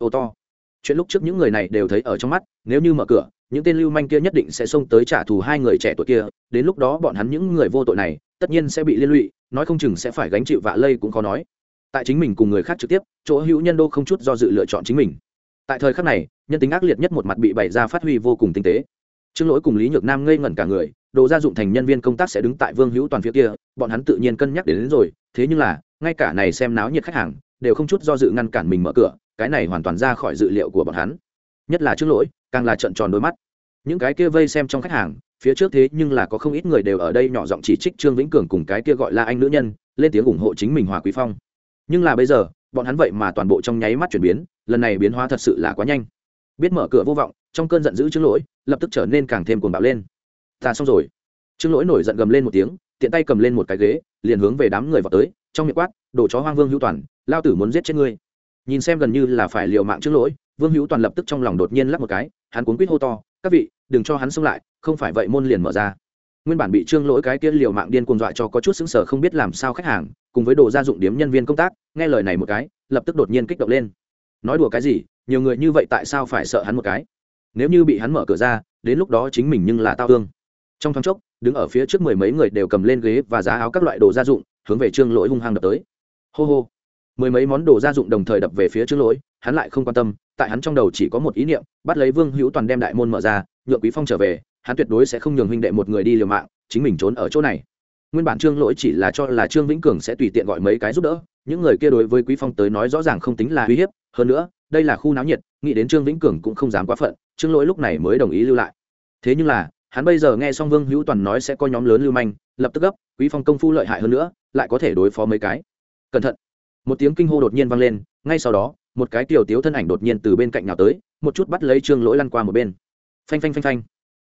ô to. Chuyện lúc trước những người này đều thấy ở trong mắt nếu như mở cửa những tên lưu manh kia nhất định sẽ xông tới trả thù hai người trẻ tuổi kia đến lúc đó bọn hắn những người vô tội này tất nhiên sẽ bị liên lụy nói không chừng sẽ phải gánh chịu vạ lây cũng khó nói. Tại chính mình cùng người khác trực tiếp chỗ hữu nhân đô không chút do dự lựa chọn chính mình. Tại thời khắc này nhân tính ác liệt nhất một mặt bị bày ra phát huy vô cùng tinh tế. Trương lỗi cùng lý nhược nam ngây ngẩn cả người đồ gia dụng thành nhân viên công tác sẽ đứng tại vương hữu toàn phía kia bọn hắn tự nhiên cân nhắc đến, đến rồi thế nhưng là ngay cả này xem náo nhiệt khách hàng đều không chút do dự ngăn cản mình mở cửa cái này hoàn toàn ra khỏi dự liệu của bọn hắn. Nhất là trước lỗi, càng là trận tròn đôi mắt. Những cái kia vây xem trong khách hàng, phía trước thế nhưng là có không ít người đều ở đây nhỏ giọng chỉ trích trương vĩnh cường cùng cái kia gọi là anh nữ nhân, lên tiếng ủng hộ chính mình hòa quý phong. Nhưng là bây giờ, bọn hắn vậy mà toàn bộ trong nháy mắt chuyển biến, lần này biến hóa thật sự là quá nhanh. Biết mở cửa vô vọng, trong cơn giận dữ trương lỗi, lập tức trở nên càng thêm cuồng bạo lên. Ta xong rồi. Trương lỗi nổi giận gầm lên một tiếng, tiện tay cầm lên một cái ghế, liền hướng về đám người vào tới, trong miệng quát, đồ chó hoang vương hữu toàn, lao tử muốn giết chết ngươi nhìn xem gần như là phải liều mạng trước lỗi, vương hữu toàn lập tức trong lòng đột nhiên lắp một cái, hắn cuốn quýt hô to, các vị, đừng cho hắn xông lại, không phải vậy môn liền mở ra. Nguyên bản bị trương lỗi cái kia liều mạng điên cuồng dọa cho có chút xứng sở không biết làm sao khách hàng, cùng với đồ gia dụng điếm nhân viên công tác, nghe lời này một cái, lập tức đột nhiên kích động lên. Nói đùa cái gì, nhiều người như vậy tại sao phải sợ hắn một cái? Nếu như bị hắn mở cửa ra, đến lúc đó chính mình nhưng là tao thương. Trong thoáng chốc, đứng ở phía trước mười mấy người đều cầm lên ghế và giá áo các loại đồ gia dụng, hướng về trương lỗi hung hăng đập tới. Hô hô mười mấy món đồ gia dụng đồng thời đập về phía trương lỗi hắn lại không quan tâm, tại hắn trong đầu chỉ có một ý niệm, bắt lấy vương hữu toàn đem đại môn mở ra, nhượng quý phong trở về, hắn tuyệt đối sẽ không nhường huynh đệ một người đi liều mạng, chính mình trốn ở chỗ này. Nguyên bản trương lỗi chỉ là cho là trương vĩnh cường sẽ tùy tiện gọi mấy cái giúp đỡ, những người kia đối với quý phong tới nói rõ ràng không tính là uy hiếp, hơn nữa, đây là khu náo nhiệt, nghĩ đến trương vĩnh cường cũng không dám quá phận, trương lỗi lúc này mới đồng ý lưu lại. Thế nhưng là, hắn bây giờ nghe xong vương hữu toàn nói sẽ có nhóm lớn lưu manh, lập tức gấp, quý phong công phu lợi hại hơn nữa, lại có thể đối phó mấy cái. Cẩn thận một tiếng kinh hô đột nhiên vang lên, ngay sau đó, một cái tiểu tiếu thân ảnh đột nhiên từ bên cạnh nào tới, một chút bắt lấy trương lỗi lăn qua một bên. Phanh phanh phanh phanh.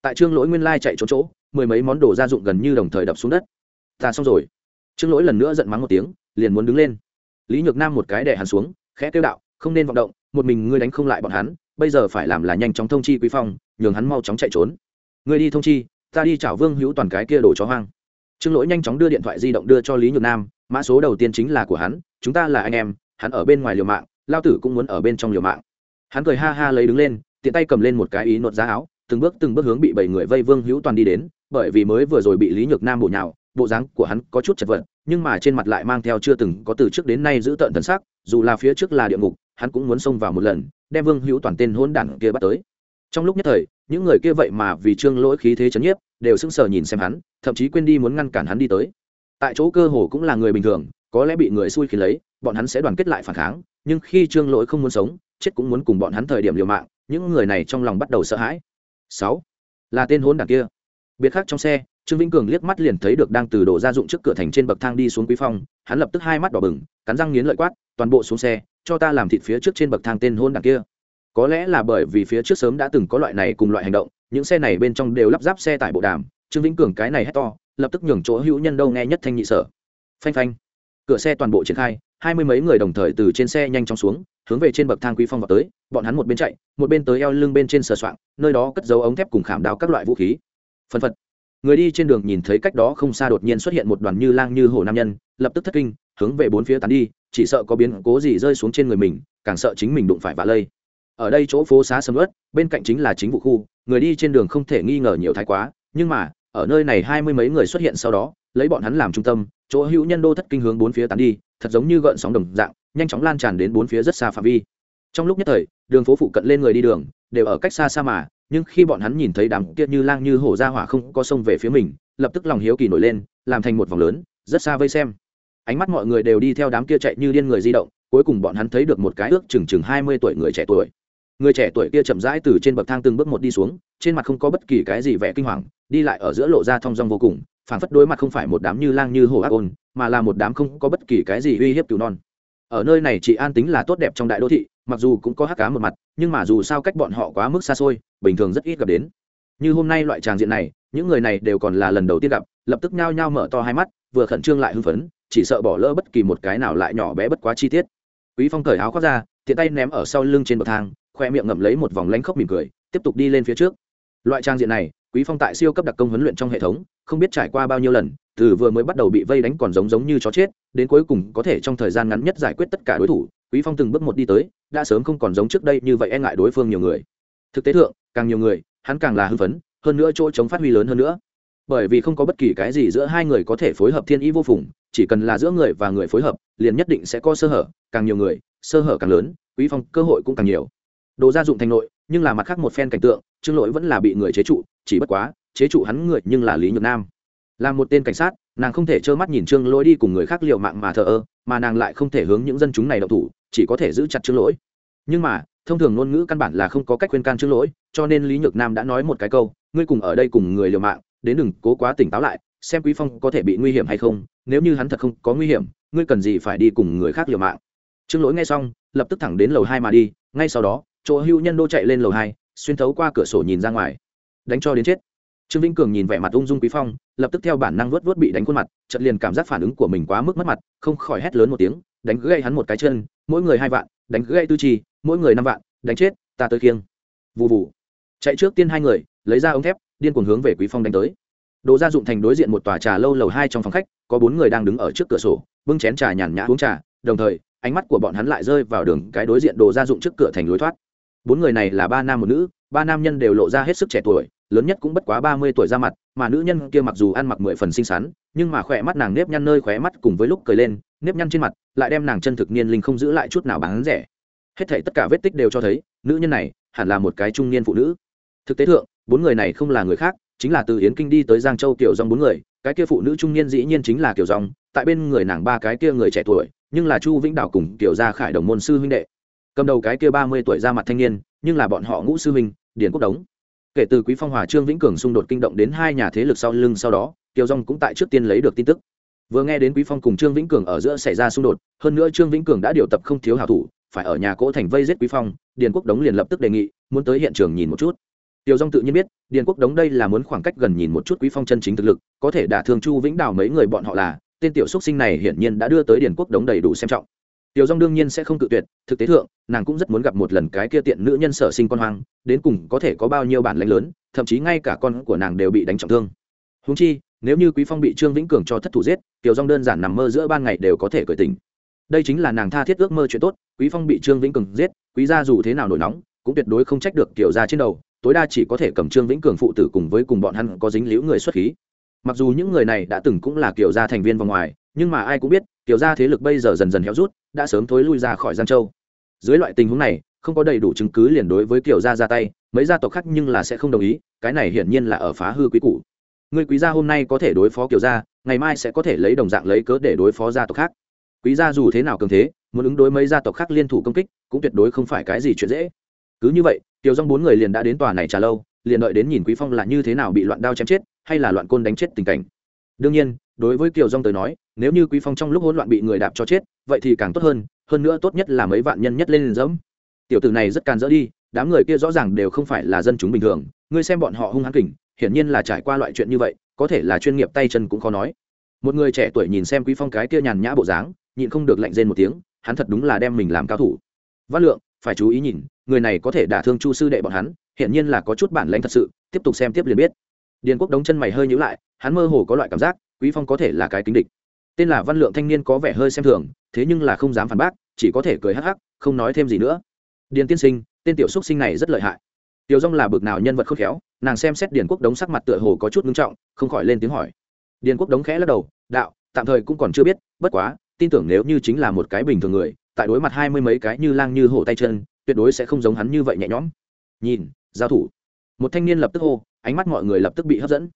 Tại trương lỗi nguyên lai chạy trốn chỗ, mười mấy món đồ gia dụng gần như đồng thời đập xuống đất. Ta xong rồi. Trương lỗi lần nữa giận mắng một tiếng, liền muốn đứng lên. Lý nhược nam một cái đè hắn xuống, khẽ kêu đạo, không nên vọng động, một mình ngươi đánh không lại bọn hắn, bây giờ phải làm là nhanh chóng thông chi quý phong, nhường hắn mau chóng chạy trốn. Ngươi đi thông chi, ta đi chảo vương hữu toàn cái kia đồ chó hoang. Trương lỗi nhanh chóng đưa điện thoại di động đưa cho lý nhược nam, mã số đầu tiên chính là của hắn chúng ta là anh em, hắn ở bên ngoài liều mạng, lao tử cũng muốn ở bên trong liều mạng. Hắn cười ha ha lấy đứng lên, tiện tay cầm lên một cái ý nốt giá áo, từng bước từng bước hướng bị bảy người vây vương hữu toàn đi đến, bởi vì mới vừa rồi bị lý nhược nam bổ nhào, bộ dáng của hắn có chút chật vật, nhưng mà trên mặt lại mang theo chưa từng có từ trước đến nay giữ tợn thần sắc, dù là phía trước là địa ngục, hắn cũng muốn xông vào một lần, đem vương hữu toàn tên hôn đản kia bắt tới. Trong lúc nhất thời, những người kia vậy mà vì trương lỗi khí thế chấn nhiếp, đều sững sờ nhìn xem hắn, thậm chí quên đi muốn ngăn cản hắn đi tới. Tại chỗ cơ hồ cũng là người bình thường có lẽ bị người xui khi lấy, bọn hắn sẽ đoàn kết lại phản kháng, nhưng khi trương lỗi không muốn sống, chết cũng muốn cùng bọn hắn thời điểm liều mạng, những người này trong lòng bắt đầu sợ hãi. Sáu, là tên hôn đảng kia. Biệt khác trong xe, trương vĩnh cường liếc mắt liền thấy được đang từ đổ ra dụng trước cửa thành trên bậc thang đi xuống quý phong, hắn lập tức hai mắt đỏ bừng, cắn răng nghiến lợi quát, toàn bộ xuống xe, cho ta làm thịt phía trước trên bậc thang tên hôn đảng kia. Có lẽ là bởi vì phía trước sớm đã từng có loại này cùng loại hành động, những xe này bên trong đều lắp ráp xe tải bộ đàm, trương vĩnh cường cái này hét to, lập tức nhường chỗ hữu nhân đâu nghe nhất thanh nhị sở. Phanh phanh cửa xe toàn bộ triển khai, hai mươi mấy người đồng thời từ trên xe nhanh chóng xuống, hướng về trên bậc thang quý phong vào tới, bọn hắn một bên chạy, một bên tới eo lưng bên trên sờ soạng, nơi đó cất dấu ống thép cùng khảm đao các loại vũ khí. Phân phật. Người đi trên đường nhìn thấy cách đó không xa đột nhiên xuất hiện một đoàn như lang như hổ nam nhân, lập tức thất kinh, hướng về bốn phía tán đi, chỉ sợ có biến cố gì rơi xuống trên người mình, càng sợ chính mình đụng phải vạ lây. Ở đây chỗ phố xá sầm ớt bên cạnh chính là chính vụ khu, người đi trên đường không thể nghi ngờ nhiều thái quá, nhưng mà, ở nơi này hai mươi mấy người xuất hiện sau đó, lấy bọn hắn làm trung tâm chỗ hữu nhân đô thất kinh hướng bốn phía tán đi, thật giống như gợn sóng đồng dạng, nhanh chóng lan tràn đến bốn phía rất xa phạm vi. Trong lúc nhất thời, đường phố phụ cận lên người đi đường, đều ở cách xa xa mà, nhưng khi bọn hắn nhìn thấy đám kia như lang như hổ ra hỏa không có sông về phía mình, lập tức lòng hiếu kỳ nổi lên, làm thành một vòng lớn, rất xa vây xem. Ánh mắt mọi người đều đi theo đám kia chạy như điên người di động, cuối cùng bọn hắn thấy được một cái ước chừng chừng hai mươi tuổi người trẻ tuổi. Người trẻ tuổi kia chậm rãi từ trên bậc thang từng bước một đi xuống, trên mặt không có bất kỳ cái gì vẻ kinh hoàng, đi lại ở giữa lộ ra thong dong vô cùng Phản phất đối mặt không phải một đám như lang như hổ ác ôn, mà là một đám không có bất kỳ cái gì uy hiếp cứu non. Ở nơi này chị an tính là tốt đẹp trong đại đô thị, mặc dù cũng có hắc cá một mặt, nhưng mà dù sao cách bọn họ quá mức xa xôi, bình thường rất ít gặp đến. Như hôm nay loại tràng diện này, những người này đều còn là lần đầu tiên gặp, lập tức nhao nhao mở to hai mắt, vừa khẩn trương lại hưng phấn, chỉ sợ bỏ lỡ bất kỳ một cái nào lại nhỏ bé bất quá chi tiết. Quý phong cởi áo khoác ra, tiện tay ném ở sau lưng trên bậc thang, khoe miệng ngậm lấy một vòng lánh khóc mỉm cười, tiếp tục đi lên phía trước. Loại trang diện này quý phong tại siêu cấp đặc công huấn luyện trong hệ thống, không biết trải qua bao nhiêu lần, từ vừa mới bắt đầu bị vây đánh còn giống giống như chó chết, đến cuối cùng có thể trong thời gian ngắn nhất giải quyết tất cả đối thủ, quý phong từng bước một đi tới, đã sớm không còn giống trước đây như vậy e ngại đối phương nhiều người. Thực tế thượng, càng nhiều người, hắn càng là hưng phấn, hơn nữa chỗ chống phát huy lớn hơn nữa. Bởi vì không có bất kỳ cái gì giữa hai người có thể phối hợp thiên ý vô phùng, chỉ cần là giữa người và người phối hợp, liền nhất định sẽ có sơ hở, càng nhiều người, sơ hở càng lớn, quý phong cơ hội cũng càng nhiều. Đồ gia dụng thành nội, nhưng là mặt khác một phen cảnh tượng, trương lỗi vẫn là bị người chế trụ chỉ bất quá, chế trụ hắn người nhưng là lý nhược nam. Là một tên cảnh sát, nàng không thể trơ mắt nhìn trương lỗi đi cùng người khác liều mạng mà thờ ơ, mà nàng lại không thể hướng những dân chúng này đậu thủ, chỉ có thể giữ chặt trương lỗi. Nhưng mà, thông thường ngôn ngữ căn bản là không có cách khuyên can trương lỗi, cho nên lý nhược nam đã nói một cái câu, ngươi cùng ở đây cùng người liều mạng, đến đừng cố quá tỉnh táo lại, xem quý phong có thể bị nguy hiểm hay không, nếu như hắn thật không có nguy hiểm, ngươi cần gì phải đi cùng người khác liều mạng. Trương lỗi nghe xong, lập tức thẳng đến lầu hai mà đi, ngay sau đó, chỗ hưu nhân đô chạy lên lầu hai, xuyên thấu qua cửa sổ nhìn ra ngoài đánh cho đến chết. Trương vĩnh cường nhìn vẻ mặt ung dung quý phong, lập tức theo bản năng vớt vớt bị đánh khuôn mặt, chợt liền cảm giác phản ứng của mình quá mức mất mặt, không khỏi hét lớn một tiếng, đánh gãy hắn một cái chân, mỗi người hai vạn, đánh gãy tư trì mỗi người năm vạn, đánh chết, ta tới khiêng. Vụ vụ chạy trước tiên hai người, lấy ra ống thép, điên cuồng hướng về quý phong đánh tới. Đồ gia dụng thành đối diện một tòa trà lâu lầu hai trong phòng khách, có bốn người đang đứng ở trước cửa sổ, bưng chén trà nhàn nhã uống trà, đồng thời, ánh mắt của bọn hắn lại rơi vào đường cái đối diện đồ gia dụng trước cửa thành lối thoát. Bốn người này là ba nam một nữ, ba nam nhân đều lộ ra hết sức trẻ tuổi lớn nhất cũng bất quá ba mươi tuổi ra mặt, mà nữ nhân kia mặc dù ăn mặc mười phần xinh xắn, nhưng mà khỏe mắt nàng nếp nhăn nơi khóe mắt cùng với lúc cười lên, nếp nhăn trên mặt lại đem nàng chân thực niên linh không giữ lại chút nào bán rẻ. Hết thảy tất cả vết tích đều cho thấy, nữ nhân này hẳn là một cái trung niên phụ nữ. Thực tế thượng, bốn người này không là người khác, chính là từ yến kinh đi tới giang châu tiểu dòng bốn người, cái kia phụ nữ trung niên dĩ nhiên chính là tiểu dòng, tại bên người nàng ba cái kia người trẻ tuổi, nhưng là chu vĩnh đảo cùng Tiểu gia khải đồng môn sư huynh đệ. Cầm đầu cái kia ba mươi tuổi ra mặt thanh niên, nhưng là bọn họ ngũ sư huynh, điền quốc đống kể từ quý phong hòa trương vĩnh cường xung đột kinh động đến hai nhà thế lực sau lưng sau đó, tiêu dòng cũng tại trước tiên lấy được tin tức. Vừa nghe đến quý phong cùng trương vĩnh cường ở giữa xảy ra xung đột, hơn nữa trương vĩnh cường đã điều tập không thiếu hảo thủ, phải ở nhà cỗ thành vây giết quý phong, điền quốc đống liền lập tức đề nghị, muốn tới hiện trường nhìn một chút. Tiểu dòng tự nhiên biết, điền quốc đống đây là muốn khoảng cách gần nhìn một chút quý phong chân chính thực lực, có thể đả thương chu vĩnh đào mấy người bọn họ là, tên tiểu xuất sinh này hiển nhiên đã đưa tới điền quốc đống đầy đủ xem trọng tiểu Dung đương nhiên sẽ không tự tuyệt, thực tế thượng, nàng cũng rất muốn gặp một lần cái kia tiện nữ nhân sở sinh con hoang, đến cùng có thể có bao nhiêu bản lãnh lớn, thậm chí ngay cả con của nàng đều bị đánh trọng thương. Húng chi, nếu như quý phong bị trương vĩnh cường cho thất thủ giết, tiểu Dung đơn giản nằm mơ giữa ban ngày đều có thể cởi tình đây chính là nàng tha thiết ước mơ chuyện tốt, quý phong bị trương vĩnh cường giết, quý gia dù thế nào nổi nóng, cũng tuyệt đối không trách được tiểu gia trên đầu, tối đa chỉ có thể cầm trương vĩnh cường phụ tử cùng với cùng bọn hắn có dính liễu người xuất khí mặc dù những người này đã từng cũng là kiểu gia thành viên vòng ngoài, nhưng mà ai cũng biết, kiểu gia thế lực bây giờ dần dần héo rút, đã sớm thối lui ra khỏi giang châu. Dưới loại tình huống này, không có đầy đủ chứng cứ liền đối với kiểu gia ra tay, mấy gia tộc khác nhưng là sẽ không đồng ý, cái này hiển nhiên là ở phá hư quý cũ người quý gia hôm nay có thể đối phó kiểu gia, ngày mai sẽ có thể lấy đồng dạng lấy cớ để đối phó gia tộc khác. Quý gia dù thế nào cường thế, muốn ứng đối mấy gia tộc khác liên thủ công kích, cũng tuyệt đối không phải cái gì chuyện dễ. Cứ như vậy, tiểu dong bốn người liền đã đến tòa này trả lâu, liền đợi đến nhìn quý phong là như thế nào bị loạn đao chém chết hay là loạn côn đánh chết tình cảnh. Đương nhiên, đối với kiều dong tới nói, nếu như quý phong trong lúc hỗn loạn bị người đạp cho chết, vậy thì càng tốt hơn hơn nữa tốt nhất là mấy vạn nhân nhất lên dẫm. Tiểu tử này rất can dỡ đi, đám người kia rõ ràng đều không phải là dân chúng bình thường, ngươi xem bọn họ hung hãn kỉnh hiển nhiên là trải qua loại chuyện như vậy, có thể là chuyên nghiệp tay chân cũng khó nói. Một người trẻ tuổi nhìn xem quý phong cái kia nhàn nhã bộ dáng, nhịn không được lạnh rên một tiếng, hắn thật đúng là đem mình làm cao thủ. Văn lượng, phải chú ý nhìn, người này có thể đả thương chu sư đệ bọn hắn hiện nhiên là có chút bản lãnh thật sự, tiếp tục xem tiếp liền biết điền quốc đống chân mày hơi nhữ lại, hắn mơ hồ có loại cảm giác, quý phong có thể là cái kính địch. Tên là văn lượng thanh niên có vẻ hơi xem thường, thế nhưng là không dám phản bác, chỉ có thể cười hắc hắc, không nói thêm gì nữa. Điền tiên sinh, tên tiểu xúc sinh này rất lợi hại. Tiểu dông là bực nào nhân vật khôn khéo, nàng xem xét điền quốc đống sắc mặt tựa hồ có chút ngưng trọng, không khỏi lên tiếng hỏi. Điền quốc đống khẽ lắc đầu, đạo, tạm thời cũng còn chưa biết, bất quá, tin tưởng nếu như chính là một cái bình thường người, tại đối mặt hai mươi mấy cái như lang như hổ tay chân, tuyệt đối sẽ không giống hắn như vậy nhẹ nhõm. Nhìn, giao thủ. Một thanh niên lập tức hô ánh mắt mọi người lập tức bị hấp dẫn.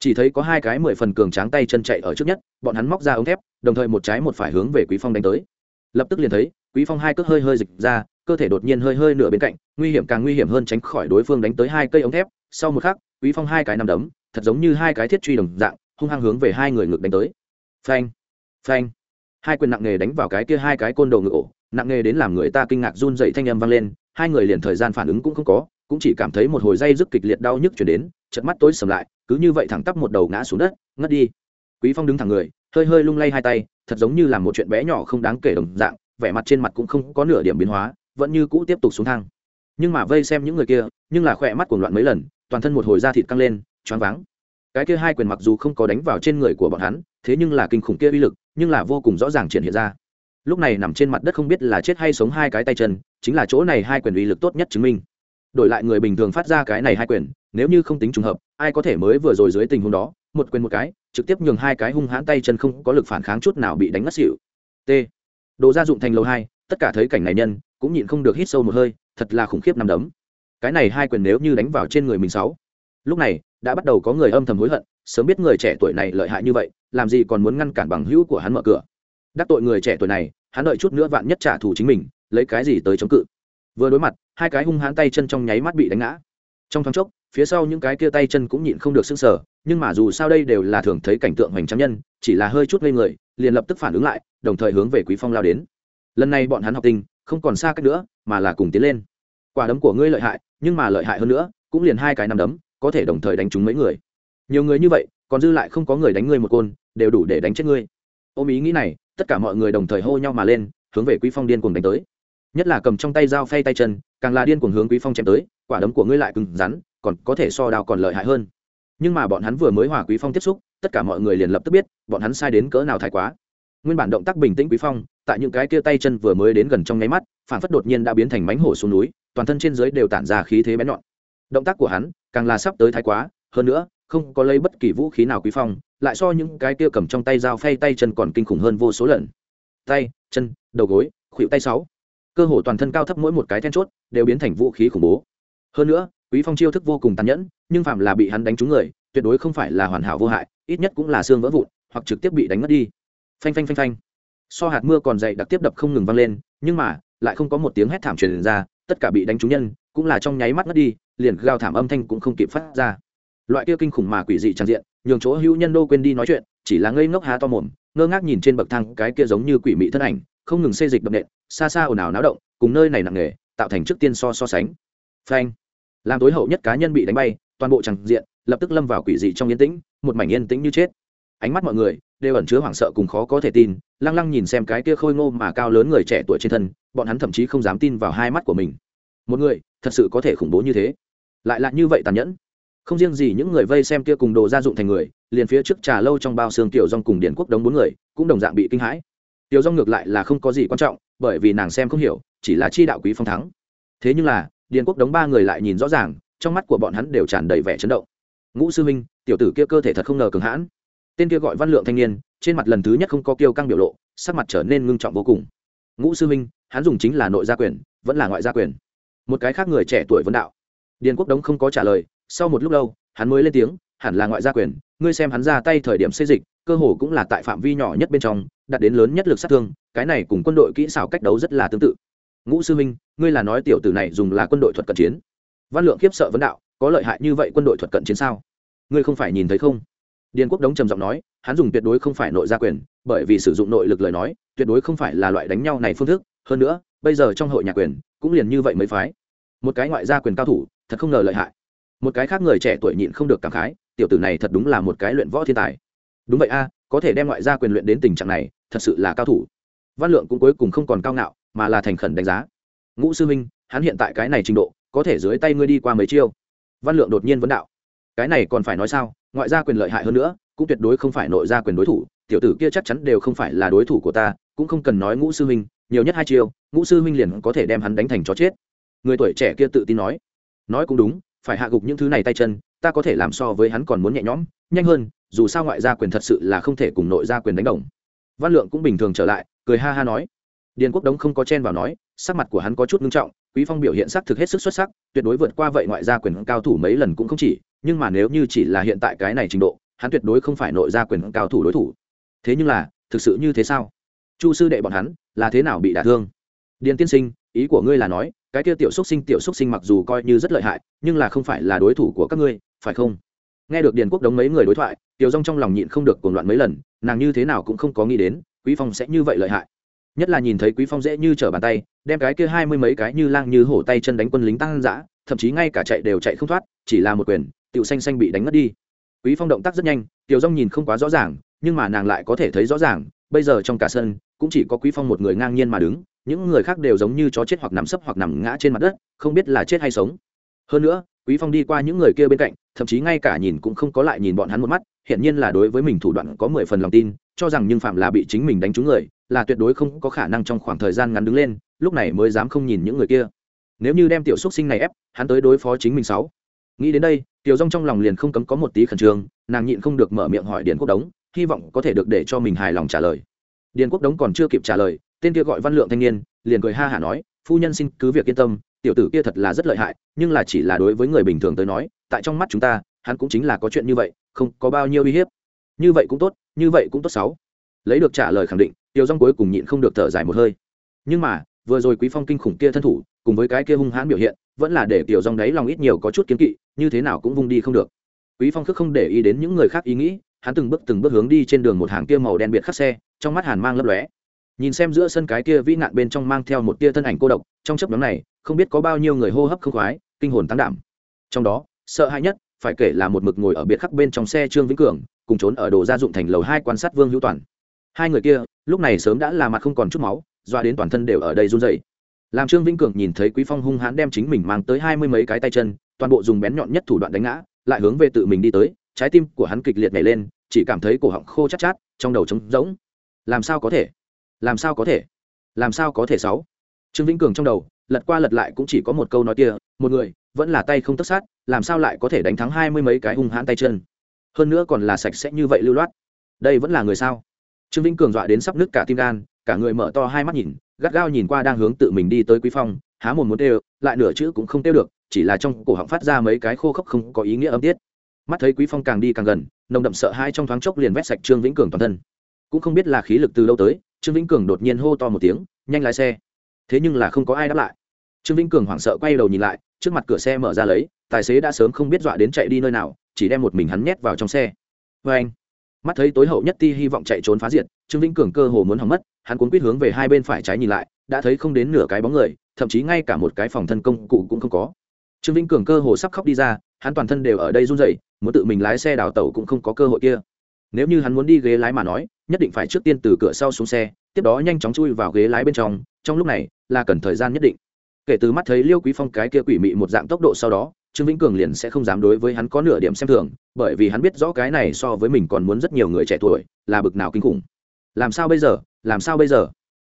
Chỉ thấy có hai cái mười phần cường tráng tay chân chạy ở trước nhất, bọn hắn móc ra ống thép, đồng thời một trái một phải hướng về quý phong đánh tới. Lập tức liền thấy, quý phong hai cước hơi hơi dịch ra, cơ thể đột nhiên hơi hơi nửa bên cạnh, nguy hiểm càng nguy hiểm hơn tránh khỏi đối phương đánh tới hai cây ống thép. Sau một khắc, quý phong hai cái nằm đấm, thật giống như hai cái thiết truy đồng dạng, hung hăng hướng về hai người ngực đánh tới. Phanh phanh. Hai quyền nặng nghề đánh vào cái kia hai cái côn đầu ngựa ổ, nặng nghề đến làm người ta kinh ngạc run dậy thanh âm vang lên, hai người liền thời gian phản ứng cũng không có cũng chỉ cảm thấy một hồi dây rất kịch liệt đau nhức chuyển đến chật mắt tối sầm lại, cứ như vậy thẳng tắp một đầu ngã xuống đất, ngất đi. Quý phong đứng thẳng người, hơi hơi lung lay hai tay, thật giống như là một chuyện bé nhỏ không đáng kể đồng dạng, vẻ mặt trên mặt cũng không có nửa điểm biến hóa, vẫn như cũ tiếp tục xuống thang. Nhưng mà vây xem những người kia, nhưng là khỏe mắt cuồng loạn mấy lần, toàn thân một hồi da thịt căng lên, choáng váng. Cái kia hai quyền mặc dù không có đánh vào trên người của bọn hắn, thế nhưng là kinh khủng kia uy lực, nhưng là vô cùng rõ ràng triển hiện ra. Lúc này nằm trên mặt đất không biết là chết hay sống hai cái tay chân, chính là chỗ này hai quyền uy lực tốt nhất chứng minh đổi lại người bình thường phát ra cái này hai quyền, nếu như không tính trùng hợp, ai có thể mới vừa rồi dưới tình huống đó, một quyền một cái, trực tiếp nhường hai cái hung hãn tay chân không có lực phản kháng chút nào bị đánh ngất xỉu. T. Đồ gia dụng thành lầu hai, tất cả thấy cảnh này nhân, cũng nhịn không được hít sâu một hơi, thật là khủng khiếp nằm đấm. Cái này hai quyền nếu như đánh vào trên người mình sáu. Lúc này, đã bắt đầu có người âm thầm hối hận, sớm biết người trẻ tuổi này lợi hại như vậy, làm gì còn muốn ngăn cản bằng hữu của hắn mở cửa. Đắc tội người trẻ tuổi này, hắn đợi chút nữa vạn nhất trả thù chính mình, lấy cái gì tới chống cự? Vừa đối mặt hai cái hung hãn tay chân trong nháy mắt bị đánh ngã. Trong thoáng chốc, phía sau những cái kia tay chân cũng nhịn không được sưng sờ, nhưng mà dù sao đây đều là thường thấy cảnh tượng hoành tráng nhân, chỉ là hơi chút ngây người, liền lập tức phản ứng lại, đồng thời hướng về quý phong lao đến. Lần này bọn hắn học tinh không còn xa cách nữa, mà là cùng tiến lên. Quả đấm của ngươi lợi hại, nhưng mà lợi hại hơn nữa, cũng liền hai cái nằm đấm, có thể đồng thời đánh trúng mấy người. Nhiều người như vậy, còn dư lại không có người đánh ngươi một côn, đều đủ để đánh chết ngươi. Ôm ý nghĩ này, tất cả mọi người đồng thời hô nhau mà lên, hướng về quý phong điên cùng đánh tới nhất là cầm trong tay dao phay tay chân, càng là điên cuồng hướng quý phong chém tới, quả đấm của ngươi lại cứng rắn, còn có thể so đao còn lợi hại hơn. Nhưng mà bọn hắn vừa mới hòa quý phong tiếp xúc, tất cả mọi người liền lập tức biết, bọn hắn sai đến cỡ nào thái quá. Nguyên bản động tác bình tĩnh quý phong, tại những cái kia tay chân vừa mới đến gần trong nháy mắt, phản phất đột nhiên đã biến thành mánh hổ xuống núi, toàn thân trên dưới đều tản ra khí thế bén nhọn. Động tác của hắn càng là sắp tới thái quá, hơn nữa, không có lấy bất kỳ vũ khí nào quý phong, lại so những cái kia cầm trong tay dao phay tay chân còn kinh khủng hơn vô số lần. Tay, chân, đầu gối, khuỷu tay sáu cơ hồ toàn thân cao thấp mỗi một cái then chốt đều biến thành vũ khí khủng bố. Hơn nữa, quý phong chiêu thức vô cùng tàn nhẫn, nhưng phạm là bị hắn đánh trúng người, tuyệt đối không phải là hoàn hảo vô hại, ít nhất cũng là xương vỡ vụn, hoặc trực tiếp bị đánh mất đi. Phanh phanh phanh phanh. So hạt mưa còn dày đặc tiếp đập không ngừng vang lên, nhưng mà, lại không có một tiếng hét thảm truyền ra, tất cả bị đánh trúng nhân, cũng là trong nháy mắt mất đi, liền gào thảm âm thanh cũng không kịp phát ra. Loại kia kinh khủng mà quỷ dị tràn diện, nhường chỗ hữu nhân đô quên đi nói chuyện, chỉ là ngây ngốc há to mồm, ngơ ngác nhìn trên bậc thang cái kia giống như quỷ mị thân ảnh không ngừng xê dịch đậm nện, xa xa ồn ào náo động, cùng nơi này nặng nề, tạo thành trước tiên so so sánh. Phanh. Làm tối hậu nhất cá nhân bị đánh bay, toàn bộ tràng diện, lập tức lâm vào quỷ dị trong yên tĩnh, một mảnh yên tĩnh như chết. Ánh mắt mọi người đều ẩn chứa hoảng sợ cùng khó có thể tin, lăng lăng nhìn xem cái kia khôi ngô mà cao lớn người trẻ tuổi trên thân, bọn hắn thậm chí không dám tin vào hai mắt của mình. Một người, thật sự có thể khủng bố như thế? Lại là như vậy tàn nhẫn. Không riêng gì những người vây xem kia cùng đồ gia dụng thành người, liền phía trước trà lâu trong bao xương tiểu dong cùng điển quốc đống bốn người, cũng đồng dạng bị kinh hãi tiểu do ngược lại là không có gì quan trọng, bởi vì nàng xem không hiểu, chỉ là chi đạo quý phong thắng. Thế nhưng là, điền quốc đống ba người lại nhìn rõ ràng, trong mắt của bọn hắn đều tràn đầy vẻ chấn động. Ngũ sư minh tiểu tử kia cơ thể thật không ngờ cường hãn. Tên kia gọi văn lượng thanh niên, trên mặt lần thứ nhất không có kiêu căng biểu lộ, sắc mặt trở nên ngưng trọng vô cùng. Ngũ sư minh hắn dùng chính là nội gia quyền, vẫn là ngoại gia quyền. Một cái khác người trẻ tuổi vấn đạo. Điền quốc đống không có trả lời, sau một lúc lâu, hắn mới lên tiếng hẳn là ngoại gia quyền, ngươi xem hắn ra tay thời điểm xây dịch, cơ hồ cũng là tại phạm vi nhỏ nhất bên trong, đạt đến lớn nhất lực sát thương, cái này cùng quân đội kỹ xảo cách đấu rất là tương tự. Ngũ sư minh ngươi là nói tiểu tử này dùng là quân đội thuật cận chiến. Văn lượng khiếp sợ vấn đạo, có lợi hại như vậy quân đội thuật cận chiến sao? Ngươi không phải nhìn thấy không? Điền quốc đống trầm giọng nói, hắn dùng tuyệt đối không phải nội gia quyền, bởi vì sử dụng nội lực lời nói, tuyệt đối không phải là loại đánh nhau này phương thức. Hơn nữa, bây giờ trong hội nhà quyền, cũng liền như vậy mới phái. Một cái ngoại gia quyền cao thủ, thật không ngờ lợi hại. Một cái khác người trẻ tuổi nhịn không được cảm khái tiểu tử này thật đúng là một cái luyện võ thiên tài. Đúng vậy a, có thể đem ngoại gia quyền luyện đến tình trạng này, thật sự là cao thủ. Văn lượng cũng cuối cùng không còn cao ngạo, mà là thành khẩn đánh giá. Ngũ sư minh hắn hiện tại cái này trình độ, có thể dưới tay ngươi đi qua mấy chiêu? Văn lượng đột nhiên vấn đạo. Cái này còn phải nói sao? Ngoại gia quyền lợi hại hơn nữa, cũng tuyệt đối không phải nội gia quyền đối thủ, tiểu tử kia chắc chắn đều không phải là đối thủ của ta, cũng không cần nói ngũ sư minh nhiều nhất hai chiêu, ngũ sư minh liền có thể đem hắn đánh thành chó chết. Người tuổi trẻ kia tự tin nói. Nói cũng đúng, phải hạ gục những thứ này tay chân ta có thể làm so với hắn còn muốn nhẹ nhõm, nhanh hơn, dù sao ngoại gia quyền thật sự là không thể cùng nội gia quyền đánh đồng. Văn lượng cũng bình thường trở lại, cười ha ha nói. Điền quốc đống không có chen vào nói, sắc mặt của hắn có chút ngưng trọng, quý phong biểu hiện sắc thực hết sức xuất sắc, tuyệt đối vượt qua vậy ngoại gia quyền cao thủ mấy lần cũng không chỉ, nhưng mà nếu như chỉ là hiện tại cái này trình độ, hắn tuyệt đối không phải nội gia quyền cao thủ đối thủ. Thế nhưng là, thực sự như thế sao? Chu sư đệ bọn hắn, là thế nào bị đả thương? Điền tiên sinh, ý của ngươi là nói cái kia tiểu xúc sinh, tiểu xúc sinh mặc dù coi như rất lợi hại, nhưng là không phải là đối thủ của các ngươi, phải không? Nghe được điền quốc đống mấy người đối thoại, tiểu dong trong lòng nhịn không được cuồng loạn mấy lần, nàng như thế nào cũng không có nghĩ đến, quý phong sẽ như vậy lợi hại. Nhất là nhìn thấy quý phong dễ như trở bàn tay, đem cái kia hai mươi mấy cái như lang như hổ tay chân đánh quân lính tăng dã, thậm chí ngay cả chạy đều chạy không thoát, chỉ là một quyền, tiểu xanh xanh bị đánh mất đi. Quý phong động tác rất nhanh, tiểu dong nhìn không quá rõ ràng, nhưng mà nàng lại có thể thấy rõ ràng, bây giờ trong cả sân, cũng chỉ có quý phong một người ngang nhiên mà đứng những người khác đều giống như chó chết hoặc nằm sấp hoặc nằm ngã trên mặt đất, không biết là chết hay sống. Hơn nữa, quý phong đi qua những người kia bên cạnh, thậm chí ngay cả nhìn cũng không có lại nhìn bọn hắn một mắt hiện nhiên là đối với mình thủ đoạn có mười phần lòng tin, cho rằng nhưng phạm là bị chính mình đánh trúng người, là tuyệt đối không có khả năng trong khoảng thời gian ngắn đứng lên, lúc này mới dám không nhìn những người kia. Nếu như đem tiểu xúc sinh này ép, hắn tới đối phó chính mình sáu. Nghĩ đến đây, tiểu rong trong lòng liền không cấm có một tí khẩn trương, nàng nhịn không được mở miệng hỏi điền quốc đống, hy vọng có thể được để cho mình hài lòng trả lời. Điền quốc đống còn chưa kịp trả lời tên kia gọi văn lượng thanh niên, liền cười ha hả nói, phu nhân xin cứ việc yên tâm, tiểu tử kia thật là rất lợi hại, nhưng là chỉ là đối với người bình thường tới nói, tại trong mắt chúng ta, hắn cũng chính là có chuyện như vậy, không có bao nhiêu uy hiếp. Như vậy cũng tốt, như vậy cũng tốt sáu. Lấy được trả lời khẳng định, tiểu dông cuối cùng nhịn không được thở dài một hơi. Nhưng mà, vừa rồi quý phong kinh khủng kia thân thủ, cùng với cái kia hung hãn biểu hiện, vẫn là để tiểu dòng đấy lòng ít nhiều có chút kiến kỵ, như thế nào cũng vung đi không được. Quý phong khước không để ý đến những người khác ý nghĩ, hắn từng bước từng bước hướng đi trên đường một hàng kia màu đen biệt khắc xe, trong mắt hàn mang lấp lóe nhìn xem giữa sân cái kia vĩ nạn bên trong mang theo một tia thân ảnh cô độc, trong chấp nhóm này, không biết có bao nhiêu người hô hấp không khoái, kinh hồn tăng đảm. Trong đó, sợ hãi nhất, phải kể là một mực ngồi ở biệt khắc bên trong xe trương vĩnh cường, cùng trốn ở đồ gia dụng thành lầu hai quan sát vương hữu toàn. Hai người kia, lúc này sớm đã là mặt không còn chút máu, doa đến toàn thân đều ở đây run rẩy. Làm trương vĩnh cường nhìn thấy quý phong hung hãn đem chính mình mang tới hai mươi mấy cái tay chân, toàn bộ dùng bén nhọn nhất thủ đoạn đánh ngã, lại hướng về tự mình đi tới, trái tim của hắn kịch liệt nhảy lên, chỉ cảm thấy cổ họng khô chát chát, trong đầu trống rỗng. Làm sao có thể? Làm sao có thể? Làm sao có thể sáu? Trương vĩnh cường trong đầu, lật qua lật lại cũng chỉ có một câu nói kia, một người, vẫn là tay không tất sát, làm sao lại có thể đánh thắng hai mươi mấy cái hung hãn tay chân? Hơn nữa còn là sạch sẽ như vậy lưu loát. Đây vẫn là người sao? Trương vĩnh cường dọa đến sắp nước cả tim gan, cả người mở to hai mắt nhìn, gắt gao nhìn qua đang hướng tự mình đi tới quý phong, há mồm muốn kêu, lại nửa chữ cũng không kêu được, chỉ là trong cổ họng phát ra mấy cái khô khốc không có ý nghĩa âm tiết. Mắt thấy quý phong càng đi càng gần, nồng đậm sợ hai trong thoáng chốc liền vét sạch trương vĩnh cường toàn thân. Cũng không biết là khí lực từ lâu tới trương vĩnh cường đột nhiên hô to một tiếng, nhanh lái xe. Thế nhưng là không có ai đáp lại. Trương vĩnh cường hoảng sợ quay đầu nhìn lại, trước mặt cửa xe mở ra lấy, tài xế đã sớm không biết dọa đến chạy đi nơi nào, chỉ đem một mình hắn nhét vào trong xe. Vê anh, mắt thấy tối hậu nhất ti hy vọng chạy trốn phá diệt, trương vĩnh cường cơ hồ muốn hỏng mất, hắn cuốn quýt hướng về hai bên phải trái nhìn lại, đã thấy không đến nửa cái bóng người, thậm chí ngay cả một cái phòng thân công cụ cũng không có. Trương vĩnh cường cơ hồ sắp khóc đi ra, hắn toàn thân đều ở đây run rẩy, muốn tự mình lái xe đào tẩu cũng không có cơ hội kia nếu như hắn muốn đi ghế lái mà nói, nhất định phải trước tiên từ cửa sau xuống xe, tiếp đó nhanh chóng chui vào ghế lái bên trong trong lúc này là cần thời gian nhất định. Kể từ mắt thấy liêu quý phong cái kia quỷ mị một dạng tốc độ sau đó, trương vĩnh cường liền sẽ không dám đối với hắn có nửa điểm xem thường, bởi vì hắn biết rõ cái này so với mình còn muốn rất nhiều người trẻ tuổi, là bực nào kinh khủng. Làm sao bây giờ? Làm sao bây giờ?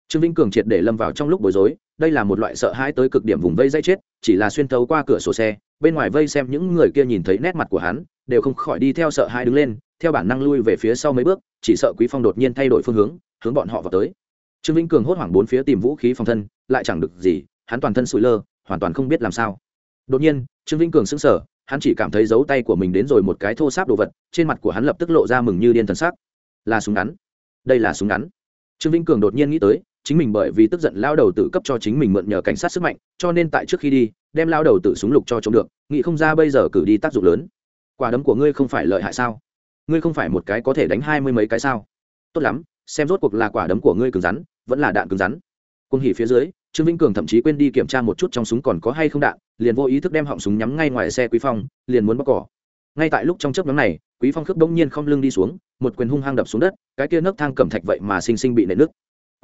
Trương vĩnh cường triệt để lâm vào trong lúc bối rối, đây là một loại sợ hãi tới cực điểm vùng vây dây chết, chỉ là xuyên thấu qua cửa sổ xe bên ngoài vây xem những người kia nhìn thấy nét mặt của hắn, đều không khỏi đi theo sợ hai đứng lên, theo bản năng lui về phía sau mấy bước, chỉ sợ quý phong đột nhiên thay đổi phương hướng hướng bọn họ vào tới. Trương vĩnh cường hốt hoảng bốn phía tìm vũ khí phòng thân, lại chẳng được gì, hắn toàn thân sụi lơ, hoàn toàn không biết làm sao. Đột nhiên, trương vĩnh cường sững sờ, hắn chỉ cảm thấy dấu tay của mình đến rồi một cái thô sáp đồ vật, trên mặt của hắn lập tức lộ ra mừng như điên thần sắc. Là súng ngắn. Đây là súng ngắn. Trương vĩnh cường đột nhiên nghĩ tới, chính mình bởi vì tức giận lao đầu tự cấp cho chính mình mượn nhờ cảnh sát sức mạnh, cho nên tại trước khi đi đem lao đầu tự súng lục cho chống được, nghĩ không ra bây giờ cử đi tác dụng lớn. Quả đấm của ngươi không phải lợi hại sao? Ngươi không phải một cái có thể đánh hai mươi mấy cái sao? Tốt lắm, xem rốt cuộc là quả đấm của ngươi cứng rắn, vẫn là đạn cứng rắn. Quân hỉ phía dưới, trương vĩnh cường thậm chí quên đi kiểm tra một chút trong súng còn có hay không đạn, liền vô ý thức đem họng súng nhắm ngay ngoài xe quý phong, liền muốn bóc cỏ. Ngay tại lúc trong chớp nhóm này, quý phong khước bỗng nhiên không lưng đi xuống, một quyền hung hăng đập xuống đất, cái kia nấc thang cẩm thạch vậy mà sinh sinh bị nện nước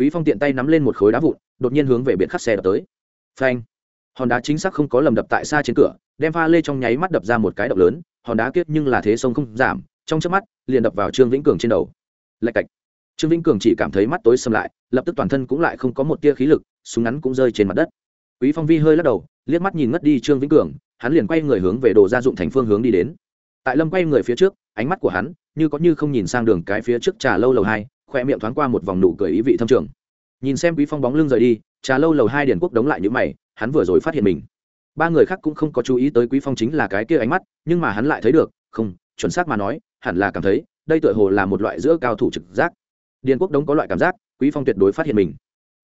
quý phong tiện tay nắm lên một khối đá vụn, đột nhiên hướng về biển khắc xe đập tới. Phanh! Hòn đá chính xác không có lầm đập tại xa trên cửa, đem pha lê trong nháy mắt đập ra một cái động lớn, hòn đá kiết nhưng là thế sông không giảm, trong chớp mắt, liền đập vào trương vĩnh cường trên đầu. Lạch cạch. Trương vĩnh cường chỉ cảm thấy mắt tối sầm lại, lập tức toàn thân cũng lại không có một tia khí lực, súng ngắn cũng rơi trên mặt đất. Quý phong vi hơi lắc đầu, liếc mắt nhìn ngất đi trương vĩnh cường, hắn liền quay người hướng về đồ gia dụng thành phương hướng đi đến. Tại lâm quay người phía trước, ánh mắt của hắn như có như không nhìn sang đường cái phía trước trà lâu lầu hai, khoe miệng thoáng qua một vòng nụ cười ý vị thâm trường. Nhìn xem quý phong bóng lưng rời đi trà lâu lầu hai Điền quốc đóng lại những mày, hắn vừa rồi phát hiện mình. Ba người khác cũng không có chú ý tới quý phong chính là cái kia ánh mắt, nhưng mà hắn lại thấy được, không, chuẩn xác mà nói, hẳn là cảm thấy, đây tựa hồ là một loại giữa cao thủ trực giác. Điền quốc đống có loại cảm giác, quý phong tuyệt đối phát hiện mình.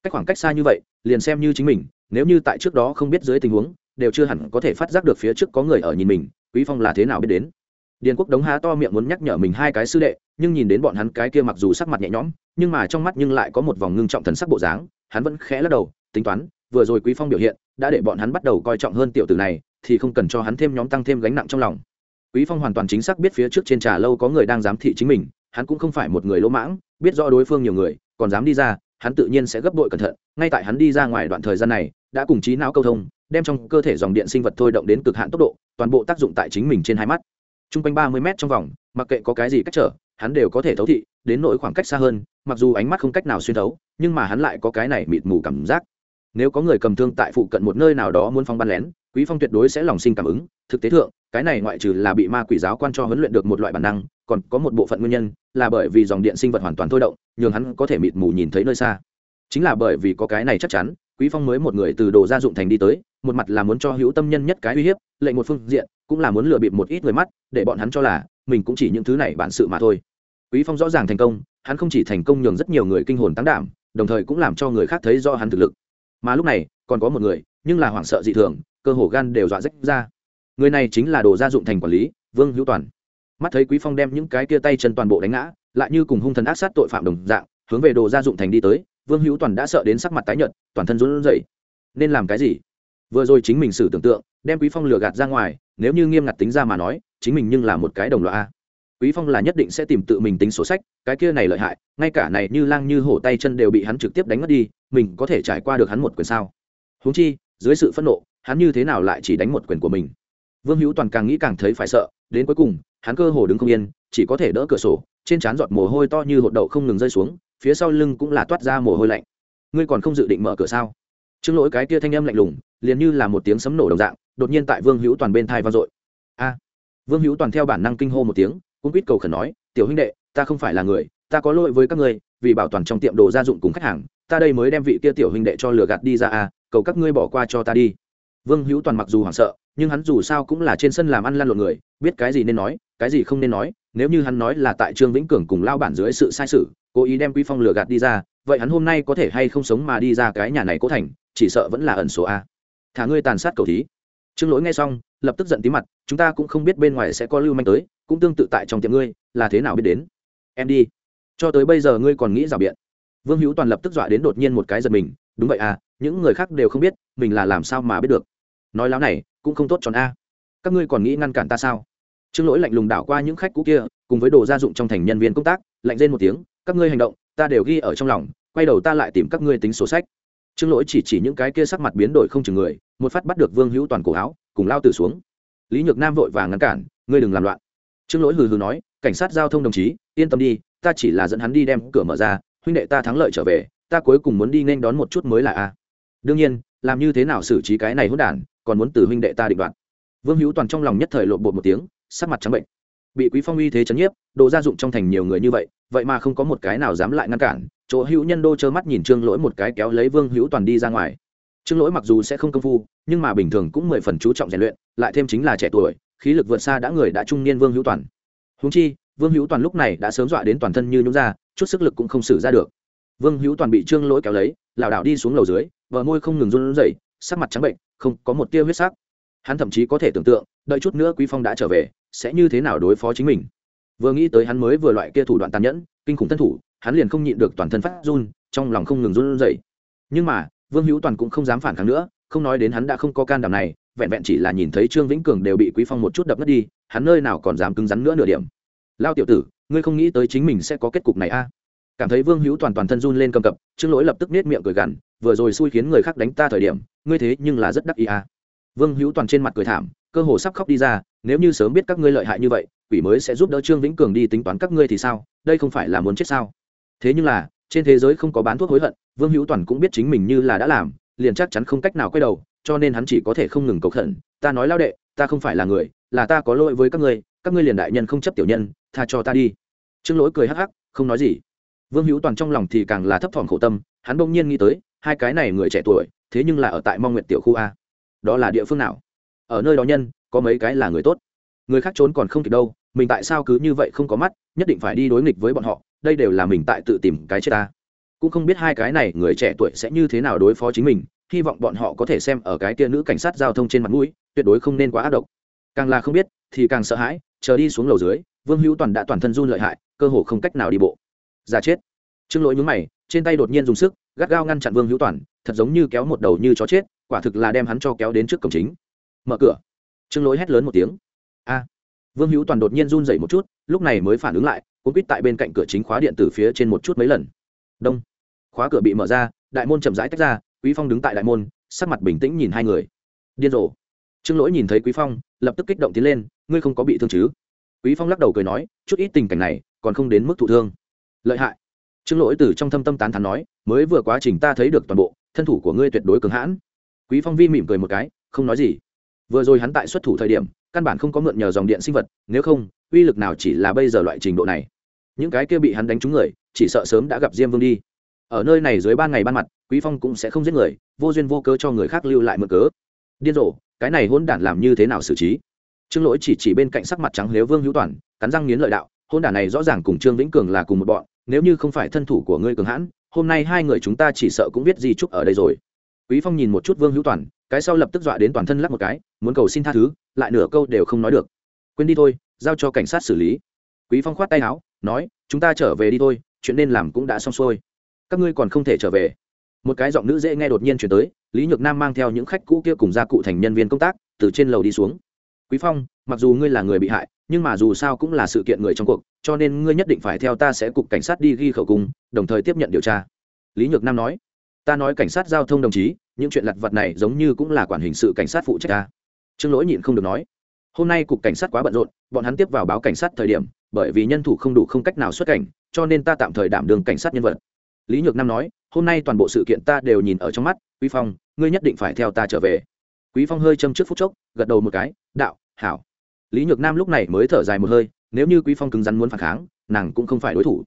Cách khoảng cách xa như vậy, liền xem như chính mình, nếu như tại trước đó không biết dưới tình huống, đều chưa hẳn có thể phát giác được phía trước có người ở nhìn mình, quý phong là thế nào biết đến. Điền quốc đống há to miệng muốn nhắc nhở mình hai cái sư đệ, nhưng nhìn đến bọn hắn cái kia mặc dù sắc mặt nhẹ nhõm, nhưng mà trong mắt nhưng lại có một vòng ngưng trọng thần sắc bộ dáng hắn vẫn khẽ lắc đầu, tính toán, vừa rồi quý phong biểu hiện, đã để bọn hắn bắt đầu coi trọng hơn tiểu tử này, thì không cần cho hắn thêm nhóm tăng thêm gánh nặng trong lòng. Quý phong hoàn toàn chính xác biết phía trước trên trà lâu có người đang giám thị chính mình, hắn cũng không phải một người lỗ mãng, biết rõ đối phương nhiều người, còn dám đi ra, hắn tự nhiên sẽ gấp bội cẩn thận, ngay tại hắn đi ra ngoài đoạn thời gian này, đã cùng trí não câu thông, đem trong cơ thể dòng điện sinh vật thôi động đến cực hạn tốc độ, toàn bộ tác dụng tại chính mình trên hai mắt. T r u n g quanh ba mươi m trong vòng, mặc kệ có cái gì cách trở, hắn đều có thể thấu thị đến nỗi khoảng cách xa hơn, mặc dù ánh mắt không cách nào xuyên thấu, nhưng mà hắn lại có cái này mịt mù cảm giác. Nếu có người cầm thương tại phụ cận một nơi nào đó muốn phong bắn lén, quý phong tuyệt đối sẽ lòng sinh cảm ứng. Thực tế thượng, cái này ngoại trừ là bị ma quỷ giáo quan cho huấn luyện được một loại bản năng, còn có một bộ phận nguyên nhân, là bởi vì dòng điện sinh vật hoàn toàn thôi động, nhường hắn có thể mịt mù nhìn thấy nơi xa. Chính là bởi vì có cái này chắc chắn, quý phong mới một người từ đồ gia dụng thành đi tới, một mặt là muốn cho hữu tâm nhân nhất cái uy hiếp, lệnh một phương diện, cũng là muốn lừa bịp một ít người mắt, để bọn hắn cho là mình cũng chỉ những thứ này bản sự mà thôi quý phong rõ ràng thành công, hắn không chỉ thành công nhường rất nhiều người kinh hồn tăng đảm, đồng thời cũng làm cho người khác thấy do hắn thực lực. Mà lúc này, còn có một người, nhưng là hoảng sợ dị thường, cơ hồ gan đều dọa rách ra. Người này chính là đồ gia dụng thành quản lý, vương hữu toàn. Mắt thấy quý phong đem những cái kia tay chân toàn bộ đánh ngã, lại như cùng hung thần ác sát tội phạm đồng dạng, hướng về đồ gia dụng thành đi tới, vương hữu toàn đã sợ đến sắc mặt tái nhợt, toàn thân run rẩy. Nên làm cái gì? Vừa rồi chính mình xử tưởng tượng, đem quý phong lừa gạt ra ngoài, nếu như nghiêm ngặt tính ra mà nói, chính mình nhưng là một cái đồng loại a quý phong là nhất định sẽ tìm tự mình tính sổ sách, cái kia này lợi hại, ngay cả này như lang như hổ tay chân đều bị hắn trực tiếp đánh mất đi, mình có thể trải qua được hắn một quyền sao? Huống chi, dưới sự phẫn nộ, hắn như thế nào lại chỉ đánh một quyền của mình? Vương hữu toàn càng nghĩ càng thấy phải sợ, đến cuối cùng, hắn cơ hồ đứng không yên, chỉ có thể đỡ cửa sổ, trên trán giọt mồ hôi to như hột đậu không ngừng rơi xuống, phía sau lưng cũng là toát ra mồ hôi lạnh. Ngươi còn không dự định mở cửa sao? Trương lỗi cái kia thanh âm lạnh lùng, liền như là một tiếng sấm nổ đồng dạng, đột nhiên tại vương hữu toàn bên thai vang dội. A! Vương hữu toàn theo bản năng kinh hô một tiếng cũng quýt cầu khẩn nói tiểu huynh đệ ta không phải là người ta có lỗi với các ngươi vì bảo toàn trong tiệm đồ gia dụng cùng khách hàng ta đây mới đem vị kia tiểu huynh đệ cho lừa gạt đi ra à, cầu các ngươi bỏ qua cho ta đi. Vương hữu toàn mặc dù hoảng sợ nhưng hắn dù sao cũng là trên sân làm ăn lăn lộn người biết cái gì nên nói cái gì không nên nói nếu như hắn nói là tại trương vĩnh cường cùng lao bản dưới sự sai sự cố ý đem quý phong lừa gạt đi ra vậy hắn hôm nay có thể hay không sống mà đi ra cái nhà này cố thành chỉ sợ vẫn là ẩn số a. Thả ngươi tàn sát cầu thí. Trương lỗi nghe xong lập tức giận tí mặt chúng ta cũng không biết bên ngoài sẽ có lưu manh tới cũng tương tự tại trong tiệm ngươi, là thế nào biết đến? Em đi. Cho tới bây giờ ngươi còn nghĩ rào biện. Vương hữu toàn lập tức dọa đến đột nhiên một cái giật mình, đúng vậy à những người khác đều không biết, mình là làm sao mà biết được. Nói láo này, cũng không tốt tròn a. Các ngươi còn nghĩ ngăn cản ta sao? Trương lỗi lạnh lùng đảo qua những khách cũ kia, cùng với đồ gia dụng trong thành nhân viên công tác, lạnh lên một tiếng, các ngươi hành động, ta đều ghi ở trong lòng, quay đầu ta lại tìm các ngươi tính sổ sách. Trương lỗi chỉ chỉ những cái kia sắc mặt biến đổi không chừng người, một phát bắt được vương hữu toàn cổ áo, cùng lao tử xuống. Lý nhược nam vội vàng ngăn cản, ngươi đừng làm loạn trương lỗi hừ hừ nói, cảnh sát giao thông đồng chí, yên tâm đi, ta chỉ là dẫn hắn đi đem cửa mở ra, huynh đệ ta thắng lợi trở về, ta cuối cùng muốn đi nên đón một chút mới là a. Đương nhiên, làm như thế nào xử trí cái này hỗn đản, còn muốn từ huynh đệ ta định đoạt. Vương hữu toàn trong lòng nhất thời lộn bột một tiếng, sắc mặt trắng bệnh. Bị quý phong uy thế chấn nhiếp, đồ gia dụng trong thành nhiều người như vậy vậy mà không có một cái nào dám lại ngăn cản, chỗ hữu nhân đô trơ mắt nhìn trương lỗi một cái kéo lấy vương hữu toàn đi ra ngoài. Trương lỗi mặc dù sẽ không công phu, nhưng mà bình thường cũng mười phần chú trọng rèn luyện, lại thêm chính là trẻ tuổi khí lực vượt xa đã người đã trung niên vương hữu toàn. Húng chi, vương hữu toàn lúc này đã sớm dọa đến toàn thân như nhúng ra, chút sức lực cũng không xử ra được. Vương hữu toàn bị trương lỗi kéo lấy, lảo đảo đi xuống lầu dưới vợ môi không ngừng run rẩy, sắc mặt trắng bệnh, không có một tia huyết sắc. Hắn thậm chí có thể tưởng tượng, đợi chút nữa quý phong đã trở về, sẽ như thế nào đối phó chính mình. Vừa nghĩ tới hắn mới vừa loại kia thủ đoạn tàn nhẫn, kinh khủng thân thủ, hắn liền không nhịn được toàn thân phát run, trong lòng không ngừng run rẩy. Nhưng mà, vương hữu toàn cũng không dám phản kháng nữa, không nói đến hắn đã không có can đảm này vẹn vẹn chỉ là nhìn thấy trương vĩnh cường đều bị quý phong một chút đập mất đi, hắn nơi nào còn dám cứng rắn nữa nửa điểm lao tiểu tử, ngươi không nghĩ tới chính mình sẽ có kết cục này a à? cảm thấy vương hữu toàn toàn thân run lên cầm cập, trương lỗi lập tức nết miệng cười gằn, vừa rồi xui khiến người khác đánh ta thời điểm, ngươi thế nhưng là rất đắc ý a à. vương hữu toàn trên mặt cười thảm, cơ hồ sắp khóc đi ra, nếu như sớm biết các ngươi lợi hại như vậy, quỷ mới sẽ giúp đỡ trương vĩnh cường đi tính toán các ngươi thì sao, đây không phải là muốn chết sao thế nhưng là, trên thế giới không có bán thuốc hối hận, vương hữu toàn cũng biết chính mình như là đã làm, liền chắc chắn không cách nào quay đầu cho nên hắn chỉ có thể không ngừng cầu khẩn, ta nói lao đệ, ta không phải là người, là ta có lỗi với các ngươi các ngươi liền đại nhân không chấp tiểu nhân, tha cho ta đi. Trương lỗi cười hắc hắc, không nói gì. Vương hữu toàn trong lòng thì càng là thấp thỏm khổ tâm, hắn bỗng nhiên nghĩ tới, hai cái này người trẻ tuổi, thế nhưng là ở tại mong nguyện tiểu khu a. Đó là địa phương nào? Ở nơi đó nhân, có mấy cái là người tốt. Người khác trốn còn không kịp đâu, mình tại sao cứ như vậy không có mắt, nhất định phải đi đối nghịch với bọn họ, đây đều là mình tại tự tìm cái chết ta. Cũng không biết hai cái này người trẻ tuổi sẽ như thế nào đối phó chính mình hy vọng bọn họ có thể xem ở cái kia nữ cảnh sát giao thông trên mặt mũi, tuyệt đối không nên quá ác độc. Càng là không biết, thì càng sợ hãi, chờ đi xuống lầu dưới, vương hữu toàn đã toàn thân run lợi hại, cơ hồ không cách nào đi bộ. Ra chết. Trương lỗi nhúng mày, trên tay đột nhiên dùng sức, gắt gao ngăn chặn vương hữu toàn, thật giống như kéo một đầu như chó chết, quả thực là đem hắn cho kéo đến trước cổng chính. Mở cửa. Trương lỗi hét lớn một tiếng. A. Vương hữu toàn đột nhiên run dậy một chút, lúc này mới phản ứng lại, cuốn quýt tại bên cạnh cửa chính khóa điện từ phía trên một chút mấy lần. Đông. Khóa cửa bị mở ra, đại môn chậm rãi tách ra quý phong đứng tại đại môn, sắc mặt bình tĩnh nhìn hai người. Điên rồ. Trương lỗi nhìn thấy quý phong, lập tức kích động tiến lên, ngươi không có bị thương chứ? Quý phong lắc đầu cười nói, chút ít tình cảnh này, còn không đến mức thụ thương. Lợi hại. Trương lỗi từ trong thâm tâm tán thán nói, mới vừa quá trình ta thấy được toàn bộ, thân thủ của ngươi tuyệt đối cường hãn. Quý phong vi mỉm cười một cái, không nói gì. Vừa rồi hắn tại xuất thủ thời điểm, căn bản không có mượn nhờ dòng điện sinh vật, nếu không, uy lực nào chỉ là bây giờ loại trình độ này. Những cái kia bị hắn đánh trúng người, chỉ sợ sớm đã gặp diêm vương đi ở nơi này dưới ban ngày ban mặt, quý phong cũng sẽ không giết người, vô duyên vô cớ cho người khác lưu lại mượn cớ. Điên rồ, cái này hôn đản làm như thế nào xử trí? Trương lỗi chỉ chỉ bên cạnh sắc mặt trắng nếu vương hữu toàn, cắn răng nghiến lợi đạo hôn đản này rõ ràng cùng trương vĩnh cường là cùng một bọn, nếu như không phải thân thủ của ngươi cường hãn, hôm nay hai người chúng ta chỉ sợ cũng biết gì chúc ở đây rồi. Quý phong nhìn một chút vương hữu toàn, cái sau lập tức dọa đến toàn thân lắc một cái, muốn cầu xin tha thứ, lại nửa câu đều không nói được. Quên đi thôi, giao cho cảnh sát xử lý. Quý phong khoát tay áo, nói, chúng ta trở về đi thôi, chuyện nên làm cũng đã xong xuôi các ngươi còn không thể trở về. Một cái giọng nữ dễ nghe đột nhiên chuyển tới, lý nhược nam mang theo những khách cũ kia cùng gia cụ thành nhân viên công tác, từ trên lầu đi xuống. Quý phong, mặc dù ngươi là người bị hại, nhưng mà dù sao cũng là sự kiện người trong cuộc, cho nên ngươi nhất định phải theo ta sẽ cục cảnh sát đi ghi khẩu cung, đồng thời tiếp nhận điều tra. Lý nhược nam nói. Ta nói cảnh sát giao thông đồng chí, những chuyện lặt vặt này giống như cũng là quản hình sự cảnh sát phụ trách ta. Trương lỗi nhịn không được nói. Hôm nay cục cảnh sát quá bận rộn, bọn hắn tiếp vào báo cảnh sát thời điểm, bởi vì nhân thủ không đủ không cách nào xuất cảnh, cho nên ta tạm thời đảm đường cảnh sát nhân vật lý nhược nam nói, hôm nay toàn bộ sự kiện ta đều nhìn ở trong mắt, quý phong, ngươi nhất định phải theo ta trở về. Quý phong hơi châm trước phút chốc, gật đầu một cái, đạo, hảo. Lý nhược nam lúc này mới thở dài một hơi, nếu như quý phong cứng rắn muốn phản kháng, nàng cũng không phải đối thủ.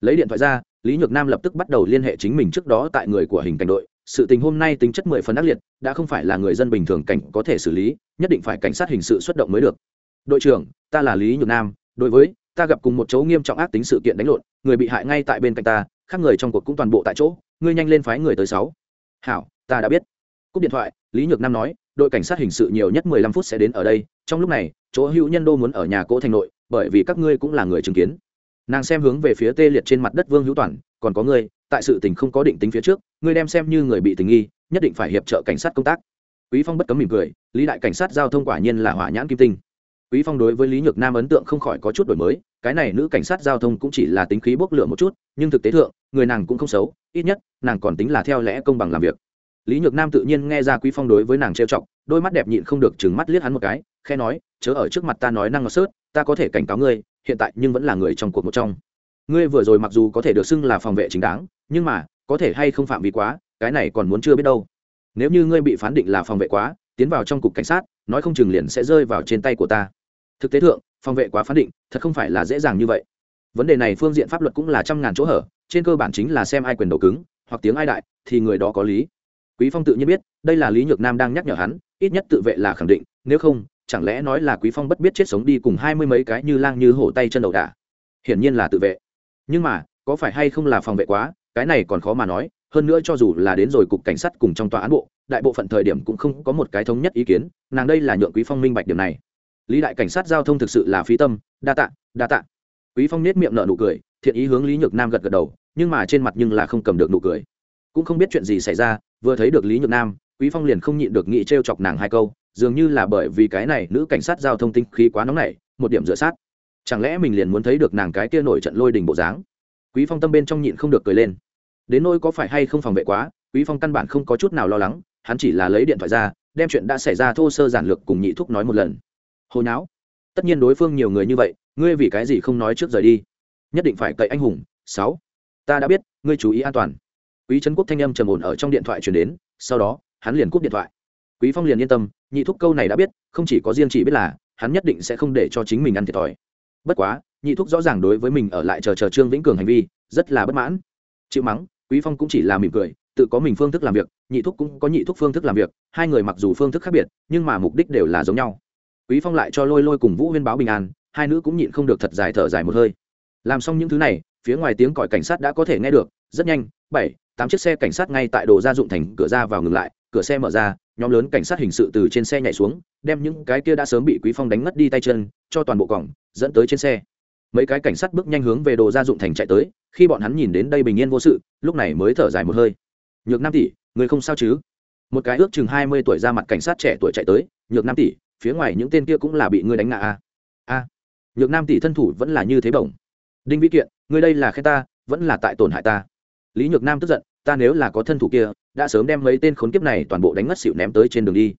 Lấy điện thoại ra, lý nhược nam lập tức bắt đầu liên hệ chính mình trước đó tại người của hình cảnh đội. Sự tình hôm nay tính chất mười phần ác liệt, đã không phải là người dân bình thường cảnh có thể xử lý, nhất định phải cảnh sát hình sự xuất động mới được. Đội trưởng, ta là lý nhược nam, đối với, ta gặp cùng một chỗ nghiêm trọng ác tính sự kiện đánh lộn, người bị hại ngay tại bên cạnh ta khác người trong cuộc cũng toàn bộ tại chỗ, ngươi nhanh lên phái người tới sáu. Hảo, ta đã biết. Cúp điện thoại, lý nhược nam nói, đội cảnh sát hình sự nhiều nhất mười lăm phút sẽ đến ở đây, trong lúc này, chỗ hữu nhân đô muốn ở nhà cỗ thành nội, bởi vì các ngươi cũng là người chứng kiến. Nàng xem hướng về phía tê liệt trên mặt đất vương hữu toàn, còn có ngươi, tại sự tình không có định tính phía trước, ngươi đem xem như người bị tình nghi, nhất định phải hiệp trợ cảnh sát công tác. Quý phong bất cấm mỉm cười, lý đại cảnh sát giao thông quả nhiên là hỏa nhãn kim tinh. Quý phong đối với lý nhược nam ấn tượng không khỏi có chút đổi mới cái này nữ cảnh sát giao thông cũng chỉ là tính khí bốc lửa một chút, nhưng thực tế thượng, người nàng cũng không xấu, ít nhất, nàng còn tính là theo lẽ công bằng làm việc. Lý nhược nam tự nhiên nghe ra quý phong đối với nàng trêu chọc, đôi mắt đẹp nhịn không được chừng mắt liếc hắn một cái khe nói, chớ ở trước mặt ta nói năng ngọt sớt, ta có thể cảnh cáo ngươi, hiện tại nhưng vẫn là người trong cuộc một trong. Ngươi vừa rồi mặc dù có thể được xưng là phòng vệ chính đáng, nhưng mà, có thể hay không phạm vi quá, cái này còn muốn chưa biết đâu. Nếu như ngươi bị phán định là phòng vệ quá, tiến vào trong cục cảnh sát, nói không chừng liền sẽ rơi vào trên tay của ta. Thực tế thượng phòng vệ quá phán định, thật không phải là dễ dàng như vậy. Vấn đề này phương diện pháp luật cũng là trăm ngàn chỗ hở, trên cơ bản chính là xem ai quyền đầu cứng, hoặc tiếng ai đại, thì người đó có lý. Quý phong tự nhiên biết, đây là lý nhược nam đang nhắc nhở hắn, ít nhất tự vệ là khẳng định, nếu không, chẳng lẽ nói là quý phong bất biết chết sống đi cùng hai mươi mấy cái như lang như hổ tay chân đầu đà hiển nhiên là tự vệ. Nhưng mà, có phải hay không là phòng vệ quá, cái này còn khó mà nói, hơn nữa cho dù là đến rồi cục cảnh sát cùng trong tòa án bộ, đại bộ phận thời điểm cũng không có một cái thống nhất ý kiến, nàng đây là nhượng quý phong minh bạch điểm này lý đại cảnh sát giao thông thực sự là phí tâm, đa tạ đa tạ. Quý phong nết miệng nở nụ cười, thiện ý hướng lý nhược nam gật gật đầu, nhưng mà trên mặt nhưng là không cầm được nụ cười. Cũng không biết chuyện gì xảy ra, vừa thấy được lý nhược nam, quý phong liền không nhịn được nghĩ trêu chọc nàng hai câu, dường như là bởi vì cái này nữ cảnh sát giao thông tinh khí quá nóng nảy, một điểm dựa sát. Chẳng lẽ mình liền muốn thấy được nàng cái kia nổi trận lôi đình bộ dáng? Quý phong tâm bên trong nhịn không được cười lên. Đến nỗi có phải hay không phòng vệ quá, quý phong căn bản không có chút nào lo lắng, hắn chỉ là lấy điện thoại ra, đem chuyện đã xảy ra thô sơ giản lược cùng nhị thúc nói một lần hồi não tất nhiên đối phương nhiều người như vậy, ngươi vì cái gì không nói trước rời đi? Nhất định phải cậy anh hùng. Sáu. Ta đã biết, ngươi chú ý an toàn. Quý trấn quốc thanh âm trầm ổn ở trong điện thoại truyền đến, sau đó, hắn liền cúp điện thoại. Quý phong liền yên tâm, nhị thúc câu này đã biết, không chỉ có riêng chỉ biết là, hắn nhất định sẽ không để cho chính mình ăn thiệt thòi. Bất quá, nhị thúc rõ ràng đối với mình ở lại chờ chờ trương vĩnh cường hành vi, rất là bất mãn. Chịu mắng, quý phong cũng chỉ là mỉm cười, tự có mình phương thức làm việc, nhị thúc cũng có nhị thúc phương thức làm việc, hai người mặc dù phương thức khác biệt, nhưng mà mục đích đều là giống nhau quý phong lại cho lôi lôi cùng vũ huyên báo bình an, hai nữ cũng nhịn không được thật dài thở dài một hơi. Làm xong những thứ này, phía ngoài tiếng còi cảnh sát đã có thể nghe được, rất nhanh, bảy, tám chiếc xe cảnh sát ngay tại đồ gia dụng thành cửa ra vào ngừng lại, cửa xe mở ra, nhóm lớn cảnh sát hình sự từ trên xe nhảy xuống, đem những cái kia đã sớm bị quý phong đánh ngất đi tay chân, cho toàn bộ cổng dẫn tới trên xe. Mấy cái cảnh sát bước nhanh hướng về đồ gia dụng thành chạy tới, khi bọn hắn nhìn đến đây bình yên vô sự, lúc này mới thở dài một hơi. Nhược nam tỷ, người không sao chứ? Một cái ước chừng hai mươi tuổi ra mặt cảnh sát trẻ tuổi chạy tới, nhược nam tỷ phía ngoài những tên kia cũng là bị ngươi đánh ngã a a, nhược nam tỷ thân thủ vẫn là như thế bổng. Đinh vĩ kiện, ngươi đây là khen ta, vẫn là tại tổn hại ta. Lý nhược nam tức giận, ta nếu là có thân thủ kia, đã sớm đem mấy tên khốn kiếp này toàn bộ đánh ngất xỉu ném tới trên đường đi.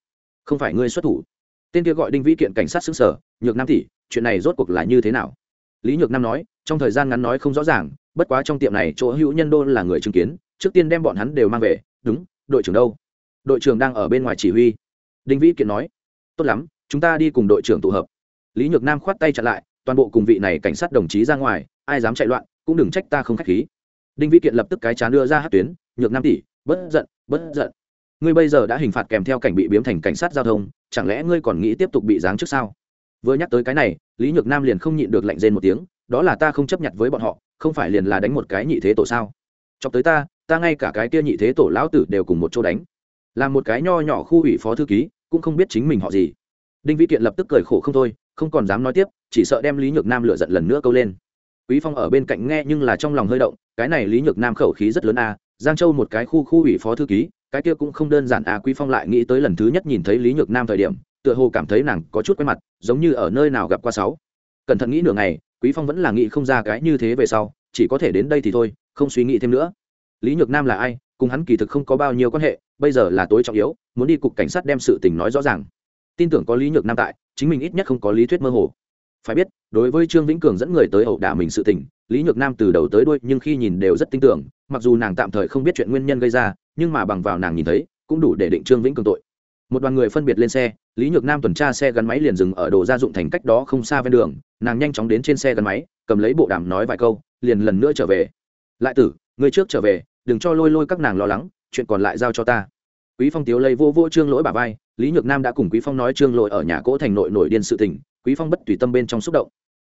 Không phải ngươi xuất thủ. Tên kia gọi đinh vĩ kiện cảnh sát xứng sở, nhược nam tỷ, chuyện này rốt cuộc là như thế nào? Lý nhược nam nói, trong thời gian ngắn nói không rõ ràng, bất quá trong tiệm này chỗ hữu nhân đô là người chứng kiến, trước tiên đem bọn hắn đều mang về, đúng, đội trưởng đâu? Đội trưởng đang ở bên ngoài chỉ huy. Đinh vĩ kiện nói tốt lắm, chúng ta đi cùng đội trưởng tụ hợp. Lý nhược nam khoát tay chặn lại, toàn bộ cùng vị này cảnh sát đồng chí ra ngoài, ai dám chạy loạn, cũng đừng trách ta không k h á c h khí. Đinh vĩ kiện lập tức cái chán đưa ra hát tuyến, nhược nam tỷ bất giận bất giận. Ngươi bây giờ đã hình phạt kèm theo cảnh bị biếm thành cảnh sát giao thông, chẳng lẽ ngươi còn nghĩ tiếp tục bị giáng trước sao? Vừa nhắc tới cái này, lý nhược nam liền không nhịn được lạnh rên một tiếng, đó là ta không chấp nhận với bọn họ, không phải liền là đánh một cái nhị thế tổ sao? Chọc tới ta ta ngay cả cái kia nhị thế tổ lão tử đều cùng một chỗ đánh. Làm một cái nho nhỏ khu ủy phó thư ký cũng không biết chính mình họ gì. Đinh vĩ kiện lập tức cười khổ không thôi, không còn dám nói tiếp, chỉ sợ đem lý nhược nam lựa giận lần nữa câu lên. Quý phong ở bên cạnh nghe nhưng là trong lòng hơi động, cái này lý nhược nam khẩu khí rất lớn a, giang châu một cái khu khu ủy phó thư ký, cái kia cũng không đơn giản a, quý phong lại nghĩ tới lần thứ nhất nhìn thấy lý nhược nam thời điểm, tựa hồ cảm thấy nàng có chút quen mặt, giống như ở nơi nào gặp qua sáu. Cẩn thận nghĩ nửa ngày, quý phong vẫn là nghĩ không ra cái như thế về sau, chỉ có thể đến đây thì thôi, không suy nghĩ thêm nữa. Lý nhược nam là ai, cùng hắn kỳ thực không có bao nhiêu quan hệ bây giờ là tối trọng yếu, muốn đi cục cảnh sát đem sự tình nói rõ ràng. Tin tưởng có lý nhược nam tại, chính mình ít nhất không có lý thuyết mơ hồ. Phải biết, đối với trương vĩnh cường dẫn người tới ẩu đả mình sự tình, lý nhược nam từ đầu tới đuôi nhưng khi nhìn đều rất tin tưởng, mặc dù nàng tạm thời không biết chuyện nguyên nhân gây ra, nhưng mà bằng vào nàng nhìn thấy, cũng đủ để định trương vĩnh cường tội. Một đoàn người phân biệt lên xe, lý nhược nam tuần tra xe gắn máy liền dừng ở đồ gia dụng thành cách đó không xa ven đường, nàng nhanh chóng đến trên xe gắn máy, cầm lấy bộ đàm nói vài câu, liền lần nữa trở về. Lại tử, người trước trở về, đừng cho lôi lôi các nàng lo lắng chuyện còn lại giao cho ta. Quý phong tiếu lấy vô vô trương lỗi bà vai, lý nhược nam đã cùng quý phong nói trương lỗi ở nhà cỗ thành nội nổi điên sự tình, quý phong bất tùy tâm bên trong xúc động.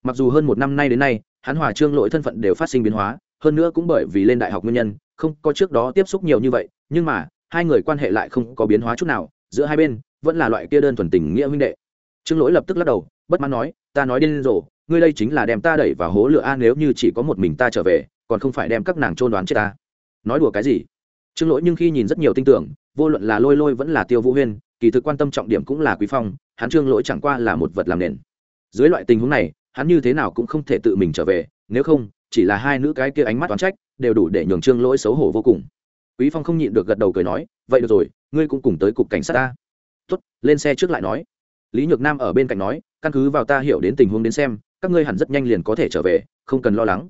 Mặc dù hơn một năm nay đến nay, hắn hòa trương lỗi thân phận đều phát sinh biến hóa, hơn nữa cũng bởi vì lên đại học nguyên nhân, không có trước đó tiếp xúc nhiều như vậy, nhưng mà, hai người quan hệ lại không có biến hóa chút nào, giữa hai bên, vẫn là loại kia đơn thuần tình nghĩa huynh đệ. Trương lỗi lập tức lắc đầu, bất mãn nói, ta nói điên rồ, ngươi đây chính là đem ta đẩy vào hố lửa a, nếu như chỉ có một mình ta trở về, còn không phải đem các nàng trôn đoán chết ta. Nói đùa cái gì? Trương lỗi nhưng khi nhìn rất nhiều tin tưởng, vô luận là lôi lôi vẫn là tiêu vũ huyên, kỳ thực quan tâm trọng điểm cũng là quý phong, hắn trương lỗi chẳng qua là một vật làm nền. Dưới loại tình huống này, hắn như thế nào cũng không thể tự mình trở về, nếu không, chỉ là hai nữ cái kia ánh mắt toán trách, đều đủ để nhường trương lỗi xấu hổ vô cùng. Quý phong không nhịn được gật đầu cười nói, vậy được rồi, ngươi cũng cùng tới cục cảnh sát ta. Tốt, lên xe trước lại nói. Lý nhược nam ở bên cạnh nói, căn cứ vào ta hiểu đến tình huống đến xem, các ngươi hẳn rất nhanh liền có thể trở về, không cần lo lắng.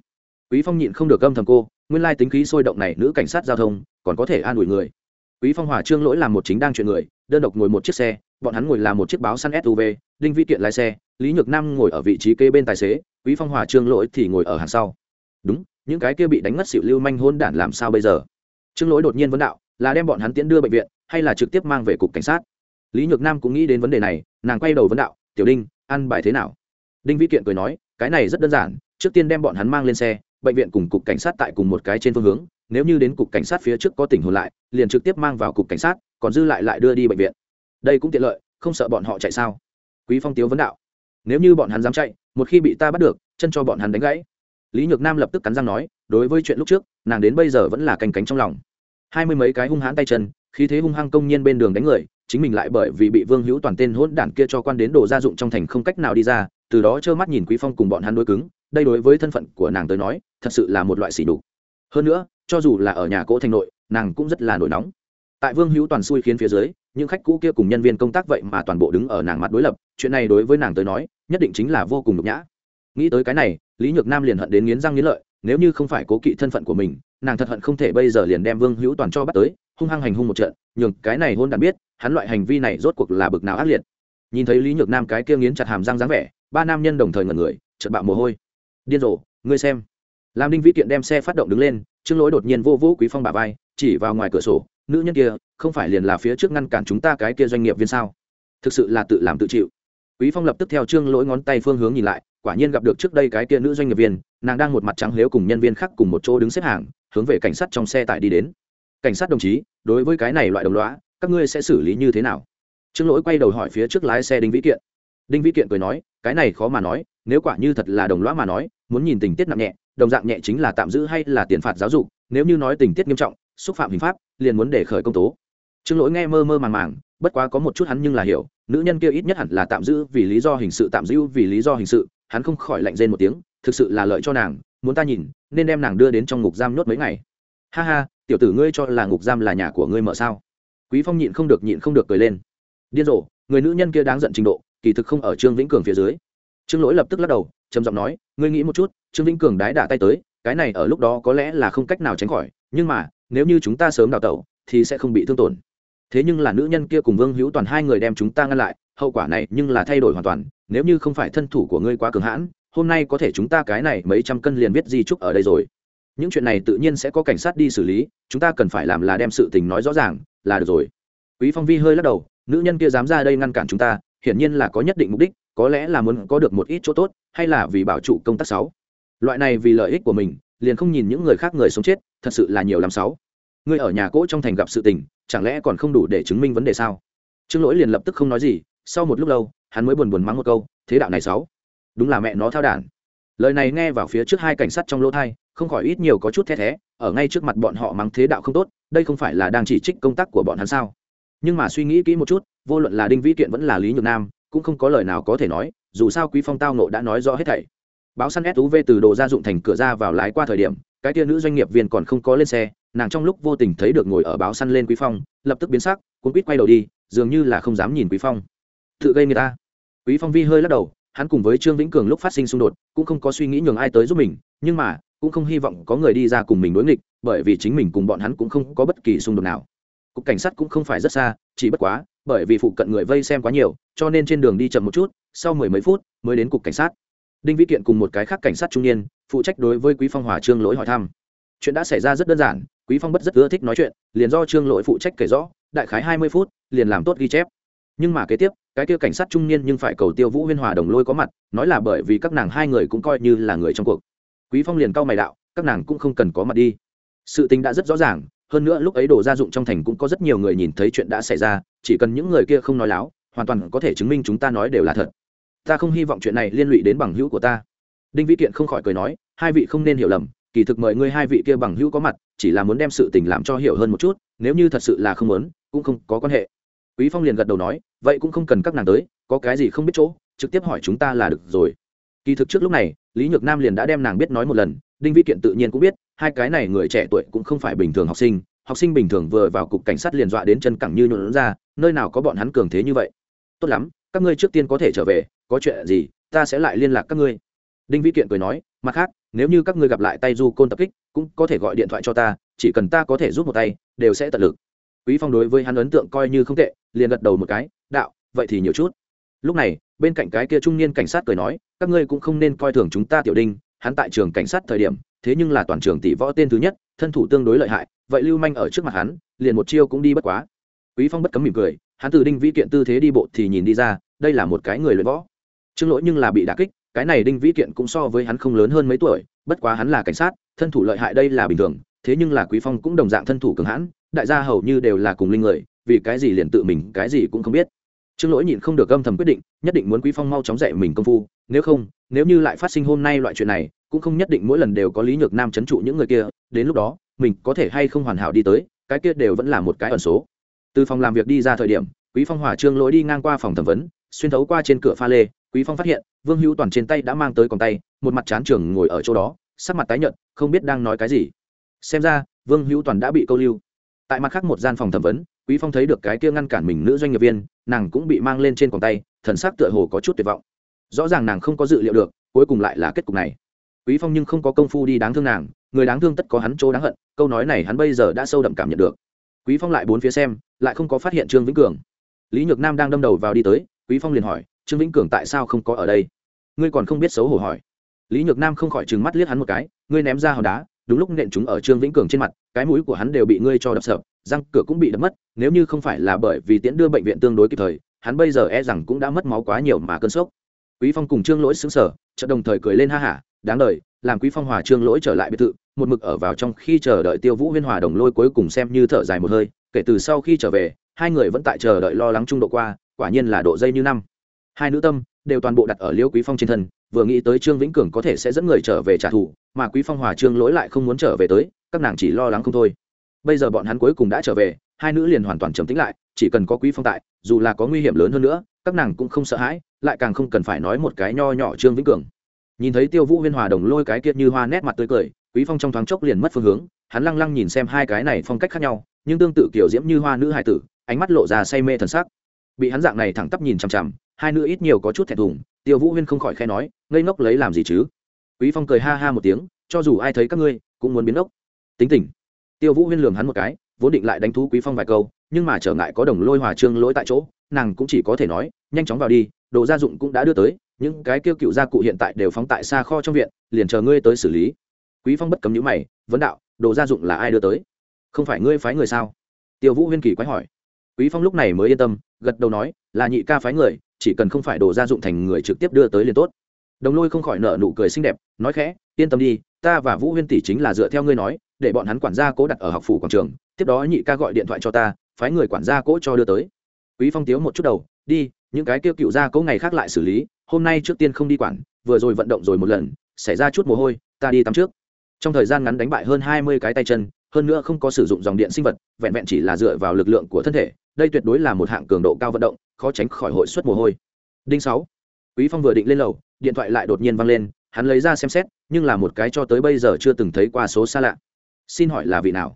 Quý phong nhịn không được gâm thầm cô, nguyên lai tính khí sôi động này nữ cảnh sát giao thông còn có thể an ủi người. Quý phong hòa trương lỗi làm một chính đang chuyện người, đơn độc ngồi một chiếc xe, bọn hắn ngồi làm một chiếc báo săn suv đinh vi kiện lái xe, lý nhược nam ngồi ở vị trí kê bên tài xế, quý phong hòa trương lỗi thì ngồi ở hàng sau. Đúng, những cái kia bị đánh ngất xịu lưu manh hôn đản làm sao bây giờ? Trương lỗi đột nhiên vấn đạo, là đem bọn hắn tiễn đưa bệnh viện, hay là trực tiếp mang về cục cảnh sát? Lý nhược nam cũng nghĩ đến vấn đề này, nàng quay đầu vấn đạo, tiểu đinh, ăn bài thế nào? Đinh vi kiện cười nói, cái này rất đơn giản, trước tiên đem bọn hắn mang lên xe, bệnh viện cùng cục cảnh sát tại cùng một cái trên phương hướng nếu như đến cục cảnh sát phía trước có tình huống lại, liền trực tiếp mang vào cục cảnh sát, còn dư lại lại đưa đi bệnh viện. Đây cũng tiện lợi, không sợ bọn họ chạy sao? Quý phong tiếu vấn đạo. Nếu như bọn hắn dám chạy, một khi bị ta bắt được, chân cho bọn hắn đánh gãy. Lý nhược nam lập tức cắn răng nói, đối với chuyện lúc trước, nàng đến bây giờ vẫn là canh cánh trong lòng. Hai mươi mấy cái hung hãn tay chân, khí thế hung hăng công nhiên bên đường đánh người, chính mình lại bởi vì bị vương hữu toàn tên hỗn đản kia cho quan đến đồ gia dụng trong thành không cách nào đi ra, từ đó trơ mắt nhìn quý phong cùng bọn hắn đối cứng. Đây đối với thân phận của nàng tới nói, thật sự là một loại xỉ đục hơn nữa cho dù là ở nhà cỗ thành nội, nàng cũng rất là nổi nóng. Tại vương hữu toàn xui khiến phía dưới, những khách cũ kia cùng nhân viên công tác vậy mà toàn bộ đứng ở nàng mặt đối lập, chuyện này đối với nàng tới nói, nhất định chính là vô cùng nhục nhã. Nghĩ tới cái này, lý nhược nam liền hận đến nghiến răng nghiến lợi, nếu như không phải cố kỵ thân phận của mình, nàng thật hận không thể bây giờ liền đem vương hữu toàn cho bắt tới, hung hăng hành hung một trận, nhường cái này hôn đàn biết, hắn loại hành vi này rốt cuộc là bực nào ác liệt. Nhìn thấy lý nhược nam cái kia nghiến chặt hàm răng dáng vẻ, ba nam nhân đồng thời ngẩn người, chợt bạo mồ hôi. Điên rồ, ngươi xem. Làm đinh vĩ kiện đem xe phát động đứng lên trương lỗi đột nhiên vô vũ quý phong bà vai, chỉ vào ngoài cửa sổ, nữ nhân kia, không phải liền là phía trước ngăn cản chúng ta cái kia doanh nghiệp viên sao? Thực sự là tự làm tự chịu. Quý phong lập tức theo trương lỗi ngón tay phương hướng nhìn lại, quả nhiên gặp được trước đây cái kia nữ doanh nghiệp viên, nàng đang một mặt trắng lếu cùng nhân viên khác cùng một chỗ đứng xếp hàng, hướng về cảnh sát trong xe tải đi đến. Cảnh sát đồng chí, đối với cái này loại đồng lõa, các ngươi sẽ xử lý như thế nào? Trương lỗi quay đầu hỏi phía trước lái xe đinh vĩ kiện. Đinh vĩ kiện cười nói, cái này khó mà nói, nếu quả như thật là đồng lõa mà nói, muốn nhìn tình tiết nặng nhẹ đồng dạng nhẹ chính là tạm giữ hay là tiền phạt giáo dục, nếu như nói tình tiết nghiêm trọng, xúc phạm hình pháp, liền muốn để khởi công tố. Trương lỗi nghe mơ mơ màng màng, bất quá có một chút hắn nhưng là hiểu, nữ nhân kia ít nhất hẳn là tạm giữ vì lý do hình sự, tạm giữ vì lý do hình sự, hắn không khỏi lạnh rên một tiếng, thực sự là lợi cho nàng, muốn ta nhìn, nên đem nàng đưa đến trong ngục giam nhốt mấy ngày. Ha ha, tiểu tử ngươi cho là ngục giam là nhà của ngươi mở sao? Quý phong nhịn không được nhịn không được cười lên. Điên rồ, người nữ nhân kia đáng giận trình độ, kỳ thực không ở trương vĩnh cường phía dưới. Trương lỗi lập tức lắc đầu trầm giọng nói, ngươi nghĩ một chút, trương vĩnh cường đái đả tay tới, cái này ở lúc đó có lẽ là không cách nào tránh khỏi, nhưng mà, nếu như chúng ta sớm đào tẩu, thì sẽ không bị thương tổn. Thế nhưng là nữ nhân kia cùng vương hữu toàn hai người đem chúng ta ngăn lại, hậu quả này nhưng là thay đổi hoàn toàn, nếu như không phải thân thủ của ngươi quá cường hãn, hôm nay có thể chúng ta cái này mấy trăm cân liền biết di trúc ở đây rồi. Những chuyện này tự nhiên sẽ có cảnh sát đi xử lý, chúng ta cần phải làm là đem sự tình nói rõ ràng, là được rồi. Quý phong vi hơi lắc đầu, nữ nhân kia dám ra đây ngăn cản chúng ta hiển nhiên là có nhất định mục đích, có lẽ là muốn có được một ít chỗ tốt, hay là vì bảo trụ công tác sáu. Loại này vì lợi ích của mình, liền không nhìn những người khác người sống chết, thật sự là nhiều làm sáu. Ngươi ở nhà cỗ trong thành gặp sự tình, chẳng lẽ còn không đủ để chứng minh vấn đề sao? Trương lỗi liền lập tức không nói gì, sau một lúc lâu, hắn mới buồn buồn mắng một câu, thế đạo này sáu, đúng là mẹ nó thao đản. Lời này nghe vào phía trước hai cảnh sát trong lỗ thai, không khỏi ít nhiều có chút the thé, ở ngay trước mặt bọn họ mắng thế đạo không tốt, đây không phải là đang chỉ trích công tác của bọn hắn sao? Nhưng mà suy nghĩ kỹ một chút, vô luận là đinh vĩ kiện vẫn là lý nhược nam, cũng không có lời nào có thể nói, dù sao quý phong tao nộ đã nói rõ hết thảy. Báo săn suv từ đồ gia dụng thành cửa ra vào lái qua thời điểm, cái tia nữ doanh nghiệp viên còn không có lên xe, nàng trong lúc vô tình thấy được ngồi ở báo săn lên quý phong, lập tức biến sắc cuốn quýt quay đầu đi, dường như là không dám nhìn quý phong. Tự gây người ta. Quý phong vi hơi lắc đầu, hắn cùng với trương vĩnh cường lúc phát sinh xung đột, cũng không có suy nghĩ nhường ai tới giúp mình, nhưng mà, cũng không hy vọng có người đi ra cùng mình đối nghịch, bởi vì chính mình cùng bọn hắn cũng không có bất kỳ xung đột nào cục cảnh sát cũng không phải rất xa, chỉ bất quá, bởi vì phụ cận người vây xem quá nhiều, cho nên trên đường đi chậm một chút, sau mười mấy phút mới đến cục cảnh sát. Đinh vĩ kiện cùng một cái khác cảnh sát trung niên, phụ trách đối với quý phong hòa trương lỗi hỏi thăm. Chuyện đã xảy ra rất đơn giản, quý phong bất rất ưa thích nói chuyện, liền do trương lỗi phụ trách kể rõ, đại khái hai mươi phút, liền làm tốt ghi chép. Nhưng mà kế tiếp, cái kia cảnh sát trung niên nhưng phải cầu tiêu vũ huyên hòa đồng lôi có mặt, nói là bởi vì các nàng hai người cũng coi như là người trong cuộc. Quý phong liền cau mày đạo, các nàng cũng không cần có mặt đi. Sự tình đã rất rõ ràng hơn nữa lúc ấy đồ gia dụng trong thành cũng có rất nhiều người nhìn thấy chuyện đã xảy ra, chỉ cần những người kia không nói láo, hoàn toàn có thể chứng minh chúng ta nói đều là thật. Ta không hy vọng chuyện này liên lụy đến bằng hữu của ta. Đinh vĩ kiện không khỏi cười nói, hai vị không nên hiểu lầm, kỳ thực mời ngươi hai vị kia bằng hữu có mặt, chỉ là muốn đem sự tình làm cho hiểu hơn một chút, nếu như thật sự là không muốn, cũng không có quan hệ. Quý phong liền gật đầu nói, vậy cũng không cần các nàng tới, có cái gì không biết chỗ, trực tiếp hỏi chúng ta là được rồi kỳ thực trước lúc này, lý nhược nam liền đã đem nàng biết nói một lần, đinh vi kiện tự nhiên cũng biết, hai cái này người trẻ tuổi cũng không phải bình thường học sinh học sinh bình thường vừa vào cục cảnh sát liền dọa đến chân cẳng như nhuộn ra, nơi nào có bọn hắn cường thế như vậy. Tốt lắm, các ngươi trước tiên có thể trở về, có chuyện gì, ta sẽ lại liên lạc các ngươi. Đinh vi kiện cười nói, mặt khác, nếu như các ngươi gặp lại tay du côn tập kích, cũng có thể gọi điện thoại cho ta, chỉ cần ta có thể giúp một tay, đều sẽ tận lực. Quý phong đối với hắn ấn tượng coi như không tệ, liền gật đầu một cái, đạo, vậy thì nhiều chút lúc này, bên cạnh cái kia trung niên cảnh sát cười nói, các ngươi cũng không nên coi thường chúng ta tiểu đinh, hắn tại trường cảnh sát thời điểm, thế nhưng là toàn trường tỷ võ tên thứ nhất, thân thủ tương đối lợi hại, vậy lưu manh ở trước mặt hắn, liền một chiêu cũng đi bất quá. Quý phong bất cấm mỉm cười, hắn từ đinh vĩ kiện tư thế đi bộ thì nhìn đi ra, đây là một cái người luyện võ. Trương lỗi nhưng là bị đả kích, cái này đinh vĩ kiện cũng so với hắn không lớn hơn mấy tuổi, bất quá hắn là cảnh sát, thân thủ lợi hại đây là bình thường, thế nhưng là quý phong cũng đồng dạng thân thủ cường hãn, đại gia hầu như đều là cùng linh người, vì cái gì liền tự mình, cái gì cũng không biết trương lỗi nhịn không được âm thầm quyết định, nhất định muốn quý phong mau chóng dạy mình công phu, nếu không, nếu như lại phát sinh hôm nay loại chuyện này, cũng không nhất định mỗi lần đều có lý nhược nam chấn trụ những người kia, đến lúc đó, mình có thể hay không hoàn hảo đi tới, cái kia đều vẫn là một cái ẩn số. Từ phòng làm việc đi ra thời điểm, quý phong hòa trương lỗi đi ngang qua phòng thẩm vấn, xuyên thấu qua trên cửa pha lê, quý phong phát hiện, vương hữu toàn trên tay đã mang tới còn tay, một mặt chán trường ngồi ở chỗ đó, sắc mặt tái nhợt, không biết đang nói cái gì. Xem ra, vương hữu toàn đã bị câu lưu. Tại mặt khác một gian phòng thẩm vấn, quý phong thấy được cái kia ngăn cản mình nữ doanh nghiệp viên nàng cũng bị mang lên trên còn tay, thần sắc tựa hồ có chút tuyệt vọng. Rõ ràng nàng không có dự liệu được, cuối cùng lại là kết cục này. Quý phong nhưng không có công phu đi đáng thương nàng, người đáng thương tất có hắn chỗ đáng hận, câu nói này hắn bây giờ đã sâu đậm cảm nhận được. Quý phong lại bốn phía xem, lại không có phát hiện trương vĩnh cường. Lý nhược nam đang đâm đầu vào đi tới, quý phong liền hỏi, trương vĩnh cường tại sao không có ở đây? Ngươi còn không biết xấu hổ hỏi. Lý nhược nam không khỏi trừng mắt liếc hắn một cái, ngươi ném ra hòn đá, đúng lúc nện chúng ở trương vĩnh cường trên mặt, cái mũi của hắn đều bị ngươi cho đập sập răng cửa cũng bị đập mất, nếu như không phải là bởi vì tiễn đưa bệnh viện tương đối kịp thời, hắn bây giờ e rằng cũng đã mất máu quá nhiều mà cơn sốc. Quý phong cùng trương lỗi xứng sở chợt đồng thời cười lên ha hả, đáng đời, làm quý phong hòa trương lỗi trở lại biệt thự, một mực ở vào trong khi chờ đợi tiêu vũ huyên hòa đồng lôi cuối cùng xem như thở dài một hơi, kể từ sau khi trở về, hai người vẫn tại chờ đợi lo lắng trung độ qua, quả nhiên là độ dây như năm. Hai nữ tâm đều toàn bộ đặt ở liễu quý phong trên thân, vừa nghĩ tới trương vĩnh cường có thể sẽ dẫn người trở về trả thù, mà quý phong hòa trương lỗi lại không muốn trở về tới, các nàng chỉ lo lắng không thôi bây giờ bọn hắn cuối cùng đã trở về, hai nữ liền hoàn toàn trầm tĩnh lại, chỉ cần có quý phong tại, dù là có nguy hiểm lớn hơn nữa, các nàng cũng không sợ hãi, lại càng không cần phải nói một cái nho nhỏ trương vĩnh cường. Nhìn thấy tiêu vũ huyên hòa đồng lôi cái kiệt như hoa nét mặt tươi cười, quý phong trong thoáng chốc liền mất phương hướng, hắn lăng lăng nhìn xem hai cái này phong cách khác nhau, nhưng tương tự kiểu diễm như hoa nữ hài tử, ánh mắt lộ ra say mê thần sắc. Bị hắn dạng này thẳng tắp nhìn chằm chằm, hai nữ ít nhiều có chút thẹn thùng, tiêu vũ huyên không khỏi khe nói, ngây ngốc lấy làm gì chứ? Quý phong cười ha ha một tiếng, cho dù ai thấy các ngươi, cũng muốn biến ốc tính tình tiêu vũ huyên lường hắn một cái, vốn định lại đánh thú quý phong vài câu, nhưng mà trở ngại có đồng lôi hòa trương lỗi tại chỗ, nàng cũng chỉ có thể nói, nhanh chóng vào đi, đồ gia dụng cũng đã đưa tới, những cái kêu cựu gia cụ hiện tại đều phóng tại xa kho trong viện, liền chờ ngươi tới xử lý. Quý phong bất cấm nhíu mày, vấn đạo, đồ gia dụng là ai đưa tới? Không phải ngươi phái người sao? Tiêu vũ huyên kỳ quái hỏi. Quý phong lúc này mới yên tâm, gật đầu nói, là nhị ca phái người, chỉ cần không phải đồ gia dụng thành người trực tiếp đưa tới liền tốt. Đồng lôi không khỏi nở nụ cười xinh đẹp, nói khẽ, yên tâm đi, ta và vũ huyên tỷ chính là dựa theo ngươi nói để bọn hắn quản gia cố đặt ở học phủ quảng trường, tiếp đó nhị ca gọi điện thoại cho ta, phái người quản gia cố cho đưa tới. Quý phong tiếu một chút đầu, đi, những cái kêu cựu gia cố ngày khác lại xử lý, hôm nay trước tiên không đi quản, vừa rồi vận động rồi một lần, xảy ra chút mồ hôi, ta đi tắm trước. Trong thời gian ngắn đánh bại hơn hai mươi cái tay chân, hơn nữa không có sử dụng dòng điện sinh vật, vẹn vẹn chỉ là dựa vào lực lượng của thân thể, đây tuyệt đối là một hạng cường độ cao vận động, khó tránh khỏi hội suất mồ hôi. Đinh sáu. Quý phong vừa định lên lầu, điện thoại lại đột nhiên vang lên, hắn lấy ra xem xét, nhưng là một cái cho tới bây giờ chưa từng thấy qua số xa lạ xin hỏi là vị nào?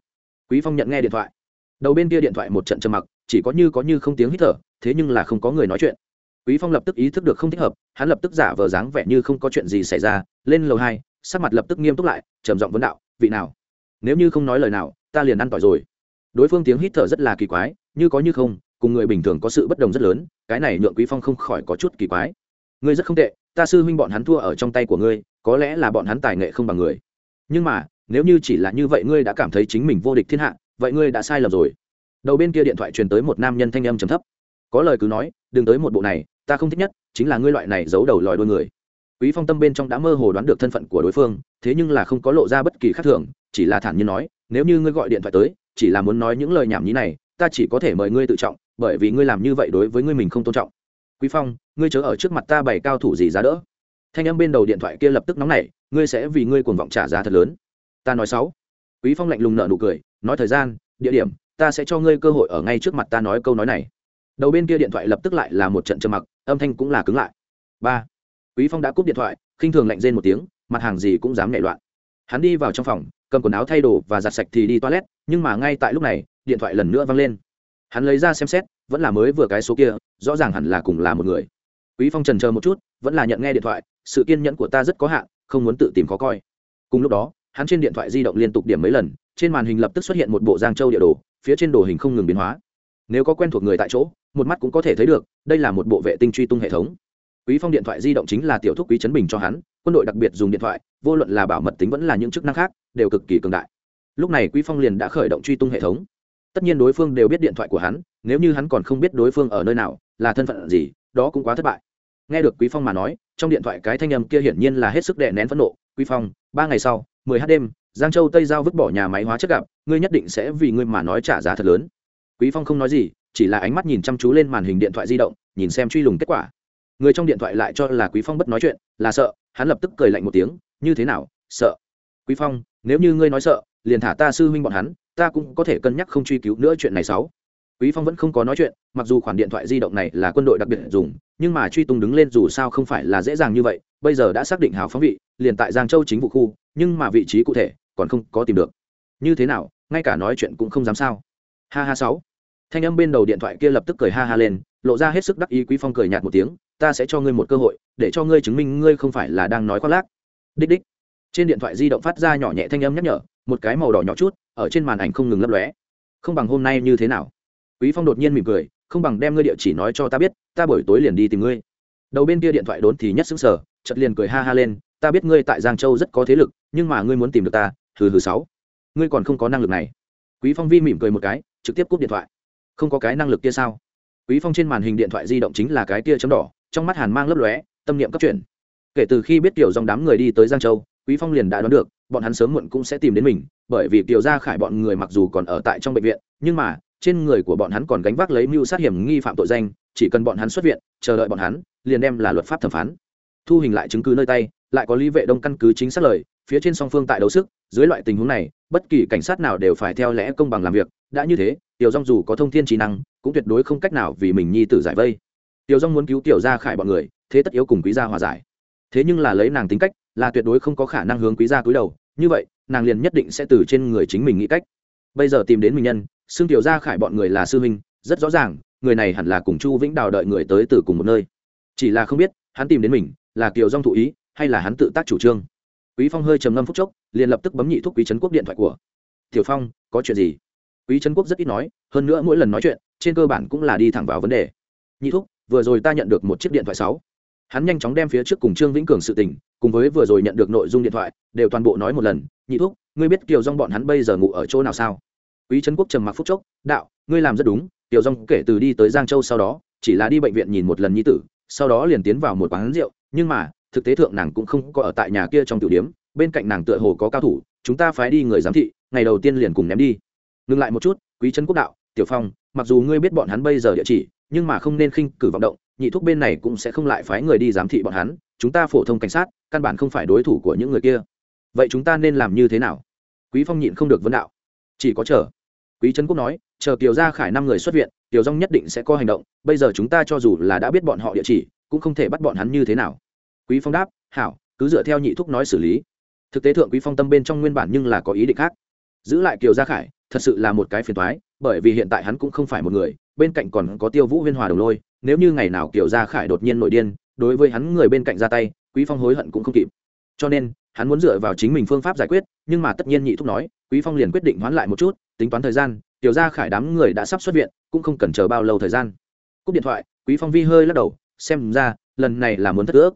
Quý phong nhận nghe điện thoại. Đầu bên kia điện thoại một trận trầm mặc, chỉ có như có như không tiếng hít thở, thế nhưng là không có người nói chuyện. Quý phong lập tức ý thức được không thích hợp, hắn lập tức giả vờ dáng vẻ như không có chuyện gì xảy ra, lên lầu hai, sắc mặt lập tức nghiêm túc lại, trầm giọng vấn đạo, vị nào? Nếu như không nói lời nào, ta liền ăn tỏi rồi. Đối phương tiếng hít thở rất là kỳ quái, như có như không, cùng người bình thường có sự bất đồng rất lớn, cái này nhượng quý phong không khỏi có chút kỳ quái. Ngươi rất không tệ, ta sư huynh bọn hắn thua ở trong tay của ngươi, có lẽ là bọn hắn tài nghệ không bằng người. Nhưng mà nếu như chỉ là như vậy ngươi đã cảm thấy chính mình vô địch thiên hạ, vậy ngươi đã sai lầm rồi. Đầu bên kia điện thoại truyền tới một nam nhân thanh âm trầm thấp. Có lời cứ nói, đừng tới một bộ này, ta không thích nhất, chính là ngươi loại này giấu đầu lòi đôi người. Quý phong tâm bên trong đã mơ hồ đoán được thân phận của đối phương, thế nhưng là không có lộ ra bất kỳ khác thường, chỉ là thản nhiên nói, nếu như ngươi gọi điện thoại tới, chỉ là muốn nói những lời nhảm nhí này, ta chỉ có thể mời ngươi tự trọng, bởi vì ngươi làm như vậy đối với ngươi mình không tôn trọng. Quý phong, ngươi chớ ở trước mặt ta bày cao thủ gì giá đỡ. Thanh âm bên đầu điện thoại kia lập tức nóng nảy, ngươi sẽ vì ngươi cuồng vọng trả giá thật lớn ta nói sáu. Quý phong lạnh lùng nợ nụ cười, nói thời gian, địa điểm, ta sẽ cho ngươi cơ hội ở ngay trước mặt ta nói câu nói này. Đầu bên kia điện thoại lập tức lại là một trận trầm mặc, âm thanh cũng là cứng lại. Ba. Quý phong đã cúp điện thoại, khinh thường lạnh rên một tiếng, mặt hàng gì cũng dám nhảy loạn. Hắn đi vào trong phòng, cầm quần áo thay đồ và giặt sạch thì đi toilet, nhưng mà ngay tại lúc này, điện thoại lần nữa vang lên. Hắn lấy ra xem xét, vẫn là mới vừa cái số kia, rõ ràng hẳn là cùng là một người. Quý phong trần chờ một chút, vẫn là nhận nghe điện thoại, sự kiên nhẫn của ta rất có hạn, không muốn tự tìm khó coi. Cùng lúc đó hắn trên điện thoại di động liên tục điểm mấy lần, trên màn hình lập tức xuất hiện một bộ giang châu địa đồ, phía trên đồ hình không ngừng biến hóa. Nếu có quen thuộc người tại chỗ, một mắt cũng có thể thấy được, đây là một bộ vệ tinh truy tung hệ thống. Quý phong điện thoại di động chính là tiểu thúc quý chấn bình cho hắn, quân đội đặc biệt dùng điện thoại, vô luận là bảo mật tính vẫn là những chức năng khác, đều cực kỳ cường đại. Lúc này quý phong liền đã khởi động truy tung hệ thống. Tất nhiên đối phương đều biết điện thoại của hắn, nếu như hắn còn không biết đối phương ở nơi nào, là thân phận gì, đó cũng quá thất bại. Nghe được quý phong mà nói, trong điện thoại cái thanh âm kia hiển nhiên là hết sức đè nén phẫn nộ. Quý phong, ba ngày sau mười h đêm, giang châu tây giao vứt bỏ nhà máy hóa chất gặp, ngươi nhất định sẽ vì ngươi mà nói trả giá thật lớn. Quý phong không nói gì, chỉ là ánh mắt nhìn chăm chú lên màn hình điện thoại di động, nhìn xem truy lùng kết quả. Người trong điện thoại lại cho là quý phong bất nói chuyện, là sợ, hắn lập tức cười lạnh một tiếng, như thế nào, sợ? Quý phong, nếu như ngươi nói sợ, liền thả ta sư huynh bọn hắn, ta cũng có thể cân nhắc không truy cứu nữa chuyện này sáu. Quý phong vẫn không có nói chuyện, mặc dù khoản điện thoại di động này là quân đội đặc biệt dùng, nhưng mà truy tung đứng lên dù sao không phải là dễ dàng như vậy, bây giờ đã xác định hào phóng vị, liền tại giang châu chính vụ khu nhưng mà vị trí cụ thể còn không có tìm được. Như thế nào, ngay cả nói chuyện cũng không dám sao. Ha ha sáu. Thanh âm bên đầu điện thoại kia lập tức cười ha ha lên, lộ ra hết sức đắc ý quý phong cười nhạt một tiếng, ta sẽ cho ngươi một cơ hội, để cho ngươi chứng minh ngươi không phải là đang nói khoác lác. Đích đích. Trên điện thoại di động phát ra nhỏ nhẹ thanh âm nhắc nhở, một cái màu đỏ nhỏ chút, ở trên màn ảnh không ngừng lấp lóe. Không bằng hôm nay như thế nào? Quý phong đột nhiên mỉm cười, không bằng đem ngươi địa chỉ nói cho ta biết, ta buổi tối liền đi tìm ngươi. Đầu bên kia điện thoại đốn thì nhất xứng sở chợt liền cười ha ha lên ta biết ngươi tại giang châu rất có thế lực, nhưng mà ngươi muốn tìm được ta, hừ hừ sáu. Ngươi còn không có năng lực này. Quý phong vi mỉm cười một cái, trực tiếp cúp điện thoại. Không có cái năng lực kia sao? Quý phong trên màn hình điện thoại di động chính là cái kia chấm đỏ, trong mắt hàn mang lấp lóe, tâm niệm cấp chuyển. Kể từ khi biết tiểu dòng đám người đi tới giang châu, quý phong liền đã đoán được, bọn hắn sớm muộn cũng sẽ tìm đến mình, bởi vì tiểu gia khải bọn người mặc dù còn ở tại trong bệnh viện, nhưng mà, trên người của bọn hắn còn gánh vác lấy mưu sát hiểm nghi phạm tội danh, chỉ cần bọn hắn xuất viện, chờ đợi bọn hắn, liền đem là luật pháp thẩm phán. Thu hình lại chứng cứ nơi tay lại có lý vệ đông căn cứ chính xác lời, phía trên song phương tại đấu sức, dưới loại tình huống này, bất kỳ cảnh sát nào đều phải theo lẽ công bằng làm việc, đã như thế, tiểu dong dù có thông thiên trí năng, cũng tuyệt đối không cách nào vì mình nhi tử giải vây. Tiểu dong muốn cứu tiểu gia khải bọn người, thế tất yếu cùng quý gia hòa giải. Thế nhưng là lấy nàng tính cách, là tuyệt đối không có khả năng hướng quý gia cúi đầu, như vậy, nàng liền nhất định sẽ từ trên người chính mình nghĩ cách. Bây giờ tìm đến mình nhân, xưng tiểu gia khải bọn người là sư huynh, rất rõ ràng, người này hẳn là cùng chu vĩnh đào đợi người tới từ cùng một nơi. Chỉ là không biết, hắn tìm đến mình, là kiều dong thụ ý hay là hắn tự tác chủ trương? Quý phong hơi trầm ngâm phút chốc, liền lập tức bấm nhị thúc quý trấn quốc điện thoại của. Tiểu phong, có chuyện gì? Quý trấn quốc rất ít nói, hơn nữa mỗi lần nói chuyện, trên cơ bản cũng là đi thẳng vào vấn đề. Nhị thúc vừa rồi ta nhận được một chiếc điện thoại sáu. Hắn nhanh chóng đem phía trước cùng trương vĩnh cường sự tình, cùng với vừa rồi nhận được nội dung điện thoại, đều toàn bộ nói một lần. Nhị thúc ngươi biết kiều dong bọn hắn bây giờ ngủ ở chỗ nào sao? Quý trấn quốc trầm mặc phúc chốc, đạo, ngươi làm rất đúng, kiều dong kể từ đi tới giang châu sau đó, chỉ là đi bệnh viện nhìn một lần nhi tử, sau đó liền tiến vào một quán rượu, nhưng mà thực tế thượng nàng cũng không có ở tại nhà kia trong tiểu điếm, bên cạnh nàng tựa hồ có cao thủ, chúng ta phái đi người giám thị, ngày đầu tiên liền cùng ném đi. Ngừng lại một chút, quý trấn quốc đạo, tiểu phong, mặc dù ngươi biết bọn hắn bây giờ địa chỉ, nhưng mà không nên khinh cử vọng động, nhị thúc bên này cũng sẽ không lại phái người đi giám thị bọn hắn, chúng ta phổ thông cảnh sát, căn bản không phải đối thủ của những người kia. Vậy chúng ta nên làm như thế nào? Quý phong nhịn không được vấn đạo. Chỉ có chờ. Quý trấn quốc nói, chờ kiều gia khải năm người xuất viện, kiều dong nhất định sẽ có hành động, bây giờ chúng ta cho dù là đã biết bọn họ địa chỉ, cũng không thể bắt bọn hắn như thế nào quý phong đáp, hảo, cứ dựa theo nhị thúc nói xử lý. Thực tế thượng quý phong tâm bên trong nguyên bản nhưng là có ý định khác. Giữ lại kiều gia khải, thật sự là một cái phiền toái, bởi vì hiện tại hắn cũng không phải một người, bên cạnh còn có tiêu vũ huyên hòa đồng lôi, nếu như ngày nào kiều gia khải đột nhiên nổi điên, đối với hắn người bên cạnh ra tay, quý phong hối hận cũng không kịp. Cho nên, hắn muốn dựa vào chính mình phương pháp giải quyết, nhưng mà tất nhiên nhị thúc nói, quý phong liền quyết định hoán lại một chút, tính toán thời gian tiểu gia khải đám người đã sắp xuất viện, cũng không cần chờ bao lâu thời gian. Cúp điện thoại, quý phong vi hơi lắc đầu, xem ra, lần này là muốn thất ước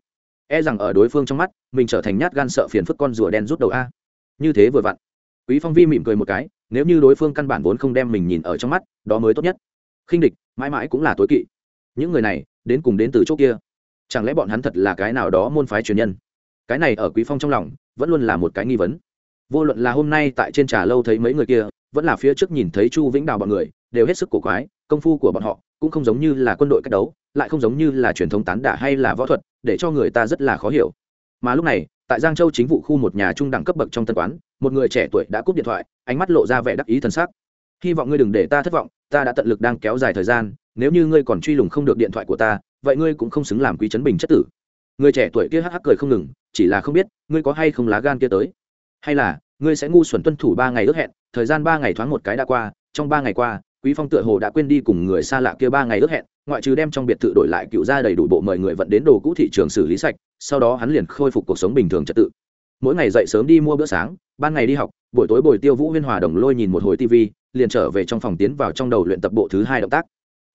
e rằng ở đối phương trong mắt, mình trở thành nhát gan sợ phiền phức con rùa đen rút đầu a. Như thế vừa vặn, quý phong vi mỉm cười một cái, nếu như đối phương căn bản vốn không đem mình nhìn ở trong mắt, đó mới tốt nhất. Khinh địch, mãi mãi cũng là tối kỵ. Những người này, đến cùng đến từ chỗ kia. Chẳng lẽ bọn hắn thật là cái nào đó môn phái truyền nhân? Cái này ở quý phong trong lòng, vẫn luôn là một cái nghi vấn. Vô luận là hôm nay tại trên trà lâu thấy mấy người kia, vẫn là phía trước nhìn thấy chu vĩnh đào bọn người, đều hết sức cổ quái, công phu của bọn họ cũng không giống như là quân đội cách đấu, lại không giống như là truyền thống tán đả hay là võ thuật, để cho người ta rất là khó hiểu. Mà lúc này, tại giang châu chính vụ khu một nhà trung đẳng cấp bậc trong tân quán, một người trẻ tuổi đã cúp điện thoại, ánh mắt lộ ra vẻ đắc ý thân xác hy vọng ngươi đừng để ta thất vọng, ta đã tận lực đang kéo dài thời gian, nếu như ngươi còn truy lùng không được điện thoại của ta, vậy ngươi cũng không xứng làm quý chấn bình chất tử. Người trẻ tuổi kia hắc hắc cười không ngừng, chỉ là không biết, ngươi có hay không lá gan kia tới? Hay là, ngươi sẽ ngu xuẩn tuân thủ ba ngày ước hẹn, thời gian ba ngày thoáng một cái đã qua, trong ba ngày qua quý phong tựa hồ đã quên đi cùng người xa lạ kia ba ngày ước hẹn, ngoại trừ đem trong biệt thự đổi lại cựu ra đầy đủ bộ mời người vận đến đồ cũ thị trường xử lý sạch, sau đó hắn liền khôi phục cuộc sống bình thường trật tự. Mỗi ngày dậy sớm đi mua bữa sáng, ban ngày đi học, buổi tối bồi tiêu vũ huyên hòa đồng lôi nhìn một hồi tv liền trở về trong phòng tiến vào trong đầu luyện tập bộ thứ hai động tác.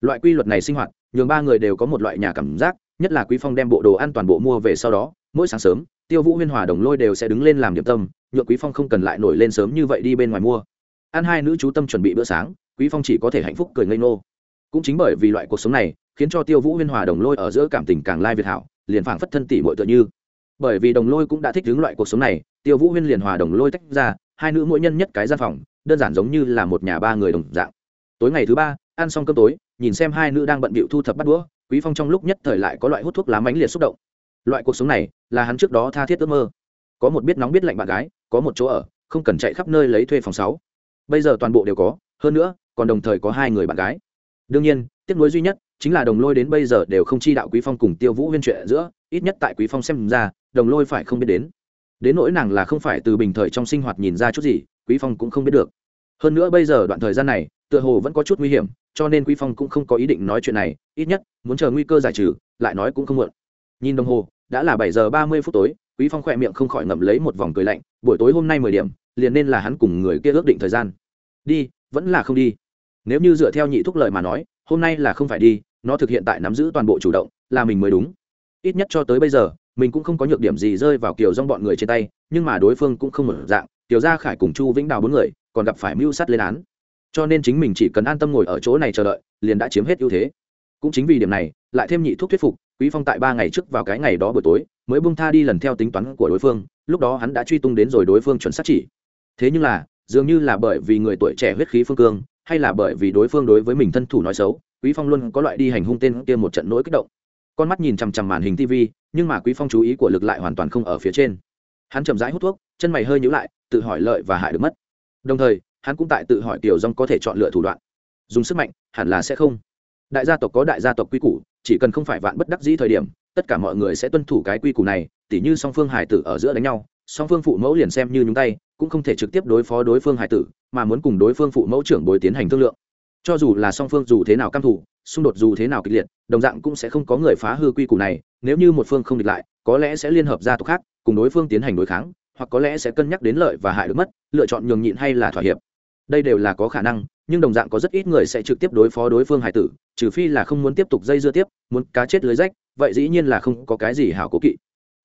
Loại quy luật này sinh hoạt, nhường ba người đều có một loại nhà cảm giác, nhất là quý phong đem bộ đồ ăn toàn bộ mua về sau đó, mỗi sáng sớm, tiêu vũ huyên hòa đồng lôi đều sẽ đứng lên làm điểm tâm nhựa quý phong không cần lại nổi lên sớm như vậy đi bên ngoài mua. Ăn hai nữ chú tâm chuẩn bị bữa sáng quý phong chỉ có thể hạnh phúc cười ngây ngô. Cũng chính bởi vì loại cuộc sống này, khiến cho tiêu vũ huyên hòa đồng lôi ở giữa cảm tình càng lai việt hảo, liền phảng phất thân tỷ muội tựa như. Bởi vì đồng lôi cũng đã thích hướng loại cuộc sống này, tiêu vũ huyên liền hòa đồng lôi tách ra, hai nữ mỗi nhân nhất cái gian phòng, đơn giản giống như là một nhà ba người đồng dạng. Tối ngày thứ ba, ăn xong cơm tối, nhìn xem hai nữ đang bận bịu thu thập bắt đũa, quý phong trong lúc nhất thời lại có loại hút thuốc lá mánh liệt xúc động. Loại cuộc sống này, là hắn trước đó tha thiết ước mơ. Có một biết nóng biết lạnh bạn gái, có một chỗ ở, không cần chạy khắp nơi lấy thuê phòng sáu. Bây giờ toàn bộ đều có, hơn nữa còn đồng thời có hai người bạn gái. Đương nhiên, tiếc nuối duy nhất chính là đồng lôi đến bây giờ đều không chi đạo quý phong cùng tiêu vũ huyên chuyện giữa, ít nhất tại quý phong xem ra, đồng lôi phải không biết đến. Đến nỗi nàng là không phải từ bình thời trong sinh hoạt nhìn ra chút gì, quý phong cũng không biết được. Hơn nữa bây giờ đoạn thời gian này, tựa hồ vẫn có chút nguy hiểm, cho nên quý phong cũng không có ý định nói chuyện này, ít nhất muốn chờ nguy cơ giải trừ, lại nói cũng không muộn. Nhìn đồng hồ, đã là bảy giờ ba mươi phút tối, quý phong khỏe miệng không khỏi ngậm lấy một vòng cười lạnh, buổi tối hôm nay mười điểm, liền nên là hắn cùng người kia ước định thời gian. Đi, vẫn là không đi nếu như dựa theo nhị thúc lời mà nói, hôm nay là không phải đi, nó thực hiện tại nắm giữ toàn bộ chủ động, là mình mới đúng. Ít nhất cho tới bây giờ, mình cũng không có nhược điểm gì rơi vào kiểu dong bọn người trên tay, nhưng mà đối phương cũng không mở dạng tiểu gia khải cùng chu vĩnh đào bốn người, còn gặp phải mưu sát lên án. Cho nên chính mình chỉ cần an tâm ngồi ở chỗ này chờ đợi, liền đã chiếm hết ưu thế. Cũng chính vì điểm này, lại thêm nhị thuốc thuyết phục, quý phong tại ba ngày trước vào cái ngày đó buổi tối, mới bung tha đi lần theo tính toán của đối phương, lúc đó hắn đã truy tung đến rồi đối phương chuẩn xác chỉ. Thế nhưng là, dường như là bởi vì người tuổi trẻ huyết khí phương cương hay là bởi vì đối phương đối với mình thân thủ nói xấu, quý phong luôn có loại đi hành hung tên kia một trận nỗi kích động. Con mắt nhìn chằm chằm màn hình tv nhưng mà quý phong chú ý của lực lại hoàn toàn không ở phía trên. Hắn chậm rãi hút thuốc, chân mày hơi nhíu lại, tự hỏi lợi và hại được mất. Đồng thời, hắn cũng tại tự hỏi tiểu dòng có thể chọn lựa thủ đoạn. Dùng sức mạnh, hẳn là sẽ không. Đại gia tộc có đại gia tộc quy củ, chỉ cần không phải vạn bất đắc dĩ thời điểm, tất cả mọi người sẽ tuân thủ cái quy củ này, tỉ như song phương hải tử ở giữa đánh nhau, song phương phụ mẫu liền xem như nhúng tay cũng không thể trực tiếp đối phó đối phương hải tử, mà muốn cùng đối phương phụ mẫu trưởng bồi tiến hành thương lượng. Cho dù là song phương dù thế nào căm thủ xung đột dù thế nào kịch liệt, đồng dạng cũng sẽ không có người phá hư quy củ này, nếu như một phương không địch lại, có lẽ sẽ liên hợp gia tộc khác, cùng đối phương tiến hành đối kháng, hoặc có lẽ sẽ cân nhắc đến lợi và hại được mất, lựa chọn nhường nhịn hay là thỏa hiệp. Đây đều là có khả năng, nhưng đồng dạng có rất ít người sẽ trực tiếp đối phó đối phương hải tử, trừ phi là không muốn tiếp tục dây dưa tiếp, muốn cá chết lưới rách, vậy dĩ nhiên là không có cái gì hảo cố kỵ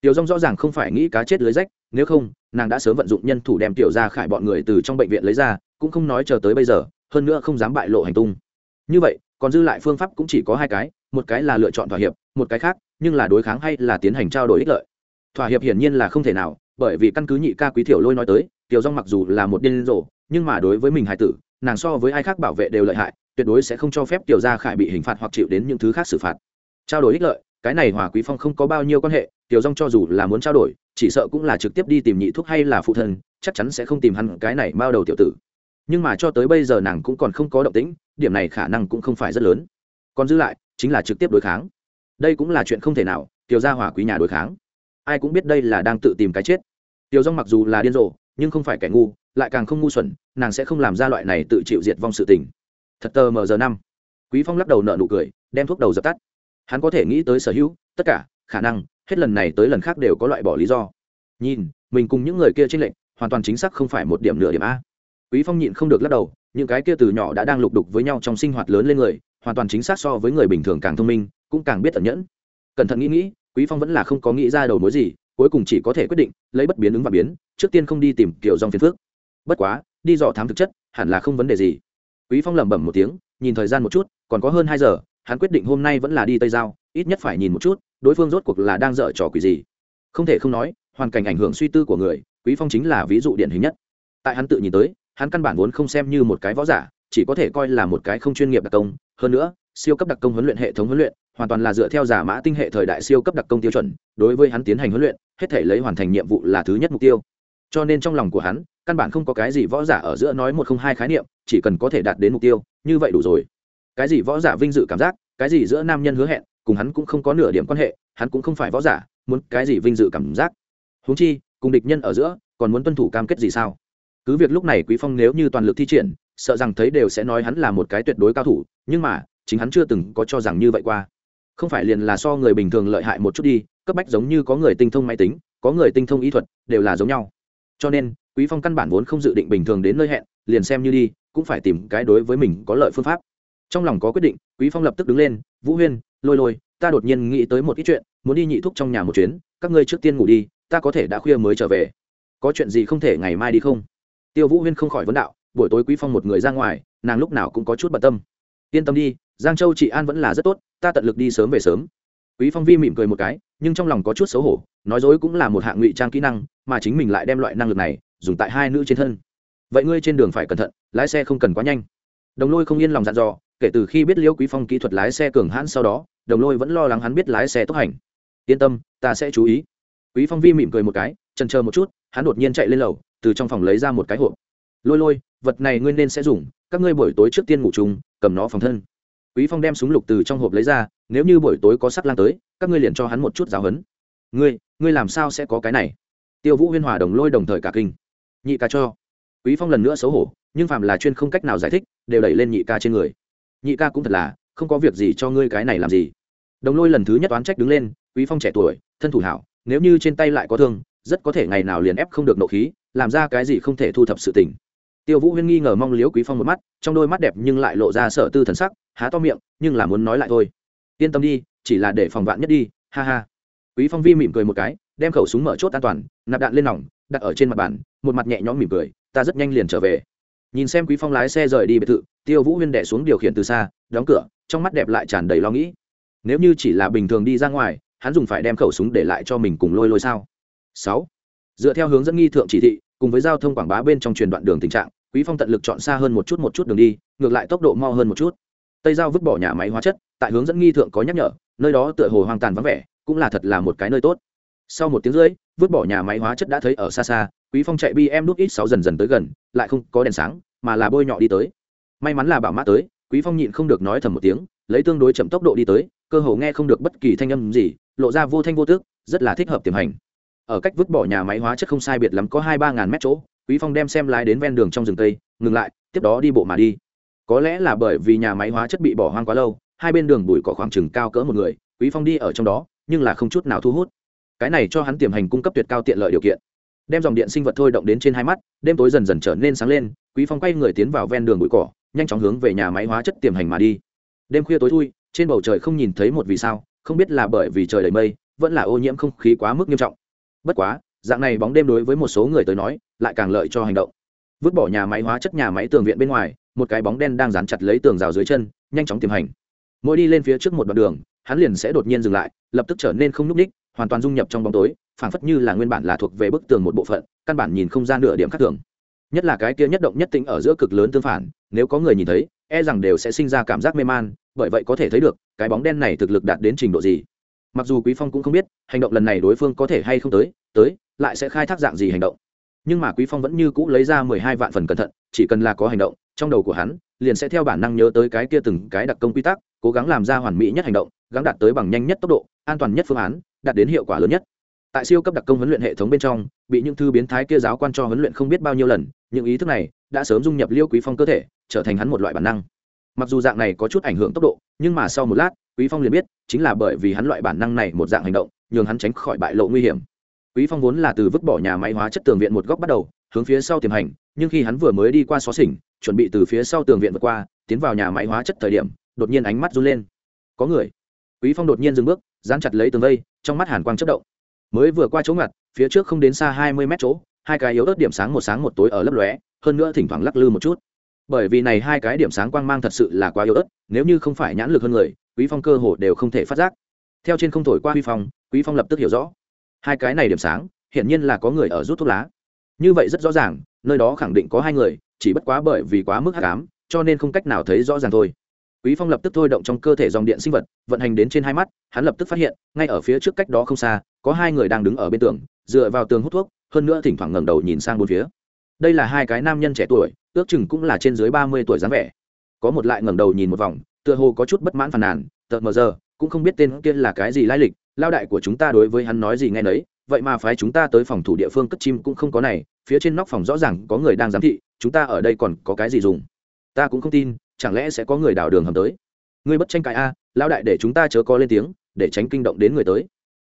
tiểu dông rõ ràng không phải nghĩ cá chết lưới rách, nếu không, nàng đã sớm vận dụng nhân thủ đem tiểu ra khải bọn người từ trong bệnh viện lấy ra, cũng không nói chờ tới bây giờ, hơn nữa không dám bại lộ hành tung. Như vậy, còn dư lại phương pháp cũng chỉ có hai cái, một cái là lựa chọn thỏa hiệp, một cái khác, nhưng là đối kháng hay là tiến hành trao đổi ích lợi. Thỏa hiệp hiển nhiên là không thể nào, bởi vì căn cứ nhị ca quý thiểu lôi nói tới, tiểu dông mặc dù là một điên rồ, nhưng mà đối với mình hải tử, nàng so với ai khác bảo vệ đều lợi hại, tuyệt đối sẽ không cho phép tiểu gia khải bị hình phạt hoặc chịu đến những thứ khác xử phạt. Trao đổi ích lợi, cái này hòa quý phong không có bao nhiêu quan hệ tiểu Dung cho dù là muốn trao đổi, chỉ sợ cũng là trực tiếp đi tìm nhị thuốc hay là phụ thân, chắc chắn sẽ không tìm hắn cái này bao đầu tiểu tử. Nhưng mà cho tới bây giờ nàng cũng còn không có động tĩnh, điểm này khả năng cũng không phải rất lớn. Còn giữ lại, chính là trực tiếp đối kháng. Đây cũng là chuyện không thể nào, tiểu gia hòa quý nhà đối kháng. Ai cũng biết đây là đang tự tìm cái chết. Tiểu Dung mặc dù là điên rồ, nhưng không phải kẻ ngu, lại càng không ngu xuẩn, nàng sẽ không làm ra loại này tự chịu diệt vong sự tình. Thật tờ mờ giờ năm. Quý phong lắc đầu nợ nụ cười, đem thuốc đầu dập tắt. Hắn có thể nghĩ tới sở hữu, tất cả khả năng hết lần này tới lần khác đều có loại bỏ lý do. Nhìn, mình cùng những người kia trên lệnh hoàn toàn chính xác không phải một điểm nửa điểm a. Quý phong nhịn không được lắc đầu, những cái kia từ nhỏ đã đang lục đục với nhau trong sinh hoạt lớn lên người, hoàn toàn chính xác so với người bình thường càng thông minh, cũng càng biết tận nhẫn. Cẩn thận nghĩ nghĩ, quý phong vẫn là không có nghĩ ra đầu mối gì, cuối cùng chỉ có thể quyết định, lấy bất biến ứng và biến, trước tiên không đi tìm kiểu dòng phiền phước. Bất quá, đi dò thám thực chất, hẳn là không vấn đề gì. Quý phong lẩm bẩm một tiếng, nhìn thời gian một chút, còn có hơn hai giờ, hắn quyết định hôm nay vẫn là đi tây giao ít nhất phải nhìn một chút, đối phương rốt cuộc là đang dở trò quỷ gì. Không thể không nói, hoàn cảnh ảnh hưởng suy tư của người, quý phong chính là ví dụ điển hình nhất. Tại hắn tự nhìn tới, hắn căn bản vốn không xem như một cái võ giả, chỉ có thể coi là một cái không chuyên nghiệp đặc công. Hơn nữa, siêu cấp đặc công huấn luyện hệ thống huấn luyện, hoàn toàn là dựa theo giả mã tinh hệ thời đại siêu cấp đặc công tiêu chuẩn, đối với hắn tiến hành huấn luyện, hết thể lấy hoàn thành nhiệm vụ là thứ nhất mục tiêu. Cho nên trong lòng của hắn, căn bản không có cái gì võ giả ở giữa nói một không hai khái niệm, chỉ cần có thể đạt đến mục tiêu, như vậy đủ rồi. Cái gì võ giả vinh dự cảm giác, cái gì giữa nam nhân hứa hẹn cùng hắn cũng không có nửa điểm quan hệ, hắn cũng không phải võ giả, muốn cái gì vinh dự cảm giác. Huống chi, cùng địch nhân ở giữa, còn muốn tuân thủ cam kết gì sao? Cứ việc lúc này quý phong nếu như toàn lực thi triển, sợ rằng thấy đều sẽ nói hắn là một cái tuyệt đối cao thủ, nhưng mà, chính hắn chưa từng có cho rằng như vậy qua. Không phải liền là so người bình thường lợi hại một chút đi, cấp bách giống như có người tinh thông máy tính, có người tinh thông y thuật, đều là giống nhau. Cho nên, quý phong căn bản vốn không dự định bình thường đến nơi hẹn, liền xem như đi, cũng phải tìm cái đối với mình có lợi phương pháp. Trong lòng có quyết định, quý phong lập tức đứng lên, vũ huyên lôi lôi, ta đột nhiên nghĩ tới một ít chuyện, muốn đi nhị thúc trong nhà một chuyến, các ngươi trước tiên ngủ đi, ta có thể đã khuya mới trở về. Có chuyện gì không thể ngày mai đi không? Tiêu vũ huyên không khỏi vấn đạo, buổi tối quý phong một người ra ngoài, nàng lúc nào cũng có chút bận tâm. Yên tâm đi, giang châu chị an vẫn là rất tốt, ta tận lực đi sớm về sớm. Quý phong vi mỉm cười một cái, nhưng trong lòng có chút xấu hổ, nói dối cũng là một hạng ngụy trang kỹ năng, mà chính mình lại đem loại năng lực này dùng tại hai nữ trên thân. Vậy ngươi trên đường phải cẩn thận, lái xe không cần quá nhanh. Đồng lôi không yên lòng dặn dò kể từ khi biết liễu quý phong kỹ thuật lái xe cường hãn sau đó, đồng lôi vẫn lo lắng hắn biết lái xe tốc hành. Yên tâm, ta sẽ chú ý. Quý phong vi mỉm cười một cái, chần chờ một chút, hắn đột nhiên chạy lên lầu, từ trong phòng lấy ra một cái hộp. Lôi lôi, vật này ngươi nên sẽ dùng, các ngươi buổi tối trước tiên ngủ chung, cầm nó phòng thân. Quý phong đem súng lục từ trong hộp lấy ra, nếu như buổi tối có sắc lang tới, các ngươi liền cho hắn một chút giáo hấn ngươi ngươi làm sao sẽ có cái này? Tiêu vũ huyên hòa đồng lôi đồng thời cả kinh. Nhị ca cho. Quý phong lần nữa xấu hổ, nhưng phạm là chuyên không cách nào giải thích, đều đẩy lên nhị ca trên người nhị ca cũng thật là, không có việc gì cho ngươi cái này làm gì. Đồng lôi lần thứ nhất oán trách đứng lên, quý phong trẻ tuổi, thân thủ hảo, nếu như trên tay lại có thương, rất có thể ngày nào liền ép không được nộ khí, làm ra cái gì không thể thu thập sự tình. Tiêu vũ huyên nghi ngờ mong liếu quý phong một mắt, trong đôi mắt đẹp nhưng lại lộ ra sợ tư thần sắc, há to miệng, nhưng là muốn nói lại thôi. Yên tâm đi, chỉ là để phòng vạn nhất đi, ha ha. Quý phong vi mỉm cười một cái, đem khẩu súng mở chốt an toàn, nạp đạn lên nòng, đặt ở trên mặt bàn, một mặt nhẹ nhõm mỉm cười, ta rất nhanh liền trở về nhìn xem quý phong lái xe rời đi biệt thự, tiêu vũ huyên đẻ xuống điều khiển từ xa, đóng cửa, trong mắt đẹp lại tràn đầy lo nghĩ. Nếu như chỉ là bình thường đi ra ngoài, hắn dùng phải đem khẩu súng để lại cho mình cùng lôi lôi sao? Sáu. Dựa theo hướng dẫn nghi thượng chỉ thị, cùng với giao thông quảng bá bên trong truyền đoạn đường tình trạng, quý phong tận lực chọn xa hơn một chút một chút đường đi, ngược lại tốc độ mau hơn một chút. Tây giao vứt bỏ nhà máy hóa chất, tại hướng dẫn nghi thượng có nhắc nhở, nơi đó tựa hồ hoang tàn vắng vẻ, cũng là thật là một cái nơi tốt. Sau một tiếng rưỡi, vứt bỏ nhà máy hóa chất đã thấy ở xa xa quý phong chạy bm đút ít sáu dần dần tới gần, lại không có đèn sáng, mà là bôi nhọ đi tới. May mắn là bảo mã tới, quý phong nhịn không được nói thầm một tiếng, lấy tương đối chậm tốc độ đi tới, cơ hồ nghe không được bất kỳ thanh âm gì, lộ ra vô thanh vô tước rất là thích hợp tiềm hành. Ở cách vứt bỏ nhà máy hóa chất không sai biệt lắm có hai ba ngàn mét chỗ, quý phong đem xem lái đến ven đường trong rừng tây ngừng lại, tiếp đó đi bộ mà đi. Có lẽ là bởi vì nhà máy hóa chất bị bỏ hoang quá lâu, hai bên đường bụi cỏ khoảng chừng cao cỡ một người, quý phong đi ở trong đó, nhưng là không chút nào thu hút. Cái này cho hắn tiềm hành cung cấp tuyệt cao tiện lợi điều kiện đem dòng điện sinh vật thôi động đến trên hai mắt, đêm tối dần dần trở nên sáng lên, quý phong quay người tiến vào ven đường bụi cỏ, nhanh chóng hướng về nhà máy hóa chất tiềm hành mà đi. Đêm khuya tối thui, trên bầu trời không nhìn thấy một vì sao, không biết là bởi vì trời đầy mây, vẫn là ô nhiễm không khí quá mức nghiêm trọng. Bất quá, dạng này bóng đêm đối với một số người tới nói, lại càng lợi cho hành động. Vứt bỏ nhà máy hóa chất nhà máy tường viện bên ngoài, một cái bóng đen đang dán chặt lấy tường rào dưới chân, nhanh chóng tiềm hành. Mỗi đi lên phía trước một đoạn đường, hắn liền sẽ đột nhiên dừng lại, lập tức trở nên không n ú c ních hoàn toàn dung nhập trong bóng tối, phảng phất như là nguyên bản là thuộc về bức tường một bộ phận, căn bản nhìn không ra nửa điểm khác thường. Nhất là cái kia nhất động nhất tính ở giữa cực lớn tương phản, nếu có người nhìn thấy e rằng đều sẽ sinh ra cảm giác mê man, bởi vậy có thể thấy được, cái bóng đen này thực lực đạt đến trình độ gì. Mặc dù quý phong cũng không biết, hành động lần này đối phương có thể hay không tới tới, lại sẽ khai thác dạng gì hành động. Nhưng mà quý phong vẫn như cũ lấy ra mười hai vạn phần cẩn thận, chỉ cần là có hành động, trong đầu của hắn, liền sẽ theo bản năng nhớ tới cái kia từng cái đặc công quy tắc, cố gắng làm ra hoàn mỹ nhất hành động gắng đạt tới bằng nhanh nhất tốc độ, an toàn nhất phương án, đạt đến hiệu quả lớn nhất. Tại siêu cấp đặc công huấn luyện hệ thống bên trong, bị những thư biến thái kia giáo quan cho huấn luyện không biết bao nhiêu lần, những ý thức này đã sớm dung nhập liêu quý phong cơ thể, trở thành hắn một loại bản năng. Mặc dù dạng này có chút ảnh hưởng tốc độ, nhưng mà sau một lát, quý phong liền biết, chính là bởi vì hắn loại bản năng này một dạng hành động, nhường hắn tránh khỏi bại lộ nguy hiểm. Quý phong vốn là từ vứt bỏ nhà máy hóa chất tường viện một góc bắt đầu, hướng phía sau tiềm hành, nhưng khi hắn vừa mới đi qua xó xỉnh, chuẩn bị từ phía sau tường viện vượt qua, tiến vào nhà máy hóa chất thời điểm, đột nhiên ánh mắt run lên. Có người quý phong đột nhiên dừng bước, dán chặt lấy tường vây, trong mắt hàn quang chất động. Mới vừa qua chỗ ngặt, phía trước không đến xa hai mươi mét chỗ, hai cái yếu ớt điểm sáng một sáng một tối ở lấp lóe, hơn nữa thỉnh thoảng lắc lư một chút. Bởi vì này hai cái điểm sáng quang mang thật sự là quá yếu ớt, nếu như không phải nhãn lực hơn người, quý phong cơ hồ đều không thể phát giác. Theo trên không thổi qua huy phong, quý phong lập tức hiểu rõ. Hai cái này điểm sáng, hiển nhiên là có người ở rút thuốc lá. Như vậy rất rõ ràng, nơi đó khẳng định có hai người, chỉ bất quá bởi vì quá mức hắc ám, cho nên không cách nào thấy rõ ràng thôi quý phong lập tức thôi động trong cơ thể dòng điện sinh vật, vận hành đến trên hai mắt, hắn lập tức phát hiện, ngay ở phía trước cách đó không xa, có hai người đang đứng ở bên tường, dựa vào tường hút thuốc, hơn nữa thỉnh thoảng ngẩng đầu nhìn sang bốn phía. Đây là hai cái nam nhân trẻ tuổi, ước chừng cũng là trên dưới ba mươi tuổi dáng vẻ. Có một lại ngẩng đầu nhìn một vòng, tựa hồ có chút bất mãn phàn nàn tợt mờ giờ, cũng không biết tên kia là cái gì lai lịch, lao đại của chúng ta đối với hắn nói gì nghe nấy, vậy mà phái chúng ta tới phòng thủ địa phương cất chim cũng không có này, phía trên nóc phòng rõ ràng có người đang giám thị, chúng ta ở đây còn có cái gì dùng? Ta cũng không tin chẳng lẽ sẽ có người đào đường hầm tới? Ngươi bất tranh cãi a lão đại để chúng ta chớ có lên tiếng, để tránh kinh động đến người tới.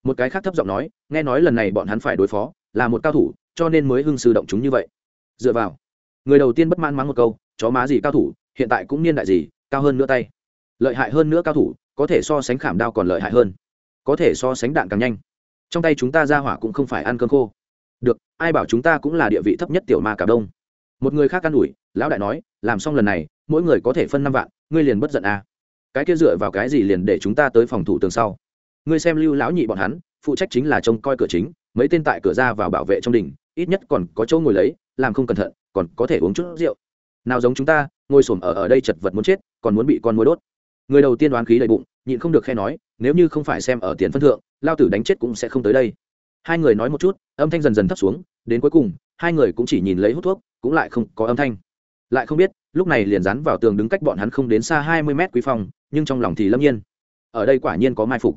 Một cái khác thấp giọng nói, nghe nói lần này bọn hắn phải đối phó, là một cao thủ, cho nên mới hưng sư động chúng như vậy. Dựa vào, người đầu tiên bất mãn mắng một câu, chó má gì cao thủ, hiện tại cũng niên đại gì, cao hơn nữa tay. Lợi hại hơn nữa cao thủ, có thể so sánh khảm đao còn lợi hại hơn. Có thể so sánh đạn càng nhanh. Trong tay chúng ta ra hỏa cũng không phải ăn cơm khô. Được, ai bảo chúng ta cũng là địa vị thấp nhất tiểu ma cả đông. Một người khác can ủi, lão đại nói làm xong lần này, mỗi người có thể phân năm vạn, ngươi liền bất giận à. cái kia dựa vào cái gì liền để chúng ta tới phòng thủ tường sau? Ngươi xem lưu lão nhị bọn hắn, phụ trách chính là trông coi cửa chính, mấy tên tại cửa ra vào bảo vệ trong đình, ít nhất còn có chỗ ngồi lấy, làm không cẩn thận, còn có thể uống chút rượu. Nào giống chúng ta, ngồi xổm ở ở đây chật vật muốn chết, còn muốn bị con mối đốt. Người đầu tiên đoán khí đầy bụng, nhịn không được khe nói, nếu như không phải xem ở tiền phân thượng, lao tử đánh chết cũng sẽ không tới đây. Hai người nói một chút, âm thanh dần dần thấp xuống, đến cuối cùng, hai người cũng chỉ nhìn lấy hút thuốc, cũng lại không có âm thanh lại không biết, lúc này liền dán vào tường đứng cách bọn hắn không đến xa hai mươi mét quý phong, nhưng trong lòng thì lâm nhiên. Ở đây quả nhiên có mai phục.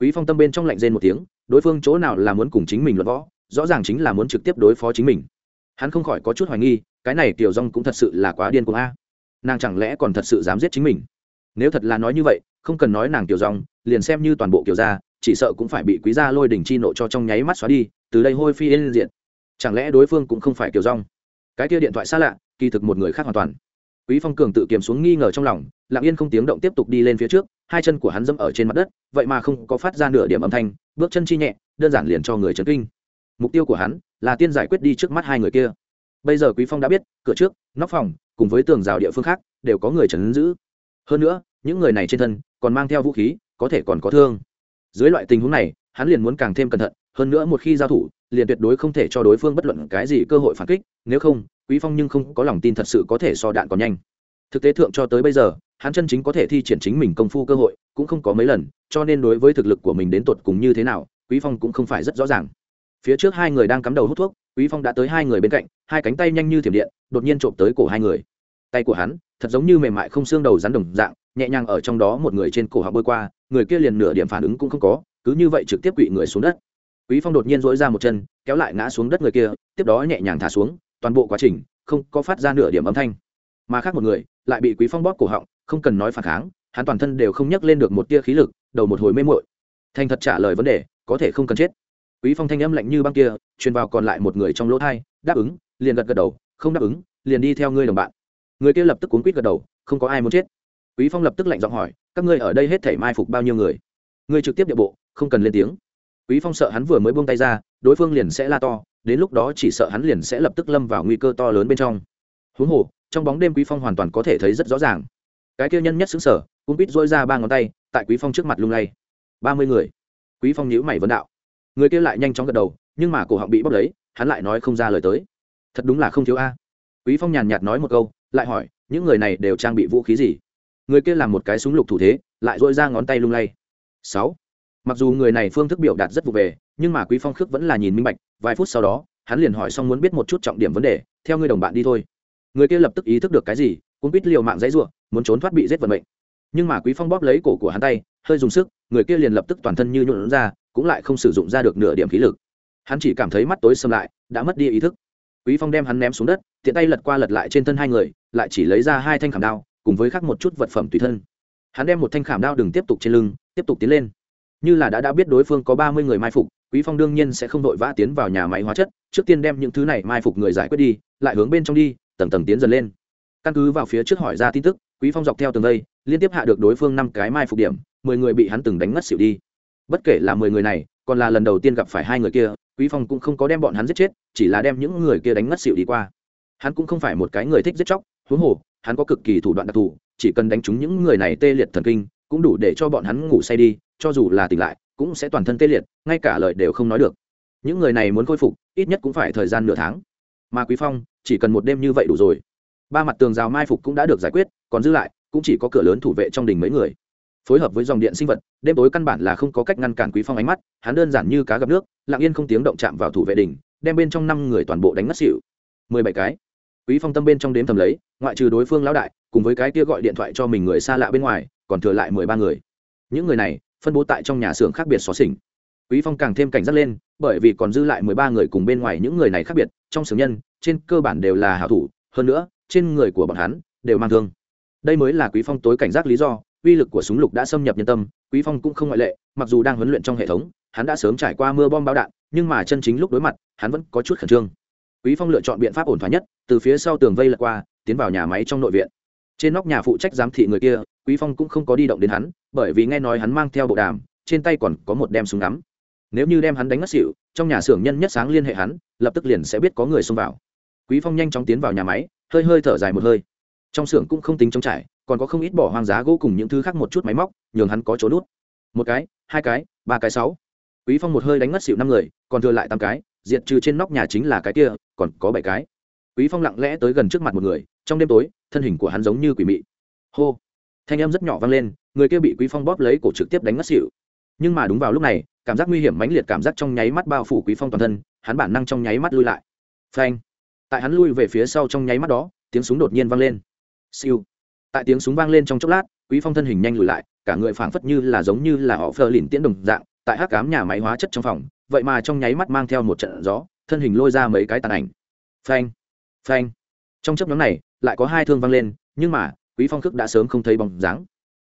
Quý phong tâm bên trong lạnh rên một tiếng, đối phương chỗ nào là muốn cùng chính mình luận võ, rõ ràng chính là muốn trực tiếp đối phó chính mình. Hắn không khỏi có chút hoài nghi, cái này tiểu rong cũng thật sự là quá điên cuồng a. Nàng chẳng lẽ còn thật sự dám giết chính mình? Nếu thật là nói như vậy, không cần nói nàng tiểu rong liền xem như toàn bộ kiểu gia, chỉ sợ cũng phải bị quý gia lôi đỉnh chi nộ cho trong nháy mắt xóa đi, từ đây hôi phi lên diện. Chẳng lẽ đối phương cũng không phải kiểu rong cái kia điện thoại xa lạ kỳ thực một người khác hoàn toàn. Quý phong cường tự kiềm xuống nghi ngờ trong lòng, lặng yên không tiếng động tiếp tục đi lên phía trước, hai chân của hắn dẫm ở trên mặt đất, vậy mà không có phát ra nửa điểm âm thanh, bước chân chi nhẹ, đơn giản liền cho người chấn kinh. Mục tiêu của hắn là tiên giải quyết đi trước mắt hai người kia. Bây giờ quý phong đã biết, cửa trước, nóc phòng, cùng với tường rào địa phương khác, đều có người chấn giữ. Hơn nữa, những người này trên thân còn mang theo vũ khí, có thể còn có thương. Dưới loại tình huống này, hắn liền muốn càng thêm cẩn thận, hơn nữa một khi giao thủ liền tuyệt đối không thể cho đối phương bất luận cái gì cơ hội phản kích, nếu không, quý phong nhưng không có lòng tin thật sự có thể so đạn còn nhanh. Thực tế thượng cho tới bây giờ, hắn chân chính có thể thi triển chính mình công phu cơ hội cũng không có mấy lần, cho nên đối với thực lực của mình đến tột cùng như thế nào, quý phong cũng không phải rất rõ ràng. Phía trước hai người đang cắm đầu hút thuốc, quý phong đã tới hai người bên cạnh, hai cánh tay nhanh như thiểm điện, đột nhiên trộm tới cổ hai người. Tay của hắn, thật giống như mềm mại không xương đầu rắn đồng dạng, nhẹ nhàng ở trong đó một người trên cổ họ bơi qua, người kia liền nửa điểm phản ứng cũng không có, cứ như vậy trực tiếp quỵ người xuống đất quý phong đột nhiên dỗi ra một chân, kéo lại ngã xuống đất người kia, tiếp đó nhẹ nhàng thả xuống, toàn bộ quá trình không có phát ra nửa điểm âm thanh. Mà khác một người lại bị quý phong bóp cổ họng, không cần nói phản kháng, hắn toàn thân đều không nhấc lên được một tia khí lực, đầu một hồi mê mội thành thật trả lời vấn đề, có thể không cần chết. Quý phong thanh âm lạnh như băng kia, truyền vào còn lại một người trong lỗ thai, đáp ứng, liền gật gật đầu, không đáp ứng, liền đi theo ngươi đồng bạn. Người kia lập tức cuốn quýt gật đầu, không có ai muốn chết. Quý phong lập tức lạnh giọng hỏi, các ngươi ở đây hết thảy mai phục bao nhiêu người? Ngươi trực tiếp địa bộ, không cần lên tiếng quý phong sợ hắn vừa mới buông tay ra, đối phương liền sẽ la to, đến lúc đó chỉ sợ hắn liền sẽ lập tức lâm vào nguy cơ to lớn bên trong. Huống hồ, trong bóng đêm quý phong hoàn toàn có thể thấy rất rõ ràng. Cái kia nhân nhất xứng sở cũng biết dỗi ra ba ngón tay, tại quý phong trước mặt lung lay. Ba mươi người. Quý phong nhíu mày vấn đạo. Người kia lại nhanh chóng gật đầu, nhưng mà cổ họng bị bóp lấy, hắn lại nói không ra lời tới. Thật đúng là không thiếu a. Quý phong nhàn nhạt nói một câu, lại hỏi, những người này đều trang bị vũ khí gì? Người kia làm một cái súng lục thủ thế, lại dội ra ngón tay lung lay. Sáu mặc dù người này phương thức biểu đạt rất vụ về, nhưng mà quý phong khước vẫn là nhìn minh bạch, vài phút sau đó, hắn liền hỏi xong muốn biết một chút trọng điểm vấn đề, theo người đồng bạn đi thôi. Người kia lập tức ý thức được cái gì, cũng biết liều mạng dãy ruộng muốn trốn thoát bị giết vận mệnh. Nhưng mà quý phong bóp lấy cổ của hắn tay, hơi dùng sức, người kia liền lập tức toàn thân như nhuộn ra, cũng lại không sử dụng ra được nửa điểm khí lực. Hắn chỉ cảm thấy mắt tối xâm lại, đã mất đi ý thức. Quý phong đem hắn ném xuống đất, tiện tay lật qua lật lại trên thân hai người, lại chỉ lấy ra hai thanh khảm đao, cùng với khác một chút vật phẩm tùy thân. Hắn đem một thanh khảm đao đừng tiếp tục trên lưng, tiếp tục tiến lên như là đã đã biết đối phương có ba mươi người mai phục quý phong đương nhiên sẽ không vội vã tiến vào nhà máy hóa chất trước tiên đem những thứ này mai phục người giải quyết đi lại hướng bên trong đi tầng tầng tiến dần lên. Căn cứ vào phía trước hỏi ra tin tức quý phong dọc theo tường đây, liên tiếp hạ được đối phương năm cái mai phục điểm mười người bị hắn từng đánh ngất xỉu đi. Bất kể là mười người này còn là lần đầu tiên gặp phải hai người kia quý phong cũng không có đem bọn hắn giết chết chỉ là đem những người kia đánh ngất xỉu đi qua. Hắn cũng không phải một cái người thích giết chóc huống hồ hắn có cực kỳ thủ đoạn đặc thù chỉ cần đánh trúng những người này tê liệt thần kinh cũng đủ để cho bọn hắn ngủ say đi cho dù là tỉnh lại, cũng sẽ toàn thân tê liệt, ngay cả lời đều không nói được. Những người này muốn khôi phục, ít nhất cũng phải thời gian nửa tháng. Mà quý phong, chỉ cần một đêm như vậy đủ rồi. Ba mặt tường rào mai phục cũng đã được giải quyết, còn dư lại, cũng chỉ có cửa lớn thủ vệ trong đình mấy người. Phối hợp với dòng điện sinh vật, đêm tối căn bản là không có cách ngăn cản quý phong ánh mắt, hắn đơn giản như cá gặp nước, lặng yên không tiếng động chạm vào thủ vệ đình, đem bên trong năm người toàn bộ đánh ngất xỉu. Mười bảy cái. Quý phong tâm bên trong đếm thầm lấy, ngoại trừ đối phương lão đại, cùng với cái kia gọi điện thoại cho mình người xa lạ bên ngoài, còn thừa lại mười ba người. Những người này phân bố tại trong nhà xưởng khác biệt xó xỉnh. Quý phong càng thêm cảnh giác lên, bởi vì còn dư lại mười ba người cùng bên ngoài những người này khác biệt, trong xưởng nhân, trên cơ bản đều là hảo thủ, hơn nữa, trên người của bọn hắn, đều mang thương. Đây mới là quý phong tối cảnh giác lý do, uy lực của súng lục đã xâm nhập nhân tâm, quý phong cũng không ngoại lệ, mặc dù đang huấn luyện trong hệ thống, hắn đã sớm trải qua mưa bom bao đạn, nhưng mà chân chính lúc đối mặt, hắn vẫn có chút khẩn trương. Quý phong lựa chọn biện pháp ổn thỏa nhất, từ phía sau tường vây lật qua, tiến vào nhà máy trong nội viện trên nóc nhà phụ trách giám thị người kia, quý phong cũng không có đi động đến hắn, bởi vì nghe nói hắn mang theo bộ đàm, trên tay còn có một đem súng ngắm. Nếu như đem hắn đánh ngất xỉu, trong nhà xưởng nhân nhất sáng liên hệ hắn, lập tức liền sẽ biết có người xông vào. Quý phong nhanh chóng tiến vào nhà máy, hơi hơi thở dài một hơi. Trong xưởng cũng không tính trống trải, còn có không ít bỏ hoang giá gỗ cùng những thứ khác một chút máy móc, nhường hắn có chỗ nút. Một cái, hai cái, ba cái sáu. Quý phong một hơi đánh ngất xỉu năm người, còn thừa lại tám cái, diệt trừ trên nóc nhà chính là cái kia, còn có bảy cái. Quý phong lặng lẽ tới gần trước mặt một người, trong đêm tối thân hình của hắn giống như quỷ mị. Hô. Thanh âm rất nhỏ vang lên, người kia bị quý phong bóp lấy cổ trực tiếp đánh ngất xỉu. Nhưng mà đúng vào lúc này, cảm giác nguy hiểm mãnh liệt cảm giác trong nháy mắt bao phủ quý phong toàn thân, hắn bản năng trong nháy mắt lui lại. Phanh. Tại hắn lui về phía sau trong nháy mắt đó, tiếng súng đột nhiên vang lên. Siêu. Tại tiếng súng vang lên trong chốc lát, quý phong thân hình nhanh lùi lại, cả người phảng phất như là giống như là họ phơ lìn tiễn đồng dạng, tại hắc cám nhà máy hóa chất trong phòng, vậy mà trong nháy mắt mang theo một trận gió, thân hình lôi ra mấy cái tàn ảnh. Phanh. Phanh. Trong chấp nhóm này lại có hai thương vang lên, nhưng mà, quý phong khước đã sớm không thấy bóng dáng.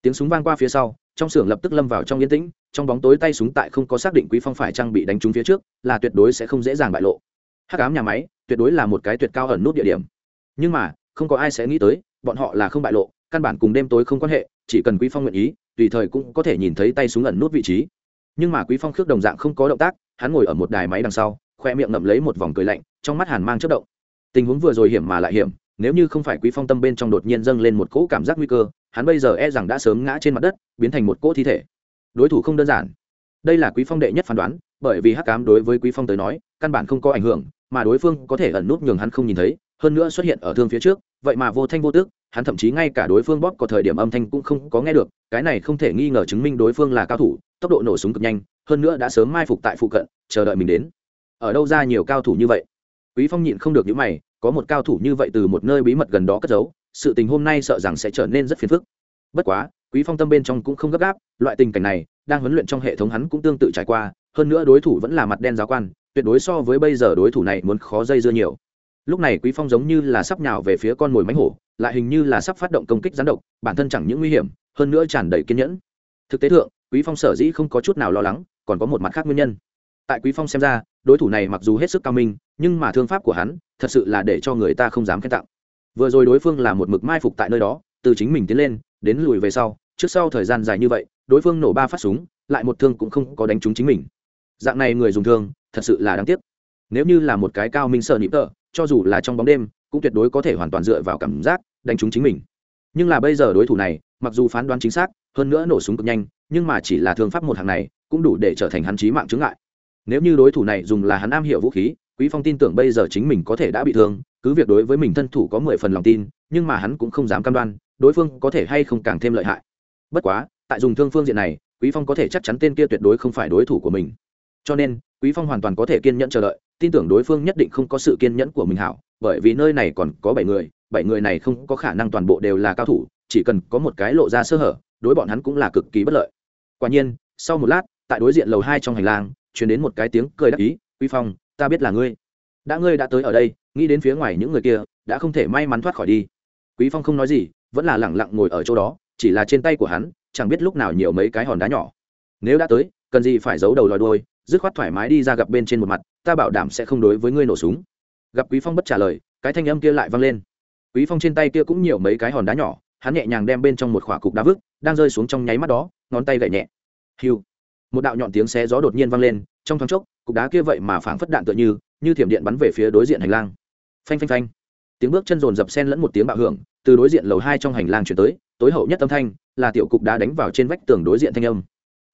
Tiếng súng vang qua phía sau, trong xưởng lập tức lâm vào trong yên tĩnh, trong bóng tối tay súng tại không có xác định quý phong phải trang bị đánh trúng phía trước, là tuyệt đối sẽ không dễ dàng bại lộ. Hắc ám nhà máy, tuyệt đối là một cái tuyệt cao ẩn nút địa điểm. Nhưng mà, không có ai sẽ nghĩ tới, bọn họ là không bại lộ, căn bản cùng đêm tối không quan hệ, chỉ cần quý phong nguyện ý, tùy thời cũng có thể nhìn thấy tay súng ẩn nút vị trí. Nhưng mà quý phong khước đồng dạng không có động tác, hắn ngồi ở một đài máy đằng sau, khoe miệng ngậm lấy một vòng cười lạnh, trong mắt hàn mang chất động. Tình huống vừa rồi hiểm mà lại hiểm nếu như không phải quý phong tâm bên trong đột nhiên dâng lên một cỗ cảm giác nguy cơ hắn bây giờ e rằng đã sớm ngã trên mặt đất biến thành một cỗ thi thể. Đối thủ không đơn giản. Đây là quý phong đệ nhất phán đoán bởi vì hắc cám đối với quý phong tới nói căn bản không có ảnh hưởng mà đối phương có thể ẩn nút nhường hắn không nhìn thấy hơn nữa xuất hiện ở thương phía trước vậy mà vô thanh vô tức, hắn thậm chí ngay cả đối phương bóp có thời điểm âm thanh cũng không có nghe được cái này không thể nghi ngờ chứng minh đối phương là cao thủ tốc độ nổ súng cực nhanh hơn nữa đã sớm mai phục tại phụ cận chờ đợi mình đến. Ở đâu ra nhiều cao thủ như vậy? Quý phong nhịn không được những mày có một cao thủ như vậy từ một nơi bí mật gần đó cất giấu, sự tình hôm nay sợ rằng sẽ trở nên rất phiền phức. Bất quá, quý phong tâm bên trong cũng không gấp gáp, loại tình cảnh này đang huấn luyện trong hệ thống hắn cũng tương tự trải qua, hơn nữa đối thủ vẫn là mặt đen giáo quan, tuyệt đối so với bây giờ đối thủ này muốn khó dây dưa nhiều. Lúc này quý phong giống như là sắp nhào về phía con mồi mánh hổ, lại hình như là sắp phát động công kích gián độc, bản thân chẳng những nguy hiểm, hơn nữa tràn đầy kiên nhẫn. Thực tế thượng, quý phong sở dĩ không có chút nào lo lắng, còn có một mặt khác nguyên nhân. Tại quý phong xem ra đối thủ này mặc dù hết sức cao minh, nhưng mà thương pháp của hắn thật sự là để cho người ta không dám khen tặng. Vừa rồi đối phương là một mực mai phục tại nơi đó, từ chính mình tiến lên, đến lùi về sau, trước sau thời gian dài như vậy, đối phương nổ ba phát súng, lại một thương cũng không có đánh trúng chính mình. Dạng này người dùng thương, thật sự là đáng tiếc. Nếu như là một cái cao minh sợ nịp tợ, cho dù là trong bóng đêm, cũng tuyệt đối có thể hoàn toàn dựa vào cảm giác đánh trúng chính mình. Nhưng là bây giờ đối thủ này, mặc dù phán đoán chính xác, hơn nữa nổ súng cực nhanh, nhưng mà chỉ là thương pháp một hàng này, cũng đủ để trở thành hắn chí mạng chứng ngại nếu như đối thủ này dùng là hắn am hiểu vũ khí, quý phong tin tưởng bây giờ chính mình có thể đã bị thương, cứ việc đối với mình thân thủ có mười phần lòng tin, nhưng mà hắn cũng không dám cam đoan, đối phương có thể hay không càng thêm lợi hại. Bất quá, tại dùng thương phương diện này, quý phong có thể chắc chắn tên kia tuyệt đối không phải đối thủ của mình. Cho nên, quý phong hoàn toàn có thể kiên nhẫn chờ đợi, tin tưởng đối phương nhất định không có sự kiên nhẫn của mình hảo, bởi vì nơi này còn có bảy người bảy người này không có khả năng toàn bộ đều là cao thủ, chỉ cần có một cái lộ ra sơ hở, đối bọn hắn cũng là cực kỳ bất lợi. Quả nhiên, sau một lát, tại đối diện lầu hai trong hành lang truyền đến một cái tiếng cười đắc ý quý phong, ta biết là ngươi. Đã ngươi đã tới ở đây, nghĩ đến phía ngoài những người kia, đã không thể may mắn thoát khỏi đi. Quý phong không nói gì, vẫn là lẳng lặng ngồi ở chỗ đó, chỉ là trên tay của hắn, chẳng biết lúc nào nhiều mấy cái hòn đá nhỏ. Nếu đã tới, cần gì phải giấu đầu lòi đuôi, dứt khoát thoải mái đi ra gặp bên trên một mặt, ta bảo đảm sẽ không đối với ngươi nổ súng. Gặp quý phong bất trả lời, cái thanh âm kia lại vang lên. Quý phong trên tay kia cũng nhiều mấy cái hòn đá nhỏ, hắn nhẹ nhàng đem bên trong một khỏa cục đá vứt, đang rơi xuống trong nháy mắt đó, ngón tay gậy nhẹ. Hiu một đạo nhọn tiếng xé gió đột nhiên vang lên, trong thoáng chốc, cục đá kia vậy mà phảng phất đạn tựa như như thiểm điện bắn về phía đối diện hành lang. Phanh phanh phanh. Tiếng bước chân rồn dập sen lẫn một tiếng bạo hưởng, từ đối diện lầu hai trong hành lang chuyển tới, tối hậu nhất âm thanh, là tiểu cục đá đánh vào trên vách tường đối diện thanh âm.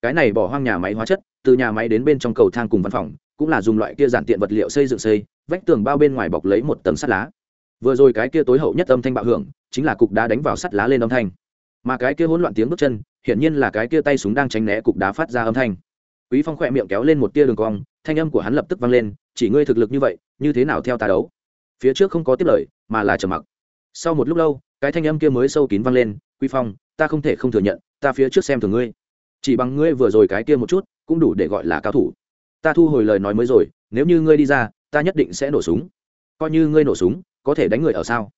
Cái này bỏ hoang nhà máy hóa chất, từ nhà máy đến bên trong cầu thang cùng văn phòng, cũng là dùng loại kia giản tiện vật liệu xây dựng xây, vách tường bao bên ngoài bọc lấy một tầng sắt lá. Vừa rồi cái kia tối hậu nhất âm thanh bạo hưởng, chính là cục đá đánh vào sắt lá lên âm thanh. Mà cái kia hỗn loạn tiếng bước chân hiển nhiên là cái kia tay súng đang tránh né cục đá phát ra âm thanh. Quý phong khỏe miệng kéo lên một tia đường cong, thanh âm của hắn lập tức vang lên, chỉ ngươi thực lực như vậy, như thế nào theo ta đấu? Phía trước không có tiếp lời, mà là trầm mặc. Sau một lúc lâu, cái thanh âm kia mới sâu kín vang lên, quý phong, ta không thể không thừa nhận, ta phía trước xem thường ngươi. Chỉ bằng ngươi vừa rồi cái kia một chút, cũng đủ để gọi là cao thủ. Ta thu hồi lời nói mới rồi, nếu như ngươi đi ra, ta nhất định sẽ nổ súng. Coi như ngươi nổ súng, có thể đánh người ở sao?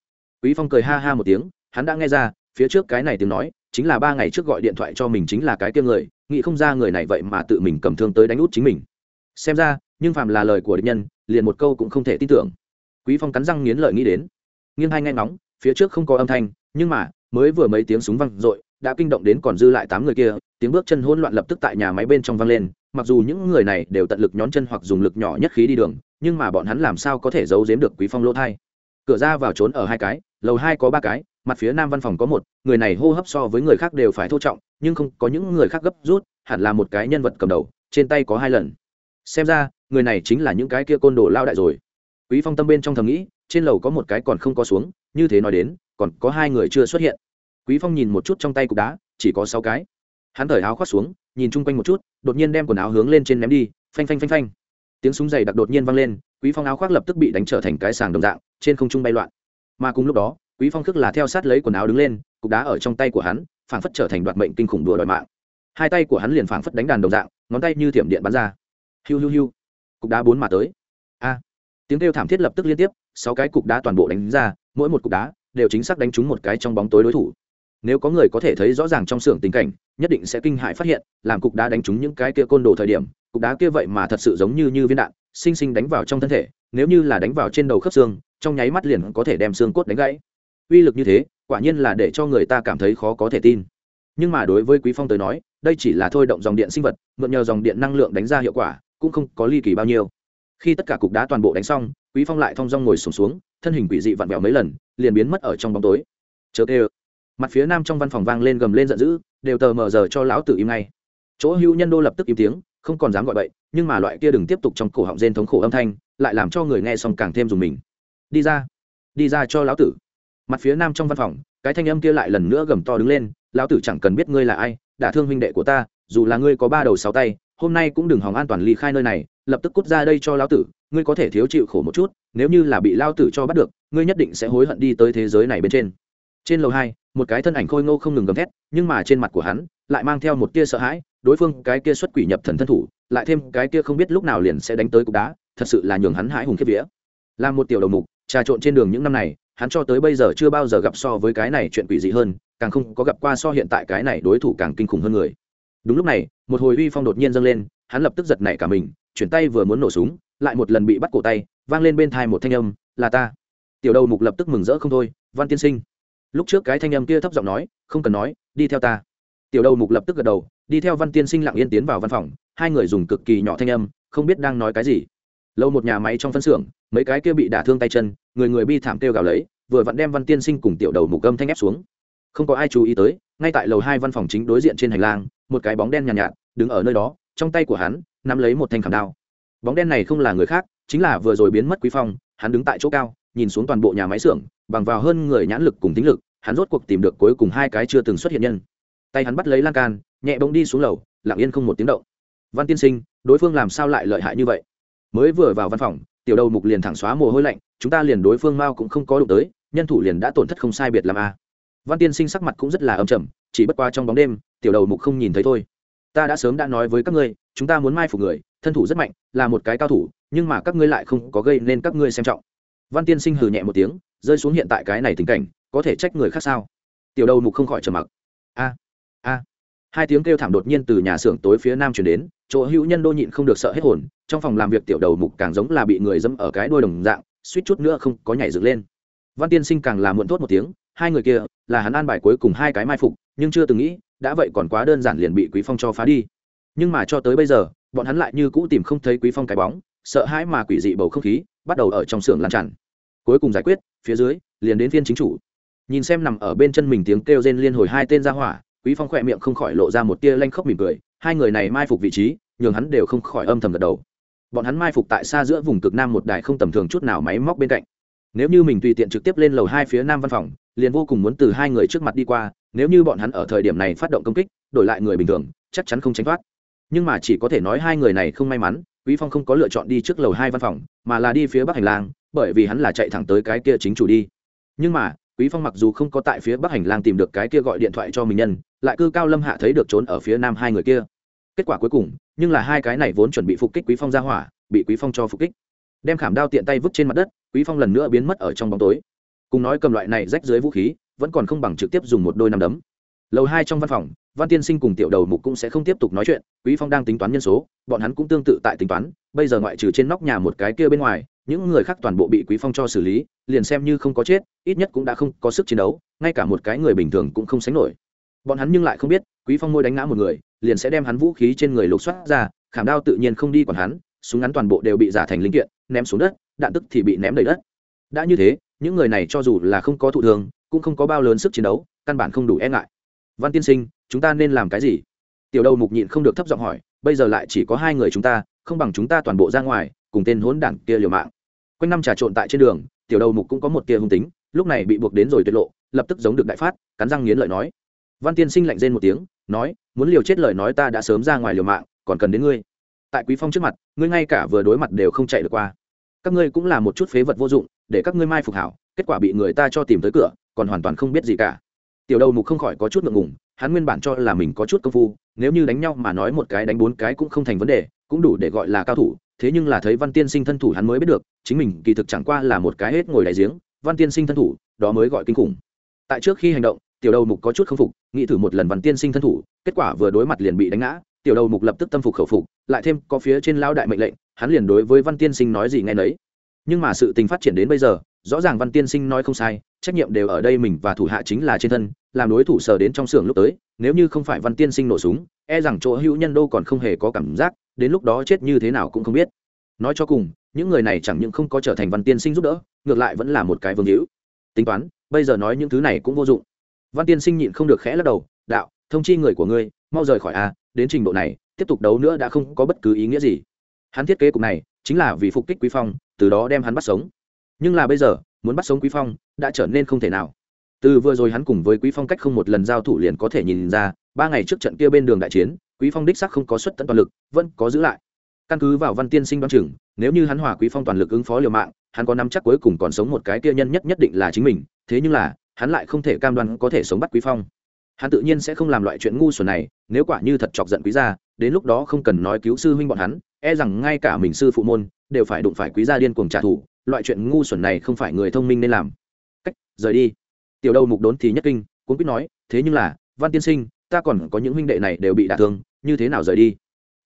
Quý phong cười ha ha một tiếng, hắn đã nghe ra, phía trước cái này tiếng nói chính là ba ngày trước gọi điện thoại cho mình chính là cái kia người, nghĩ không ra người này vậy mà tự mình cầm thương tới đánh út chính mình. Xem ra, nhưng phàm là lời của địch nhân, liền một câu cũng không thể tin tưởng. Quý phong cắn răng nghiến lợi nghĩ đến. Nghiêng hai nghe ngóng, phía trước không có âm thanh, nhưng mà, mới vừa mấy tiếng súng văng dội, đã kinh động đến còn dư lại tám người kia, tiếng bước chân hỗn loạn lập tức tại nhà máy bên trong vang lên, mặc dù những người này đều tận lực nhón chân hoặc dùng lực nhỏ nhất khí đi đường, nhưng mà bọn hắn làm sao có thể giấu giếm được quý phong lỗ thai. Cửa ra vào trốn ở hai cái, lầu hai có ba cái mặt phía nam văn phòng có một, người này hô hấp so với người khác đều phải thô trọng, nhưng không, có những người khác gấp rút, hẳn là một cái nhân vật cầm đầu, trên tay có hai lần. Xem ra, người này chính là những cái kia côn đồ lao đại rồi. Quý phong tâm bên trong thầm nghĩ, trên lầu có một cái còn không có xuống, như thế nói đến, còn có hai người chưa xuất hiện. Quý phong nhìn một chút trong tay cục đá, chỉ có sáu cái. Hắn thở áo khoác xuống, nhìn chung quanh một chút, đột nhiên đem quần áo hướng lên trên ném đi, phanh phanh phanh phanh. Tiếng súng dày đặc đột nhiên vang lên, quý phong áo khoác lập tức bị đánh trở thành cái sàng đồng dạng, trên không trung bay loạn. Mà cùng lúc đó quý phong khước là theo sát lấy quần áo đứng lên, cục đá ở trong tay của hắn, phảng phất trở thành đoạt mệnh kinh khủng đùa đòi mạng. Hai tay của hắn liền phảng phất đánh đàn đồng dạng, ngón tay như thiểm điện bắn ra. Hiu hiu hiu. Cục đá bốn mà tới. A. Tiếng kêu thảm thiết lập tức liên tiếp, sáu cái cục đá toàn bộ đánh ra, mỗi một cục đá đều chính xác đánh trúng một cái trong bóng tối đối thủ. Nếu có người có thể thấy rõ ràng trong xưởng tình cảnh, nhất định sẽ kinh hại phát hiện, làm cục đá đánh trúng những cái kia côn đồ thời điểm, cục đá kia vậy mà thật sự giống như như viên đạn, sinh sinh đánh vào trong thân thể, nếu như là đánh vào trên đầu khớp xương, trong nháy mắt liền có thể đem xương cốt đánh gãy uy lực như thế quả nhiên là để cho người ta cảm thấy khó có thể tin. Nhưng mà đối với quý phong tới nói đây chỉ là thôi động dòng điện sinh vật mượn nhờ dòng điện năng lượng đánh ra hiệu quả cũng không có ly kỳ bao nhiêu. Khi tất cả cục đá toàn bộ đánh xong quý phong lại thong dong ngồi sùng xuống, xuống thân hình quỷ dị vặn vẹo mấy lần liền biến mất ở trong bóng tối. Chớ kêu. Mặt phía nam trong văn phòng vang lên gầm lên giận dữ đều tờ mờ giờ cho lão tử im ngay. Chỗ hưu nhân đô lập tức im tiếng không còn dám gọi bậy nhưng mà loại kia đừng tiếp tục trong cổ họng rên thống khổ âm thanh lại làm cho người nghe xong càng thêm dùng mình. Đi ra. Đi ra cho lão tử mặt phía nam trong văn phòng, cái thanh âm kia lại lần nữa gầm to đứng lên, lão tử chẳng cần biết ngươi là ai, đã thương huynh đệ của ta, dù là ngươi có ba đầu sáu tay, hôm nay cũng đừng hòng an toàn ly khai nơi này, lập tức cút ra đây cho lão tử, ngươi có thể thiếu chịu khổ một chút, nếu như là bị lao tử cho bắt được, ngươi nhất định sẽ hối hận đi tới thế giới này bên trên. Trên lầu hai, một cái thân ảnh khôi ngô không ngừng gầm thét, nhưng mà trên mặt của hắn lại mang theo một tia sợ hãi, đối phương cái kia xuất quỷ nhập thần thân thủ, lại thêm cái kia không biết lúc nào liền sẽ đánh tới cục đá, thật sự là nhường hắn hãi hùng kiếp vía. Làm một tiểu đầu mục, trà trộn trên đường những năm này hắn cho tới bây giờ chưa bao giờ gặp so với cái này chuyện quỷ dị hơn, càng không có gặp qua so hiện tại cái này đối thủ càng kinh khủng hơn người. Đúng lúc này, một hồi uy phong đột nhiên dâng lên, hắn lập tức giật nảy cả mình, chuyển tay vừa muốn nổ súng, lại một lần bị bắt cổ tay, vang lên bên thai một thanh âm, là ta. Tiểu đầu mục lập tức mừng rỡ không thôi, văn tiên sinh. Lúc trước cái thanh âm kia thấp giọng nói, không cần nói, đi theo ta. Tiểu đầu mục lập tức gật đầu, đi theo văn tiên sinh lặng yên tiến vào văn phòng, hai người dùng cực kỳ nhỏ thanh âm, không biết đang nói cái gì lâu một nhà máy trong phân xưởng mấy cái kia bị đả thương tay chân người người bi thảm kêu gào lấy vừa vặn đem văn tiên sinh cùng tiểu đầu mục âm thanh ép xuống. Không có ai chú ý tới ngay tại lầu hai văn phòng chính đối diện trên hành lang một cái bóng đen nhàn nhạt, nhạt đứng ở nơi đó trong tay của hắn nắm lấy một thanh khảm đao. Bóng đen này không là người khác chính là vừa rồi biến mất quý phong hắn đứng tại chỗ cao nhìn xuống toàn bộ nhà máy xưởng bằng vào hơn người nhãn lực cùng tính lực hắn rốt cuộc tìm được cuối cùng hai cái chưa từng xuất hiện nhân. Tay hắn bắt lấy lan can nhẹ bỗng đi xuống lầu lặng yên không một tiếng động. Văn tiên sinh đối phương làm sao lại lợi hại như vậy? Mới vừa vào văn phòng, tiểu đầu mục liền thẳng xóa mồ hôi lạnh, chúng ta liền đối phương mao cũng không có đụng tới, nhân thủ liền đã tổn thất không sai biệt làm a à. văn tiên sinh sắc mặt cũng rất là âm trầm, chỉ bất qua trong bóng đêm, tiểu đầu mục không nhìn thấy thôi. Ta đã sớm đã nói với các ngươi, chúng ta muốn mai phục người, thân thủ rất mạnh, là một cái cao thủ, nhưng mà các ngươi lại không có gây nên các ngươi xem trọng. Văn tiên sinh hừ nhẹ một tiếng, rơi xuống hiện tại cái này tình cảnh, có thể trách người khác sao? Tiểu đầu mục không khỏi trầm mặc. A a hai tiếng kêu thảm đột nhiên từ nhà xưởng tối phía nam chuyển đến, chỗ hữu nhân đô nhịn không được sợ hết hồn, trong phòng làm việc tiểu đầu mục càng giống là bị người dẫm ở cái đôi đồng dạng, suýt chút nữa không có nhảy dựng lên. Văn tiên sinh càng là muộn thốt một tiếng, hai người kia, là hắn an bài cuối cùng hai cái mai phục, nhưng chưa từng nghĩ, đã vậy còn quá đơn giản liền bị quý phong cho phá đi. Nhưng mà cho tới bây giờ, bọn hắn lại như cũ tìm không thấy quý phong cái bóng, sợ hãi mà quỷ dị bầu không khí, bắt đầu ở trong xưởng lan tràn. Cuối cùng giải quyết, phía dưới, liền đến phiên chính chủ. Nhìn xem nằm ở bên chân mình tiếng kêu rên liên hồi hai tên ra hỏa quý phong khỏe miệng không khỏi lộ ra một tia lanh khóc mỉm cười, hai người này mai phục vị trí, nhường hắn đều không khỏi âm thầm gật đầu. Bọn hắn mai phục tại xa giữa vùng cực nam một đài không tầm thường chút nào máy móc bên cạnh. Nếu như mình tùy tiện trực tiếp lên lầu hai phía nam văn phòng, liền vô cùng muốn từ hai người trước mặt đi qua, nếu như bọn hắn ở thời điểm này phát động công kích, đổi lại người bình thường, chắc chắn không tránh thoát. Nhưng mà chỉ có thể nói hai người này không may mắn, quý phong không có lựa chọn đi trước lầu hai văn phòng, mà là đi phía bắc hành lang, bởi vì hắn là chạy thẳng tới cái kia chính chủ đi. Nhưng mà quý phong mặc dù không có tại phía bắc hành lang tìm được cái kia gọi điện thoại cho mình nhân, lại cư cao lâm hạ thấy được trốn ở phía nam hai người kia. Kết quả cuối cùng, nhưng là hai cái này vốn chuẩn bị phục kích quý phong ra hỏa, bị quý phong cho phục kích. Đem khảm đao tiện tay vứt trên mặt đất, quý phong lần nữa biến mất ở trong bóng tối. Cùng nói cầm loại này rách dưới vũ khí, vẫn còn không bằng trực tiếp dùng một đôi nằm đấm. Lầu hai trong văn phòng, văn tiên sinh cùng tiểu đầu mục cũng sẽ không tiếp tục nói chuyện, quý phong đang tính toán nhân số, bọn hắn cũng tương tự tại tính toán, bây giờ ngoại trừ trên nóc nhà một cái kia bên ngoài những người khác toàn bộ bị quý phong cho xử lý, liền xem như không có chết, ít nhất cũng đã không có sức chiến đấu, ngay cả một cái người bình thường cũng không sánh nổi. Bọn hắn nhưng lại không biết, quý phong môi đánh ngã một người, liền sẽ đem hắn vũ khí trên người lục soát ra, khảm đao tự nhiên không đi còn hắn, súng ngắn toàn bộ đều bị giả thành linh kiện, ném xuống đất, đạn tức thì bị ném đầy đất. Đã như thế, những người này cho dù là không có thụ thường cũng không có bao lớn sức chiến đấu, căn bản không đủ e ngại. Văn tiên sinh, chúng ta nên làm cái gì? Tiểu đầu mục nhịn không được thấp giọng hỏi, bây giờ lại chỉ có hai người chúng ta, không bằng chúng ta toàn bộ ra ngoài cùng tên hỗn đảng kia liều mạng. Quanh năm trà trộn tại trên đường, tiểu đầu mục cũng có một tia hung tính, lúc này bị buộc đến rồi tuyệt lộ, lập tức giống được đại phát, cắn răng nghiến lợi nói. Văn tiên sinh lạnh rên một tiếng, nói, muốn liều chết lời nói ta đã sớm ra ngoài liều mạng, còn cần đến ngươi. Tại quý phong trước mặt, ngươi ngay cả vừa đối mặt đều không chạy được qua. Các ngươi cũng là một chút phế vật vô dụng, để các ngươi mai phục hảo, kết quả bị người ta cho tìm tới cửa, còn hoàn toàn không biết gì cả. Tiểu đầu mục không khỏi có chút ngượng ngùng, hắn nguyên bản cho là mình có chút công phu, nếu như đánh nhau mà nói một cái đánh bốn cái cũng không thành vấn đề, cũng đủ để gọi là cao thủ thế nhưng là thấy văn tiên sinh thân thủ hắn mới biết được, chính mình kỳ thực chẳng qua là một cái hết ngồi đại giếng, văn tiên sinh thân thủ, đó mới gọi kinh khủng. Tại trước khi hành động, tiểu đầu mục có chút k phục, nghĩ thử một lần văn tiên sinh thân thủ, kết quả vừa đối mặt liền bị đánh ngã, tiểu đầu mục lập tức tâm phục khẩu phục, lại thêm có phía trên lao đại mệnh lệnh, hắn liền đối với văn tiên sinh nói gì nghe nấy. Nhưng mà sự tình phát triển đến bây giờ, rõ ràng văn tiên sinh nói không sai, trách nhiệm đều ở đây mình và thủ hạ chính là trên thân, làm đối thủ sờ đến trong xưởng lúc tới, nếu như không phải văn tiên sinh nổ súng e rằng chỗ hữu nhân đô còn không hề có cảm giác đến lúc đó chết như thế nào cũng không biết. Nói cho cùng, những người này chẳng những không có trở thành văn tiên sinh giúp đỡ, ngược lại vẫn là một cái vương hữu. Tính toán, bây giờ nói những thứ này cũng vô dụng. Văn tiên sinh nhịn không được khẽ lắc đầu, đạo, thông chi người của ngươi, mau rời khỏi a, đến trình độ này, tiếp tục đấu nữa đã không có bất cứ ý nghĩa gì. Hắn thiết kế cục này chính là vì phục kích quý phong, từ đó đem hắn bắt sống. Nhưng là bây giờ, muốn bắt sống quý phong đã trở nên không thể nào. Từ vừa rồi hắn cùng với quý phong cách không một lần giao thủ liền có thể nhìn ra, ba ngày trước trận kia bên đường đại chiến quý phong đích sắc không có xuất tận toàn lực, vẫn có giữ lại. Căn cứ vào văn tiên sinh đoán chừng, nếu như hắn hòa quý phong toàn lực ứng phó liều mạng, hắn có nắm chắc cuối cùng còn sống một cái kia nhân nhất nhất định là chính mình, thế nhưng là, hắn lại không thể cam đoan có thể sống bắt quý phong. Hắn tự nhiên sẽ không làm loại chuyện ngu xuẩn này, nếu quả như thật chọc giận quý gia, đến lúc đó không cần nói cứu sư huynh bọn hắn e rằng ngay cả mình sư phụ môn, đều phải đụng phải quý gia điên cuồng trả thù, loại chuyện ngu xuẩn này không phải người thông minh nên làm. Cách, rời đi. Tiểu đầu mục đốn thì nhất kinh cũng biết nói, thế nhưng là, văn tiên sinh ta còn có những huynh đệ này đều bị đả thương, như thế nào rời đi?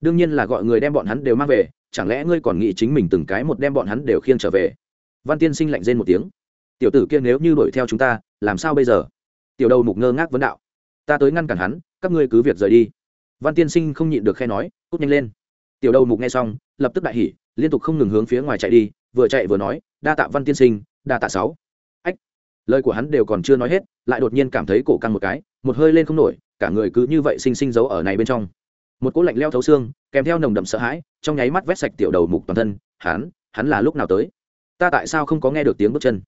Đương nhiên là gọi người đem bọn hắn đều mang về, chẳng lẽ ngươi còn nghĩ chính mình từng cái một đem bọn hắn đều khiêng trở về? Văn tiên sinh lạnh rên một tiếng. Tiểu tử kia nếu như đuổi theo chúng ta, làm sao bây giờ? Tiểu đầu mục ngơ ngác vấn đạo. Ta tới ngăn cản hắn, các ngươi cứ việc rời đi. Văn tiên sinh không nhịn được khe nói, cút nhanh lên. Tiểu đầu mục nghe xong, lập tức đại hỉ, liên tục không ngừng hướng phía ngoài chạy đi, vừa chạy vừa nói, đa tạ văn tiên sinh, đa tạ sáu. Ách. Lời của hắn đều còn chưa nói hết, lại đột nhiên cảm thấy cổ căng một cái, một hơi lên không nổi cả người cứ như vậy sinh sinh giấu ở này bên trong. Một cỗ lạnh leo thấu xương, kèm theo nồng đậm sợ hãi, trong nháy mắt vét sạch tiểu đầu mục toàn thân, hắn hắn là lúc nào tới? Ta tại sao không có nghe được tiếng bước chân?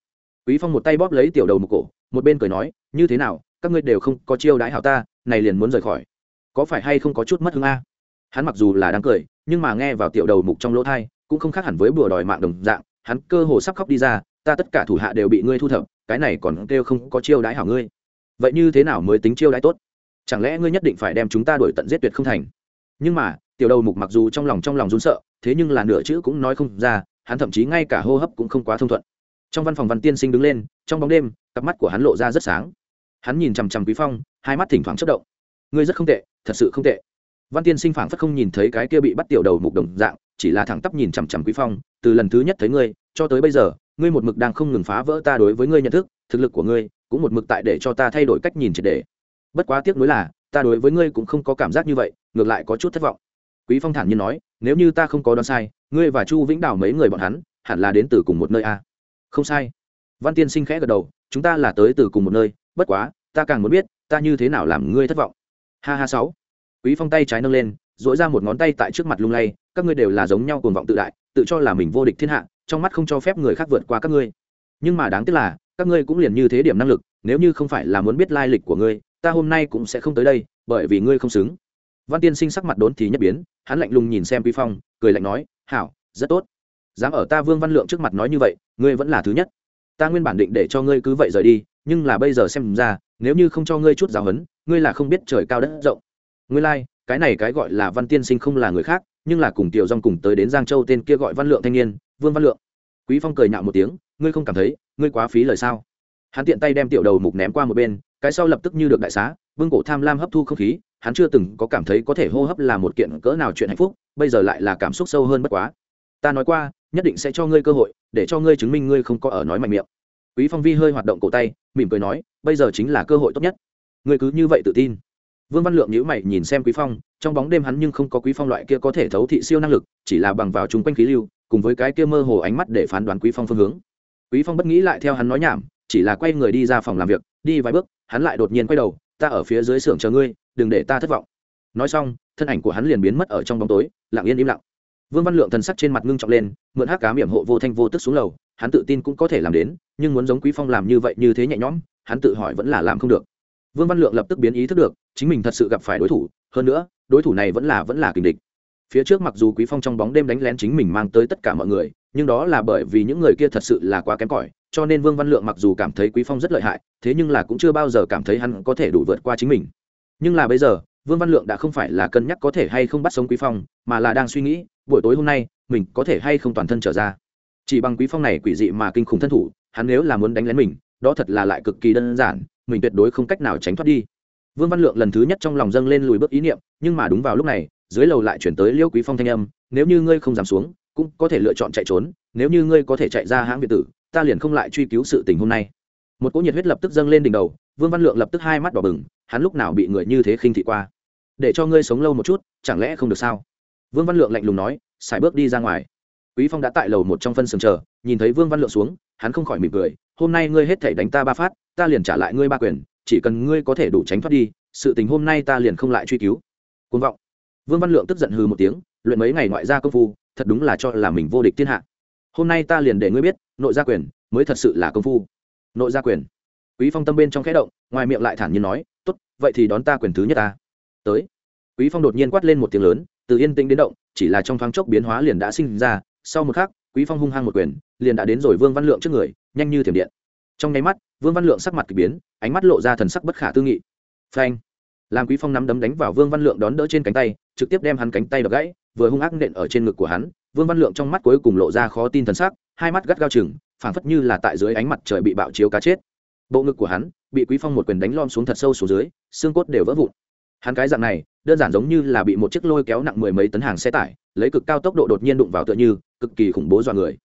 Quý phong một tay bóp lấy tiểu đầu mục cổ, một bên cười nói, như thế nào, các ngươi đều không có chiêu đãi hảo ta, này liền muốn rời khỏi. Có phải hay không có chút mất hứng a? Hắn mặc dù là đang cười, nhưng mà nghe vào tiểu đầu mục trong lỗ thai, cũng không khác hẳn với bùa đòi mạng đồng dạng, hắn cơ hồ sắp khóc đi ra, ta tất cả thủ hạ đều bị ngươi thu thập, cái này còn kêu không có chiêu đãi hảo ngươi. Vậy như thế nào mới tính chiêu đãi tốt? Chẳng lẽ ngươi nhất định phải đem chúng ta đuổi tận giết tuyệt không thành? Nhưng mà, tiểu đầu mục mặc dù trong lòng trong lòng run sợ, thế nhưng là nửa chữ cũng nói không ra, hắn thậm chí ngay cả hô hấp cũng không quá thông thuận. Trong văn phòng văn tiên sinh đứng lên, trong bóng đêm, cặp mắt của hắn lộ ra rất sáng. Hắn nhìn chằm chằm quý phong, hai mắt thỉnh thoảng chất động. Ngươi rất không tệ, thật sự không tệ. Văn tiên sinh phảng phất không nhìn thấy cái kia bị bắt tiểu đầu mục đồng dạng, chỉ là thẳng tắp nhìn chằm chằm quý phong, từ lần thứ nhất thấy ngươi, cho tới bây giờ, ngươi một mực đang không ngừng phá vỡ ta đối với ngươi nhận thức, thực lực của ngươi, cũng một mực tại để cho ta thay đổi cách nhìn triệt để bất quá tiếc nuối là, ta đối với ngươi cũng không có cảm giác như vậy, ngược lại có chút thất vọng. Quý phong thản nhiên nói, nếu như ta không có đoán sai, ngươi và chu vĩnh đào mấy người bọn hắn, hẳn là đến từ cùng một nơi a à? không sai. Văn tiên sinh khẽ gật đầu, chúng ta là tới từ cùng một nơi, bất quá, ta càng muốn biết, ta như thế nào làm ngươi thất vọng. Ha ha sáu. Quý phong tay trái nâng lên dỗi ra một ngón tay tại trước mặt lung lay, các ngươi đều là giống nhau cuồng vọng tự đại, tự cho là mình vô địch thiên hạ, trong mắt không cho phép người khác vượt qua các ngươi. Nhưng mà đáng tiếc là, các ngươi cũng liền như thế điểm năng lực, nếu như không phải là muốn biết lai lịch của ngươi ta hôm nay cũng sẽ không tới đây bởi vì ngươi không xứng. Văn tiên sinh sắc mặt đốn thì nhất biến hắn lạnh lùng nhìn xem quý phong cười lạnh nói hảo rất tốt. Dám ở ta vương văn lượng trước mặt nói như vậy ngươi vẫn là thứ nhất. Ta nguyên bản định để cho ngươi cứ vậy rời đi nhưng là bây giờ xem ra nếu như không cho ngươi chút giáo huấn ngươi là không biết trời cao đất rộng. Ngươi lai、like, cái này cái gọi là văn tiên sinh không là người khác nhưng là cùng tiểu dòng cùng tới đến giang châu tên kia gọi văn lượng thanh niên vương văn lượng. Quý phong cười nhạo một tiếng ngươi không cảm thấy ngươi quá phí lời sao? Hắn tiện tay đem tiểu đầu mục ném qua một bên cái sau lập tức như được đại xá, vương cổ tham lam hấp thu không khí, hắn chưa từng có cảm thấy có thể hô hấp là một kiện cỡ nào chuyện hạnh phúc, bây giờ lại là cảm xúc sâu hơn bất quá. Ta nói qua, nhất định sẽ cho ngươi cơ hội, để cho ngươi chứng minh ngươi không có ở nói mạnh miệng. Quý phong vi hơi hoạt động cổ tay, mỉm cười nói, bây giờ chính là cơ hội tốt nhất. Ngươi cứ như vậy tự tin. Vương văn lượng nhíu mày nhìn xem quý phong, trong bóng đêm hắn nhưng không có quý phong loại kia có thể thấu thị siêu năng lực, chỉ là bằng vào chung quanh khí lưu, cùng với cái kia mơ hồ ánh mắt để phán đoán quý phong phương hướng. Quý phong bất nghĩ lại theo hắn nói nhảm, chỉ là quay người đi ra phòng làm việc, đi vài bước hắn lại đột nhiên quay đầu, ta ở phía dưới xưởng chờ ngươi, đừng để ta thất vọng. Nói xong, thân ảnh của hắn liền biến mất ở trong bóng tối, lặng yên im lặng. Vương văn lượng thần sắc trên mặt ngưng trọng lên, mượn hát cá miệng hộ vô thanh vô tức xuống lầu, hắn tự tin cũng có thể làm đến, nhưng muốn giống quý phong làm như vậy như thế nhẹ nhõm, hắn tự hỏi vẫn là làm không được. Vương văn lượng lập tức biến ý thức được, chính mình thật sự gặp phải đối thủ, hơn nữa, đối thủ này vẫn là vẫn là kình địch. Phía trước mặc dù quý phong trong bóng đêm đánh lén chính mình mang tới tất cả mọi người, nhưng đó là bởi vì những người kia thật sự là quá kém cỏi cho nên vương văn lượng mặc dù cảm thấy quý phong rất lợi hại, thế nhưng là cũng chưa bao giờ cảm thấy hắn có thể đủ vượt qua chính mình. Nhưng là bây giờ, vương văn lượng đã không phải là cân nhắc có thể hay không bắt sống quý phong, mà là đang suy nghĩ, buổi tối hôm nay, mình có thể hay không toàn thân trở ra. Chỉ bằng quý phong này quỷ dị mà kinh khủng thân thủ, hắn nếu là muốn đánh lén mình, đó thật là lại cực kỳ đơn giản, mình tuyệt đối không cách nào tránh thoát đi. Vương văn lượng lần thứ nhất trong lòng dâng lên lùi bước ý niệm, nhưng mà đúng vào lúc này, dưới lầu lại chuyển tới liêu quý phong thanh âm, nếu như ngươi không dám xuống, cũng có thể lựa chọn chạy trốn, nếu như ngươi có thể chạy ra hãng biệt tử ta liền không lại truy cứu sự tình hôm nay. Một cỗ nhiệt huyết lập tức dâng lên đỉnh đầu, vương văn lượng lập tức hai mắt đỏ bừng, hắn lúc nào bị người như thế khinh thị qua? Để cho ngươi sống lâu một chút, chẳng lẽ không được sao? Vương văn lượng lạnh lùng nói, xài bước đi ra ngoài. Quý phong đã tại lầu một trong phân sừng chờ, nhìn thấy vương văn lượng xuống, hắn không khỏi mỉm cười, hôm nay ngươi hết thể đánh ta ba phát, ta liền trả lại ngươi ba quyền, chỉ cần ngươi có thể đủ tránh thoát đi, sự tình hôm nay ta liền không lại truy cứu. Côn vọng. Vương văn lượng tức giận hừ một tiếng, luyện mấy ngày ngoại ra công phu, thật đúng là cho là mình vô địch thiên hạ hôm nay ta liền để ngươi biết, nội gia quyền mới thật sự là công phu. Nội gia quyền. Quý phong tâm bên trong khẽ động, ngoài miệng lại thản nhiên nói, tốt, vậy thì đón ta quyền thứ nhất ta. Tới. Quý phong đột nhiên quát lên một tiếng lớn, từ yên tĩnh đến động, chỉ là trong thoáng chốc biến hóa liền đã sinh ra. Sau một khắc, quý phong hung hăng một quyền, liền đã đến rồi vương văn lượng trước người, nhanh như thiểm điện. Trong nháy mắt, vương văn lượng sắc mặt kỳ biến, ánh mắt lộ ra thần sắc bất khả tư nghị. Phanh làm quý phong nắm đấm đánh vào vương văn lượng đón đỡ trên cánh tay, trực tiếp đem hắn cánh tay đập gãy, vừa hung ác nện ở trên ngực của hắn. Vương văn lượng trong mắt cuối cùng lộ ra khó tin thần sắc, hai mắt gắt gao chừng, phảng phất như là tại dưới ánh mặt trời bị bạo chiếu cá chết. Bộ ngực của hắn, bị quý phong một quyền đánh lom xuống thật sâu xuống dưới, xương cốt đều vỡ vụn. Hắn cái dạng này, đơn giản giống như là bị một chiếc lôi kéo nặng mười mấy tấn hàng xe tải, lấy cực cao tốc độ đột nhiên đụng vào tựa như, cực kỳ khủng bố dọa người.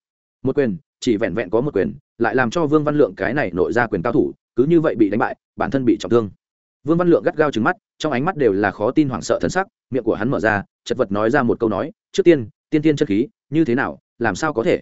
Một quyền, chỉ vẹn vẹn có một quyền, lại làm cho vương văn lượng cái này nội ra quyền cao thủ, cứ như vậy bị đánh bại, bản thân bị trọng thương vương văn lượng gắt gao trừng mắt, trong ánh mắt đều là khó tin hoảng sợ thần sắc, miệng của hắn mở ra, chật vật nói ra một câu nói, trước tiên tiên tiên chân khí, như thế nào, làm sao có thể?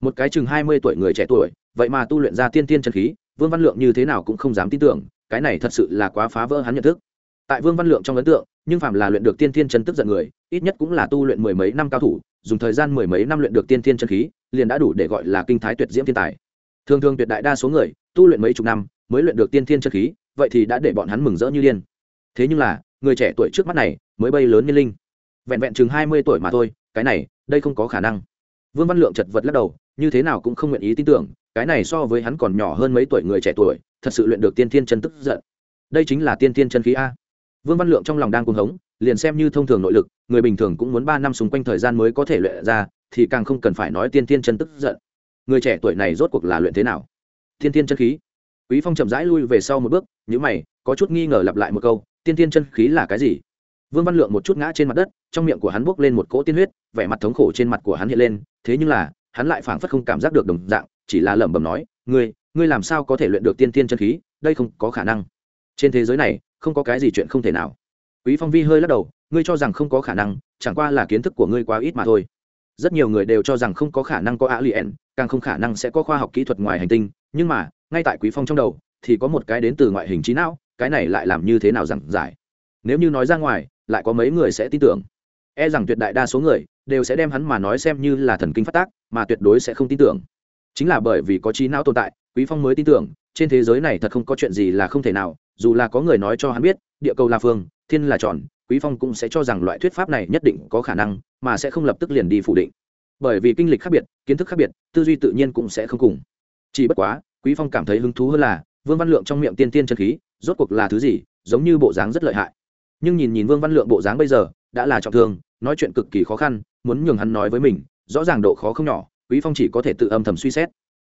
Một cái chừng hai mươi tuổi người trẻ tuổi, vậy mà tu luyện ra tiên tiên chân khí, vương văn lượng như thế nào cũng không dám tin tưởng, cái này thật sự là quá phá vỡ hắn nhận thức. Tại vương văn lượng trong ấn tượng, nhưng phạm là luyện được tiên tiên chân tức giận người, ít nhất cũng là tu luyện mười mấy năm cao thủ, dùng thời gian mười mấy năm luyện được tiên tiên chân khí, liền đã đủ để gọi là kinh thái tuyệt diễm thiên tài. Thường thường tuyệt đại đa số người, tu luyện mấy chục năm, mới luyện được tiên tiên chân khí vậy thì đã để bọn hắn mừng rỡ như điên. Thế nhưng là, người trẻ tuổi trước mắt này mới bay lớn niên linh. Vẹn vẹn chừng hai mươi tuổi mà thôi, cái này, đây không có khả năng. Vương văn lượng chật vật lắc đầu, như thế nào cũng không nguyện ý tin tưởng, cái này so với hắn còn nhỏ hơn mấy tuổi người trẻ tuổi, thật sự luyện được tiên thiên chân tức giận. Đây chính là tiên thiên chân khí a. Vương văn lượng trong lòng đang cuồng hống, liền xem như thông thường nội lực, người bình thường cũng muốn ba năm xung quanh thời gian mới có thể luyện ra, thì càng không cần phải nói tiên thiên chân tức giận. Người trẻ tuổi này rốt cuộc là luyện thế nào? Tiên thiên chân khí? Quý phong chậm rãi lui về sau một bước, nhíu mày, có chút nghi ngờ lặp lại một câu, tiên thiên chân khí là cái gì? Vương văn lượng một chút ngã trên mặt đất, trong miệng của hắn bốc lên một cỗ tiên huyết, vẻ mặt thống khổ trên mặt của hắn hiện lên, thế nhưng là, hắn lại phảng phất không cảm giác được đồng dạng, chỉ là lẩm bẩm nói, ngươi ngươi làm sao có thể luyện được tiên tiên chân khí? Đây không có khả năng. Trên thế giới này, không có cái gì chuyện không thể nào. Quý phong vi hơi lắc đầu, ngươi cho rằng không có khả năng, chẳng qua là kiến thức của ngươi quá ít mà thôi. Rất nhiều người đều cho rằng không có khả năng có alien, càng không khả năng sẽ có khoa học kỹ thuật ngoài hành tinh, nhưng mà ngay tại quý phong trong đầu thì có một cái đến từ ngoại hình trí não, cái này lại làm như thế nào giảng giải? Nếu như nói ra ngoài, lại có mấy người sẽ tin tưởng. E rằng tuyệt đại đa số người đều sẽ đem hắn mà nói xem như là thần kinh phát tác, mà tuyệt đối sẽ không tin tưởng. Chính là bởi vì có trí não tồn tại, quý phong mới tin tưởng, trên thế giới này thật không có chuyện gì là không thể nào, dù là có người nói cho hắn biết, địa cầu là phương, thiên là tròn, quý phong cũng sẽ cho rằng loại thuyết pháp này nhất định có khả năng, mà sẽ không lập tức liền đi phủ định. Bởi vì kinh lịch khác biệt, kiến thức khác biệt, tư duy tự nhiên cũng sẽ không cùng. Chỉ bất quá quý phong cảm thấy hứng thú hơn là, vương văn lượng trong miệng tiên tiên chân khí, rốt cuộc là thứ gì, giống như bộ dáng rất lợi hại. Nhưng nhìn nhìn vương văn lượng bộ dáng bây giờ, đã là trọng thương, nói chuyện cực kỳ khó khăn, muốn nhường hắn nói với mình, rõ ràng độ khó không nhỏ, quý phong chỉ có thể tự âm thầm suy xét.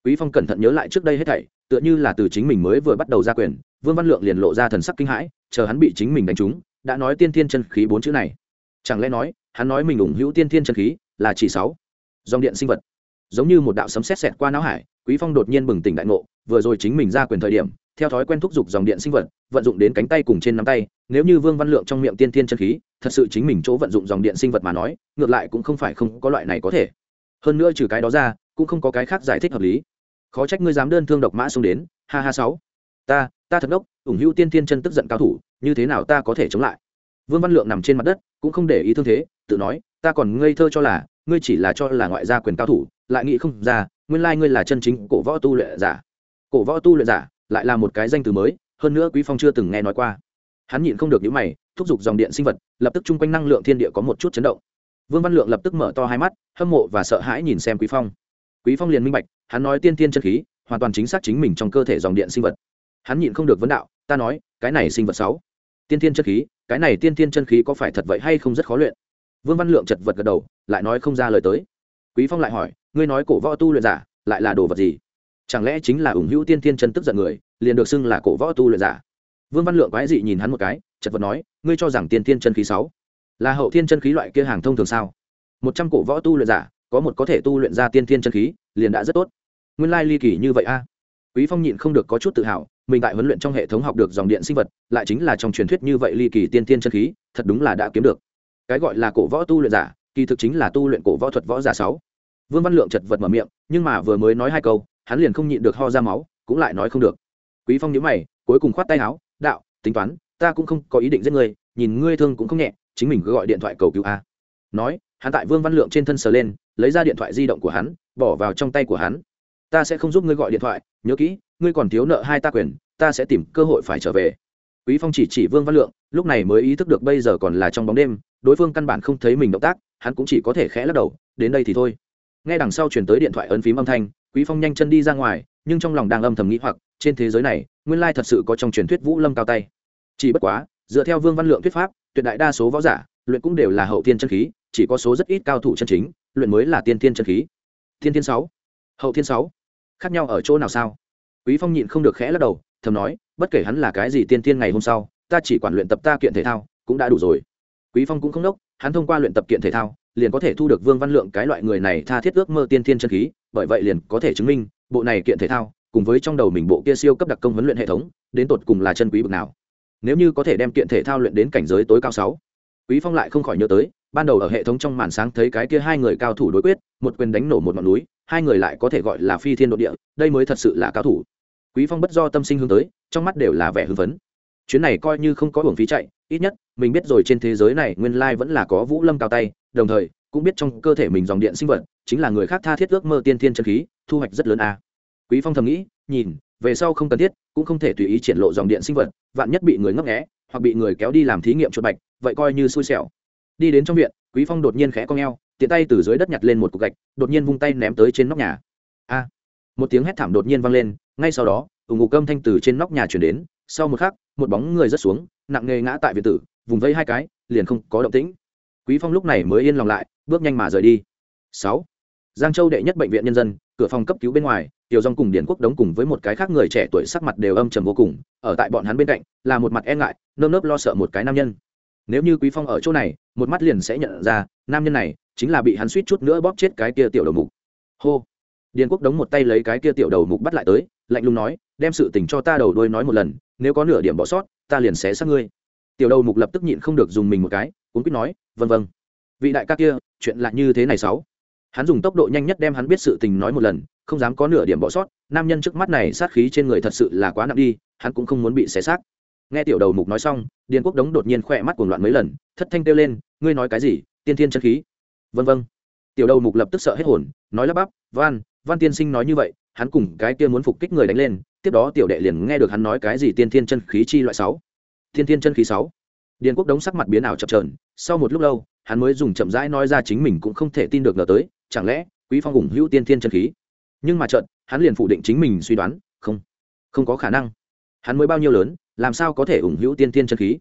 Quý phong cẩn thận nhớ lại trước đây hết thảy, tựa như là từ chính mình mới vừa bắt đầu ra quyền, vương văn lượng liền lộ ra thần sắc kinh hãi, chờ hắn bị chính mình đánh trúng, đã nói tiên thiên chân khí bốn chữ này. Chẳng lẽ nói, hắn nói mình ủng hữu tiên thiên chân khí là chỉ sáu dòng điện sinh vật, giống như một đạo sấm sét xẹt qua não hải quý phong đột nhiên bừng tỉnh đại ngộ, vừa rồi chính mình ra quyền thời điểm, theo thói quen thúc giục dòng điện sinh vật, vận dụng đến cánh tay cùng trên nắm tay, nếu như vương văn lượng trong miệng tiên thiên chân khí, thật sự chính mình chỗ vận dụng dòng điện sinh vật mà nói, ngược lại cũng không phải không có loại này có thể. Hơn nữa trừ cái đó ra, cũng không có cái khác giải thích hợp lý. Khó trách ngươi dám đơn thương độc mã xông đến, ha ha sáu. Ta ta thật ngốc, ủng hữu tiên thiên chân tức giận cao thủ, như thế nào ta có thể chống lại? Vương văn lượng nằm trên mặt đất, cũng không để ý thương thế, tự nói, ta còn ngây thơ cho là, ngươi chỉ là cho là ngoại gia quyền cao thủ, lại nghĩ không ra nguyên lai ngươi là chân chính cổ võ tu luyện giả. Cổ võ tu luyện giả lại là một cái danh từ mới, hơn nữa quý phong chưa từng nghe nói qua. Hắn nhịn không được những mày, thúc giục dòng điện sinh vật, lập tức chung quanh năng lượng thiên địa có một chút chấn động. Vương văn lượng lập tức mở to hai mắt, hâm mộ và sợ hãi nhìn xem quý phong. Quý phong liền minh bạch, hắn nói tiên tiên chân khí, hoàn toàn chính xác chính mình trong cơ thể dòng điện sinh vật. Hắn nhịn không được vấn đạo, ta nói, cái này sinh vật sáu, tiên tiên chân khí, cái này tiên tiên chân khí có phải thật vậy hay không rất khó luyện? Vương văn lượng chật vật gật đầu, lại nói không ra lời tới quý phong lại hỏi, ngươi nói cổ võ tu luyện giả lại là đồ vật gì? Chẳng lẽ chính là ủng hữu tiên thiên chân tức giận người, liền được xưng là cổ võ tu luyện giả? Vương văn lượng quái dị nhìn hắn một cái, chật vật nói, ngươi cho rằng tiên thiên chân khí sáu là hậu thiên chân khí loại kia hàng thông thường sao? Một trăm cổ võ tu luyện giả, có một có thể tu luyện ra tiên thiên chân khí, liền đã rất tốt. Nguyên lai ly kỳ như vậy a. Quý phong nhịn không được có chút tự hào, mình tại huấn luyện trong hệ thống học được dòng điện sinh vật, lại chính là trong truyền thuyết như vậy ly kỳ tiên thiên chân khí, thật đúng là đã kiếm được. Cái gọi là cổ võ tu luyện giả, kỳ thực chính là tu luyện cổ võ thuật võ giả sáu vương văn lượng chật vật mở miệng, nhưng mà vừa mới nói hai câu, hắn liền không nhịn được ho ra máu, cũng lại nói không được. Quý phong nhíu mày, cuối cùng khoát tay áo, đạo, tính toán, ta cũng không có ý định giết ngươi, nhìn ngươi thương cũng không nhẹ, chính mình cứ gọi điện thoại cầu cứu a. Nói, hắn tại vương văn lượng trên thân sờ lên, lấy ra điện thoại di động của hắn, bỏ vào trong tay của hắn. Ta sẽ không giúp ngươi gọi điện thoại, nhớ kỹ, ngươi còn thiếu nợ hai ta quyền, ta sẽ tìm cơ hội phải trở về. Quý phong chỉ chỉ vương văn lượng, lúc này mới ý thức được bây giờ còn là trong bóng đêm, đối phương căn bản không thấy mình động tác, hắn cũng chỉ có thể khẽ lắc đầu, đến đây thì thôi nghe đằng sau chuyển tới điện thoại ấn phím âm thanh, quý phong nhanh chân đi ra ngoài, nhưng trong lòng đang âm thầm nghĩ hoặc, trên thế giới này, nguyên lai thật sự có trong truyền thuyết vũ lâm cao tay. Chỉ bất quá, dựa theo vương văn lượng thuyết pháp, tuyệt đại đa số võ giả, luyện cũng đều là hậu thiên chân khí, chỉ có số rất ít cao thủ chân chính, luyện mới là tiên thiên chân khí. Thiên thiên sáu, hậu thiên sáu, khác nhau ở chỗ nào sao? Quý phong nhịn không được khẽ lắc đầu, thầm nói, bất kể hắn là cái gì tiên thiên ngày hôm sau, ta chỉ quản luyện tập ta kiện thể thao, cũng đã đủ rồi. Quý phong cũng không đốc, hắn thông qua luyện tập kiện thể thao liền có thể thu được vương văn lượng cái loại người này tha thiết ước mơ tiên thiên chân khí, bởi vậy liền có thể chứng minh, bộ này kiện thể thao, cùng với trong đầu mình bộ kia siêu cấp đặc công huấn luyện hệ thống, đến tột cùng là chân quý bực nào. Nếu như có thể đem kiện thể thao luyện đến cảnh giới tối cao sáu, quý phong lại không khỏi nhớ tới, ban đầu ở hệ thống trong màn sáng thấy cái kia hai người cao thủ đối quyết, một quyền đánh nổ một ngọn núi, hai người lại có thể gọi là phi thiên độ địa, đây mới thật sự là cao thủ. Quý phong bất do tâm sinh hướng tới, trong mắt đều là vẻ hưng phấn. Chuyến này coi như không có hưởng phí chạy ít nhất, mình biết rồi trên thế giới này nguyên lai vẫn là có vũ lâm cao tay, đồng thời, cũng biết trong cơ thể mình dòng điện sinh vật chính là người khác tha thiết ước mơ tiên thiên chân khí, thu hoạch rất lớn a. Quý phong thầm nghĩ, nhìn, về sau không cần thiết, cũng không thể tùy ý triển lộ dòng điện sinh vật, vạn nhất bị người ngấp nghé, hoặc bị người kéo đi làm thí nghiệm chuột bạch, vậy coi như xui xẻo. Đi đến trong viện, quý phong đột nhiên khẽ cong eo, tiện tay từ dưới đất nhặt lên một cục gạch, đột nhiên vung tay ném tới trên nóc nhà. A! Một tiếng hét thảm đột nhiên vang lên, ngay sau đó ủng ngục cơm thanh từ trên nóc nhà chuyển đến, sau một khắc, một bóng người rớt xuống nặng nề ngã tại viện tử, vùng vây hai cái, liền không có động tĩnh. Quý phong lúc này mới yên lòng lại, bước nhanh mà rời đi. Sáu, giang châu đệ nhất bệnh viện nhân dân, cửa phòng cấp cứu bên ngoài, tiểu dòng cùng điển quốc đống cùng với một cái khác người trẻ tuổi sắc mặt đều âm trầm vô cùng, ở tại bọn hắn bên cạnh, là một mặt e ngại, nơm nớp lo sợ một cái nam nhân. Nếu như quý phong ở chỗ này, một mắt liền sẽ nhận ra, nam nhân này chính là bị hắn suýt chút nữa bóp chết cái kia tiểu đầu mục. Hô! Điền quốc đống một tay lấy cái kia tiểu đầu mục bắt lại tới, lạnh lùng nói, đem sự tình cho ta đầu đuôi nói một lần, nếu có nửa điểm bỏ sót ta liền xé xác ngươi. Tiểu đầu mục lập tức nhịn không được dùng mình một cái cũng quyết nói vân vân vị đại ca kia, chuyện lạ như thế này sáu. Hắn dùng tốc độ nhanh nhất đem hắn biết sự tình nói một lần, không dám có nửa điểm bỏ sót, nam nhân trước mắt này sát khí trên người thật sự là quá nặng đi, hắn cũng không muốn bị xé xác. Nghe tiểu đầu mục nói xong, điền quốc đống đột nhiên khỏe mắt cuồng loạn mấy lần, thất thanh kêu lên, ngươi nói cái gì? Tiên thiên chân khí? Vân vân tiểu đầu mục lập tức sợ hết hồn, nói lắp bắp van văn tiên sinh nói như vậy, hắn cùng cái kia muốn phục kích người đánh lên tiếp đó tiểu đệ liền nghe được hắn nói cái gì tiên thiên chân khí chi loại sáu. Tiên thiên chân khí sáu. Điền quốc đống sắc mặt biến ảo chập trờn sau một lúc lâu, hắn mới dùng chậm rãi nói ra chính mình cũng không thể tin được ngờ tới, chẳng lẽ quý phong ủng hữu tiên thiên chân khí? Nhưng mà trận hắn liền phủ định chính mình suy đoán, không không có khả năng. Hắn mới bao nhiêu lớn, làm sao có thể ủng hữu tiên thiên chân khí?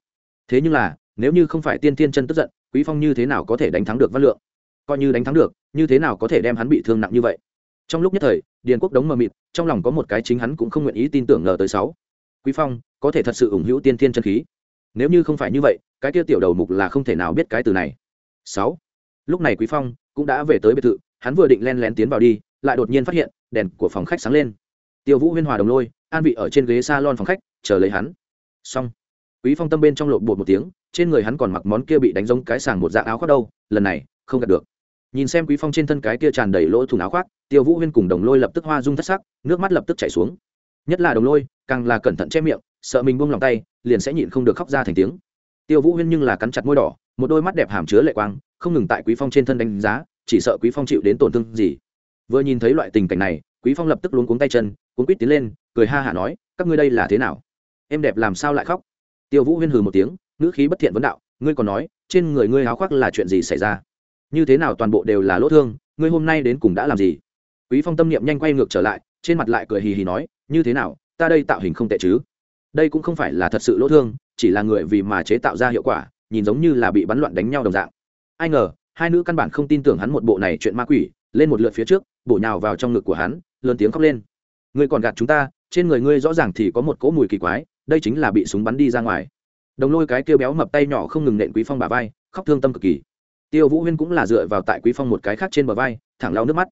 Thế nhưng là, nếu như không phải tiên thiên chân tức giận, quý phong như thế nào có thể đánh thắng được văn lượng? Coi như đánh thắng được, như thế nào có thể đem hắn bị thương nặng như vậy? Trong lúc nhất thời, điền quốc đống mờ mịt, trong lòng có một cái chính hắn cũng không nguyện ý tin tưởng ngờ tới sáu. Quý phong, có thể thật sự ủng hữu tiên thiên chân khí? Nếu như không phải như vậy, cái kia tiểu đầu mục là không thể nào biết cái từ này. Sáu. Lúc này quý phong cũng đã về tới biệt thự, hắn vừa định len lén tiến vào đi, lại đột nhiên phát hiện, đèn của phòng khách sáng lên. Tiêu vũ huyên hòa đồng lôi, an vị ở trên ghế salon phòng khách, chờ lấy hắn. Xong. Quý phong tâm bên trong lộn bột một tiếng, trên người hắn còn mặc món kia bị đánh giống cái sàng một dạng áo khoác đâu, lần này không gặp được nhìn xem quý phong trên thân cái kia tràn đầy lỗ thủng áo khoác, tiêu vũ huyên cùng đồng lôi lập tức hoa dung thất sắc, nước mắt lập tức chảy xuống. Nhất là đồng lôi, càng là cẩn thận che miệng, sợ mình buông lòng tay, liền sẽ nhịn không được khóc ra thành tiếng. Tiêu vũ huyên nhưng là cắn chặt môi đỏ, một đôi mắt đẹp hàm chứa lệ quang, không ngừng tại quý phong trên thân đánh giá, chỉ sợ quý phong chịu đến tổn thương gì. Vừa nhìn thấy loại tình cảnh này, quý phong lập tức luống cuống tay chân, cuống quýt tiến lên, cười ha hả nói, các ngươi đây là thế nào? Em đẹp làm sao lại khóc? Tiêu vũ huyên hừ một tiếng, ngữ khí bất thiện vấn đạo, ngươi còn nói, trên người ngươi áo khoác là chuyện gì xảy ra? Như thế nào toàn bộ đều là lỗ thương, ngươi hôm nay đến cùng đã làm gì? Quý phong tâm niệm nhanh quay ngược trở lại, trên mặt lại cười hì hì nói, như thế nào, ta đây tạo hình không tệ chứ? Đây cũng không phải là thật sự lỗ thương, chỉ là người vì mà chế tạo ra hiệu quả, nhìn giống như là bị bắn loạn đánh nhau đồng dạng. Ai ngờ, hai nữ căn bản không tin tưởng hắn một bộ này chuyện ma quỷ, lên một lượt phía trước, bổ nhào vào trong ngực của hắn, lớn tiếng khóc lên. Ngươi còn gạt chúng ta, trên người ngươi rõ ràng thì có một cỗ mùi kỳ quái, đây chính là bị súng bắn đi ra ngoài. Đồng lôi cái kêu béo mập tay nhỏ không ngừng nện quý phong bà vai, khóc thương tâm cực kỳ tiêu vũ huyên cũng là dựa vào tại quý phong một cái khác trên bờ vai, thẳng lau nước mắt.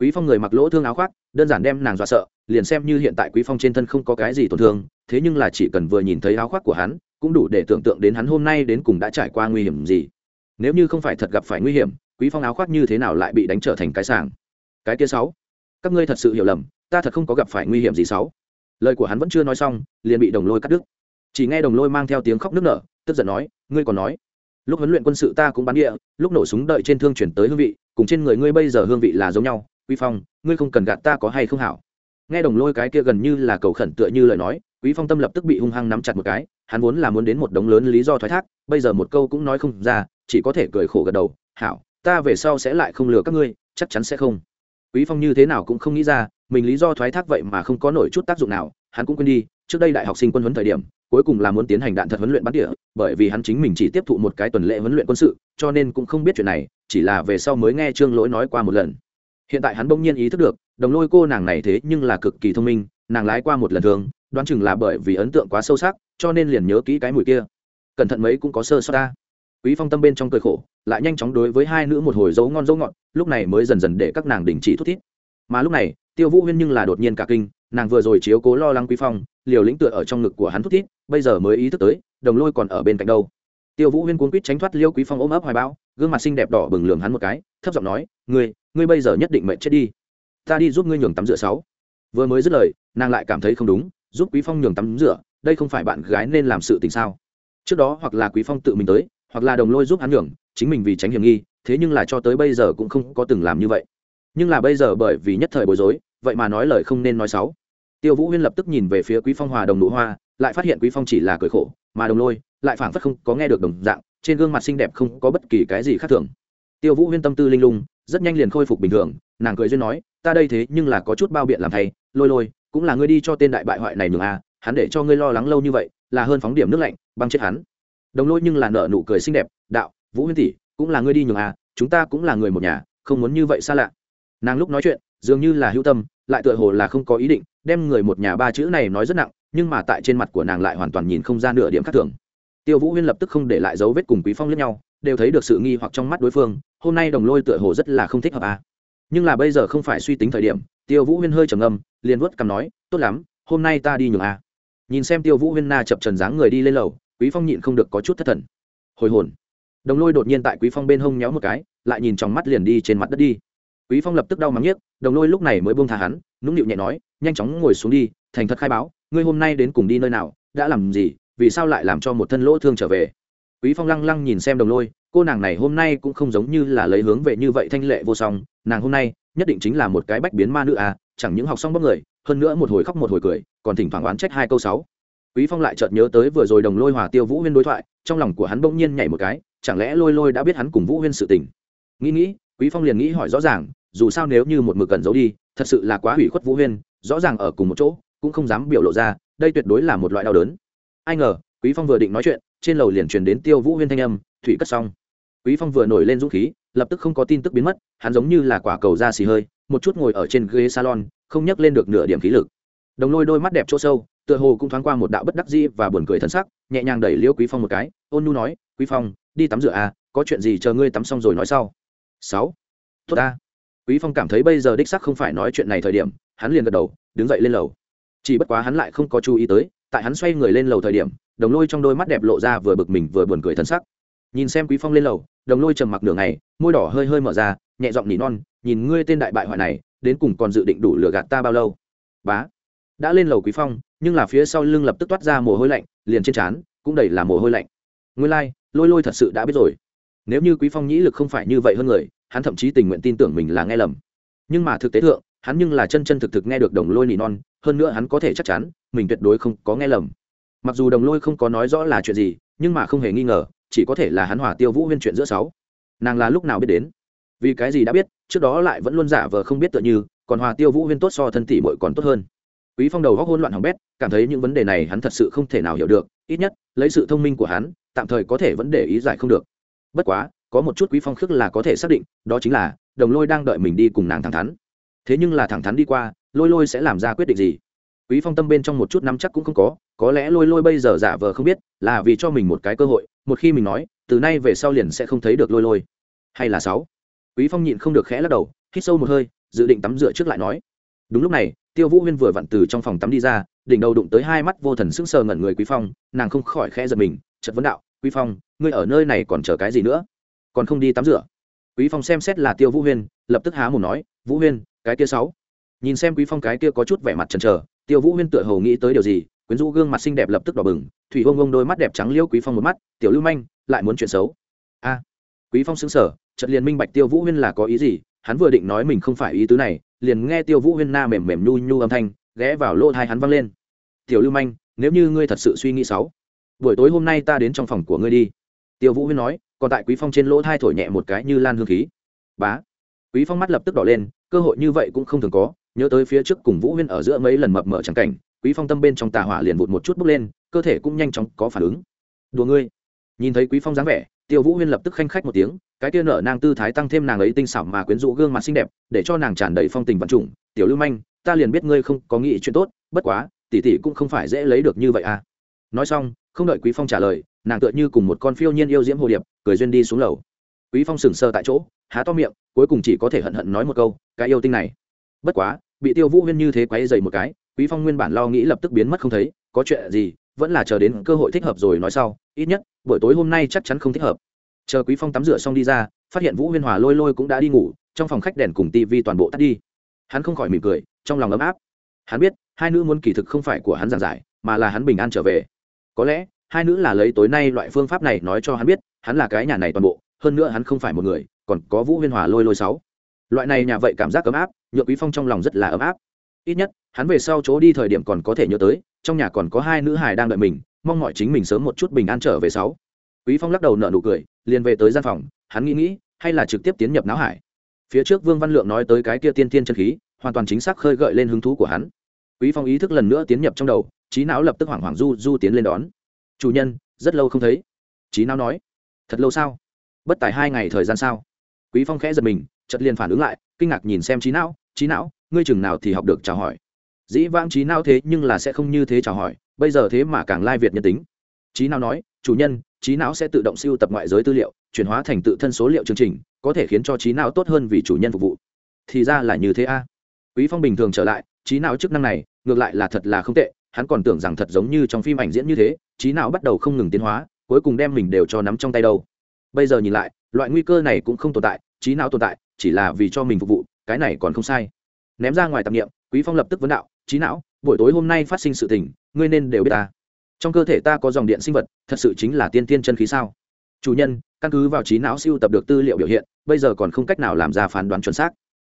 Quý phong người mặc lỗ thương áo khoác, đơn giản đem nàng dọa sợ, liền xem như hiện tại quý phong trên thân không có cái gì tổn thương, thế nhưng là chỉ cần vừa nhìn thấy áo khoác của hắn, cũng đủ để tưởng tượng đến hắn hôm nay đến cùng đã trải qua nguy hiểm gì. Nếu như không phải thật gặp phải nguy hiểm, quý phong áo khoác như thế nào lại bị đánh trở thành cái sàng? Cái kia sáu, các ngươi thật sự hiểu lầm, ta thật không có gặp phải nguy hiểm gì sáu. Lời của hắn vẫn chưa nói xong, liền bị đồng lôi cắt đứt. Chỉ nghe đồng lôi mang theo tiếng khóc nức nở, tức giận nói, ngươi còn nói lúc huấn luyện quân sự ta cũng bắn địa, lúc nổ súng đợi trên thương chuyển tới hương vị, cùng trên người ngươi bây giờ hương vị là giống nhau, quý phong, ngươi không cần gạt ta có hay không hảo? Nghe đồng lôi cái kia gần như là cầu khẩn tựa như lời nói, quý phong tâm lập tức bị hung hăng nắm chặt một cái, hắn vốn là muốn đến một đống lớn lý do thoái thác, bây giờ một câu cũng nói không ra, chỉ có thể cười khổ gật đầu, hảo, ta về sau sẽ lại không lừa các ngươi, chắc chắn sẽ không. Quý phong như thế nào cũng không nghĩ ra, mình lý do thoái thác vậy mà không có nổi chút tác dụng nào, hắn cũng quên đi, trước đây đại học sinh quân huấn thời điểm cuối cùng là muốn tiến hành đạn thật huấn luyện bắn địa bởi vì hắn chính mình chỉ tiếp thụ một cái tuần lễ huấn luyện quân sự, cho nên cũng không biết chuyện này, chỉ là về sau mới nghe trương lỗi nói qua một lần. Hiện tại hắn bỗng nhiên ý thức được, đồng lôi cô nàng này thế nhưng là cực kỳ thông minh, nàng lái qua một lần thường đoán chừng là bởi vì ấn tượng quá sâu sắc, cho nên liền nhớ kỹ cái mùi kia. Cẩn thận mấy cũng có sơ sót ta. Quý phong tâm bên trong cười khổ, lại nhanh chóng đối với hai nữ một hồi dấu ngon dấu ngọt, lúc này mới dần dần để các nàng đình chỉ thút thít. Mà lúc này, tiêu vũ huyên nhưng là đột nhiên cả kinh, nàng vừa rồi chiếu cố lo lắng quý phong, liều lĩnh tựa ở trong ngực của hắn thút thít bây giờ mới ý thức tới, đồng lôi còn ở bên cạnh đâu. Tiêu vũ huyên cuốn quýt tránh thoát liêu quý phong ôm ấp hoài bão, gương mặt xinh đẹp đỏ bừng lường hắn một cái, thấp giọng nói, ngươi ngươi bây giờ nhất định mệnh chết đi. Ta đi giúp ngươi nhường tắm rửa sáu. Vừa mới dứt lời, nàng lại cảm thấy không đúng, giúp quý phong nhường tắm rửa, đây không phải bạn gái nên làm sự tình sao? Trước đó hoặc là quý phong tự mình tới, hoặc là đồng lôi giúp hắn nhường, chính mình vì tránh hiểm nghi, thế nhưng là cho tới bây giờ cũng không có từng làm như vậy. Nhưng là bây giờ bởi vì nhất thời bối rối, vậy mà nói lời không nên nói xấu tiêu vũ huyên lập tức nhìn về phía quý phong hòa đồng nụ hoa lại phát hiện quý phong chỉ là cười khổ, mà đồng lôi lại phảng phất không có nghe được đồng dạng, trên gương mặt xinh đẹp không có bất kỳ cái gì khác thường. Tiêu vũ huyên tâm tư linh lung, rất nhanh liền khôi phục bình thường, nàng cười duyên nói, ta đây thế nhưng là có chút bao biện làm thay, lôi lôi, cũng là ngươi đi cho tên đại bại hoại này nhường a, hắn để cho ngươi lo lắng lâu như vậy, là hơn phóng điểm nước lạnh, băng chết hắn. Đồng lôi nhưng là nở nụ cười xinh đẹp, đạo, vũ huyên tỷ, cũng là ngươi đi nhường a, chúng ta cũng là người một nhà, không muốn như vậy xa lạ. Nàng lúc nói chuyện, dường như là hữu tâm, lại tựa hồ là không có ý định, đem người một nhà ba chữ này nói rất nặng nhưng mà tại trên mặt của nàng lại hoàn toàn nhìn không ra nửa điểm khác thường tiêu vũ huyên lập tức không để lại dấu vết cùng quý phong lẫn nhau, đều thấy được sự nghi hoặc trong mắt đối phương, hôm nay đồng lôi tựa hồ rất là không thích hợp à. nhưng là bây giờ không phải suy tính thời điểm, tiêu vũ huyên hơi trầm ngâm, liền vuốt cằm nói, tốt lắm, hôm nay ta đi nhường à. nhìn xem tiêu vũ huyên na chập trần dáng người đi lên lầu, quý phong nhịn không được có chút thất thần hồi hồn đồng lôi đột nhiên tại quý phong bên hông nhéo một cái, lại nhìn trong mắt liền đi trên mặt đất đi quý phong lập tức đau mắng nhiếc, đồng lôi lúc này mới buông tha hắn, nũng nịu nhẹ nói, nhanh chóng ngồi xuống đi, thành thật khai báo ngươi hôm nay đến cùng đi nơi nào, đã làm gì, vì sao lại làm cho một thân lỗ thương trở về? Quý phong lăng lăng nhìn xem đồng lôi, cô nàng này hôm nay cũng không giống như là lấy hướng về như vậy thanh lệ vô song, nàng hôm nay nhất định chính là một cái bách biến ma nữ à chẳng những học xong bóc người, hơn nữa một hồi khóc một hồi cười, còn thỉnh thoảng oán trách hai câu sáu. Quý phong lại chợt nhớ tới vừa rồi đồng lôi hòa tiêu vũ huyên đối thoại, trong lòng của hắn bỗng nhiên nhảy một cái, chẳng lẽ lôi lôi đã biết hắn cùng vũ huyên sự tình? Nghĩ nghĩ, quý phong liền nghĩ hỏi rõ ràng, dù sao nếu như một mực cần giấu đi, thật sự là quá hủy khuất vũ huyên, rõ ràng ở cùng một chỗ cũng không dám biểu lộ ra, đây tuyệt đối là một loại đau đớn. Ai ngờ, quý phong vừa định nói chuyện, trên lầu liền truyền đến tiêu vũ huyên thanh âm, thủy cất xong. Quý phong vừa nổi lên dũng khí, lập tức không có tin tức biến mất, hắn giống như là quả cầu da xì hơi, một chút ngồi ở trên ghế salon, không nhấc lên được nửa điểm khí lực. Đồng lôi đôi mắt đẹp chỗ sâu, tựa hồ cũng thoáng qua một đạo bất đắc dĩ và buồn cười thân sắc, nhẹ nhàng đẩy liêu quý phong một cái, ôn nu nói, quý phong, đi tắm rửa à có chuyện gì chờ ngươi tắm xong rồi nói sau. Sáu. Tốt ta. Quý phong cảm thấy bây giờ đích sắc không phải nói chuyện này thời điểm, hắn liền gật đầu, đứng dậy lên lầu chỉ bất quá hắn lại không có chú ý tới tại hắn xoay người lên lầu thời điểm đồng lôi trong đôi mắt đẹp lộ ra vừa bực mình vừa buồn cười thân sắc. Nhìn xem quý phong lên lầu đồng lôi trầm mặc nửa ngày môi đỏ hơi hơi mở ra nhẹ giọng nỉ non nhìn ngươi tên đại bại hoại này đến cùng còn dự định đủ lừa gạt ta bao lâu? Bá. Đã lên lầu quý phong nhưng là phía sau lưng lập tức toát ra mồ hôi lạnh liền trên trán cũng đầy là mồ hôi lạnh. Nguyên lai like, lôi lôi thật sự đã biết rồi. Nếu như quý phong nhĩ lực không phải như vậy hơn người hắn thậm chí tình nguyện tin tưởng mình là nghe lầm. Nhưng mà thực tế thượng hắn nhưng là chân chân thực thực nghe được đồng lôi nỉ non, hơn nữa hắn có thể chắc chắn, mình tuyệt đối không có nghe lầm. Mặc dù đồng lôi không có nói rõ là chuyện gì, nhưng mà không hề nghi ngờ, chỉ có thể là hắn hòa tiêu vũ huyên chuyện giữa sáu. Nàng là lúc nào biết đến? Vì cái gì đã biết, trước đó lại vẫn luôn giả vờ không biết tựa như, còn hòa tiêu vũ huyên tốt so thân tỷ bội còn tốt hơn. Quý phong đầu góc hôn loạn hỏng bét, cảm thấy những vấn đề này hắn thật sự không thể nào hiểu được, ít nhất, lấy sự thông minh của hắn, tạm thời có thể vẫn để ý giải không được. Bất quá, có một chút quý phong khước là có thể xác định, đó chính là, đồng lôi đang đợi mình đi cùng nàng thẳng thắn thế nhưng là thẳng thắn đi qua, lôi lôi sẽ làm ra quyết định gì? Quý phong tâm bên trong một chút nắm chắc cũng không có có lẽ lôi lôi bây giờ giả vờ không biết, là vì cho mình một cái cơ hội, một khi mình nói, từ nay về sau liền sẽ không thấy được lôi lôi. Hay là sáu? Quý phong nhịn không được khẽ lắc đầu, hít sâu một hơi, dự định tắm rửa trước lại nói. Đúng lúc này, tiêu vũ huyên vừa vặn từ trong phòng tắm đi ra, đỉnh đầu đụng tới hai mắt vô thần sững sờ ngẩn người quý phong, nàng không khỏi khẽ giật mình, chợt vấn đạo, quý phong, ngươi ở nơi này còn chờ cái gì nữa? Còn không đi tắm rửa? Quý phong xem xét là tiêu vũ huyên, lập tức há mồm nói, vũ huyên cái kia sáu. Nhìn xem quý phong cái kia có chút vẻ mặt chần chờ, tiêu vũ huyên tựa hồ nghĩ tới điều gì, quyến rũ gương mặt xinh đẹp lập tức đỏ bừng, thủy ông ông đôi mắt đẹp trắng liêu quý phong một mắt, tiểu lưu manh, lại muốn chuyện xấu? A. Quý phong sững sờ, chợt liền minh bạch tiêu vũ huyên là có ý gì, hắn vừa định nói mình không phải ý tứ này, liền nghe tiêu vũ huyên na mềm mềm nhu nhu âm thanh, ghé vào lỗ thai hắn văng lên. Tiểu lưu manh, nếu như ngươi thật sự suy nghĩ xấu, buổi tối hôm nay ta đến trong phòng của ngươi đi. Tiêu vũ huyên nói, còn tại quý phong trên lỗ thai thổi nhẹ một cái như lan hương khí. Bá. Quý phong mắt lập tức đỏ lên cơ hội như vậy cũng không thường có, nhớ tới phía trước cùng vũ huyên ở giữa mấy lần mập mở trắng cảnh, quý phong tâm bên trong tà hỏa liền vụt một chút bốc lên, cơ thể cũng nhanh chóng có phản ứng. Đùa ngươi. Nhìn thấy quý phong dáng vẻ, tiêu vũ huyên lập tức khanh khách một tiếng, cái kia nở nang tư thái tăng thêm nàng ấy tinh xảo mà quyến rũ gương mặt xinh đẹp, để cho nàng tràn đầy phong tình vận trùng. Tiểu lưu manh, ta liền biết ngươi không có nghĩ chuyện tốt, bất quá, tỷ tỷ cũng không phải dễ lấy được như vậy à. Nói xong, không đợi quý phong trả lời, nàng tựa như cùng một con phiêu nhiên yêu diễm hồ điệp, cười duyên đi xuống lầu. Quý phong sừng sờ tại chỗ há to miệng, cuối cùng chỉ có thể hận hận nói một câu, cái yêu tinh này. Bất quá, bị tiêu vũ huyên như thế quấy dày một cái, quý phong nguyên bản lo nghĩ lập tức biến mất không thấy, có chuyện gì, vẫn là chờ đến cơ hội thích hợp rồi nói sau, ít nhất, buổi tối hôm nay chắc chắn không thích hợp. Chờ quý phong tắm rửa xong đi ra, phát hiện vũ huyên hòa lôi lôi cũng đã đi ngủ, trong phòng khách đèn cùng tivi toàn bộ tắt đi. Hắn không khỏi mỉm cười, trong lòng ấm áp. Hắn biết, hai nữ muốn kỳ thực không phải của hắn giảng giải, mà là hắn bình an trở về. Có lẽ, hai nữ là lấy tối nay loại phương pháp này nói cho hắn biết, hắn là cái nhà này toàn bộ, hơn nữa hắn không phải một người còn có vũ huyên hòa lôi lôi sáu. Loại này nhà vậy cảm giác ấm áp, nhượng quý phong trong lòng rất là ấm áp. Ít nhất, hắn về sau chỗ đi thời điểm còn có thể nhớ tới, trong nhà còn có hai nữ hài đang đợi mình, mong mọi chính mình sớm một chút bình an trở về sáu. Quý phong lắc đầu nở nụ cười, liền về tới gian phòng, hắn nghĩ nghĩ, hay là trực tiếp tiến nhập não hải. Phía trước vương văn lượng nói tới cái kia tiên tiên chân khí, hoàn toàn chính xác khơi gợi lên hứng thú của hắn. Quý phong ý thức lần nữa tiến nhập trong đầu, trí não lập tức hoảng hoảng du du tiến lên đón. Chủ nhân, rất lâu không thấy. Trí não nói. Thật lâu sao? Bất tài hai ngày thời gian sao? Quý phong khẽ giật mình, chợt liền phản ứng lại, kinh ngạc nhìn xem trí não trí não, ngươi chừng nào thì học được chào hỏi? Dĩ vãng trí não thế nhưng là sẽ không như thế chào hỏi, bây giờ thế mà càng lai việt nhân tính. Trí não nói, chủ nhân trí não sẽ tự động siêu tập ngoại giới tư liệu, chuyển hóa thành tự thân số liệu chương trình, có thể khiến cho trí não tốt hơn vì chủ nhân phục vụ. Thì ra là như thế a. Quý phong bình thường trở lại trí não chức năng này, ngược lại là thật là không tệ, hắn còn tưởng rằng thật giống như trong phim ảnh diễn như thế trí não bắt đầu không ngừng tiến hóa, cuối cùng đem mình đều cho nắm trong tay đâu. Bây giờ nhìn lại, loại nguy cơ này cũng không tồn tại trí não tồn tại, chỉ là vì cho mình phục vụ, cái này còn không sai. Ném ra ngoài tạp nghiệm quý phong lập tức vấn đạo, trí não, buổi tối hôm nay phát sinh sự tình, ngươi nên đều biết ta. Trong cơ thể ta có dòng điện sinh vật, thật sự chính là tiên tiên chân khí sao? Chủ nhân, căn cứ vào trí não siêu tập được tư liệu biểu hiện, bây giờ còn không cách nào làm ra phán đoán chuẩn xác.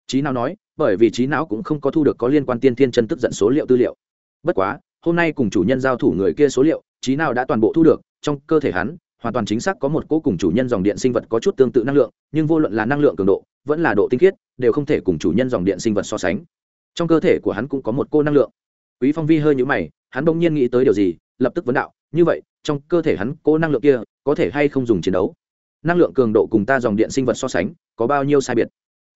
Trí não nói, bởi vì trí não cũng không có thu được có liên quan tiên tiên chân tức giận số liệu tư liệu. Bất quá, hôm nay cùng chủ nhân giao thủ người kia số liệu, trí não đã toàn bộ thu được, trong cơ thể hắn hoàn toàn chính xác có một cỗ cùng chủ nhân dòng điện sinh vật có chút tương tự năng lượng, nhưng vô luận là năng lượng cường độ, vẫn là độ tinh khiết, đều không thể cùng chủ nhân dòng điện sinh vật so sánh. Trong cơ thể của hắn cũng có một cô năng lượng. Quý phong vi hơi nhũ mày, hắn bỗng nhiên nghĩ tới điều gì, lập tức vấn đạo, như vậy, trong cơ thể hắn cô năng lượng kia có thể hay không dùng chiến đấu? Năng lượng cường độ cùng ta dòng điện sinh vật so sánh, có bao nhiêu sai biệt?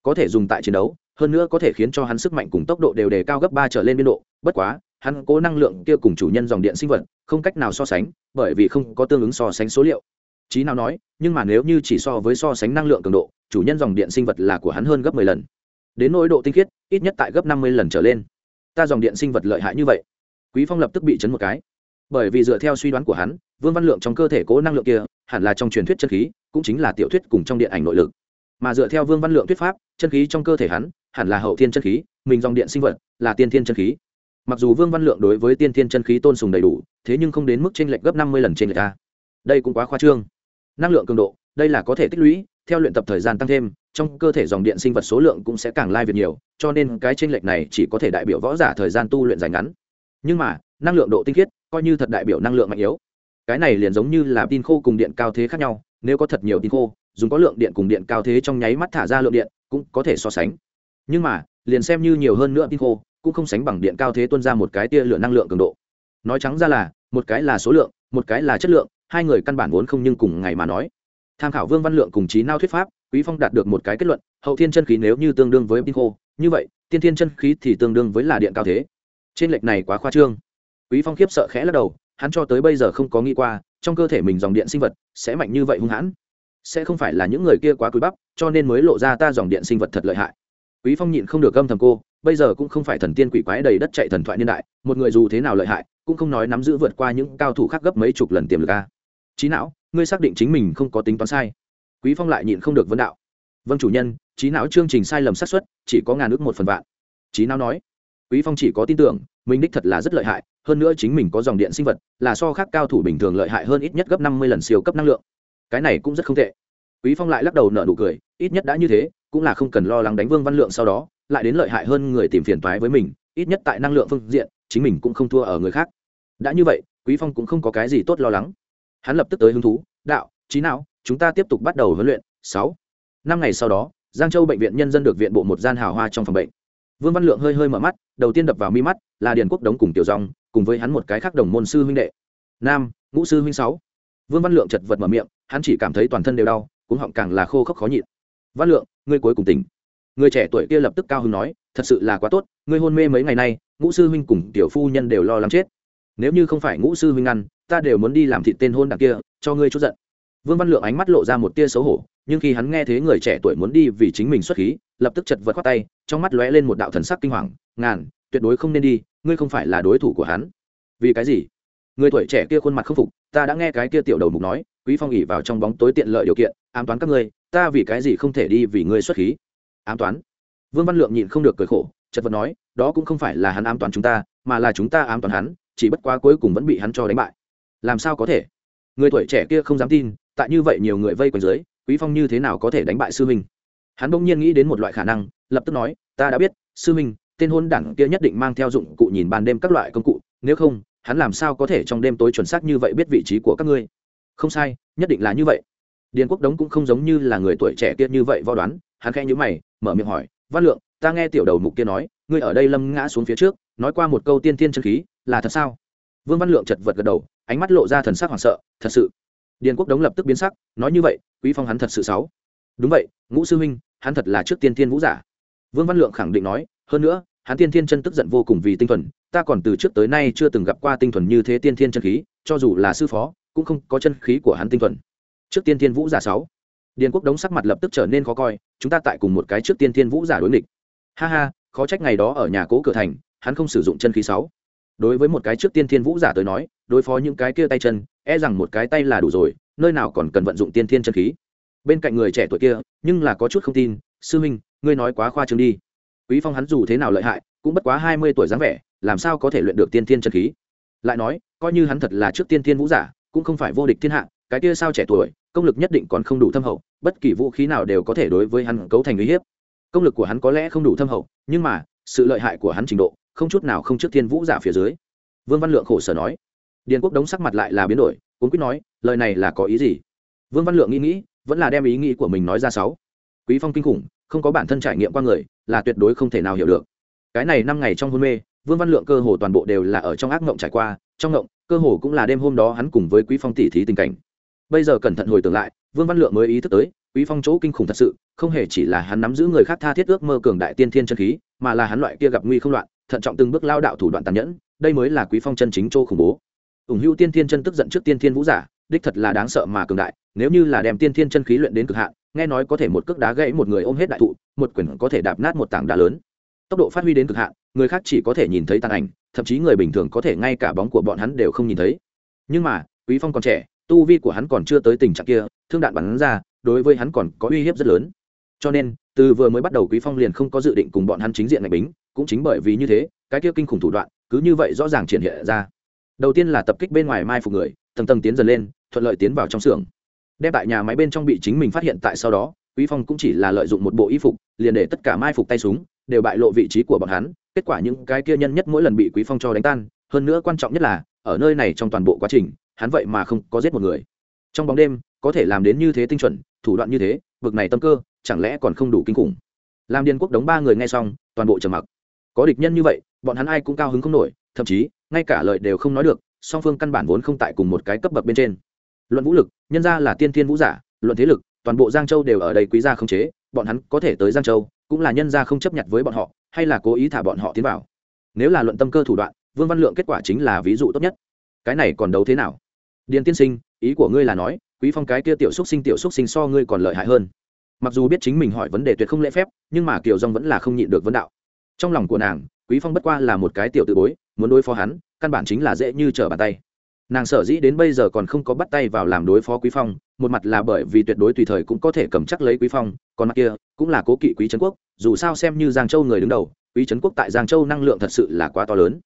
Có thể dùng tại chiến đấu, hơn nữa có thể khiến cho hắn sức mạnh cùng tốc độ đều đề cao gấp ba trở lên biên độ, bất quá hắn cố năng lượng kia cùng chủ nhân dòng điện sinh vật, không cách nào so sánh, bởi vì không có tương ứng so sánh số liệu. Chí nào nói, nhưng mà nếu như chỉ so với so sánh năng lượng cường độ, chủ nhân dòng điện sinh vật là của hắn hơn gấp mười lần. Đến nỗi độ tinh khiết, ít nhất tại gấp năm mươi lần trở lên. Ta dòng điện sinh vật lợi hại như vậy. Quý phong lập tức bị chấn một cái. Bởi vì dựa theo suy đoán của hắn, vương văn lượng trong cơ thể cố năng lượng kia, hẳn là trong truyền thuyết chân khí, cũng chính là tiểu thuyết cùng trong điện ảnh nội lực. Mà dựa theo vương văn lượng thuyết pháp, chân khí trong cơ thể hắn, hẳn là hậu thiên chân khí, mình dòng điện sinh vật là tiên thiên chân khí mặc dù vương văn lượng đối với tiên thiên chân khí tôn sùng đầy đủ, thế nhưng không đến mức tranh lệch gấp năm mươi lần trên lệch ta. đây cũng quá khoa trương. Năng lượng cường độ, đây là có thể tích lũy, theo luyện tập thời gian tăng thêm, trong cơ thể dòng điện sinh vật số lượng cũng sẽ càng lai việc nhiều, cho nên cái tranh lệch này chỉ có thể đại biểu võ giả thời gian tu luyện dài ngắn. Nhưng mà, năng lượng độ tinh khiết, coi như thật đại biểu năng lượng mạnh yếu. Cái này liền giống như là tin khô cùng điện cao thế khác nhau, nếu có thật nhiều tin khô, dùng có lượng điện cùng điện cao thế trong nháy mắt thả ra lượng điện, cũng có thể so sánh. Nhưng mà, liền xem như nhiều hơn nữa tin khô cũng không sánh bằng điện cao thế tuân ra một cái tia lửa năng lượng cường độ. Nói trắng ra là, một cái là số lượng, một cái là chất lượng, hai người căn bản vốn không nhưng cùng ngày mà nói. Tham khảo vương văn lượng cùng trí nao thuyết pháp, quý phong đạt được một cái kết luận, hậu thiên chân khí nếu như tương đương với tin khô, như vậy, tiên thiên chân khí thì tương đương với là điện cao thế. Trên lệch này quá khoa trương. Quý phong khiếp sợ khẽ lắc đầu, hắn cho tới bây giờ không có nghĩ qua, trong cơ thể mình dòng điện sinh vật sẽ mạnh như vậy hung hãn. Sẽ không phải là những người kia quá cúi bắp, cho nên mới lộ ra ta dòng điện sinh vật thật lợi hại quý phong nhịn không được gâm thầm cô, bây giờ cũng không phải thần tiên quỷ quái đầy đất chạy thần thoại niên đại, một người dù thế nào lợi hại, cũng không nói nắm giữ vượt qua những cao thủ khác gấp mấy chục lần tiềm lực a. Trí não, ngươi xác định chính mình không có tính toán sai. Quý phong lại nhịn không được vấn đạo. Vâng chủ nhân trí não chương trình sai lầm xác suất, chỉ có ngàn ước một phần vạn. Trí não nói. Quý phong chỉ có tin tưởng, mình đích thật là rất lợi hại, hơn nữa chính mình có dòng điện sinh vật, là so khác cao thủ bình thường lợi hại hơn ít nhất gấp năm mươi lần siêu cấp năng lượng. Cái này cũng rất không tệ. Quý phong lại lắc đầu nở nụ cười, ít nhất đã như thế cũng là không cần lo lắng đánh vương văn lượng sau đó, lại đến lợi hại hơn người tìm phiền toái với mình, ít nhất tại năng lượng phương diện, chính mình cũng không thua ở người khác. Đã như vậy, quý phong cũng không có cái gì tốt lo lắng. Hắn lập tức tới hứng thú, đạo trí não, chúng ta tiếp tục bắt đầu huấn luyện. Sáu. Năm ngày sau đó, giang châu bệnh viện nhân dân được viện bộ một gian hào hoa trong phòng bệnh. Vương văn lượng hơi hơi mở mắt, đầu tiên đập vào mi mắt, là điền quốc đống cùng tiểu dòng, cùng với hắn một cái khác đồng môn sư huynh đệ. Nam, ngũ sư huynh sáu. Vương văn lượng chật vật mở miệng, hắn chỉ cảm thấy toàn thân đều đau cũng họng càng là khô khốc khó nhịn văn lượng, ngươi cuối cùng tỉnh. Người trẻ tuổi kia lập tức cao hứng nói, thật sự là quá tốt, ngươi hôn mê mấy ngày nay, ngũ sư huynh cùng tiểu phu nhân đều lo lắng chết. Nếu như không phải ngũ sư huynh ăn, ta đều muốn đi làm thịt tên hôn đặc kia, cho ngươi chút giận. Vương văn lượng ánh mắt lộ ra một tia xấu hổ, nhưng khi hắn nghe thấy người trẻ tuổi muốn đi vì chính mình xuất khí, lập tức chật vật khoát tay, trong mắt lóe lên một đạo thần sắc kinh hoàng, ngàn, tuyệt đối không nên đi, ngươi không phải là đối thủ của hắn. Vì cái gì? Người tuổi trẻ kia khuôn mặt không phục, ta đã nghe cái kia tiểu đầu mục nói, quý phong ỉ vào trong bóng tối tiện lợi điều kiện, ám toán các ngươi ta vì cái gì không thể đi vì ngươi xuất khí? Ám toán. Vương văn lượng nhịn không được cười khổ, chật vật nói, đó cũng không phải là hắn ám toán chúng ta, mà là chúng ta ám toán hắn, chỉ bất quá cuối cùng vẫn bị hắn cho đánh bại. Làm sao có thể? Người tuổi trẻ kia không dám tin, tại như vậy nhiều người vây quanh dưới, quý phong như thế nào có thể đánh bại sư minh hắn bỗng nhiên nghĩ đến một loại khả năng, lập tức nói, ta đã biết, sư minh tên hôn đảng kia nhất định mang theo dụng cụ nhìn ban đêm các loại công cụ, nếu không, hắn làm sao có thể trong đêm tối chuẩn xác như vậy biết vị trí của các ngươi? Không sai, nhất định là như vậy điền quốc đống cũng không giống như là người tuổi trẻ kia như vậy võ đoán, hắn khẽ nhíu mày, mở miệng hỏi, văn lượng, ta nghe tiểu đầu mục kia nói, ngươi ở đây lâm ngã xuống phía trước, nói qua một câu tiên tiên chân khí, là thật sao? Vương văn lượng chật vật gật đầu, ánh mắt lộ ra thần sắc hoảng sợ, thật sự. Điền quốc đống lập tức biến sắc, nói như vậy, quý phong hắn thật sự xấu. Đúng vậy, ngũ sư huynh, hắn thật là trước tiên tiên vũ giả. Vương văn lượng khẳng định nói, hơn nữa, hắn tiên thiên chân tức giận vô cùng vì tinh thuần, ta còn từ trước tới nay chưa từng gặp qua tinh thuần như thế tiên thiên chân khí, cho dù là sư phó, cũng không có chân khí của hắn tinh thuần trước tiên thiên vũ giả sáu. Điền quốc đống sắc mặt lập tức trở nên khó coi, chúng ta tại cùng một cái trước tiên thiên vũ giả đối nghịch. Ha ha, khó trách ngày đó ở nhà cố cửa thành, hắn không sử dụng chân khí sáu. Đối với một cái trước tiên thiên vũ giả tới nói, đối phó những cái kia tay chân e rằng một cái tay là đủ rồi, nơi nào còn cần vận dụng tiên thiên chân khí. Bên cạnh người trẻ tuổi kia, nhưng là có chút không tin, sư huynh ngươi nói quá khoa trương đi. Quý phong hắn dù thế nào lợi hại, cũng bất quá hai mươi tuổi dáng vẻ, làm sao có thể luyện được tiên thiên chân khí? Lại nói, coi như hắn thật là trước tiên thiên vũ giả, cũng không phải vô địch thiên hạ cái kia sao trẻ tuổi, công lực nhất định còn không đủ thâm hậu, bất kỳ vũ khí nào đều có thể đối với hắn cấu thành uy hiếp. Công lực của hắn có lẽ không đủ thâm hậu, nhưng mà, sự lợi hại của hắn trình độ, không chút nào không trước thiên vũ giả phía dưới. Vương văn lượng khổ sở nói. Điền quốc đống sắc mặt lại là biến đổi cũng quyết nói, lời này là có ý gì? Vương văn lượng nghĩ nghĩ, vẫn là đem ý nghĩ của mình nói ra sáu. Quý phong kinh khủng, không có bản thân trải nghiệm qua người, là tuyệt đối không thể nào hiểu được. Cái này năm ngày trong hôn mê, vương văn lượng cơ hồ toàn bộ đều là ở trong ác mộng trải qua, trong mộng, cơ hồ cũng là đêm hôm đó hắn cùng với quý phong tỷ thí tình cảnh bây giờ cẩn thận hồi tưởng lại, vương văn lượng mới ý thức tới, quý phong chỗ kinh khủng thật sự, không hề chỉ là hắn nắm giữ người khác tha thiết ước mơ cường đại tiên thiên chân khí, mà là hắn loại kia gặp nguy không loạn, thận trọng từng bước lao đạo thủ đoạn tàn nhẫn, đây mới là quý phong chân chính chỗ khủng bố. Ủng hưu tiên thiên chân tức giận trước tiên thiên vũ giả, đích thật là đáng sợ mà cường đại, nếu như là đem tiên thiên chân khí luyện đến cực hạn, nghe nói có thể một cước đá gãy một người ôm hết đại thụ, một quyển có thể đạp nát một tảng đá lớn. Tốc độ phát huy đến cực hạn, người khác chỉ có thể nhìn thấy tàn ảnh, thậm chí người bình thường có thể ngay cả bóng của bọn hắn đều không nhìn thấy. Nhưng mà, quý phong còn trẻ tu vi của hắn còn chưa tới tình trạng kia, thương đạn bắn ra, đối với hắn còn có uy hiếp rất lớn. Cho nên, từ vừa mới bắt đầu quý phong liền không có dự định cùng bọn hắn chính diện ngạch bính, cũng chính bởi vì như thế, cái kia kinh khủng thủ đoạn, cứ như vậy rõ ràng triển hiện ra. Đầu tiên là tập kích bên ngoài mai phục người, tầng tầng tiến dần lên, thuận lợi tiến vào trong xưởng. Đem tại nhà máy bên trong bị chính mình phát hiện tại sau đó, quý phong cũng chỉ là lợi dụng một bộ y phục, liền để tất cả mai phục tay súng, đều bại lộ vị trí của bọn hắn. Kết quả những cái kia nhân nhất mỗi lần bị quý phong cho đánh tan, hơn nữa quan trọng nhất là, ở nơi này trong toàn bộ quá trình hắn vậy mà không có giết một người. Trong bóng đêm, có thể làm đến như thế tinh chuẩn, thủ đoạn như thế vực này tâm cơ, chẳng lẽ còn không đủ kinh khủng? Làm điền quốc đống ba người nghe xong, toàn bộ trầm mặc. Có địch nhân như vậy, bọn hắn ai cũng cao hứng không nổi, thậm chí, ngay cả lời đều không nói được, song phương căn bản vốn không tại cùng một cái cấp bậc bên trên. Luận vũ lực, nhân ra là tiên thiên vũ giả, luận thế lực, toàn bộ giang châu đều ở đây quý gia không chế, bọn hắn có thể tới giang châu, cũng là nhân ra không chấp nhận với bọn họ, hay là cố ý thả bọn họ tiến vào. Nếu là luận tâm cơ thủ đoạn, vương văn lượng kết quả chính là ví dụ tốt nhất. Cái này còn đấu thế nào? Điền tiên sinh, ý của ngươi là nói, quý phong cái kia tiểu xúc sinh, tiểu xúc sinh so ngươi còn lợi hại hơn. Mặc dù biết chính mình hỏi vấn đề tuyệt không lễ phép, nhưng mà kiều Dung vẫn là không nhịn được vấn đạo. Trong lòng của nàng, quý phong bất qua là một cái tiểu tự bối, muốn đối phó hắn, căn bản chính là dễ như trở bàn tay. Nàng sở dĩ đến bây giờ còn không có bắt tay vào làm đối phó quý phong, một mặt là bởi vì tuyệt đối tùy thời cũng có thể cầm chắc lấy quý phong, còn mặt kia, cũng là cố kỵ quý trấn quốc, dù sao xem như giang châu người đứng đầu, quý trấn quốc tại giang châu năng lượng thật sự là quá to lớn.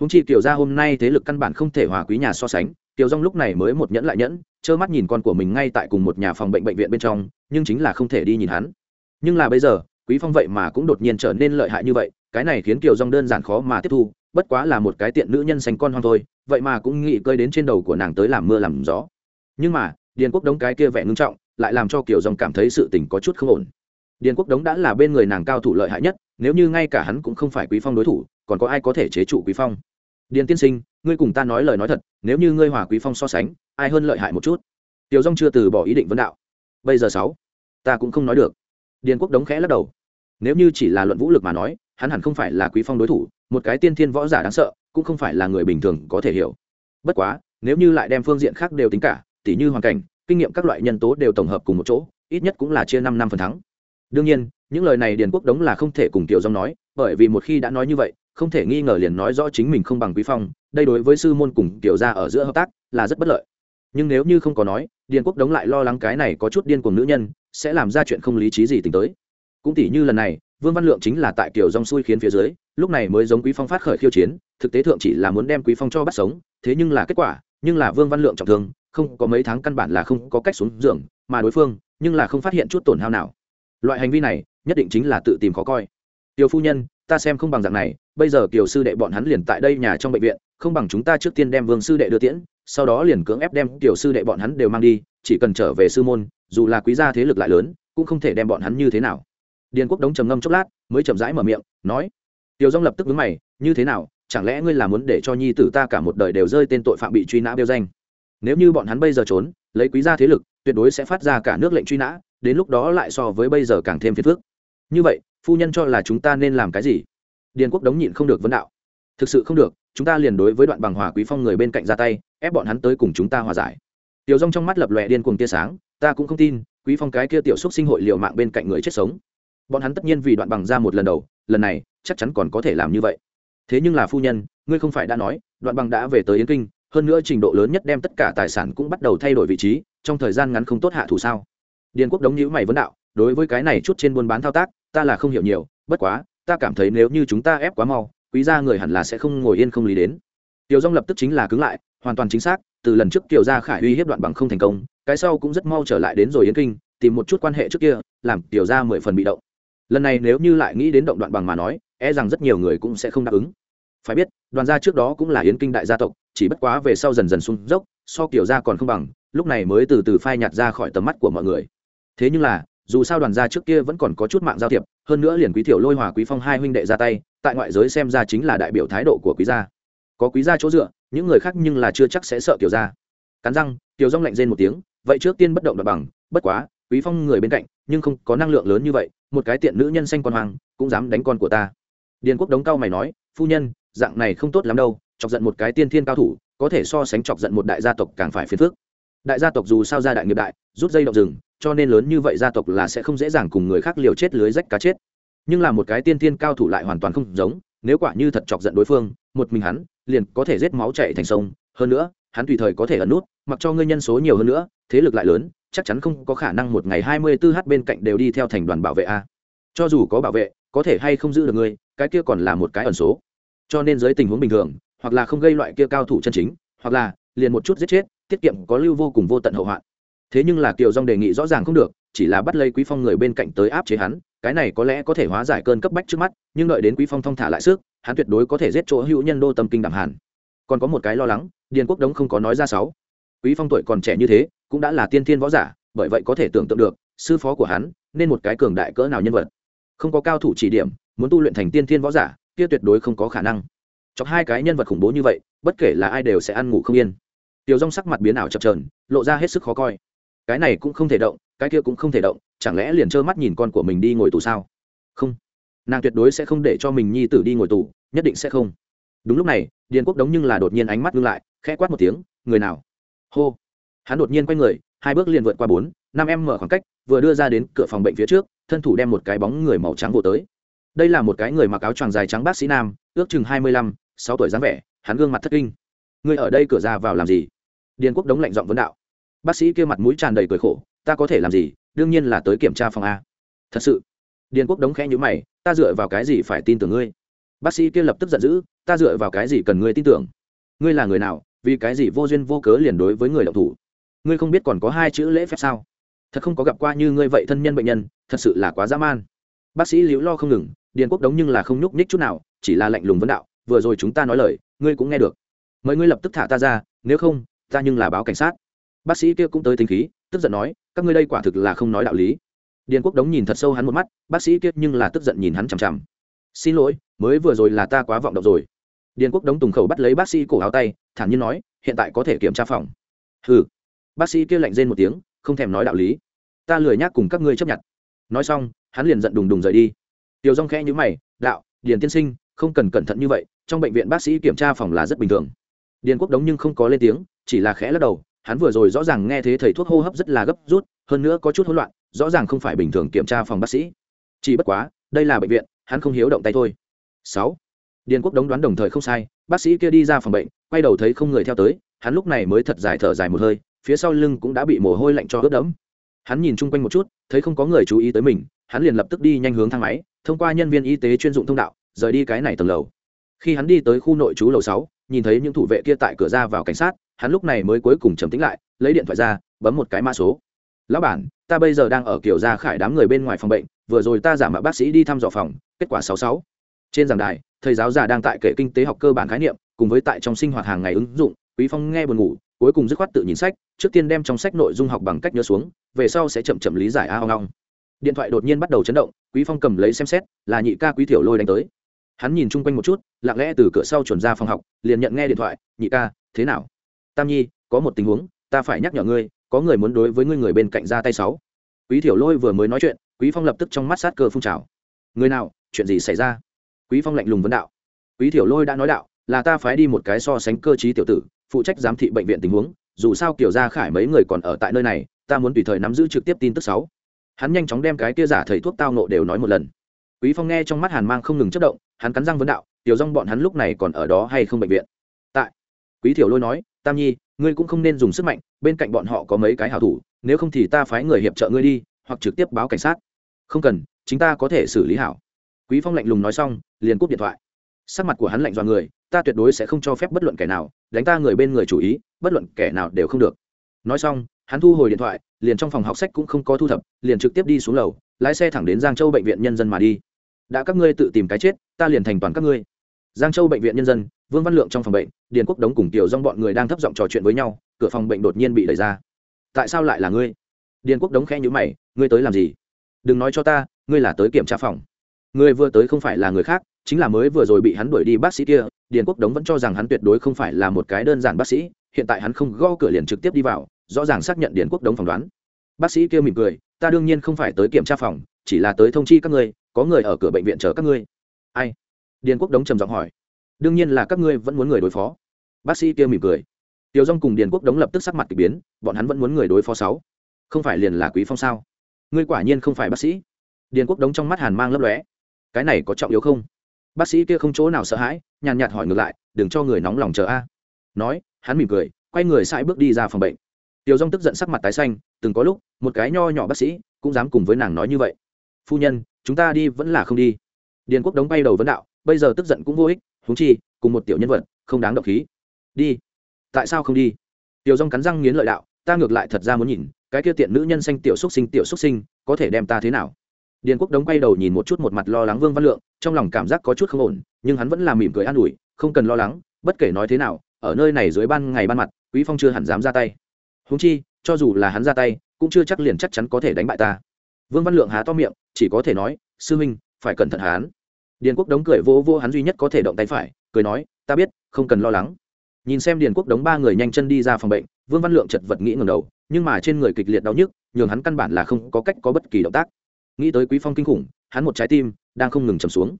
Húng chi tiểu ra hôm nay thế lực căn bản không thể hòa quý nhà so sánh tiểu Dung lúc này mới một nhẫn lại nhẫn, trơ mắt nhìn con của mình ngay tại cùng một nhà phòng bệnh bệnh viện bên trong, nhưng chính là không thể đi nhìn hắn. Nhưng là bây giờ, quý phong vậy mà cũng đột nhiên trở nên lợi hại như vậy, cái này khiến kiều Dung đơn giản khó mà tiếp thu, bất quá là một cái tiện nữ nhân sành con hoang thôi, vậy mà cũng nghĩ cơi đến trên đầu của nàng tới làm mưa làm gió. Nhưng mà, điền quốc đống cái kia vẻ ngưng trọng, lại làm cho kiều Dung cảm thấy sự tình có chút không ổn. Điền quốc đống đã là bên người nàng cao thủ lợi hại nhất, nếu như ngay cả hắn cũng không phải quý phong đối thủ, còn có ai có thể chế trụ quý phong? Điền tiên sinh ngươi cùng ta nói lời nói thật, nếu như ngươi hòa quý phong so sánh, ai hơn lợi hại một chút? Tiểu dông chưa từ bỏ ý định vấn đạo. Bây giờ sáu, ta cũng không nói được. Điền quốc đống khẽ lắc đầu. Nếu như chỉ là luận vũ lực mà nói, hắn hẳn không phải là quý phong đối thủ, một cái tiên thiên võ giả đáng sợ, cũng không phải là người bình thường có thể hiểu. Bất quá, nếu như lại đem phương diện khác đều tính cả, tỉ như hoàn cảnh, kinh nghiệm các loại nhân tố đều tổng hợp cùng một chỗ, ít nhất cũng là chia năm năm phần thắng. Đương nhiên, những lời này điền quốc đống là không thể cùng tiểu dông nói, bởi vì một khi đã nói như vậy, không thể nghi ngờ liền nói rõ chính mình không bằng quý phong đây đối với sư môn cùng tiểu gia ở giữa hợp tác là rất bất lợi. Nhưng nếu như không có nói, điền quốc đống lại lo lắng cái này có chút điên cuồng nữ nhân, sẽ làm ra chuyện không lý trí gì tính tới. Cũng tỷ như lần này, vương văn lượng chính là tại kiểu dòng xui khiến phía dưới, lúc này mới giống quý phong phát khởi khiêu chiến, thực tế thượng chỉ là muốn đem quý phong cho bắt sống, thế nhưng là kết quả, nhưng là vương văn lượng trọng thương, không có mấy tháng căn bản là không có cách xuống giường, mà đối phương, nhưng là không phát hiện chút tổn hao nào. Loại hành vi này, nhất định chính là tự tìm khó coi. Tiểu phu nhân ta xem không bằng dạng này, bây giờ kiều sư đệ bọn hắn liền tại đây nhà trong bệnh viện, không bằng chúng ta trước tiên đem vương sư đệ đưa tiễn, sau đó liền cưỡng ép đem tiểu sư đệ bọn hắn đều mang đi, chỉ cần trở về sư môn, dù là quý gia thế lực lại lớn, cũng không thể đem bọn hắn như thế nào. Điền quốc đống trầm ngâm chốc lát, mới chậm rãi mở miệng, nói, tiểu dông lập tức vướng mày, như thế nào, chẳng lẽ ngươi là muốn để cho nhi tử ta cả một đời đều rơi tên tội phạm bị truy nã bêu danh? Nếu như bọn hắn bây giờ trốn, lấy quý gia thế lực, tuyệt đối sẽ phát ra cả nước lệnh truy nã, đến lúc đó lại so với bây giờ càng thêm phiền phức. Như vậy phu nhân cho là chúng ta nên làm cái gì? Điền quốc đống nhịn không được vấn đạo. Thực sự không được, chúng ta liền đối với đoạn bằng hòa quý phong người bên cạnh ra tay, ép bọn hắn tới cùng chúng ta hòa giải. Tiểu rong trong mắt lập lòe điên cuồng tia sáng, ta cũng không tin, quý phong cái kia tiểu xúc sinh hội liều mạng bên cạnh người chết sống. Bọn hắn tất nhiên vì đoạn bằng ra một lần đầu, lần này, chắc chắn còn có thể làm như vậy. Thế nhưng là phu nhân, ngươi không phải đã nói, đoạn bằng đã về tới yến kinh, hơn nữa trình độ lớn nhất đem tất cả tài sản cũng bắt đầu thay đổi vị trí, trong thời gian ngắn không tốt hạ thủ sao? Điền quốc đống nhữ mày vấn đạo đối với cái này chút trên buôn bán thao tác, ta là không hiểu nhiều, bất quá, ta cảm thấy nếu như chúng ta ép quá mau, quý gia người hẳn là sẽ không ngồi yên không lý đến. Tiểu dông lập tức chính là cứng lại, hoàn toàn chính xác, từ lần trước kiều gia khải uy hiếp đoạn bằng không thành công, cái sau cũng rất mau trở lại đến rồi yến kinh, tìm một chút quan hệ trước kia, làm tiểu gia mười phần bị động. Lần này nếu như lại nghĩ đến động đoạn bằng mà nói e rằng rất nhiều người cũng sẽ không đáp ứng. Phải biết, đoàn gia trước đó cũng là yến kinh đại gia tộc, chỉ bất quá về sau dần dần sung dốc, so kiểu gia còn không bằng, lúc này mới từ từ phai nhạt ra khỏi tầm mắt của mọi người. Thế nhưng là dù sao đoàn gia trước kia vẫn còn có chút mạng giao thiệp, hơn nữa liền quý thiểu lôi hòa quý phong hai huynh đệ ra tay, tại ngoại giới xem ra chính là đại biểu thái độ của quý gia. Có quý gia chỗ dựa, những người khác nhưng là chưa chắc sẽ sợ kiểu gia. Cắn răng tiểu rong lạnh rên một tiếng, vậy trước tiên bất động đoạt bằng, bất quá, quý phong người bên cạnh, nhưng không có năng lượng lớn như vậy, một cái tiện nữ nhân xanh con hoàng cũng dám đánh con của ta. Điền quốc đống cao mày nói, phu nhân, dạng này không tốt lắm đâu, chọc giận một cái tiên thiên cao thủ, có thể so sánh chọc giận một đại gia tộc càng phải phiền phức. Đại gia tộc dù sao gia đại nghiệp đại, rút dây động rừng cho nên lớn như vậy gia tộc là sẽ không dễ dàng cùng người khác liều chết lưới rách cá chết. Nhưng là một cái tiên thiên cao thủ lại hoàn toàn không giống, nếu quả như thật chọc giận đối phương, một mình hắn, liền có thể giết máu chạy thành sông. Hơn nữa, hắn tùy thời có thể ẩn nút, mặc cho ngươi nhân số nhiều hơn nữa, thế lực lại lớn, chắc chắn không có khả năng một ngày hai mươi 24h bên cạnh đều đi theo thành đoàn bảo vệ a. Cho dù có bảo vệ, có thể hay không giữ được ngươi, cái kia còn là một cái ẩn số. Cho nên dưới tình huống bình thường, hoặc là không gây loại kia cao thủ chân chính, hoặc là liền một chút giết chết, tiết kiệm có lưu vô cùng vô tận hậu hoạn thế nhưng là kiều dong đề nghị rõ ràng không được, chỉ là bắt lấy quý phong người bên cạnh tới áp chế hắn, cái này có lẽ có thể hóa giải cơn cấp bách trước mắt, nhưng đợi đến quý phong thong thả lại sức, hắn tuyệt đối có thể giết chỗ hữu nhân đô tâm kinh đẳng hàn. Còn có một cái lo lắng, điền quốc đống không có nói ra sáu. Quý phong tuổi còn trẻ như thế, cũng đã là tiên thiên võ giả, bởi vậy có thể tưởng tượng được, sư phó của hắn, nên một cái cường đại cỡ nào nhân vật. Không có cao thủ chỉ điểm, muốn tu luyện thành tiên thiên võ giả, kia tuyệt đối không có khả năng. Chọc hai cái nhân vật khủng bố như vậy, bất kể là ai đều sẽ ăn ngủ không yên. Tiểu rong sắc mặt biến ảo chập trờn lộ ra hết sức khó coi cái này cũng không thể động, cái kia cũng không thể động, chẳng lẽ liền trơ mắt nhìn con của mình đi ngồi tù sao? Không. Nàng tuyệt đối sẽ không để cho mình nhi tử đi ngồi tù, nhất định sẽ không. Đúng lúc này, điền quốc đống nhưng là đột nhiên ánh mắt ngưng lại, khẽ quát một tiếng, người nào? Hô. Hắn đột nhiên quay người, hai bước liền vượt qua bốn, năm em mở khoảng cách, vừa đưa ra đến cửa phòng bệnh phía trước, thân thủ đem một cái bóng người màu trắng vô tới. Đây là một cái người mặc áo choàng dài trắng bác sĩ nam, ước chừng hai mươi lăm, sáu tuổi dáng vẻ, hắn gương mặt thất kinh. Người ở đây cửa ra vào làm gì? Điền quốc đống lạnh giọng vấn đạo bác sĩ kia mặt mũi tràn đầy cười khổ, ta có thể làm gì? Đương nhiên là tới kiểm tra phòng a. Thật sự? Điền quốc đống khẽ nhữ mày, ta dựa vào cái gì phải tin tưởng ngươi? Bác sĩ kia lập tức giận dữ, ta dựa vào cái gì cần ngươi tin tưởng? Ngươi là người nào? Vì cái gì vô duyên vô cớ liền đối với người đọc thủ? Ngươi không biết còn có hai chữ lễ phép sao? Thật không có gặp qua như ngươi vậy thân nhân bệnh nhân, thật sự là quá dã man. Bác sĩ liễu lo không ngừng, điền quốc đống nhưng là không nhúc nhích chút nào, chỉ là lạnh lùng vấn đạo, vừa rồi chúng ta nói lời, ngươi cũng nghe được. Mời ngươi lập tức thả ta ra, nếu không, ta nhưng là báo cảnh sát bác sĩ kia cũng tới tính khí, tức giận nói, các ngươi đây quả thực là không nói đạo lý. Điền quốc đống nhìn thật sâu hắn một mắt, bác sĩ kia nhưng là tức giận nhìn hắn chằm chằm. Xin lỗi, mới vừa rồi là ta quá vọng động rồi. Điền quốc đống tùng khẩu bắt lấy bác sĩ cổ áo tay, thản nhiên nói, hiện tại có thể kiểm tra phòng. Ừ bác sĩ kia lạnh rên một tiếng, không thèm nói đạo lý. Ta lười nhác cùng các ngươi chấp nhận. Nói xong, hắn liền giận đùng đùng rời đi. Tiểu dong khẽ nhữ mày, đạo, điền tiên sinh, không cần cẩn thận như vậy, trong bệnh viện bác sĩ kiểm tra phòng là rất bình thường. Điền quốc đống nhưng không có lên tiếng, chỉ là khẽ lắc đầu hắn vừa rồi rõ ràng nghe thấy thầy thuốc hô hấp rất là gấp rút, hơn nữa có chút hỗn loạn, rõ ràng không phải bình thường kiểm tra phòng bác sĩ. Chỉ bất quá, đây là bệnh viện, hắn không hiếu động tay thôi. Sáu. Điền quốc đống đoán đồng thời không sai, bác sĩ kia đi ra phòng bệnh, quay đầu thấy không người theo tới, hắn lúc này mới thật dài thở dài một hơi, phía sau lưng cũng đã bị mồ hôi lạnh cho ướt đẫm. Hắn nhìn chung quanh một chút, thấy không có người chú ý tới mình, hắn liền lập tức đi nhanh hướng thang máy, thông qua nhân viên y tế chuyên dụng thông đạo, rời đi cái này tầng lầu. Khi hắn đi tới khu nội trú lầu sáu, nhìn thấy những thủ vệ kia tại cửa ra vào cảnh sát hắn lúc này mới cuối cùng trầm tĩnh lại, lấy điện thoại ra, bấm một cái mã số. Lão bản, ta bây giờ đang ở kiểu gia khải đám người bên ngoài phòng bệnh, vừa rồi ta giả mạo bác sĩ đi thăm dò phòng, kết quả sáu sáu. Trên giảng đài, thầy giáo già đang tại kể kinh tế học cơ bản khái niệm, cùng với tại trong sinh hoạt hàng ngày ứng dụng, quý phong nghe buồn ngủ, cuối cùng dứt khoát tự nhìn sách, trước tiên đem trong sách nội dung học bằng cách nhớ xuống, về sau sẽ chậm chậm lý giải a hoang điện thoại đột nhiên bắt đầu chấn động, quý phong cầm lấy xem xét, là nhị ca quý tiểu lôi đánh tới. Hắn nhìn chung quanh một chút, lặng lẽ từ cửa sau chuẩn ra phòng học, liền nhận nghe điện thoại, nhị ca, thế nào? Tam nhi, có một tình huống, ta phải nhắc nhở ngươi, có người muốn đối với ngươi người bên cạnh ra tay sáu. Quý tiểu lôi vừa mới nói chuyện, quý phong lập tức trong mắt sát cơ phun trào. Người nào, chuyện gì xảy ra? Quý phong lạnh lùng vấn đạo. Quý tiểu lôi đã nói đạo, là ta phái đi một cái so sánh cơ trí tiểu tử, phụ trách giám thị bệnh viện tình huống, dù sao kiểu gia khải mấy người còn ở tại nơi này, ta muốn tùy thời nắm giữ trực tiếp tin tức sáu. Hắn nhanh chóng đem cái kia giả thầy thuốc tao nộ đều nói một lần. Quý phong nghe trong mắt hàn mang không ngừng chất động, hắn cắn răng vấn đạo, tiểu dong bọn hắn lúc này còn ở đó hay không bệnh viện? Tại, quý tiểu lôi nói tam nhi, ngươi cũng không nên dùng sức mạnh, bên cạnh bọn họ có mấy cái hảo thủ, nếu không thì ta phái người hiệp trợ ngươi đi, hoặc trực tiếp báo cảnh sát. Không cần, chính ta có thể xử lý hảo. Quý phong lạnh lùng nói xong, liền cúp điện thoại. Sắc mặt của hắn lạnh dọa người, ta tuyệt đối sẽ không cho phép bất luận kẻ nào đánh ta người bên người chủ ý, bất luận kẻ nào đều không được. Nói xong, hắn thu hồi điện thoại, liền trong phòng học sách cũng không có thu thập, liền trực tiếp đi xuống lầu, lái xe thẳng đến giang châu bệnh viện nhân dân mà đi. Đã các ngươi tự tìm cái chết, ta liền thành toàn các ngươi. Giang châu bệnh viện nhân dân vương văn lượng trong phòng bệnh, điền quốc đống cùng tiểu dong bọn người đang thấp giọng trò chuyện với nhau, cửa phòng bệnh đột nhiên bị đẩy ra. Tại sao lại là ngươi? Điền quốc đống khẽ nhữ mày, ngươi tới làm gì? Đừng nói cho ta, ngươi là tới kiểm tra phòng. Ngươi vừa tới không phải là người khác, chính là mới vừa rồi bị hắn đuổi đi bác sĩ kia. Điền quốc đống vẫn cho rằng hắn tuyệt đối không phải là một cái đơn giản bác sĩ, hiện tại hắn không gõ cửa liền trực tiếp đi vào, rõ ràng xác nhận điền quốc đống phỏng đoán. Bác sĩ kia mỉm cười, ta đương nhiên không phải tới kiểm tra phòng, chỉ là tới thông chi các ngươi, có người ở cửa bệnh viện chờ các ngươi. Ai? Điền quốc đống trầm giọng hỏi đương nhiên là các ngươi vẫn muốn người đối phó. Bác sĩ kia mỉm cười. Tiểu dông cùng điền quốc đống lập tức sắc mặt k ỳ biến, bọn hắn vẫn muốn người đối phó sáu. Không phải liền là quý phong sao? Ngươi quả nhiên không phải bác sĩ. Điền quốc đống trong mắt hàn mang lấp lóe. Cái này có trọng yếu không? Bác sĩ kia không chỗ nào sợ hãi, nhàn nhạt hỏi ngược lại, đừng cho người nóng lòng chờ a. Nói, hắn mỉm cười, quay người sai bước đi ra phòng bệnh. Tiểu dông tức giận sắc mặt tái xanh, từng có lúc, một cái nho nhỏ bác sĩ cũng dám cùng với nàng nói như vậy. Phu nhân, chúng ta đi vẫn là không đi. Điền quốc đống bay đầu vấn đạo bây giờ tức giận cũng vô ích húng chi, cùng một tiểu nhân vật, không đáng động khí. Đi. Tại sao không đi? Tiểu dông cắn răng nghiến lợi đạo, ta ngược lại thật ra muốn nhìn, cái kia tiện nữ nhân xanh tiểu xúc sinh, tiểu xúc sinh, có thể đem ta thế nào? Điền quốc đống quay đầu nhìn một chút một mặt lo lắng vương văn lượng, trong lòng cảm giác có chút không ổn, nhưng hắn vẫn là mỉm cười an ủi, không cần lo lắng, bất kể nói thế nào, ở nơi này dưới ban ngày ban mặt, quý phong chưa hẳn dám ra tay. Húng chi, cho dù là hắn ra tay, cũng chưa chắc liền chắc chắn có thể đánh bại ta. Vương văn lượng há to miệng, chỉ có thể nói, sư minh, phải cẩn thận hắn điền quốc đống cười vô vô hắn duy nhất có thể động tay phải, cười nói, ta biết, không cần lo lắng. Nhìn xem điền quốc đống ba người nhanh chân đi ra phòng bệnh, vương văn lượng chật vật nghĩ ngầm đầu, nhưng mà trên người kịch liệt đau nhức, nhường hắn căn bản là không có cách có bất kỳ động tác. Nghĩ tới quý phong kinh khủng, hắn một trái tim đang không ngừng trầm xuống.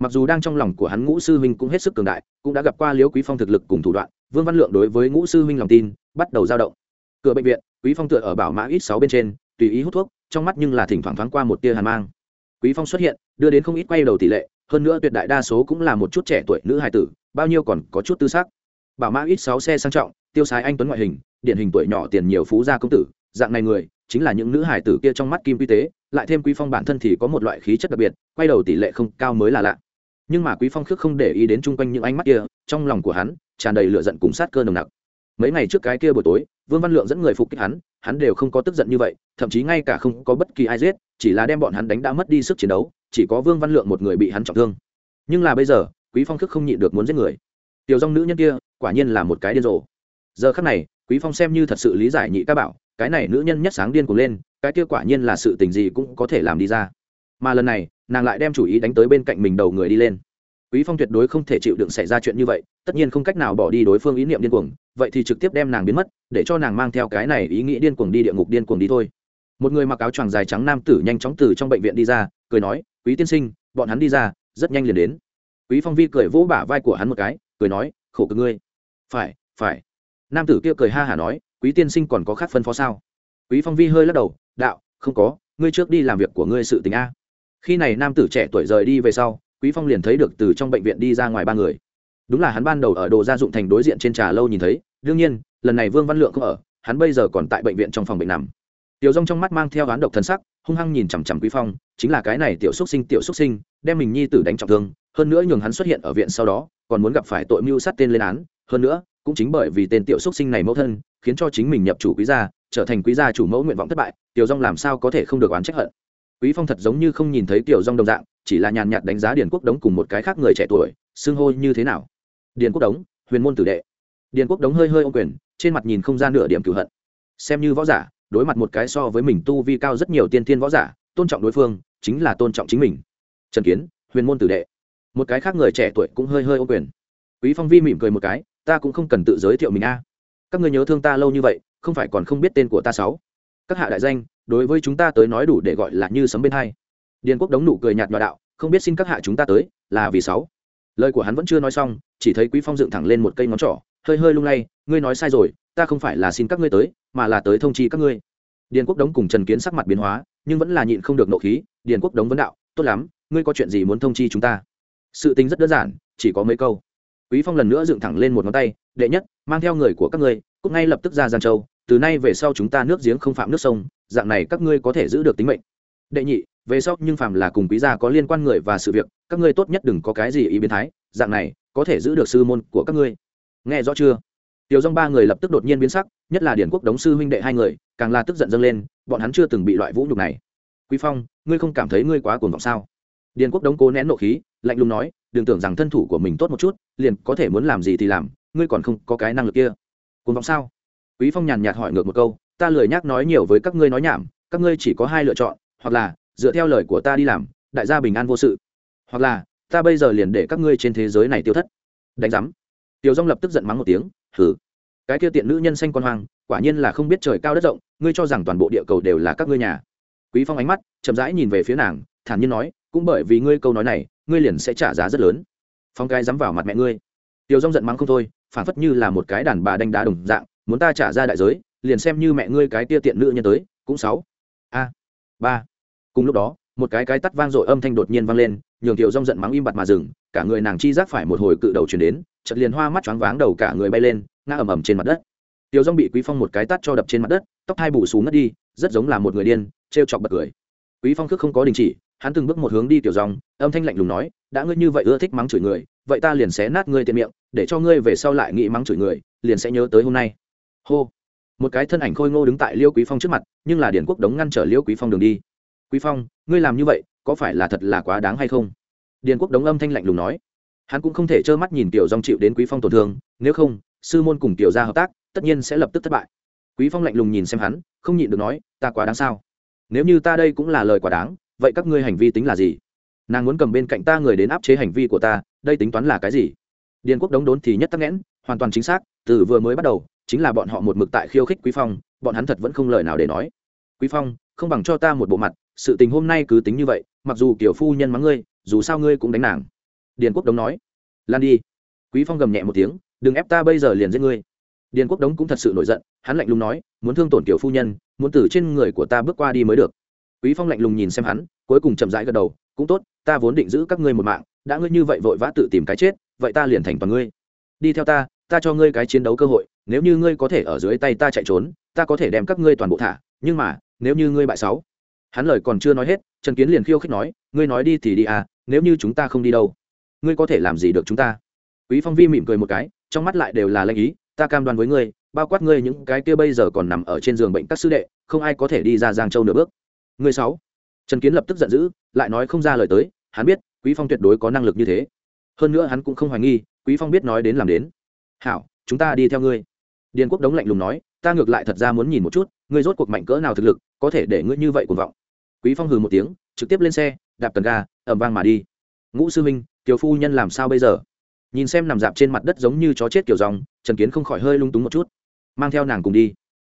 Mặc dù đang trong lòng của hắn ngũ sư huynh cũng hết sức cường đại, cũng đã gặp qua liễu quý phong thực lực cùng thủ đoạn, vương văn lượng đối với ngũ sư huynh lòng tin bắt đầu dao động. Cửa bệnh viện, quý phong tựa ở bảo mã ít sáu bên trên, tùy ý hút thuốc, trong mắt nhưng là thỉnh thoảng thoáng qua một tia hàn mang. Quý phong xuất hiện, đưa đến không ít quay đầu tỷ lệ hơn nữa tuyệt đại đa số cũng là một chút trẻ tuổi nữ hài tử, bao nhiêu còn có chút tư sắc. Bảo mã ít sáu xe sang trọng, tiêu sái anh tuấn ngoại hình, điển hình tuổi nhỏ tiền nhiều phú gia công tử, dạng này người, chính là những nữ hài tử kia trong mắt kim quy tế, lại thêm quý phong bản thân thì có một loại khí chất đặc biệt, quay đầu tỷ lệ không cao mới là lạ. Nhưng mà quý phong khước không để ý đến chung quanh những ánh mắt kia, trong lòng của hắn tràn đầy lửa giận cùng sát cơ nồng nặc. Mấy ngày trước cái kia buổi tối, vương văn lượng dẫn người phục kích hắn hắn đều không có tức giận như vậy, thậm chí ngay cả không có bất kỳ ai giết, chỉ là đem bọn hắn đánh đã mất đi sức chiến đấu chỉ có vương văn lượng một người bị hắn trọng thương. Nhưng là bây giờ, quý phong khước không nhịn được muốn giết người. Tiểu dòng nữ nhân kia, quả nhiên là một cái điên rồ. Giờ khắc này, quý phong xem như thật sự lý giải nhị ca bảo, cái này nữ nhân nhất sáng điên cuồng lên, cái kia quả nhiên là sự tình gì cũng có thể làm đi ra. Mà lần này, nàng lại đem chủ ý đánh tới bên cạnh mình đầu người đi lên. Quý phong tuyệt đối không thể chịu đựng xảy ra chuyện như vậy, tất nhiên không cách nào bỏ đi đối phương ý niệm điên cuồng, vậy thì trực tiếp đem nàng biến mất, để cho nàng mang theo cái này ý nghĩ điên cuồng đi địa ngục điên cuồng đi thôi. Một người mặc áo choàng dài trắng nam tử nhanh chóng từ trong bệnh viện đi ra, cười nói quý tiên sinh, bọn hắn đi ra, rất nhanh liền đến. Quý phong vi cười vỗ bả vai của hắn một cái, cười nói, khổ cực ngươi. Phải phải. Nam tử kia cười ha hả nói, quý tiên sinh còn có khác phân phó sao? Quý phong vi hơi lắc đầu, đạo, không có, ngươi trước đi làm việc của ngươi sự tình a. Khi này nam tử trẻ tuổi rời đi về sau, quý phong liền thấy được từ trong bệnh viện đi ra ngoài ba người. Đúng là hắn ban đầu ở đồ gia dụng thành đối diện trên trà lâu nhìn thấy, đương nhiên, lần này vương văn lượng không ở, hắn bây giờ còn tại bệnh viện trong phòng bệnh nằm. Tiểu rông trong mắt mang theo gán độc thân sắc hung hăng nhìn chằm chằm quý phong, chính là cái này tiểu xúc sinh, tiểu xúc sinh, đem mình nhi tử đánh trọng thương, hơn nữa nhường hắn xuất hiện ở viện sau đó, còn muốn gặp phải tội mưu sát tên lên án, hơn nữa, cũng chính bởi vì tên tiểu xúc sinh này mẫu thân, khiến cho chính mình nhập chủ quý gia, trở thành quý gia chủ mẫu nguyện vọng thất bại, tiểu rong làm sao có thể không được oán trách hận. Quý phong thật giống như không nhìn thấy tiểu rong đồng dạng, chỉ là nhàn nhạt đánh giá điền quốc đống cùng một cái khác người trẻ tuổi, xưng hô như thế nào? Điền quốc đống, huyền môn tử đệ. Điền quốc đống hơi hơi ô quyền, trên mặt nhìn không ra nửa điểm cửu hận. Xem như võ giả đối mặt một cái so với mình tu vi cao rất nhiều tiên tiên võ giả, tôn trọng đối phương, chính là tôn trọng chính mình. Trần kiến, huyền môn tử đệ. Một cái khác người trẻ tuổi cũng hơi hơi ô quyền. Quý phong vi mỉm cười một cái, ta cũng không cần tự giới thiệu mình a. Các người nhớ thương ta lâu như vậy, không phải còn không biết tên của ta sáu. Các hạ đại danh, đối với chúng ta tới nói đủ để gọi là như sấm bên hai. Điền quốc đống nụ cười nhạt nhòa đạo, không biết xin các hạ chúng ta tới là vì sáu. Lời của hắn vẫn chưa nói xong, chỉ thấy quý phong dựng thẳng lên một cây ngón trỏ, hơi hơi lung lay, ngươi nói sai rồi, ta không phải là xin các ngươi tới mà là tới thông chi các ngươi. Điền quốc đống cùng trần kiến sắc mặt biến hóa, nhưng vẫn là nhịn không được nộ khí, điền quốc đống vấn đạo, tốt lắm, ngươi có chuyện gì muốn thông chi chúng ta? Sự tính rất đơn giản, chỉ có mấy câu. Quý phong lần nữa dựng thẳng lên một ngón tay, đệ nhất, mang theo người của các ngươi cúc ngay lập tức ra giang châu, từ nay về sau chúng ta nước giếng không phạm nước sông, dạng này các ngươi có thể giữ được tính mệnh. Đệ nhị, về sau, nhưng phạm là cùng quý gia có liên quan người và sự việc, các ngươi tốt nhất đừng có cái gì ý biến thái, dạng này có thể giữ được sư môn của các ngươi. Nghe rõ chưa? Tiểu Dung ba người lập tức đột nhiên biến sắc, nhất là điển quốc đống sư huynh đệ hai người, càng là tức giận dâng lên, bọn hắn chưa từng bị loại vũ nhục này. Quý phong, ngươi không cảm thấy ngươi quá cuồng vọng sao? Điền quốc đống cố nén nộ khí, lạnh lùng nói, đừng tưởng rằng thân thủ của mình tốt một chút, liền có thể muốn làm gì thì làm, ngươi còn không có cái năng lực kia. Cuồng vọng sao? Quý phong nhàn nhạt hỏi ngược một câu, ta lười nhắc nói nhiều với các ngươi nói nhảm, các ngươi chỉ có hai lựa chọn, hoặc là dựa theo lời của ta đi làm, đại gia bình an vô sự, hoặc là ta bây giờ liền để các ngươi trên thế giới này tiêu thất. Đánh rắm. tiểu Dung lập tức giận mắng một tiếng hừ. Cái kia tiện nữ nhân xanh con hoang, quả nhiên là không biết trời cao đất rộng, ngươi cho rằng toàn bộ địa cầu đều là các ngươi nhà. Quý phong ánh mắt chậm rãi nhìn về phía nàng, thản nhiên nói, cũng bởi vì ngươi câu nói này, ngươi liền sẽ trả giá rất lớn. Phong cái dám vào mặt mẹ ngươi. Tiểu dông giận mắng không thôi, phản phất như là một cái đàn bà đánh đá đồng dạng, muốn ta trả ra đại giới, liền xem như mẹ ngươi cái tia tiện nữ nhân tới, cũng sáu. A. Ba. Cùng lúc đó, một cái cái tắt vang dội âm thanh đột nhiên vang lên, nhường tiểu dông giận mắng im bặt mà dừng, cả người nàng chi giác phải một hồi cự đầu chuyển đến chợt liền hoa mắt choáng váng đầu cả người bay lên, ngã ầm ầm trên mặt đất. Tiểu dông bị quý phong một cái tát cho đập trên mặt đất, tóc hai bù xù ngất đi, rất giống là một người điên, trêu chọc bật cười. Quý phong cước không có đình chỉ, hắn từng bước một hướng đi tiểu dòng âm thanh lạnh lùng nói, đã ngươi như vậy ưa thích mắng chửi người, vậy ta liền xé nát ngươi tiện miệng, để cho ngươi về sau lại nghĩ mắng chửi người, liền sẽ nhớ tới hôm nay. Hô. Một cái thân ảnh khôi ngô đứng tại liêu quý phong trước mặt, nhưng là điển quốc đống ngăn trở liêu quý phong đường đi. Quý phong, ngươi làm như vậy, có phải là thật là quá đáng hay không? Điền quốc đống âm thanh lạnh lùng nói hắn cũng không thể trơ mắt nhìn tiểu dòng chịu đến quý phong tổn thương, nếu không, sư môn cùng tiểu gia hợp tác, tất nhiên sẽ lập tức thất bại. Quý phong lạnh lùng nhìn xem hắn, không nhịn được nói, ta quá đáng sao? Nếu như ta đây cũng là lời quá đáng, vậy các ngươi hành vi tính là gì? Nàng muốn cầm bên cạnh ta người đến áp chế hành vi của ta, đây tính toán là cái gì? Điền quốc đống đốn thì nhất tắc nghẽn, hoàn toàn chính xác, từ vừa mới bắt đầu, chính là bọn họ một mực tại khiêu khích quý phong, bọn hắn thật vẫn không lời nào để nói. Quý phong, không bằng cho ta một bộ mặt, sự tình hôm nay cứ tính như vậy, mặc dù kiểu phu nhân mắng ngươi, dù sao ngươi cũng đánh nàng điền quốc đống nói, lan đi. Quý phong gầm nhẹ một tiếng, đừng ép ta bây giờ liền giết ngươi. Điền quốc đống cũng thật sự nổi giận, hắn lạnh lùng nói, muốn thương tổn kiểu phu nhân, muốn từ trên người của ta bước qua đi mới được. Quý phong lạnh lùng nhìn xem hắn, cuối cùng chậm rãi gật đầu, cũng tốt, ta vốn định giữ các ngươi một mạng, đã ngươi như vậy vội vã tự tìm cái chết, vậy ta liền thành toàn ngươi. Đi theo ta ta cho ngươi cái chiến đấu cơ hội, nếu như ngươi có thể ở dưới tay ta chạy trốn, ta có thể đem các ngươi toàn bộ thả, nhưng mà, nếu như ngươi bại sáu. Hắn lời còn chưa nói hết, trần kiến liền khiêu khích nói, ngươi nói đi thì đi à nếu như chúng ta không đi đâu? Ngươi có thể làm gì được chúng ta? Quý phong vi mỉm cười một cái, trong mắt lại đều là lanh ý, ta cam đoan với ngươi, bao quát ngươi những cái kia bây giờ còn nằm ở trên giường bệnh các sư đệ, không ai có thể đi ra giang châu nửa bước. Ngươi sáu. Trần kiến lập tức giận dữ, lại nói không ra lời tới, hắn biết, quý phong tuyệt đối có năng lực như thế. Hơn nữa hắn cũng không hoài nghi, quý phong biết nói đến làm đến. Hảo, chúng ta đi theo ngươi. Điền quốc đống lạnh lùng nói, ta ngược lại thật ra muốn nhìn một chút, ngươi rốt cuộc mạnh cỡ nào thực lực, có thể để ngươi như vậy cuồng vọng. Quý phong hừ một tiếng, trực tiếp lên xe, đạp cần ga ẩm vang mà đi. Ngũ sư minh kiều phu nhân làm sao bây giờ? Nhìn xem nằm dạp trên mặt đất giống như chó chết kiểu dòng, trần kiến không khỏi hơi lung túng một chút. Mang theo nàng cùng đi.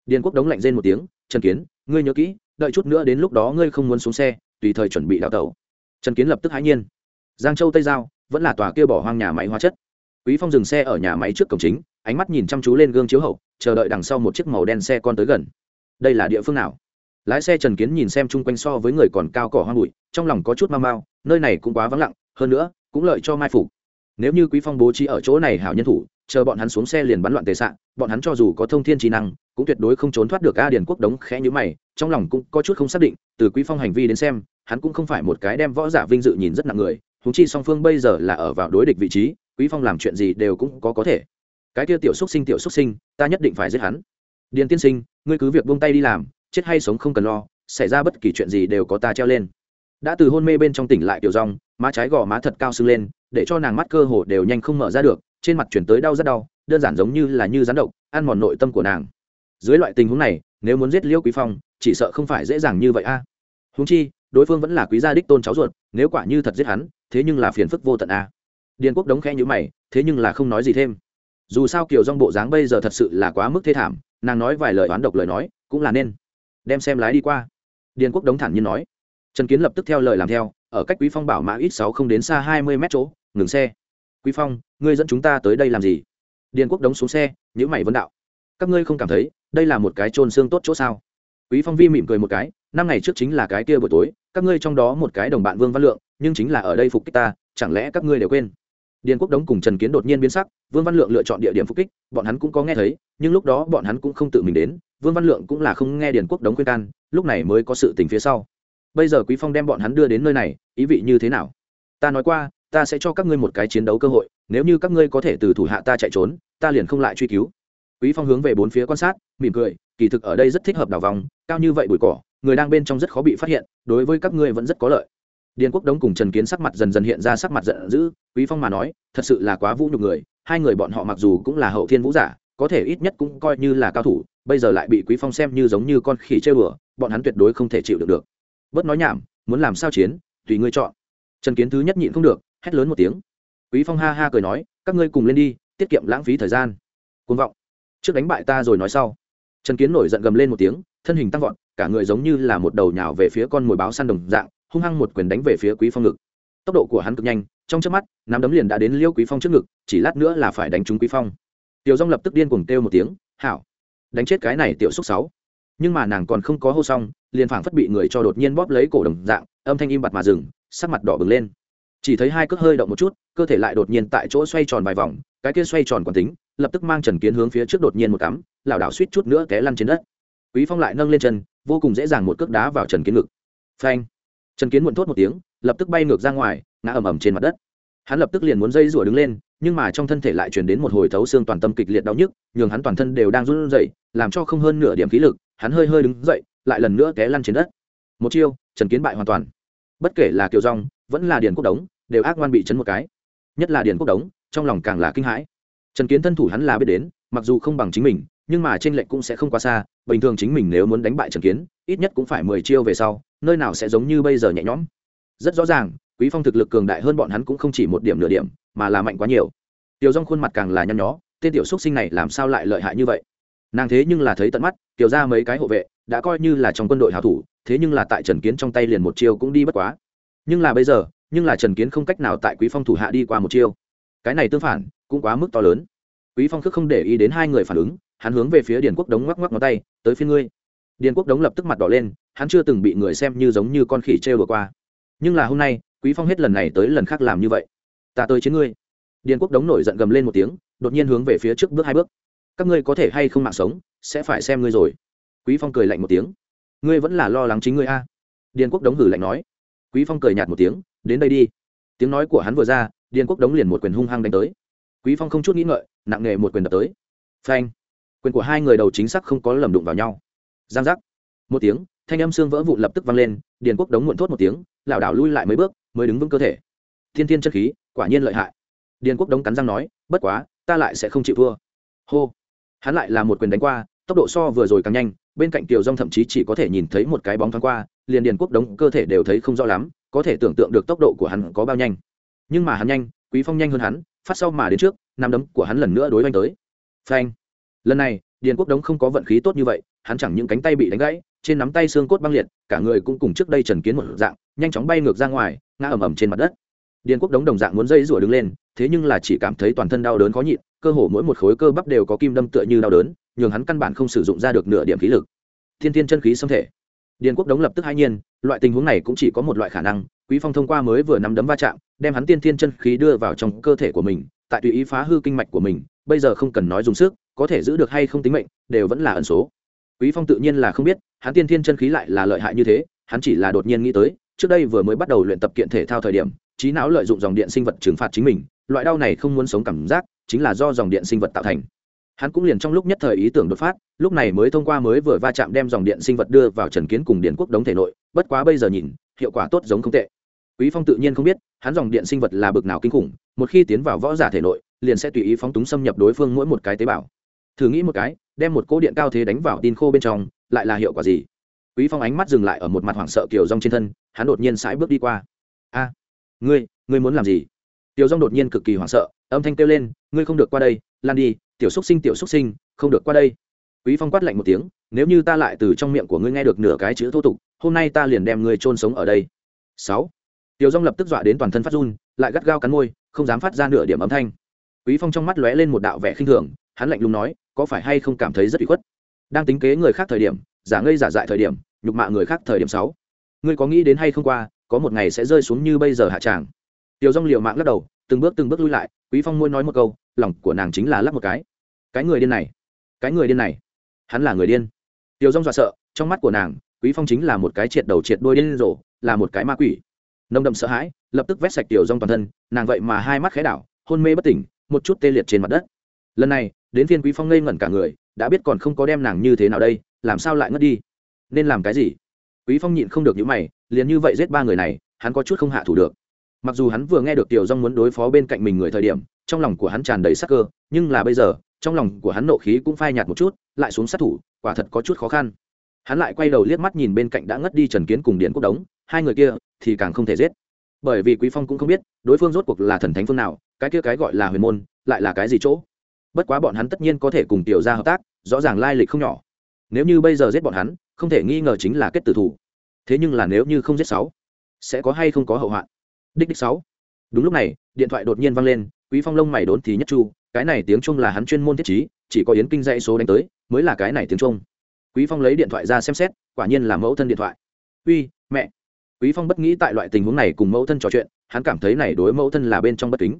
Điền quốc đống lạnh rên một tiếng, trần kiến, ngươi nhớ kỹ, đợi chút nữa đến lúc đó ngươi không muốn xuống xe, tùy thời chuẩn bị đào tẩu. Trần kiến lập tức hãi nhiên. Giang châu tây giao, vẫn là tòa kia bỏ hoang nhà máy hóa chất. Quý phong dừng xe ở nhà máy trước cổng chính, ánh mắt nhìn chăm chú lên gương chiếu hậu, chờ đợi đằng sau một chiếc màu đen xe con tới gần. Đây là địa phương nào? Lái xe trần kiến nhìn xem chung quanh so với người còn cao cỏ hoang bụi, trong lòng có chút mau mau nơi này cũng quá vắng lặng, hơn nữa cũng lợi cho mai phục. Nếu như quý phong bố trí ở chỗ này hảo nhân thủ, chờ bọn hắn xuống xe liền bắn loạn tề sạn bọn hắn cho dù có thông thiên trí năng, cũng tuyệt đối không trốn thoát được a điền quốc đống khẽ như mày, trong lòng cũng có chút không xác định, từ quý phong hành vi đến xem, hắn cũng không phải một cái đem võ giả vinh dự nhìn rất nặng người húng chi song phương bây giờ là ở vào đối địch vị trí, quý phong làm chuyện gì đều cũng có có thể. Cái kia tiểu xúc sinh, tiểu xúc sinh, ta nhất định phải giết hắn. Điền tiên sinh, ngươi cứ việc buông tay đi làm, chết hay sống không cần lo, xảy ra bất kỳ chuyện gì đều có ta treo lên đã từ hôn mê bên trong tỉnh lại tiểu rong má trái gò má thật cao sưng lên, để cho nàng mắt cơ hồ đều nhanh không mở ra được, trên mặt chuyển tới đau rất đau, đơn giản giống như là như rắn độc, ăn mòn nội tâm của nàng dưới loại tình huống này, nếu muốn giết liễu quý phong, chỉ sợ không phải dễ dàng như vậy a à. huống chi, đối phương vẫn là quý gia đích tôn cháu ruột, nếu quả như thật giết hắn, thế nhưng là phiền phức vô tận a à. điền quốc đống khẽ như mày, thế nhưng là không nói gì thêm dù sao kiểu dong bộ dáng bây giờ thật sự là quá mức thê thảm, nàng nói vài lời oán độc lời nói, cũng là nên đem xem lái đi qua điền quốc đống thản nhiên nói trần kiến lập tức theo lời làm theo, ở cách quý phong bảo mã ít sáu không đến xa hai mươi mét chỗ, ngừng xe. Quý phong, ngươi dẫn chúng ta tới đây làm gì? Điền quốc đống xuống xe nhữ mày vấn đạo. Các ngươi không cảm thấy đây là một cái trôn xương tốt chỗ sao? Quý phong vi mỉm cười một cái, năm ngày trước chính là cái kia buổi tối, các ngươi trong đó một cái đồng bạn vương văn lượng, nhưng chính là ở đây phục kích ta, chẳng lẽ các ngươi đều quên? Điền quốc đống cùng trần kiến đột nhiên biến sắc, vương văn lượng lựa chọn địa điểm phục kích, bọn hắn cũng có nghe thấy, nhưng lúc đó bọn hắn cũng không tự mình đến, vương văn lượng cũng là không nghe điền quốc đống khuyên can, lúc này mới có sự tình phía sau bây giờ quý phong đem bọn hắn đưa đến nơi này, ý vị như thế nào? Ta nói qua, ta sẽ cho các ngươi một cái chiến đấu cơ hội, nếu như các ngươi có thể từ thủ hạ ta chạy trốn, ta liền không lại truy cứu. Quý phong hướng về bốn phía quan sát, mỉm cười, kỳ thực ở đây rất thích hợp đào vòng, cao như vậy bụi cỏ, người đang bên trong rất khó bị phát hiện, đối với các ngươi vẫn rất có lợi. Điền quốc đống cùng trần kiến sắc mặt dần dần hiện ra sắc mặt giận dữ, quý phong mà nói, thật sự là quá vũ nhục người, hai người bọn họ mặc dù cũng là hậu thiên vũ giả, có thể ít nhất cũng coi như là cao thủ, bây giờ lại bị quý phong xem như giống như con khỉ chơi bừa bọn hắn tuyệt đối không thể chịu được được bớt nói nhảm, muốn làm sao chiến, tùy ngươi chọn. Trần kiến thứ nhất nhịn không được, hét lớn một tiếng. Quý phong ha ha cười nói, các ngươi cùng lên đi, tiết kiệm lãng phí thời gian. Côn vọng. Trước đánh bại ta rồi nói sau. Trần kiến nổi giận gầm lên một tiếng, thân hình tăng vọt, cả người giống như là một đầu nhào về phía con mồi báo săn đồng dạng, hung hăng một quyền đánh về phía quý phong ngực. Tốc độ của hắn cực nhanh, trong chớp mắt, nắm đấm liền đã đến liêu quý phong trước ngực, chỉ lát nữa là phải đánh trúng quý phong. Tiểu dông lập tức điên cuồng kêu một tiếng, hảo, đánh chết cái này tiểu xúc sáu. Nhưng mà nàng còn không có hô xong liền phảng phất bị người cho đột nhiên bóp lấy cổ đồng dạng, âm thanh im bặt mà dừng, sắc mặt đỏ bừng lên. Chỉ thấy hai cước hơi động một chút, cơ thể lại đột nhiên tại chỗ xoay tròn vài vòng, cái kia xoay tròn quán tính, lập tức mang trần kiến hướng phía trước đột nhiên một cắm, lảo đảo suýt chút nữa té lăn trên đất. Quý phong lại nâng lên chân, vô cùng dễ dàng một cước đá vào trần kiến ngực. Phanh! Trần kiến muộn thốt một tiếng, lập tức bay ngược ra ngoài, ngã ầm ầm trên mặt đất. Hắn lập tức liền muốn dây rủa đứng lên, nhưng mà trong thân thể lại truyền đến một hồi thấu xương toàn tâm kịch liệt đau nhức, nhường hắn toàn thân đều đang run rẩy, làm cho không hơn nửa điểm khí lực, hắn hơi hơi đứng dậy lại lần nữa té lăn trên đất. Một chiêu, trần kiến bại hoàn toàn. Bất kể là kiều rong, vẫn là điền quốc đống, đều ác ngoan bị chấn một cái. Nhất là điền quốc đống, trong lòng càng là kinh hãi. Trần kiến thân thủ hắn là biết đến, mặc dù không bằng chính mình, nhưng mà trên lệnh cũng sẽ không quá xa, bình thường chính mình nếu muốn đánh bại trần kiến, ít nhất cũng phải mười chiêu về sau, nơi nào sẽ giống như bây giờ nhẹ nhõm. Rất rõ ràng, quý phong thực lực cường đại hơn bọn hắn cũng không chỉ một điểm nửa điểm, mà là mạnh quá nhiều. Tiểu dong khuôn mặt càng là nhăn nhó, tên tiểu xuất sinh này làm sao lại lợi hại như vậy? Nàng thế nhưng là thấy tận mắt, tiểu ra mấy cái hộ vệ đã coi như là trong quân đội hảo thủ, thế nhưng là tại trần kiến trong tay liền một chiêu cũng đi bất quá. Nhưng là bây giờ, nhưng là trần kiến không cách nào tại quý phong thủ hạ đi qua một chiêu. Cái này tương phản, cũng quá mức to lớn. Quý phong khước không để ý đến hai người phản ứng, hắn hướng về phía điền quốc đống ngoắc ngoắc ngón tay, tới phía ngươi. Điền quốc đống lập tức mặt đỏ lên, hắn chưa từng bị người xem như giống như con khỉ trêu vừa qua. Nhưng là hôm nay, quý phong hết lần này tới lần khác làm như vậy. Ta tới chiến ngươi. Điền quốc đống nổi giận gầm lên một tiếng, đột nhiên hướng về phía trước bước hai bước. Các ngươi có thể hay không mạng sống, sẽ phải xem ngươi rồi quý phong cười lạnh một tiếng. Ngươi vẫn là lo lắng chính ngươi a. Điền quốc đống hử lạnh nói. Quý phong cười nhạt một tiếng, đến đây đi. Tiếng nói của hắn vừa ra, điền quốc đống liền một quyền hung hăng đánh tới. Quý phong không chút nghĩ ngợi, nặng nề một quyền đập tới. Phanh. Quyền của hai người đầu chính xác không có lầm đụng vào nhau. Giang giác. Một tiếng, thanh âm xương vỡ vụn lập tức vang lên, điền quốc đống muộn thốt một tiếng, lảo đảo lui lại mấy bước, mới đứng vững cơ thể. Thiên thiên chất khí, quả nhiên lợi hại. Điền quốc đống cắn răng nói, bất quá, ta lại sẽ không chịu thua. Hô. Hắn lại là một quyền đánh qua tốc độ so vừa rồi càng nhanh, bên cạnh tiểu dông thậm chí chỉ có thể nhìn thấy một cái bóng thoáng qua, liền điền quốc đống cơ thể đều thấy không rõ lắm, có thể tưởng tượng được tốc độ của hắn có bao nhanh. Nhưng mà hắn nhanh, quý phong nhanh hơn hắn, phát sau mà đến trước, nắm đấm của hắn lần nữa đối oanh tới. Phanh! Lần này, điền quốc đống không có vận khí tốt như vậy, hắn chẳng những cánh tay bị đánh gãy, trên nắm tay xương cốt băng liệt, cả người cũng cùng trước đây trần kiến một dạng, nhanh chóng bay ngược ra ngoài, ngã ầm ầm trên mặt đất điền quốc đống đồng dạng muốn dây rủa đứng lên, thế nhưng là chỉ cảm thấy toàn thân đau đớn khó nhịn, cơ hồ mỗi một khối cơ bắp đều có kim đâm tựa như đau đớn, nhường hắn căn bản không sử dụng ra được nửa điểm khí lực. Thiên thiên chân khí xâm thể. Điền quốc đống lập tức hai nhiên, loại tình huống này cũng chỉ có một loại khả năng, quý phong thông qua mới vừa nắm đấm va chạm, đem hắn tiên thiên chân khí đưa vào trong cơ thể của mình, tại tùy ý phá hư kinh mạch của mình, bây giờ không cần nói dùng sức, có thể giữ được hay không tính mệnh, đều vẫn là ẩn số. Quý phong tự nhiên là không biết, hắn tiên thiên chân khí lại là lợi hại như thế, hắn chỉ là đột nhiên nghĩ tới, trước đây vừa mới bắt đầu luyện tập kiện thể thao thời điểm trí não lợi dụng dòng điện sinh vật trừng phạt chính mình, loại đau này không muốn sống cảm giác, chính là do dòng điện sinh vật tạo thành. Hắn cũng liền trong lúc nhất thời ý tưởng đột phát, lúc này mới thông qua mới vừa va chạm đem dòng điện sinh vật đưa vào trần kiến cùng điện quốc đống thể nội, bất quá bây giờ nhìn, hiệu quả tốt giống không tệ. Quý phong tự nhiên không biết, hắn dòng điện sinh vật là bực nào kinh khủng, một khi tiến vào võ giả thể nội, liền sẽ tùy ý phóng túng xâm nhập đối phương mỗi một cái tế bào. Thử nghĩ một cái, đem một cỗ điện cao thế đánh vào tin khô bên trong, lại là hiệu quả gì? Quý phong ánh mắt dừng lại ở một mặt hoảng sợ kiểu rong trên thân, hắn đột nhiên sải bước đi qua. A! Ngươi ngươi muốn làm gì? Tiểu rong đột nhiên cực kỳ hoảng sợ, âm thanh kêu lên, ngươi không được qua đây, lan đi, tiểu xúc sinh, tiểu xúc sinh, không được qua đây. Quý phong quát lạnh một tiếng, nếu như ta lại từ trong miệng của ngươi nghe được nửa cái chữ thô tục, hôm nay ta liền đem ngươi chôn sống ở đây. Sáu. Tiểu rong lập tức dọa đến toàn thân phát run, lại gắt gao cắn môi, không dám phát ra nửa điểm âm thanh. Quý phong trong mắt lóe lên một đạo vẻ khinh thường, hắn lạnh lùng nói, có phải hay không cảm thấy rất bị khuất? Đang tính kế người khác thời điểm, giả ngây giả dại thời điểm, nhục mạ người khác thời điểm sáu. Ngươi có nghĩ đến hay không qua có một ngày sẽ rơi xuống như bây giờ hạ tràng. Tiểu dông liều mạng lắc đầu, từng bước từng bước lui lại, quý phong môi nói một câu, lòng của nàng chính là lắc một cái. Cái người điên này, cái người điên này, hắn là người điên. Tiểu dông dọa sợ, trong mắt của nàng, quý phong chính là một cái triệt đầu triệt đuôi điên rồ, là một cái ma quỷ. Nông đậm sợ hãi, lập tức vét sạch tiểu dông toàn thân, nàng vậy mà hai mắt khẽ đảo, hôn mê bất tỉnh, một chút tê liệt trên mặt đất. Lần này, đến phiên quý phong ngây ngẩn cả người, đã biết còn không có đem nàng như thế nào đây, làm sao lại ngất đi? Nên làm cái gì? Quý phong nhịn không được những mày liền như vậy giết ba người này, hắn có chút không hạ thủ được. Mặc dù hắn vừa nghe được tiểu Dung muốn đối phó bên cạnh mình người thời điểm, trong lòng của hắn tràn đầy sắc cơ, nhưng là bây giờ, trong lòng của hắn nộ khí cũng phai nhạt một chút, lại xuống sát thủ, quả thật có chút khó khăn. Hắn lại quay đầu liếc mắt nhìn bên cạnh đã ngất đi trần kiến cùng điện quốc đống, hai người kia thì càng không thể giết. Bởi vì quý phong cũng không biết, đối phương rốt cuộc là thần thánh phương nào, cái kia cái gọi là huyền môn, lại là cái gì chỗ? Bất quá bọn hắn tất nhiên có thể cùng tiểu ra hợp tác, rõ ràng lai lịch không nhỏ. Nếu như bây giờ giết bọn hắn, không thể nghi ngờ chính là kết tử thủ thế nhưng là nếu như không giết sáu, sẽ có hay không có hậu hoạn? Đích đích sáu. Đúng lúc này, điện thoại đột nhiên vang lên, quý phong lông mày đốn thì nhất chu, cái này tiếng trung là hắn chuyên môn thiết trí, chỉ có yến kinh dãy số đánh tới, mới là cái này tiếng trung. Quý phong lấy điện thoại ra xem xét, quả nhiên là mẫu thân điện thoại. Uy, mẹ. Quý phong bất nghĩ tại loại tình huống này cùng mẫu thân trò chuyện, hắn cảm thấy này đối mẫu thân là bên trong bất kính.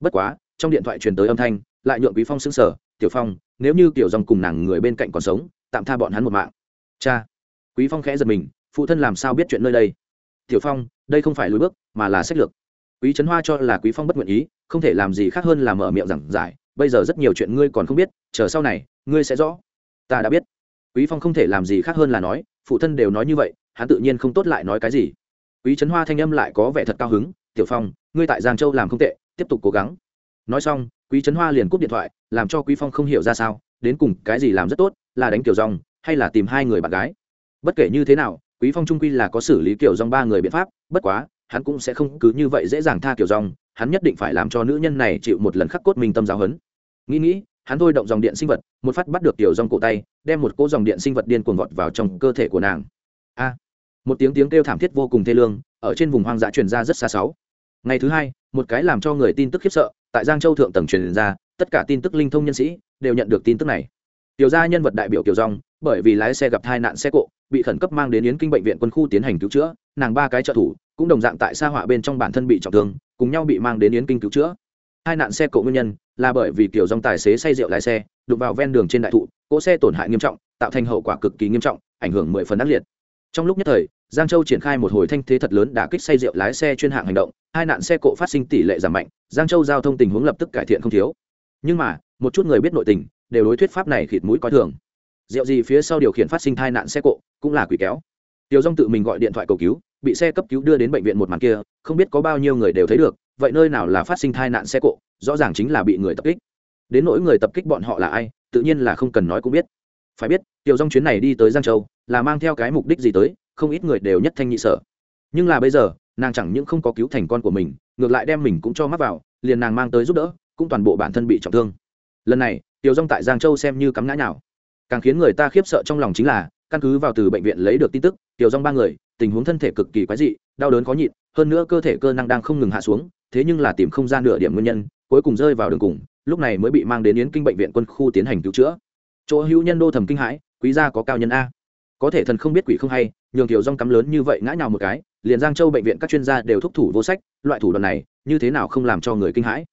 Bất quá, trong điện thoại truyền tới âm thanh, lại nhượng quý phong sững sờ, tiểu phong, nếu như tiểu dòng cùng nàng người bên cạnh còn sống, tạm tha bọn hắn một mạng. Cha. Quý phong khẽ giật mình phụ thân làm sao biết chuyện nơi đây? Tiểu phong, đây không phải lối bước, mà là sách lược. Quý trấn hoa cho là quý phong bất nguyện ý, không thể làm gì khác hơn là mở miệng giảng giải. Bây giờ rất nhiều chuyện ngươi còn không biết, chờ sau này, ngươi sẽ rõ. Ta đã biết. Quý phong không thể làm gì khác hơn là nói, phụ thân đều nói như vậy, hắn tự nhiên không tốt lại nói cái gì. Quý trấn hoa thanh âm lại có vẻ thật cao hứng, tiểu phong, ngươi tại giang châu làm không tệ, tiếp tục cố gắng. Nói xong, quý trấn hoa liền cúp điện thoại, làm cho quý phong không hiểu ra sao, đến cùng cái gì làm rất tốt, là đánh tiểu rong hay là tìm hai người bạn gái. Bất kể như thế nào quý phong trung quy là có xử lý kiểu dòng ba người biện pháp, bất quá, hắn cũng sẽ không cứ như vậy dễ dàng tha kiểu dòng, hắn nhất định phải làm cho nữ nhân này chịu một lần khắc cốt mình tâm giáo hấn nghĩ nghĩ, hắn thôi động dòng điện sinh vật, một phát bắt được tiểu dòng cổ tay, đem một cỗ dòng điện sinh vật điên cuồng vọt vào trong cơ thể của nàng. A! Một tiếng tiếng kêu thảm thiết vô cùng thê lương, ở trên vùng hoang dã truyền ra rất xa sáu ngày thứ hai, một cái làm cho người tin tức khiếp sợ, tại giang châu thượng tầng truyền ra, tất cả tin tức linh thông nhân sĩ đều nhận được tin tức này. Tiểu gia nhân vật đại biểu kiều dòng, bởi vì lái xe gặp tai nạn xe cộ bị khẩn cấp mang đến yến kinh bệnh viện quân khu tiến hành cứu chữa, nàng ba cái trợ thủ cũng đồng dạng tại sa họa bên trong bản thân bị trọng thương, cùng nhau bị mang đến yến kinh cứu chữa. Hai nạn xe cộ nguyên nhân là bởi vì kiểu dòng tài xế say rượu lái xe, đụng vào ven đường trên đại thụ, cỗ xe tổn hại nghiêm trọng, tạo thành hậu quả cực kỳ nghiêm trọng, ảnh hưởng mười phần ác liệt. Trong lúc nhất thời, giang châu triển khai một hồi thanh thế thật lớn đã kích say rượu lái xe chuyên hạng hành động, hai nạn xe cộ phát sinh tỷ lệ giảm mạnh, giang châu giao thông tình huống lập tức cải thiện không thiếu. Nhưng mà, một chút người biết nội tình, đều đối thuyết pháp này khịt mũi coi thường. Rượu gì phía sau điều khiển phát sinh tai nạn xe cộ cũng là quỷ kéo. Tiểu dông tự mình gọi điện thoại cầu cứu, bị xe cấp cứu đưa đến bệnh viện một màn kia, không biết có bao nhiêu người đều thấy được, vậy nơi nào là phát sinh tai nạn xe cộ, rõ ràng chính là bị người tập kích. Đến nỗi người tập kích bọn họ là ai, tự nhiên là không cần nói cũng biết. Phải biết, tiểu dông chuyến này đi tới giang châu, là mang theo cái mục đích gì tới, không ít người đều nhất thanh nhị sở. Nhưng là bây giờ, nàng chẳng những không có cứu thành con của mình, ngược lại đem mình cũng cho mắc vào, liền nàng mang tới giúp đỡ, cũng toàn bộ bản thân bị trọng thương. Lần này, tiểu dông tại giang châu xem như cắm ngã nào càng khiến người ta khiếp sợ trong lòng chính là căn cứ vào từ bệnh viện lấy được tin tức, tiểu dông ba người, tình huống thân thể cực kỳ quái dị, đau đớn khó nhịn, hơn nữa cơ thể cơ năng đang không ngừng hạ xuống, thế nhưng là tìm không ra nửa điểm nguyên nhân, cuối cùng rơi vào đường cùng, lúc này mới bị mang đến yến kinh bệnh viện quân khu tiến hành cứu chữa. Chỗ hữu nhân đô thầm kinh hãi, quý gia có cao nhân a. Có thể thần không biết quỷ không hay, nhường tiểu rong cắm lớn như vậy ngã nhào một cái, liền giang châu bệnh viện các chuyên gia đều thúc thủ vô sách, loại thủ đoạn này, như thế nào không làm cho người kinh hãi?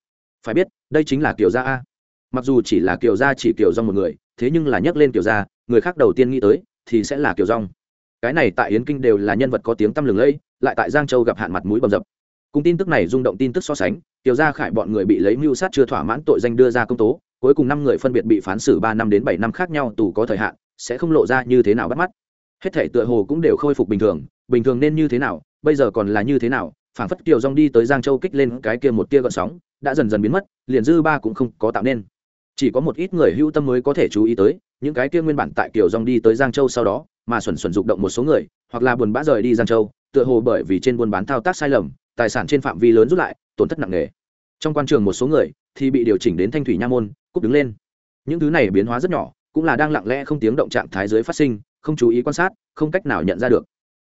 Phải biết, đây chính là kiểu gia a. Mặc dù chỉ là kiểu gia chỉ kiểu rong một người, thế nhưng là nhắc lên kiểu gia, người khác đầu tiên nghĩ tới thì sẽ là kiểu rong. Cái này tại yến kinh đều là nhân vật có tiếng tăm lừng lẫy, lại tại giang châu gặp hạn mặt mũi bầm dập. Cùng tin tức này rung động tin tức so sánh tiểu gia khải bọn người bị lấy mưu sát chưa thỏa mãn tội danh đưa ra công tố, cuối cùng năm người phân biệt bị phán xử ba năm đến bảy năm khác nhau tù có thời hạn, sẽ không lộ ra như thế nào bắt mắt. Hết thể tựa hồ cũng đều khôi phục bình thường bình thường nên như thế nào, bây giờ còn là như thế nào, phảng phất kiều rong đi tới giang châu kích lên cái kia một tia gợn sóng, đã dần dần biến mất, liền dư ba cũng không có tạo nên chỉ có một ít người hữu tâm mới có thể chú ý tới, những cái kia nguyên bản tại kiều dòng đi tới giang châu sau đó, mà xuẩn xuẩn dục động một số người, hoặc là buồn bã rời đi giang châu, tựa hồ bởi vì trên buôn bán thao tác sai lầm, tài sản trên phạm vi lớn rút lại, tổn thất nặng nề. Trong quan trường một số người thì bị điều chỉnh đến thanh thủy nha môn, cúp đứng lên. Những thứ này biến hóa rất nhỏ, cũng là đang lặng lẽ không tiếng động trạng thái dưới phát sinh, không chú ý quan sát, không cách nào nhận ra được.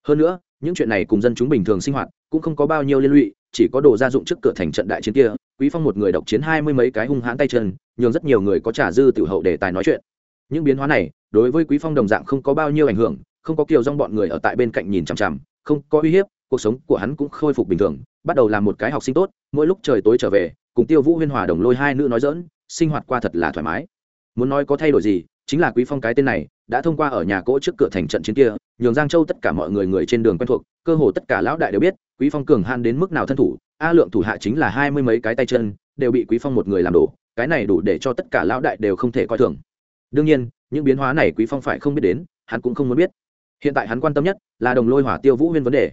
Hơn nữa, những chuyện này cùng dân chúng bình thường sinh hoạt cũng không có bao nhiêu liên lụy chỉ có đồ gia dụng trước cửa thành trận đại chiến kia, quý phong một người độc chiến hai mươi mấy cái hung hãn tay chân, nhường rất nhiều người có trả dư tiểu hậu để tài nói chuyện. Những biến hóa này, đối với quý phong đồng dạng không có bao nhiêu ảnh hưởng, không có kiều rong bọn người ở tại bên cạnh nhìn chằm chằm, không có uy hiếp, cuộc sống của hắn cũng khôi phục bình thường, bắt đầu làm một cái học sinh tốt, mỗi lúc trời tối trở về, cùng tiêu vũ huyên hòa đồng lôi hai nữ nói dỡn sinh hoạt qua thật là thoải mái. Muốn nói có thay đổi gì chính là quý phong cái tên này, đã thông qua ở nhà cỗ trước cửa thành trận chiến kia, nhường giang châu tất cả mọi người người trên đường quen thuộc, cơ hồ tất cả lão đại đều biết, quý phong cường han đến mức nào thân thủ, a lượng thủ hạ chính là hai mươi mấy cái tay chân, đều bị quý phong một người làm đổ, cái này đủ để cho tất cả lão đại đều không thể coi thường. Đương nhiên, những biến hóa này quý phong phải không biết đến, hắn cũng không muốn biết. Hiện tại hắn quan tâm nhất là đồng lôi hỏa tiêu vũ huyên vấn đề.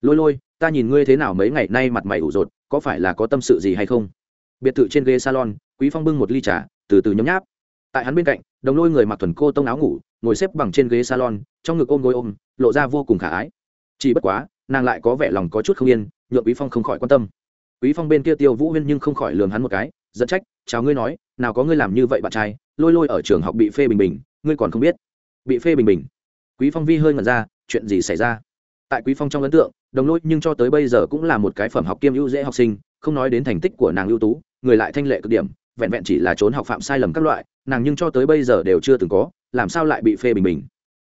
Lôi lôi, ta nhìn ngươi thế nào mấy ngày nay mặt mày ủ rột, có phải là có tâm sự gì hay không? Biệt thự trên ghế salon, quý phong bưng một ly trà, từ từ nhấm nháp. Tại hắn bên cạnh đồng lôi người mặc thuần cô tông áo ngủ, ngồi xếp bằng trên ghế salon, trong ngực ôm gối ôm, lộ ra vô cùng khả ái. Chỉ bất quá, nàng lại có vẻ lòng có chút không yên, nhượng quý phong không khỏi quan tâm. Quý phong bên kia tiêu vũ huyên nhưng không khỏi lường hắn một cái dẫn trách, chào ngươi nói, nào có ngươi làm như vậy bạn trai, lôi lôi ở trường học bị phê bình bình, ngươi còn không biết. Bị phê bình bình. Quý phong vi hơi ngẩn ra, chuyện gì xảy ra? Tại quý phong trong ấn tượng, đồng lôi nhưng cho tới bây giờ cũng là một cái phẩm học kiêm ưu dễ học sinh, không nói đến thành tích của nàng ưu tú, người lại thanh lệ cực điểm, vẹn vẹn chỉ là trốn học phạm sai lầm các loại nàng nhưng cho tới bây giờ đều chưa từng có, làm sao lại bị phê bình bình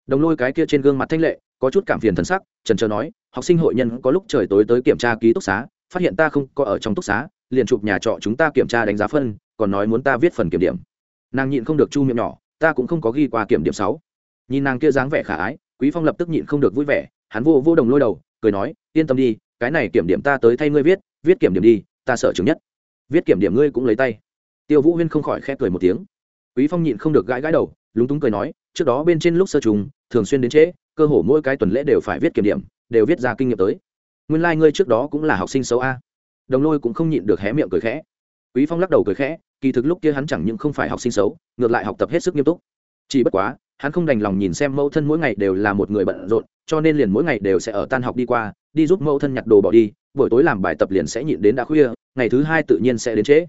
đồng lôi cái kia trên gương mặt thanh lệ, có chút cảm phiền thần sắc, trần trờ nói, học sinh hội nhân có lúc trời tối tới kiểm tra ký túc xá, phát hiện ta không có ở trong túc xá, liền chụp nhà trọ chúng ta kiểm tra đánh giá phân, còn nói muốn ta viết phần kiểm điểm. Nàng nhịn không được chu miệng nhỏ, ta cũng không có ghi qua kiểm điểm sáu. Nhìn nàng kia dáng vẻ khả ái, quý phong lập tức nhịn không được vui vẻ, hắn vô vô đồng lôi đầu, cười nói, yên tâm đi, cái này kiểm điểm ta tới thay ngươi viết viết kiểm điểm đi, ta sợ chứng nhất. Viết kiểm điểm ngươi cũng lấy tay. Tiêu vũ huyên không khỏi khẽ cười một tiếng quý phong nhịn không được gãi gãi đầu, lúng túng cười nói, trước đó bên trên lúc sơ trùng, thường xuyên đến trễ, cơ hồ mỗi cái tuần lễ đều phải viết kiểm điểm, đều viết ra kinh nghiệm tới. Nguyên lai ngươi trước đó cũng là học sinh xấu a. Đồng lôi cũng không nhịn được hé miệng cười khẽ. Quý phong lắc đầu cười khẽ, kỳ thực lúc kia hắn chẳng những không phải học sinh xấu, ngược lại học tập hết sức nghiêm túc. Chỉ bất quá, hắn không đành lòng nhìn xem mẫu thân mỗi ngày đều là một người bận rộn, cho nên liền mỗi ngày đều sẽ ở tan học đi qua, đi giúp mẫu thân nhặt đồ bỏ đi, buổi tối làm bài tập liền sẽ nhịn đến đã khuya, ngày thứ hai tự nhiên sẽ đến trễ.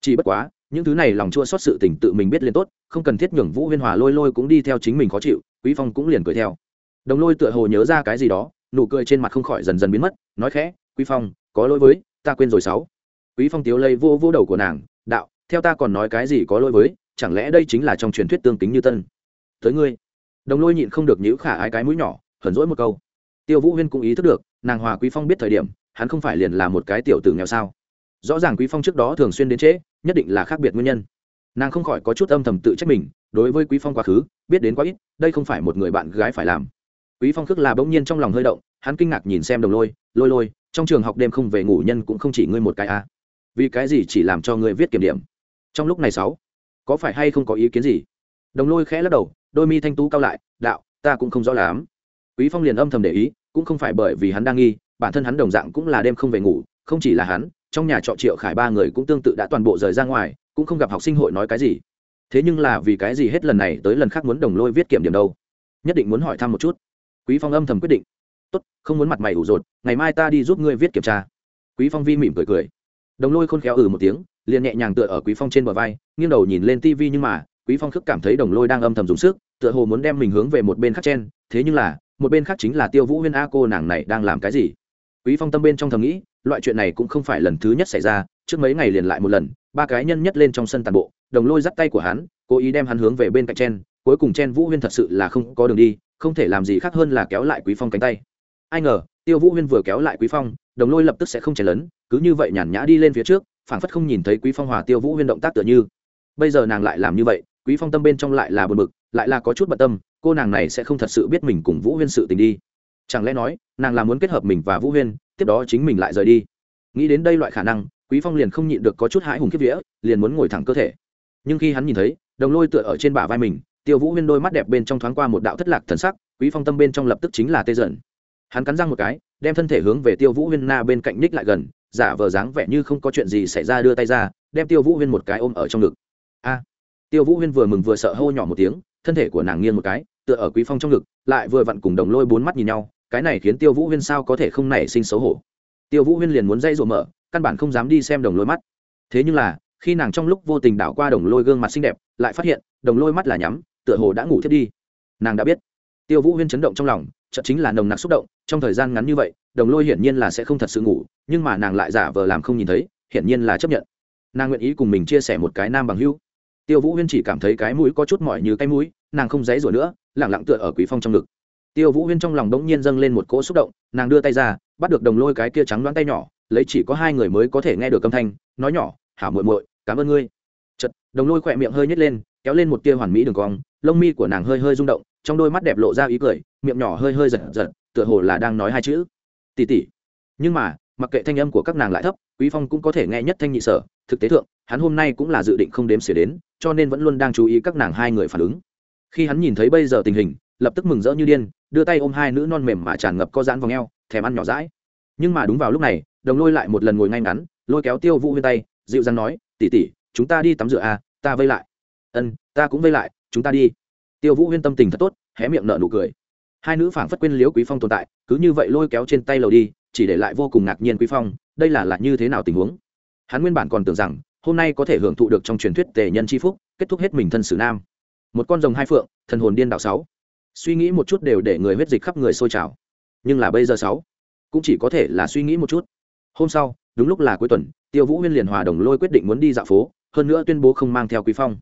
Chỉ bất quá những thứ này lòng chua xót sự tình tự mình biết liền tốt, không cần thiết nhường vũ huyên hòa lôi lôi cũng đi theo chính mình khó chịu, quý phong cũng liền cười theo. Đồng lôi tựa hồ nhớ ra cái gì đó, nụ cười trên mặt không khỏi dần dần biến mất, nói khẽ, quý phong, có lỗi với, ta quên rồi sáu. Quý phong tiếu lây vô vô đầu của nàng, đạo, theo ta còn nói cái gì có lỗi với, chẳng lẽ đây chính là trong truyền thuyết tương kính như tân? Tới ngươi. Đồng lôi nhịn không được nhíu khả ái cái mũi nhỏ, hờn dỗi một câu. Tiêu vũ huyên cũng ý thức được, nàng hòa quý phong biết thời điểm, hắn không phải liền là một cái tiểu tử nghèo sao? Rõ ràng quý phong trước đó thường xuyên đến trễ, nhất định là khác biệt nguyên nhân. Nàng không khỏi có chút âm thầm tự trách mình, đối với quý phong quá khứ, biết đến quá ít, đây không phải một người bạn gái phải làm. Quý phong khước là bỗng nhiên trong lòng hơi động, hắn kinh ngạc nhìn xem đồng lôi lôi lôi, trong trường học đêm không về ngủ nhân cũng không chỉ ngươi một cái a à. vì cái gì chỉ làm cho ngươi viết kiểm điểm? Trong lúc này sáu, có phải hay không có ý kiến gì? Đồng lôi khẽ lắc đầu, đôi mi thanh tú cao lại, đạo, ta cũng không rõ lắm. Quý phong liền âm thầm để ý, cũng không phải bởi vì hắn đang nghi, bản thân hắn đồng dạng cũng là đêm không về ngủ, không chỉ là hắn trong nhà trọ triệu khải ba người cũng tương tự đã toàn bộ rời ra ngoài, cũng không gặp học sinh hội nói cái gì. Thế nhưng là vì cái gì hết lần này tới lần khác muốn đồng lôi viết kiểm điểm đâu? Nhất định muốn hỏi thăm một chút. Quý phong âm thầm quyết định. Tốt, không muốn mặt mày ủ rột, ngày mai ta đi giúp ngươi viết kiểm tra. Quý phong vi mỉm cười cười. Đồng lôi khôn khéo ừ một tiếng, liền nhẹ nhàng tựa ở quý phong trên bờ vai, nghiêng đầu nhìn lên tivi nhưng mà, quý phong khước cảm thấy đồng lôi đang âm thầm dùng sức, tựa hồ muốn đem mình hướng về một bên khác chen. Thế nhưng là, một bên khác chính là tiêu vũ huyên a cô nàng này đang làm cái gì? Quý phong tâm bên trong thầm nghĩ loại chuyện này cũng không phải lần thứ nhất xảy ra, trước mấy ngày liền lại một lần, ba cái nhân nhất lên trong sân tàn bộ, đồng lôi dắt tay của hắn, cố ý đem hắn hướng về bên cạnh chen, cuối cùng chen vũ huyên thật sự là không có đường đi, không thể làm gì khác hơn là kéo lại quý phong cánh tay. Ai ngờ, tiêu vũ huyên vừa kéo lại quý phong, đồng lôi lập tức sẽ không chen lớn cứ như vậy nhàn nhã đi lên phía trước, phảng phất không nhìn thấy quý phong hòa tiêu vũ huyên động tác tựa như. Bây giờ nàng lại làm như vậy, quý phong tâm bên trong lại là buồn bực, lại là có chút bận tâm, cô nàng này sẽ không thật sự biết mình cùng vũ huyên sự tình đi chẳng lẽ nói, nàng là muốn kết hợp mình và vũ huyên, tiếp đó chính mình lại rời đi? Nghĩ đến đây loại khả năng, quý phong liền không nhịn được có chút hãi hùng kiếp vía, liền muốn ngồi thẳng cơ thể. Nhưng khi hắn nhìn thấy, đồng lôi tựa ở trên bả vai mình, tiêu vũ huyên đôi mắt đẹp bên trong thoáng qua một đạo thất lạc thần sắc, quý phong tâm bên trong lập tức chính là tê dần. Hắn cắn răng một cái, đem thân thể hướng về tiêu vũ huyên na bên cạnh ních lại gần, giả vờ dáng vẻ như không có chuyện gì xảy ra đưa tay ra, đem tiêu vũ huyên một cái ôm ở trong ngực. A! Tiêu vũ huyên vừa mừng vừa sợ hô nhỏ một tiếng, thân thể của nàng nghiêng một cái tựa ở quý phong trong ngực, lại vừa vặn cùng đồng lôi bốn mắt nhìn nhau, cái này khiến tiêu vũ huyên sao có thể không nảy sinh xấu hổ. Tiêu vũ huyên liền muốn dây rộ mở, căn bản không dám đi xem đồng lôi mắt. Thế nhưng là, khi nàng trong lúc vô tình đảo qua đồng lôi gương mặt xinh đẹp, lại phát hiện, đồng lôi mắt là nhắm, tựa hồ đã ngủ thiết đi. Nàng đã biết. Tiêu vũ huyên chấn động trong lòng, chợt chính là nồng nặc xúc động, trong thời gian ngắn như vậy, đồng lôi hiển nhiên là sẽ không thật sự ngủ, nhưng mà nàng lại giả vờ làm không nhìn thấy, hiển nhiên là chấp nhận. Nàng nguyện ý cùng mình chia sẻ một cái nam bằng hữu. Tiêu vũ huyên chỉ cảm thấy cái mũi có chút mỏi như cái mũi nàng không dãy rủa nữa, lẳng lặng tựa ở quý phong trong ngực. Tiêu vũ huyên trong lòng bỗng nhiên dâng lên một cỗ xúc động, nàng đưa tay ra, bắt được đồng lôi cái kia trắng đoán tay nhỏ, lấy chỉ có hai người mới có thể nghe được âm thanh, nói nhỏ, hảo muội muội, cảm ơn ngươi. Chật đồng lôi khỏe miệng hơi nhếch lên, kéo lên một tia hoàn mỹ đường cong, lông mi của nàng hơi hơi rung động, trong đôi mắt đẹp lộ ra ý cười, miệng nhỏ hơi hơi giật giật, tựa hồ là đang nói hai chữ. Tỉ tỉ nhưng mà, mặc kệ thanh âm của các nàng lại thấp, quý phong cũng có thể nghe nhất thanh nhị sở, thực tế thượng, hắn hôm nay cũng là dự định không đếm xỉa đến, cho nên vẫn luôn đang chú ý các nàng hai người phản ứng khi hắn nhìn thấy bây giờ tình hình, lập tức mừng rỡ như điên, đưa tay ôm hai nữ non mềm mà tràn ngập có giãn vào ngheo thèm ăn nhỏ rãi nhưng mà đúng vào lúc này, đồng lôi lại một lần ngồi ngay ngắn, lôi kéo tiêu vũ huyên tay, dịu dàng nói tỉ tỉ chúng ta đi tắm rửa à ta vây lại. Ân, ta cũng vây lại, chúng ta đi. Tiêu vũ huyên tâm tình thật tốt, hé miệng nở nụ cười. Hai nữ phảng phất quên liếu quý phong tồn tại, cứ như vậy lôi kéo trên tay lầu đi, chỉ để lại vô cùng ngạc nhiên quý phong, đây là là như thế nào tình huống? Hắn nguyên bản còn tưởng rằng, hôm nay có thể hưởng thụ được trong truyền thuyết tề nhân c h i phúc, kết thúc hết mình thân sử nam một con rồng hai phượng, thần hồn điên đạo sáu. Suy nghĩ một chút đều để người huyết dịch khắp người sôi trào. Nhưng là bây giờ sáu, cũng chỉ có thể là suy nghĩ một chút. Hôm sau, đúng lúc là cuối tuần, tiêu vũ huyên liền hòa đồng lôi quyết định muốn đi dạo phố, hơn nữa tuyên bố không mang theo quý phong.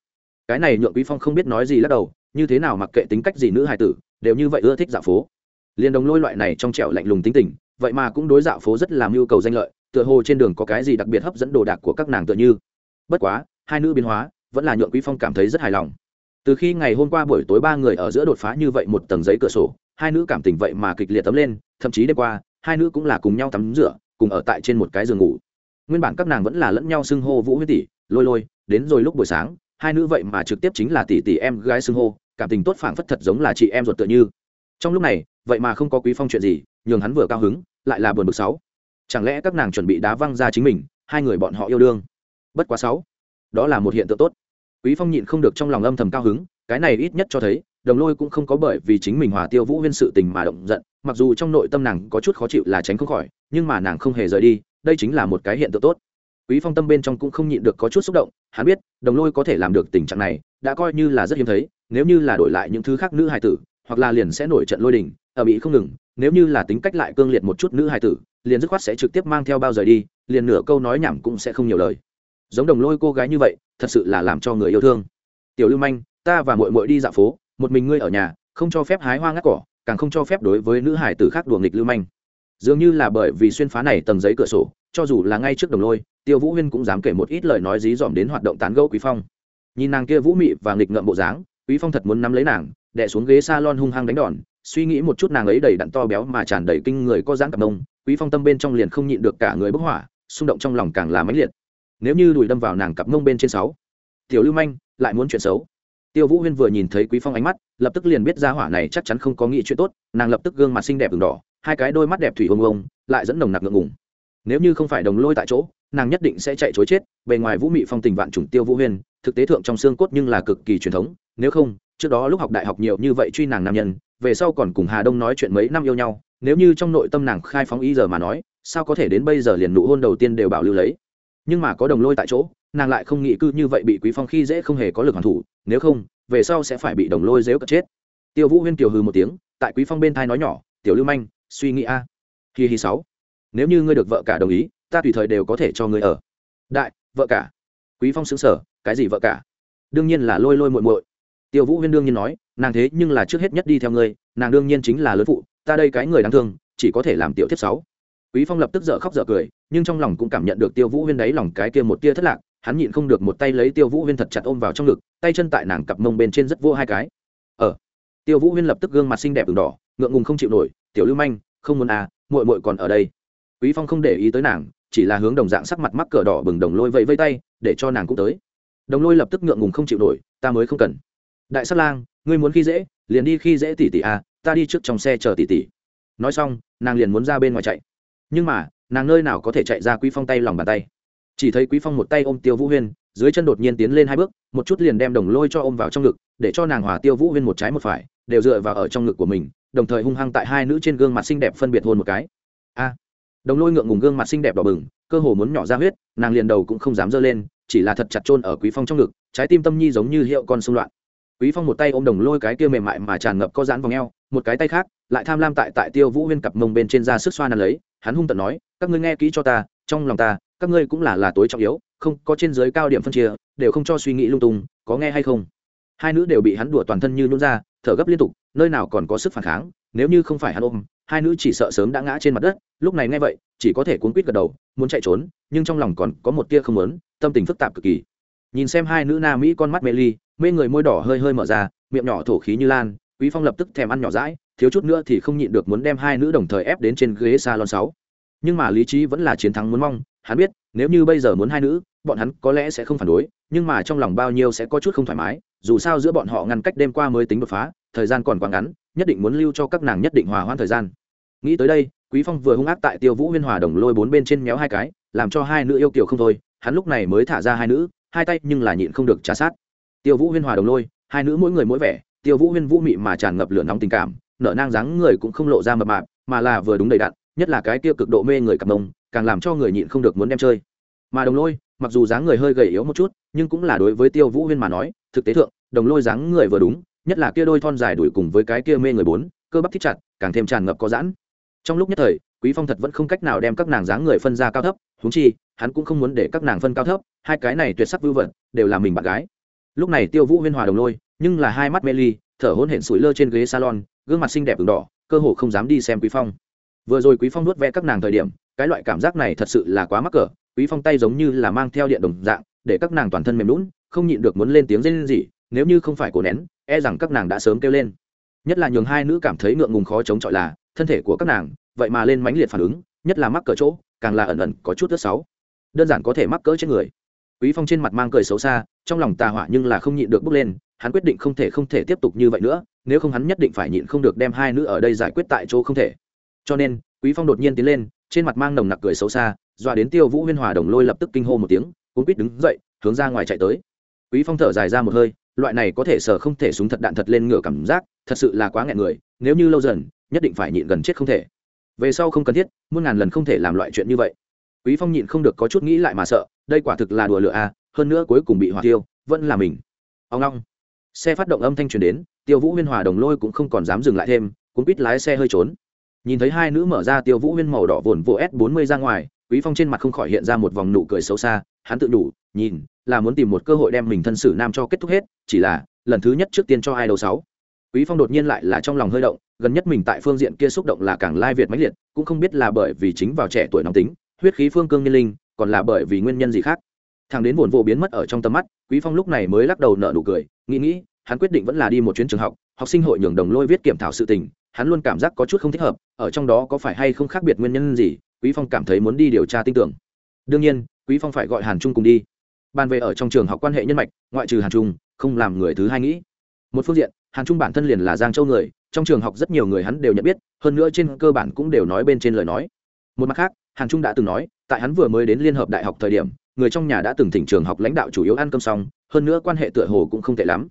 Cái này nhượng quý phong không biết nói gì lắc đầu, như thế nào mặc kệ tính cách gì nữ hài tử, đều như vậy ưa thích dạo phố. Liền đồng lôi loại này trong trẻo lạnh lùng tính tình, vậy mà cũng đối dạo phố rất làm nhu cầu danh lợi, tựa hồ trên đường có cái gì đặc biệt hấp dẫn đồ đạc của các nàng tựa như. Bất quá, hai nữ biến hóa, vẫn là nhượng quý phong cảm thấy rất hài lòng từ khi ngày hôm qua buổi tối ba người ở giữa đột phá như vậy một tầng giấy cửa sổ, hai nữ cảm tình vậy mà kịch liệt tấm lên, thậm chí đêm qua, hai nữ cũng là cùng nhau tắm rửa, cùng ở tại trên một cái giường ngủ. Nguyên bản các nàng vẫn là lẫn nhau xưng hô vũ huyết tỷ, lôi lôi, đến rồi lúc buổi sáng. Hai nữ vậy mà trực tiếp chính là tỷ tỷ em gái xưng hô, cảm tình tốt phảng phất thật giống là chị em ruột tựa như. Trong lúc này, vậy mà không có quý phong chuyện gì, nhường hắn vừa cao hứng, lại là buồn bực sáu. Chẳng lẽ các nàng chuẩn bị đá văng ra chính mình, hai người bọn họ yêu đương? Bất quá sáu, đó là một hiện tượng tốt quý phong nhịn không được trong lòng âm thầm cao hứng, cái này ít nhất cho thấy, đồng lôi cũng không có bởi vì chính mình hòa tiêu vũ huyên sự tình mà động giận, mặc dù trong nội tâm nàng có chút khó chịu là tránh không khỏi, nhưng mà nàng không hề rời đi, đây chính là một cái hiện tượng tốt. Quý phong tâm bên trong cũng không nhịn được có chút xúc động, hắn biết, đồng lôi có thể làm được tình trạng này, đã coi như là rất hiếm thấy, nếu như là đổi lại những thứ khác nữ hài tử, hoặc là liền sẽ nổi trận lôi đình, ở bị không ngừng, nếu như là tính cách lại cương liệt một chút nữ hài tử, liền dứt khoát sẽ trực tiếp mang theo bao rời đi, liền nửa câu nói nhảm cũng sẽ không nhiều lời giống đồng lôi cô gái như vậy, thật sự là làm cho người yêu thương. Tiểu lưu manh, ta và mội mội đi dạo phố, một mình ngươi ở nhà, không cho phép hái hoa ngắt cỏ, càng không cho phép đối với nữ hải tử khác đùa nghịch lưu manh. Dường như là bởi vì xuyên phá này tầng giấy cửa sổ, cho dù là ngay trước đồng lôi, tiêu vũ huyên cũng dám kể một ít lời nói dí dỏm đến hoạt động tán gẫu quý phong. Nhìn nàng kia vũ mị và nghịch ngợm bộ dáng, quý phong thật muốn nắm lấy nàng, đè xuống ghế salon hung hăng đánh đòn, suy nghĩ một chút nàng ấy đầy đặn to béo mà tràn đầy kinh người có dáng cặp nông quý phong tâm bên trong liền không nhịn được cả người bốc hỏa, xung động trong lòng càng là mãnh liệt nếu như đùi đâm vào nàng cặp mông bên trên sáu, tiểu lưu manh lại muốn chuyện xấu. Tiêu vũ huyên vừa nhìn thấy quý phong ánh mắt, lập tức liền biết ra hỏa này chắc chắn không có nghĩ chuyện tốt, nàng lập tức gương mặt xinh đẹp ửng đỏ, hai cái đôi mắt đẹp thủy ông ông lại dẫn nồng nặc ngượng ngùng. Nếu như không phải đồng lôi tại chỗ, nàng nhất định sẽ chạy chối chết, bề ngoài vũ mị phong tình vạn chủng tiêu vũ huyên, thực tế thượng trong xương cốt nhưng là cực kỳ truyền thống, nếu không, trước đó lúc học đại học nhiều như vậy truy nàng nam nhân, về sau còn cùng hà đông nói chuyện mấy năm yêu nhau, nếu như trong nội tâm nàng khai phóng ý giờ mà nói, sao có thể đến bây giờ liền nụ hôn đầu tiên đều bảo lưu lấy nhưng mà có đồng lôi tại chỗ, nàng lại không nghĩ cư như vậy bị quý phong khi dễ không hề có lực hoàn thủ, nếu không, về sau sẽ phải bị đồng lôi dễu cất chết. Tiêu vũ huyên kiều hừ một tiếng, tại quý phong bên thai nói nhỏ, tiểu lưu manh, suy nghĩ a. Hi hi sáu, nếu như ngươi được vợ cả đồng ý, ta tùy thời đều có thể cho ngươi ở. Đại, vợ cả. Quý phong xứng sở cái gì vợ cả? Đương nhiên là lôi lôi muội muội. Tiêu vũ huyên đương nhiên nói, nàng thế nhưng là trước hết nhất đi theo ngươi, nàng đương nhiên chính là lớn phụ, ta đây cái người đáng thương, chỉ có thể làm tiểu thiếp sáu quý phong lập tức dở khóc dở cười, nhưng trong lòng cũng cảm nhận được tiêu vũ huyên đấy lòng cái kia một tia thất lạc, hắn nhịn không được một tay lấy tiêu vũ huyên thật chặt ôm vào trong ngực, tay chân tại nàng cặp mông bên trên rất vô hai cái. Ở ờ. tiêu vũ huyên lập tức gương mặt xinh đẹp ửng đỏ, ngượng ngùng không chịu nổi, tiểu lưu manh, không muốn à muội muội còn ở đây. Quý phong không để ý tới nàng, chỉ là hướng đồng dạng sắc mặt mắc cờ đỏ bừng đồng lôi vẫy vây tay, để cho nàng cũng tới. Đồng lôi lập tức ngượng ngùng không chịu nổi, ta mới không cần. Đại sát lang, ngươi muốn khi dễ, liền đi khi dễ tỷ tỷ à ta đi trước trong xe chờ tỷ tỷ. Nói xong, nàng liền muốn ra bên ngoài chạy nhưng mà, nàng nơi nào có thể chạy ra quý phong tay lòng bàn tay. Chỉ thấy quý phong một tay ôm tiêu vũ huyên, dưới chân đột nhiên tiến lên hai bước, một chút liền đem đồng lôi cho ôm vào trong ngực, để cho nàng hòa tiêu vũ huyên một trái một phải, đều dựa vào ở trong ngực của mình, đồng thời hung hăng tại hai nữ trên gương mặt xinh đẹp phân biệt hôn một cái. A! Đồng lôi ngượng ngùng gương mặt xinh đẹp đỏ bừng, cơ hồ muốn nhỏ ra huyết, nàng liền đầu cũng không dám dơ lên, chỉ là thật chặt chôn ở quý phong trong ngực, trái tim tâm nhi giống như hiệu con xung loạn. Quý phong một tay ôm đồng lôi cái kia mềm mại mà tràn ngập có dán vòng eo, một cái tay khác, lại tham lam tại tại tiêu vũ huyên cặp mông bên trên da sức xoa nắn lấy hắn hung tận nói, các ngươi nghe kỹ cho ta, trong lòng ta, các ngươi cũng là là tối trọng yếu, không có trên giới cao điểm phân chia, đều không cho suy nghĩ lung tung, có nghe hay không? Hai nữ đều bị hắn đùa toàn thân như nhún ra, thở gấp liên tục, nơi nào còn có sức phản kháng, nếu như không phải hắn ôm, hai nữ chỉ sợ sớm đã ngã trên mặt đất, lúc này nghe vậy, chỉ có thể cuốn quýt gật đầu, muốn chạy trốn, nhưng trong lòng còn có một tia không lớn tâm tình phức tạp cực kỳ. Nhìn xem hai nữ na mỹ con mắt mê ly, mê người môi đỏ hơi hơi mở ra, miệng nhỏ thổ khí như lan, quý phong lập tức thèm ăn nhỏ rãi thiếu chút nữa thì không nhịn được muốn đem hai nữ đồng thời ép đến trên ghế salon sáu. Nhưng mà lý trí vẫn là chiến thắng muốn mong, hắn biết, nếu như bây giờ muốn hai nữ, bọn hắn có lẽ sẽ không phản đối, nhưng mà trong lòng bao nhiêu sẽ có chút không thoải mái, dù sao giữa bọn họ ngăn cách đêm qua mới tính đột phá, thời gian còn quá ngắn, nhất định muốn lưu cho các nàng nhất định hòa hoãn thời gian. Nghĩ tới đây, quý phong vừa hung ác tại tiêu vũ huyên hòa đồng lôi bốn bên trên méo hai cái, làm cho hai nữ yêu kiều không thôi, hắn lúc này mới thả ra hai nữ, hai tay nhưng là nhịn không được chà sát. Tiêu vũ huyên hòa đồng lôi, hai nữ mỗi người mỗi vẻ, tiêu vũ huyên vũ mị mà tràn ngập lửa nóng tình cảm nở nang dáng người cũng không lộ ra mập mạp, mà là vừa đúng đầy đặn, nhất là cái kia cực độ mê người cặp mông, càng làm cho người nhịn không được muốn đem chơi. Mà đồng lôi, mặc dù dáng người hơi gầy yếu một chút, nhưng cũng là đối với tiêu vũ huyên mà nói, thực tế thượng, đồng lôi dáng người vừa đúng, nhất là kia đôi thon dài đuổi cùng với cái kia mê người bốn, cơ bắp thích chặt, càng thêm tràn ngập có giãn. Trong lúc nhất thời, quý phong thật vẫn không cách nào đem các nàng dáng người phân ra cao thấp, huống chi, hắn cũng không muốn để các nàng phân cao thấp, hai cái này tuyệt sắc vưu vận đều là mình bạn gái. Lúc này tiêu vũ huyên hòa đồng lôi, nhưng là hai mắt mê ly thở hôn hển sủi lơ trên ghế salon, gương mặt xinh đẹp ửng đỏ, cơ hồ không dám đi xem quý phong. Vừa rồi quý phong nuốt vẽ các nàng thời điểm, cái loại cảm giác này thật sự là quá mắc cỡ, quý phong tay giống như là mang theo điện đồng dạng, để các nàng toàn thân mềm lún không nhịn được muốn lên tiếng rên gì nếu như không phải cổ nén e rằng các nàng đã sớm kêu lên. Nhất là nhường hai nữ cảm thấy ngượng ngùng khó chống chọi là, thân thể của các nàng, vậy mà lên mãnh liệt phản ứng, nhất là mắc cỡ chỗ, càng là ẩn ẩn có chút thứ sáu đơn giản có thể mắc cỡ trên người. Quý phong trên mặt mang cười xấu xa, trong lòng tà hỏa nhưng là không nhịn được bước lên hắn quyết định không thể không thể tiếp tục như vậy nữa, nếu không hắn nhất định phải nhịn không được đem hai nữ ở đây giải quyết tại chỗ không thể. Cho nên, quý phong đột nhiên tiến lên, trên mặt mang nồng nặc cười xấu xa, dọa đến tiêu vũ huyên hòa đồng lôi lập tức kinh hô một tiếng cũng quýt đứng dậy, hướng ra ngoài chạy tới. Quý phong thở dài ra một hơi, loại này có thể sở không thể súng thật đạn thật lên ngửa cảm giác, thật sự là quá nghẹn người, nếu như lâu dần, nhất định phải nhịn gần chết không thể. Về sau không cần thiết, muôn ngàn lần không thể làm loại chuyện như vậy. Quý phong nhịn không được có chút nghĩ lại mà sợ, đây quả thực là đùa lửa à hơn nữa cuối cùng bị hỏa tiêu vẫn là mình. Ông long xe phát động âm thanh truyền đến, tiêu vũ huyên hòa đồng lôi cũng không còn dám dừng lại thêm cũng quýt lái xe hơi trốn. Nhìn thấy hai nữ mở ra tiêu vũ huyên màu đỏ vồn vô s 40 ra ngoài, quý phong trên mặt không khỏi hiện ra một vòng nụ cười xấu xa, hắn tự đủ, nhìn, là muốn tìm một cơ hội đem mình thân xử nam cho kết thúc hết, chỉ là, lần thứ nhất trước tiên cho ai đầu sáu. Quý phong đột nhiên lại là trong lòng hơi động, gần nhất mình tại phương diện kia xúc động là càng lai việt mãnh liệt, cũng không biết là bởi vì chính vào trẻ tuổi nóng tính, huyết khí phương cương nhân linh, còn là bởi vì nguyên nhân gì khác. Thằng đến buồn vô biến mất ở trong tầm mắt, quý phong lúc này mới lắc đầu nở nụ cười nghĩ nghĩ, hắn quyết định vẫn là đi một chuyến trường học học sinh hội nhường đồng lôi viết kiểm thảo sự tình, hắn luôn cảm giác có chút không thích hợp, ở trong đó có phải hay không khác biệt nguyên nhân gì, quý phong cảm thấy muốn đi điều tra tin tưởng. Đương nhiên, quý phong phải gọi hàn trung cùng đi. Bàn về ở trong trường học quan hệ nhân mạch, ngoại trừ hàn trung, không làm người thứ hai nghĩ. Một phương diện, hàn trung bản thân liền là giang châu người, trong trường học rất nhiều người hắn đều nhận biết, hơn nữa trên cơ bản cũng đều nói bên trên lời nói. Một mặt khác, hàn trung đã từng nói, tại hắn vừa mới đến liên hợp đại học thời điểm người trong nhà đã từng thỉnh trường học lãnh đạo chủ yếu ăn cơm xong, hơn nữa quan hệ tựa hồ cũng không tệ lắm.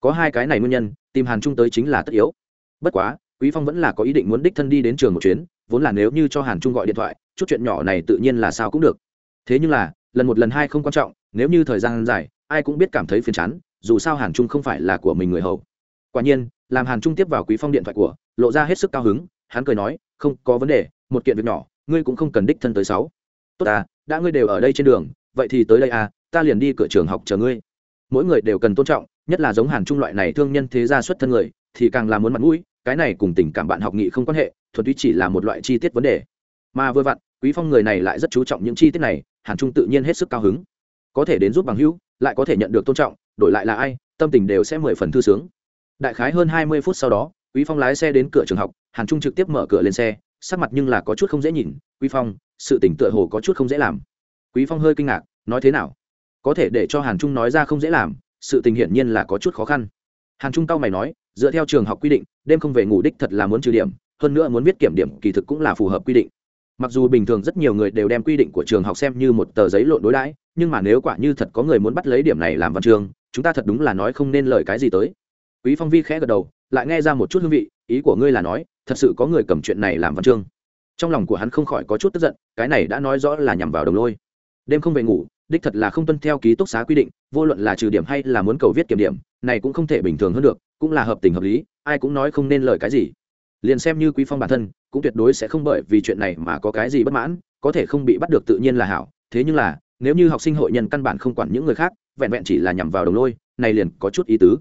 Có hai cái này nguyên nhân, tìm hàn trung tới chính là tất yếu. Bất quá, quý phong vẫn là có ý định muốn đích thân đi đến trường một chuyến, vốn là nếu như cho hàn trung gọi điện thoại, chút chuyện nhỏ này tự nhiên là sao cũng được. Thế nhưng là, lần một lần hai không quan trọng, nếu như thời gian dài, ai cũng biết cảm thấy phiền chán, dù sao hàn trung không phải là của mình người hầu. Quả nhiên, làm hàn trung tiếp vào quý phong điện thoại của, lộ ra hết sức cao hứng, hắn cười nói, không có vấn đề, một kiện việc nhỏ, ngươi cũng không cần đích thân tới sáu. Tốt à đã ngươi đều ở đây trên đường vậy thì tới đây à ta liền đi cửa trường học chờ ngươi. Mỗi người đều cần tôn trọng, nhất là giống hàn trung loại này thương nhân thế gia xuất thân người, thì càng là muốn mặt mũi, cái này cùng tình cảm bạn học nghị không quan hệ, thuần túy chỉ là một loại chi tiết vấn đề. Mà vừa vặn, quý phong người này lại rất chú trọng những chi tiết này, hàn trung tự nhiên hết sức cao hứng. Có thể đến giúp bằng hữu, lại có thể nhận được tôn trọng, đổi lại là ai, tâm tình đều sẽ mười phần thư sướng. Đại khái hơn hai mươi phút sau đó, quý phong lái xe đến cửa trường học, hàn trung trực tiếp mở cửa lên xe, sắc mặt nhưng là có chút không dễ nhìn, quý phong, sự tỉnh tựa hồ có chút không dễ làm quý phong hơi kinh ngạc, nói thế nào? Có thể để cho hàn trung nói ra không dễ làm, sự tình hiển nhiên là có chút khó khăn. Hàn trung tao mày nói, dựa theo trường học quy định, đêm không về ngủ đích thật là muốn trừ điểm, hơn nữa muốn viết kiểm điểm kỳ thực cũng là phù hợp quy định. Mặc dù bình thường rất nhiều người đều đem quy định của trường học xem như một tờ giấy lộn đối đãi, nhưng mà nếu quả như thật có người muốn bắt lấy điểm này làm văn trường chúng ta thật đúng là nói không nên lời cái gì tới. Quý phong vi khẽ gật đầu, lại nghe ra một chút hương vị, ý của ngươi là nói, thật sự có người cầm chuyện này làm văn chương. Trong lòng của hắn không khỏi có chút tức giận, cái này đã nói rõ là nhằm vào đồng lôi đêm không về ngủ, đích thật là không tuân theo ký túc xá quy định, vô luận là trừ điểm hay là muốn cầu viết kiểm điểm, này cũng không thể bình thường hơn được, cũng là hợp tình hợp lý, ai cũng nói không nên lời cái gì. Liền xem như quý phong bản thân, cũng tuyệt đối sẽ không bởi vì chuyện này mà có cái gì bất mãn, có thể không bị bắt được tự nhiên là hảo. Thế nhưng là, nếu như học sinh hội nhân căn bản không quản những người khác, vẹn vẹn chỉ là nhằm vào đồng lôi, này liền có chút ý tứ.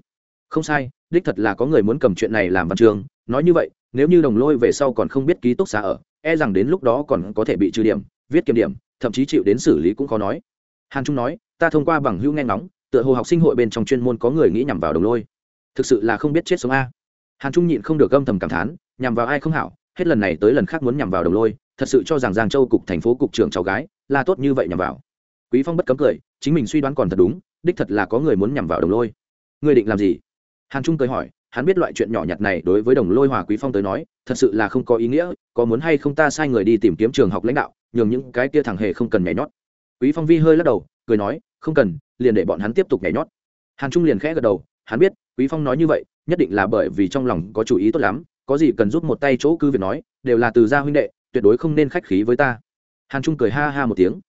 Không sai, đích thật là có người muốn cầm chuyện này làm văn trường. Nói như vậy, nếu như đồng lôi về sau còn không biết ký túc xá ở e rằng đến lúc đó còn có thể bị trừ điểm, viết kiểm điểm thậm chí chịu đến xử lý cũng khó nói. Hàn trung nói, ta thông qua bằng hữu nghe ngóng, tựa hồ học sinh hội bên trong chuyên môn có người nghĩ nhằm vào đồng lôi. Thực sự là không biết chết sống a. Hàn trung nhịn không được âm thầm cảm thán, nhằm vào ai không hảo, hết lần này tới lần khác muốn nhằm vào đồng lôi, thật sự cho rằng giang châu cục thành phố cục trưởng cháu gái là tốt như vậy nhằm vào. Quý phong bất cấm cười, chính mình suy đoán còn thật đúng, đích thật là có người muốn nhằm vào đồng lôi. Người định làm gì? Hàn trung cười hỏi hắn biết loại chuyện nhỏ nhặt này đối với đồng lôi hòa quý phong tới nói, thật sự là không có ý nghĩa, có muốn hay không ta sai người đi tìm kiếm trường học lãnh đạo, nhường những cái kia thằng hề không cần nhảy nhót. Quý phong vi hơi lắc đầu, cười nói, không cần, liền để bọn hắn tiếp tục nhảy nhót. Hàn trung liền khẽ gật đầu, hắn biết, quý phong nói như vậy, nhất định là bởi vì trong lòng có chủ ý tốt lắm, có gì cần giúp một tay chỗ cứ việc nói, đều là từ gia huynh đệ, tuyệt đối không nên khách khí với ta. Hàn trung cười ha ha một tiếng.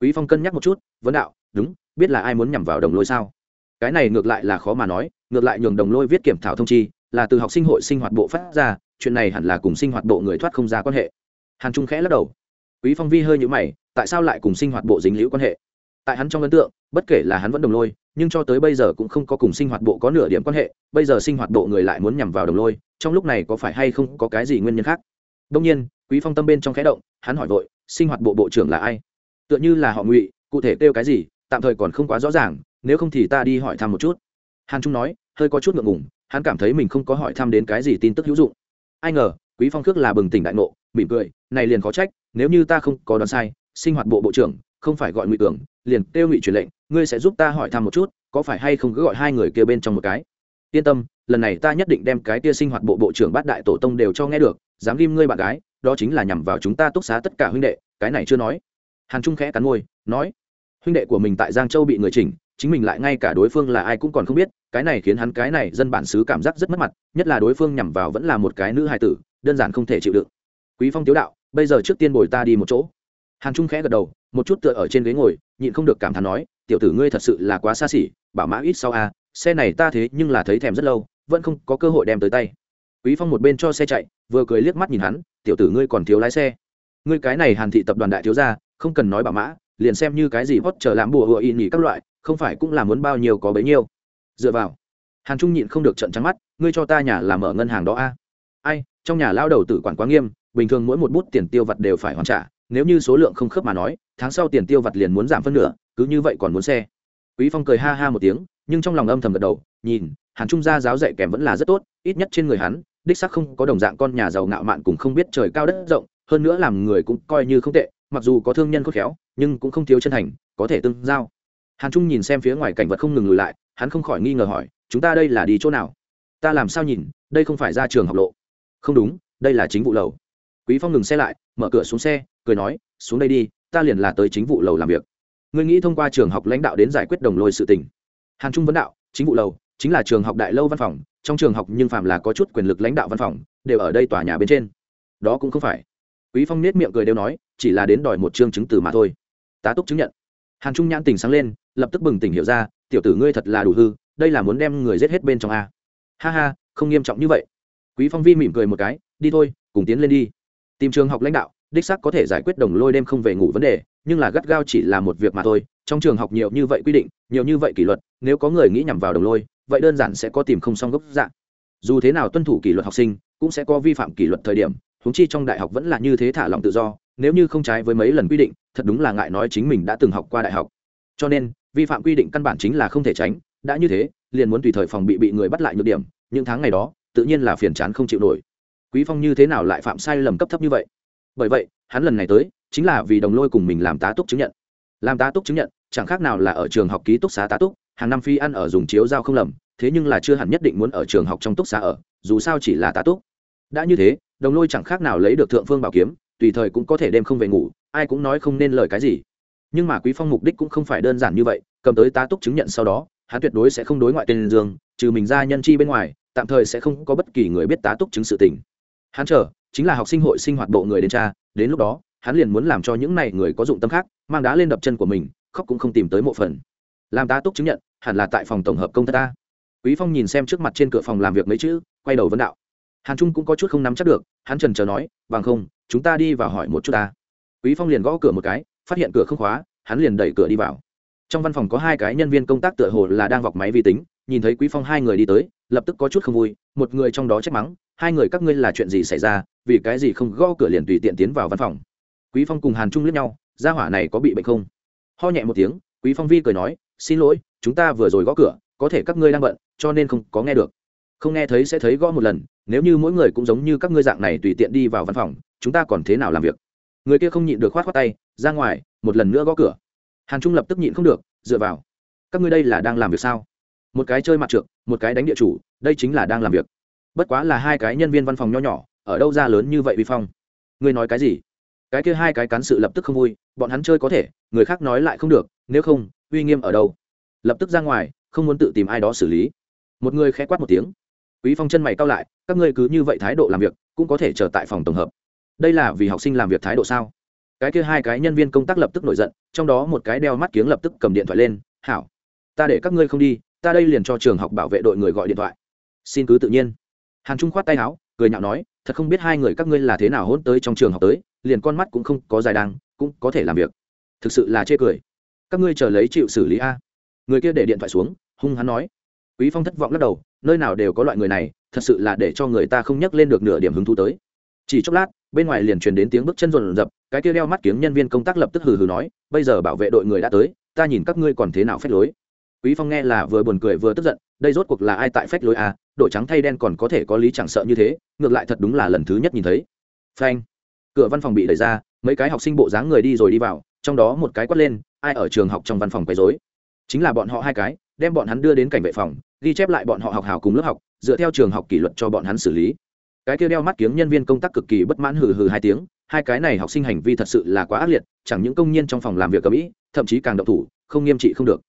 Quý phong cân nhắc một chút, vấn đạo, đúng, biết là ai muốn nhằm vào đồng lôi sao? Cái này ngược lại là khó mà nói ngược lại nhường đồng lôi viết kiểm thảo thông chi, là từ học sinh hội sinh hoạt bộ phát ra, chuyện này hẳn là cùng sinh hoạt bộ người thoát không ra quan hệ. Hàn trung khẽ lắc đầu. Quý phong vi hơi nhữ mày, tại sao lại cùng sinh hoạt bộ dính liễu quan hệ? Tại hắn trong ấn tượng, bất kể là hắn vẫn đồng lôi, nhưng cho tới bây giờ cũng không có cùng sinh hoạt bộ có nửa điểm quan hệ, bây giờ sinh hoạt bộ người lại muốn nhằm vào đồng lôi, trong lúc này có phải hay không có cái gì nguyên nhân khác? Đông nhiên, quý phong tâm bên trong khẽ động, hắn hỏi vội, sinh hoạt bộ bộ trưởng là ai? Tựa như là họ ngụy, cụ thể kêu cái gì, tạm thời còn không quá rõ ràng, nếu không thì ta đi hỏi thăm một chút. Hàn trung nói hơi có chút ngượng ngùng, hắn cảm thấy mình không có hỏi thăm đến cái gì tin tức hữu dụng. Ai ngờ, quý phong khước là bừng tỉnh đại ngộ, mỉm cười, này liền khó trách, nếu như ta không có đoán sai, sinh hoạt bộ bộ trưởng, không phải gọi ngụy tưởng, liền kêu ngụy truyền lệnh, ngươi sẽ giúp ta hỏi thăm một chút, có phải hay không cứ gọi hai người kia bên trong một cái? Yên tâm, lần này ta nhất định đem cái kia sinh hoạt bộ bộ trưởng bát đại tổ tông đều cho nghe được, dám ghim ngươi bạn gái, đó chính là nhằm vào chúng ta túc xá tất cả huynh đệ, cái này chưa nói. Hàn trung khẽ cắn môi, nói, huynh đệ của mình tại giang châu bị người chỉnh chính mình lại ngay cả đối phương là ai cũng còn không biết, cái này khiến hắn cái này dân bản xứ cảm giác rất mất mặt, nhất là đối phương nhằm vào vẫn là một cái nữ hài tử, đơn giản không thể chịu đựng. Quý phong tiếu đạo, bây giờ trước tiên bồi ta đi một chỗ. Hàn trung khẽ gật đầu, một chút tựa ở trên ghế ngồi, nhịn không được cảm thán nói, tiểu tử ngươi thật sự là quá xa xỉ, bảo mã ít sau a, xe này ta thế nhưng là thấy thèm rất lâu, vẫn không có cơ hội đem tới tay. Quý phong một bên cho xe chạy, vừa cười liếc mắt nhìn hắn, tiểu tử ngươi còn thiếu lái xe. Ngươi cái này hàn thị tập đoàn đại thiếu gia, không cần nói bảo mã, liền xem như cái gì hốt chờ làm bùa hựa in nghỉ các loại không phải cũng là muốn bao nhiêu có bấy nhiêu. Dựa vào, hàn trung nhịn không được trận trắng mắt, ngươi cho ta nhà làm ở ngân hàng đó a? Ai, trong nhà lao đầu tử quản quá nghiêm, bình thường mỗi một bút tiền tiêu vặt đều phải hoàn trả, nếu như số lượng không khớp mà nói, tháng sau tiền tiêu vặt liền muốn giảm phân nửa, cứ như vậy còn muốn xe. Quý phong cười ha ha một tiếng, nhưng trong lòng âm thầm gật đầu, nhìn, hàn trung gia giáo dạy kèm vẫn là rất tốt, ít nhất trên người hắn, đích xác không có đồng dạng con nhà giàu ngạo mạn cùng không biết trời cao đất rộng, hơn nữa làm người cũng coi như không tệ, mặc dù có thương nhân khôn khéo, nhưng cũng không thiếu chân thành, có thể tương giao hàn trung nhìn xem phía ngoài cảnh vật không ngừng lùi lại, hắn không khỏi nghi ngờ hỏi, chúng ta đây là đi chỗ nào? Ta làm sao nhìn, đây không phải ra trường học lộ. Không đúng, đây là chính vụ lầu. Quý phong ngừng xe lại, mở cửa xuống xe, cười nói, xuống đây đi, ta liền là tới chính vụ lầu làm việc. Ngươi nghĩ thông qua trường học lãnh đạo đến giải quyết đồng lôi sự tình? Hàn trung vấn đạo, chính vụ lầu, chính là trường học đại lâu văn phòng, trong trường học nhưng phạm là có chút quyền lực lãnh đạo văn phòng, đều ở đây tòa nhà bên trên. Đó cũng không phải. Quý phong nết miệng cười đều nói, chỉ là đến đòi một chương chứng từ mà thôi. Tá túc chứng nhận hàn trung nhãn tỉnh sáng lên, lập tức bừng tỉnh hiểu ra, tiểu tử ngươi thật là đủ hư, đây là muốn đem người giết hết bên trong a. Ha ha, không nghiêm trọng như vậy. Quý phong vi mỉm cười một cái, đi thôi, cùng tiến lên đi. Tìm trường học lãnh đạo, đích xác có thể giải quyết đồng lôi đêm không về ngủ vấn đề, nhưng là gắt gao chỉ là một việc mà thôi, trong trường học nhiều như vậy quy định, nhiều như vậy kỷ luật, nếu có người nghĩ nhằm vào đồng lôi, vậy đơn giản sẽ có tìm không xong gốc dạng dù thế nào tuân thủ kỷ luật học sinh, cũng sẽ có vi phạm kỷ luật thời điểm, huống chi trong đại học vẫn là như thế thả lỏng tự do, nếu như không trái với mấy lần quy định thật đúng là ngại nói chính mình đã từng học qua đại học. Cho nên, vi phạm quy định căn bản chính là không thể tránh, đã như thế, liền muốn tùy thời phòng bị bị người bắt lại nhược điểm, những tháng ngày đó, tự nhiên là phiền chán không chịu nổi. Quý phong như thế nào lại phạm sai lầm cấp thấp như vậy? Bởi vậy, hắn lần này tới, chính là vì đồng lôi cùng mình làm tá túc chứng nhận. Làm tá túc chứng nhận, chẳng khác nào là ở trường học ký túc xá tá túc, hàng năm phi ăn ở dùng chiếu giao không lầm, thế nhưng là chưa hẳn nhất định muốn ở trường học trong túc xá ở, dù sao chỉ là tá túc. Đã như thế, đồng lôi chẳng khác nào lấy được thượng phương bảo kiếm, tùy thời cũng có thể đêm không về ngủ ai cũng nói không nên lời cái gì. Nhưng mà quý phong mục đích cũng không phải đơn giản như vậy, cầm tới tá túc chứng nhận sau đó, hắn tuyệt đối sẽ không đối ngoại tên dương, trừ mình ra nhân chi bên ngoài, tạm thời sẽ không có bất kỳ người biết tá túc chứng sự tình. Hắn chờ, chính là học sinh hội sinh hoạt bộ người đến cha đến lúc đó, hắn liền muốn làm cho những này người có dụng tâm khác, mang đá lên đập chân của mình, khóc cũng không tìm tới mộ phần. Làm tá túc chứng nhận, hẳn là tại phòng tổng hợp công tác ta. Quý phong nhìn xem trước mặt trên cửa phòng làm việc mấy chữ, quay đầu vấn đạo. Hàn trung cũng có chút không nắm chắc được, hắn trần chờ nói, bằng không, chúng ta đi vào hỏi một chút ta quý phong liền gõ cửa một cái, phát hiện cửa không khóa, hắn liền đẩy cửa đi vào. Trong văn phòng có hai cái nhân viên công tác tựa hồ là đang vọc máy vi tính, nhìn thấy quý phong hai người đi tới, lập tức có chút không vui, một người trong đó trách mắng, hai người các ngươi là chuyện gì xảy ra, vì cái gì không gõ cửa liền tùy tiện tiến vào văn phòng? Quý phong cùng hàn trung liếc nhau, gia hỏa này có bị bệnh không? Ho nhẹ một tiếng, quý phong vi cười nói, xin lỗi, chúng ta vừa rồi gõ cửa, có thể các ngươi đang bận, cho nên không có nghe được. Không nghe thấy sẽ thấy gõ một lần, nếu như mỗi người cũng giống như các ngươi dạng này tùy tiện đi vào văn phòng, chúng ta còn thế nào làm việc? Người kia không nhịn được khoát khoát tay, ra ngoài, một lần nữa gõ cửa. Hàn trung lập tức nhịn không được, dựa vào. Các ngươi đây là đang làm việc sao? Một cái chơi mặt trượt một cái đánh địa chủ, đây chính là đang làm việc. Bất quá là hai cái nhân viên văn phòng nho nhỏ, ở đâu ra lớn như vậy vi phong? Ngươi nói cái gì? Cái kia hai cái cán sự lập tức không vui, bọn hắn chơi có thể, người khác nói lại không được, nếu không, uy nghiêm ở đâu? Lập tức ra ngoài, không muốn tự tìm ai đó xử lý. Một người khẽ quát một tiếng. Quý phong chân mày cao lại, các ngươi cứ như vậy thái độ làm việc, cũng có thể chờ tại phòng tổng hợp đây là vì học sinh làm việc thái độ sao? Cái kia hai cái nhân viên công tác lập tức nổi giận, trong đó một cái đeo mắt kiếng lập tức cầm điện thoại lên, hảo, ta để các ngươi không đi, ta đây liền cho trường học bảo vệ đội người gọi điện thoại. Xin cứ tự nhiên. Hàn trung khoát tay áo, cười nhạo nói, thật không biết hai người các ngươi là thế nào hôn tới trong trường học tới, liền con mắt cũng không có dài đăng cũng có thể làm việc. Thực sự là chê cười. Các ngươi chờ lấy chịu xử lý a. Người kia để điện thoại xuống, hung hắn nói. Quý phong thất vọng lắc đầu, nơi nào đều có loại người này, thật sự là để cho người ta không nhắc lên được nửa điểm hứng thú tới. Chỉ chốc lát bên ngoài liền truyền đến tiếng bước chân rồn rập, cái kia đeo mắt kiếng nhân viên công tác lập tức hừ hừ nói, bây giờ bảo vệ đội người đã tới, ta nhìn các ngươi còn thế nào phép lối. Quý phong nghe là vừa buồn cười vừa tức giận, đây rốt cuộc là ai tại phách lối à? Đội trắng thay đen còn có thể có lý chẳng sợ như thế, ngược lại thật đúng là lần thứ nhất nhìn thấy. Phanh. Cửa văn phòng bị đẩy ra, mấy cái học sinh bộ dáng người đi rồi đi vào, trong đó một cái quát lên, ai ở trường học trong văn phòng quấy rối? Chính là bọn họ hai cái, đem bọn hắn đưa đến cảnh vệ phòng, ghi chép lại bọn họ học hào cùng lớp học, dựa theo trường học kỷ luật cho bọn hắn xử lý cái kia đeo mắt kiếng nhân viên công tác cực kỳ bất mãn hừ hừ hai tiếng, hai cái này học sinh hành vi thật sự là quá ác liệt, chẳng những công nhân trong phòng làm việc ở mỹ thậm chí càng độc thủ, không nghiêm trị không được.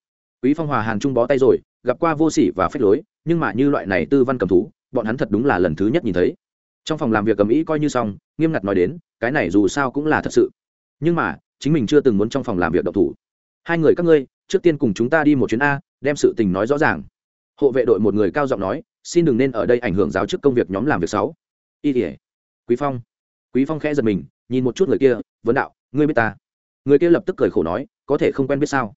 Quý phong hòa hàn trung bó tay rồi, gặp qua vô sỉ và phép lối, nhưng mà như loại này tư văn cầm thú, bọn hắn thật đúng là lần thứ nhất nhìn thấy. Trong phòng làm việc cầm ý coi như xong, nghiêm ngặt nói đến, cái này dù sao cũng là thật sự. Nhưng mà, chính mình chưa từng muốn trong phòng làm việc độc thủ. Hai người các ngươi, trước tiên cùng chúng ta đi một chuyến a, đem sự tình nói rõ ràng. Hộ vệ đội một người cao giọng nói, xin đừng nên ở đây ảnh hưởng giáo chức công việc nhóm làm việc sáu y tỉa quý phong. Quý phong khẽ giật mình, nhìn một chút người kia, vấn đạo, ngươi biết ta? Người kia lập tức cười khổ nói, có thể không quen biết sao?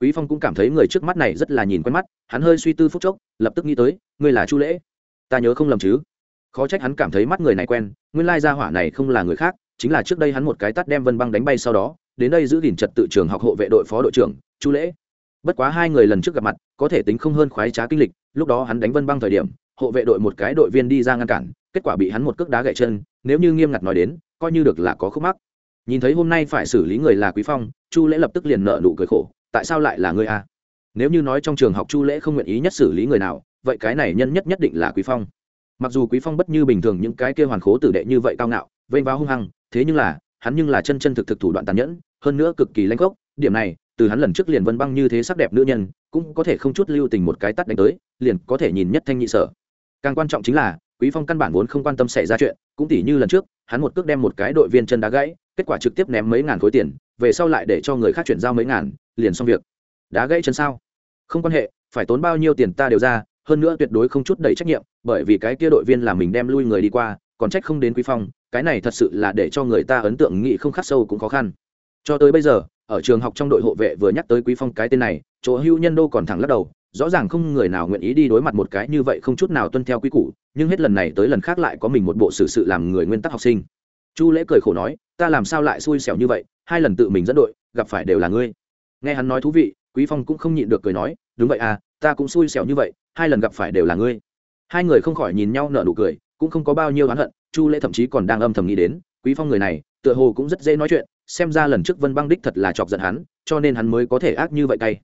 Quý phong cũng cảm thấy người trước mắt này rất là nhìn quen mắt, hắn hơi suy tư phút chốc, lập tức nghĩ tới, ngươi là chu lễ? Ta nhớ không lầm chứ? Khó trách hắn cảm thấy mắt người này quen, nguyên lai gia hỏa này không là người khác, chính là trước đây hắn một cái tắt đem vân băng đánh bay sau đó, đến đây giữ gìn trật tự trường học hộ vệ đội phó đội trưởng, chu lễ. Bất quá hai người lần trước gặp mặt, có thể tính không hơn khoái trá kinh lịch, lúc đó hắn đánh vân băng thời điểm, hộ vệ đội một cái đội viên đi ra ngăn cản kết quả bị hắn một cước đá gậy chân, nếu như nghiêm ngặt nói đến, coi như được là có khúc mắc. Nhìn thấy hôm nay phải xử lý người là quý phong, chu lễ lập tức liền nợ nụ cười khổ, tại sao lại là ngươi a nếu như nói trong trường học chu lễ không nguyện ý nhất xử lý người nào, vậy cái này nhân nhất nhất định là quý phong. Mặc dù quý phong bất như bình thường những cái kia hoàn khố tử đệ như vậy cao ngạo, vênh váo hung hăng, thế nhưng là, hắn nhưng là chân chân thực thực thủ đoạn tàn nhẫn, hơn nữa cực kỳ lanh gốc, điểm này, từ hắn lần trước liền vân băng như thế sắc đẹp nữ nhân, cũng có thể không chút lưu tình một cái tắt đánh tới, liền có thể nhìn nhất thanh nhị sở. Càng quan trọng chính là quý phong căn bản vốn không quan tâm xảy ra chuyện, cũng tỉ như lần trước, hắn một cước đem một cái đội viên chân đá gãy, kết quả trực tiếp ném mấy ngàn khối tiền, về sau lại để cho người khác chuyển giao mấy ngàn, liền xong việc. Đá gãy chân sao? Không quan hệ, phải tốn bao nhiêu tiền ta đều ra, hơn nữa tuyệt đối không chút đầy trách nhiệm, bởi vì cái kia đội viên là mình đem lui người đi qua, còn trách không đến quý phong, cái này thật sự là để cho người ta ấn tượng nghĩ không khắc sâu cũng khó khăn. Cho tới bây giờ ở trường học trong đội hộ vệ vừa nhắc tới quý phong cái tên này, chỗ hưu nhân đô còn thẳng lắc đầu, rõ ràng không người nào nguyện ý đi đối mặt một cái như vậy không chút nào tuân theo quy củ, nhưng hết lần này tới lần khác lại có mình một bộ xử sự làm người nguyên tắc học sinh. Chu lễ cười khổ nói, ta làm sao lại xui xẻo như vậy, hai lần tự mình dẫn đội, gặp phải đều là ngươi. Nghe hắn nói thú vị, quý phong cũng không nhịn được cười nói, đúng vậy à ta cũng xui xẻo như vậy, hai lần gặp phải đều là ngươi. Hai người không khỏi nhìn nhau nở nụ cười, cũng không có bao nhiêu oán hận, chu lễ thậm chí còn đang âm thầm nghĩ đến quý phong người này, tựa hồ cũng rất dễ nói chuyện, xem ra lần trước vân băng đích thật là chọc giận hắn, cho nên hắn mới có thể ác như vậy cay.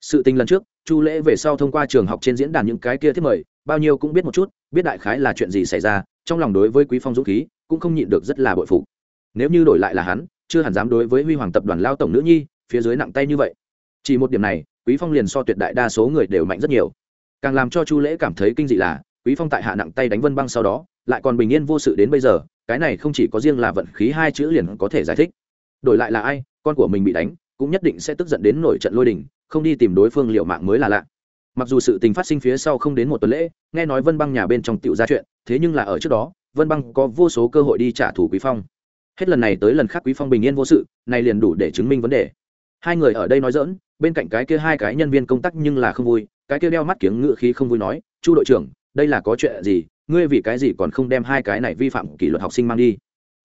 Sự tình lần trước, chu lễ về sau thông qua trường học trên diễn đàn những cái kia thiết mời, bao nhiêu cũng biết một chút, biết đại khái là chuyện gì xảy ra, trong lòng đối với quý phong dũng khí, cũng không nhịn được rất là bội phục. Nếu như đổi lại là hắn, chưa hẳn dám đối với huy hoàng tập đoàn lao tổng nữ nhi, phía dưới nặng tay như vậy. Chỉ một điểm này, quý phong liền so tuyệt đại đa số người đều mạnh rất nhiều. Càng làm cho chu lễ cảm thấy kinh dị là, quý phong tại hạ nặng tay đánh vân băng sau đó, lại còn bình yên vô sự đến bây giờ cái này không chỉ có riêng là vận khí hai chữ liền có thể giải thích. Đổi lại là ai, con của mình bị đánh, cũng nhất định sẽ tức giận đến nổi trận lôi đình, không đi tìm đối phương liệu mạng mới là lạ. Mặc dù sự tình phát sinh phía sau không đến một tuần lễ, nghe nói vân băng nhà bên trong tựu ra chuyện, thế nhưng là ở trước đó, vân băng có vô số cơ hội đi trả thù quý phong. Hết lần này tới lần khác quý phong bình yên vô sự, này liền đủ để chứng minh vấn đề. Hai người ở đây nói dỡn bên cạnh cái kia hai cái nhân viên công tác nhưng là không vui, cái kia đeo mắt kiếng ngựa khí không vui nói, chu đội trưởng, đây là có chuyện gì ngươi vì cái gì còn không đem hai cái này vi phạm kỷ luật học sinh mang đi?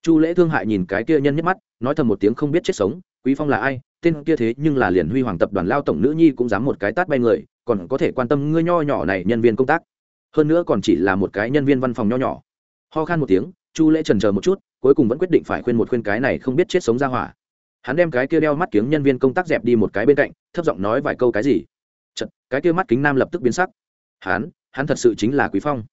Chu lễ thương hại nhìn cái kia nhân nhất mắt nói thầm một tiếng không biết chết sống quý phong là ai? Tên kia thế nhưng là liền huy hoàng tập đoàn lao tổng nữ nhi cũng dám một cái tát bay người còn có thể quan tâm ngươi nho nhỏ này nhân viên công tác. Hơn nữa còn chỉ là một cái nhân viên văn phòng nho nhỏ. Ho khan một tiếng chu lễ trần chờ một chút cuối cùng vẫn quyết định phải khuyên một khuyên cái này không biết chết sống ra hỏa. Hắn đem cái kia đeo mắt kiếng nhân viên công tác dẹp đi một cái bên cạnh thấp giọng nói vài câu cái gì. Chật, cái kia mắt kính nam lập tức biến sắc. Hắn hắn thật sự chính là quý phong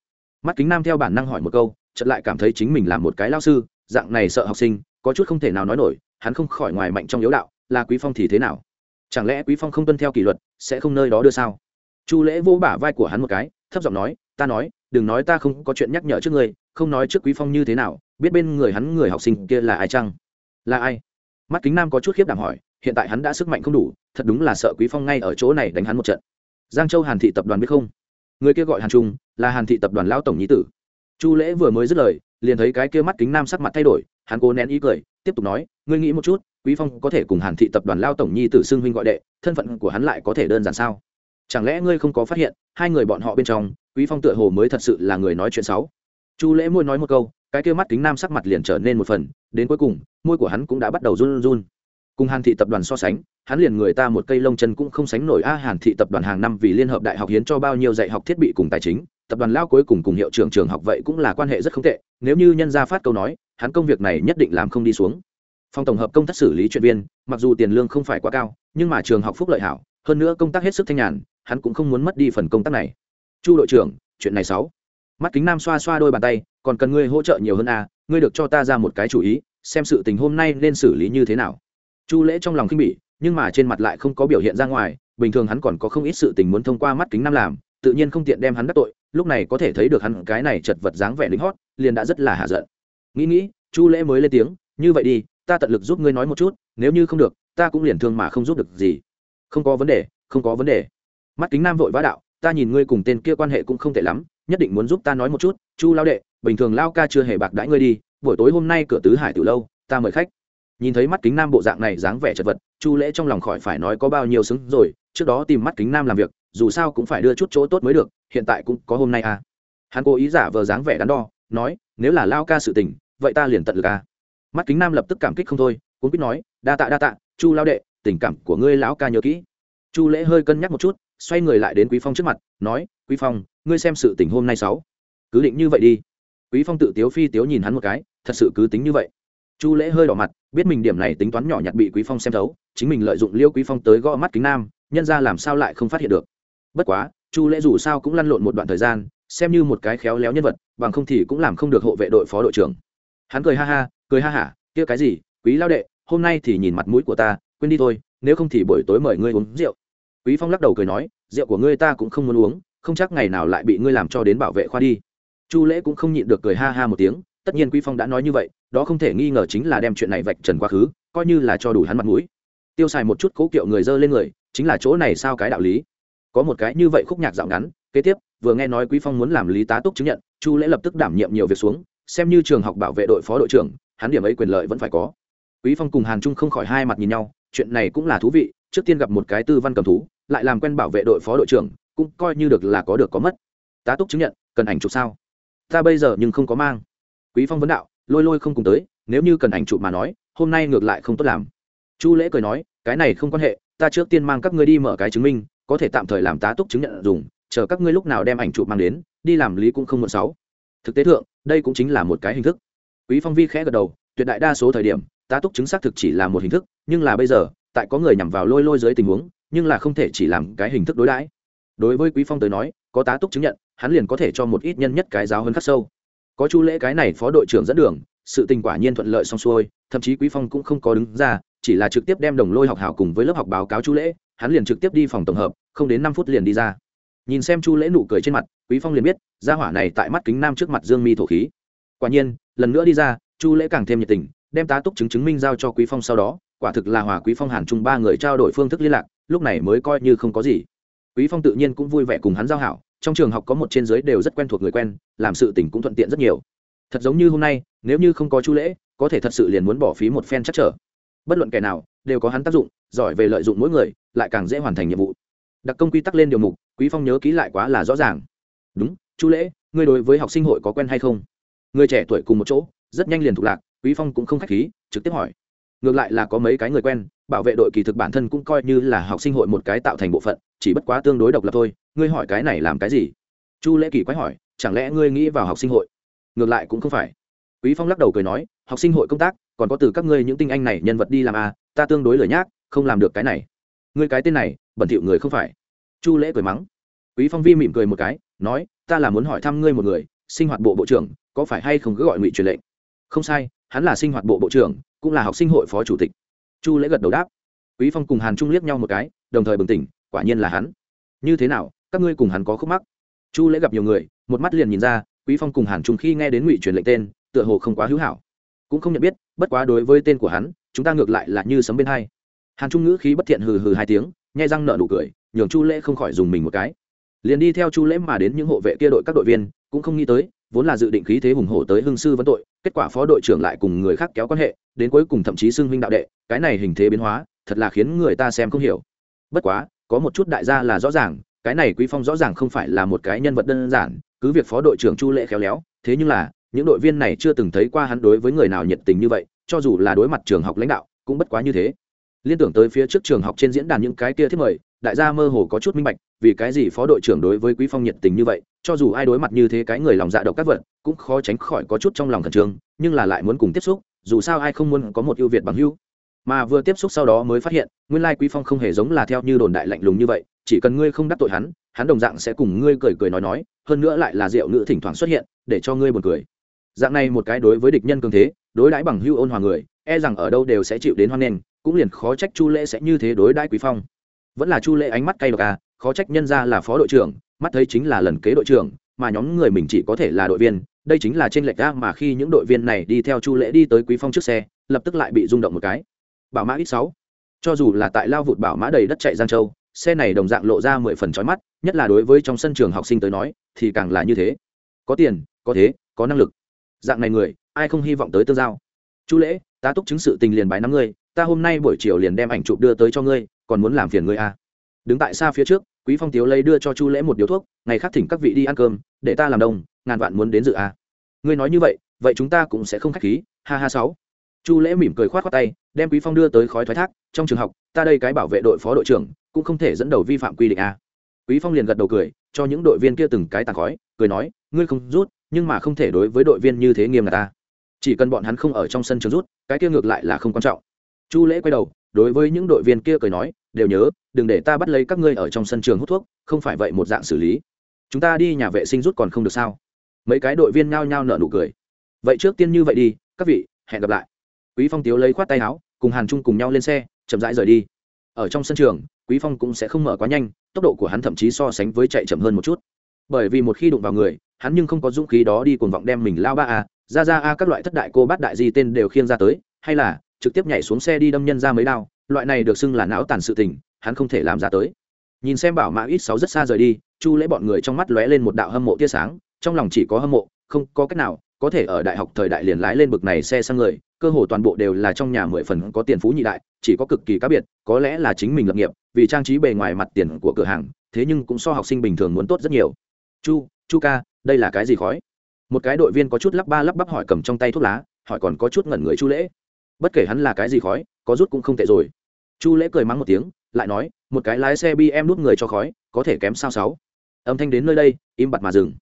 mắt kính nam theo bản năng hỏi một câu chợt lại cảm thấy chính mình là một cái lao sư dạng này sợ học sinh có chút không thể nào nói nổi hắn không khỏi ngoài mạnh trong yếu đạo là quý phong thì thế nào? Chẳng lẽ quý phong không tuân theo kỷ luật sẽ không nơi đó đưa sao? Chu lễ vỗ bả vai của hắn một cái thấp giọng nói ta nói đừng nói ta không có chuyện nhắc nhở trước người, không nói trước quý phong như thế nào biết bên người hắn người học sinh kia là ai chăng? Là ai? Mắt kính nam có chút khiếp đảm hỏi hiện tại hắn đã sức mạnh không đủ thật đúng là sợ quý phong ngay ở chỗ này đánh hắn một trận. Giang châu hàn thị tập đoàn biết không? Người kia gọi hàn trung là hàn thị tập đoàn lão tổng nhí tử. Chu lễ vừa mới dứt lời, liền thấy cái kia mắt kính nam sắc mặt thay đổi, hắn cố nén ý cười, tiếp tục nói, ngươi nghĩ một chút, quý phong có thể cùng hàn thị tập đoàn lao tổng nhi tử xưng huynh gọi đệ, thân phận của hắn lại có thể đơn giản sao? Chẳng lẽ ngươi không có phát hiện, hai người bọn họ bên trong, quý phong tựa hồ mới thật sự là người nói chuyện xấu? Chu lễ môi nói một câu, cái kia mắt kính nam sắc mặt liền trở nên một phần, đến cuối cùng, môi của hắn cũng đã bắt đầu run run. Cùng hàn thị tập đoàn so sánh, hắn liền người ta một cây lông chân cũng không sánh nổi. A, hàn thị tập đoàn hàng năm vì liên hợp đại học hiến cho bao nhiêu dạy học thiết bị cùng tài chính tập đoàn lao cuối cùng cùng hiệu trưởng trường học vậy cũng là quan hệ rất không tệ, nếu như nhân gia phát câu nói, hắn công việc này nhất định làm không đi xuống. Phòng tổng hợp công tác xử lý chuyện viên, mặc dù tiền lương không phải quá cao, nhưng mà trường học phúc lợi hảo, hơn nữa công tác hết sức thanh nhàn, hắn cũng không muốn mất đi phần công tác này. Chu đội trưởng, chuyện này sáu. Mắt kính nam xoa xoa đôi bàn tay, còn cần ngươi hỗ trợ nhiều hơn à ngươi được cho ta ra một cái chủ ý, xem sự tình hôm nay nên xử lý như thế nào. Chu lễ trong lòng khinh bỉ, nhưng mà trên mặt lại không có biểu hiện ra ngoài, bình thường hắn còn có không ít sự tình muốn thông qua mắt kính nam làm, tự nhiên không tiện đem hắn đắc tội lúc này có thể thấy được hắn cái này chật vật dáng vẻ lính hót, liền đã rất là hạ giận. Nghĩ nghĩ, chu lễ mới lên tiếng, như vậy đi, ta tận lực giúp ngươi nói một chút, nếu như không được, ta cũng liền thương mà không giúp được gì. Không có vấn đề, không có vấn đề. Mắt kính nam vội vã đạo, ta nhìn ngươi cùng tên kia quan hệ cũng không tệ lắm, nhất định muốn giúp ta nói một chút, chu lao đệ, bình thường lao ca chưa hề bạc đãi ngươi đi, buổi tối hôm nay cửa tứ hải từ lâu, ta mời khách. Nhìn thấy mắt kính nam bộ dạng này dáng vẻ chật vật, chu lễ trong lòng khỏi phải nói có bao nhiêu xứng rồi, trước đó tìm mắt kính nam làm việc dù sao cũng phải đưa chút chỗ tốt mới được, hiện tại cũng có hôm nay à. Hắn cố ý giả vờ dáng vẻ đắn đo, nói, nếu là lao ca sự tình, vậy ta liền tận lực à. Mắt kính nam lập tức cảm kích không thôi cũng biết nói, đa tạ đa tạ, chu lao đệ, tình cảm của ngươi lão ca nhớ kỹ. Chu lễ hơi cân nhắc một chút, xoay người lại đến quý phong trước mặt, nói, quý phong, ngươi xem sự tình hôm nay sáu, cứ định như vậy đi. Quý phong tự tiếu phi tiếu nhìn hắn một cái, thật sự cứ tính như vậy. Chu lễ hơi đỏ mặt, biết mình điểm này tính toán nhỏ nhặt bị quý phong xem thấu, chính mình lợi dụng liêu quý phong tới gõ mắt kính nam, nhân ra làm sao lại không phát hiện được bất quá, chu lễ dù sao cũng lăn lộn một đoạn thời gian, xem như một cái khéo léo nhân vật, bằng không thì cũng làm không được hộ vệ đội phó đội trưởng. Hắn cười ha ha, cười ha hả, kia cái gì, quý lao đệ, hôm nay thì nhìn mặt mũi của ta, quên đi thôi, nếu không thì buổi tối mời ngươi uống rượu. Quý phong lắc đầu cười nói, rượu của ngươi ta cũng không muốn uống, không chắc ngày nào lại bị ngươi làm cho đến bảo vệ khoa đi. Chu lễ cũng không nhịn được cười ha ha một tiếng, tất nhiên quý phong đã nói như vậy, đó không thể nghi ngờ chính là đem chuyện này vạch trần quá khứ, coi như là cho đủ hắn mặt mũi. Tiêu xài một chút cố kiệu người dơ lên người, chính là chỗ này sao cái đạo lý? Có một cái như vậy khúc nhạc dạo ngắn, kế tiếp, vừa nghe nói quý phong muốn làm lý tá túc chứng nhận, chu lễ lập tức đảm nhiệm nhiều việc xuống, xem như trường học bảo vệ đội phó đội trưởng, hắn điểm ấy quyền lợi vẫn phải có. Quý phong cùng hàn trung không khỏi hai mặt nhìn nhau, chuyện này cũng là thú vị, trước tiên gặp một cái tư văn cầm thú, lại làm quen bảo vệ đội phó đội trưởng, cũng coi như được là có được có mất. Tá túc chứng nhận, cần ảnh chụp sao? Ta bây giờ nhưng không có mang. Quý phong vấn đạo, lôi lôi không cùng tới, nếu như cần ảnh chụp mà nói, hôm nay ngược lại không tốt làm. Chu lễ cười nói, cái này không quan hệ, ta trước tiên mang các ngươi đi mở cái chứng minh có thể tạm thời làm tá túc chứng nhận dùng, chờ các ngươi lúc nào đem ảnh chụp mang đến, đi làm lý cũng không muộn sáu. Thực tế thượng, đây cũng chính là một cái hình thức. Quý phong vi khẽ gật đầu, tuyệt đại đa số thời điểm, tá túc chứng xác thực chỉ là một hình thức, nhưng là bây giờ, tại có người nhằm vào lôi lôi dưới tình huống, nhưng là không thể chỉ làm cái hình thức đối đãi. Đối với quý phong tới nói, có tá túc chứng nhận, hắn liền có thể cho một ít nhân nhất cái giáo hơn khắc sâu. Có chu lễ cái này phó đội trưởng dẫn đường, sự tình quả nhiên thuận lợi xong xuôi, thậm chí quý phong cũng không có đứng ra, chỉ là trực tiếp đem đồng lôi học hảo cùng với lớp học báo cáo chu lễ, hắn liền trực tiếp đi phòng tổng hợp không đến năm phút liền đi ra. Nhìn xem chu lễ nụ cười trên mặt, quý phong liền biết, gia hỏa này tại mắt kính nam trước mặt dương mi thổ khí. Quả nhiên, lần nữa đi ra, chu lễ càng thêm nhiệt tình, đem tá túc chứng chứng minh giao cho quý phong sau đó, quả thực là hòa quý phong hàn chung ba người trao đổi phương thức liên lạc, lúc này mới coi như không có gì. Quý phong tự nhiên cũng vui vẻ cùng hắn giao hảo, trong trường học có một trên giới đều rất quen thuộc người quen, làm sự tình cũng thuận tiện rất nhiều. Thật giống như hôm nay, nếu như không có chu lễ, có thể thật sự liền muốn bỏ phí một phen chắc trở. Bất luận kẻ nào, đều có hắn tác dụng, giỏi về lợi dụng mỗi người, lại càng dễ hoàn thành nhiệm vụ đặc công quy tắc lên điều mục, quý phong nhớ ký lại quá là rõ ràng. Đúng, chu lễ, ngươi đối với học sinh hội có quen hay không? Người trẻ tuổi cùng một chỗ, rất nhanh liền thuộc lạc, quý phong cũng không khách khí, trực tiếp hỏi. Ngược lại là có mấy cái người quen, bảo vệ đội kỳ thực bản thân cũng coi như là học sinh hội một cái tạo thành bộ phận, chỉ bất quá tương đối độc lập thôi, ngươi hỏi cái này làm cái gì? Chu lễ kỳ quái hỏi, chẳng lẽ ngươi nghĩ vào học sinh hội? Ngược lại cũng không phải. Quý phong lắc đầu cười nói, học sinh hội công tác, còn có từ các ngươi những tinh anh này nhân vật đi làm à ta tương đối lười nhác, không làm được cái này ngươi cái tên này, bẩn thỉu người không phải. Chu lễ cười mắng. Quý phong vi mỉm cười một cái, nói, ta là muốn hỏi thăm ngươi một người, sinh hoạt bộ bộ trưởng, có phải hay không cứ gọi ngụy truyền lệnh? Không sai, hắn là sinh hoạt bộ bộ trưởng, cũng là học sinh hội phó chủ tịch. Chu lễ gật đầu đáp. Quý phong cùng hàn trung liếc nhau một cái, đồng thời bừng tỉnh, quả nhiên là hắn. Như thế nào, các ngươi cùng hắn có khúc mắc? Chu lễ gặp nhiều người, một mắt liền nhìn ra, quý phong cùng hàn trung khi nghe đến ngụy truyền lệnh tên, tựa hồ không quá hữu hảo. Cũng không nhận biết, bất quá đối với tên của hắn, chúng ta ngược lại là như sấm bên hai hàn trung ngữ khí bất thiện hừ hừ hai tiếng, nhai răng nợ nụ cười, nhường chu lễ không khỏi dùng mình một cái. Liền đi theo chu lễ mà đến những hộ vệ kia đội các đội viên, cũng không nghĩ tới, vốn là dự định khí thế hùng hổ tới hưng sư vấn tội, kết quả phó đội trưởng lại cùng người khác kéo quan hệ, đến cuối cùng thậm chí xưng huynh đạo đệ, cái này hình thế biến hóa, thật là khiến người ta xem không hiểu. Bất quá, có một chút đại gia là rõ ràng, cái này quý phong rõ ràng không phải là một cái nhân vật đơn giản, cứ việc phó đội trưởng chu lễ khéo léo, thế nhưng là, những đội viên này chưa từng thấy qua hắn đối với người nào nhiệt tình như vậy, cho dù là đối mặt trường học lãnh đạo, cũng bất quá như thế liên tưởng tới phía trước trường học trên diễn đàn những cái kia thiết mời, đại gia mơ hồ có chút minh bạch, vì cái gì phó đội trưởng đối với quý phong nhiệt tình như vậy, cho dù ai đối mặt như thế cái người lòng dạ độc các vật, cũng khó tránh khỏi có chút trong lòng khẩn trương, nhưng là lại muốn cùng tiếp xúc, dù sao ai không muốn có một ưu việt bằng hữu. Mà vừa tiếp xúc sau đó mới phát hiện, nguyên lai quý phong không hề giống là theo như đồn đại lạnh lùng như vậy, chỉ cần ngươi không đắc tội hắn hắn đồng dạng sẽ cùng ngươi cười cười nói nói, hơn nữa lại là rượu ngữ thỉnh thoảng xuất hiện, để cho ngươi buồn cười. Dạng này một cái đối với địch nhân cường thế, đối đãi bằng hưu ôn hòa người e rằng ở đâu đều sẽ chịu đến hoan nghênh cũng liền khó trách chu lễ sẽ như thế đối đãi quý phong. Vẫn là chu lễ ánh mắt cay độc à khó trách nhân ra là phó đội trưởng, mắt thấy chính là lần kế đội trưởng, mà nhóm người mình chỉ có thể là đội viên, đây chính là trên lệch ra mà khi những đội viên này đi theo chu lễ đi tới quý phong trước xe, lập tức lại bị rung động một cái. Bảo mã ít sáu. Cho dù là tại lao vụt bảo mã đầy đất chạy giang châu, xe này đồng dạng lộ ra mười phần chói mắt, nhất là đối với trong sân trường học sinh tới nói, thì càng là như thế. Có tiền, có thế, có năng lực. Dạng này người, ai không hy vọng tới tương giao? Chu lễ ta túc chứng sự tình liền bái nắm ngươi, ta hôm nay buổi chiều liền đem ảnh chụp đưa tới cho ngươi, còn muốn làm phiền ngươi à. đứng tại xa phía trước, quý phong tiếu lấy đưa cho chu lễ một điếu thuốc, ngày khác thỉnh các vị đi ăn cơm, để ta làm đông ngàn vạn muốn đến dự à. ngươi nói như vậy vậy chúng ta cũng sẽ không khách khí, ha ha sáu chu lễ mỉm cười khoát khoát tay, đem quý phong đưa tới khói thoái thác, trong trường học, ta đây cái bảo vệ đội phó đội trưởng, cũng không thể dẫn đầu vi phạm quy định à. quý phong liền gật đầu cười, cho những đội viên kia từng cái tàn khói, cười nói, ngươi không rút, nhưng mà không thể đối với đội viên như thế nghiêm là ta chỉ cần bọn hắn không ở trong sân trường rút, cái kia ngược lại là không quan trọng. Chu lễ quay đầu, đối với những đội viên kia cười nói, đều nhớ, đừng để ta bắt lấy các ngươi ở trong sân trường hút thuốc, không phải vậy một dạng xử lý. Chúng ta đi nhà vệ sinh rút còn không được sao? Mấy cái đội viên nhao nhao nở nụ cười. Vậy trước tiên như vậy đi, các vị, hẹn gặp lại. Quý phong tiếu lấy khoát tay áo, cùng hàn trung cùng nhau lên xe, chậm rãi rời đi. Ở trong sân trường, quý phong cũng sẽ không mở quá nhanh, tốc độ của hắn thậm chí so sánh với chạy chậm hơn một chút. Bởi vì một khi đụng vào người, hắn nhưng không có dũng khí đó đi cuồng vọng đem mình lao ba a ra ra a, các loại thất đại cô bát đại di tên đều khiêng ra tới, hay là trực tiếp nhảy xuống xe đi đâm nhân ra mấy đao, loại này được xưng là não tàn sự tình, hắn không thể làm ra tới. Nhìn xem bảo mã ít sáu rất xa rời đi, chu lễ bọn người trong mắt lóe lên một đạo hâm mộ tia sáng, trong lòng chỉ có hâm mộ, không có cách nào có thể ở đại học thời đại liền lái lên bực này xe sang người, cơ hồ toàn bộ đều là trong nhà mười phần có tiền phú nhị đại, chỉ có cực kỳ cá biệt, có lẽ là chính mình lập nghiệp, vì trang trí bề ngoài mặt tiền của cửa hàng, thế nhưng cũng so học sinh bình thường muốn tốt rất nhiều. Chu chu ca, đây là cái gì khói? Một cái đội viên có chút lắp ba lắp bắp hỏi cầm trong tay thuốc lá, hỏi còn có chút ngẩn người chu lễ. Bất kể hắn là cái gì khói, có rút cũng không tệ rồi. Chu lễ cười mắng một tiếng, lại nói, một cái lái xe bm đút người cho khói, có thể kém sao sáu? Âm thanh đến nơi đây, im bặt mà dừng.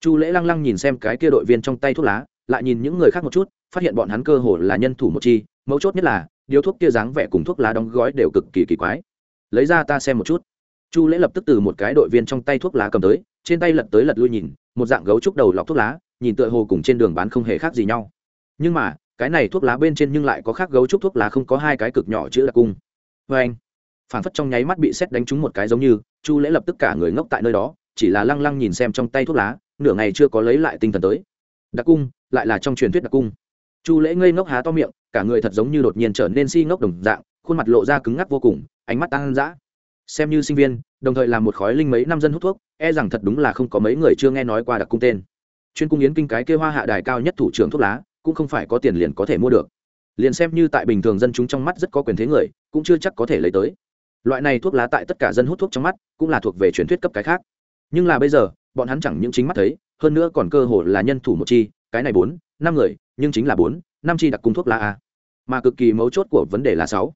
Chu lễ lăng lăng nhìn xem cái kia đội viên trong tay thuốc lá, lại nhìn những người khác một chút, phát hiện bọn hắn cơ hồ là nhân thủ một chi, mấu chốt nhất là, điếu thuốc kia dáng vẻ cùng thuốc lá đóng gói đều cực kỳ kỳ quái. Lấy ra ta xem một chút. Chu lễ lập tức từ một cái đội viên trong tay thuốc lá cầm tới, trên tay lật tới lật lui nhìn, một dạng gấu trúc đầu lọc thuốc lá nhìn tựa hồ cùng trên đường bán không hề khác gì nhau. Nhưng mà, cái này thuốc lá bên trên nhưng lại có khác gấu trúc thuốc lá không có hai cái cực nhỏ chữ đặc cung. Vê anh phản phất trong nháy mắt bị xét đánh trúng một cái giống như, chu lễ lập tức cả người ngốc tại nơi đó, chỉ là lăng lăng nhìn xem trong tay thuốc lá, nửa ngày chưa có lấy lại tinh thần tới. Đặc cung, lại là trong truyền thuyết đặc cung. Chu lễ ngây ngốc há to miệng, cả người thật giống như đột nhiên trở nên si ngốc đồng dạng, khuôn mặt lộ ra cứng ngắc vô cùng, ánh mắt tăng dã. Xem như sinh viên, đồng thời là một khói linh mấy năm dân hút thuốc e rằng thật đúng là không có mấy người chưa nghe nói qua đặc cung tên chuyên cung yến kinh cái kêu hoa hạ đài cao nhất thủ trưởng thuốc lá, cũng không phải có tiền liền có thể mua được. Liền xem như tại bình thường dân chúng trong mắt rất có quyền thế người, cũng chưa chắc có thể lấy tới. Loại này thuốc lá tại tất cả dân hút thuốc trong mắt, cũng là thuộc về truyền thuyết cấp cái khác. Nhưng là bây giờ, bọn hắn chẳng những chính mắt thấy, hơn nữa còn cơ hội là nhân thủ một chi, cái này bốn, năm người, nhưng chính là bốn, năm chi đặc cung thuốc lá a. Mà cực kỳ mấu chốt của vấn đề là sáu.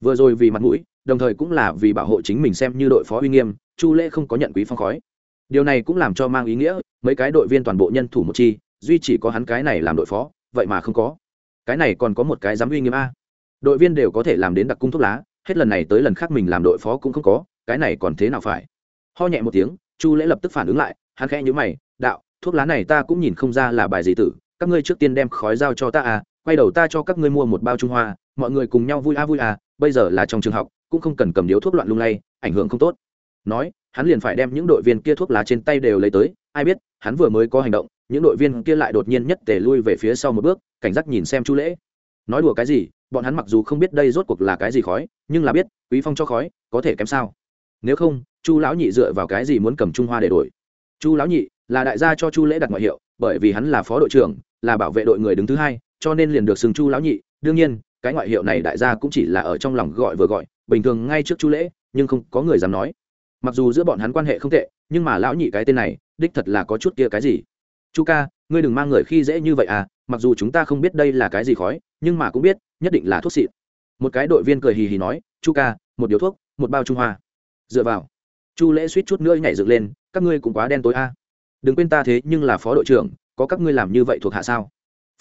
Vừa rồi vì mặt mũi, đồng thời cũng là vì bảo hộ chính mình xem như đội phó uy nghiêm, chu lễ không có nhận quý phong khói điều này cũng làm cho mang ý nghĩa, mấy cái đội viên toàn bộ nhân thủ một chi, duy chỉ có hắn cái này làm đội phó, vậy mà không có. Cái này còn có một cái dám uy nghiêm a. Đội viên đều có thể làm đến đặc cung thuốc lá, hết lần này tới lần khác mình làm đội phó cũng không có, cái này còn thế nào phải? Ho nhẹ một tiếng, chu lễ lập tức phản ứng lại, hắn khẽ nhữ mày, đạo, thuốc lá này ta cũng nhìn không ra là bài gì tử, các ngươi trước tiên đem khói giao cho ta à quay đầu ta cho các ngươi mua một bao trung hoa, mọi người cùng nhau vui a vui à bây giờ là trong trường học, cũng không cần cầm điếu thuốc loạn lung lay, ảnh hưởng không tốt. Nói hắn liền phải đem những đội viên kia thuốc lá trên tay đều lấy tới, ai biết, hắn vừa mới có hành động, những đội viên kia lại đột nhiên nhất tề lui về phía sau một bước, cảnh giác nhìn xem chu lễ. Nói đùa cái gì, bọn hắn mặc dù không biết đây rốt cuộc là cái gì khói, nhưng là biết, quý phong cho khói, có thể kém sao? Nếu không, chu lão nhị dựa vào cái gì muốn cầm trung hoa để đổi? Chu lão nhị là đại gia cho chu lễ đặt ngoại hiệu, bởi vì hắn là phó đội trưởng, là bảo vệ đội người đứng thứ hai, cho nên liền được xưng chu lão nhị. Đương nhiên, cái ngoại hiệu này đại gia cũng chỉ là ở trong lòng gọi vừa gọi, bình thường ngay trước chu lễ, nhưng không có người dám nói mặc dù giữa bọn hắn quan hệ không tệ, nhưng mà lão nhị cái tên này, đích thật là có chút kia cái gì? Chu ca, ngươi đừng mang người khi dễ như vậy à mặc dù chúng ta không biết đây là cái gì khói, nhưng mà cũng biết, nhất định là thuốc xịn một cái đội viên cười hì hì nói, chu ca, một điếu thuốc, một bao trung hoa. Dựa vào, chu lễ suýt chút nữa nhảy dựng lên, các ngươi cũng quá đen tối a. Đừng quên ta thế, nhưng là phó đội trưởng, có các ngươi làm như vậy thuộc hạ sao?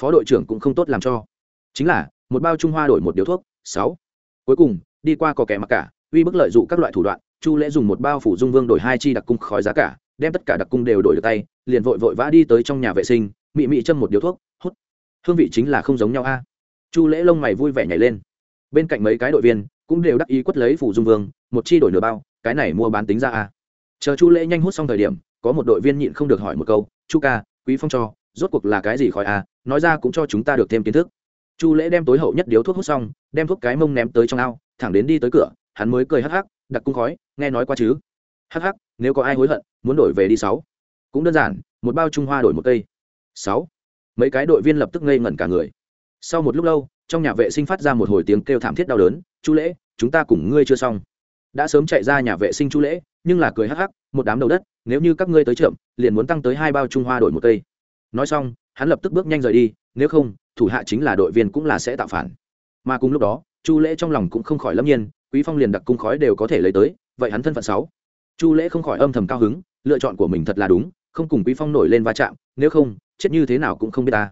Phó đội trưởng cũng không tốt làm cho. Chính là, một bao trung hoa đổi một điếu thuốc, sáu. Cuối cùng, đi qua có kẻ mặc cả, uy bức lợi dụng các loại thủ đoạn chu lễ dùng một bao phủ dung vương đổi hai chi đặc cung khói giá cả, đem tất cả đặc cung đều đổi được tay, liền vội vội vã đi tới trong nhà vệ sinh, mị mị châm một điếu thuốc, hút. Hương vị chính là không giống nhau a. Chu lễ lông mày vui vẻ nhảy lên. Bên cạnh mấy cái đội viên cũng đều đắc ý quất lấy phủ dung vương, một chi đổi nửa bao, cái này mua bán tính ra a. Chờ chu lễ nhanh hút xong thời điểm, có một đội viên nhịn không được hỏi một câu, chu ca, quý phong cho, rốt cuộc là cái gì khỏi a? Nói ra cũng cho chúng ta được thêm kiến thức. Chu lễ đem tối hậu nhất điếu thuốc hút xong, đem thuốc cái mông ném tới trong ao, thẳng đến đi tới cửa, hắn mới cười hắc hắc đặc cung khói, nghe nói qua chứ? Hắc hắc, nếu có ai hối hận, muốn đổi về đi sáu. Cũng đơn giản, một bao trung hoa đổi một cây. Sáu. Mấy cái đội viên lập tức ngây ngẩn cả người. Sau một lúc lâu, trong nhà vệ sinh phát ra một hồi tiếng kêu thảm thiết đau đớn, chu lễ, chúng ta cùng ngươi chưa xong. Đã sớm chạy ra nhà vệ sinh chu lễ, nhưng là cười hắc hắc, một đám đầu đất, nếu như các ngươi tới chậm, liền muốn tăng tới hai bao trung hoa đổi một cây. Nói xong, hắn lập tức bước nhanh rời đi, nếu không, thủ hạ chính là đội viên cũng là sẽ tạo phản. Mà cùng lúc đó chu lễ trong lòng cũng không khỏi lâm nhiên, quý phong liền đặc cung khói đều có thể lấy tới, vậy hắn thân phận sáu. Chu lễ không khỏi âm thầm cao hứng, lựa chọn của mình thật là đúng, không cùng quý phong nổi lên va chạm, nếu không, chết như thế nào cũng không biết ta.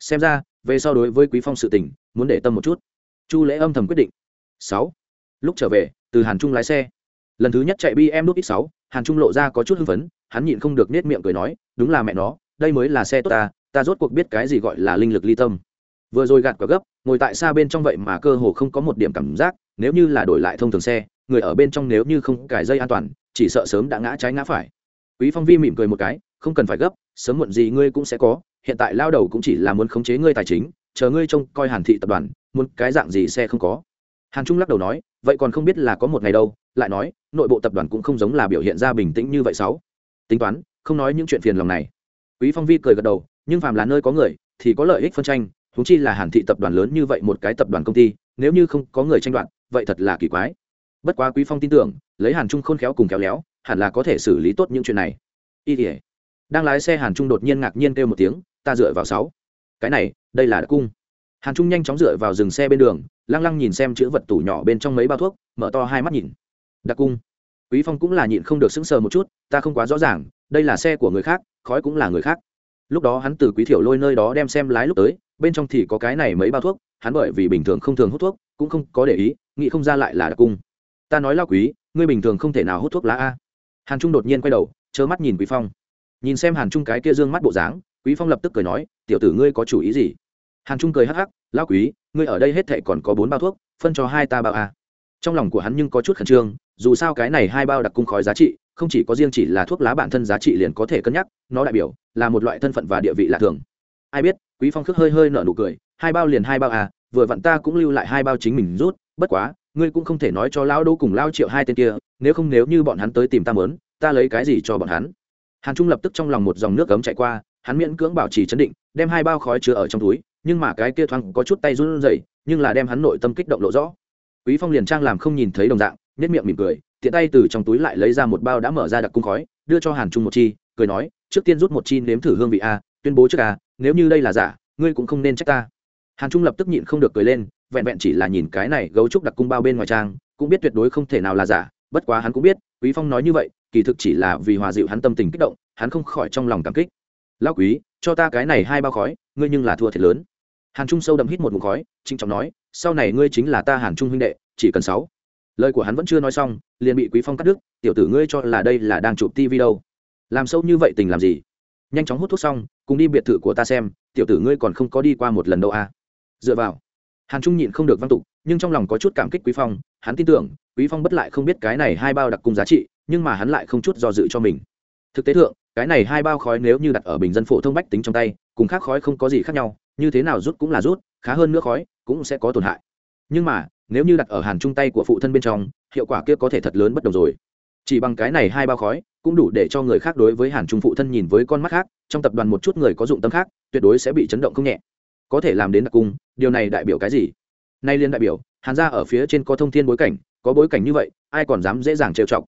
Xem ra, về so đối với quý phong sự tình, muốn để tâm một chút. Chu lễ âm thầm quyết định. Sáu. Lúc trở về, từ hàn trung lái xe. Lần thứ nhất chạy bm đúc x sáu, hàn trung lộ ra có chút hưng phấn, hắn nhịn không được nết miệng cười nói, đúng là mẹ nó, đây mới là xe tốt ta ta rốt cuộc biết cái gì gọi là linh lực ly tâm vừa rồi gạt quả gấp, ngồi tại xa bên trong vậy mà cơ hồ không có một điểm cảm giác, nếu như là đổi lại thông thường xe, người ở bên trong nếu như không cài dây an toàn, chỉ sợ sớm đã ngã trái ngã phải. Quý phong vi mỉm cười một cái, không cần phải gấp, sớm muộn gì ngươi cũng sẽ có, hiện tại lao đầu cũng chỉ là muốn khống chế ngươi tài chính, chờ ngươi trông coi hàn thị tập đoàn, muốn cái dạng gì xe không có. Hàn trung lắc đầu nói, vậy còn không biết là có một ngày đâu, lại nói, nội bộ tập đoàn cũng không giống là biểu hiện ra bình tĩnh như vậy sáu. Tính toán, không nói những chuyện phiền lòng này. Quý phong vi cười gật đầu, nhưng phàm là nơi có người, thì có lợi ích phân tranh húng chi là hàn thị tập đoàn lớn như vậy một cái tập đoàn công ty, nếu như không có người tranh đoạt, vậy thật là kỳ quái. Bất quá quý phong tin tưởng, lấy hàn trung khôn khéo cùng khéo léo, hẳn là có thể xử lý tốt những chuyện này. Y tỉa đang lái xe hàn trung đột nhiên ngạc nhiên kêu một tiếng, ta dựa vào sáu. Cái này, đây là đặc cung. Hàn trung nhanh chóng dựa vào dừng xe bên đường, lăng lăng nhìn xem chữ vật tủ nhỏ bên trong mấy bao thuốc, mở to hai mắt nhìn. Đặc cung. Quý phong cũng là nhịn không được sững sờ một chút, ta không quá rõ ràng, đây là xe của người khác, khói cũng là người khác. Lúc đó hắn từ quý thiểu lôi nơi đó đem xem lái lúc tới bên trong thì có cái này mấy bao thuốc, hắn bởi vì bình thường không thường hút thuốc, cũng không có để ý, nghĩ không ra lại là đặc cung. Ta nói lao quý, ngươi bình thường không thể nào hút thuốc lá a. Hàn trung đột nhiên quay đầu chớ mắt nhìn quý phong. Nhìn xem hàn trung cái kia dương mắt bộ dáng, quý phong lập tức cười nói, tiểu tử ngươi có chủ ý gì? Hàn trung cười hắc hắc lao quý, ngươi ở đây hết thệ còn có bốn bao thuốc, phân cho hai ta bao a. Trong lòng của hắn nhưng có chút khẩn trương, dù sao cái này hai bao đặc cung khói giá trị, không chỉ có riêng chỉ là thuốc lá bản thân giá trị liền có thể cân nhắc, nó đại biểu là một loại thân phận và địa vị lạ thường ai biết, quý phong khước hơi hơi nở nụ cười, hai bao liền hai bao à vừa vặn ta cũng lưu lại hai bao chính mình rút, bất quá, ngươi cũng không thể nói cho lão đỗ cùng lao triệu hai tên kia, nếu không nếu như bọn hắn tới tìm ta mớn ta lấy cái gì cho bọn hắn? Hàn trung lập tức trong lòng một dòng nước cấm chạy qua, hắn miễn cưỡng bảo trì chấn định, đem hai bao khói chứa ở trong túi, nhưng mà cái kia thoáng có chút tay run rẩy, nhưng là đem hắn nội tâm kích động lộ rõ. Quý phong liền trang làm không nhìn thấy đồng dạng nhất miệng mỉm cười, tiện tay từ trong túi lại lấy ra một bao đã mở ra đặc cung khói, đưa cho hàn trung một chi, cười nói, trước tiên rút một chi nếm thử hương vị a, tuyên bố trước a nếu như đây là giả, ngươi cũng không nên trách ta. Hàn trung lập tức nhịn không được cười lên, vẹn vẹn chỉ là nhìn cái này gấu trúc đặc cung bao bên ngoài trang, cũng biết tuyệt đối không thể nào là giả, bất quá hắn cũng biết, quý phong nói như vậy, kỳ thực chỉ là vì hòa dịu hắn tâm tình kích động, hắn không khỏi trong lòng cảm kích. Lão quý, cho ta cái này hai bao khói, ngươi nhưng là thua thiệt lớn. Hàn trung sâu đậm hít một mụn khói trinh trọng nói, sau này ngươi chính là ta hàn trung huynh đệ, chỉ cần sáu. Lời của hắn vẫn chưa nói xong, liền bị quý phong cắt đứt, tiểu tử ngươi cho là đây là đang chụp tivi đâu? Làm sâu như vậy tình làm gì? Nhanh chóng hút thuốc xong, cùng đi biệt thự của ta xem, tiểu tử ngươi còn không có đi qua một lần đâu à. Dựa vào. Hàn trung nhịn không được văn tục, nhưng trong lòng có chút cảm kích quý phong, hắn tin tưởng, quý phong bất lại không biết cái này hai bao đặc cung giá trị, nhưng mà hắn lại không chút do dự cho mình. Thực tế thượng, cái này hai bao khói nếu như đặt ở bình dân phổ thông bách tính trong tay, cùng khác khói không có gì khác nhau, như thế nào rút cũng là rút, khá hơn nữa khói cũng sẽ có tổn hại. Nhưng mà, nếu như đặt ở hàn trung tay của phụ thân bên trong, hiệu quả kia có thể thật lớn bất đồng rồi chỉ bằng cái này hai bao khói, cũng đủ để cho người khác đối với hàn trung phụ thân nhìn với con mắt khác, trong tập đoàn một chút người có dụng tâm khác, tuyệt đối sẽ bị chấn động không nhẹ. Có thể làm đến đặc cung, điều này đại biểu cái gì? Nay liên đại biểu, hàn gia ở phía trên có thông thiên bối cảnh, có bối cảnh như vậy, ai còn dám dễ dàng trêu chọc?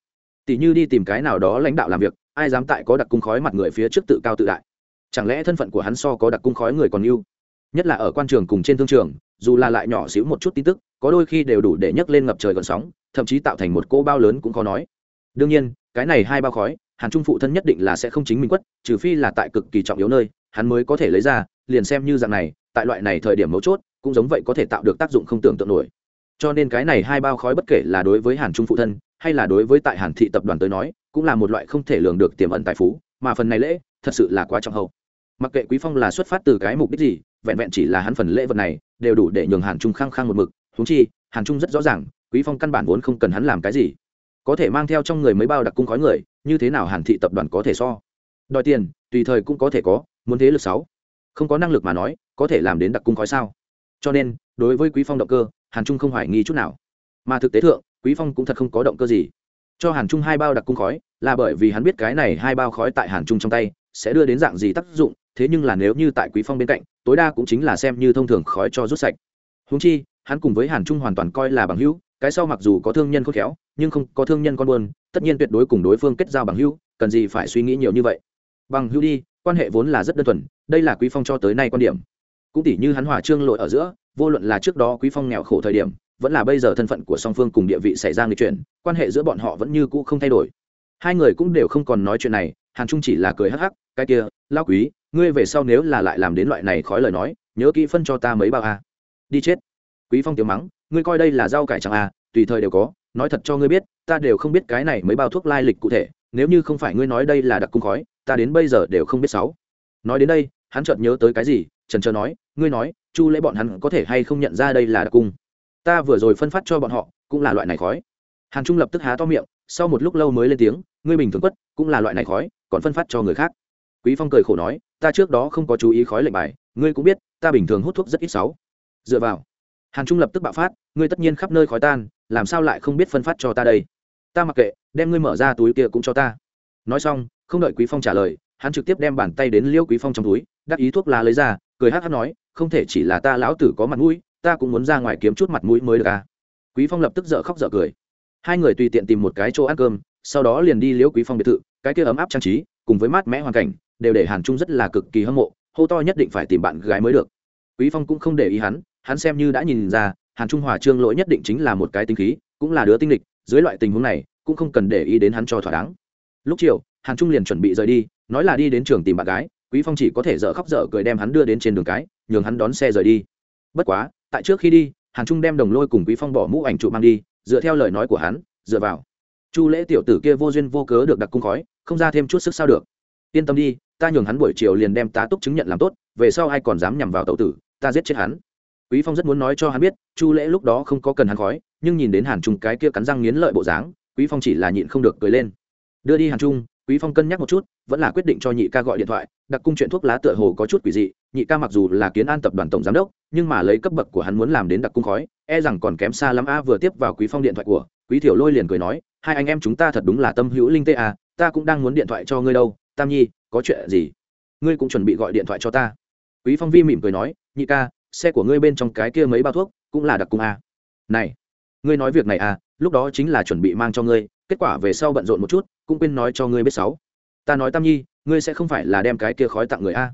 Tỷ như đi tìm cái nào đó lãnh đạo làm việc, ai dám tại có đặc cung khói mặt người phía trước tự cao tự đại? Chẳng lẽ thân phận của hắn so có đặc cung khói người còn yêu nhất là ở quan trường cùng trên thương trường, dù là lại nhỏ xíu một chút tin tức, có đôi khi đều đủ để nhấc lên ngập trời gần sóng, thậm chí tạo thành một cô bao lớn cũng khó nói đương nhiên, cái này hai bao khói, hàn trung phụ thân nhất định là sẽ không chính mình quất, trừ phi là tại cực kỳ trọng yếu nơi, hắn mới có thể lấy ra, liền xem như dạng này, tại loại này thời điểm mấu chốt, cũng giống vậy có thể tạo được tác dụng không tưởng tượng nổi. Cho nên cái này hai bao khói bất kể là đối với hàn trung phụ thân, hay là đối với tại hàn thị tập đoàn tới nói, cũng là một loại không thể lường được tiềm ẩn tài phú, mà phần này lễ, thật sự là quá trọng hậu. Mặc kệ quý phong là xuất phát từ cái mục đích gì, vẹn vẹn chỉ là hắn phần lễ vật này, đều đủ để nhường hàn trung khăng khăng một mực. Húng chi, hàn trung rất rõ ràng, quý phong căn bản vốn không cần hắn làm cái gì có thể mang theo trong người mấy bao đặc cung khói người, như thế nào hàn thị tập đoàn có thể so? Đòi tiền, tùy thời cũng có thể có, muốn thế lực sáu? Không có năng lực mà nói, có thể làm đến đặc cung khói sao? Cho nên, đối với quý phong động cơ, hàn trung không hoài nghi chút nào. Mà thực tế thượng, quý phong cũng thật không có động cơ gì. Cho hàn trung hai bao đặc cung khói, là bởi vì hắn biết cái này hai bao khói tại hàn trung trong tay, sẽ đưa đến dạng gì tác dụng, thế nhưng là nếu như tại quý phong bên cạnh, tối đa cũng chính là xem như thông thường khói cho rút sạch. Húng chi, hắn cùng với hàn trung hoàn toàn coi là bằng hữu cái sau mặc dù có thương nhân khôn khéo, nhưng không có thương nhân con buôn, tất nhiên tuyệt đối cùng đối phương kết giao bằng hữu, cần gì phải suy nghĩ nhiều như vậy. Bằng hữu đi, quan hệ vốn là rất đơn thuần, đây là quý phong cho tới nay quan điểm. Cũng tỷ như hắn hòa trương lội ở giữa, vô luận là trước đó quý phong nghèo khổ thời điểm, vẫn là bây giờ thân phận của song phương cùng địa vị xảy ra người chuyển, quan hệ giữa bọn họ vẫn như cũ không thay đổi. Hai người cũng đều không còn nói chuyện này, hàn trung chỉ là cười hắc hắc, cái kia lao quý, ngươi về sau nếu là lại làm đến loại này khói lời nói, nhớ kỹ phân cho ta mấy bao a. Đi chết. Quý phong tiếng mắng ngươi coi đây là rau cải chẳng a à, tùy thời đều có, nói thật cho ngươi biết, ta đều không biết cái này mấy bao thuốc lai lịch cụ thể, nếu như không phải ngươi nói đây là đặc cung khói, ta đến bây giờ đều không biết sáu. Nói đến đây, hắn chợt nhớ tới cái gì, trần trờ nói, ngươi nói, chu lễ bọn hắn có thể hay không nhận ra đây là đặc cung? Ta vừa rồi phân phát cho bọn họ, cũng là loại này khói. Hàn trung lập tức há to miệng, sau một lúc lâu mới lên tiếng, ngươi bình thường quất, cũng là loại này khói, còn phân phát cho người khác. Quý phong cười khổ nói, ta trước đó không có chú ý khói lệnh bài, ngươi cũng biết, ta bình thường hút thuốc rất ít sáu. Dựa vào hàn trung lập tức bạo phát, ngươi tất nhiên khắp nơi khói tan, làm sao lại không biết phân phát cho ta đây? Ta mặc kệ, đem ngươi mở ra túi kia cũng cho ta. Nói xong, không đợi quý phong trả lời, hắn trực tiếp đem bàn tay đến liêu quý phong trong túi, đắc ý thuốc lá lấy ra, cười hát hát nói, không thể chỉ là ta lão tử có mặt mũi, ta cũng muốn ra ngoài kiếm chút mặt mũi mới được à. Quý phong lập tức dở khóc dở cười. Hai người tùy tiện tìm một cái chỗ ăn cơm, sau đó liền đi liễu quý phong biệt thự, cái kia ấm áp trang trí, cùng với mát mẻ hoàn cảnh, đều để hàn trung rất là cực kỳ hâm mộ, hô to nhất định phải tìm bạn gái mới được. Quý phong cũng không để ý hắn hắn xem như đã nhìn ra, hàn trung hòa trương lỗi nhất định chính là một cái tinh khí, cũng là đứa tinh lịch dưới loại tình huống này, cũng không cần để ý đến hắn cho thỏa đáng. Lúc chiều, hàn trung liền chuẩn bị rời đi, nói là đi đến trường tìm bạn gái, quý phong chỉ có thể dở khóc dở cười đem hắn đưa đến trên đường cái, nhường hắn đón xe rời đi. Bất quá, tại trước khi đi, hàn trung đem đồng lôi cùng quý phong bỏ mũ ảnh trụ mang đi, dựa theo lời nói của hắn, dựa vào. Chu lễ tiểu tử kia vô duyên vô cớ được đặc cung khói, không ra thêm chút sức sao được. Yên tâm đi, ta nhường hắn buổi chiều liền đem tá túc chứng nhận làm tốt, về sau ai còn dám nhằm vào tẩu tử, ta giết chết hắn quý phong rất muốn nói cho hắn biết, chu lễ lúc đó không có cần hắn khói, nhưng nhìn đến hàn trung cái kia cắn răng nghiến lợi bộ dáng, quý phong chỉ là nhịn không được cười lên. Đưa đi hàn trung, quý phong cân nhắc một chút, vẫn là quyết định cho nhị ca gọi điện thoại, đặc cung chuyện thuốc lá tựa hồ có chút quỷ dị, nhị ca mặc dù là kiến an tập đoàn tổng giám đốc, nhưng mà lấy cấp bậc của hắn muốn làm đến đặc cung khói e rằng còn kém xa lắm a, vừa tiếp vào quý phong điện thoại của, quý thiểu lôi liền cười nói, hai anh em chúng ta thật đúng là tâm hữu linh tê à ta cũng đang muốn điện thoại cho ngươi đâu, tam nhi, có chuyện gì? Ngươi cũng chuẩn bị gọi điện thoại cho ta. Quý phong vi mỉm cười nói, nhị ca xe của ngươi bên trong cái kia mấy bao thuốc cũng là đặc cung à. này, ngươi nói việc này à lúc đó chính là chuẩn bị mang cho ngươi, kết quả về sau bận rộn một chút, cũng quên nói cho ngươi biết sáu. Ta nói tam nhi, ngươi sẽ không phải là đem cái kia khói tặng người a.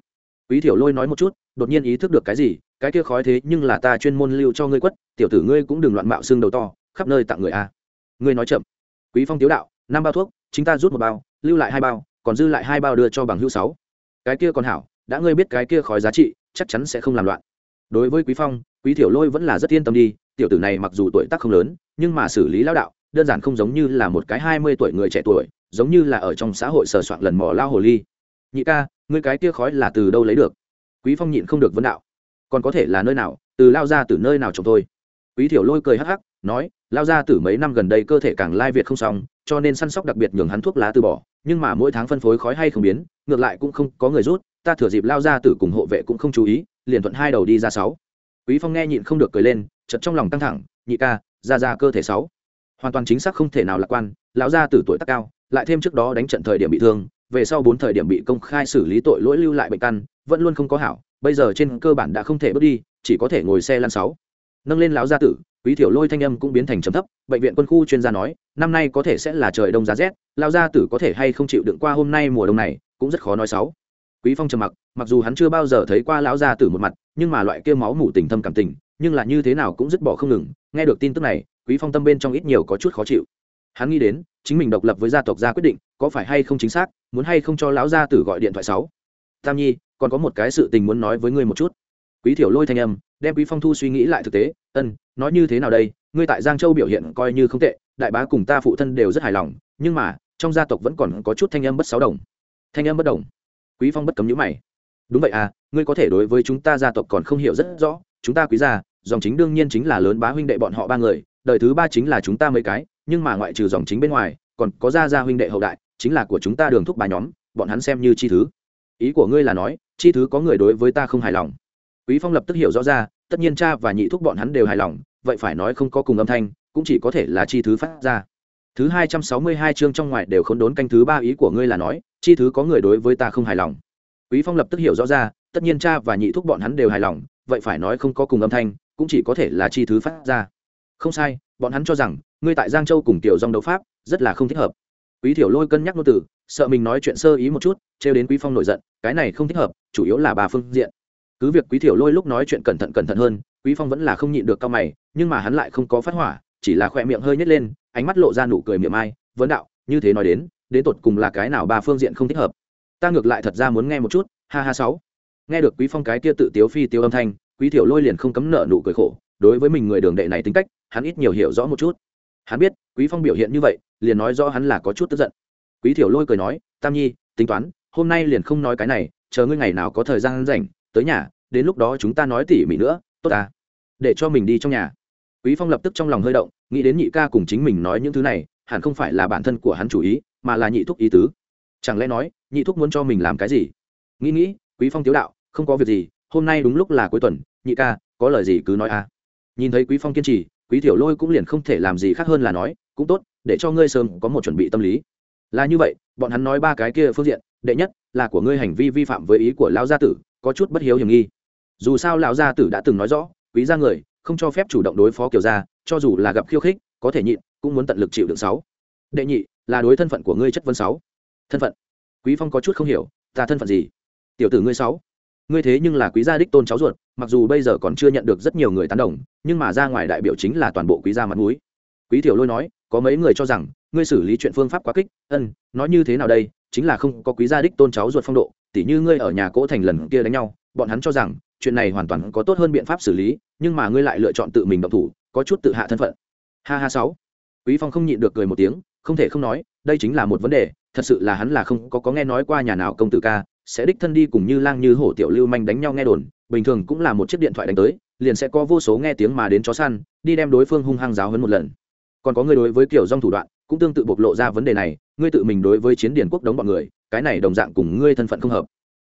Quý thiểu lôi nói một chút, đột nhiên ý thức được cái gì, cái kia khói thế nhưng là ta chuyên môn lưu cho ngươi quất, tiểu tử ngươi cũng đừng loạn mạo xương đầu to, khắp nơi tặng người a. Ngươi nói chậm. Quý phong tiếu đạo, năm bao thuốc, chính ta rút một bao, lưu lại hai bao, còn dư lại hai bao đưa cho bằng hữu sáu. Cái kia còn hảo, đã ngươi biết cái kia khói giá trị, chắc chắn sẽ không làm loạn đối với quý phong, quý thiểu lôi vẫn là rất yên tâm đi, tiểu tử này mặc dù tuổi tác không lớn, nhưng mà xử lý lao đạo, đơn giản không giống như là một cái hai mươi tuổi người trẻ tuổi, giống như là ở trong xã hội sờ soạn lần mò lao hồ ly. Nhị ca, ngươi cái kia khói là từ đâu lấy được? Quý phong nhịn không được vấn đạo. Còn có thể là nơi nào, từ lao ra từ nơi nào chồng thôi. Quý thiểu lôi cười hắc hắc, nói, lao ra từ mấy năm gần đây cơ thể càng lai việt không xong, cho nên săn sóc đặc biệt nhường hắn thuốc lá từ bỏ, nhưng mà mỗi tháng phân phối khói hay không biến, ngược lại cũng không có người rút ta thừa dịp lao ra tử cùng hộ vệ cũng không chú ý, liền thuận hai đầu đi ra sáu. Quý phong nghe nhịn không được cười lên chật trong lòng căng thẳng, nhị ca, ra ra cơ thể sáu. Hoàn toàn chính xác không thể nào lạc quan, lão gia tử tuổi tác cao, lại thêm trước đó đánh trận thời điểm bị thương, về sau bốn thời điểm bị công khai xử lý tội lỗi lưu lại bệnh căn, vẫn luôn không có hảo, bây giờ trên cơ bản đã không thể bước đi, chỉ có thể ngồi xe lăn sáu. Nâng lên lão gia tử, quý thiểu lôi thanh âm cũng biến thành trầm thấp, bệnh viện quân khu chuyên gia nói, năm nay có thể sẽ là trời đông giá rét, lão gia tử có thể hay không chịu đựng qua hôm nay mùa đông này, cũng rất khó nói sáu quý phong trầm mặc mặc dù hắn chưa bao giờ thấy qua lão gia tử một mặt, nhưng mà loại kia máu mủ tình thâm cảm tình, nhưng là như thế nào cũng dứt bỏ không ngừng. Nghe được tin tức này, quý phong tâm bên trong ít nhiều có chút khó chịu. Hắn nghĩ đến, chính mình độc lập với gia tộc ra quyết định, có phải hay không chính xác, muốn hay không cho lão gia tử gọi điện thoại sáu. Tam nhi, còn có một cái sự tình muốn nói với ngươi một chút. Quý thiểu lôi thanh âm, đem quý phong thu suy nghĩ lại thực tế. Ân, nói như thế nào đây? Ngươi tại giang châu biểu hiện coi như không tệ, đại bá cùng ta phụ thân đều rất hài lòng, nhưng mà, trong gia tộc vẫn còn có chút thanh âm bất sáu đồng. Thanh âm bất đồng quý phong bất cấm nhíu mày. Đúng vậy à ngươi có thể đối với chúng ta gia tộc còn không hiểu rất rõ. Chúng ta quý gia, dòng chính đương nhiên chính là lớn bá huynh đệ bọn họ ba người, đời thứ ba chính là chúng ta mấy cái, nhưng mà ngoại trừ dòng chính bên ngoài, còn có gia gia huynh đệ hậu đại, chính là của chúng ta đường thúc bà nhóm, bọn hắn xem như chi thứ. Ý của ngươi là nói, chi thứ có người đối với ta không hài lòng. Quý phong lập tức hiểu rõ ra, tất nhiên cha và nhị thúc bọn hắn đều hài lòng, vậy phải nói không có cùng âm thanh, cũng chỉ có thể là chi thứ phát ra thứ hai trăm sáu mươi hai chương trong ngoài đều khốn đốn canh thứ ba ý của ngươi là nói, chi thứ có người đối với ta không hài lòng. Quý phong lập tức hiểu rõ ra, tất nhiên cha và nhị thúc bọn hắn đều hài lòng, vậy phải nói không có cùng âm thanh, cũng chỉ có thể là chi thứ phát ra. Không sai, bọn hắn cho rằng, ngươi tại giang châu cùng tiểu dòng đấu pháp, rất là không thích hợp. Quý thiểu lôi cân nhắc ngôn từ, sợ mình nói chuyện sơ ý một chút, trêu đến quý phong nổi giận, cái này không thích hợp, chủ yếu là bà phương diện. Cứ việc quý thiểu lôi lúc nói chuyện cẩn thận cẩn thận hơn, quý phong vẫn là không nhịn được cao mày, nhưng mà hắn lại không có phát hỏa, chỉ là khỏe miệng hơi nhếch lên ánh mắt lộ ra nụ cười miệng ai, vấn đạo, như thế nói đến đến tột cùng là cái nào ba phương diện không thích hợp? Ta ngược lại thật ra muốn nghe một chút, ha ha sáu. Nghe được quý phong cái kia tự tiếu phi tiêu âm thanh, quý thiểu lôi liền không cấm nợ nụ cười khổ, đối với mình người đường đệ này tính cách, hắn ít nhiều hiểu rõ một chút. Hắn biết, quý phong biểu hiện như vậy, liền nói rõ hắn là có chút tức giận. Quý thiểu lôi cười nói, tam nhi, tính toán, hôm nay liền không nói cái này, chờ ngươi ngày nào có thời gian rảnh, tới nhà, đến lúc đó chúng ta nói tỉ mỉ nữa, tốt à? Để cho mình đi trong nhà. Quý phong lập tức trong lòng hơi động nghĩ đến nhị ca cùng chính mình nói những thứ này, hẳn không phải là bản thân của hắn chủ ý, mà là nhị thúc ý tứ. Chẳng lẽ nói, nhị thúc muốn cho mình làm cái gì? Nghĩ nghĩ, quý phong tiếu đạo, không có việc gì, hôm nay đúng lúc là cuối tuần, nhị ca, có lời gì cứ nói à nhìn thấy quý phong kiên trì, quý tiểu lôi cũng liền không thể làm gì khác hơn là nói, cũng tốt, để cho ngươi sớm có một chuẩn bị tâm lý. Là như vậy, bọn hắn nói ba cái kia phương diện, đệ nhất là của ngươi hành vi vi phạm với ý của lão gia tử, có chút bất hiếu hiểm nghi. Dù sao lão gia tử đã từng nói rõ, quý gia người, không cho phép chủ động đối phó kiểu gia cho dù là gặp khiêu khích, có thể nhịn, cũng muốn tận lực chịu đựng sáu. Đệ nhị, là đối thân phận của ngươi chất vấn sáu. Thân phận. Quý phong có chút không hiểu, ta thân phận gì? Tiểu tử ngươi sáu. Ngươi thế nhưng là quý gia đích tôn cháu ruột, mặc dù bây giờ còn chưa nhận được rất nhiều người tán đồng, nhưng mà ra ngoài đại biểu chính là toàn bộ quý gia mặt mũi. Quý tiểu lôi nói, có mấy người cho rằng, ngươi xử lý chuyện phương pháp quá kích, ân, nói như thế nào đây, chính là không có quý gia đích tôn cháu ruột phong độ, tỉ như ngươi ở nhà cỗ thành lần kia đánh nhau, bọn hắn cho rằng, chuyện này hoàn toàn có tốt hơn biện pháp xử lý, nhưng mà ngươi lại lựa chọn tự mình động thủ có chút tự hạ thân phận. Ha ha sáu. Quý phong không nhịn được cười một tiếng, không thể không nói, đây chính là một vấn đề, thật sự là hắn là không có có nghe nói qua nhà nào công tử ca, sẽ đích thân đi cùng như lang như hổ, tiểu lưu manh đánh nhau nghe đồn, bình thường cũng là một chiếc điện thoại đánh tới, liền sẽ có vô số nghe tiếng mà đến chó săn, đi đem đối phương hung hăng giáo huấn một lần. Còn có người đối với kiểu dòng thủ đoạn, cũng tương tự bộc lộ ra vấn đề này, ngươi tự mình đối với chiến điển quốc đống bọn người, cái này đồng dạng cùng ngươi thân phận không hợp.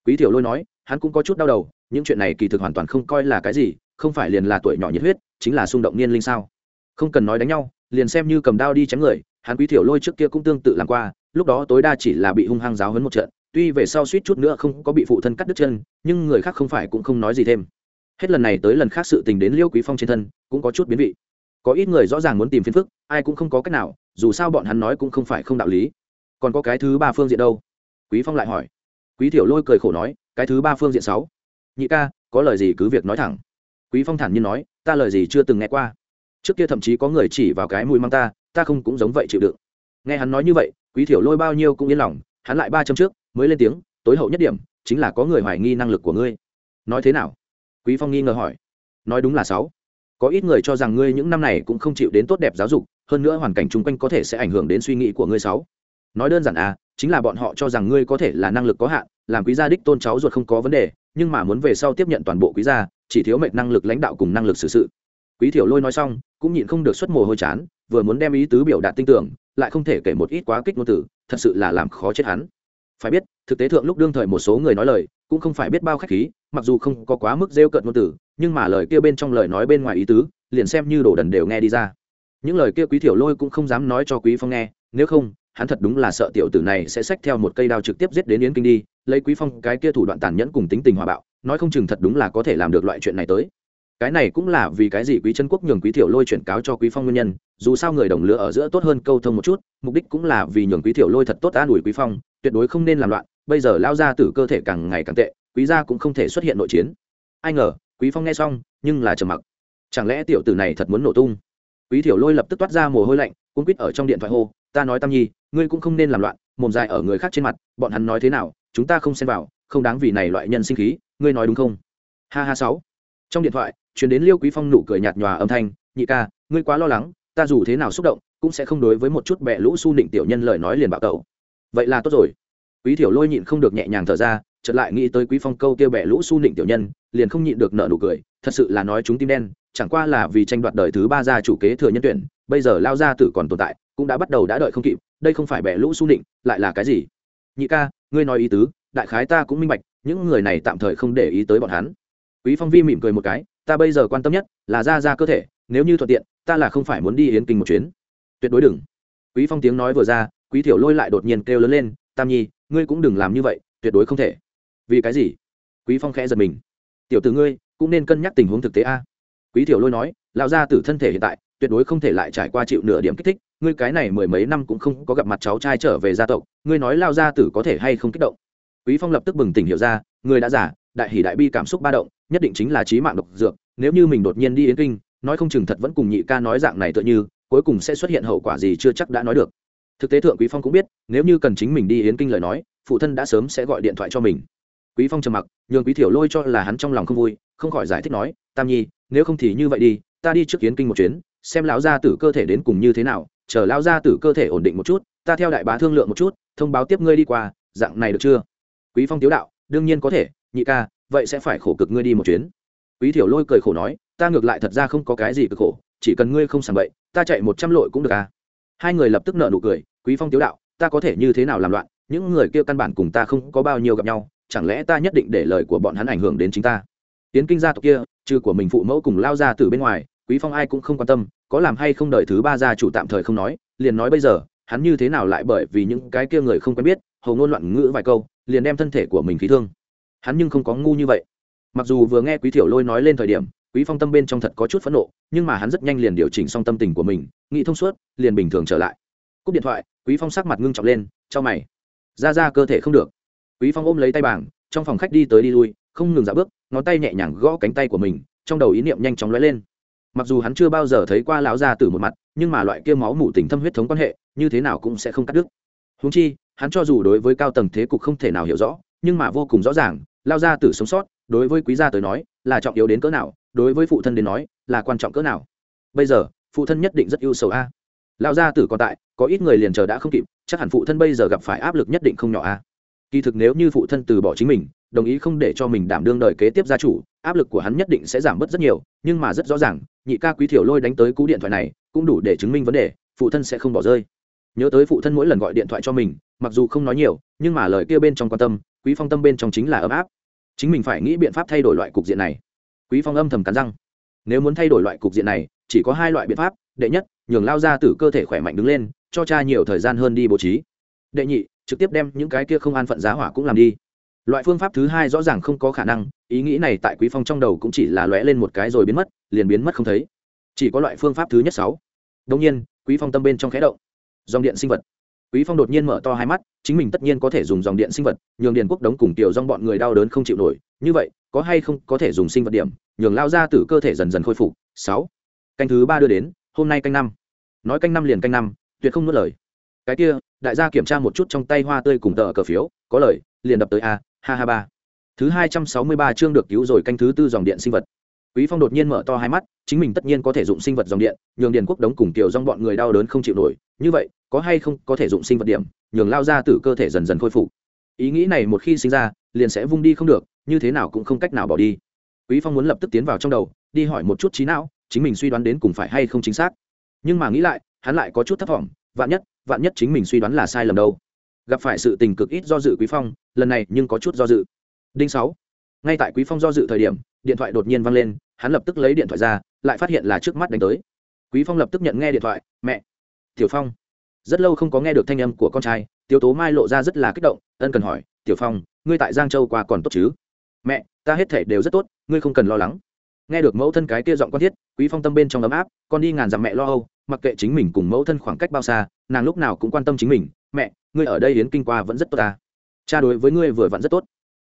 Quý tiểu lôi nói, hắn cũng có chút đau đầu, những chuyện này kỳ thực hoàn toàn không coi là cái gì, không phải liền là tuổi nhỏ nhiệt huyết chính là xung động niên linh sao? Không cần nói đánh nhau, liền xem như cầm đao đi chém người, hắn quý tiểu lôi trước kia cũng tương tự làm qua, lúc đó tối đa chỉ là bị hung hăng giáo hấn một trận, tuy về sau suýt chút nữa không có bị phụ thân cắt đứt chân, nhưng người khác không phải cũng không nói gì thêm. Hết lần này tới lần khác sự tình đến liêu quý phong trên thân cũng có chút biến vị. Có ít người rõ ràng muốn tìm phiền phức, ai cũng không có cách nào, dù sao bọn hắn nói cũng không phải không đạo lý. Còn có cái thứ ba phương diện đâu? Quý phong lại hỏi. Quý tiểu lôi cười khổ nói, cái thứ ba phương diện sáu. Nhị ca, có lời gì cứ việc nói thẳng. Quý phong thản nhiên nói ta lời gì chưa từng nghe qua. Trước kia thậm chí có người chỉ vào cái mùi mang ta ta không cũng giống vậy chịu đựng. Nghe hắn nói như vậy, quý thiểu lôi bao nhiêu cũng yên lòng, hắn lại ba châm trước, mới lên tiếng, tối hậu nhất điểm, chính là có người hoài nghi năng lực của ngươi. Nói thế nào? Quý phong nghi ngờ hỏi. Nói đúng là sáu. Có ít người cho rằng ngươi những năm này cũng không chịu đến tốt đẹp giáo dục, hơn nữa hoàn cảnh chung quanh có thể sẽ ảnh hưởng đến suy nghĩ của ngươi sáu. Nói đơn giản à chính là bọn họ cho rằng ngươi có thể là năng lực có hạn, làm quý gia đích tôn cháu ruột không có vấn đề nhưng mà muốn về sau tiếp nhận toàn bộ quý gia, chỉ thiếu mệnh năng lực lãnh đạo cùng năng lực xử sự. Quý thiểu lôi nói xong, cũng nhịn không được xuất mồ hôi chán, vừa muốn đem ý tứ biểu đạt tin tưởng, lại không thể kể một ít quá kích ngôn từ thật sự là làm khó chết hắn. Phải biết, thực tế thượng lúc đương thời một số người nói lời, cũng không phải biết bao khách khí, mặc dù không có quá mức rêu cợt ngôn từ nhưng mà lời kia bên trong lời nói bên ngoài ý tứ, liền xem như đồ đần đều nghe đi ra. Những lời kia quý thiểu lôi cũng không dám nói cho quý phong nghe, nếu không, hắn thật đúng là sợ tiểu tử này sẽ xách theo một cây đao trực tiếp giết đến yến kinh đi lấy quý phong cái kia thủ đoạn tàn nhẫn cùng tính tình hòa bạo, nói không chừng thật đúng là có thể làm được loại chuyện này tới. Cái này cũng là vì cái gì quý chân quốc nhường quý thiểu lôi chuyển cáo cho quý phong nguyên nhân, dù sao người đồng lứa ở giữa tốt hơn câu thông một chút, mục đích cũng là vì nhường quý thiểu lôi thật tốt an ủi quý phong, tuyệt đối không nên làm loạn, bây giờ lao ra từ cơ thể càng ngày càng tệ, quý gia cũng không thể xuất hiện nội chiến. Ai ngờ, quý phong nghe xong, nhưng là trầm mặc. Chẳng lẽ tiểu tử này thật muốn nổ tung? Quý thiểu lôi lập tức toát ra mồ hôi lạnh cũng quýt ở trong điện thoại hô, ta nói tam nhi, ngươi cũng không nên làm loạn, mồm dài ở người khác trên mặt, bọn hắn nói thế nào chúng ta không xen vào, không đáng vì này loại nhân sinh khí, ngươi nói đúng không? Ha ha sáu. Trong điện thoại chuyển đến liêu quý phong nụ cười nhạt nhòa âm thanh, nhị ca, ngươi quá lo lắng, ta dù thế nào xúc động, cũng sẽ không đối với một chút bẹ lũ su nịnh tiểu nhân lời nói liền bạo tẩu. Vậy là tốt rồi. Quý thiểu lôi nhịn không được nhẹ nhàng thở ra, chợt lại nghĩ tới quý phong câu kia bẹ lũ su nịnh tiểu nhân, liền không nhịn được nợ nụ cười, thật sự là nói chúng tim đen, chẳng qua là vì tranh đoạt đời thứ ba gia chủ kế thừa nhân tuyển, bây giờ lao gia tử còn tồn tại, cũng đã bắt đầu đã đợi không kịp, đây không phải bẻ lũ su nịnh, lại là cái gì? Nhị ca, ngươi nói ý tứ, đại khái ta cũng minh bạch, những người này tạm thời không để ý tới bọn hắn. Quý phong vi mỉm cười một cái, ta bây giờ quan tâm nhất là ra ra cơ thể, nếu như thuận tiện, ta là không phải muốn đi yến kinh một chuyến. Tuyệt đối đừng. Quý phong tiếng nói vừa ra, quý thiểu lôi lại đột nhiên kêu lớn lên, tam nhi, ngươi cũng đừng làm như vậy, tuyệt đối không thể. Vì cái gì? Quý phong khẽ giật mình. Tiểu tử ngươi, cũng nên cân nhắc tình huống thực tế a. Quý thiểu lôi nói, lão gia tử thân thể hiện tại tuyệt đối không thể lại trải qua chịu nửa điểm kích thích, ngươi cái này mười mấy năm cũng không có gặp mặt cháu trai trở về gia tộc, ngươi nói lao gia tử có thể hay không kích động. Quý phong lập tức bừng tỉnh hiểu ra, người đã giả đại hỉ đại bi cảm xúc ba động, nhất định chính là trí mạng độc dược, nếu như mình đột nhiên đi yến kinh, nói không chừng thật vẫn cùng nhị ca nói dạng này tựa như, cuối cùng sẽ xuất hiện hậu quả gì chưa chắc đã nói được. Thực tế thượng quý phong cũng biết, nếu như cần chính mình đi yến kinh lời nói, phụ thân đã sớm sẽ gọi điện thoại cho mình. Quý phong trầm mặc, nhường quý thiểu lôi cho là hắn trong lòng không vui, không khỏi giải thích nói, tam nhi, nếu không thì như vậy đi, ta đi trước yến kinh một chuyến xem lão gia tử cơ thể đến cùng như thế nào, chờ lão gia tử cơ thể ổn định một chút, ta theo đại bá thương lượng một chút, thông báo tiếp ngươi đi qua, dạng này được chưa? Quý phong tiếu đạo, đương nhiên có thể, nhị ca, vậy sẽ phải khổ cực ngươi đi một chuyến. Quý thiểu lôi cười khổ nói, ta ngược lại thật ra không có cái gì cực khổ, chỉ cần ngươi không sảng bậy, ta chạy một trăm lội cũng được à? Hai người lập tức nợ nụ cười, quý phong tiếu đạo, ta có thể như thế nào làm loạn, những người kia căn bản cùng ta không có bao nhiêu gặp nhau, chẳng lẽ ta nhất định để lời của bọn hắn ảnh hưởng đến chính ta? Tiến kinh gia tộc kia, trừ của mình phụ mẫu cùng lao ra từ bên ngoài quý phong ai cũng không quan tâm, có làm hay không đợi thứ ba gia chủ tạm thời không nói, liền nói bây giờ, hắn như thế nào lại bởi vì những cái kia người không quen biết, hầu ngôn loạn ngữ vài câu, liền đem thân thể của mình khí thương. Hắn nhưng không có ngu như vậy. Mặc dù vừa nghe quý thiểu lôi nói lên thời điểm, quý phong tâm bên trong thật có chút phẫn nộ, nhưng mà hắn rất nhanh liền điều chỉnh xong tâm tình của mình, nghĩ thông suốt, liền bình thường trở lại. Cúp điện thoại, quý phong sắc mặt ngưng trọng lên cho mày. Ra ra cơ thể không được. Quý phong ôm lấy tay bảng, trong phòng khách đi tới đi lui, không ngừng dạo bước, ngón tay nhẹ nhàng gõ cánh tay của mình, trong đầu ý niệm nhanh chóng lóe lên mặc dù hắn chưa bao giờ thấy qua lão gia tử một mặt, nhưng mà loại kia máu mủ tình thâm huyết thống quan hệ, như thế nào cũng sẽ không cắt đứt. Húng chi, hắn cho dù đối với cao tầng thế cục không thể nào hiểu rõ, nhưng mà vô cùng rõ ràng lao gia tử sống sót, đối với quý gia tới nói, là trọng yếu đến cỡ nào, đối với phụ thân đến nói, là quan trọng cỡ nào. Bây giờ, phụ thân nhất định rất ưu sầu a. Lao gia tử còn tại, có ít người liền chờ đã không kịp, chắc hẳn phụ thân bây giờ gặp phải áp lực nhất định không nhỏ a kỳ thực nếu như phụ thân từ bỏ chính mình, đồng ý không để cho mình đảm đương đời kế tiếp gia chủ, áp lực của hắn nhất định sẽ giảm bớt rất nhiều, nhưng mà rất rõ ràng, nhị ca quý thiểu lôi đánh tới cú điện thoại này, cũng đủ để chứng minh vấn đề, phụ thân sẽ không bỏ rơi. Nhớ tới phụ thân mỗi lần gọi điện thoại cho mình, mặc dù không nói nhiều, nhưng mà lời kia bên trong quan tâm, quý phong tâm bên trong chính là ấm áp. Chính mình phải nghĩ biện pháp thay đổi loại cục diện này. Quý phong âm thầm cắn răng. Nếu muốn thay đổi loại cục diện này, chỉ có hai loại biện pháp, đệ nhất, nhường lao ra từ cơ thể khỏe mạnh đứng lên, cho cha nhiều thời gian hơn đi bố trí. Đệ nhị trực tiếp đem những cái kia không an phận giá hỏa cũng làm đi. Loại phương pháp thứ hai rõ ràng không có khả năng, ý nghĩ này tại quý phong trong đầu cũng chỉ là lóe lên một cái rồi biến mất, liền biến mất không thấy. Chỉ có loại phương pháp thứ nhất sáu. Đông nhiên, quý phong tâm bên trong khẽ động. Dòng điện sinh vật. Quý phong đột nhiên mở to hai mắt, chính mình tất nhiên có thể dùng dòng điện sinh vật, nhường điện quốc đống cùng tiểu dòng bọn người đau đớn không chịu nổi. Như vậy, có hay không có thể dùng sinh vật điểm, nhường lao ra từ cơ thể dần dần khôi phục? Sáu. Canh thứ ba đưa đến, hôm nay canh năm. Nói canh năm liền canh năm, tuyệt không nuốt lời. Cái kia đại gia kiểm tra một chút trong tay hoa tươi cùng tờ cờ phiếu, có lời, liền đập tới a, ha ha ba. Thứ hai trăm sáu mươi ba chương được cứu rồi canh thứ tư dòng điện sinh vật. Quý phong đột nhiên mở to hai mắt, chính mình tất nhiên có thể dụng sinh vật dòng điện, nhường Điền quốc đống cùng tiểu dòng bọn người đau đớn không chịu nổi, như vậy, có hay không có thể dụng sinh vật điểm, nhường lao ra từ cơ thể dần dần khôi phục. Ý nghĩ này một khi sinh ra, liền sẽ vung đi không được, như thế nào cũng không cách nào bỏ đi. Quý phong muốn lập tức tiến vào trong đầu, đi hỏi một chút trí não, chính mình suy đoán đến cùng phải hay không chính xác. Nhưng mà nghĩ lại, hắn lại có chút thất vọng vạn nhất vạn nhất chính mình suy đoán là sai lầm đâu. Gặp phải sự tình cực ít do dự quý phong, lần này nhưng có chút do dự. Đinh sáu. Ngay tại quý phong do dự thời điểm, điện thoại đột nhiên vang lên, hắn lập tức lấy điện thoại ra, lại phát hiện là trước mắt đánh tới. Quý phong lập tức nhận nghe điện thoại, mẹ. Tiểu phong. Rất lâu không có nghe được thanh âm của con trai tiểu tố mai lộ ra rất là kích động, ân cần hỏi, tiểu phong, ngươi tại giang châu qua còn tốt chứ? Mẹ, ta hết thể đều rất tốt, ngươi không cần lo lắng nghe được mẫu thân cái kia giọng quan thiết, quý phong tâm bên trong ấm áp, con đi ngàn dặm mẹ lo âu, mặc kệ chính mình cùng mẫu thân khoảng cách bao xa, nàng lúc nào cũng quan tâm chính mình, mẹ, ngươi ở đây yến kinh qua vẫn rất tốt ta cha đối với ngươi vừa vặn rất tốt.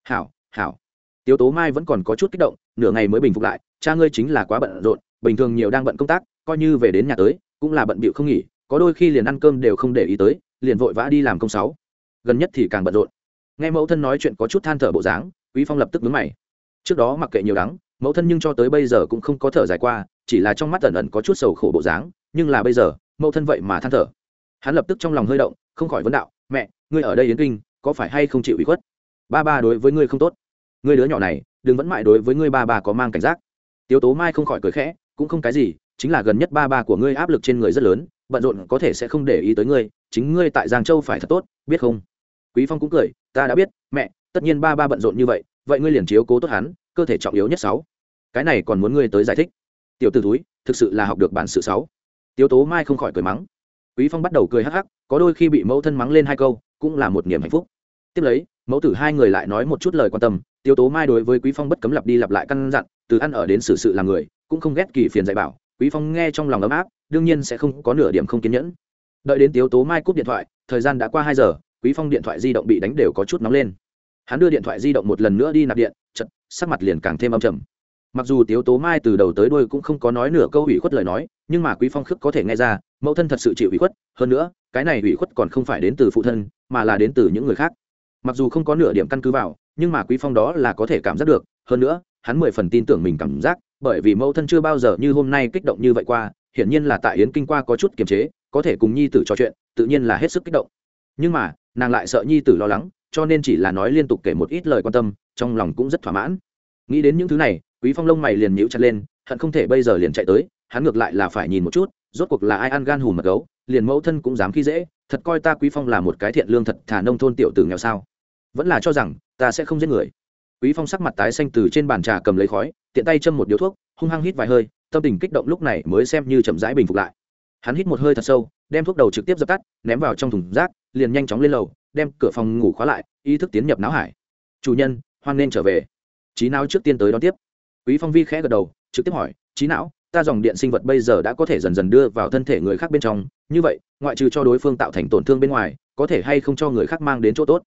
Hảo hảo. Tiếu tố mai vẫn còn có chút kích động, nửa ngày mới bình phục lại, cha ngươi chính là quá bận rộn, bình thường nhiều đang bận công tác, coi như về đến nhà tới, cũng là bận bịu không nghỉ, có đôi khi liền ăn cơm đều không để ý tới, liền vội vã đi làm công sáu. Gần nhất thì càng bận rộn. Nghe mẫu thân nói chuyện có chút than thở bộ dáng, quý phong lập tức nhướng mày. Trước đó mặc kệ nhiều đắng mẫu thân nhưng cho tới bây giờ cũng không có thở dài qua, chỉ là trong mắt ẩn ẩn có chút sầu khổ bộ dáng, nhưng là bây giờ, mẫu thân vậy mà than thở. Hắn lập tức trong lòng hơi động, không khỏi vấn đạo, mẹ, ngươi ở đây yến kinh, có phải hay không chịu ủy khuất? Ba ba đối với ngươi không tốt. Ngươi đứa nhỏ này, đừng vẫn mãi đối với ngươi ba ba có mang cảnh giác. Tiếu tố mai không khỏi cười khẽ, cũng không cái gì, chính là gần nhất ba ba của ngươi áp lực trên người rất lớn, bận rộn có thể sẽ không để ý tới ngươi, chính ngươi tại giang châu phải thật tốt, biết không? Quý phong cũng cười, ta đã biết, mẹ, tất nhiên ba ba bận rộn như vậy vậy ngươi liền chiếu cố tốt hắn cơ thể trọng yếu nhất sáu. Cái này còn muốn ngươi tới giải thích. Tiểu tử túi thực sự là học được bản sự sáu. Tiếu tố mai không khỏi cười mắng. Quý phong bắt đầu cười hắc hắc có đôi khi bị mẫu thân mắng lên hai câu cũng là một niềm hạnh phúc. Tiếp lấy mẫu tử hai người lại nói một chút lời quan tâm tiếu tố mai đối với quý phong bất cấm lặp đi lặp lại căn dặn từ ăn ở đến xử sự, sự làm người cũng không ghét kỳ phiền dạy bảo quý phong nghe trong lòng ấm áp đương nhiên sẽ không có nửa điểm không kiên nhẫn. Đợi đến tiếu tố mai cúp điện thoại thời gian đã qua hai giờ quý phong điện thoại di động bị đánh đều có chút nóng lên. Hắn đưa điện thoại di động một lần nữa đi nạp điện sắc mặt liền càng thêm âm trầm. Mặc dù tiếu tố mai từ đầu tới đuôi cũng không có nói nửa câu ủy khuất lời nói, nhưng mà quý phong khước có thể nghe ra, mẫu thân thật sự chịu ủy khuất, hơn nữa, cái này ủy khuất còn không phải đến từ phụ thân, mà là đến từ những người khác. Mặc dù không có nửa điểm căn cứ vào, nhưng mà quý phong đó là có thể cảm giác được, hơn nữa, hắn mười phần tin tưởng mình cảm giác, bởi vì mẫu thân chưa bao giờ như hôm nay kích động như vậy qua, hiển nhiên là tại yến kinh qua có chút kiềm chế, có thể cùng nhi tử trò chuyện, tự nhiên là hết sức kích động. Nhưng mà, nàng lại sợ nhi tử lo lắng cho nên chỉ là nói liên tục kể một ít lời quan tâm, trong lòng cũng rất thỏa mãn. Nghĩ đến những thứ này, quý phong lông mày liền nhíu chặt lên, hận không thể bây giờ liền chạy tới, hắn ngược lại là phải nhìn một chút, rốt cuộc là ai ăn gan hùm mật gấu, liền mẫu thân cũng dám khi dễ, thật coi ta quý phong là một cái thiện lương thật thả nông thôn tiểu tử nghèo sao? Vẫn là cho rằng, ta sẽ không giết người. Quý phong sắc mặt tái xanh từ trên bàn trà cầm lấy khói, tiện tay châm một điếu thuốc, hung hăng hít vài hơi, tâm tình kích động lúc này mới xem như chậm rãi bình phục lại hắn hít một hơi thật sâu, đem thuốc đầu trực tiếp dập tắt, ném vào trong thùng rác, liền nhanh chóng lên lầu, đem cửa phòng ngủ khóa lại, ý thức tiến nhập não hải. Chủ nhân, hoan nên trở về. Trí não trước tiên tới đón tiếp. Quý phong vi khẽ gật đầu, trực tiếp hỏi trí não ta dòng điện sinh vật bây giờ đã có thể dần dần đưa vào thân thể người khác bên trong, như vậy, ngoại trừ cho đối phương tạo thành tổn thương bên ngoài, có thể hay không cho người khác mang đến chỗ tốt?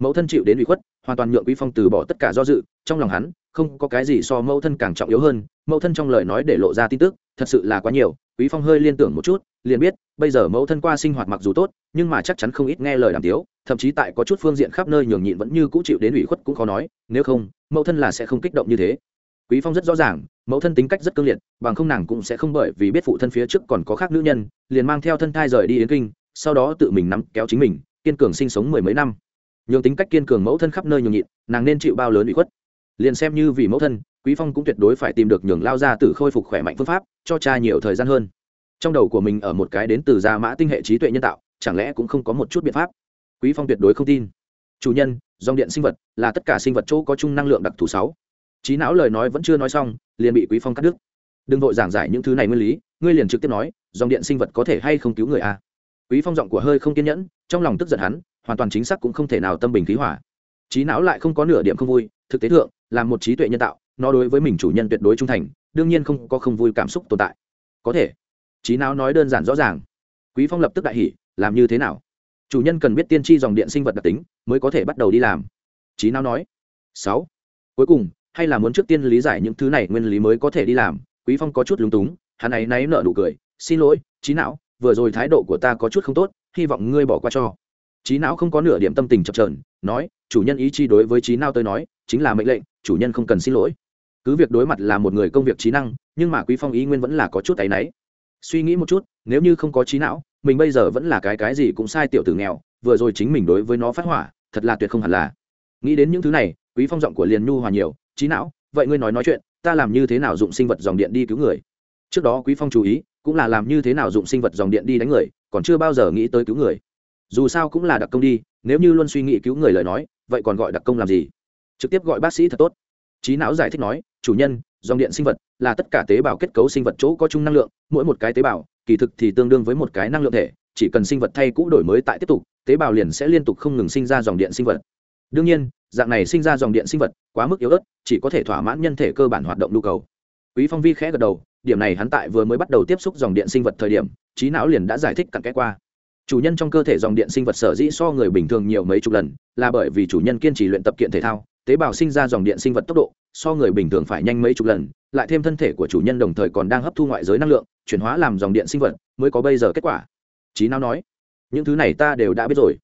Mẫu thân chịu đến ủy khuất, hoàn toàn nhượng quý phong từ bỏ tất cả do dự, trong lòng hắn, không có cái gì so mẫu thân càng trọng yếu hơn, mẫu thân trong lời nói để lộ ra tin tức thật sự là quá nhiều, quý phong hơi liên tưởng một chút, liền biết, bây giờ mẫu thân qua sinh hoạt mặc dù tốt, nhưng mà chắc chắn không ít nghe lời đàm tiếu, thậm chí tại có chút phương diện khắp nơi nhường nhịn vẫn như cũ chịu đến ủy khuất cũng khó nói, nếu không, mẫu thân là sẽ không kích động như thế. Quý phong rất rõ ràng, mẫu thân tính cách rất cương liệt, bằng không nàng cũng sẽ không bởi vì biết phụ thân phía trước còn có khác nữ nhân, liền mang theo thân thai rời đi yến kinh, sau đó tự mình nắm kéo chính mình, kiên cường sinh sống mười mấy năm. Nhường tính cách kiên cường mẫu thân khắp nơi nhường nhịn, nàng nên chịu bao lớn ủy khuất. Liền xem như vì mẫu thân quý phong cũng tuyệt đối phải tìm được nhường lao ra từ khôi phục khỏe mạnh phương pháp, cho cha nhiều thời gian hơn. Trong đầu của mình ở một cái đến từ gia mã tinh hệ trí tuệ nhân tạo, chẳng lẽ cũng không có một chút biện pháp? Quý phong tuyệt đối không tin. Chủ nhân, dòng điện sinh vật là tất cả sinh vật chỗ có chung năng lượng đặc thù sáu. Trí não lời nói vẫn chưa nói xong, liền bị quý phong cắt đứt. Đừng vội giảng giải những thứ này nguyên lý, ngươi liền trực tiếp nói, dòng điện sinh vật có thể hay không cứu người a quý phong giọng của hơi không kiên nhẫn, trong lòng tức giận hắn, hoàn toàn chính xác cũng không thể nào tâm bình khí hỏa trí não lại không có nửa điểm không vui, thực tế thượng, là một trí tuệ nhân tạo nó đối với mình chủ nhân tuyệt đối trung thành, đương nhiên không có không vui cảm xúc tồn tại. Có thể trí não nói đơn giản rõ ràng. Quý phong lập tức đại hỉ, làm như thế nào? Chủ nhân cần biết tiên tri dòng điện sinh vật đặc tính, mới có thể bắt đầu đi làm. Trí não nói. Sáu. Cuối cùng, hay là muốn trước tiên lý giải những thứ này nguyên lý mới có thể đi làm? Quý phong có chút lúng túng, hắn ấy náy nợ nụ cười. Xin lỗi trí não vừa rồi thái độ của ta có chút không tốt, hy vọng ngươi bỏ qua cho. Trí não không có nửa điểm tâm tình chập trờn nói, chủ nhân ý chi đối với trí não tôi nói, chính là mệnh lệnh, chủ nhân không cần xin lỗi cứ việc đối mặt là một người công việc trí năng, nhưng mà quý phong ý nguyên vẫn là có chút áy náy. Suy nghĩ một chút, nếu như không có trí não, mình bây giờ vẫn là cái cái gì cũng sai tiểu tử nghèo, vừa rồi chính mình đối với nó phát hỏa, thật là tuyệt không hẳn là. Nghĩ đến những thứ này, quý phong giọng của liền nhu hòa nhiều, trí não, vậy ngươi nói nói chuyện, ta làm như thế nào dụng sinh vật dòng điện đi cứu người? Trước đó quý phong chú ý, cũng là làm như thế nào dụng sinh vật dòng điện đi đánh người, còn chưa bao giờ nghĩ tới cứu người. Dù sao cũng là đặc công đi, nếu như luôn suy nghĩ cứu người lời nói, vậy còn gọi đặc công làm gì? Trực tiếp gọi bác sĩ thật tốt. Trí não giải thích nói chủ nhân, dòng điện sinh vật, là tất cả tế bào kết cấu sinh vật chỗ có chung năng lượng, mỗi một cái tế bào, kỳ thực thì tương đương với một cái năng lượng thể, chỉ cần sinh vật thay cũ đổi mới tại tiếp tục, tế bào liền sẽ liên tục không ngừng sinh ra dòng điện sinh vật. Đương nhiên, dạng này sinh ra dòng điện sinh vật quá mức yếu ớt, chỉ có thể thỏa mãn nhân thể cơ bản hoạt động nhu cầu. Quý phong vi khẽ gật đầu, điểm này hắn tại vừa mới bắt đầu tiếp xúc dòng điện sinh vật thời điểm, trí não liền đã giải thích cặn kẽ qua. Chủ nhân trong cơ thể dòng điện sinh vật sở dĩ so người bình thường nhiều mấy chục lần, là bởi vì chủ nhân kiên trì luyện tập kiện thể thao tế bào sinh ra dòng điện sinh vật tốc độ, so người bình thường phải nhanh mấy chục lần, lại thêm thân thể của chủ nhân đồng thời còn đang hấp thu ngoại giới năng lượng, chuyển hóa làm dòng điện sinh vật, mới có bây giờ kết quả. Trí não nói. Những thứ này ta đều đã biết rồi.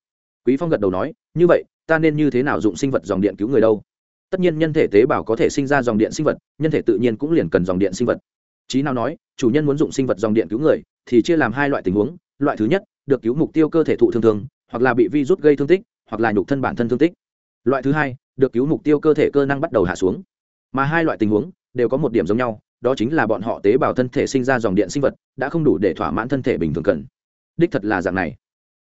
Quý phong gật đầu nói. Như vậy, ta nên như thế nào dụng sinh vật dòng điện cứu người đâu? Tất nhiên nhân thể tế bào có thể sinh ra dòng điện sinh vật, nhân thể tự nhiên cũng liền cần dòng điện sinh vật. Trí nào nói. Chủ nhân muốn dụng sinh vật dòng điện cứu người, thì chia làm hai loại tình huống. Loại thứ nhất, được cứu mục tiêu cơ thể thụ thương thương, hoặc là bị virus gây thương tích, hoặc là nhục thân bản thân thương tích. Loại thứ hai được cứu mục tiêu cơ thể cơ năng bắt đầu hạ xuống. Mà hai loại tình huống đều có một điểm giống nhau, đó chính là bọn họ tế bào thân thể sinh ra dòng điện sinh vật đã không đủ để thỏa mãn thân thể bình thường cần. Đích thật là dạng này.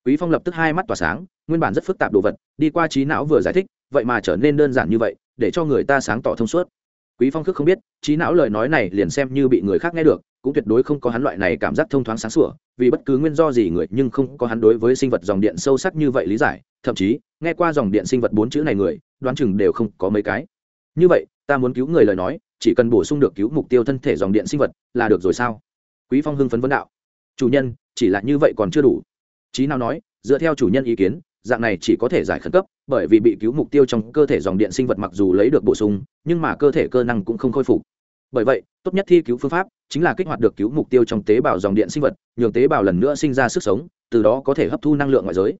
Quý phong lập tức hai mắt tỏa sáng, nguyên bản rất phức tạp đồ vật, đi qua trí não vừa giải thích, vậy mà trở nên đơn giản như vậy, để cho người ta sáng tỏ thông suốt. Quý phong khước không biết, trí não lời nói này liền xem như bị người khác nghe được, cũng tuyệt đối không có hắn loại này cảm giác thông thoáng sáng sủa, vì bất cứ nguyên do gì người nhưng không có hắn đối với sinh vật dòng điện sâu sắc như vậy lý giải, thậm chí nghe qua dòng điện sinh vật bốn chữ này người, đoán chừng đều không có mấy cái. Như vậy, ta muốn cứu người lời nói, chỉ cần bổ sung được cứu mục tiêu thân thể dòng điện sinh vật, là được rồi sao? Quý phong hưng phấn vấn đạo. Chủ nhân, chỉ là như vậy còn chưa đủ. Trí nào nói, dựa theo chủ nhân ý kiến, dạng này chỉ có thể giải khẩn cấp, bởi vì bị cứu mục tiêu trong cơ thể dòng điện sinh vật mặc dù lấy được bổ sung, nhưng mà cơ thể cơ năng cũng không khôi phục. Bởi vậy, tốt nhất thi cứu phương pháp chính là kích hoạt được cứu mục tiêu trong tế bào dòng điện sinh vật, nhường tế bào lần nữa sinh ra sức sống, từ đó có thể hấp thu năng lượng ngoại giới.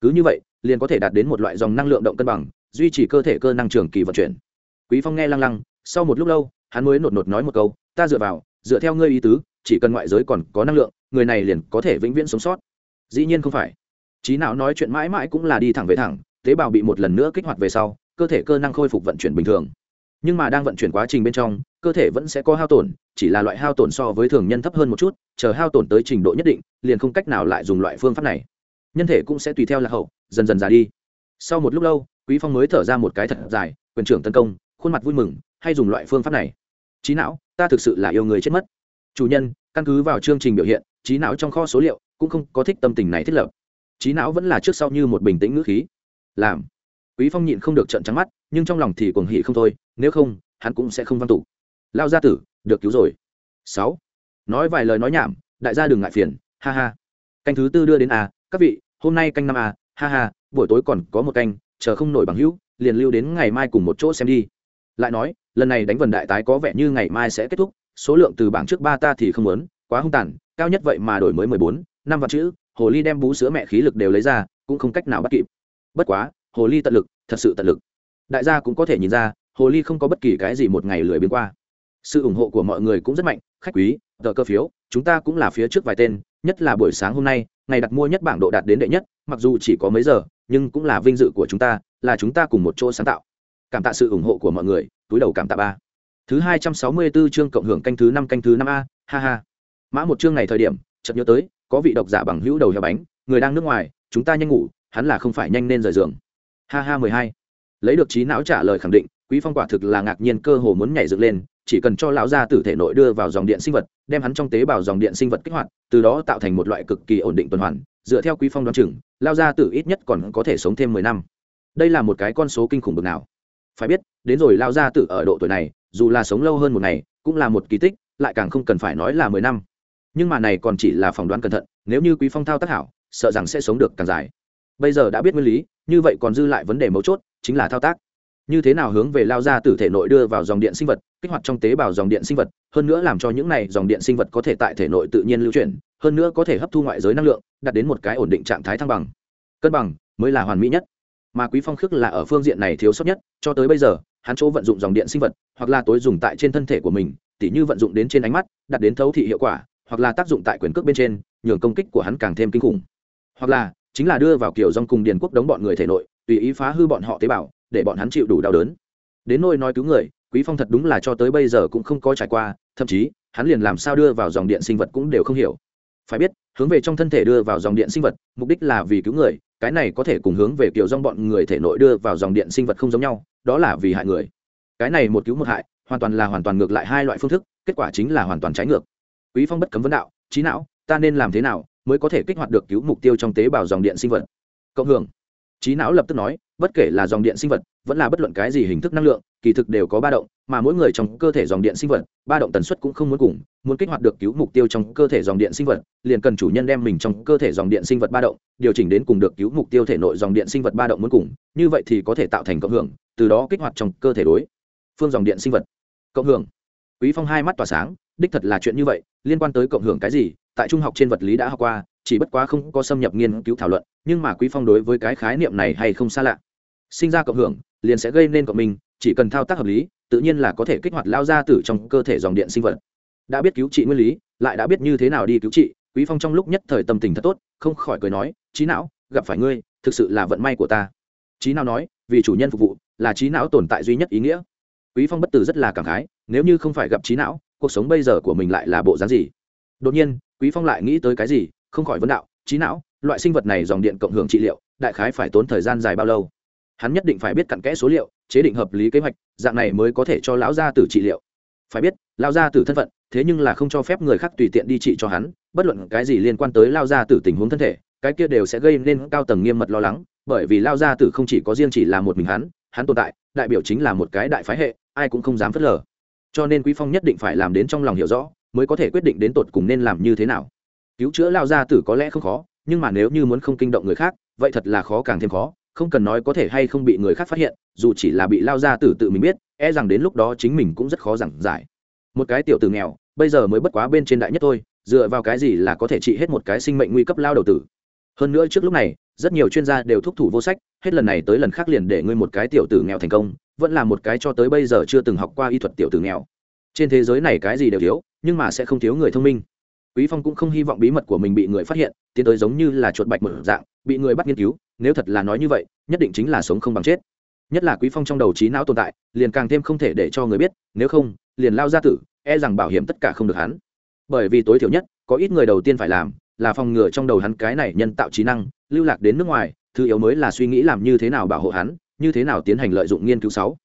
Cứ như vậy liền có thể đạt đến một loại dòng năng lượng động cân bằng, duy trì cơ thể cơ năng trường kỳ vận chuyển. Quý phong nghe lăng lăng, sau một lúc lâu, hắn mới nột nột nói một câu, ta dựa vào, dựa theo ngươi ý tứ, chỉ cần ngoại giới còn có năng lượng, người này liền có thể vĩnh viễn sống sót. Dĩ nhiên không phải. Trí não nói chuyện mãi mãi cũng là đi thẳng về thẳng, tế bào bị một lần nữa kích hoạt về sau, cơ thể cơ năng khôi phục vận chuyển bình thường. Nhưng mà đang vận chuyển quá trình bên trong, cơ thể vẫn sẽ có hao tổn, chỉ là loại hao tổn so với thường nhân thấp hơn một chút, chờ hao tổn tới trình độ nhất định, liền không cách nào lại dùng loại phương pháp này nhân thể cũng sẽ tùy theo lạc hậu, dần dần già đi. Sau một lúc lâu, quý phong mới thở ra một cái thật dài, quyền trưởng tấn công, khuôn mặt vui mừng, hay dùng loại phương pháp này? Trí não, ta thực sự là yêu người chết mất. Chủ nhân, căn cứ vào chương trình biểu hiện trí não trong kho số liệu cũng không có thích tâm tình này thiết lập. Trí não vẫn là trước sau như một bình tĩnh ngữ khí. Làm. Quý phong nhịn không được trận trắng mắt, nhưng trong lòng thì cuồng hỉ không thôi, nếu không, hắn cũng sẽ không văn tụ. Lao gia tử, được cứu rồi. Sáu. Nói vài lời nói nhảm, đại gia đừng ngại phiền, ha ha. Canh thứ tư đưa đến à các vị hôm nay canh năm à, ha ha buổi tối còn có một canh chờ không nổi bằng hữu liền lưu đến ngày mai cùng một chỗ xem đi. Lại nói lần này đánh vần đại tái có vẻ như ngày mai sẽ kết thúc số lượng từ bảng trước ba ta thì không muốn quá hung tàn cao nhất vậy mà đổi mới mười bốn năm vạn chữ hồ ly đem bú sữa mẹ khí lực đều lấy ra cũng không cách nào bắt kịp. Bất quá hồ ly tận lực thật sự tận lực. Đại gia cũng có thể nhìn ra hồ ly không có bất kỳ cái gì một ngày lười biến qua. Sự ủng hộ của mọi người cũng rất mạnh khách quý tờ cơ phiếu chúng ta cũng là phía trước vài tên nhất là buổi sáng hôm nay ngày đặt mua nhất bảng độ đạt đến đệ nhất, mặc dù chỉ có mấy giờ, nhưng cũng là vinh dự của chúng ta, là chúng ta cùng một chỗ sáng tạo. Cảm tạ sự ủng hộ của mọi người, túi đầu cảm tạ ba. Thứ hai trăm sáu mươi 264 chương cộng hưởng canh thứ năm, canh thứ năm a, ha ha. Mã một chương này thời điểm, chợt nhớ tới, có vị độc giả bằng hữu đầu heo bánh, người đang nước ngoài, chúng ta nhanh ngủ, hắn là không phải nhanh nên rời giường. Ha ha mười hai. Lấy được trí não trả lời khẳng định, quý phong quả thực là ngạc nhiên cơ hồ muốn nhảy dựng lên chỉ cần cho lão gia tử thể nội đưa vào dòng điện sinh vật, đem hắn trong tế bào dòng điện sinh vật kích hoạt, từ đó tạo thành một loại cực kỳ ổn định tuần hoàn, dựa theo quý phong đoán chừng lao gia tử ít nhất còn có thể sống thêm mười năm. Đây là một cái con số kinh khủng bực nào? Phải biết, đến rồi lao gia tử ở độ tuổi này, dù là sống lâu hơn một ngày, cũng là một kỳ tích, lại càng không cần phải nói là mười năm. Nhưng mà này còn chỉ là phỏng đoán cẩn thận, nếu như quý phong thao tác hảo, sợ rằng sẽ sống được càng dài. Bây giờ đã biết nguyên lý, như vậy còn dư lại vấn đề mấu chốt, chính là thao tác như thế nào hướng về lao ra từ thể nội đưa vào dòng điện sinh vật, kích hoạt trong tế bào dòng điện sinh vật, hơn nữa làm cho những này dòng điện sinh vật có thể tại thể nội tự nhiên lưu chuyển, hơn nữa có thể hấp thu ngoại giới năng lượng, đạt đến một cái ổn định trạng thái thăng bằng. Cân bằng mới là hoàn mỹ nhất. Mà quý phong khước là ở phương diện này thiếu sót nhất, cho tới bây giờ, hắn chỗ vận dụng dòng điện sinh vật, hoặc là tối dùng tại trên thân thể của mình, tỉ như vận dụng đến trên ánh mắt, đạt đến thấu thị hiệu quả, hoặc là tác dụng tại quyền cước bên trên, nhường công kích của hắn càng thêm kinh khủng. Hoặc là, chính là đưa vào kiểu dòng cùng điền quốc đống bọn người thể nội, tùy ý phá hư bọn họ tế bào để bọn hắn chịu đủ đau đớn. Đến nôi nói cứu người, quý phong thật đúng là cho tới bây giờ cũng không có trải qua, thậm chí, hắn liền làm sao đưa vào dòng điện sinh vật cũng đều không hiểu. Phải biết, hướng về trong thân thể đưa vào dòng điện sinh vật, mục đích là vì cứu người, cái này có thể cùng hướng về kiểu dòng bọn người thể nội đưa vào dòng điện sinh vật không giống nhau, đó là vì hại người. Cái này một cứu một hại, hoàn toàn là hoàn toàn ngược lại hai loại phương thức, kết quả chính là hoàn toàn trái ngược. Quý phong bất cấm vấn đạo trí não, ta nên làm thế nào mới có thể kích hoạt được cứu mục tiêu trong tế bào dòng điện sinh vật? Cộng hưởng trí não lập tức nói bất kể là dòng điện sinh vật, vẫn là bất luận cái gì hình thức năng lượng, kỳ thực đều có ba động, mà mỗi người trong cơ thể dòng điện sinh vật, ba động tần suất cũng không muốn cùng, muốn kích hoạt được cứu mục tiêu trong cơ thể dòng điện sinh vật, liền cần chủ nhân đem mình trong cơ thể dòng điện sinh vật ba động, điều chỉnh đến cùng được cứu mục tiêu thể nội dòng điện sinh vật ba động muốn cùng, như vậy thì có thể tạo thành cộng hưởng, từ đó kích hoạt trong cơ thể đối phương dòng điện sinh vật. Cộng hưởng. Quý phong hai mắt tỏa sáng, đích thật là chuyện như vậy, liên quan tới cộng hưởng cái gì, tại trung học trên vật lý đã học qua, chỉ bất quá không có xâm nhập nghiên cứu thảo luận, nhưng mà quý phong đối với cái khái niệm này hay không xa lạ sinh ra cộng hưởng, liền sẽ gây nên cộng minh, chỉ cần thao tác hợp lý, tự nhiên là có thể kích hoạt lao ra tử trong cơ thể dòng điện sinh vật. Đã biết cứu trị nguyên lý, lại đã biết như thế nào đi cứu trị, quý phong trong lúc nhất thời tâm tình thật tốt, không khỏi cười nói trí não, gặp phải ngươi, thực sự là vận may của ta. Trí não nói, vì chủ nhân phục vụ, là trí não tồn tại duy nhất ý nghĩa. Quý phong bất tử rất là cảm khái, nếu như không phải gặp trí não, cuộc sống bây giờ của mình lại là bộ dáng gì? Đột nhiên, quý phong lại nghĩ tới cái gì, không khỏi vấn đạo trí não, loại sinh vật này dòng điện cộng hưởng trị liệu, đại khái phải tốn thời gian dài bao lâu? Hắn nhất định phải biết cặn kẽ số liệu, chế định hợp lý kế hoạch, dạng này mới có thể cho lão gia tử trị liệu. Phải biết lao gia tử thân phận, thế nhưng là không cho phép người khác tùy tiện đi trị cho hắn, bất luận cái gì liên quan tới lao gia tử tình huống thân thể, cái kia đều sẽ gây nên cao tầng nghiêm mật lo lắng, bởi vì lao gia tử không chỉ có riêng chỉ là một mình hắn hắn tồn tại, đại biểu chính là một cái đại phái hệ, ai cũng không dám phớt lờ. Cho nên quý phong nhất định phải làm đến trong lòng hiểu rõ, mới có thể quyết định đến tột cùng nên làm như thế nào. Cứu chữa lao gia tử có lẽ không khó, nhưng mà nếu như muốn không kinh động người khác, vậy thật là khó càng thêm khó không cần nói có thể hay không bị người khác phát hiện, dù chỉ là bị lao ra tử tự mình biết e rằng đến lúc đó chính mình cũng rất khó giảng giải. Một cái tiểu tử nghèo, bây giờ mới bất quá bên trên đại nhất thôi, dựa vào cái gì là có thể trị hết một cái sinh mệnh nguy cấp lao đầu tử? Hơn nữa trước lúc này, rất nhiều chuyên gia đều thúc thủ vô sách, hết lần này tới lần khác liền để ngươi một cái tiểu tử nghèo thành công, vẫn là một cái cho tới bây giờ chưa từng học qua y thuật tiểu tử nghèo. Trên thế giới này cái gì đều thiếu, nhưng mà sẽ không thiếu người thông minh. Quý phong cũng không hy vọng bí mật của mình bị người phát hiện, tiến tới giống như là chuột bạch một dạng bị người bắt nghiên cứu, nếu thật là nói như vậy, nhất định chính là sống không bằng chết. Nhất là quý phong trong đầu trí não tồn tại, liền càng thêm không thể để cho người biết, nếu không, liền lao ra tử e rằng bảo hiểm tất cả không được hắn. Bởi vì tối thiểu nhất, có ít người đầu tiên phải làm, là phòng ngừa trong đầu hắn cái này nhân tạo trí năng, lưu lạc đến nước ngoài, thứ yếu mới là suy nghĩ làm như thế nào bảo hộ hắn, như thế nào tiến hành lợi dụng nghiên cứu sáu.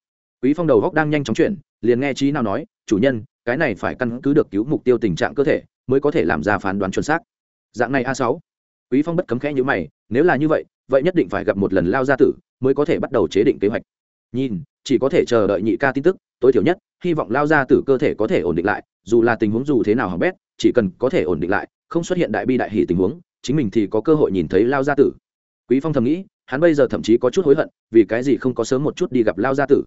Quý phong đầu góc đang nhanh chóng chuyển, liền nghe trí nào nói, chủ nhân, cái này phải căn cứ được cứu mục tiêu tình trạng cơ thể, mới có thể làm ra phán đoán chuẩn xác. Dạng này a sáu quý phong bất cấm khẽ như mày, nếu là như vậy vậy nhất định phải gặp một lần lao gia tử mới có thể bắt đầu chế định kế hoạch. Nhìn, chỉ có thể chờ đợi nhị ca tin tức, tối thiểu nhất, hy vọng lao Gia Tử cơ thể có thể ổn định lại, dù là tình huống dù thế nào hỏng bét, chỉ cần có thể ổn định lại, không xuất hiện đại bi đại hỷ tình huống, chính mình thì có cơ hội nhìn thấy lao gia tử. Quý phong thầm nghĩ, hắn bây giờ thậm chí có chút hối hận, vì cái gì không có sớm một chút đi gặp lao gia tử.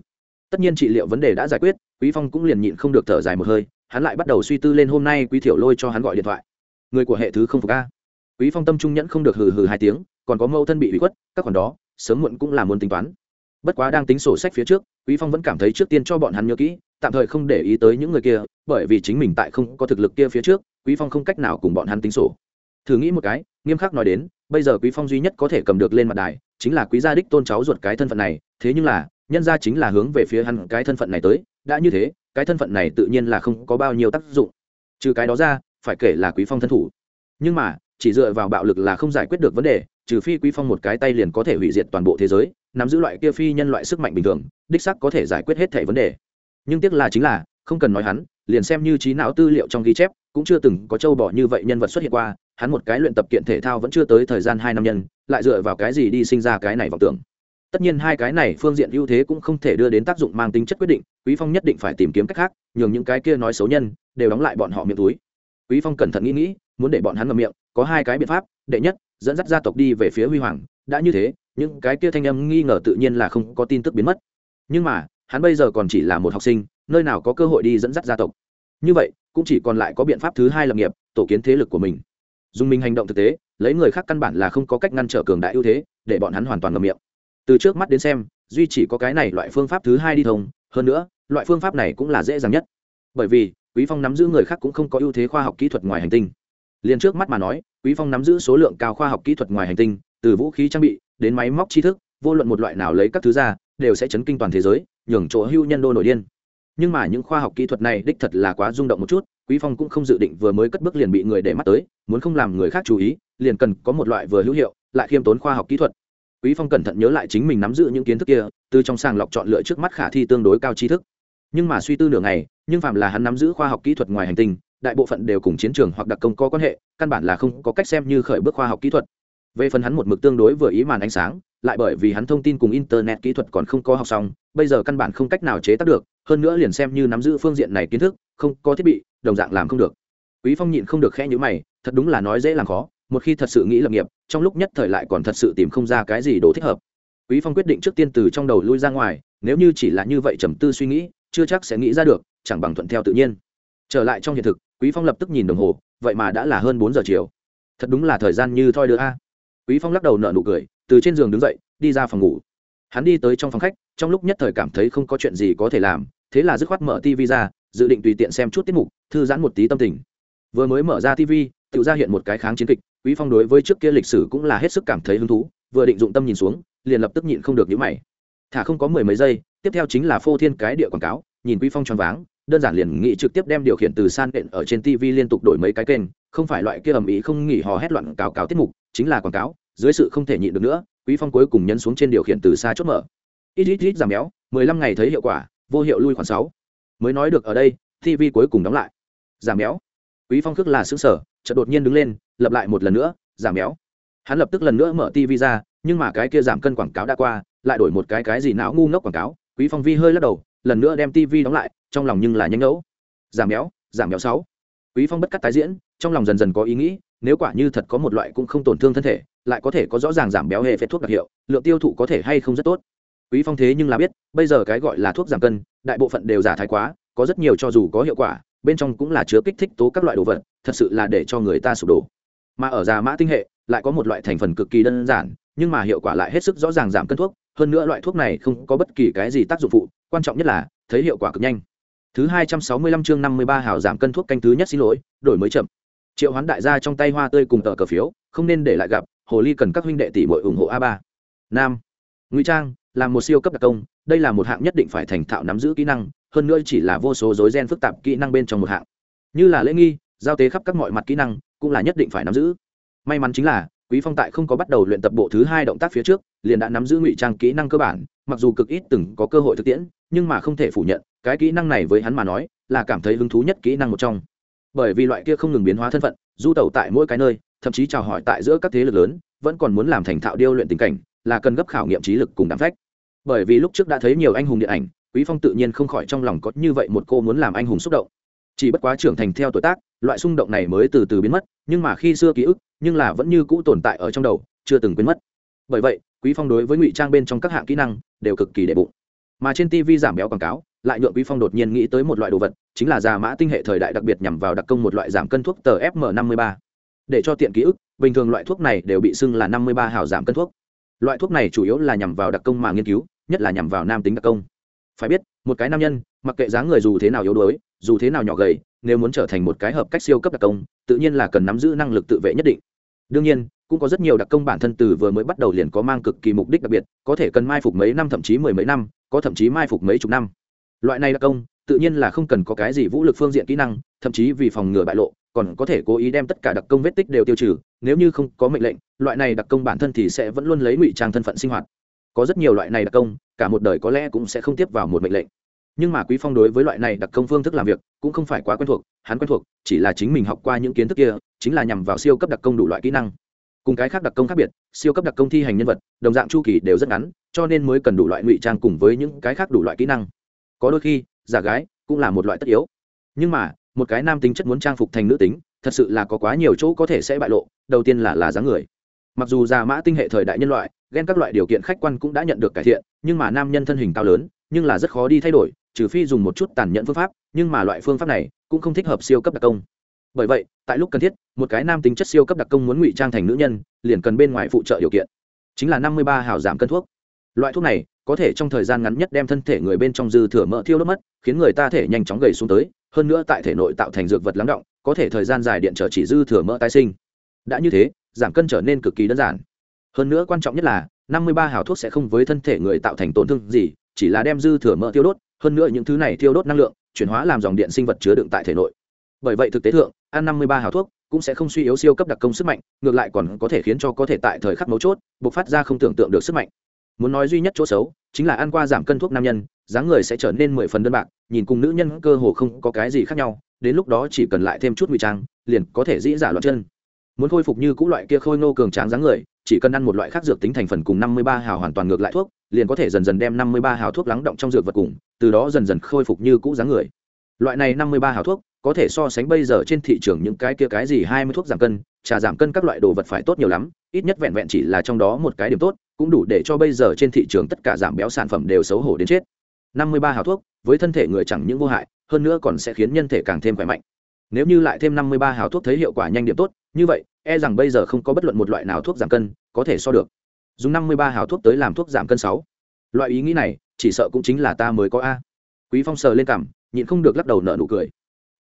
Tất nhiên trị liệu vấn đề đã giải quyết, quý phong cũng liền nhịn không được thở dài một hơi, hắn lại bắt đầu suy tư lên hôm nay quý thiểu lôi cho hắn gọi điện thoại. Người của hệ thứ không phục a quý phong tâm trung nhẫn không được hừ hừ hai tiếng, còn có mâu thân bị bị khuất, các khoản đó, sớm muộn cũng là muốn tính toán. Bất quá đang tính sổ sách phía trước, quý phong vẫn cảm thấy trước tiên cho bọn hắn nhớ kỹ, tạm thời không để ý tới những người kia, bởi vì chính mình tại không có thực lực kia phía trước, quý phong không cách nào cùng bọn hắn tính sổ. Thử nghĩ một cái, nghiêm khắc nói đến, bây giờ quý phong duy nhất có thể cầm được lên mặt đài, chính là quý gia đích tôn cháu ruột cái thân phận này, thế nhưng là, nhân gia chính là hướng về phía hắn cái thân phận này tới, đã như thế, cái thân phận này tự nhiên là không có bao nhiêu tác dụng. Trừ cái đó ra, phải kể là quý phong thân thủ. Nhưng mà chỉ dựa vào bạo lực là không giải quyết được vấn đề, trừ phi quý phong một cái tay liền có thể hủy diệt toàn bộ thế giới, nắm giữ loại kia phi nhân loại sức mạnh bình thường, đích sắc có thể giải quyết hết thể vấn đề. Nhưng tiếc là chính là, không cần nói hắn, liền xem như trí não tư liệu trong ghi chép, cũng chưa từng có châu bò như vậy nhân vật xuất hiện qua, hắn một cái luyện tập kiện thể thao vẫn chưa tới thời gian hai năm nhân, lại dựa vào cái gì đi sinh ra cái này vọng tưởng. Tất nhiên hai cái này phương diện ưu thế cũng không thể đưa đến tác dụng mang tính chất quyết định, quý phong nhất định phải tìm kiếm cách khác, nhường những cái kia nói xấu nhân, đều đóng lại bọn họ miệng túi. Quý phong cẩn thận nghĩ nghĩ muốn để bọn hắn ngậm miệng, có hai cái biện pháp, đệ nhất, dẫn dắt gia tộc đi về phía huy hoàng. Đã như thế, những cái kia thanh âm nghi ngờ tự nhiên là không có tin tức biến mất. Nhưng mà, hắn bây giờ còn chỉ là một học sinh, nơi nào có cơ hội đi dẫn dắt gia tộc. Như vậy, cũng chỉ còn lại có biện pháp thứ hai lập nghiệp, tổ kiến thế lực của mình. Dùng mình hành động thực tế, lấy người khác căn bản là không có cách ngăn trở cường đại ưu thế, để bọn hắn hoàn toàn ngậm miệng. Từ trước mắt đến xem, duy chỉ có cái này loại phương pháp thứ hai đi thông, hơn nữa, loại phương pháp này cũng là dễ dàng nhất. Bởi vì, quý phong nắm giữ người khác cũng không có ưu thế khoa học kỹ thuật ngoài hành tinh liền trước mắt mà nói, quý phong nắm giữ số lượng cao khoa học kỹ thuật ngoài hành tinh, từ vũ khí trang bị, đến máy móc tri thức, vô luận một loại nào lấy các thứ ra, đều sẽ chấn kinh toàn thế giới, nhường chỗ hưu nhân đô nổi điên. Nhưng mà những khoa học kỹ thuật này đích thật là quá rung động một chút, quý phong cũng không dự định vừa mới cất bước liền bị người để mắt tới, muốn không làm người khác chú ý, liền cần có một loại vừa hữu hiệu, lại khiêm tốn khoa học kỹ thuật. Quý phong cẩn thận nhớ lại chính mình nắm giữ những kiến thức kia, từ trong sàng lọc chọn lựa trước mắt khả thi tương đối cao tri thức. Nhưng mà suy tư nửa ngày, nhưng phạm là hắn nắm giữ khoa học kỹ thuật ngoài hành tinh đại bộ phận đều cùng chiến trường hoặc đặc công có quan hệ, căn bản là không có cách xem như khởi bước khoa học kỹ thuật. Về phần hắn một mực tương đối vừa ý màn ánh sáng, lại bởi vì hắn thông tin cùng internet kỹ thuật còn không có học xong, bây giờ căn bản không cách nào chế tác được, hơn nữa liền xem như nắm giữ phương diện này kiến thức, không có thiết bị, đồng dạng làm không được. Quý phong nhịn không được khẽ nhữ mày, thật đúng là nói dễ làm khó, một khi thật sự nghĩ lập nghiệp, trong lúc nhất thời lại còn thật sự tìm không ra cái gì đồ thích hợp. Quý phong quyết định trước tiên từ trong đầu lui ra ngoài, nếu như chỉ là như vậy trầm tư suy nghĩ, chưa chắc sẽ nghĩ ra được, chẳng bằng thuận theo tự nhiên. Trở lại trong hiện thực quý phong lập tức nhìn đồng hồ, vậy mà đã là hơn bốn giờ chiều. Thật đúng là thời gian như thoi đưa a. Quý phong lắc đầu nở nụ cười, từ trên giường đứng dậy, đi ra phòng ngủ. Hắn đi tới trong phòng khách, trong lúc nhất thời cảm thấy không có chuyện gì có thể làm, thế là dứt khoát mở tv ra, dự định tùy tiện xem chút tiết mục, thư giãn một tí tâm tình. Vừa mới mở ra tv tự ra hiện một cái kháng chiến kịch, quý phong đối với trước kia lịch sử cũng là hết sức cảm thấy hứng thú, vừa định dụng tâm nhìn xuống, liền lập tức nhịn không được nhíu mày. Thả không có mười mấy giây, tiếp theo chính là phô thiên cái địa quảng cáo, nhìn quý phong choáng váng đơn giản liền nghĩ trực tiếp đem điều khiển từ san đện ở trên tv liên tục đổi mấy cái kênh, không phải loại kia ầm ĩ không nghỉ hò hét loạn cáo cáo tiết mục, chính là quảng cáo, dưới sự không thể nhịn được nữa, quý phong cuối cùng nhấn xuống trên điều khiển từ xa chốt mở. Ít ít ít giảm béo 15 ngày thấy hiệu quả, vô hiệu lui khoảng 6. mới nói được ở đây tv cuối cùng đóng lại. Giảm béo. Quý phong khước là xứng sở chợt đột nhiên đứng lên lập lại một lần nữa, giảm béo. Hắn lập tức lần nữa mở tv ra, nhưng mà cái kia giảm cân quảng cáo đã qua, lại đổi một cái cái gì não ngu ngốc quảng cáo, quý phong vi hơi lắc đầu, lần nữa đem tv đóng lại trong lòng nhưng là nhanh ngẫu. Giảm béo giảm béo sáu. Quý phong bất cắt tái diễn, trong lòng dần dần có ý nghĩ, nếu quả như thật có một loại cũng không tổn thương thân thể, lại có thể có rõ ràng giảm béo hệ phép thuốc đặc hiệu, lượng tiêu thụ có thể hay không rất tốt. Quý phong thế nhưng là biết, bây giờ cái gọi là thuốc giảm cân, đại bộ phận đều giả thái quá, có rất nhiều cho dù có hiệu quả, bên trong cũng là chứa kích thích tố các loại đồ vật, thật sự là để cho người ta sụp đổ. Mà ở già mã tinh hệ, lại có một loại thành phần cực kỳ đơn giản, nhưng mà hiệu quả lại hết sức rõ ràng giảm cân thuốc, hơn nữa loại thuốc này không có bất kỳ cái gì tác dụng phụ, quan trọng nhất là, thấy hiệu quả cực nhanh thứ hai trăm sáu mươi lăm chương năm mươi ba hảo giảm cân thuốc canh thứ nhất xin lỗi, đổi mới chậm. Triệu hoán đại gia trong tay hoa tươi cùng tờ cờ phiếu, không nên để lại gặp, hồ ly cần các huynh đệ tỷ muội ủng hộ a ba. Nam. Ngụy trang, là một siêu cấp đặc công, đây là một hạng nhất định phải thành thạo nắm giữ kỹ năng, hơn nữa chỉ là vô số rối gen phức tạp kỹ năng bên trong một hạng. Như là lễ nghi, giao tế khắp các mọi mặt kỹ năng, cũng là nhất định phải nắm giữ. May mắn chính là, quý phong tại không có bắt đầu luyện tập bộ thứ hai động tác phía trước, liền đã nắm giữ ngụy trang kỹ năng cơ bản, mặc dù cực ít từng có cơ hội thực tiễn nhưng mà không thể phủ nhận, cái kỹ năng này với hắn mà nói, là cảm thấy hứng thú nhất kỹ năng một trong. Bởi vì loại kia không ngừng biến hóa thân phận, du tẩu tại mỗi cái nơi, thậm chí chào hỏi tại giữa các thế lực lớn, vẫn còn muốn làm thành thạo điêu luyện tình cảnh, là cần gấp khảo nghiệm trí lực cùng đảm phách. Bởi vì lúc trước đã thấy nhiều anh hùng điện ảnh, quý phong tự nhiên không khỏi trong lòng có như vậy một cô muốn làm anh hùng xúc động. Chỉ bất quá trưởng thành theo tuổi tác, loại xung động này mới từ từ biến mất, nhưng mà khi xưa ký ức, nhưng là vẫn như cũ tồn tại ở trong đầu, chưa từng quên mất. Bởi vậy, quý phong đối với ngụy trang bên trong các hạng kỹ năng, đều cực kỳ đệ bụng mà trên tv giảm béo quảng cáo, lại nhượng quý phong đột nhiên nghĩ tới một loại đồ vật, chính là già mã tinh hệ thời đại đặc biệt nhằm vào đặc công một loại giảm cân thuốc tờ fm 53 để cho tiện ký ức, bình thường loại thuốc này đều bị xưng là 53 hào giảm cân thuốc. Loại thuốc này chủ yếu là nhằm vào đặc công mà nghiên cứu, nhất là nhằm vào nam tính đặc công. Phải biết, một cái nam nhân, mặc kệ dáng người dù thế nào yếu đuối, dù thế nào nhỏ gầy, nếu muốn trở thành một cái hợp cách siêu cấp đặc công, tự nhiên là cần nắm giữ năng lực tự vệ nhất định. Đương nhiên cũng có rất nhiều đặc công bản thân từ vừa mới bắt đầu liền có mang cực kỳ mục đích đặc biệt, có thể cần mai phục mấy năm, thậm chí mười mấy năm, có thậm chí mai phục mấy chục năm. Loại này đặc công, tự nhiên là không cần có cái gì vũ lực phương diện kỹ năng, thậm chí vì phòng ngừa bại lộ, còn có thể cố ý đem tất cả đặc công vết tích đều tiêu trừ, nếu như không có mệnh lệnh, loại này đặc công bản thân thì sẽ vẫn luôn lấy ngụy trang thân phận sinh hoạt. Có rất nhiều loại này đặc công, cả một đời có lẽ cũng sẽ không tiếp vào một mệnh lệnh. Nhưng mà quý phong đối với loại này đặc công phương thức làm việc, cũng không phải quá quen thuộc, hắn quen thuộc, chỉ là chính mình học qua những kiến thức kia, chính là nhằm vào siêu cấp đặc công đủ loại kỹ năng cùng cái khác đặc công khác biệt, siêu cấp đặc công thi hành nhân vật, đồng dạng chu kỳ đều rất ngắn, cho nên mới cần đủ loại ngụy trang cùng với những cái khác đủ loại kỹ năng. Có đôi khi, giả gái cũng là một loại tất yếu. Nhưng mà, một cái nam tính chất muốn trang phục thành nữ tính, thật sự là có quá nhiều chỗ có thể sẽ bại lộ, đầu tiên là là dáng người. Mặc dù già mã tinh hệ thời đại nhân loại ghen các loại điều kiện khách quan cũng đã nhận được cải thiện, nhưng mà nam nhân thân hình cao lớn, nhưng là rất khó đi thay đổi, trừ phi dùng một chút tàn nhẫn phương pháp, nhưng mà loại phương pháp này cũng không thích hợp siêu cấp đặc công bởi vậy, tại lúc cần thiết, một cái nam tính chất siêu cấp đặc công muốn ngụy trang thành nữ nhân, liền cần bên ngoài phụ trợ điều kiện. Chính là năm mươi ba hào giảm cân thuốc. Loại thuốc này, có thể trong thời gian ngắn nhất đem thân thể người bên trong dư thừa mỡ thiêu đốt mất, khiến người ta thể nhanh chóng gầy xuống tới, hơn nữa tại thể nội tạo thành dược vật lắng động, có thể thời gian dài điện trở chỉ dư thừa mỡ tái sinh. Đã như thế, giảm cân trở nên cực kỳ đơn giản. Hơn nữa quan trọng nhất là, năm mươi ba hào thuốc sẽ không với thân thể người tạo thành tổn thương gì, chỉ là đem dư thừa mỡ thiêu đốt, hơn nữa những thứ này thiêu đốt năng lượng, chuyển hóa làm dòng điện sinh vật chứa đựng tại thể nội bởi vậy thực tế thượng ăn năm mươi ba hào thuốc cũng sẽ không suy yếu siêu cấp đặc công sức mạnh, ngược lại còn có thể khiến cho có thể tại thời khắc mấu chốt buộc phát ra không tưởng tượng được sức mạnh. Muốn nói duy nhất chỗ xấu, chính là ăn qua giảm cân thuốc nam nhân, dáng người sẽ trở nên mười phần đơn bạc, nhìn cùng nữ nhân cơ hồ không có cái gì khác nhau, đến lúc đó chỉ cần lại thêm chút ngụy trang, liền có thể dĩ giả loạn chân. Muốn khôi phục như cũ loại kia khôi ngô cường tráng dáng người, chỉ cần ăn một loại khác dược tính thành phần cùng năm mươi ba hào hoàn toàn ngược lại thuốc, liền có thể dần dần đem năm mươi ba hào thuốc lắng động trong dược vật cùng, từ đó dần dần khôi phục như cũ dáng người. Loại này năm mươi ba hào thuốc có thể so sánh bây giờ trên thị trường những cái kia cái gì hai mươi thuốc giảm cân, trà giảm cân các loại đồ vật phải tốt nhiều lắm, ít nhất vẹn vẹn chỉ là trong đó một cái điểm tốt, cũng đủ để cho bây giờ trên thị trường tất cả giảm béo sản phẩm đều xấu hổ đến chết. Năm mươi ba hào thuốc, với thân thể người chẳng những vô hại, hơn nữa còn sẽ khiến nhân thể càng thêm khỏe mạnh. Nếu như lại thêm năm mươi ba hào thuốc thấy hiệu quả nhanh điểm tốt, như vậy e rằng bây giờ không có bất luận một loại nào thuốc giảm cân có thể so được. Dùng năm mươi ba hào thuốc tới làm thuốc giảm cân sáu. Loại ý nghĩ này, chỉ sợ cũng chính là ta mới có a. Quý phong sờ lên cằm nhịn không được lắc đầu nở nụ cười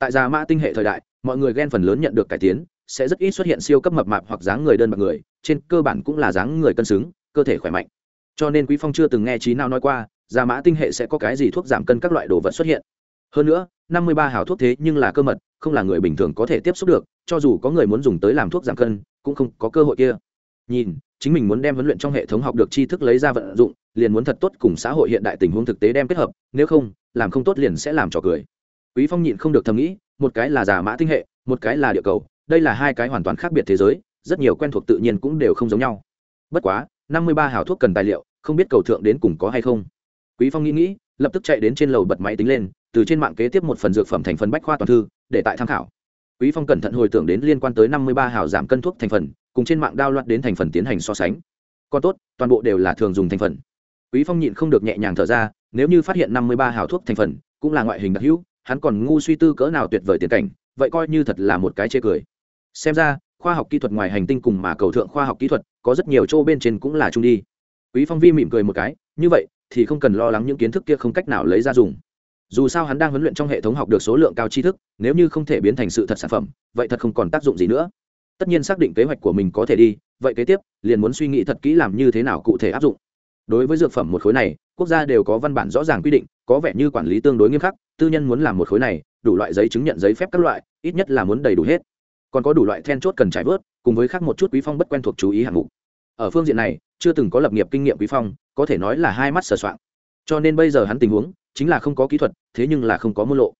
tại già mã tinh hệ thời đại, mọi người ghen phần lớn nhận được cải tiến, sẽ rất ít xuất hiện siêu cấp mập mạp hoặc dáng người đơn bạc người, trên cơ bản cũng là dáng người cân xứng, cơ thể khỏe mạnh. Cho nên quý phong chưa từng nghe trí nào nói qua, già mã tinh hệ sẽ có cái gì thuốc giảm cân các loại đồ vật xuất hiện. Hơn nữa, năm mươi ba hào thuốc thế nhưng là cơ mật, không là người bình thường có thể tiếp xúc được, cho dù có người muốn dùng tới làm thuốc giảm cân, cũng không có cơ hội kia. Nhìn, chính mình muốn đem huấn luyện trong hệ thống học được tri thức lấy ra vận dụng, liền muốn thật tốt cùng xã hội hiện đại tình huống thực tế đem kết hợp, nếu không, làm không tốt liền sẽ làm trò cười quý phong nhịn không được thầm nghĩ, một cái là giả mã tinh hệ, một cái là địa cầu, đây là hai cái hoàn toàn khác biệt thế giới, rất nhiều quen thuộc tự nhiên cũng đều không giống nhau. Bất quá, năm mươi ba hào thuốc cần tài liệu, không biết cầu thượng đến cùng có hay không. Quý phong nghĩ nghĩ, lập tức chạy đến trên lầu bật máy tính lên, từ trên mạng kế tiếp một phần dược phẩm thành phần bách khoa toàn thư, để tại tham khảo. Quý phong cẩn thận hồi tưởng đến liên quan tới năm mươi ba hào giảm cân thuốc thành phần, cùng trên mạng đao loạt đến thành phần tiến hành so sánh. Còn tốt, toàn bộ đều là thường dùng thành phần. Quý phong nhịn không được nhẹ nhàng thở ra, nếu như phát hiện năm mươi ba hào thuốc thành phần, cũng là ngoại hình đặc hữu hắn còn ngu suy tư cỡ nào tuyệt vời tiền cảnh, vậy coi như thật là một cái chê cười. Xem ra, khoa học kỹ thuật ngoài hành tinh cùng mà cầu thượng khoa học kỹ thuật, có rất nhiều chỗ bên trên cũng là chung đi. Quý phong vi mỉm cười một cái, như vậy, thì không cần lo lắng những kiến thức kia không cách nào lấy ra dùng. Dù sao hắn đang huấn luyện trong hệ thống học được số lượng cao tri thức, nếu như không thể biến thành sự thật sản phẩm, vậy thật không còn tác dụng gì nữa. Tất nhiên xác định kế hoạch của mình có thể đi, vậy kế tiếp, liền muốn suy nghĩ thật kỹ làm như thế nào cụ thể áp dụng. Đối với dược phẩm một khối này quốc gia đều có văn bản rõ ràng quy định, có vẻ như quản lý tương đối nghiêm khắc, tư nhân muốn làm một khối này, đủ loại giấy chứng nhận giấy phép các loại, ít nhất là muốn đầy đủ hết. Còn có đủ loại then chốt cần trải vớt, cùng với khác một chút quý phong bất quen thuộc chú ý hạng mục. Ở phương diện này, chưa từng có lập nghiệp kinh nghiệm quý phong, có thể nói là hai mắt sờ soạn cho nên bây giờ hắn tình huống, chính là không có kỹ thuật, thế nhưng là không có môn lộ.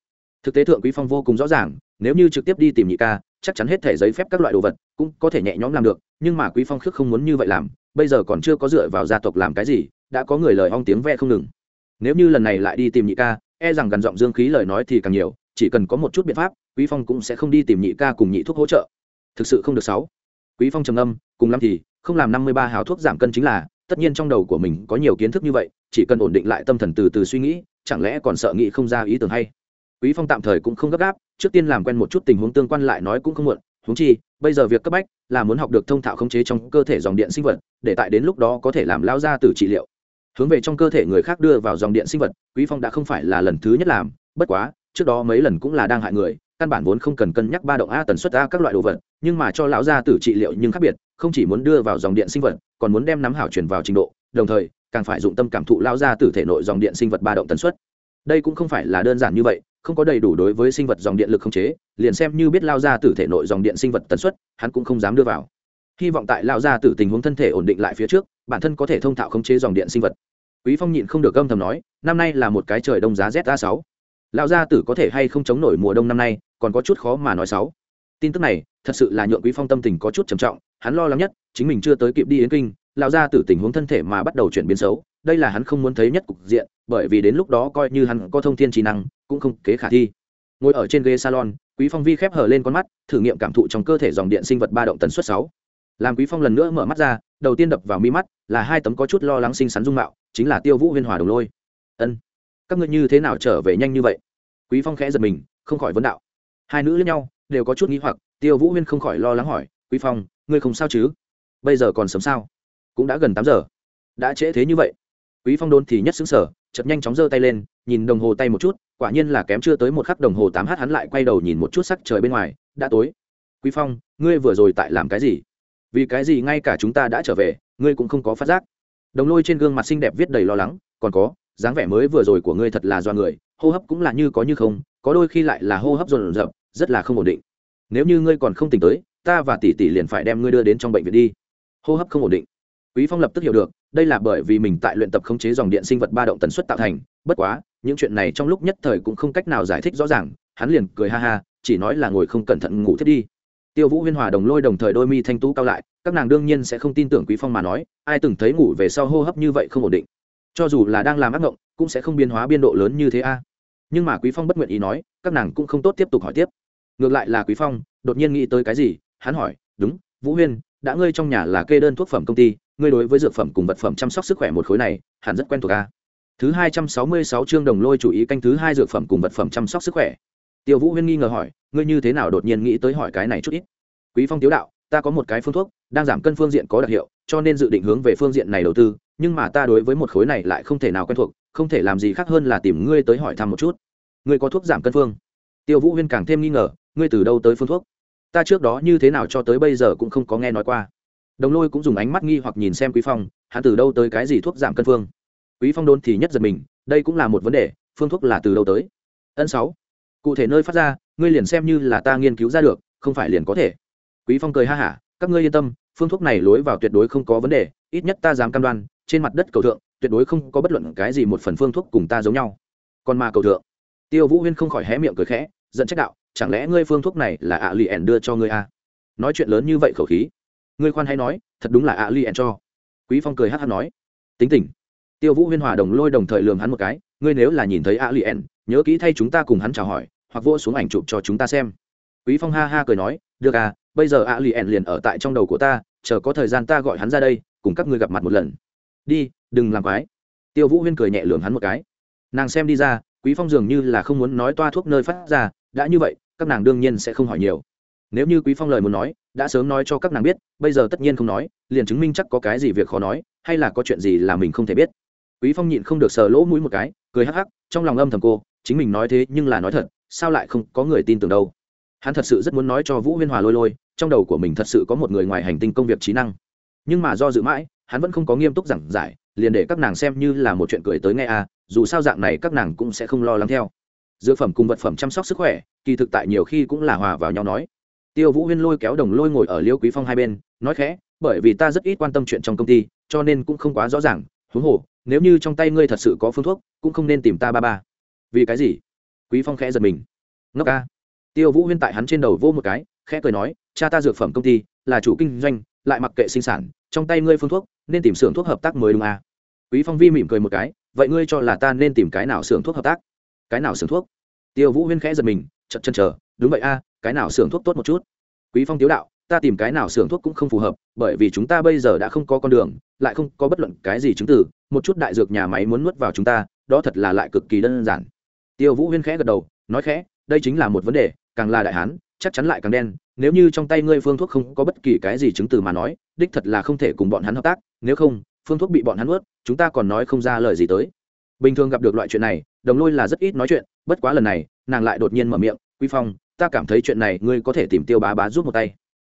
Thực tế thượng quý phong vô cùng rõ ràng, nếu như trực tiếp đi tìm nhị ca, chắc chắn hết thể giấy phép các loại đồ vật cũng có thể nhẹ nhõm làm được, nhưng mà quý phong khước không muốn như vậy làm, bây giờ còn chưa có dựa vào gia tộc làm cái gì đã có người lời ong tiếng ve không ngừng. Nếu như lần này lại đi tìm nhị ca e rằng gần giọng dương khí lời nói thì càng nhiều, chỉ cần có một chút biện pháp, quý phong cũng sẽ không đi tìm nhị ca cùng nhị thuốc hỗ trợ. Thực sự không được sáu. Quý phong trầm âm cùng lắm thì, không làm năm mươi ba hào thuốc giảm cân chính là, tất nhiên trong đầu của mình có nhiều kiến thức như vậy, chỉ cần ổn định lại tâm thần từ từ suy nghĩ, chẳng lẽ còn sợ nghĩ không ra ý tưởng hay? Quý phong tạm thời cũng không gấp gáp, trước tiên làm quen một chút tình huống tương quan lại nói cũng không muộn, huống chi, bây giờ việc cấp bách là muốn học được thông thạo khống chế trong cơ thể dòng điện sinh vật, để tại đến lúc đó có thể làm lao ra từ trị liệu hướng về trong cơ thể người khác đưa vào dòng điện sinh vật, quý phong đã không phải là lần thứ nhất làm, bất quá, trước đó mấy lần cũng là đang hại người, căn bản vốn không cần cân nhắc ba động a tần suất a các loại đồ vật, nhưng mà cho lão gia tử trị liệu nhưng khác biệt, không chỉ muốn đưa vào dòng điện sinh vật, còn muốn đem nắm hảo truyền vào trình độ, đồng thời, càng phải dụng tâm cảm thụ lão gia tử thể nội dòng điện sinh vật ba động tần suất. Đây cũng không phải là đơn giản như vậy, không có đầy đủ đối với sinh vật dòng điện lực không chế, liền xem như biết lao ra từ thể nội dòng điện sinh vật tần suất, hắn cũng không dám đưa vào. Hy vọng tại lao ra từ tình huống thân thể ổn định lại phía trước bản thân có thể thông thạo khống chế dòng điện sinh vật. Quý phong nhịn không được âm thầm nói, năm nay là một cái trời đông giá z a sáu. Lão gia tử có thể hay không chống nổi mùa đông năm nay, còn có chút khó mà nói sáu. Tin tức này, thật sự là nhượng quý phong tâm tình có chút trầm trọng, hắn lo lắng nhất, chính mình chưa tới kịp đi yến kinh, lão gia tử tình huống thân thể mà bắt đầu chuyển biến xấu, đây là hắn không muốn thấy nhất cục diện, bởi vì đến lúc đó coi như hắn có thông thiên trí năng, cũng không kế khả thi. Ngồi ở trên ghế salon, quý phong vi khép hở lên con mắt, thử nghiệm cảm thụ trong cơ thể dòng điện sinh vật ba động tần suất sáu làm quý phong lần nữa mở mắt ra, đầu tiên đập vào mi mắt, là hai tấm có chút lo lắng xinh xắn dung mạo, chính là tiêu vũ huyên hòa đồng lôi. Ân, các ngươi như thế nào trở về nhanh như vậy? Quý phong khẽ giật mình, không khỏi vấn đạo. Hai nữ lẫn nhau, đều có chút nghi hoặc, tiêu vũ huyên không khỏi lo lắng hỏi, quý phong, ngươi không sao chứ? Bây giờ còn sớm sao? Cũng đã gần tám giờ. Đã trễ thế như vậy. Quý phong đôn thì nhất xứng sở chợt nhanh chóng giơ tay lên, nhìn đồng hồ tay một chút, quả nhiên là kém chưa tới một khắc đồng hồ tám h hắn lại quay đầu nhìn một chút sắc trời bên ngoài, đã tối. Quý phong, ngươi vừa rồi tại làm cái gì? Vì cái gì ngay cả chúng ta đã trở về, ngươi cũng không có phát giác. Đồng lôi trên gương mặt xinh đẹp viết đầy lo lắng, còn có, dáng vẻ mới vừa rồi của ngươi thật là do người, hô hấp cũng là như có như không, có đôi khi lại là hô hấp dồn dập, rất là không ổn định. Nếu như ngươi còn không tỉnh tới, ta và tỷ tỷ liền phải đem ngươi đưa đến trong bệnh viện đi. Hô hấp không ổn định. Quý phong lập tức hiểu được, đây là bởi vì mình tại luyện tập khống chế dòng điện sinh vật ba động tần suất tạo thành, bất quá, những chuyện này trong lúc nhất thời cũng không cách nào giải thích rõ ràng, hắn liền cười ha ha, chỉ nói là ngồi không cẩn thận ngủ thiết đi tiêu vũ huyên hòa đồng lôi đồng thời đôi mi thanh tú cao lại, các nàng đương nhiên sẽ không tin tưởng quý phong mà nói, ai từng thấy ngủ về sau hô hấp như vậy không ổn định. Cho dù là đang làm ác ngộng, cũng sẽ không biến hóa biên độ lớn như thế a. Nhưng mà quý phong bất nguyện ý nói, các nàng cũng không tốt tiếp tục hỏi tiếp. Ngược lại là quý phong, đột nhiên nghĩ tới cái gì, hắn hỏi, đúng, vũ huyên, đã ngươi trong nhà là kê đơn thuốc phẩm công ty, ngươi đối với dược phẩm cùng vật phẩm chăm sóc sức khỏe một khối này, hẳn rất quen thuộc a. Thứ hai trăm sáu mươi sáu chương đồng lôi chủ ý canh thứ hai dược phẩm cùng vật phẩm chăm sóc sức khỏe tiêu vũ huyên nghi ngờ hỏi, ngươi như thế nào đột nhiên nghĩ tới hỏi cái này chút ít? Quý phong tiếu đạo, ta có một cái phương thuốc, đang giảm cân phương diện có đặc hiệu, cho nên dự định hướng về phương diện này đầu tư, nhưng mà ta đối với một khối này lại không thể nào quen thuộc, không thể làm gì khác hơn là tìm ngươi tới hỏi thăm một chút. Ngươi có thuốc giảm cân phương? Tiêu vũ huyên càng thêm nghi ngờ, ngươi từ đâu tới phương thuốc? Ta trước đó như thế nào cho tới bây giờ cũng không có nghe nói qua. Đồng lôi cũng dùng ánh mắt nghi hoặc nhìn xem quý phong, hắn từ đâu tới cái gì thuốc giảm cân phương? Quý phong đôn thì nhất giật mình, đây cũng là một vấn đề, phương thuốc là từ đâu tới? Ân sáu cụ thể nơi phát ra, ngươi liền xem như là ta nghiên cứu ra được, không phải liền có thể. Quý phong cười ha hả, các ngươi yên tâm, phương thuốc này lối vào tuyệt đối không có vấn đề, ít nhất ta dám cam đoan, trên mặt đất cầu thượng, tuyệt đối không có bất luận cái gì một phần phương thuốc cùng ta giống nhau. Còn mà cầu thượng. Tiêu vũ huyên không khỏi hé miệng cười khẽ, giận trách đạo, chẳng lẽ ngươi phương thuốc này là ạ lì ẻn đưa cho ngươi à? nói chuyện lớn như vậy khẩu khí. Ngươi khoan hay nói, thật đúng là ạ lì ẻn cho. Quý phong cười hát hát nói. Tính tình. Tiêu vũ huyên hòa đồng lôi đồng thời lường hắn một cái, ngươi nếu là nhìn thấy ạ lì ẻn nhớ kỹ thay chúng ta cùng hắn chào hỏi, hoặc vô xuống ảnh chụp cho chúng ta xem. Quý phong ha ha cười nói, được à bây giờ ạ lì ẻn liền ở tại trong đầu của ta, chờ có thời gian ta gọi hắn ra đây, cùng các ngươi gặp mặt một lần. Đi, đừng làm quái. Tiêu vũ huyên cười nhẹ lường hắn một cái. Nàng xem đi ra, quý phong dường như là không muốn nói toa thuốc nơi phát ra, đã như vậy, các nàng đương nhiên sẽ không hỏi nhiều. Nếu như quý phong lời muốn nói, đã sớm nói cho các nàng biết, bây giờ tất nhiên không nói, liền chứng minh chắc có cái gì việc khó nói, hay là có chuyện gì là mình không thể biết. Quý phong nhịn không được sờ lỗ mũi một cái, cười hắc hắc, trong lòng âm thầm cô chính mình nói thế nhưng là nói thật, sao lại không có người tin tưởng đâu? Hắn thật sự rất muốn nói cho vũ huyên hòa lôi lôi, trong đầu của mình thật sự có một người ngoài hành tinh công việc trí năng. Nhưng mà do dự mãi, hắn vẫn không có nghiêm túc giảng giải, liền để các nàng xem như là một chuyện cười tới nghe à dù sao dạng này các nàng cũng sẽ không lo lắng theo. Dược phẩm cùng vật phẩm chăm sóc sức khỏe, kỳ thực tại nhiều khi cũng là hòa vào nhau nói. Tiêu vũ huyên lôi kéo đồng lôi ngồi ở liêu quý phong hai bên, nói khẽ, bởi vì ta rất ít quan tâm chuyện trong công ty, cho nên cũng không quá rõ ràng, huống hồ, nếu như trong tay ngươi thật sự có phương thuốc, cũng không nên tìm ta ba ba vì cái gì? Quý phong khẽ giật mình. Ngốc ca tiêu vũ huyên tại hắn trên đầu vô một cái, khẽ cười nói, cha ta dược phẩm công ty, là chủ kinh doanh, lại mặc kệ sinh sản, trong tay ngươi phương thuốc, nên tìm xưởng thuốc hợp tác mới đúng à. quý phong vi mỉm cười một cái, vậy ngươi cho là ta nên tìm cái nào xưởng thuốc hợp tác? Cái nào xưởng thuốc? Tiêu vũ huyên khẽ giật mình chật chân chờ, đúng vậy a, cái nào xưởng thuốc tốt một chút? Quý phong tiếu đạo, ta tìm cái nào xưởng thuốc cũng không phù hợp, bởi vì chúng ta bây giờ đã không có con đường, lại không có bất luận cái gì chứng từ, một chút đại dược nhà máy muốn nuốt vào chúng ta, đó thật là lại cực kỳ đơn giản tiêu vũ huyên khẽ gật đầu, nói khẽ, đây chính là một vấn đề, càng là đại hán, chắc chắn lại càng đen, nếu như trong tay ngươi phương thuốc không có bất kỳ cái gì chứng từ mà nói, đích thật là không thể cùng bọn hắn hợp tác, nếu không, phương thuốc bị bọn hắn nuốt, chúng ta còn nói không ra lời gì tới. Bình thường gặp được loại chuyện này, đồng lôi là rất ít nói chuyện, bất quá lần này, nàng lại đột nhiên mở miệng, quý phong, ta cảm thấy chuyện này ngươi có thể tìm tiêu bá bá giúp một tay.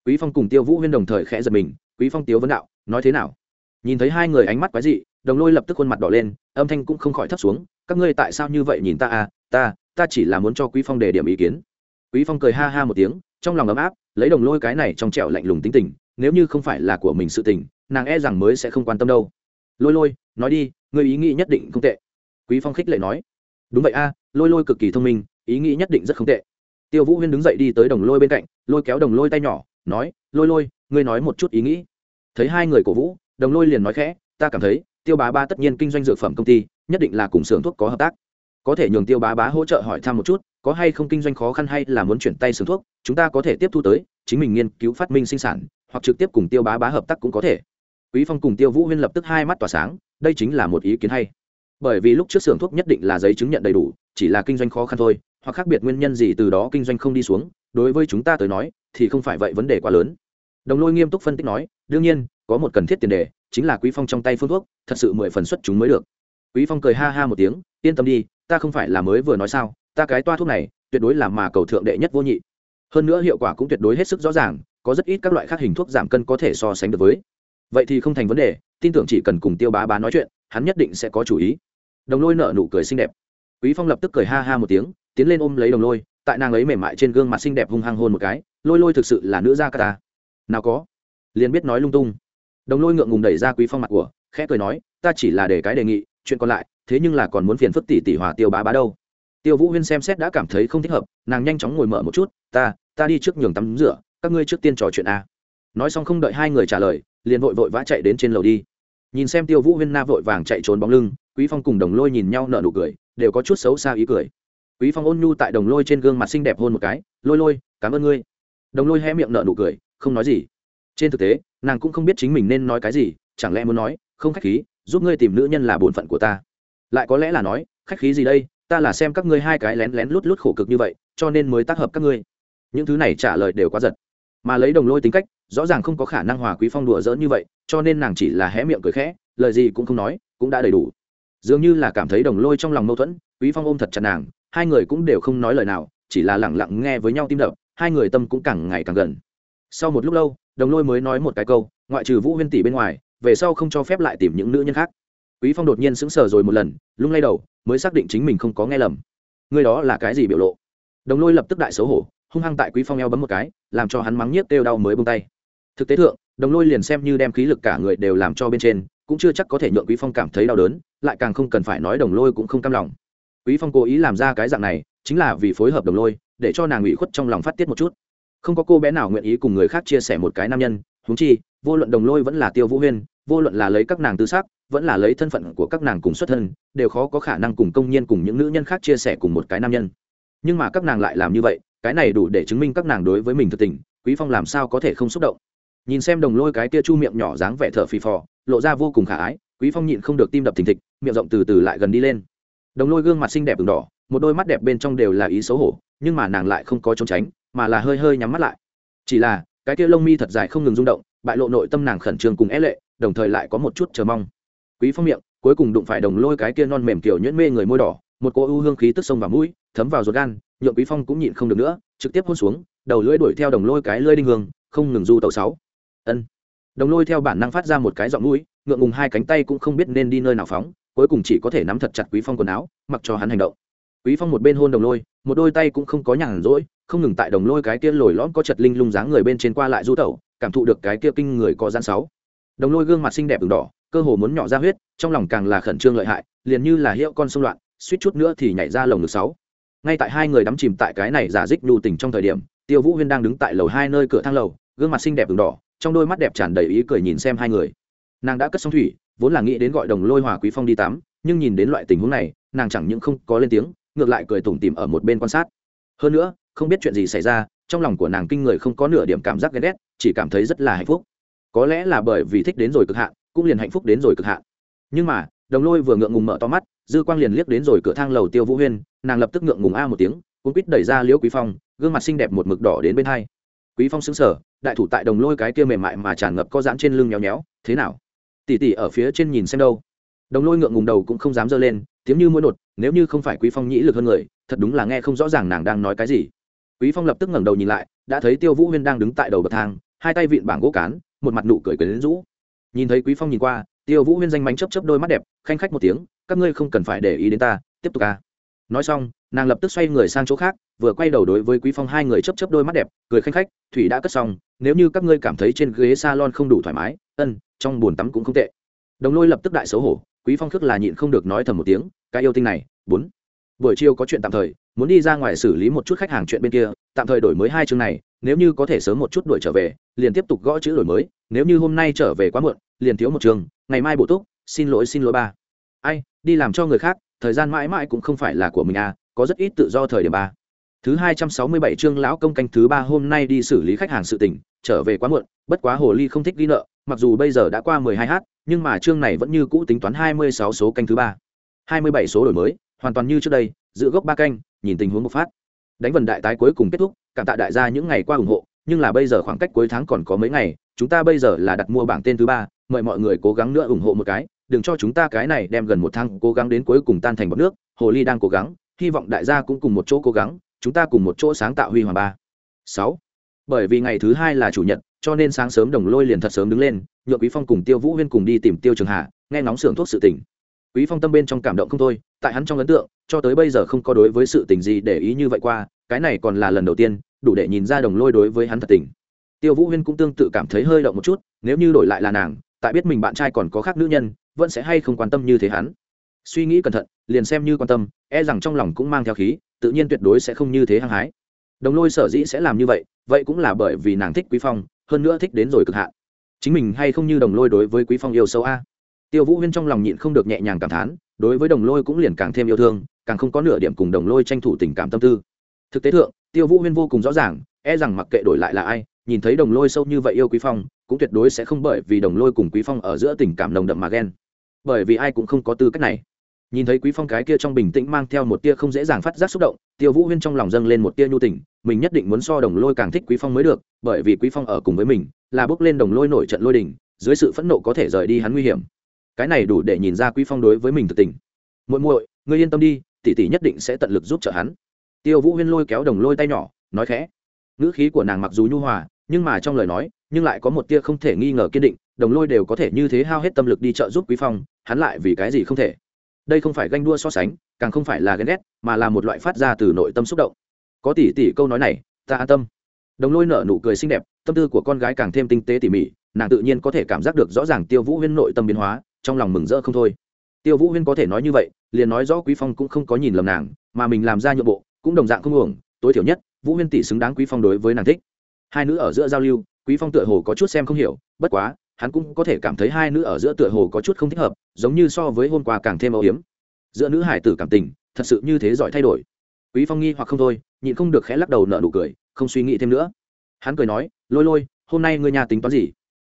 Quý phong cùng tiêu vũ huyên đồng thời khẽ giật mình, quý phong Tiếu vấn đạo, nói thế nào? Nhìn thấy hai người ánh mắt quái dị đồng lôi lập tức khuôn mặt đỏ lên, âm thanh cũng không khỏi thấp xuống, các ngươi tại sao như vậy nhìn ta à? Ta ta chỉ là muốn cho quý phong đề điểm ý kiến. Quý phong cười ha ha một tiếng, trong lòng ấm áp, lấy đồng lôi cái này trong trẻo lạnh lùng tính tình, nếu như không phải là của mình sự tình, nàng e rằng mới sẽ không quan tâm đâu. Lôi lôi, nói đi, ngươi ý nghĩ nhất định không tệ. Quý phong khích lệ nói. Đúng vậy a, lôi lôi cực kỳ thông minh, ý nghĩ nhất định rất không tệ. Tiêu vũ huyên đứng dậy đi tới đồng lôi bên cạnh, lôi kéo đồng lôi tay nhỏ, nói, lôi lôi, ngươi nói một chút ý nghĩ. Thấy hai người cổ vũ, đồng lôi liền nói khẽ, ta cảm thấy tiêu bá ba tất nhiên kinh doanh dược phẩm công ty, nhất định là cùng xưởng thuốc có hợp tác. Có thể nhường tiêu bá bá hỗ trợ hỏi thăm một chút, có hay không kinh doanh khó khăn hay là muốn chuyển tay xưởng thuốc, chúng ta có thể tiếp thu tới, chính mình nghiên cứu phát minh sinh sản, hoặc trực tiếp cùng tiêu bá bá hợp tác cũng có thể. Quý phong cùng tiêu vũ huyên lập tức hai mắt tỏa sáng, đây chính là một ý kiến hay. Bởi vì lúc trước xưởng thuốc nhất định là giấy chứng nhận đầy đủ, chỉ là kinh doanh khó khăn thôi, hoặc khác biệt nguyên nhân gì từ đó kinh doanh không đi xuống, đối với chúng ta tới nói, thì không phải vậy vấn đề quá lớn đồng lôi nghiêm túc phân tích nói, đương nhiên, có một cần thiết tiền đề, chính là quý phong trong tay phương thuốc, thật sự mười phần xuất chúng mới được. Quý phong cười ha ha một tiếng, yên tâm đi, ta không phải là mới vừa nói sao, ta cái toa thuốc này, tuyệt đối là mà cầu thượng đệ nhất vô nhị. Hơn nữa hiệu quả cũng tuyệt đối hết sức rõ ràng, có rất ít các loại khác hình thuốc giảm cân có thể so sánh được với. Vậy thì không thành vấn đề, tin tưởng chỉ cần cùng tiêu bá bá nói chuyện, hắn nhất định sẽ có chủ ý. Đồng lôi nở nụ cười xinh đẹp. Quý phong lập tức cười ha ha một tiếng, tiến lên ôm lấy đồng lôi, tại nàng ấy mềm mại trên gương mặt xinh đẹp hung hăng hôn một cái, lôi lôi thực sự là nữ gia ca ta nào có. Liền biết nói lung tung. Đồng lôi ngượng ngùng đẩy ra quý phong mặt của, khẽ cười nói, ta chỉ là để cái đề nghị, chuyện còn lại, thế nhưng là còn muốn phiền phức tỷ tỷ hòa tiêu bá bá đâu. Tiêu vũ huyên xem xét đã cảm thấy không thích hợp, nàng nhanh chóng ngồi mở một chút, ta ta đi trước nhường tắm rửa, các ngươi trước tiên trò chuyện a. Nói xong không đợi hai người trả lời, liền vội vội vã chạy đến trên lầu đi. Nhìn xem tiêu vũ huyên na vội vàng chạy trốn bóng lưng, quý phong cùng đồng lôi nhìn nhau nở nụ cười, đều có chút xấu xa ý cười. Quý phong ôn nhu tại đồng lôi trên gương mặt xinh đẹp hôn một cái, lôi lôi, cảm ơn ngươi. Đồng lôi hé miệng nở nụ cười không nói gì. Trên thực tế, nàng cũng không biết chính mình nên nói cái gì, chẳng lẽ muốn nói, không khách khí, giúp ngươi tìm nữ nhân là bổn phận của ta. Lại có lẽ là nói, khách khí gì đây, ta là xem các ngươi hai cái lén lén lút lút khổ cực như vậy, cho nên mới tác hợp các ngươi. Những thứ này trả lời đều quá giật. Mà lấy đồng lôi tính cách, rõ ràng không có khả năng hòa quý phong đùa dỡn như vậy, cho nên nàng chỉ là hé miệng cười khẽ, lời gì cũng không nói, cũng đã đầy đủ. Dường như là cảm thấy đồng lôi trong lòng mâu thuẫn, quý phong ôm thật chặt nàng, hai người cũng đều không nói lời nào, chỉ là lẳng lặng nghe với nhau tim đập, hai người tâm cũng càng ngày càng gần sau một lúc lâu, đồng lôi mới nói một cái câu, ngoại trừ vũ huyên tỷ bên ngoài, về sau không cho phép lại tìm những nữ nhân khác. Quý phong đột nhiên sững sờ rồi một lần, lung lay đầu, mới xác định chính mình không có nghe lầm. Người đó là cái gì biểu lộ? Đồng lôi lập tức đại xấu hổ, hung hăng tại quý phong eo bấm một cái, làm cho hắn mắng nhiếc kêu đau mới buông tay. Thực tế thượng, đồng lôi liền xem như đem khí lực cả người đều làm cho bên trên, cũng chưa chắc có thể nhượng quý phong cảm thấy đau đớn, lại càng không cần phải nói đồng lôi cũng không cam lòng. Quý phong cố ý làm ra cái dạng này, chính là vì phối hợp đồng lôi, để cho nàng ủy khuất trong lòng phát tiết một chút không có cô bé nào nguyện ý cùng người khác chia sẻ một cái nam nhân húng chi, vô luận đồng lôi vẫn là tiêu vũ huyên, vô luận là lấy các nàng tư xác vẫn là lấy thân phận của các nàng cùng xuất thân, đều khó có khả năng cùng công nhân cùng những nữ nhân khác chia sẻ cùng một cái nam nhân. Nhưng mà các nàng lại làm như vậy, cái này đủ để chứng minh các nàng đối với mình thực tình, quý phong làm sao có thể không xúc động? Nhìn xem đồng lôi cái tia chu miệng nhỏ dáng vẻ thở phì phò, lộ ra vô cùng khả ái, quý phong nhịn không được tim đập thình thịch, miệng rộng từ từ lại gần đi lên. Đồng lôi gương mặt xinh đẹp đường đỏ, một đôi mắt đẹp bên trong đều là ý xấu hổ, nhưng mà nàng lại không có trốn tránh mà là hơi hơi nhắm mắt lại. Chỉ là, cái kia lông mi thật dài không ngừng rung động, bại lộ nội tâm nàng khẩn trương cùng é lệ, đồng thời lại có một chút chờ mong. Quý phong miệng, cuối cùng đụng phải đồng lôi cái kia non mềm kiểu nhuyễn mê người môi đỏ, một cô ưu hương khí tức sông vào mũi, thấm vào ruột gan, nhượng quý phong cũng nhịn không được nữa, trực tiếp hôn xuống, đầu lưỡi đuổi theo đồng lôi cái lưỡi đinh hương, không ngừng du tàu sáu. Ân. Đồng lôi theo bản năng phát ra một cái giọng mũi, ngượng ngùng hai cánh tay cũng không biết nên đi nơi nào phóng, cuối cùng chỉ có thể nắm thật chặt quý phong quần áo, mặc cho hắn hành động. Quý phong một bên hôn đồng lôi, một đôi tay cũng không có nhàn rỗi không ngừng tại đồng lôi cái kia lồi lõm có chật linh lung dáng người bên trên qua lại du tẩu, cảm thụ được cái kia kinh người có gian sáu. Đồng lôi gương mặt xinh đẹp ửng đỏ, cơ hồ muốn nhỏ ra huyết, trong lòng càng là khẩn trương lợi hại, liền như là hiệu con sông loạn, suýt chút nữa thì nhảy ra lồng ngực sáu. Ngay tại hai người đắm chìm tại cái này giả dích nhu tình trong thời điểm, tiêu vũ huyên đang đứng tại lầu hai nơi cửa thang lầu, gương mặt xinh đẹp ửng đỏ, trong đôi mắt đẹp tràn đầy ý cười nhìn xem hai người. Nàng đã cất xong thủy, vốn là nghĩ đến gọi đồng lôi hòa quý phong đi tắm, nhưng nhìn đến loại tình huống này, nàng chẳng những không có lên tiếng, ngược lại cười tủm tỉm ở một bên quan sát. Hơn nữa không biết chuyện gì xảy ra, trong lòng của nàng kinh người không có nửa điểm cảm giác ghét ghét, chỉ cảm thấy rất là hạnh phúc. Có lẽ là bởi vì thích đến rồi cực hạn, cũng liền hạnh phúc đến rồi cực hạn. Nhưng mà, đồng lôi vừa ngượng ngùng mở to mắt, dư quang liền liếc đến rồi cửa thang lầu tiêu vũ huyên, nàng lập tức ngượng ngùng a một tiếng cũng quýt đẩy ra liễu quý phong, gương mặt xinh đẹp một mực đỏ đến bên hai. Quý phong sững sờ, đại thủ tại đồng lôi cái kia mềm mại mà tràn ngập có dãn trên lưng nhéo nhéo, thế nào? Tỷ tỷ ở phía trên nhìn xem đâu. Đồng lôi ngượng ngùng đầu cũng không dám dơ lên, tiếng như mũi nột nếu như không phải quý phong nhĩ lực hơn người, thật đúng là nghe không rõ ràng nàng đang nói cái gì quý phong lập tức ngẩng đầu nhìn lại, đã thấy tiêu vũ huyên đang đứng tại đầu bậc thang, hai tay vịn bảng gỗ cán, một mặt nụ cười quyến rũ. Nhìn thấy quý phong nhìn qua, tiêu vũ huyên danh mánh chấp chấp đôi mắt đẹp, khanh khách một tiếng, các ngươi không cần phải để ý đến ta, tiếp tục ca nói xong, nàng lập tức xoay người sang chỗ khác, vừa quay đầu đối với quý phong hai người chấp chấp đôi mắt đẹp, cười khanh khách, thủy đã cất xong, nếu như các ngươi cảm thấy trên ghế salon không đủ thoải mái, ân, trong bồn tắm cũng không tệ. Đồng lôi lập tức đại xấu hổ, quý phong khước là nhịn không được nói thầm một tiếng, cái yêu tinh này, bốn buổi chiều có chuyện tạm thời, muốn đi ra ngoài xử lý một chút khách hàng chuyện bên kia, tạm thời đổi mới hai chương này, nếu như có thể sớm một chút đuổi trở về, liền tiếp tục gõ chữ đổi mới, nếu như hôm nay trở về quá muộn, liền thiếu một chương, ngày mai bổ túc, xin lỗi xin lỗi ba. Ai, đi làm cho người khác, thời gian mãi mãi cũng không phải là của mình à có rất ít tự do thời điểm ba. Thứ hai trăm sáu mươi bảy chương lão công canh thứ ba hôm nay đi xử lý khách hàng sự tình, trở về quá muộn, bất quá hồ ly không thích ghi nợ, mặc dù bây giờ đã qua mười hai h nhưng mà chương này vẫn như cũ tính toán hai mươi sáu số canh thứ ba. Hai mươi bảy số đổi mới hoàn toàn như trước đây giữ gốc ba canh nhìn tình huống bộc phát. Đánh vần đại tái cuối cùng kết thúc cảm tạ đại gia những ngày qua ủng hộ nhưng là bây giờ khoảng cách cuối tháng còn có mấy ngày chúng ta bây giờ là đặt mua bảng tên thứ ba mời mọi người cố gắng nữa ủng hộ một cái đừng cho chúng ta cái này đem gần một tháng cố gắng đến cuối cùng tan thành bọc nước hồ ly đang cố gắng hy vọng đại gia cũng cùng một chỗ cố gắng chúng ta cùng một chỗ sáng tạo huy hoàng ba. Sáu. Bởi vì ngày thứ hai là chủ nhật cho nên sáng sớm đồng lôi liền thật sớm đứng lên nhựa quý phong cùng tiêu vũ huyên cùng đi tìm tiêu trường hạ nghe ngóng xưởng thuốc sự tỉnh, quý phong tâm bên trong cảm động không thôi tại hắn trong ấn tượng, cho tới bây giờ không có đối với sự tình gì để ý như vậy qua, cái này còn là lần đầu tiên, đủ để nhìn ra đồng lôi đối với hắn thật tình. Tiêu vũ huyên cũng tương tự cảm thấy hơi động một chút, nếu như đổi lại là nàng, tại biết mình bạn trai còn có khác nữ nhân, vẫn sẽ hay không quan tâm như thế hắn. Suy nghĩ cẩn thận, liền xem như quan tâm e rằng trong lòng cũng mang theo khí, tự nhiên tuyệt đối sẽ không như thế hăng hái. Đồng lôi sở dĩ sẽ làm như vậy vậy cũng là bởi vì nàng thích quý phong, hơn nữa thích đến rồi cực hạn. Chính mình hay không như đồng lôi đối với quý phong yêu sâu a? Tiêu vũ huyên trong lòng nhịn không được nhẹ nhàng cảm thán đối với đồng lôi cũng liền càng thêm yêu thương, càng không có nửa điểm cùng đồng lôi tranh thủ tình cảm tâm tư. Thực tế thượng, tiêu vũ huyên vô cùng rõ ràng e rằng mặc kệ đổi lại là ai, nhìn thấy đồng lôi sâu như vậy yêu quý phong, cũng tuyệt đối sẽ không bởi vì đồng lôi cùng quý phong ở giữa tình cảm nồng đậm mà ghen. Bởi vì ai cũng không có tư cách này. Nhìn thấy quý phong cái kia trong bình tĩnh mang theo một tia không dễ dàng phát giác xúc động, tiêu vũ huyên trong lòng dâng lên một tia nhu tình, mình nhất định muốn so đồng lôi càng thích quý phong mới được, bởi vì quý phong ở cùng với mình, là bước lên đồng lôi nổi trận lôi đình dưới sự phẫn nộ có thể rời đi hắn nguy hiểm cái này đủ để nhìn ra quý phong đối với mình thực tình. Muội muội, ngươi yên tâm đi, tỷ tỷ nhất định sẽ tận lực giúp trợ hắn. Tiêu vũ huyên lôi kéo đồng lôi tay nhỏ, nói khẽ. Ngữ khí của nàng mặc dù nhu hòa, nhưng mà trong lời nói, nhưng lại có một tia không thể nghi ngờ kiên định, đồng lôi đều có thể như thế hao hết tâm lực đi trợ giúp quý phong, hắn lại vì cái gì không thể? Đây không phải ganh đua so sánh, càng không phải là ghen ghét, mà là một loại phát ra từ nội tâm xúc động. Có tỷ tỷ câu nói này, ta an tâm. Đồng lôi nở nụ cười xinh đẹp, tâm tư của con gái càng thêm tinh tế tỉ mỉ, nàng tự nhiên có thể cảm giác được rõ ràng tiêu vũ huyên nội tâm biến hóa trong lòng mừng rỡ không thôi. Tiêu vũ huyên có thể nói như vậy, liền nói rõ quý phong cũng không có nhìn lầm nàng, mà mình làm ra nhượng bộ, cũng đồng dạng không uổng, tối thiểu nhất, vũ huyên tỷ xứng đáng quý phong đối với nàng thích. Hai nữ ở giữa giao lưu, quý phong tựa hồ có chút xem không hiểu, bất quá, hắn cũng có thể cảm thấy hai nữ ở giữa tựa hồ có chút không thích hợp, giống như so với hôm qua càng thêm âu hiếm giữa nữ hải tử cảm tình, thật sự như thế giỏi thay đổi. Quý phong nghi hoặc không thôi, nhịn không được khẽ lắc đầu nợ nụ cười, không suy nghĩ thêm nữa. Hắn cười nói, lôi lôi, hôm nay ngươi nhà tính toán gì?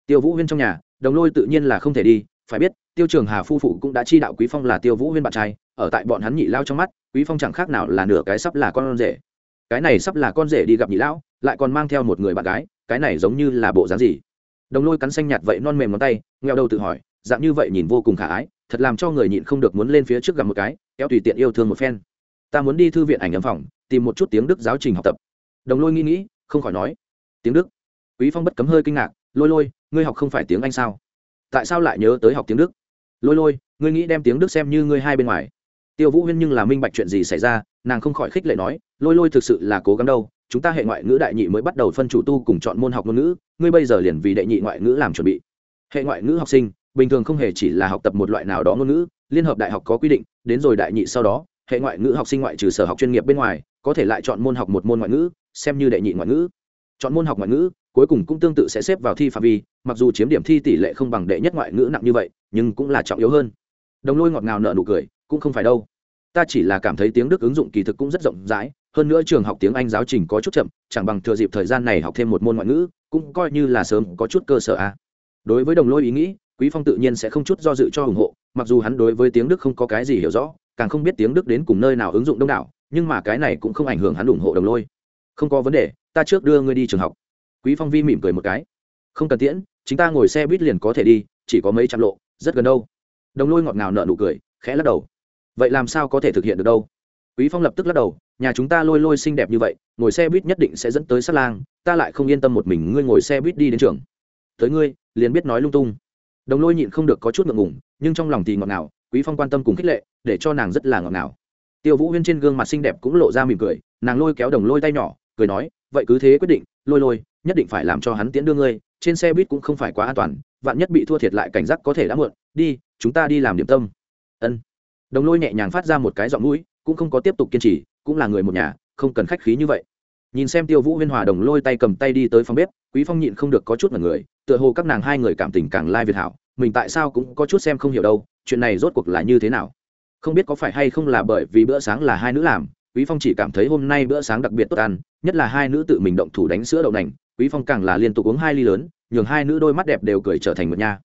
Tiêu vũ huyên trong nhà, đồng lôi tự nhiên là không thể đi phải biết, tiêu trường hà phu phụ cũng đã chi đạo quý phong là tiêu vũ huyên bạn trai, ở tại bọn hắn nhị lao trong mắt, quý phong chẳng khác nào là nửa cái sắp là con rể. Cái này sắp là con rể đi gặp nhị lão, lại còn mang theo một người bạn gái, cái này giống như là bộ dáng gì? Đồng lôi cắn xanh nhạt vậy non mềm ngón tay ngheo đầu tự hỏi, dạng như vậy nhìn vô cùng khả ái, thật làm cho người nhịn không được muốn lên phía trước gặp một cái, kéo tùy tiện yêu thương một phen. Ta muốn đi thư viện ảnh ấm phòng, tìm một chút tiếng đức giáo trình học tập. Đồng lôi nghĩ nghĩ, không khỏi nói. Tiếng đức? Quý phong bất cấm hơi kinh ngạc, lôi lôi, ngươi học không phải tiếng anh sao? Tại sao lại nhớ tới học tiếng đức? Lôi lôi, ngươi nghĩ đem tiếng đức xem như ngươi hai bên ngoài. Tiêu vũ huyên nhưng là minh bạch chuyện gì xảy ra, nàng không khỏi khích lệ nói, lôi lôi thực sự là cố gắng đâu, chúng ta hệ ngoại ngữ đại nhị mới bắt đầu phân chủ tu cùng chọn môn học ngôn ngữ, ngươi bây giờ liền vì đệ nhị ngoại ngữ làm chuẩn bị. Hệ ngoại ngữ học sinh, bình thường không hề chỉ là học tập một loại nào đó ngôn ngữ, liên hợp đại học có quy định, đến rồi đại nhị sau đó, hệ ngoại ngữ học sinh ngoại trừ sở học chuyên nghiệp bên ngoài, có thể lại chọn môn học một môn ngoại ngữ, xem như đệ nhị ngoại ngữ. Chọn môn học ngoại ngữ cuối cùng cũng tương tự sẽ xếp vào thi phạm vi, mặc dù chiếm điểm thi tỷ lệ không bằng đệ nhất ngoại ngữ nặng như vậy, nhưng cũng là trọng yếu hơn. Đồng lôi ngọt ngào nợ nụ cười, cũng không phải đâu. Ta chỉ là cảm thấy tiếng đức ứng dụng kỳ thực cũng rất rộng rãi, hơn nữa trường học tiếng anh giáo trình có chút chậm, chẳng bằng thừa dịp thời gian này học thêm một môn ngoại ngữ, cũng coi như là sớm có chút cơ sở a. À. đối với đồng lôi ý nghĩ, quý phong tự nhiên sẽ không chút do dự cho ủng hộ, mặc dù hắn đối với tiếng đức không có cái gì hiểu rõ, càng không biết tiếng đức đến cùng nơi nào ứng dụng đông đảo, nhưng mà cái này cũng không ảnh hưởng hắn ủng hộ đồng lôi. Không có vấn đề, ta trước đưa ngươi đi trường học quý phong vi mỉm cười một cái. Không cần tiễn, chúng ta ngồi xe buýt liền có thể đi, chỉ có mấy trăm lộ, rất gần đâu. Đồng lôi ngọt ngào nợ nụ cười, khẽ lắc đầu. Vậy làm sao có thể thực hiện được đâu? Quý phong lập tức lắc đầu, nhà chúng ta lôi lôi xinh đẹp như vậy, ngồi xe buýt nhất định sẽ dẫn tới sát lang, ta lại không yên tâm một mình ngươi ngồi xe buýt đi đến trường. Tới ngươi, liền biết nói lung tung. Đồng lôi nhịn không được có chút ngượng ngùng, nhưng trong lòng thì ngọt ngào, quý phong quan tâm cùng khích lệ, để cho nàng rất là ngọt ngào. Tiêu vũ huyên trên gương mặt xinh đẹp cũng lộ ra mỉm cười, nàng lôi kéo đồng lôi tay nhỏ, cười nói, vậy cứ thế quyết định, lôi lôi nhất định phải làm cho hắn tiễn đưa ngươi, trên xe buýt cũng không phải quá an toàn, vạn nhất bị thua thiệt lại cảnh giác có thể đã muộn, đi, chúng ta đi làm điểm tâm. Ân. Đồng lôi nhẹ nhàng phát ra một cái giọng mũi, cũng không có tiếp tục kiên trì, cũng là người một nhà, không cần khách khí như vậy. Nhìn xem tiêu vũ huyên hòa đồng lôi tay cầm tay đi tới phòng bếp, quý phong nhịn không được có chút mật người, tựa hồ các nàng hai người cảm tình càng lai việt hảo, mình tại sao cũng có chút xem không hiểu đâu, chuyện này rốt cuộc là như thế nào? Không biết có phải hay không là bởi vì bữa sáng là hai nữ làm, quý phong chỉ cảm thấy hôm nay bữa sáng đặc biệt tốt ăn, nhất là hai nữ tự mình động thủ đánh sữa đậu nành quý phong càng là liên tục uống hai ly lớn, nhường hai nữ đôi mắt đẹp đều cười trở thành một nha.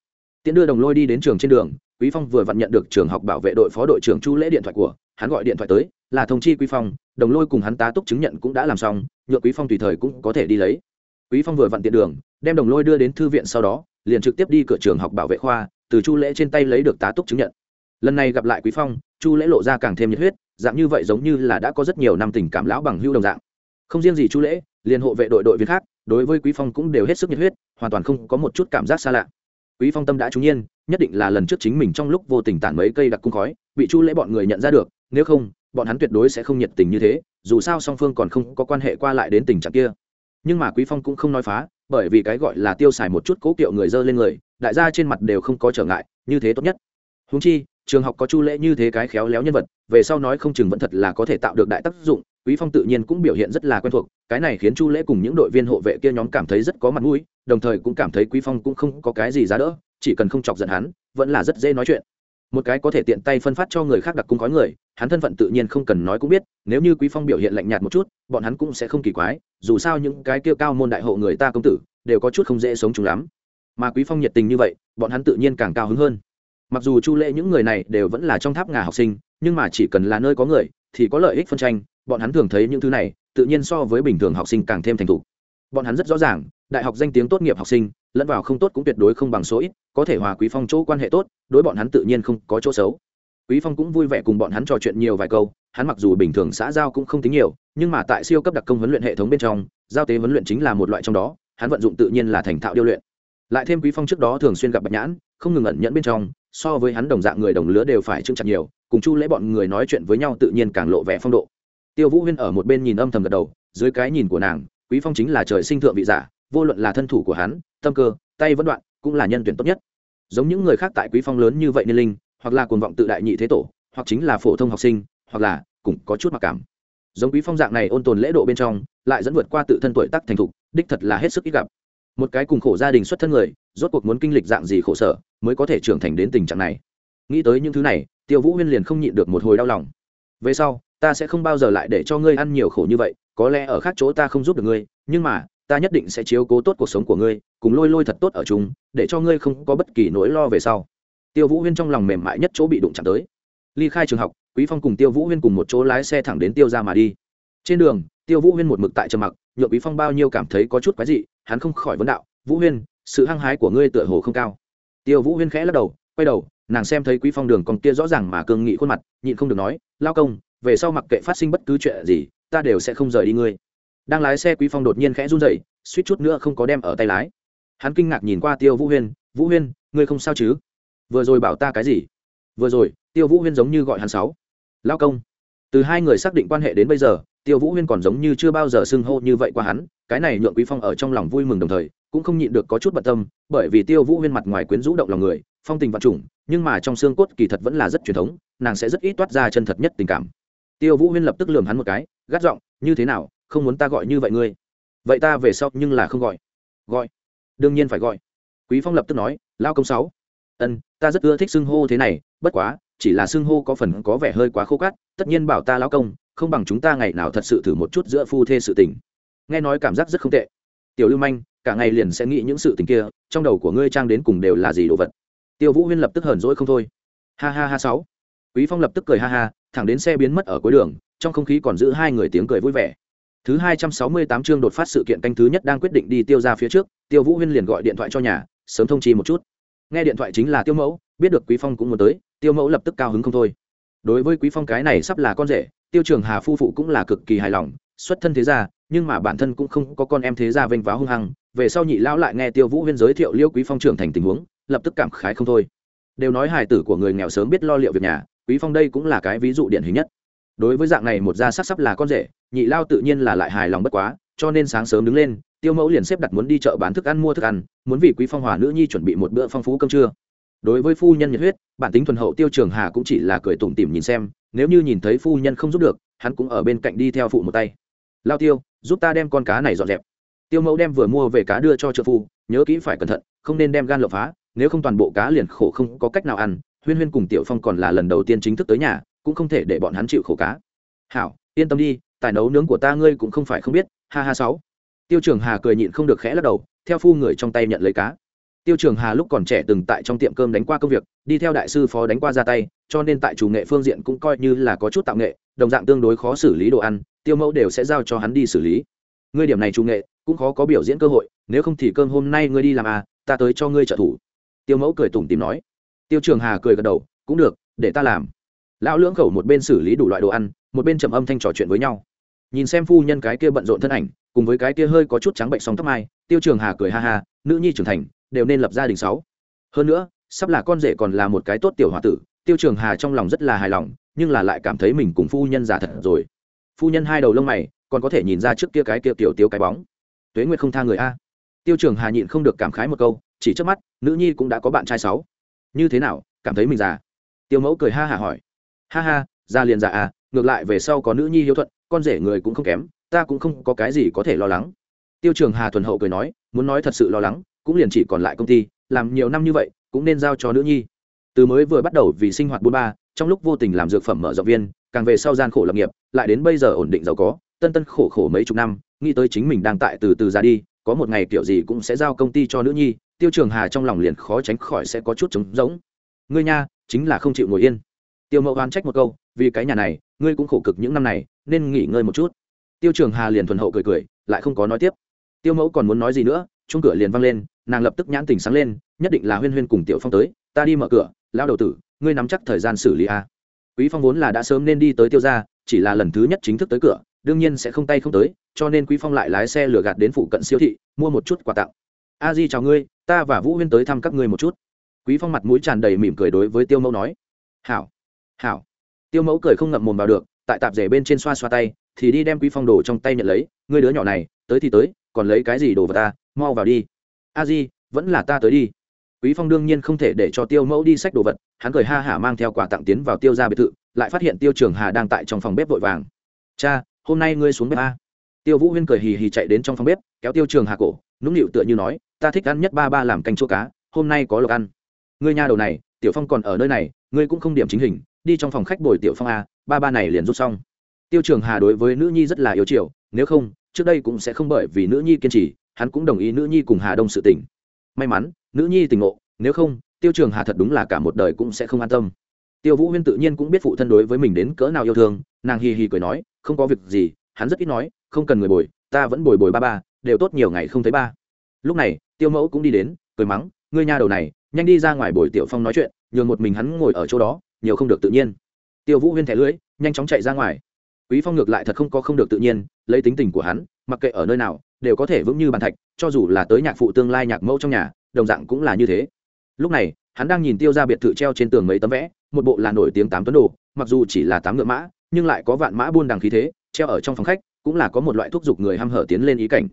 Tiễn đưa đồng lôi đi đến trường trên đường, quý phong vừa vặn nhận được trường học bảo vệ đội phó đội trưởng chu lễ điện thoại của, hắn gọi điện thoại tới, là thông chi quý phong, đồng lôi cùng hắn tá túc chứng nhận cũng đã làm xong, nhượng quý phong tùy thời cũng có thể đi lấy. Quý phong vừa vặn tiện đường, đem đồng lôi đưa đến thư viện sau đó, liền trực tiếp đi cửa trường học bảo vệ khoa, từ chu lễ trên tay lấy được tá túc chứng nhận. Lần này gặp lại quý phong, chu lễ lộ ra càng thêm nhiệt huyết, dạng như vậy giống như là đã có rất nhiều năm tình cảm lão bằng hưu đồng dạng. Không riêng gì chu lễ, liền hộ vệ đội đội viên khác đối với quý phong cũng đều hết sức nhiệt huyết, hoàn toàn không có một chút cảm giác xa lạ. Quý phong tâm đã trúng nhiên, nhất định là lần trước chính mình trong lúc vô tình tản mấy cây đặc cung khói, bị chu lễ bọn người nhận ra được, nếu không, bọn hắn tuyệt đối sẽ không nhiệt tình như thế, dù sao song phương còn không có quan hệ qua lại đến tình trạng kia. Nhưng mà quý phong cũng không nói phá, bởi vì cái gọi là tiêu xài một chút cố kiệu người dơ lên người, đại gia trên mặt đều không có trở ngại, như thế tốt nhất. Húng chi, trường học có chu lễ như thế cái khéo léo nhân vật, về sau nói không chừng vẫn thật là có thể tạo được đại tác dụng quý phong tự nhiên cũng biểu hiện rất là quen thuộc, cái này khiến chu lễ cùng những đội viên hộ vệ kia nhóm cảm thấy rất có mặt mũi, đồng thời cũng cảm thấy quý phong cũng không có cái gì giá đỡ, chỉ cần không chọc giận hắn, vẫn là rất dễ nói chuyện. Một cái có thể tiện tay phân phát cho người khác đặc cung khói người, hắn thân phận tự nhiên không cần nói cũng biết, nếu như quý phong biểu hiện lạnh nhạt một chút, bọn hắn cũng sẽ không kỳ quái, dù sao những cái kia cao môn đại hộ người ta công tử, đều có chút không dễ sống chung lắm. Mà quý phong nhiệt tình như vậy, bọn hắn tự nhiên càng cao hứng hơn. Mặc dù chu lễ những người này đều vẫn là trong tháp ngà học sinh, nhưng mà chỉ cần là nơi có người, thì có lợi ích phân tranh bọn hắn thường thấy những thứ này, tự nhiên so với bình thường học sinh càng thêm thành thục. Bọn hắn rất rõ ràng, đại học danh tiếng tốt nghiệp học sinh, lẫn vào không tốt cũng tuyệt đối không bằng số ít, có thể hòa quý phong chỗ quan hệ tốt, đối bọn hắn tự nhiên không có chỗ xấu. Quý phong cũng vui vẻ cùng bọn hắn trò chuyện nhiều vài câu, hắn mặc dù bình thường xã giao cũng không tính nhiều, nhưng mà tại siêu cấp đặc công huấn luyện hệ thống bên trong, giao tế huấn luyện chính là một loại trong đó, hắn vận dụng tự nhiên là thành thạo điêu luyện. Lại thêm quý phong trước đó thường xuyên gặp bạch nhãn, không ngừng ẩn nhẫn bên trong, so với hắn đồng dạng người đồng lứa đều phải trưng chặt nhiều, cùng chu lễ bọn người nói chuyện với nhau tự nhiên càng lộ vẻ phong độ tiêu vũ huyên ở một bên nhìn âm thầm gật đầu, dưới cái nhìn của nàng, quý phong chính là trời sinh thượng vị giả, vô luận là thân thủ của hắn, tâm cơ, tay vẫn đoạn, cũng là nhân tuyển tốt nhất. Giống những người khác tại quý phong lớn như vậy nên linh, hoặc là cuồng vọng tự đại nhị thế tổ, hoặc chính là phổ thông học sinh, hoặc là cũng có chút mặc cảm. Giống quý phong dạng này ôn tồn lễ độ bên trong, lại dẫn vượt qua tự thân tuổi tác thành thục, đích thật là hết sức ít gặp. Một cái cùng khổ gia đình xuất thân người, rốt cuộc muốn kinh lịch dạng gì khổ sở, mới có thể trưởng thành đến tình trạng này. Nghĩ tới những thứ này, tiêu vũ huyên liền không nhịn được một hồi đau lòng. Về sau ta sẽ không bao giờ lại để cho ngươi ăn nhiều khổ như vậy có lẽ ở khác chỗ ta không giúp được ngươi nhưng mà ta nhất định sẽ chiếu cố tốt cuộc sống của ngươi cùng lôi lôi thật tốt ở chúng, để cho ngươi không có bất kỳ nỗi lo về sau. Tiêu vũ huyên trong lòng mềm mại nhất chỗ bị đụng chạm tới. Ly khai trường học quý phong cùng tiêu vũ huyên cùng một chỗ lái xe thẳng đến tiêu ra mà đi. Trên đường tiêu vũ huyên một mực tại trầm mặc nhựa quý phong bao nhiêu cảm thấy có chút quái dị hắn không khỏi vấn đạo vũ huyên sự hăng hái của ngươi tựa hồ không cao. Tiêu vũ huyên khẽ lắc đầu quay đầu nàng xem thấy quý phong đường còn kia rõ ràng mà cường nghị khuôn mặt nhịn không được nói lao công về sau mặc kệ phát sinh bất cứ chuyện gì, ta đều sẽ không rời đi ngươi. Đang lái xe quý phong đột nhiên khẽ run rẩy, suýt chút nữa không có đem ở tay lái. Hắn kinh ngạc nhìn qua tiêu vũ huyên vũ huyên, ngươi không sao chứ? Vừa rồi bảo ta cái gì? Vừa rồi, tiêu vũ huyên giống như gọi hắn sáu. Lao công. Từ hai người xác định quan hệ đến bây giờ, tiêu vũ huyên còn giống như chưa bao giờ xưng hô như vậy qua hắn, cái này nhượng quý phong ở trong lòng vui mừng đồng thời, cũng không nhịn được có chút bận tâm, bởi vì tiêu vũ huyên mặt ngoài quyến rũ động lòng người, phong tình vật chủng nhưng mà trong xương cốt kỳ thật vẫn là rất truyền thống, nàng sẽ rất ít toát ra chân thật nhất tình cảm tiêu vũ huyên lập tức lườm hắn một cái, gắt giọng, như thế nào, không muốn ta gọi như vậy ngươi? Vậy ta về sau nhưng là không gọi. Gọi? Đương nhiên phải gọi. Quý phong lập tức nói, lao công sáu. Ân, ta rất ưa thích xưng hô thế này, bất quá, chỉ là xưng hô có phần có vẻ hơi quá khô cát, tất nhiên bảo ta lão công, không bằng chúng ta ngày nào thật sự thử một chút giữa phu thê sự tình. Nghe nói cảm giác rất không tệ. Tiểu lưu manh, cả ngày liền sẽ nghĩ những sự tình kia, trong đầu của ngươi trang đến cùng đều là gì đồ vật? Tiêu vũ huyên lập tức hờn dỗi không thôi. Ha ha ha sáu quý phong lập tức cười ha ha, thẳng đến xe biến mất ở cuối đường, trong không khí còn giữ hai người tiếng cười vui vẻ. Thứ hai trăm sáu mươi tám chương đột phát sự kiện canh thứ nhất đang quyết định đi tiêu ra phía trước, tiêu vũ huyên liền gọi điện thoại cho nhà, sớm thông chi một chút. Nghe điện thoại chính là tiêu mẫu, biết được quý phong cũng muốn tới, tiêu mẫu lập tức cao hứng không thôi. Đối với quý phong cái này sắp là con rể, tiêu trường hà phu phụ cũng là cực kỳ hài lòng, xuất thân thế gia, nhưng mà bản thân cũng không có con em thế gia vênh váo hung hăng, về sau nhị lão lại nghe tiêu vũ huyên giới thiệu liêu quý phong trưởng thành tình huống, lập tức cảm khái không thôi đều nói hài tử của người nghèo sớm biết lo liệu việc nhà, quý phong đây cũng là cái ví dụ điển hình nhất. Đối với dạng này một gia sắc sắp là con rể, nhị lao tự nhiên là lại hài lòng bất quá, cho nên sáng sớm đứng lên, tiêu mẫu liền xếp đặt muốn đi chợ bán thức ăn mua thức ăn, muốn vì quý phong hòa nữ nhi chuẩn bị một bữa phong phú cơm trưa. Đối với phu nhân nhiệt huyết, bản tính thuần hậu tiêu trường hà cũng chỉ là cười tủm tỉm nhìn xem, nếu như nhìn thấy phu nhân không giúp được, hắn cũng ở bên cạnh đi theo phụ một tay. Lao tiêu, giúp ta đem con cá này dọn dẹp. Tiêu mẫu đem vừa mua về cá đưa cho trợ phu, nhớ kỹ phải cẩn thận, không nên đem gan lộng phá nếu không toàn bộ cá liền khổ không có cách nào ăn, huyên huyên cùng tiểu phong còn là lần đầu tiên chính thức tới nhà, cũng không thể để bọn hắn chịu khổ cá. Hảo, yên tâm đi, tài nấu nướng của ta ngươi cũng không phải không biết, ha ha sáu. Tiêu trường hà cười nhịn không được khẽ lắc đầu, theo phu người trong tay nhận lấy cá. Tiêu trường hà lúc còn trẻ từng tại trong tiệm cơm đánh qua công việc, đi theo đại sư phó đánh qua ra tay, cho nên tại chủ nghệ phương diện cũng coi như là có chút tạo nghệ, đồng dạng tương đối khó xử lý đồ ăn, tiêu mẫu đều sẽ giao cho hắn đi xử lý. Ngươi điểm này chủ nghệ, cũng khó có biểu diễn cơ hội, nếu không thì cơm hôm nay ngươi đi làm à ta tới cho ngươi trợ thủ tiêu mẫu cười tủm tìm nói. Tiêu trường hà cười gật đầu, cũng được, để ta làm. Lão lưỡng khẩu một bên xử lý đủ loại đồ ăn, một bên trầm âm thanh trò chuyện với nhau. Nhìn xem phu nhân cái kia bận rộn thân ảnh, cùng với cái kia hơi có chút trắng bệnh sóng tóc mai, tiêu trường hà cười ha ha, nữ nhi trưởng thành, đều nên lập gia đình sáu. Hơn nữa, sắp là con rể còn là một cái tốt tiểu h o a tử, tiêu trường hà trong lòng rất là hài lòng, nhưng là lại cảm thấy mình cùng phu nhân giả thật rồi. Phu nhân hai đầu lông mày, còn có thể nhìn ra trước kia cái kia tiểu tiêu cái bóng. Tuế nguyệt không tha người a. Tiêu trường hà nhịn không được cảm khái một câu chỉ trước mắt, nữ nhi cũng đã có bạn trai sáu. Như thế nào, cảm thấy mình già? Tiêu mẫu cười ha hả hỏi. Ha ha ra liền già à ngược lại về sau có nữ nhi hiếu thuận, con rể người cũng không kém, ta cũng không có cái gì có thể lo lắng. Tiêu trường hà thuần hậu cười nói, muốn nói thật sự lo lắng, cũng liền chỉ còn lại công ty, làm nhiều năm như vậy, cũng nên giao cho nữ nhi. Từ mới vừa bắt đầu vì sinh hoạt bôn ba, trong lúc vô tình làm dược phẩm mở rộng viên, càng về sau gian khổ lập nghiệp, lại đến bây giờ ổn định giàu có, tân tân khổ khổ mấy chục năm, nghĩ tới chính mình đang tại từ từ ra đi, có một ngày kiểu gì cũng sẽ giao công ty cho nữ nhi tiêu trường hà trong lòng liền khó tránh khỏi sẽ có chút trống rỗng. Ngươi nha, chính là không chịu ngồi yên. Tiêu mẫu oán trách một câu, vì cái nhà này, ngươi cũng khổ cực những năm này, nên nghỉ ngơi một chút. Tiêu trường hà liền thuần hậu cười cười, lại không có nói tiếp. Tiêu mẫu còn muốn nói gì nữa chung cửa liền văng lên, nàng lập tức nhãn tình sáng lên, nhất định là huyên huyên cùng tiểu phong tới, ta đi mở cửa lao đầu tử, ngươi nắm chắc thời gian xử lý a. Quý phong vốn là đã sớm nên đi tới tiêu gia, chỉ là lần thứ nhất chính thức tới cửa, đương nhiên sẽ không tay không tới, cho nên quý phong lại lái xe lừa gạt đến phụ cận siêu thị, mua một chút quà tặng a di chào ngươi, ta và vũ huyên tới thăm các ngươi một chút. Quý phong mặt mũi tràn đầy mỉm cười đối với tiêu mẫu nói. Hảo hảo. Tiêu mẫu cười không ngậm mồm vào được, tại tạp rể bên trên xoa xoa tay, thì đi đem quý phong đồ trong tay nhận lấy. Ngươi đứa nhỏ này, tới thì tới, còn lấy cái gì đồ vào ta, mau vào đi. A di, vẫn là ta tới đi. Quý phong đương nhiên không thể để cho tiêu mẫu đi sách đồ vật, hắn cười ha hả mang theo quà tặng tiến vào tiêu ra biệt thự, lại phát hiện tiêu trường hà đang tại trong phòng bếp vội vàng. Cha, hôm nay ngươi xuống bếp a. Tiêu vũ huyên cười hì hì chạy đến trong phòng bếp, kéo tiêu trường hà cổ, nũng nịu tựa như nói ta thích ăn nhất ba ba làm canh chua cá, hôm nay có lộc ăn. Ngươi nhà đầu này, tiểu phong còn ở nơi này, ngươi cũng không điểm chính hình, đi trong phòng khách bồi tiểu phong a, ba ba này liền rút xong. Tiêu trường hà đối với nữ nhi rất là yêu chiều, nếu không, trước đây cũng sẽ không bởi vì nữ nhi kiên trì, hắn cũng đồng ý nữ nhi cùng hà đông sự tỉnh may mắn, nữ nhi tình ngộ, nếu không, tiêu trường hà thật đúng là cả một đời cũng sẽ không an tâm. Tiêu vũ huyên tự nhiên cũng biết phụ thân đối với mình đến cỡ nào yêu thương, nàng hì hì cười nói, không có việc gì, hắn rất ít nói, không cần người bồi, ta vẫn bồi bồi ba ba, đều tốt nhiều ngày không thấy ba. Lúc này tiêu mẫu cũng đi đến, cười mắng, ngươi nhà đầu này, nhanh đi ra ngoài bồi tiểu phong nói chuyện, nhường một mình hắn ngồi ở chỗ đó, nhiều không được tự nhiên. Tiêu vũ huyên thẻ lưỡi, nhanh chóng chạy ra ngoài. Quý phong ngược lại thật không có không được tự nhiên, lấy tính tình của hắn, mặc kệ ở nơi nào, đều có thể vững như bàn thạch, cho dù là tới nhạc phụ tương lai nhạc mẫu trong nhà, đồng dạng cũng là như thế. Lúc này, hắn đang nhìn tiêu ra biệt thự treo trên tường mấy tấm vẽ, một bộ là nổi tiếng tám tuấn đồ, mặc dù chỉ là tám ngựa mã, nhưng lại có vạn mã buôn đằng khí thế, treo ở trong phòng khách, cũng là có một loại thuốc dục người hăm hở tiến lên ý cảnh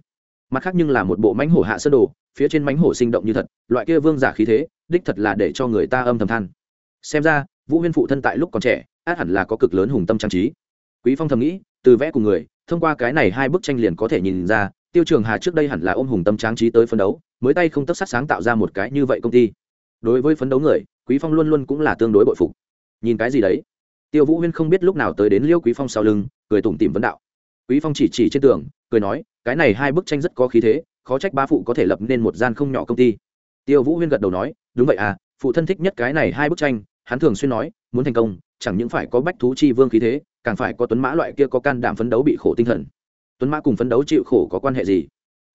mặt khác nhưng là một bộ mánh hổ hạ sơn đồ, phía trên mánh hổ sinh động như thật, loại kia vương giả khí thế, đích thật là để cho người ta âm thầm than. Xem ra, vũ huyên phụ thân tại lúc còn trẻ, át hẳn là có cực lớn hùng tâm trang trí. Quý phong thầm nghĩ, từ vẽ của người, thông qua cái này hai bức tranh liền có thể nhìn ra, tiêu trường hà trước đây hẳn là ôm hùng tâm trang trí tới phân đấu, mới tay không tất sát sáng tạo ra một cái như vậy công ty. Đối với phấn đấu người, quý phong luôn luôn cũng là tương đối bội phục. Nhìn cái gì đấy? Tiêu vũ huyên không biết lúc nào tới đến liêu quý phong sau lưng, cười tủm tìm vấn đạo. Quý phong chỉ chỉ trên tường, cười nói cái này hai bức tranh rất có khí thế, khó trách ba phụ có thể lập nên một gian không nhỏ công ty. Tiêu vũ huyên gật đầu nói, đúng vậy à phụ thân thích nhất cái này hai bức tranh. Hắn thường xuyên nói, muốn thành công, chẳng những phải có bách thú chi vương khí thế, càng phải có tuấn mã loại kia có can đảm phấn đấu bị khổ tinh thần. Tuấn mã cùng phấn đấu chịu khổ có quan hệ gì?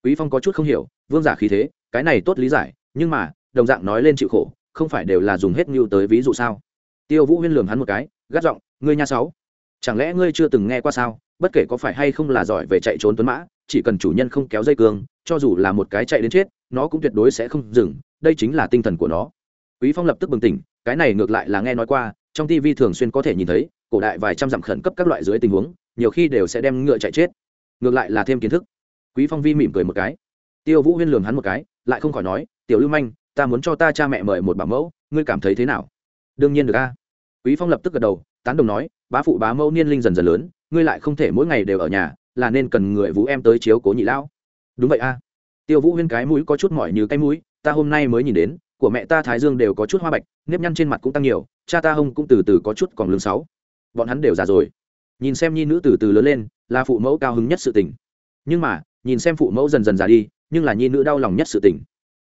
Quý phong có chút không hiểu, vương giả khí thế, cái này tốt lý giải, nhưng mà, đồng dạng nói lên chịu khổ, không phải đều là dùng hết ngưu tới ví dụ sao? Tiêu vũ huyên lường hắn một cái, gắt giọng, ngươi nha sáu, chẳng lẽ ngươi chưa từng nghe qua sao? Bất kể có phải hay không là giỏi về chạy trốn tuấn mã, chỉ cần chủ nhân không kéo dây cương, cho dù là một cái chạy đến chết, nó cũng tuyệt đối sẽ không dừng, đây chính là tinh thần của nó. Quý phong lập tức bừng tỉnh, cái này ngược lại là nghe nói qua, trong tv thường xuyên có thể nhìn thấy, cổ đại vài trăm dặm khẩn cấp các loại dưới tình huống, nhiều khi đều sẽ đem ngựa chạy chết. Ngược lại là thêm kiến thức. Quý phong vi mỉm cười một cái. Tiêu vũ huyên lường hắn một cái, lại không khỏi nói, tiểu lưu manh, ta muốn cho ta cha mẹ mời một bảo mẫu, ngươi cảm thấy thế nào? Đương nhiên được a. Quý phong lập tức gật đầu, tán đồng nói, bá phụ bá mẫu niên linh dần dần lớn ngươi lại không thể mỗi ngày đều ở nhà, là nên cần người vũ em tới chiếu cố nhị lão. Đúng vậy a. Tiêu vũ huyên cái mũi có chút mỏi như cái mũi, ta hôm nay mới nhìn đến, của mẹ ta thái dương đều có chút hoa bạch, nếp nhăn trên mặt cũng tăng nhiều, cha ta hông cũng từ từ có chút còn lương sáu. Bọn hắn đều già rồi. Nhìn xem nhi nữ từ từ lớn lên, là phụ mẫu cao hứng nhất sự tình. Nhưng mà, nhìn xem phụ mẫu dần dần già đi, nhưng là nhi nữ đau lòng nhất sự tình.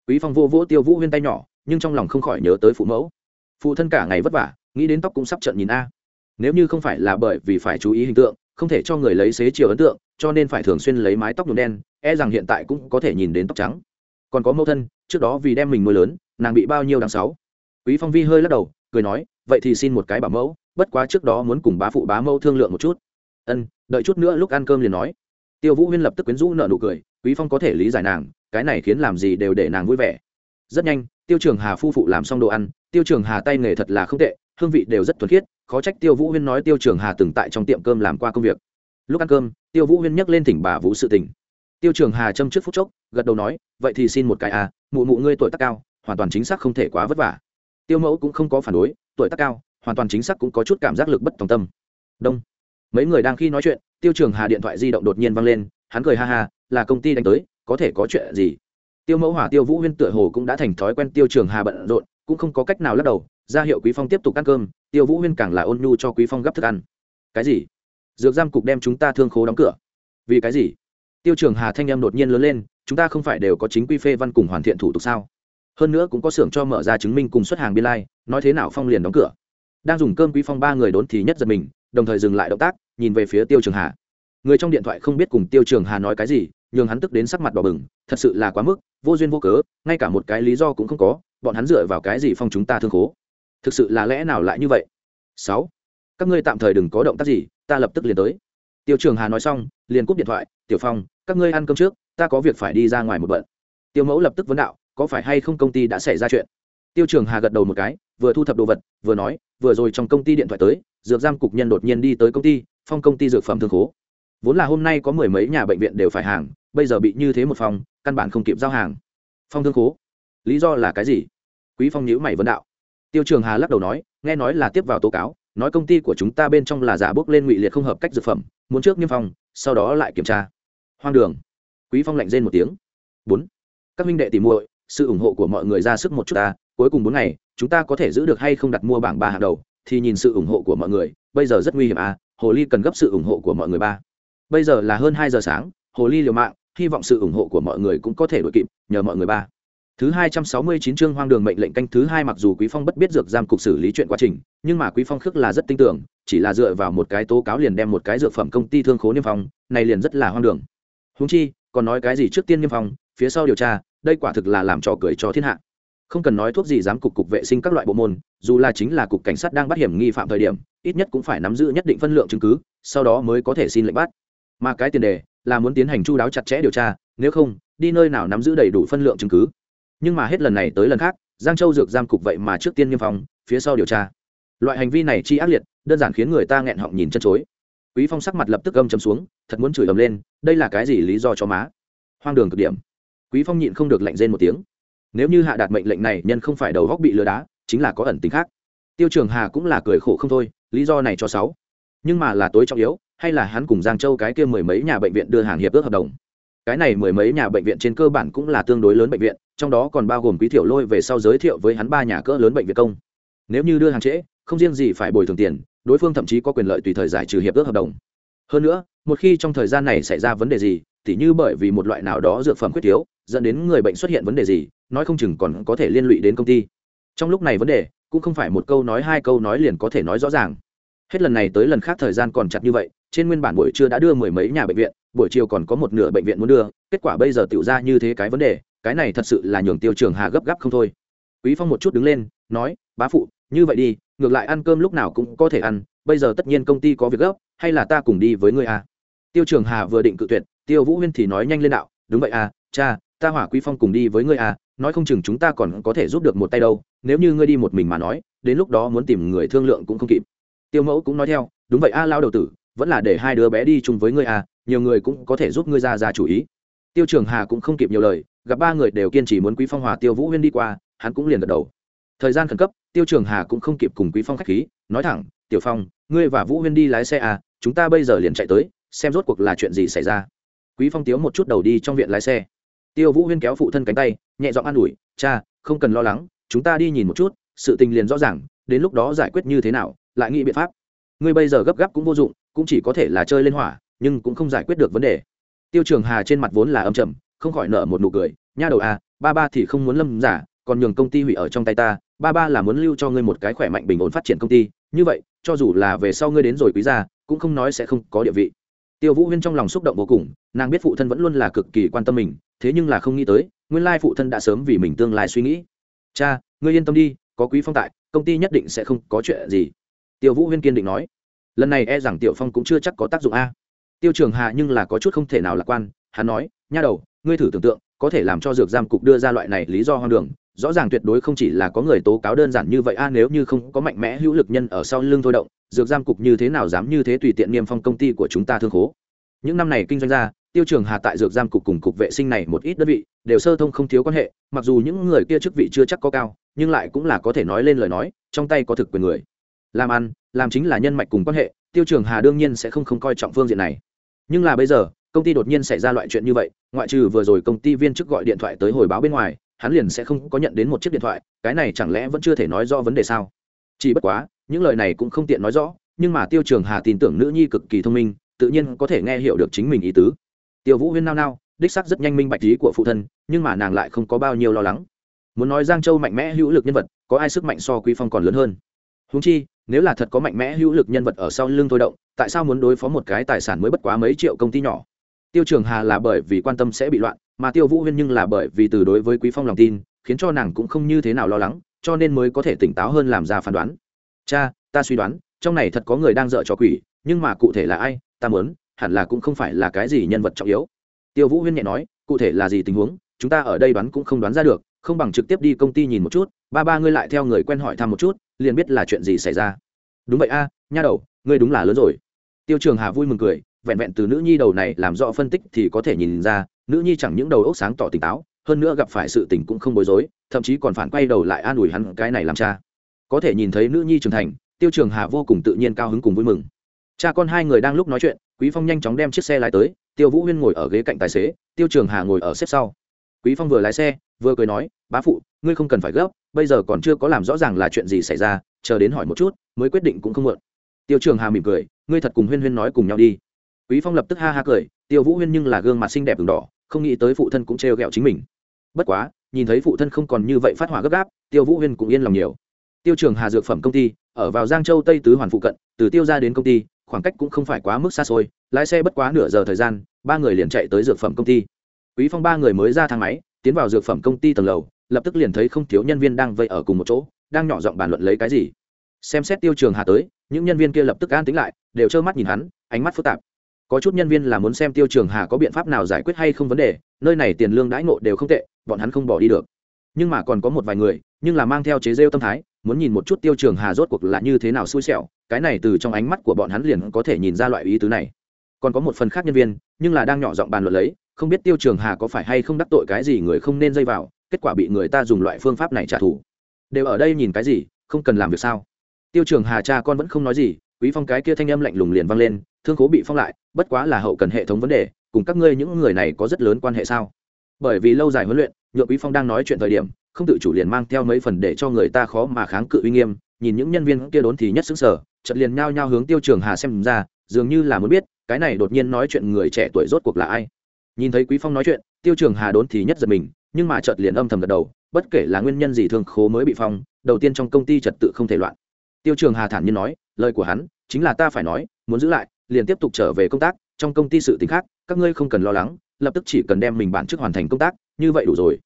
Quý phong vô vỗ tiêu vũ huyên tay nhỏ, nhưng trong lòng không khỏi nhớ tới phụ mẫu. Phụ thân cả ngày vất vả, nghĩ đến tóc cũng sắp trận nhìn a nếu như không phải là bởi vì phải chú ý hình tượng, không thể cho người lấy xế chiều ấn tượng, cho nên phải thường xuyên lấy mái tóc nhuộm đen e rằng hiện tại cũng có thể nhìn đến tóc trắng. Còn có mẫu thân, trước đó vì đem mình nuôi lớn, nàng bị bao nhiêu đằng sáu. Quý phong vi hơi lắc đầu, cười nói, vậy thì xin một cái bảo mẫu, bất quá trước đó muốn cùng bá phụ bá mẫu thương lượng một chút. Ân, đợi chút nữa lúc ăn cơm liền nói. Tiêu vũ huyên lập tức quyến rũ nợ nụ cười, quý phong có thể lý giải nàng, cái này khiến làm gì đều để nàng vui vẻ. Rất nhanh, tiêu trường hà phu phụ làm xong đồ ăn, tiêu trường hà tay nghề thật là không tệ hương vị đều rất thuần khiết, khó trách tiêu vũ huyên nói tiêu trường hà từng tại trong tiệm cơm làm qua công việc. Lúc ăn cơm, tiêu vũ huyên nhắc lên thỉnh bà vũ sự tình. Tiêu trường hà châm trước phút chốc, gật đầu nói, vậy thì xin một cái à mụ mụ ngươi tuổi tác cao, hoàn toàn chính xác không thể quá vất vả. Tiêu mẫu cũng không có phản đối, tuổi tác cao, hoàn toàn chính xác cũng có chút cảm giác lực bất tòng tâm. Đông. Mấy người đang khi nói chuyện, tiêu trường hà điện thoại di động đột nhiên văng lên, hắn cười ha ha, là công ty đánh tới, có thể có chuyện gì? Tiêu mẫu hỏa tiêu vũ huyên tựa hồ cũng đã thành thói quen tiêu trường hà bận rộn, cũng không có cách nào lắc đầu ra hiệu quý phong tiếp tục ăn cơm, tiêu vũ huyên càng là ôn nhu cho quý phong gấp thức ăn. Cái gì? Dược giam cục đem chúng ta thương khố đóng cửa. Vì cái gì? Tiêu trường hà thanh em đột nhiên lớn lên, chúng ta không phải đều có chính quy phê văn cùng hoàn thiện thủ tục sao? Hơn nữa cũng có xưởng cho mở ra chứng minh cùng xuất hàng biên lai, nói thế nào phong liền đóng cửa. Đang dùng cơm quý phong ba người đốn thì nhất giật mình, đồng thời dừng lại động tác, nhìn về phía tiêu trường hà. Người trong điện thoại không biết cùng tiêu trường hà nói cái gì, nhường hắn tức đến sắc mặt đỏ bừng, thật sự là quá mức, vô duyên vô cớ, ngay cả một cái lý do cũng không có, bọn hắn dựa vào cái gì phong chúng ta thương khố? Thực sự là lẽ nào lại như vậy? Sáu, các ngươi tạm thời đừng có động tác gì, ta lập tức liền tới. Tiêu trường hà nói xong, liền cúp điện thoại, tiểu phong, các ngươi ăn cơm trước, ta có việc phải đi ra ngoài một bận. Tiêu mẫu lập tức vấn đạo, có phải hay không công ty đã xảy ra chuyện? Tiêu trường hà gật đầu một cái, vừa thu thập đồ vật, vừa nói, vừa rồi trong công ty điện thoại tới, dược giam cục nhân đột nhiên đi tới công ty, phong công ty dược phẩm thương khố. Vốn là hôm nay có mười mấy nhà bệnh viện đều phải hàng, bây giờ bị như thế một phòng, căn bản không kịp giao hàng. Phong thương khố? Lý do là cái gì? Quý phong nhữ mày vấn đạo tiêu trường hà lắc đầu nói, nghe nói là tiếp vào tố cáo, nói công ty của chúng ta bên trong là giả bốc lên ngụy liệt không hợp cách dược phẩm, muốn trước niêm phong, sau đó lại kiểm tra. Hoang đường. Quý phong lạnh rên một tiếng. Bốn. Các minh đệ tìm muội, sự ủng hộ của mọi người ra sức một chút ta, cuối cùng bốn ngày, chúng ta có thể giữ được hay không đặt mua bảng ba hàng đầu, thì nhìn sự ủng hộ của mọi người, bây giờ rất nguy hiểm à hồ ly cần gấp sự ủng hộ của mọi người ba. Bây giờ là hơn hai giờ sáng, hồ ly liều mạng, hy vọng sự ủng hộ của mọi người cũng có thể đội kịp, nhờ mọi người ba thứ hai trăm sáu mươi chín chương hoang đường mệnh lệnh canh thứ hai mặc dù quý phong bất biết dược giam cục xử lý chuyện quá trình, nhưng mà quý phong khước là rất tin tưởng, chỉ là dựa vào một cái tố cáo liền đem một cái dược phẩm công ty thương khố niêm phong, này liền rất là hoang đường. Huống chi, còn nói cái gì trước tiên niêm phong, phía sau điều tra, đây quả thực là làm trò cười cho thiên hạ. Không cần nói thuốc gì giám cục cục vệ sinh các loại bộ môn, dù là chính là cục cảnh sát đang bắt hiểm nghi phạm thời điểm, ít nhất cũng phải nắm giữ nhất định phân lượng chứng cứ, sau đó mới có thể xin lệnh bắt. Mà cái tiền đề là muốn tiến hành chu đáo chặt chẽ điều tra, nếu không, đi nơi nào nắm giữ đầy đủ phân lượng chứng cứ? Nhưng mà hết lần này tới lần khác, giang châu dược giam cục vậy mà trước tiên niêm phong, phía sau điều tra. Loại hành vi này chi ác liệt, đơn giản khiến người ta nghẹn họng nhìn chân chối. Quý phong sắc mặt lập tức gâm chấm xuống, thật muốn chửi ầm lên, đây là cái gì lý do cho má? Hoang đường cực điểm. Quý phong nhịn không được lạnh rên một tiếng. Nếu như hạ đạt mệnh lệnh này, nhân không phải đầu góc bị lừa đá, chính là có ẩn tính khác. Tiêu trường hà cũng là cười khổ không thôi, lý do này cho sáu. Nhưng mà là tối trọng yếu, hay là hắn cùng giang châu cái kia mười mấy nhà bệnh viện đưa hàng hiệp ước hợp đồng? Cái này mười mấy nhà bệnh viện trên cơ bản cũng là tương đối lớn bệnh viện, trong đó còn bao gồm quý thiểu lôi về sau giới thiệu với hắn ba nhà cỡ lớn bệnh viện công. Nếu như đưa hàng trễ, không riêng gì phải bồi thường tiền, đối phương thậm chí có quyền lợi tùy thời giải trừ hiệp ước hợp đồng. Hơn nữa, một khi trong thời gian này xảy ra vấn đề gì, tỉ như bởi vì một loại nào đó dược phẩm khuyết thiếu, dẫn đến người bệnh xuất hiện vấn đề gì, nói không chừng còn có thể liên lụy đến công ty. Trong lúc này vấn đề, cũng không phải một câu nói hai câu nói liền có thể nói rõ ràng. Hết lần này tới lần khác thời gian còn chặt như vậy, trên nguyên bản buổi trưa đã đưa mười mấy nhà bệnh viện buổi chiều còn có một nửa bệnh viện muốn đưa kết quả bây giờ tiểu ra như thế cái vấn đề cái này thật sự là nhường tiêu trường hà gấp gáp không thôi. Quý phong một chút đứng lên nói bá phụ như vậy đi ngược lại ăn cơm lúc nào cũng có thể ăn bây giờ tất nhiên công ty có việc gấp hay là ta cùng đi với ngươi à? Tiêu trường hà vừa định cự tuyệt tiêu vũ huyên thì nói nhanh lên đạo đúng vậy à cha ta hỏa quý phong cùng đi với ngươi à nói không chừng chúng ta còn có thể giúp được một tay đâu nếu như ngươi đi một mình mà nói đến lúc đó muốn tìm người thương lượng cũng không kịp. Tiêu mẫu cũng nói theo đúng vậy a à, lao đầu tử vẫn là để hai đứa bé đi chung với ngươi à nhiều người cũng có thể giúp ngươi ra ra chủ ý. Tiêu trường hà cũng không kịp nhiều lời, gặp ba người đều kiên trì muốn quý phong hòa tiêu vũ huyên đi qua, hắn cũng liền gật đầu. Thời gian khẩn cấp, tiêu trường hà cũng không kịp cùng quý phong khách khí, nói thẳng, tiểu phong, ngươi và vũ huyên đi lái xe à chúng ta bây giờ liền chạy tới, xem rốt cuộc là chuyện gì xảy ra. Quý phong tiếu một chút đầu đi trong viện lái xe. Tiêu vũ huyên kéo phụ thân cánh tay, nhẹ giọng an ủi, cha, không cần lo lắng, chúng ta đi nhìn một chút, sự tình liền rõ ràng, đến lúc đó giải quyết như thế nào, lại nghĩ biện pháp. Ngươi bây giờ gấp gáp cũng vô dụng, cũng chỉ có thể là chơi lên hỏa nhưng cũng không giải quyết được vấn đề. Tiêu trường hà trên mặt vốn là âm trầm, không khỏi nở một nụ cười, nha đầu à ba ba thì không muốn lâm giả, còn nhường công ty hủy ở trong tay ta, ba ba là muốn lưu cho ngươi một cái khỏe mạnh bình ổn phát triển công ty, như vậy, cho dù là về sau ngươi đến rồi quý gia, cũng không nói sẽ không có địa vị. Tiêu vũ huyên trong lòng xúc động vô cùng, nàng biết phụ thân vẫn luôn là cực kỳ quan tâm mình, thế nhưng là không nghĩ tới, nguyên lai phụ thân đã sớm vì mình tương lai suy nghĩ. Cha, ngươi yên tâm đi, có quý phong tại, công ty nhất định sẽ không có chuyện gì. Tiêu vũ huyên kiên định nói. Lần này e rằng tiểu phong cũng chưa chắc có tác dụng a tiêu trường Hà nhưng là có chút không thể nào lạc quan, hắn nói, nha đầu, ngươi thử tưởng tượng, có thể làm cho dược giam cục đưa ra loại này lý do hoang đường, rõ ràng tuyệt đối không chỉ là có người tố cáo đơn giản như vậy a, nếu như không có mạnh mẽ hữu lực nhân ở sau lưng thôi động, dược giam cục như thế nào dám như thế tùy tiện niêm phong công ty của chúng ta thương khố? Những năm này kinh doanh ra, tiêu trường hà tại dược giam cục cùng cục vệ sinh này một ít đơn vị, đều sơ thông không thiếu quan hệ, mặc dù những người kia chức vị chưa chắc có cao, nhưng lại cũng là có thể nói lên lời nói, trong tay có thực quyền người. Làm ăn, làm chính là nhân mạch cùng quan hệ, tiêu trường hà đương nhiên sẽ không không coi trọng phương diện này nhưng là bây giờ, công ty đột nhiên xảy ra loại chuyện như vậy, ngoại trừ vừa rồi công ty viên chức gọi điện thoại tới hồi báo bên ngoài, hắn liền sẽ không có nhận đến một chiếc điện thoại, cái này chẳng lẽ vẫn chưa thể nói rõ vấn đề sao? Chỉ bất quá, những lời này cũng không tiện nói rõ, nhưng mà tiêu trường hà tin tưởng nữ nhi cực kỳ thông minh, tự nhiên có thể nghe hiểu được chính mình ý tứ. Tiêu vũ huyên nao nao, đích sắc rất nhanh minh bạch ý của phụ thân, nhưng mà nàng lại không có bao nhiêu lo lắng. Muốn nói giang châu mạnh mẽ hữu lực nhân vật, có ai sức mạnh so quý phong còn lớn hơn? Húng chi nếu là thật có mạnh mẽ hữu lực nhân vật ở sau lưng thôi động, tại sao muốn đối phó một cái tài sản mới bất quá mấy triệu công ty nhỏ? Tiêu trường hà là bởi vì quan tâm sẽ bị loạn, mà tiêu vũ huyên nhưng là bởi vì từ đối với quý phong lòng tin, khiến cho nàng cũng không như thế nào lo lắng, cho nên mới có thể tỉnh táo hơn làm ra phán đoán. Cha, ta suy đoán, trong này thật có người đang dợ cho quỷ, nhưng mà cụ thể là ai, ta muốn, hẳn là cũng không phải là cái gì nhân vật trọng yếu. Tiêu vũ huyên nhẹ nói, cụ thể là gì tình huống, chúng ta ở đây đoán cũng không đoán ra được không bằng trực tiếp đi công ty nhìn một chút, ba ba ngươi lại theo người quen hỏi thăm một chút, liền biết là chuyện gì xảy ra. Đúng vậy a, nha đầu, ngươi đúng là lớn rồi. Tiêu trường hà vui mừng cười, vẹn vẹn từ nữ nhi đầu này làm rõ phân tích thì có thể nhìn ra, nữ nhi chẳng những đầu óc sáng tỏ tỉnh táo, hơn nữa gặp phải sự tình cũng không bối rối, thậm chí còn phản quay đầu lại an ủi hắn cái này làm cha. Có thể nhìn thấy nữ nhi trưởng thành, tiêu trường hà vô cùng tự nhiên cao hứng cùng vui mừng. Cha con hai người đang lúc nói chuyện, quý phong nhanh chóng đem chiếc xe lái tới, tiêu vũ huyên ngồi ở ghế cạnh tài xế, tiêu trường hà ngồi ở xếp sau. Quý phong vừa lái xe, vừa cười nói bá phụ, ngươi không cần phải gấp, bây giờ còn chưa có làm rõ ràng là chuyện gì xảy ra, chờ đến hỏi một chút, mới quyết định cũng không muộn. Tiêu trường hà mỉm cười, ngươi thật cùng huyên huyên nói cùng nhau đi. Quý phong lập tức ha ha cười, tiêu vũ huyên nhưng là gương mặt xinh đẹp đường đỏ, không nghĩ tới phụ thân cũng trêu ghẹo chính mình. Bất quá, nhìn thấy phụ thân không còn như vậy phát hỏa gấp gáp, tiêu vũ huyên cũng yên lòng nhiều. Tiêu trường hà dược phẩm công ty, ở vào giang châu tây tứ hoàn phụ cận, từ tiêu ra đến công ty, khoảng cách cũng không phải quá mức xa xôi, lái xe bất quá nửa giờ thời gian, ba người liền chạy tới dược phẩm công ty. Quý phong ba người mới ra thang máy, tiến vào dược phẩm công ty tầng lầu lập tức liền thấy không thiếu nhân viên đang vây ở cùng một chỗ, đang nhỏ giọng bàn luận lấy cái gì. Xem xét tiêu trường hà tới, những nhân viên kia lập tức an tính lại, đều trơ mắt nhìn hắn, ánh mắt phức tạp. Có chút nhân viên là muốn xem tiêu trường hà có biện pháp nào giải quyết hay không vấn đề, nơi này tiền lương đãi ngộ đều không tệ, bọn hắn không bỏ đi được. Nhưng mà còn có một vài người, nhưng là mang theo chế rêu tâm thái, muốn nhìn một chút tiêu trường hà rốt cuộc là như thế nào xui xẻo, cái này từ trong ánh mắt của bọn hắn liền có thể nhìn ra loại ý tứ này. Còn có một phần khác nhân viên, nhưng là đang nhỏ giọng bàn luận lấy, không biết tiêu trường hà có phải hay không đắc tội cái gì người không nên dây vào kết quả bị người ta dùng loại phương pháp này trả thù. Đều ở đây nhìn cái gì, không cần làm việc sao? Tiêu trường hà cha con vẫn không nói gì, quý phong cái kia thanh âm lạnh lùng liền vang lên, thương khố bị phong lại, bất quá là hậu cần hệ thống vấn đề, cùng các ngươi những người này có rất lớn quan hệ sao? Bởi vì lâu dài huấn luyện, nhượng quý phong đang nói chuyện thời điểm, không tự chủ liền mang theo mấy phần để cho người ta khó mà kháng cự uy nghiêm, nhìn những nhân viên kia đốn thì nhất xứng sở chợt liền nhao nhao hướng tiêu trường hà xem ra, dường như là muốn biết, cái này đột nhiên nói chuyện người trẻ tuổi rốt cuộc là ai? Nhìn thấy quý phong nói chuyện tiêu trường hà đốn thì nhất giật mình, nhưng mà chợt liền âm thầm gật đầu, bất kể là nguyên nhân gì thương khố mới bị phong, đầu tiên trong công ty trật tự không thể loạn. Tiêu trường hà thản nhiên nói, lời của hắn, chính là ta phải nói, muốn giữ lại, liền tiếp tục trở về công tác, trong công ty sự t khác, các ngươi không cần lo lắng, lập tức chỉ cần đem mình bản chức hoàn thành công tác, như vậy đủ rồi.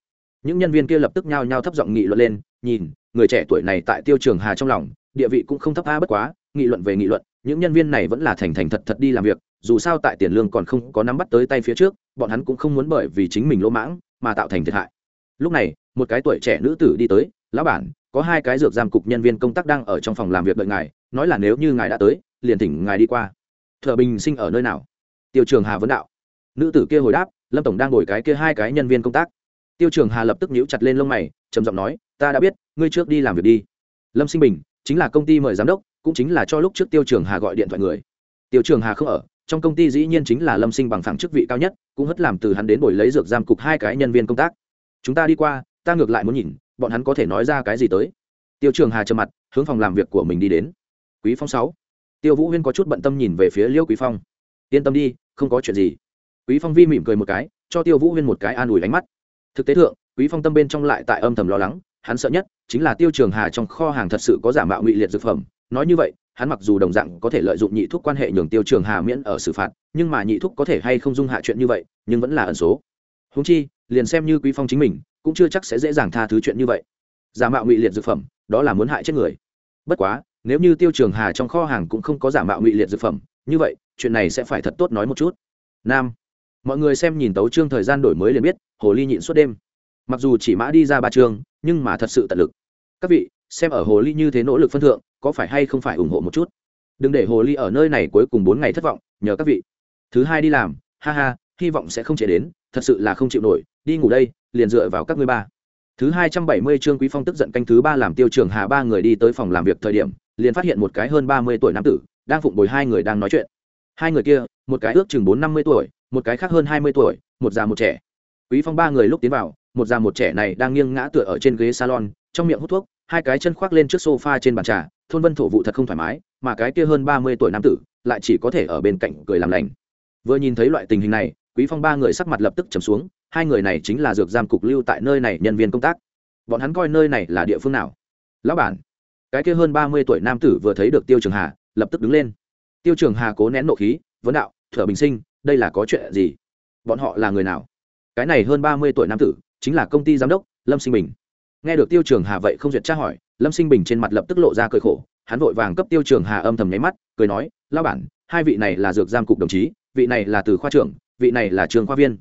Những nhân viên kia lập tức nhao nhao thấp giọng nghị luận lên, nhìn, người trẻ tuổi này tại tiêu trường hà trong lòng, địa vị cũng không thấp tha bất quá, nghị luận về nghị luận, những nhân viên này vẫn là thành thành thật thật đi làm việc dù sao tại tiền lương còn không có nắm bắt tới tay phía trước, bọn hắn cũng không muốn bởi vì chính mình lỗ mãng mà tạo thành thiệt hại. Lúc này, một cái tuổi trẻ nữ tử đi tới, lão bản, có hai cái dược giam cục nhân viên công tác đang ở trong phòng làm việc đợi ngài, nói là nếu như ngài đã tới, liền thỉnh ngài đi qua. Thợ bình sinh ở nơi nào? Tiêu trường hà vấn đạo. Nữ tử kia hồi đáp, lâm tổng đang ngồi cái kia hai cái nhân viên công tác. Tiêu trường hà lập tức nhíu chặt lên lông mày, trầm giọng nói, ta đã biết, ngươi trước đi làm việc đi. Lâm sinh bình, chính là công ty mời giám đốc, cũng chính là cho lúc trước tiêu trường hà gọi điện thoại người. Tiêu trường hà không ở trong công ty dĩ nhiên chính là lâm sinh bằng phẳng chức vị cao nhất, cũng hất làm từ hắn đến buổi lấy dược giam cục hai cái nhân viên công tác. Chúng ta đi qua, ta ngược lại muốn nhìn, bọn hắn có thể nói ra cái gì tới. Tiêu trường hà trầm mặt, hướng phòng làm việc của mình đi đến. Quý phong sáu. Tiêu vũ huyên có chút bận tâm nhìn về phía liêu quý phong. Yên tâm đi, không có chuyện gì. Quý phong vi mỉm cười một cái, cho tiêu vũ huyên một cái an ủi ánh mắt. Thực tế thượng, quý phong tâm bên trong lại tại âm thầm lo lắng, hắn sợ nhất chính là tiêu trường hà trong kho hàng thật sự có giả mạo ngụy liệt dược phẩm. Nói như vậy hắn mặc dù đồng dạng có thể lợi dụng nhị thuốc quan hệ nhường tiêu trường hà miễn ở xử phạt, nhưng mà nhị thuốc có thể hay không dung hạ chuyện như vậy, nhưng vẫn là ẩn số. Húng chi, liền xem như quý phong chính mình, cũng chưa chắc sẽ dễ dàng tha thứ chuyện như vậy. Giả mạo ngụy liệt dược phẩm, đó là muốn hại chết người. Bất quá, nếu như tiêu trường hà trong kho hàng cũng không có giả mạo ngụy liệt dược phẩm, như vậy, chuyện này sẽ phải thật tốt nói một chút. Nam, mọi người xem nhìn tấu trương thời gian đổi mới liền biết, hồ ly nhịn suốt đêm. Mặc dù chỉ mã đi ra ba chương, nhưng mà thật sự tận lực. Các vị, xem ở hồ ly như thế nỗ lực phân thượng có phải hay không phải ủng hộ một chút? Đừng để hồ ly ở nơi này cuối cùng bốn ngày thất vọng, nhờ các vị. Thứ hai đi làm, ha ha, hy vọng sẽ không trễ đến, thật sự là không chịu nổi, đi ngủ đây, liền dựa vào các ngươi ba. Thứ hai trăm bảy mươi trương quý phong tức giận canh thứ ba làm tiêu trường hà ba người đi tới phòng làm việc thời điểm, liền phát hiện một cái hơn ba mươi tuổi nam tử, đang phụng bồi hai người đang nói chuyện. Hai người kia, một cái ước chừng bốn năm mươi tuổi, một cái khác hơn hai mươi tuổi, một già một trẻ. Quý phong ba người lúc tiến vào, một già một trẻ này đang nghiêng ngã tựa ở trên ghế salon, trong miệng hút thuốc hai cái chân khoác lên trước sofa trên bàn trà, thôn vân thổ vụ thật không thoải mái, mà cái kia hơn ba mươi tuổi nam tử lại chỉ có thể ở bên cạnh cười làm lành. Vừa nhìn thấy loại tình hình này, quý phong ba người sắc mặt lập tức trầm xuống, hai người này chính là dược giam cục lưu tại nơi này nhân viên công tác. Bọn hắn coi nơi này là địa phương nào? Lão bản. Cái kia hơn ba mươi tuổi nam tử vừa thấy được tiêu trường hà, lập tức đứng lên. Tiêu trường hà cố nén nộ khí, vấn đạo thở bình sinh, đây là có chuyện gì? Bọn họ là người nào? Cái này hơn ba mươi tuổi nam tử chính là công ty giám đốc lâm sinh bình nghe được tiêu trường hà vậy không duyệt tra hỏi, lâm sinh bình trên mặt lập tức lộ ra cười khổ, hắn vội vàng cấp tiêu trường hà âm thầm nháy mắt, cười nói lao bản, hai vị này là dược giam cục đồng chí, vị này là từ khoa trưởng, vị này là trường khoa viên.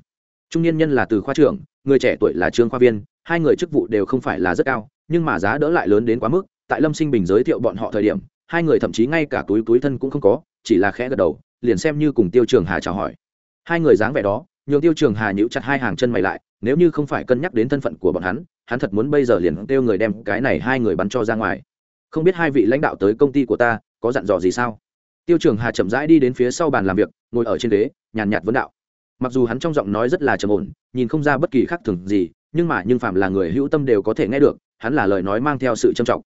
Trung niên nhân là từ khoa trưởng, người trẻ tuổi là trương khoa viên, hai người chức vụ đều không phải là rất cao, nhưng mà giá đỡ lại lớn đến quá mức, tại lâm sinh bình giới thiệu bọn họ thời điểm, hai người thậm chí ngay cả túi túi thân cũng không có, chỉ là khẽ gật đầu, liền xem như cùng tiêu trường hà chào hỏi. Hai người dáng vẻ đó, nhường tiêu trường hà nhíu chặt hai hàng chân mày lại nếu như không phải cân nhắc đến thân phận của bọn hắn hắn thật muốn bây giờ liền kêu người đem cái này hai người bắn cho ra ngoài. Không biết hai vị lãnh đạo tới công ty của ta, có dặn dò gì sao? Tiêu trường hà chậm rãi đi đến phía sau bàn làm việc, ngồi ở trên ghế, nhàn nhạt vấn đạo. Mặc dù hắn trong giọng nói rất là trầm ổn, nhìn không ra bất kỳ khác thường gì, nhưng mà nhưng phạm là người hữu tâm đều có thể nghe được, hắn là lời nói mang theo sự trầm trọng.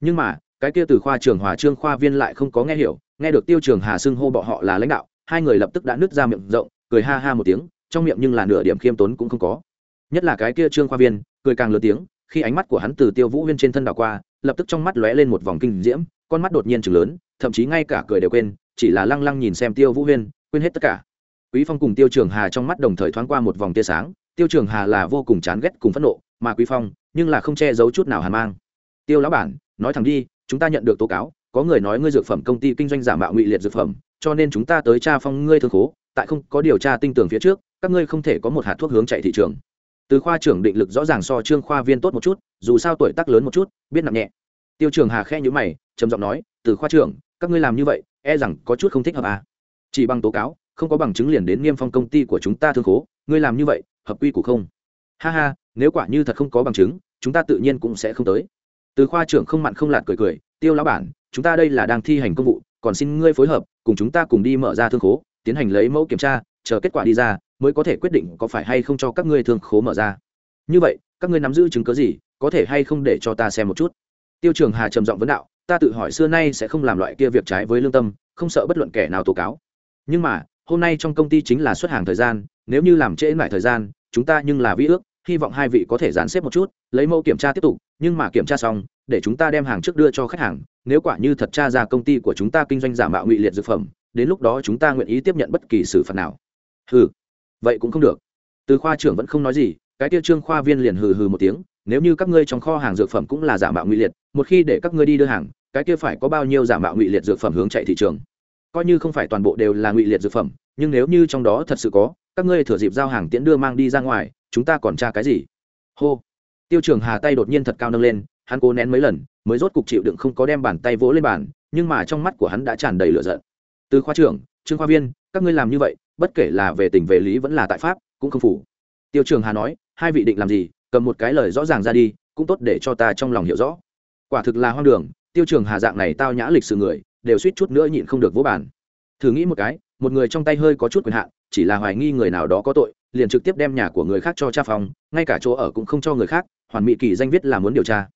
Nhưng mà, cái kia từ khoa trường hòa trương khoa viên lại không có nghe hiểu, nghe được tiêu trường hà xưng hô bọn họ là lãnh đạo, hai người lập tức đã nứt ra miệng rộng, cười ha ha một tiếng, trong miệng nhưng là nửa điểm khiêm tốn cũng không có nhất là cái kia trương khoa viên, cười càng lớn tiếng, khi ánh mắt của hắn từ tiêu vũ huyên trên thân đảo qua, lập tức trong mắt lóe lên một vòng kinh diễm, con mắt đột nhiên chừng lớn, thậm chí ngay cả cười đều quên, chỉ là lăng lăng nhìn xem tiêu vũ huyên, quên hết tất cả. Quý phong cùng tiêu trường hà trong mắt đồng thời thoáng qua một vòng tia sáng, tiêu trường hà là vô cùng chán ghét cùng phẫn nộ, mà quý phong, nhưng là không che giấu chút nào hàn mang. Tiêu lão bản, nói thẳng đi, chúng ta nhận được tố cáo, có người nói ngươi dược phẩm công ty kinh doanh giả mạo ngụy liệt dược phẩm, cho nên chúng ta tới tra phong ngươi thương khố, tại không có điều tra tinh tường phía trước, các ngươi không thể có một hạt thuốc hướng chạy thị trường từ khoa trưởng định lực rõ ràng so trương khoa viên tốt một chút, dù sao tuổi tác lớn một chút, biết nặng nhẹ. Tiêu trường hà khe nhữ mày, trầm giọng nói, từ khoa trưởng, các ngươi làm như vậy e rằng có chút không thích hợp à. chỉ bằng tố cáo, không có bằng chứng liền đến niêm phong công ty của chúng ta thương khố, ngươi làm như vậy, hợp quy củ không? Ha ha, nếu quả như thật không có bằng chứng, chúng ta tự nhiên cũng sẽ không tới. Từ khoa trưởng không mặn không lạt cười cười, tiêu lão bản, chúng ta đây là đang thi hành công vụ, còn xin ngươi phối hợp, cùng chúng ta cùng đi mở ra thương khố, tiến hành lấy mẫu kiểm tra, chờ kết quả đi ra mới có thể quyết định có phải hay không cho các ngươi thương khố mở ra. Như vậy, các ngươi nắm giữ chứng cớ gì, có thể hay không để cho ta xem một chút? Tiêu trường hà trầm giọng vấn đạo, ta tự hỏi xưa nay sẽ không làm loại kia việc trái với lương tâm, không sợ bất luận kẻ nào tố cáo. Nhưng mà, hôm nay trong công ty chính là xuất hàng thời gian, nếu như làm trễ lại thời gian, chúng ta nhưng là vi ước, hy vọng hai vị có thể dàn xếp một chút, lấy mẫu kiểm tra tiếp tục, nhưng mà kiểm tra xong, để chúng ta đem hàng trước đưa cho khách hàng, nếu quả như thật tra ra công ty của chúng ta kinh doanh giả mạo ngụy liệt dược phẩm, đến lúc đó chúng ta nguyện ý tiếp nhận bất kỳ xử phạt nào. Ừ vậy cũng không được. Từ khoa trưởng vẫn không nói gì, cái tiêu trương khoa viên liền hừ hừ một tiếng, nếu như các ngươi trong kho hàng dược phẩm cũng là giả mạo ngụy liệt, một khi để các ngươi đi đưa hàng, cái kia phải có bao nhiêu giả mạo ngụy liệt dược phẩm hướng chạy thị trường? Coi như không phải toàn bộ đều là ngụy liệt dược phẩm, nhưng nếu như trong đó thật sự có, các ngươi thừa dịp giao hàng tiễn đưa mang đi ra ngoài, chúng ta còn tra cái gì? Hô. Tiêu trường hà tay đột nhiên thật cao nâng lên, hắn cố nén mấy lần, mới rốt cục chịu đựng không có đem bàn tay vỗ lên bàn, nhưng mà trong mắt của hắn đã tràn đầy lửa giận. Từ khoa trưởng, trương khoa viên, các ngươi làm như vậy bất kể là về tình về lý vẫn là tại pháp, cũng không phủ. Tiêu trường hà nói, hai vị định làm gì, cầm một cái lời rõ ràng ra đi, cũng tốt để cho ta trong lòng hiểu rõ. Quả thực là hoang đường, tiêu trường hà dạng này tao nhã lịch sự người, đều suýt chút nữa nhịn không được vỗ bàn. Thử nghĩ một cái, một người trong tay hơi có chút quyền hạn, chỉ là hoài nghi người nào đó có tội, liền trực tiếp đem nhà của người khác cho cha phòng, ngay cả chỗ ở cũng không cho người khác, hoàn mỹ kỳ danh viết là muốn điều tra.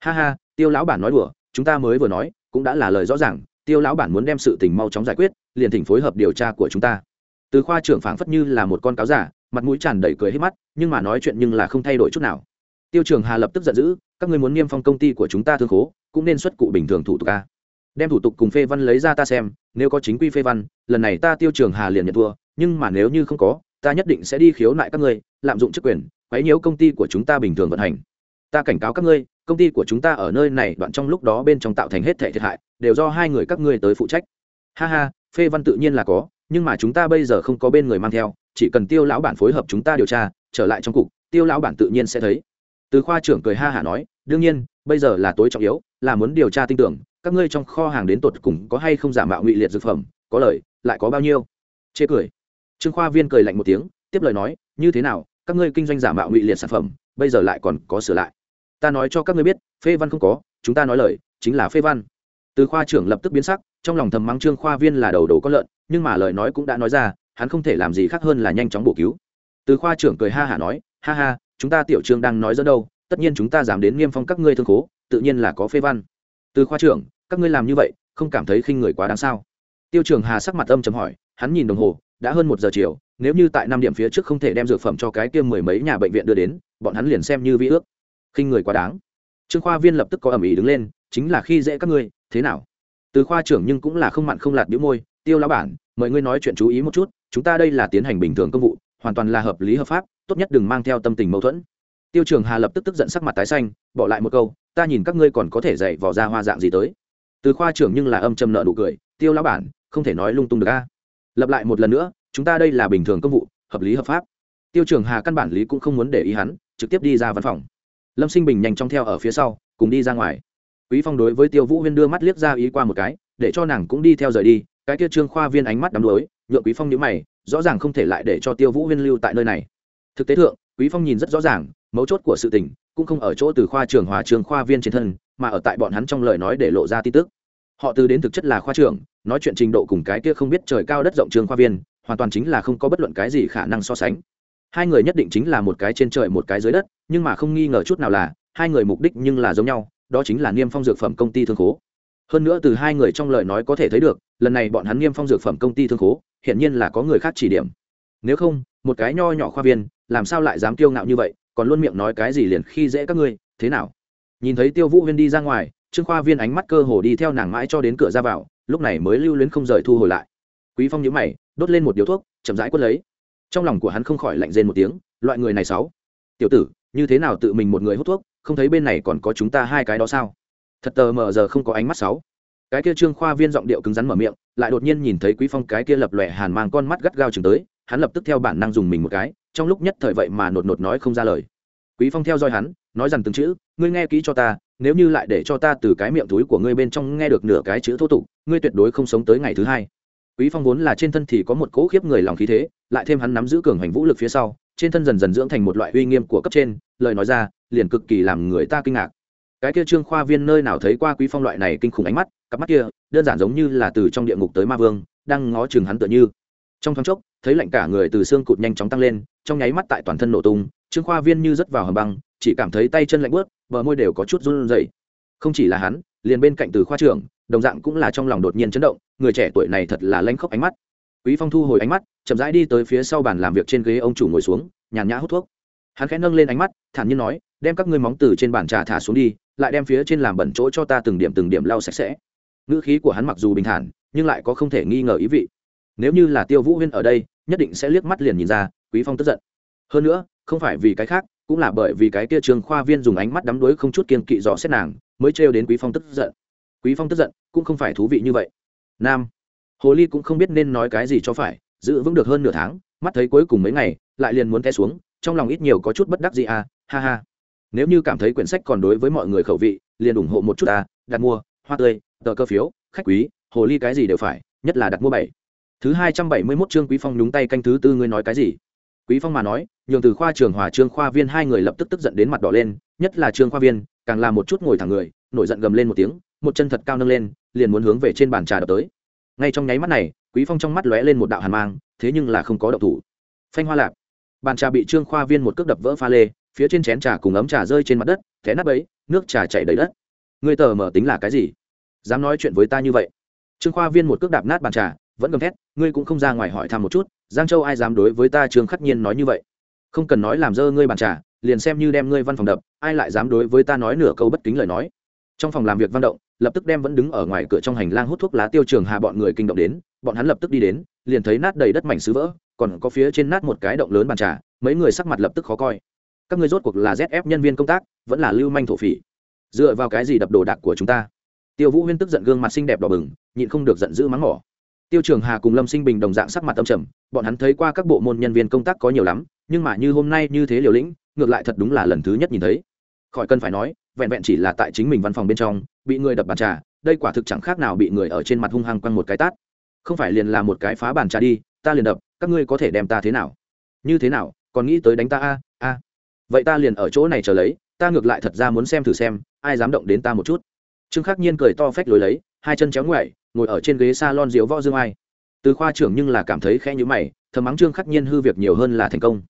Ha ha, tiêu lão bản nói đùa, chúng ta mới vừa nói, cũng đã là lời rõ ràng, tiêu lão bản muốn đem sự tình mau chóng giải quyết, liền thỉnh phối hợp điều tra của chúng ta từ khoa trưởng phảng phất như là một con cáo giả, mặt mũi tràn đầy cười hết mắt, nhưng mà nói chuyện nhưng là không thay đổi chút nào. Tiêu trường hà lập tức giận dữ, các người muốn niêm phong công ty của chúng ta thương khố, cũng nên xuất cụ bình thường thủ tục a. Đem thủ tục cùng phê văn lấy ra ta xem, nếu có chính quy phê văn, lần này ta tiêu trường hà liền nhận thua, nhưng mà nếu như không có, ta nhất định sẽ đi khiếu nại các ngươi, lạm dụng chức quyền, quấy nhiễu công ty của chúng ta bình thường vận hành. Ta cảnh cáo các ngươi, công ty của chúng ta ở nơi này đoạn trong lúc đó bên trong tạo thành hết thể thiệt hại, đều do hai người các ngươi tới phụ trách. Ha ha, phê văn tự nhiên là có nhưng mà chúng ta bây giờ không có bên người mang theo, chỉ cần tiêu lão bản phối hợp chúng ta điều tra, trở lại trong cục, tiêu lão bản tự nhiên sẽ thấy. Từ khoa trưởng cười ha hả nói, đương nhiên, bây giờ là tối trọng yếu, là muốn điều tra tin tưởng, các ngươi trong kho hàng đến tột cùng có hay không giả mạo ngụy liệt dược phẩm, có lời, lại có bao nhiêu? Chê cười. Trương khoa viên cười lạnh một tiếng, tiếp lời nói, như thế nào, các ngươi kinh doanh giả mạo ngụy liệt sản phẩm, bây giờ lại còn có sửa lại? Ta nói cho các ngươi biết, phê văn không có, chúng ta nói lời, chính là phê văn. Từ khoa trưởng lập tức biến sắc trong lòng thầm mắng trương khoa viên là đầu đồ có lợn, nhưng mà lời nói cũng đã nói ra, hắn không thể làm gì khác hơn là nhanh chóng bổ cứu. Từ khoa trưởng cười ha hả nói, ha ha, chúng ta tiểu trương đang nói dẫn đâu, tất nhiên chúng ta dám đến nghiêm phong các ngươi thương khố, tự nhiên là có phê văn. Từ khoa trưởng, các ngươi làm như vậy, không cảm thấy khinh người quá đáng sao? Tiêu trường hà sắc mặt âm chấm hỏi, hắn nhìn đồng hồ, đã hơn một giờ chiều, nếu như tại năm điểm phía trước không thể đem dược phẩm cho cái kia mười mấy nhà bệnh viện đưa đến, bọn hắn liền xem như vi ước. Khinh người quá đáng. Trương khoa viên lập tức có ẩm ý đứng lên, chính là khi dễ các ngươi, thế nào? Từ khoa trưởng nhưng cũng là không mặn không lạt biếu môi, tiêu lão bản, mời ngươi nói chuyện chú ý một chút, chúng ta đây là tiến hành bình thường công vụ, hoàn toàn là hợp lý hợp pháp, tốt nhất đừng mang theo tâm tình mâu thuẫn. Tiêu trường hà lập tức tức giận sắc mặt tái xanh, bỏ lại một câu, ta nhìn các ngươi còn có thể dạy vỏ ra hoa dạng gì tới. Từ khoa trưởng nhưng là âm châm nợ nụ cười, tiêu lão bản, không thể nói lung tung được a. Lập lại một lần nữa, chúng ta đây là bình thường công vụ, hợp lý hợp pháp. Tiêu trường hà căn bản lý cũng không muốn để ý hắn, trực tiếp đi ra văn phòng. Lâm sinh bình nhanh chóng theo ở phía sau, cùng đi ra ngoài quý phong đối với tiêu vũ huyên đưa mắt liếc ra ý qua một cái, để cho nàng cũng đi theo rời đi. Cái kia trương khoa viên ánh mắt đắm đuối, nhượng quý phong nhíu mày, rõ ràng không thể lại để cho tiêu vũ huyên lưu tại nơi này. Thực tế thượng, quý phong nhìn rất rõ ràng, mấu chốt của sự tình cũng không ở chỗ từ khoa trưởng hòa trường khoa viên trên thân, mà ở tại bọn hắn trong lời nói để lộ ra tin tức. Họ từ đến thực chất là khoa trưởng, nói chuyện trình độ cùng cái kia không biết trời cao đất rộng trường khoa viên, hoàn toàn chính là không có bất luận cái gì khả năng so sánh. Hai người nhất định chính là một cái trên trời một cái dưới đất, nhưng mà không nghi ngờ chút nào là, hai người mục đích nhưng là giống nhau đó chính là niêm phong dược phẩm công ty thương khố. Hơn nữa từ hai người trong lời nói có thể thấy được, lần này bọn hắn niêm phong dược phẩm công ty thương khố, hiển nhiên là có người khác chỉ điểm. Nếu không, một cái nho nhỏ khoa viên, làm sao lại dám kiêu ngạo như vậy, còn luôn miệng nói cái gì liền khi dễ các ngươi, thế nào? Nhìn thấy tiêu vũ huyên đi ra ngoài, trương khoa viên ánh mắt cơ hồ đi theo nàng mãi cho đến cửa ra vào, lúc này mới lưu luyến không rời thu hồi lại. Quý phong nhíu mày, đốt lên một điếu thuốc, chậm rãi quất lấy. Trong lòng của hắn không khỏi lạnh rên một tiếng, loại người này sáu. Tiểu tử, như thế nào tự mình một người hút thuốc không thấy bên này còn có chúng ta hai cái đó sao? Thật tờ mờ giờ không có ánh mắt sáu. Cái kia trương khoa viên giọng điệu cứng rắn mở miệng, lại đột nhiên nhìn thấy quý phong cái kia lập lòe hàn mang con mắt gắt gao chừng tới, hắn lập tức theo bản năng dùng mình một cái, trong lúc nhất thời vậy mà nột nột nói không ra lời. Quý phong theo dõi hắn, nói rằng từng chữ, ngươi nghe kỹ cho ta, nếu như lại để cho ta từ cái miệng túi của ngươi bên trong nghe được nửa cái chữ thô tục, ngươi tuyệt đối không sống tới ngày thứ hai. Quý phong vốn là trên thân thì có một cỗ khiếp người lòng khí thế, lại thêm hắn nắm giữ cường hành vũ lực phía sau trên thân dần dần dưỡng thành một loại uy nghiêm của cấp trên, lời nói ra, liền cực kỳ làm người ta kinh ngạc. Cái kia trương khoa viên nơi nào thấy qua quý phong loại này kinh khủng ánh mắt, cặp mắt kia, đơn giản giống như là từ trong địa ngục tới ma vương, đang ngó chừng hắn tựa như. Trong thoáng chốc, thấy lạnh cả người từ xương cụt nhanh chóng tăng lên, trong nháy mắt tại toàn thân nổ tung, trương khoa viên như rớt vào hầm băng, chỉ cảm thấy tay chân lạnh bớt bờ môi đều có chút run rẩy. Không chỉ là hắn, liền bên cạnh từ khoa trưởng, đồng dạng cũng là trong lòng đột nhiên chấn động, người trẻ tuổi này thật là lanh khóc ánh mắt quý phong thu hồi ánh mắt, chậm rãi đi tới phía sau bàn làm việc trên ghế ông chủ ngồi xuống, nhàn nhã hút thuốc. Hắn khẽ nâng lên ánh mắt, thản nhiên nói, đem các ngươi móng từ trên bàn trà thả xuống đi, lại đem phía trên làm bẩn chỗ cho ta từng điểm từng điểm lau sạch sẽ. Ngữ khí của hắn mặc dù bình thản, nhưng lại có không thể nghi ngờ ý vị. Nếu như là tiêu vũ huyên ở đây, nhất định sẽ liếc mắt liền nhìn ra, quý phong tức giận. Hơn nữa, không phải vì cái khác, cũng là bởi vì cái kia trường khoa viên dùng ánh mắt đắm đuối không chút kiên kỵ dò xét nàng, mới trêu đến quý phong tức giận. Quý phong tức giận cũng không phải thú vị như vậy. Nam hồ ly cũng không biết nên nói cái gì cho phải, giữ vững được hơn nửa tháng, mắt thấy cuối cùng mấy ngày, lại liền muốn té xuống, trong lòng ít nhiều có chút bất đắc gì à ha ha. Nếu như cảm thấy quyển sách còn đối với mọi người khẩu vị, liền ủng hộ một chút à đặt mua, hoa tươi, tờ cơ phiếu, khách quý, hồ ly cái gì đều phải, nhất là đặt mua bảy. Thứ hai trăm bảy mươi mốt chương quý phong nhúng tay canh thứ tư ngươi nói cái gì? Quý phong mà nói, nhường từ khoa trường hòa trương khoa viên hai người lập tức tức giận đến mặt đỏ lên, nhất là trương khoa viên, càng làm một chút ngồi thẳng người, nổi giận gầm lên một tiếng, một chân thật cao nâng lên, liền muốn hướng về trên bàn trà đập tới ngay trong nháy mắt này, quý phong trong mắt lóe lên một đạo hàn mang, thế nhưng là không có động thủ. Phanh hoa lạp. Bàn trà bị trương khoa viên một cước đập vỡ pha lê, phía trên chén trà cùng ấm trà rơi trên mặt đất té nắp ấy, nước trà chảy đầy đất. Người tờ mở tính là cái gì? Dám nói chuyện với ta như vậy? Trương khoa viên một cước đạp nát bàn trà, vẫn gầm thét, ngươi cũng không ra ngoài hỏi thăm một chút, giang châu ai dám đối với ta trương khắc nhiên nói như vậy? Không cần nói làm dơ ngươi bàn trà, liền xem như đem ngươi văn phòng đập, ai lại dám đối với ta nói nửa câu bất kính lời nói? Trong phòng làm việc văn động lập tức đem vẫn đứng ở ngoài cửa trong hành lang hút thuốc lá tiêu trường hà bọn người kinh động đến, bọn hắn lập tức đi đến, liền thấy nát đầy đất mảnh sứ vỡ, còn có phía trên nát một cái động lớn bàn trà, mấy người sắc mặt lập tức khó coi. Các ngươi rốt cuộc là zf nhân viên công tác, vẫn là lưu manh thổ phỉ? Dựa vào cái gì đập đồ đạc của chúng ta? Tiêu vũ huyên tức giận gương mặt xinh đẹp đỏ bừng, nhịn không được giận dữ mắng mỏ. Tiêu trường hà cùng lâm sinh bình đồng dạng sắc mặt tâm trầm, bọn hắn thấy qua các bộ môn nhân viên công tác có nhiều lắm, nhưng mà như hôm nay như thế liều lĩnh, ngược lại thật đúng là lần thứ nhất nhìn thấy. Khỏi cần phải nói vẹn vẹn chỉ là tại chính mình văn phòng bên trong, bị người đập bàn trà, đây quả thực chẳng khác nào bị người ở trên mặt hung hăng quăng một cái tát. Không phải liền là một cái phá bàn trà đi, ta liền đập, các ngươi có thể đem ta thế nào? Như thế nào, còn nghĩ tới đánh ta a a. Vậy ta liền ở chỗ này chờ lấy, ta ngược lại thật ra muốn xem thử xem, ai dám động đến ta một chút. Trương khắc nhiên cười to phách lối lấy, hai chân chéo ngoại ngồi ở trên ghế s a lon diếu võ dương ai. Từ khoa trưởng nhưng là cảm thấy khẽ nhữ mày, thầm mắng trương khắc nhiên hư việc nhiều hơn là thành công.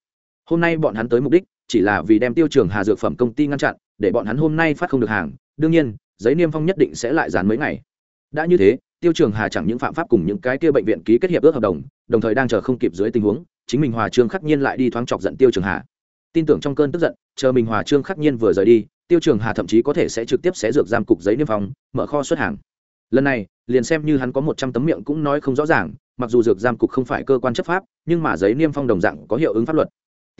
Hôm nay bọn hắn tới mục đích chỉ là vì đem tiêu trường hà dược phẩm công ty ngăn chặn, để bọn hắn hôm nay phát không được hàng, đương nhiên, giấy niêm phong nhất định sẽ lại dán mấy ngày. Đã như thế, tiêu trường hà chẳng những phạm pháp cùng những cái kia bệnh viện ký kết hiệp ước hợp đồng đồng thời đang chờ không kịp dưới tình huống, chính mình hòa trương khắc nhiên lại đi thoáng chọc giận tiêu trường hà. Tin tưởng trong cơn tức giận, chờ mình hòa trương khắc nhiên vừa rời đi, tiêu trường hà thậm chí có thể sẽ trực tiếp xé dược giam cục giấy niêm phong, mở kho xuất hàng. Lần này, liền xem như hắn có một trăm tấm miệng cũng nói không rõ ràng, mặc dù dược giam cục không phải cơ quan chấp pháp, nhưng mà giấy niêm phong đồng dạng có hiệu ứng pháp luật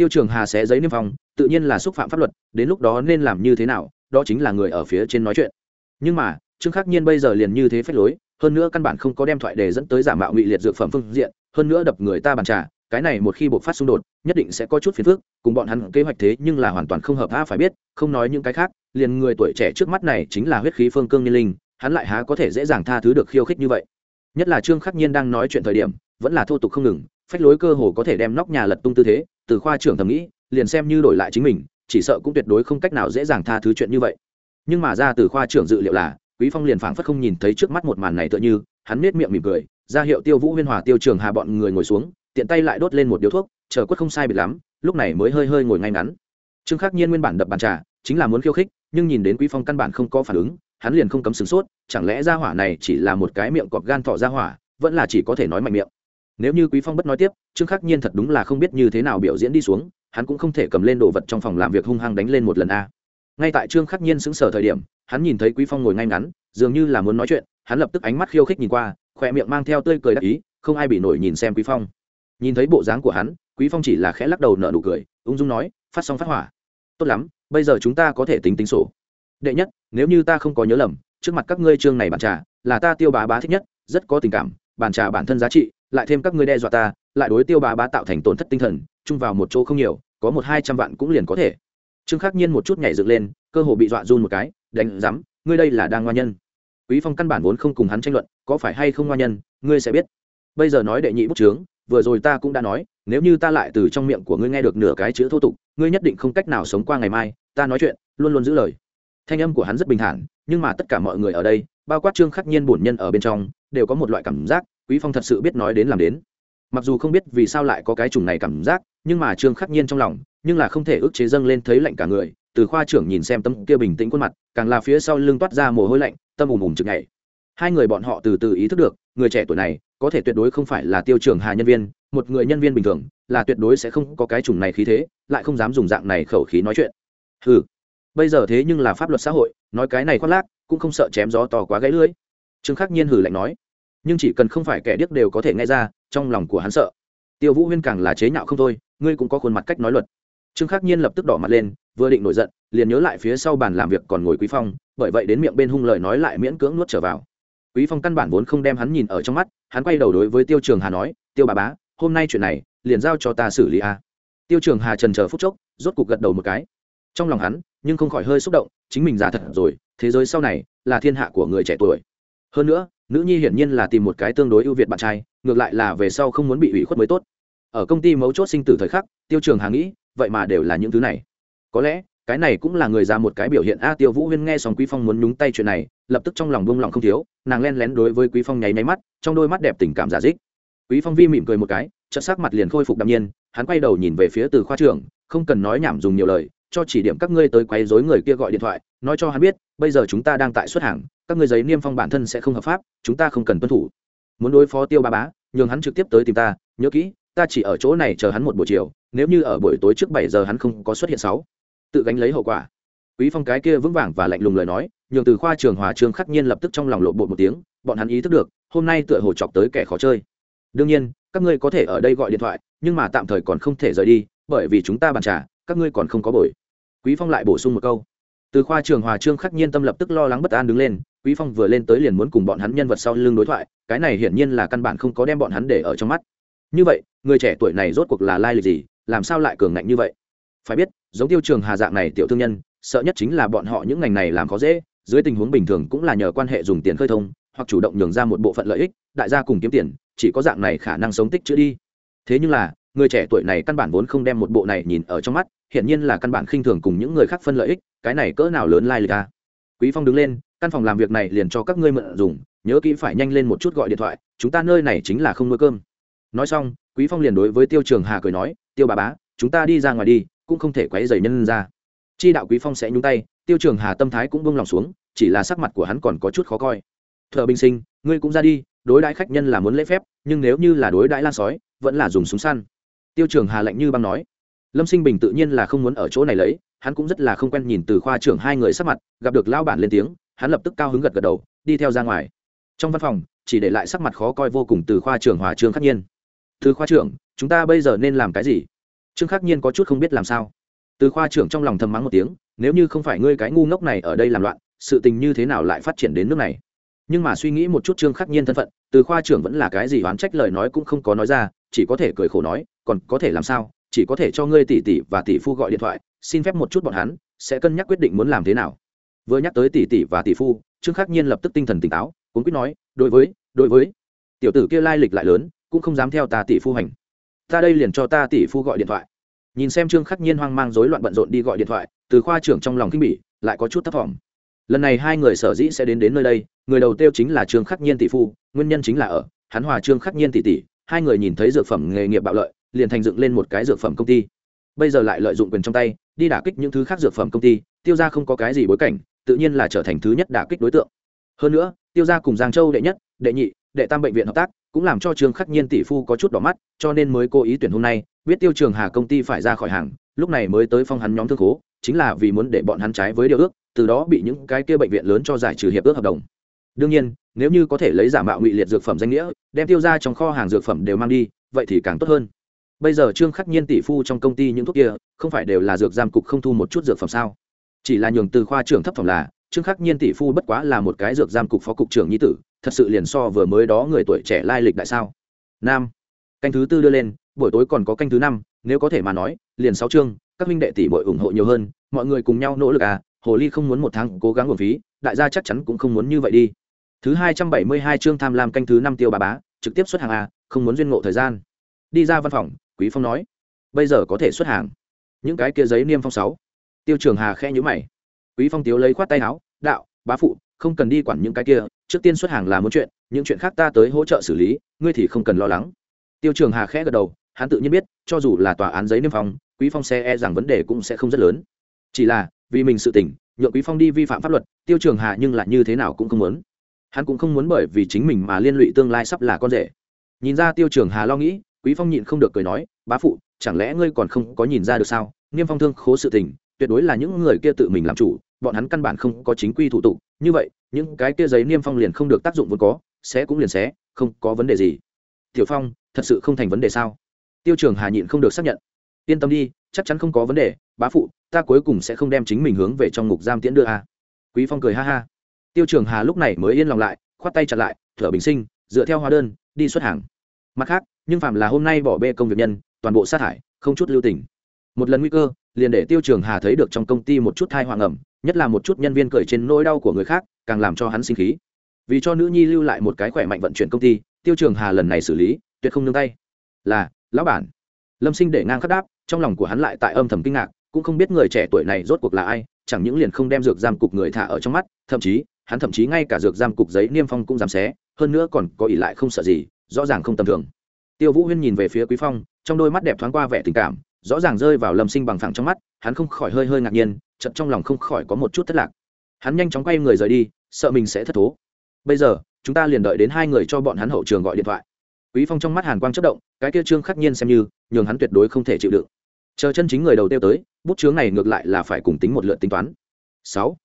tiêu trường hà sẽ giấy niêm phong, tự nhiên là xúc phạm pháp luật, đến lúc đó nên làm như thế nào, đó chính là người ở phía trên nói chuyện. Nhưng mà, trương khắc nhiên bây giờ liền như thế phép lối, hơn nữa căn bản không có đem thoại đề dẫn tới giả mạo ngụy liệt dược phẩm phương diện, hơn nữa đập người ta bàn trà, cái này một khi buộc phát xung đột, nhất định sẽ có chút phiền phức, cùng bọn hắn kế hoạch thế nhưng là hoàn toàn không hợp tha phải biết, không nói những cái khác, liền người tuổi trẻ trước mắt này chính là huyết khí phương cương nhiên linh, hắn lại há có thể dễ dàng tha thứ được khiêu khích như vậy. Nhất là trương khắc nhiên đang nói chuyện thời điểm, vẫn là thô tục không ngừng, phách lối cơ hồ có thể đem nóc nhà lật tung tư thế từ khoa trưởng thầm nghĩ, liền xem như đổi lại chính mình, chỉ sợ cũng tuyệt đối không cách nào dễ dàng tha thứ chuyện như vậy. Nhưng mà ra từ khoa trưởng dự liệu là, quý phong liền phảng phất không nhìn thấy trước mắt một màn này tựa như, hắn nết miệng mỉm cười, ra hiệu tiêu vũ huyên hòa tiêu trường hà bọn người ngồi xuống, tiện tay lại đốt lên một điếu thuốc, chờ quất không sai biệt lắm, lúc này mới hơi hơi ngồi ngay ngắn. Trương khắc nhiên nguyên bản đập bàn trà, chính là muốn khiêu khích, nhưng nhìn đến quý phong căn bản không có phản ứng, hắn liền không cấm sửng sốt, chẳng lẽ ra hỏa này chỉ là một cái miệng cọp gan thọ ra hỏa, vẫn là chỉ có thể nói mạnh miệng nếu như quý phong bất nói tiếp, trương khắc nhiên thật đúng là không biết như thế nào biểu diễn đi xuống, hắn cũng không thể cầm lên đồ vật trong phòng làm việc hung hăng đánh lên một lần a. Ngay tại trương khắc nhiên xứng sở thời điểm, hắn nhìn thấy quý phong ngồi ngay ngắn, dường như là muốn nói chuyện, hắn lập tức ánh mắt khiêu khích nhìn qua, khỏe miệng mang theo tươi cười đắc ý, không ai bị nổi nhìn xem quý phong. Nhìn thấy bộ dáng của hắn, quý phong chỉ là khẽ lắc đầu nở nụ cười, ung dung nói, phát xong phát hỏa. Tốt lắm, bây giờ chúng ta có thể tính tính sổ. Đệ nhất, nếu như ta không có nhớ lầm, trước mặt các ngươi chương này bàn trà, là ta tiêu bá bá thích nhất, rất có tình cảm bàn trà bản thân giá trị, lại thêm các ngươi đe dọa ta, lại đối tiêu bá bá tạo thành tổn thất tinh thần, chung vào một chỗ không nhiều, có một hai trăm vạn cũng liền có thể. Trương khắc nhiên một chút nhảy dựng lên, cơ hồ bị dọa run một cái, đánh rắm ngươi đây là đang ngoan nhân. Quý phong căn bản vốn không cùng hắn tranh luận, có phải hay không ngoan nhân, ngươi sẽ biết. Bây giờ nói đệ nhị bút trướng vừa rồi ta cũng đã nói, nếu như ta lại từ trong miệng của ngươi nghe được nửa cái chữ thô tục, ngươi nhất định không cách nào sống qua ngày mai, ta nói chuyện, luôn luôn giữ lời. Thanh âm của hắn rất bình thản, nhưng mà tất cả mọi người ở đây, bao quát trương khắc nhiên bổn nhân ở bên trong, đều có một loại cảm giác quý phong thật sự biết nói đến làm đến. Mặc dù không biết vì sao lại có cái chủng này cảm giác, nhưng mà trương khắc nhiên trong lòng, nhưng là không thể ức chế dâng lên thấy lạnh cả người, từ khoa trưởng nhìn xem tâm kia bình tĩnh khuôn mặt, càng là phía sau lưng toát ra mồ hôi lạnh, tâm ùm ùm chực nhảy. Hai người bọn họ từ từ ý thức được, người trẻ tuổi này, có thể tuyệt đối không phải là tiêu trưởng hà nhân viên, một người nhân viên bình thường, là tuyệt đối sẽ không có cái chủng này khí thế, lại không dám dùng dạng này khẩu khí nói chuyện. Ừ bây giờ thế nhưng là pháp luật xã hội, nói cái này khoác lác, cũng không sợ chém gió to quá gãy lưới trương khắc nhiên hử lạnh nói nhưng chỉ cần không phải kẻ điếc đều có thể nghe ra, trong lòng của hắn sợ. Tiêu vũ huyên càng là chế nhạo không thôi, ngươi cũng có khuôn mặt cách nói luật. Trương khắc nhiên lập tức đỏ mặt lên, vừa định nổi giận, liền nhớ lại phía sau bàn làm việc còn ngồi quý phong, bởi vậy đến miệng bên hung lời nói lại miễn cưỡng nuốt trở vào. Quý phong căn bản vốn không đem hắn nhìn ở trong mắt, hắn quay đầu đối với tiêu trường hà nói, tiêu bà bá, hôm nay chuyện này, liền giao cho ta xử lý a. Tiêu trường hà trần chờ phút chốc, rốt cục gật đầu một cái. Trong lòng hắn, nhưng không khỏi hơi xúc động, chính mình già thật rồi, thế giới sau này là thiên hạ của người trẻ tuổi. Hơn nữa nữ nhi hiển nhiên là tìm một cái tương đối ưu việt bạn trai, ngược lại là về sau không muốn bị ủy khuất mới tốt. Ở công ty mấu chốt sinh tử thời khắc, tiêu trường hà nghĩ, vậy mà đều là những thứ này. Có lẽ, cái này cũng là người ra một cái biểu hiện a tiêu vũ huyên nghe xong quý phong muốn nhúng tay chuyện này, lập tức trong lòng buông lòng không thiếu, nàng len lén đối với quý phong nháy nháy mắt, trong đôi mắt đẹp tình cảm giả dích. Quý phong vi mỉm cười một cái chất sắc mặt liền khôi phục đạm nhiên, hắn quay đầu nhìn về phía từ khoa trưởng, không cần nói nhảm dùng nhiều lời, cho chỉ điểm các ngươi tới quấy rối người kia gọi điện thoại, nói cho hắn biết, bây giờ chúng ta đang tại xuất hàng các ngươi giấy niêm phong bản thân sẽ không hợp pháp, chúng ta không cần tuân thủ. Muốn đối phó tiêu ba bá, nhường hắn trực tiếp tới tìm ta, nhớ kỹ, ta chỉ ở chỗ này chờ hắn một buổi chiều, nếu như ở buổi tối trước bảy giờ hắn không có xuất hiện sáu. Tự gánh lấy hậu quả. Quý phong cái kia vững vàng và lạnh lùng lời nói, nhường từ khoa trường hòa trường khắc nhiên lập tức trong lòng lộ bộ một tiếng, bọn hắn ý thức được, hôm nay tựa hồ chọc tới kẻ khó chơi. Đương nhiên, các ngươi có thể ở đây gọi điện thoại, nhưng mà tạm thời còn không thể rời đi, bởi vì chúng ta bàn trả các ngươi còn không có buổi. Quý phong lại bổ sung một câu. Từ khoa trường hòa trương khắc nhiên tâm lập tức lo lắng bất an đứng lên quý phong vừa lên tới liền muốn cùng bọn hắn nhân vật sau lưng đối thoại, cái này hiển nhiên là căn bản không có đem bọn hắn để ở trong mắt. Như vậy, người trẻ tuổi này rốt cuộc là lai lịch gì, làm sao lại cường ngạnh như vậy? Phải biết, giống tiêu trường hà dạng này tiểu thương nhân, sợ nhất chính là bọn họ những ngành này làm khó dễ, dưới tình huống bình thường cũng là nhờ quan hệ dùng tiền khơi thông, hoặc chủ động nhường ra một bộ phận lợi ích, đại gia cùng kiếm tiền, chỉ có dạng này khả năng sống tích chữ đi. Thế nhưng là, người trẻ tuổi này căn bản vốn không đem một bộ này nhìn ở trong mắt, hiển nhiên là căn bản khinh thường cùng những người khác phân lợi ích, cái này cỡ nào lớn lai lịch a quý phong đứng lên căn phòng làm việc này liền cho các ngươi mượn dùng, nhớ kỹ phải nhanh lên một chút gọi điện thoại, chúng ta nơi này chính là không nuôi cơm. Nói xong, quý phong liền đối với tiêu trường hà cười nói, tiêu bà bá, chúng ta đi ra ngoài đi, cũng không thể quấy rầy nhân ra. Chi đạo quý phong sẽ nhúng tay, tiêu trường hà tâm thái cũng bông lòng xuống, chỉ là sắc mặt của hắn còn có chút khó coi. Thợ binh sinh, ngươi cũng ra đi, đối đãi khách nhân là muốn lễ phép, nhưng nếu như là đối đãi lan sói, vẫn là dùng súng săn. Tiêu trường hà lạnh như băng nói. Lâm sinh bình tự nhiên là không muốn ở chỗ này lấy, hắn cũng rất là không quen nhìn từ khoa trưởng hai người sắc mặt, gặp được lao bản lên tiếng hắn lập tức cao hứng gật gật đầu, đi theo ra ngoài. Trong văn phòng, chỉ để lại sắc mặt khó coi vô cùng từ khoa trưởng hòa trương khắc nhiên. Từ khoa trưởng, chúng ta bây giờ nên làm cái gì? Trương khắc nhiên có chút không biết làm sao. Từ khoa trưởng trong lòng thầm mắng một tiếng, nếu như không phải ngươi cái ngu ngốc này ở đây làm loạn, sự tình như thế nào lại phát triển đến nước này? Nhưng mà suy nghĩ một chút trương khắc nhiên thân phận, từ khoa trưởng vẫn là cái gì oán trách lời nói cũng không có nói ra, chỉ có thể cười khổ nói, còn có thể làm sao? Chỉ có thể cho ngươi tỷ tỷ và tỷ phu gọi điện thoại, xin phép một chút bọn hắn, sẽ cân nhắc quyết định muốn làm thế nào vừa nhắc tới tỷ tỷ và tỷ phu, trương khắc nhiên lập tức tinh thần tỉnh táo cũng quyết nói, đối với đối với. Tiểu tử kia lai lịch lại lớn, cũng không dám theo ta tỷ phu hành. Ta đây liền cho ta tỷ phu gọi điện thoại. Nhìn xem trương khắc nhiên hoang mang rối loạn bận rộn đi gọi điện thoại, từ khoa trưởng trong lòng kinh bỉ, lại có chút thất vọng lần này hai người sở dĩ sẽ đến đến nơi đây, người đầu tiêu chính là trương khắc nhiên tỷ phu, nguyên nhân chính là ở, hắn hòa trương khắc nhiên tỷ tỷ, hai người nhìn thấy dược phẩm nghề nghiệp bạo lợi, liền thành dựng lên một cái dược phẩm công ty. Bây giờ lại lợi dụng quyền trong tay, đi đả kích những thứ khác dược phẩm công ty, tiêu ra không có cái gì bối cảnh tự nhiên là trở thành thứ nhất đả kích đối tượng. Hơn nữa, tiêu gia cùng giang châu đệ nhất, đệ nhị, đệ tam bệnh viện hợp tác, cũng làm cho trương khắc nhiên tỷ phu có chút đỏ mắt, cho nên mới cố ý tuyển hôm nay biết tiêu trường hà công ty phải ra khỏi hàng, lúc này mới tới phong hắn nhóm thương khố, chính là vì muốn để bọn hắn trái với điều ước, từ đó bị những cái kia bệnh viện lớn cho giải trừ hiệp ước hợp đồng. Đương nhiên, nếu như có thể lấy giả mạo ngụy liệt dược phẩm danh nghĩa, đem tiêu ra trong kho hàng dược phẩm đều mang đi, vậy thì càng tốt hơn. Bây giờ trương khắc nhiên tỷ phu trong công ty những thuốc kia, không phải đều là dược giam cục không thu một chút dược phẩm sao? Chỉ là nhường từ khoa trưởng thấp phẩm là, trương khắc nhiên tỷ phu bất quá là một cái dược giam cục phó cục trưởng nhi tử, thật sự liền so vừa mới đó người tuổi trẻ lai lịch đại sao. Nam. Canh thứ tư đưa lên, buổi tối còn có canh thứ năm, nếu có thể mà nói, liền sáu chương, các minh đệ tỷ bội ủng hộ nhiều hơn, mọi người cùng nhau nỗ lực à hồ ly không muốn một tháng cố gắng nguồn phí, đại gia chắc chắn cũng không muốn như vậy đi. Thứ hai trăm bảy mươi hai chương tham lam canh thứ năm tiêu bà bá, trực tiếp xuất hàng à không muốn duyên ngộ thời gian. Đi ra văn phòng, quý phong nói, bây giờ có thể xuất hàng. Những cái kia giấy niêm phong sáu tiêu trường hà khẽ nhữ mày. Quý phong tiếu lấy khoát tay áo, đạo, bá phụ, không cần đi quản những cái kia, trước tiên xuất hàng là muốn chuyện, những chuyện khác ta tới hỗ trợ xử lý, ngươi thì không cần lo lắng. Tiêu trường hà khẽ gật đầu, hắn tự nhiên biết, cho dù là tòa án giấy niêm phong, quý phong xe e rằng vấn đề cũng sẽ không rất lớn. Chỉ là, vì mình sự tỉnh, nhượng quý phong đi vi phạm pháp luật, tiêu trường hà nhưng lại như thế nào cũng không muốn. Hắn cũng không muốn bởi vì chính mình mà liên lụy tương lai sắp là con rể. Nhìn ra tiêu trường hà lo nghĩ, quý phong nhịn không được cười nói, bá phụ, chẳng lẽ ngươi còn không có nhìn ra được sao? Niêm phong thương khố sự tình tuyệt đối là những người kia tự mình làm chủ bọn hắn căn bản không có chính quy thủ tục. Như vậy những cái kia giấy niêm phong liền không được tác dụng vốn có sẽ cũng liền xé không có vấn đề gì. Tiểu phong thật sự không thành vấn đề sao? Tiêu trường hà nhịn không được xác nhận. Yên tâm đi chắc chắn không có vấn đề bá phụ ta cuối cùng sẽ không đem chính mình hướng về trong ngục giam tiễn đưa a. Quý phong cười ha ha. Tiêu trường hà lúc này mới yên lòng lại khoát tay chặt lại thở bình sinh dựa theo hóa đơn đi xuất hàng. Mặt khác nhưng phạm là hôm nay bỏ bê công việc nhân toàn bộ sát thải, không chút lưu tình. Một lần nguy cơ liền để tiêu trường hà thấy được trong công ty một chút thai hoàng ẩm, nhất là một chút nhân viên cười trên nỗi đau của người khác, càng làm cho hắn sinh khí. Vì cho nữ nhi lưu lại một cái khỏe mạnh vận chuyển công ty, tiêu trường hà lần này xử lý, tuyệt không nương tay. Là, lão bản. Lâm sinh để ngang khắc đáp, trong lòng của hắn lại tại âm thầm kinh ngạc, cũng không biết người trẻ tuổi này rốt cuộc là ai, chẳng những liền không đem dược giam cục người thả ở trong mắt, thậm chí, hắn thậm chí ngay cả dược giam cục giấy niêm phong cũng dám xé, hơn nữa còn có ỷ lại không sợ gì, rõ ràng không tầm thường. Tiêu vũ huyên nhìn về phía quý phong, trong đôi mắt đẹp thoáng qua vẻ tình cảm rõ ràng rơi vào lâm sinh bằng phẳng trong mắt, hắn không khỏi hơi hơi ngạc nhiên chật trong lòng không khỏi có một chút thất lạc. Hắn nhanh chóng quay người rời đi, sợ mình sẽ thất thố. Bây giờ, chúng ta liền đợi đến hai người cho bọn hắn hậu trường gọi điện thoại. Quý phong trong mắt hàn quang chất động, cái kia trương khắc nhiên xem như, nhường hắn tuyệt đối không thể chịu đựng. Chờ chân chính người đầu tiêu tới, bút chướng này ngược lại là phải cùng tính một lượt tính toán. Sáu.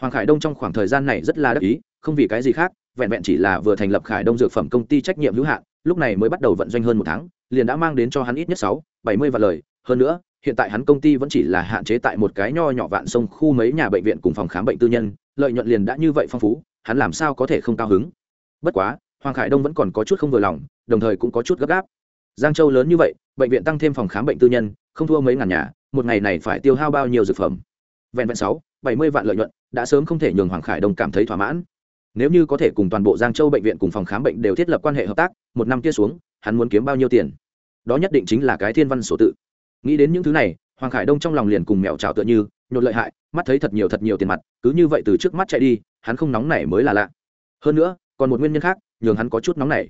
Hoàng khải đông trong khoảng thời gian này rất là đắc ý, không vì cái gì khác, vẹn vẹn chỉ là vừa thành lập khải đông dược phẩm công ty trách nhiệm hữu hạn, lúc này mới bắt đầu vận doanh hơn một tháng, liền đã mang đến cho hắn ít nhất sáu, bảy mươi vạn lời hơn nữa, hiện tại hắn công ty vẫn chỉ là hạn chế tại một cái nho nhỏ vạn sông khu mấy nhà bệnh viện cùng phòng khám bệnh tư nhân, lợi nhuận liền đã như vậy phong phú, hắn làm sao có thể không cao hứng? Bất quá, hoàng khải đông vẫn còn có chút không vừa lòng, đồng thời cũng có chút gấp gáp. Giang châu lớn như vậy, bệnh viện tăng thêm phòng khám bệnh tư nhân, không thua mấy ngàn nhà, một ngày này phải tiêu hao bao nhiêu dược phẩm? Vẹn vẹn sáu, bảy mươi vạn lợi nhuận, đã sớm không thể nhường hoàng khải đông cảm thấy thỏa mãn. Nếu như có thể cùng toàn bộ giang châu bệnh viện cùng phòng khám bệnh đều thiết lập quan hệ hợp tác, một năm kia xuống, hắn muốn kiếm bao nhiêu tiền? Đó nhất định chính là cái thiên văn sổ tự nghĩ đến những thứ này, hoàng khải đông trong lòng liền cùng mèo trào tựa như, nhột lợi hại, mắt thấy thật nhiều thật nhiều tiền mặt, cứ như vậy từ trước mắt chạy đi, hắn không nóng nảy mới là lạ. Hơn nữa, còn một nguyên nhân khác, nhường hắn có chút nóng nảy.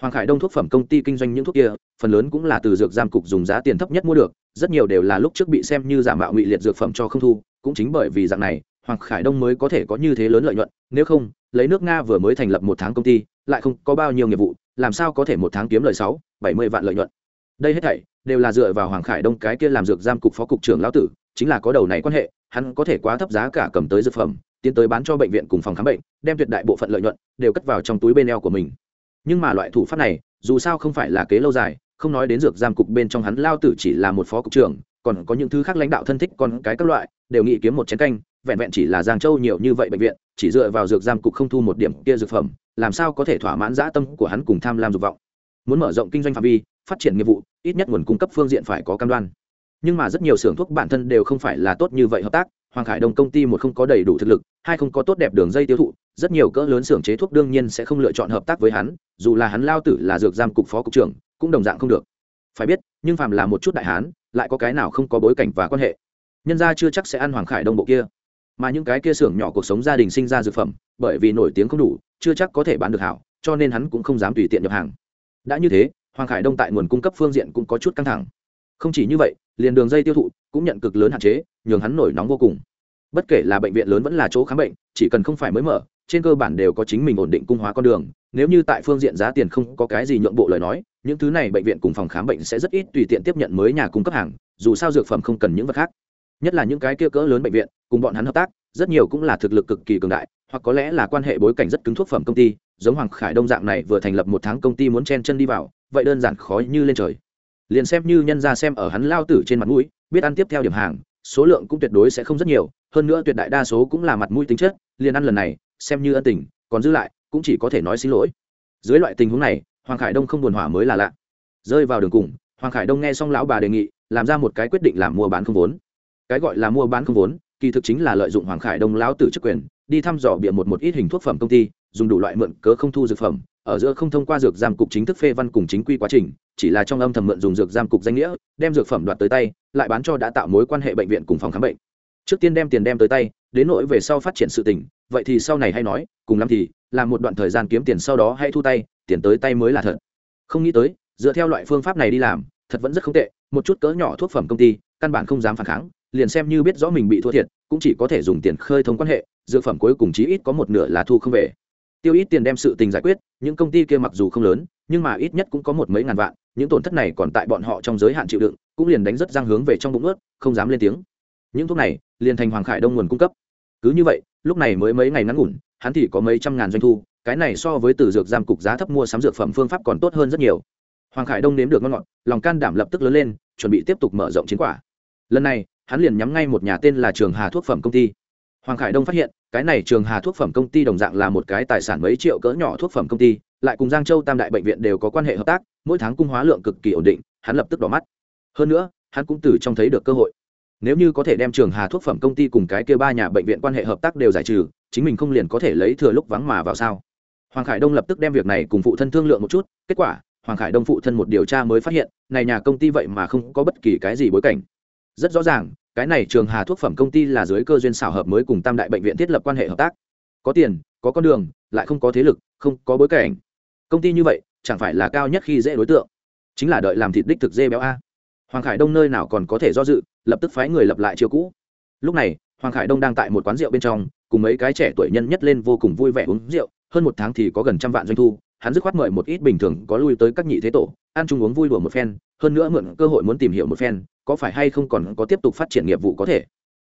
Hoàng khải đông thuốc phẩm công ty kinh doanh những thuốc kia, phần lớn cũng là từ dược giam cục dùng giá tiền thấp nhất mua được, rất nhiều đều là lúc trước bị xem như giả mạo ngụy liệt dược phẩm cho không thu, cũng chính bởi vì dạng này, hoàng khải đông mới có thể có như thế lớn lợi nhuận, nếu không, lấy nước nga vừa mới thành lập một tháng công ty, lại không có bao nhiêu nghiệp vụ, làm sao có thể một tháng kiếm lời sáu, bảy mươi vạn lợi nhuận. Đây hết thảy đều là dựa vào hoàng khải đông cái kia làm dược giam cục phó cục trưởng lão tử, chính là có đầu này quan hệ, hắn có thể quá thấp giá cả cầm tới dược phẩm, tiến tới bán cho bệnh viện cùng phòng khám bệnh, đem tuyệt đại bộ phận lợi nhuận đều cất vào trong túi bên eo của mình. Nhưng mà loại thủ pháp này, dù sao không phải là kế lâu dài, không nói đến dược giam cục bên trong hắn lao tử chỉ là một phó cục trưởng, còn có những thứ khác lãnh đạo thân thích còn cái các loại, đều nghĩ kiếm một chén canh, vẹn vẹn chỉ là giang châu nhiều như vậy bệnh viện, chỉ dựa vào dược giam cục không thu một điểm kia dược phẩm, làm sao có thể thỏa mãn dã tâm của hắn cùng tham lam dục vọng. Muốn mở rộng kinh doanh phạm vi phát triển nghiệp vụ, ít nhất nguồn cung cấp phương diện phải có cam đoan. Nhưng mà rất nhiều xưởng thuốc bản thân đều không phải là tốt như vậy hợp tác, hoàng khải đông công ty một không có đầy đủ thực lực, hai không có tốt đẹp đường dây tiêu thụ, rất nhiều cỡ lớn xưởng chế thuốc đương nhiên sẽ không lựa chọn hợp tác với hắn, dù là hắn lao tử là dược giam cục phó cục trưởng, cũng đồng dạng không được. Phải biết, nhưng phàm là một chút đại hán, lại có cái nào không có bối cảnh và quan hệ. Nhân ra chưa chắc sẽ ăn hoàng khải đông bộ kia. Mà những cái kia xưởng nhỏ cuộc sống gia đình sinh ra dược phẩm, bởi vì nổi tiếng không đủ, chưa chắc có thể bán được hảo, cho nên hắn cũng không dám tùy tiện nhập hàng. Đã như thế hoàng khải đông tại nguồn cung cấp phương diện cũng có chút căng thẳng. Không chỉ như vậy, liền đường dây tiêu thụ cũng nhận cực lớn hạn chế, nhường hắn nổi nóng vô cùng. Bất kể là bệnh viện lớn vẫn là chỗ khám bệnh, chỉ cần không phải mới mở, trên cơ bản đều có chính mình ổn định cung hóa con đường. Nếu như tại phương diện giá tiền không có cái gì nhượng bộ lời nói, những thứ này bệnh viện cùng phòng khám bệnh sẽ rất ít tùy tiện tiếp nhận mới nhà cung cấp hàng, dù sao dược phẩm không cần những vật khác. Nhất là những cái kia cỡ lớn bệnh viện, cùng bọn hắn hợp tác, rất nhiều cũng là thực lực cực kỳ cường đại, hoặc có lẽ là quan hệ bối cảnh rất cứng thuốc phẩm công ty giống hoàng khải đông dạng này vừa thành lập một tháng công ty muốn chen chân đi vào, vậy đơn giản khó như lên trời. Liền xem như nhân ra xem ở hắn lao tử trên mặt mũi, biết ăn tiếp theo điểm hàng, số lượng cũng tuyệt đối sẽ không rất nhiều, hơn nữa tuyệt đại đa số cũng là mặt mũi tính chất, liền ăn lần này, xem như ân tình, còn giữ lại, cũng chỉ có thể nói xin lỗi. Dưới loại tình huống này, hoàng khải đông không buồn hỏa mới là lạ. Rơi vào đường cùng, hoàng khải đông nghe xong lão bà đề nghị, làm ra một cái quyết định làm mua bán không vốn. Cái gọi là mua bán không vốn, kỳ thực chính là lợi dụng hoàng khải đông lão tử chức quyền, đi thăm dò bịa một một ít hình thuốc phẩm công ty dùng đủ loại mượn cớ không thu dược phẩm, ở giữa không thông qua dược giam cục chính thức phê văn cùng chính quy quá trình, chỉ là trong âm thầm mượn dùng dược giam cục danh nghĩa, đem dược phẩm đoạt tới tay, lại bán cho đã tạo mối quan hệ bệnh viện cùng phòng khám bệnh. Trước tiên đem tiền đem tới tay, đến nỗi về sau phát triển sự tình, vậy thì sau này hay nói, cùng lắm thì, làm một đoạn thời gian kiếm tiền sau đó hay thu tay, tiền tới tay mới là thật. Không nghĩ tới, dựa theo loại phương pháp này đi làm, thật vẫn rất không tệ, một chút cỡ nhỏ thuốc phẩm công ty, căn bản không dám phản kháng, liền xem như biết rõ mình bị thua thiệt, cũng chỉ có thể dùng tiền khơi thông quan hệ, dược phẩm cuối cùng chí ít có một nửa là thu không về tiêu ít tiền đem sự tình giải quyết, những công ty kia mặc dù không lớn, nhưng mà ít nhất cũng có một mấy ngàn vạn, những tổn thất này còn tại bọn họ trong giới hạn chịu đựng, cũng liền đánh rất răng hướng về trong bụng ướt, không dám lên tiếng. Những thuốc này, liền thành hoàng khải đông nguồn cung cấp. Cứ như vậy, lúc này mới mấy ngày ngắn ngủn, hắn thì có mấy trăm ngàn doanh thu, cái này so với từ dược giam cục giá thấp mua sắm dược phẩm phương pháp còn tốt hơn rất nhiều. Hoàng khải đông nếm được ngon ngọt, lòng can đảm lập tức lớn lên, chuẩn bị tiếp tục mở rộng chiến quả. Lần này, hắn liền nhắm ngay một nhà tên là trường hà thuốc phẩm công ty. Hoàng khải đông phát hiện cái này trường hà thuốc phẩm công ty đồng dạng là một cái tài sản mấy triệu cỡ nhỏ thuốc phẩm công ty, lại cùng giang châu tam đại bệnh viện đều có quan hệ hợp tác, mỗi tháng cung hóa lượng cực kỳ ổn định, hắn lập tức đỏ mắt. Hơn nữa, hắn cũng từ trong thấy được cơ hội. Nếu như có thể đem trường hà thuốc phẩm công ty cùng cái kia ba nhà bệnh viện quan hệ hợp tác đều giải trừ, chính mình không liền có thể lấy thừa lúc vắng mà vào sao? Hoàng khải đông lập tức đem việc này cùng phụ thân thương lượng một chút, kết quả, hoàng khải đông phụ thân một điều tra mới phát hiện, này nhà công ty vậy mà không có bất kỳ cái gì bối cảnh. Rất rõ ràng cái này trường hà thuốc phẩm công ty là dưới cơ duyên xảo hợp mới cùng tam đại bệnh viện thiết lập quan hệ hợp tác. Có tiền, có con đường, lại không có thế lực, không có bối cảnh. Công ty như vậy, chẳng phải là cao nhất khi dễ đối tượng. Chính là đợi làm thịt đích thực dê béo a. Hoàng khải đông nơi nào còn có thể do dự, lập tức phái người lập lại chiều cũ. Lúc này, hoàng khải đông đang tại một quán rượu bên trong, cùng mấy cái trẻ tuổi nhân nhất lên vô cùng vui vẻ uống rượu, hơn một tháng thì có gần trăm vạn doanh thu, hắn dứt khoát mời một ít bình thường có lui tới các nhị thế tổ, ăn chung uống vui đùa một phen, hơn nữa mượn cơ hội muốn tìm hiểu một phen có phải hay không còn có tiếp tục phát triển nghiệp vụ có thể?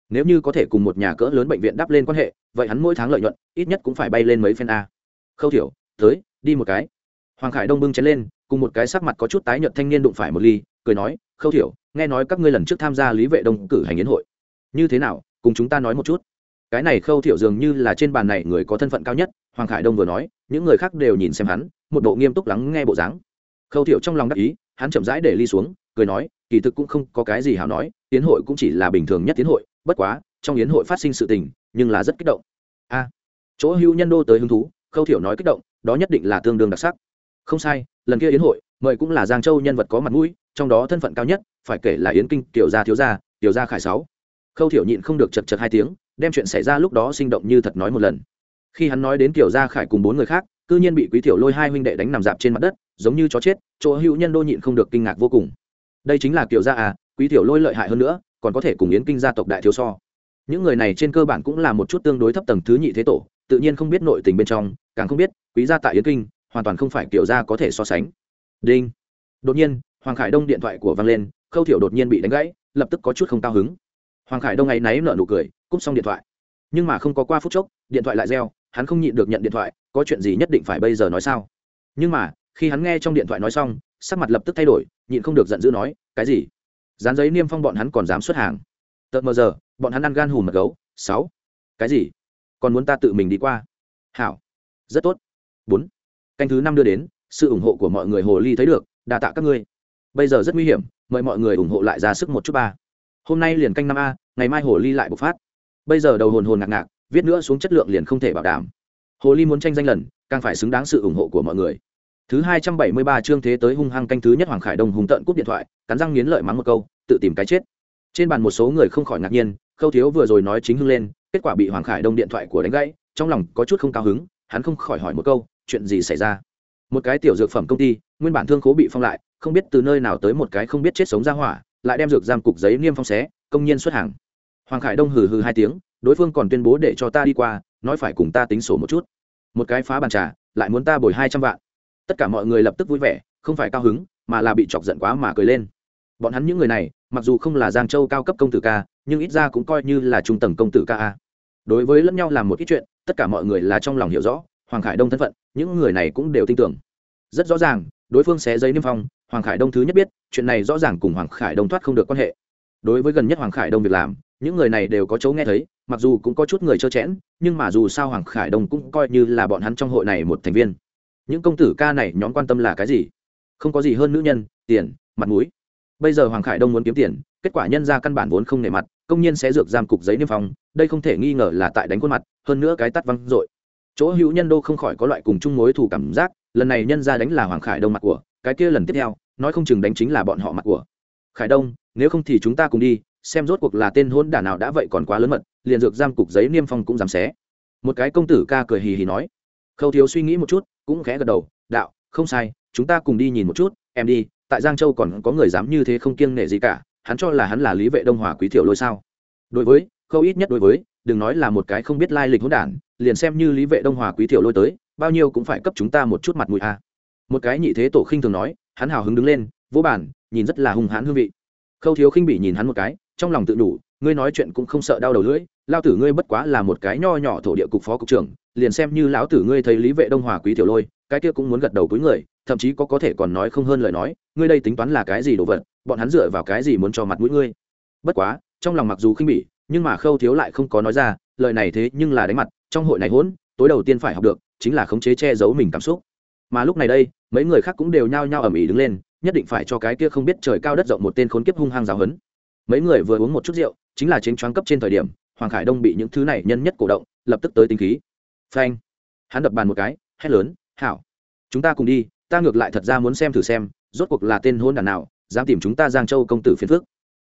Nếu như có thể cùng một nhà cỡ lớn bệnh viện đắp lên quan hệ, vậy hắn mỗi tháng lợi nhuận ít nhất cũng phải bay lên mấy phen a. Khâu thiểu, tới, đi một cái. Hoàng khải đông bưng chén lên, cùng một cái sắc mặt có chút tái nhợt thanh niên đụng phải một ly, cười nói, khâu thiểu, nghe nói các ngươi lần trước tham gia lý vệ đông cử hành yến hội. Như thế nào, cùng chúng ta nói một chút. Cái này khâu thiểu dường như là trên bàn này người có thân phận cao nhất, hoàng khải đông vừa nói, những người khác đều nhìn xem hắn, một bộ nghiêm túc lắng nghe bộ dáng khâu Thiệu trong lòng đắc ý, hắn chậm rãi để ly xuống, cười nói, kỳ thực cũng không có cái gì hảo nói, tiến hội cũng chỉ là bình thường nhất tiến hội, bất quá, trong yến hội phát sinh sự tình, nhưng là rất kích động. A, chỗ hữu nhân đô tới hứng thú, khâu Thiệu nói kích động, đó nhất định là tương đương đặc sắc. Không sai, lần kia yến hội, mời cũng là giang châu nhân vật có mặt mũi, trong đó thân phận cao nhất, phải kể là yến kinh tiểu gia thiếu gia, tiểu gia khải sáu. Khâu Thiệu nhịn không được chật chật hai tiếng, đem chuyện xảy ra lúc đó sinh động như thật nói một lần. Khi hắn nói đến Tiểu gia khải cùng bốn người khác, cư nhiên bị quý tiểu lôi hai huynh đệ đánh nằm dạp trên mặt đất giống như chó chết, chỗ hữu nhân đô nhịn không được kinh ngạc vô cùng. Đây chính là kiểu gia à quý tiểu lôi lợi hại hơn nữa, còn có thể cùng yến kinh gia tộc đại thiếu so. Những người này trên cơ bản cũng là một chút tương đối thấp tầng thứ nhị thế tổ, tự nhiên không biết nội tình bên trong, càng không biết, quý gia tại yến kinh, hoàn toàn không phải kiểu gia có thể so sánh. Đinh. Đột nhiên, hoàng khải đông điện thoại của vang lên, khâu thiểu đột nhiên bị đánh gãy, lập tức có chút không cao hứng. Hoàng khải đông ngày náy nở nụ cười, cúp xong điện thoại. Nhưng mà không có qua phút chốc, điện thoại lại reo, hắn không nhịn được nhận điện thoại, có chuyện gì nhất định phải bây giờ nói sao? Nhưng mà khi hắn nghe trong điện thoại nói xong, sắc mặt lập tức thay đổi, nhịn không được giận dữ nói, cái gì? Dán giấy niêm phong bọn hắn còn dám xuất hàng? Tợt mờ giờ, bọn hắn ăn gan hùm mật gấu. Sáu. Cái gì? Còn muốn ta tự mình đi qua? Hảo. Rất tốt. Bốn. Canh thứ năm đưa đến, sự ủng hộ của mọi người hồ ly thấy được, đa tạ các ngươi. Bây giờ rất nguy hiểm, mời mọi người ủng hộ lại ra sức một chút ba. Hôm nay liền canh năm a, ngày mai hồ ly lại bộc phát. Bây giờ đầu hồn hồn ngạc ngạc, viết nữa xuống chất lượng liền không thể bảo đảm. Hồ ly muốn tranh danh lần, càng phải xứng đáng sự ủng hộ của mọi người thứ hai trăm bảy mươi ba chương thế tới hung hăng canh thứ nhất hoàng khải đông hùng tận cúp điện thoại, cắn răng nghiến lợi mắng một câu, tự tìm cái chết. Trên bàn một số người không khỏi ngạc nhiên, khâu thiếu vừa rồi nói chính hưng lên, kết quả bị hoàng khải đông điện thoại của đánh gãy, trong lòng có chút không cao hứng, hắn không khỏi hỏi một câu, chuyện gì xảy ra? Một cái tiểu dược phẩm công ty, nguyên bản thương khố bị phong lại, không biết từ nơi nào tới một cái không biết chết sống ra hỏa, lại đem dược giam cục giấy niêm phong xé, công nhân xuất hàng. Hoàng khải đông hừ hừ hai tiếng, đối phương còn tuyên bố để cho ta đi qua, nói phải cùng ta tính sổ một chút. Một cái phá bàn trà, lại muốn ta bồi hai trăm vạn tất cả mọi người lập tức vui vẻ, không phải cao hứng, mà là bị chọc giận quá mà cười lên. Bọn hắn những người này, mặc dù không là giang châu cao cấp công tử ca, nhưng ít ra cũng coi như là trung tầng công tử ca a. Đối với lẫn nhau làm một ít chuyện, tất cả mọi người là trong lòng hiểu rõ, hoàng khải đông thân phận, những người này cũng đều tin tưởng. Rất rõ ràng, đối phương sẽ giấy niêm phong, hoàng khải đông thứ nhất biết, chuyện này rõ ràng cùng hoàng khải đông thoát không được quan hệ. Đối với gần nhất hoàng khải đông việc làm, những người này đều có chỗ nghe thấy, mặc dù cũng có chút người trơ chẽn, nhưng mà dù sao hoàng khải đông cũng coi như là bọn hắn trong hội này một thành viên những công tử ca này nhóm quan tâm là cái gì? Không có gì hơn nữ nhân, tiền, mặt mũi. Bây giờ hoàng khải đông muốn kiếm tiền, kết quả nhân ra căn bản vốn không nề mặt, công nhân sẽ dược giam cục giấy niêm phong, đây không thể nghi ngờ là tại đánh khuôn mặt, hơn nữa cái tắt văng dội. Chỗ hữu nhân đô không khỏi có loại cùng chung mối thù cảm giác, lần này nhân ra đánh là hoàng khải đông mặt của, cái kia lần tiếp theo, nói không chừng đánh chính là bọn họ mặt của. Khải đông, nếu không thì chúng ta cùng đi, xem rốt cuộc là tên hôn đả nào đã vậy còn quá lớn mật, liền dược giam cục giấy niêm phong cũng dám xé. Một cái công tử ca cười hì hì nói khâu thiếu suy nghĩ một chút, cũng khẽ gật đầu, đạo, không sai, chúng ta cùng đi nhìn một chút, em đi, tại giang châu còn có người dám như thế không kiêng nể gì cả, hắn cho là hắn là lý vệ đông hòa quý thiểu lôi sao? Đối với, khâu ít nhất đối với, đừng nói là một cái không biết lai lịch hỗn đản, liền xem như lý vệ đông hòa quý thiểu lôi tới, bao nhiêu cũng phải cấp chúng ta một chút mặt mũi a. Một cái nhị thế tổ khinh thường nói, hắn hào hứng đứng lên vỗ bản, nhìn rất là hung hãn hương vị. Khâu thiếu khinh bị nhìn hắn một cái, trong lòng tự đủ ngươi nói chuyện cũng không sợ đau đầu lưỡi, lao tử ngươi bất quá là một cái nho nhỏ thổ địa cục phó cục trưởng, liền xem như lão tử ngươi thấy lý vệ đông hòa quý tiểu lôi, cái kia cũng muốn gật đầu cuối người, thậm chí có có thể còn nói không hơn lời nói, ngươi đây tính toán là cái gì đồ vật, bọn hắn dựa vào cái gì muốn cho mặt mũi ngươi? Bất quá, trong lòng mặc dù khinh bỉ, nhưng mà khâu thiếu lại không có nói ra, lời này thế nhưng là đánh mặt, trong hội này hỗn, tối đầu tiên phải học được, chính là khống chế che giấu mình cảm xúc. Mà lúc này đây, mấy người khác cũng đều nhao nhao ầm ĩ đứng lên, nhất định phải cho cái kia không biết trời cao đất rộng một tên khốn kiếp hung hăng giáo hấn mấy người vừa uống một chút rượu, chính là chính choáng cấp trên thời điểm, hoàng khải đông bị những thứ này nhân nhất cổ động, lập tức tới tính khí. Phanh! Hắn đập bàn một cái, hét lớn, hảo! Chúng ta cùng đi, ta ngược lại thật ra muốn xem thử xem, rốt cuộc là tên hôn đàn nào, dám tìm chúng ta giang châu công tử phiền phước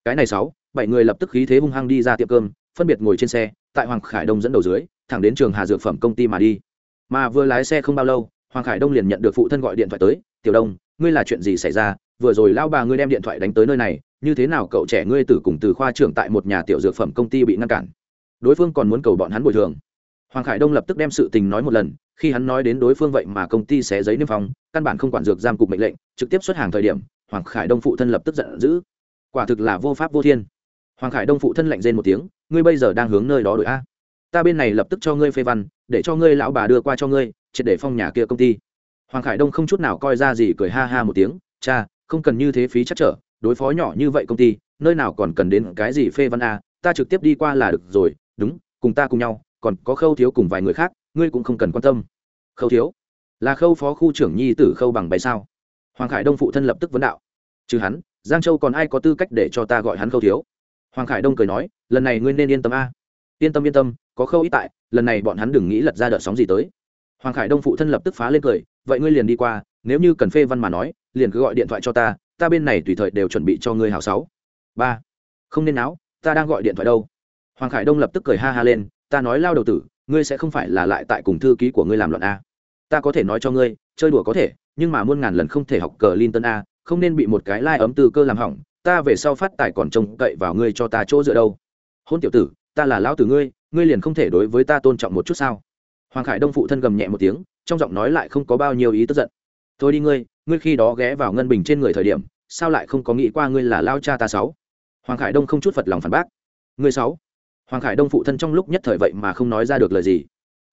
cái này sáu, bảy người lập tức khí thế hung hăng đi ra tiệm cơm, phân biệt ngồi trên xe, tại hoàng khải đông dẫn đầu dưới, thẳng đến trường hà dược phẩm công ty mà đi. Mà vừa lái xe không bao lâu, hoàng khải đông liền nhận được phụ thân gọi điện thoại tới, tiểu đông ngươi là chuyện gì xảy ra? Vừa rồi lao bà ngươi đem điện thoại đánh tới nơi này, như thế nào cậu trẻ ngươi tử cùng từ khoa trưởng tại một nhà tiểu dược phẩm công ty bị ngăn cản? Đối phương còn muốn cầu bọn hắn bồi thường. Hoàng khải đông lập tức đem sự tình nói một lần, khi hắn nói đến đối phương vậy mà công ty xé giấy niêm phong, căn bản không quản dược giam cục mệnh lệnh, trực tiếp xuất hàng thời điểm, hoàng khải đông phụ thân lập tức giận dữ. Quả thực là vô pháp vô thiên. Hoàng khải đông phụ thân lạnh rên một tiếng, ngươi bây giờ đang hướng nơi đó đổi a? Ta bên này lập tức cho ngươi phê văn, để cho ngươi lão bà đưa qua cho ngươi, triệt để phong nhà kia công ty hoàng khải đông không chút nào coi ra gì cười ha ha một tiếng, cha, không cần như thế phí chắc trở, đối phó nhỏ như vậy công ty, nơi nào còn cần đến cái gì phê văn a, ta trực tiếp đi qua là được rồi, đúng, cùng ta cùng nhau, còn có khâu thiếu cùng vài người khác, ngươi cũng không cần quan tâm. Khâu thiếu? Là khâu phó khu trưởng nhi tử khâu bằng bày sao? Hoàng khải đông phụ thân lập tức vấn đạo. Trừ hắn, giang châu còn ai có tư cách để cho ta gọi hắn khâu thiếu? Hoàng khải đông cười nói, lần này ngươi nên yên tâm a. Yên tâm yên tâm, có khâu ít tại, lần này bọn hắn đừng nghĩ lật ra đợt sóng gì tới. Hoàng khải đông phụ thân lập tức phá lên cười vậy ngươi liền đi qua, nếu như cần phê văn mà nói, liền cứ gọi điện thoại cho ta ta bên này tùy thời đều chuẩn bị cho ngươi hào sáu. Ba. Không nên áo ta đang gọi điện thoại đâu. Hoàng khải đông lập tức cười ha ha lên, ta nói lao đầu tử, ngươi sẽ không phải là lại tại cùng thư ký của ngươi làm loạn a. Ta có thể nói cho ngươi, chơi đùa có thể, nhưng mà muôn ngàn lần không thể học cờ linton a, không nên bị một cái lai、like、ấm từ cơ làm hỏng, ta về sau phát tài còn trông cậy vào ngươi cho ta chỗ dựa đâu. Hôn tiểu tử, ta là lão tử ngươi ngươi liền không thể đối với ta tôn trọng một chút sao? Hoàng khải đông phụ thân gầm nhẹ một tiếng trong giọng nói lại không có bao nhiêu ý tức giận. Thôi đi ngươi ngươi khi đó ghé vào ngân bình trên người thời điểm, sao lại không có nghĩ qua ngươi là lao cha ta sáu? Hoàng khải đông không chút phật lòng phản bác. Ngươi sáu? Hoàng khải đông phụ thân trong lúc nhất thời vậy mà không nói ra được lời gì.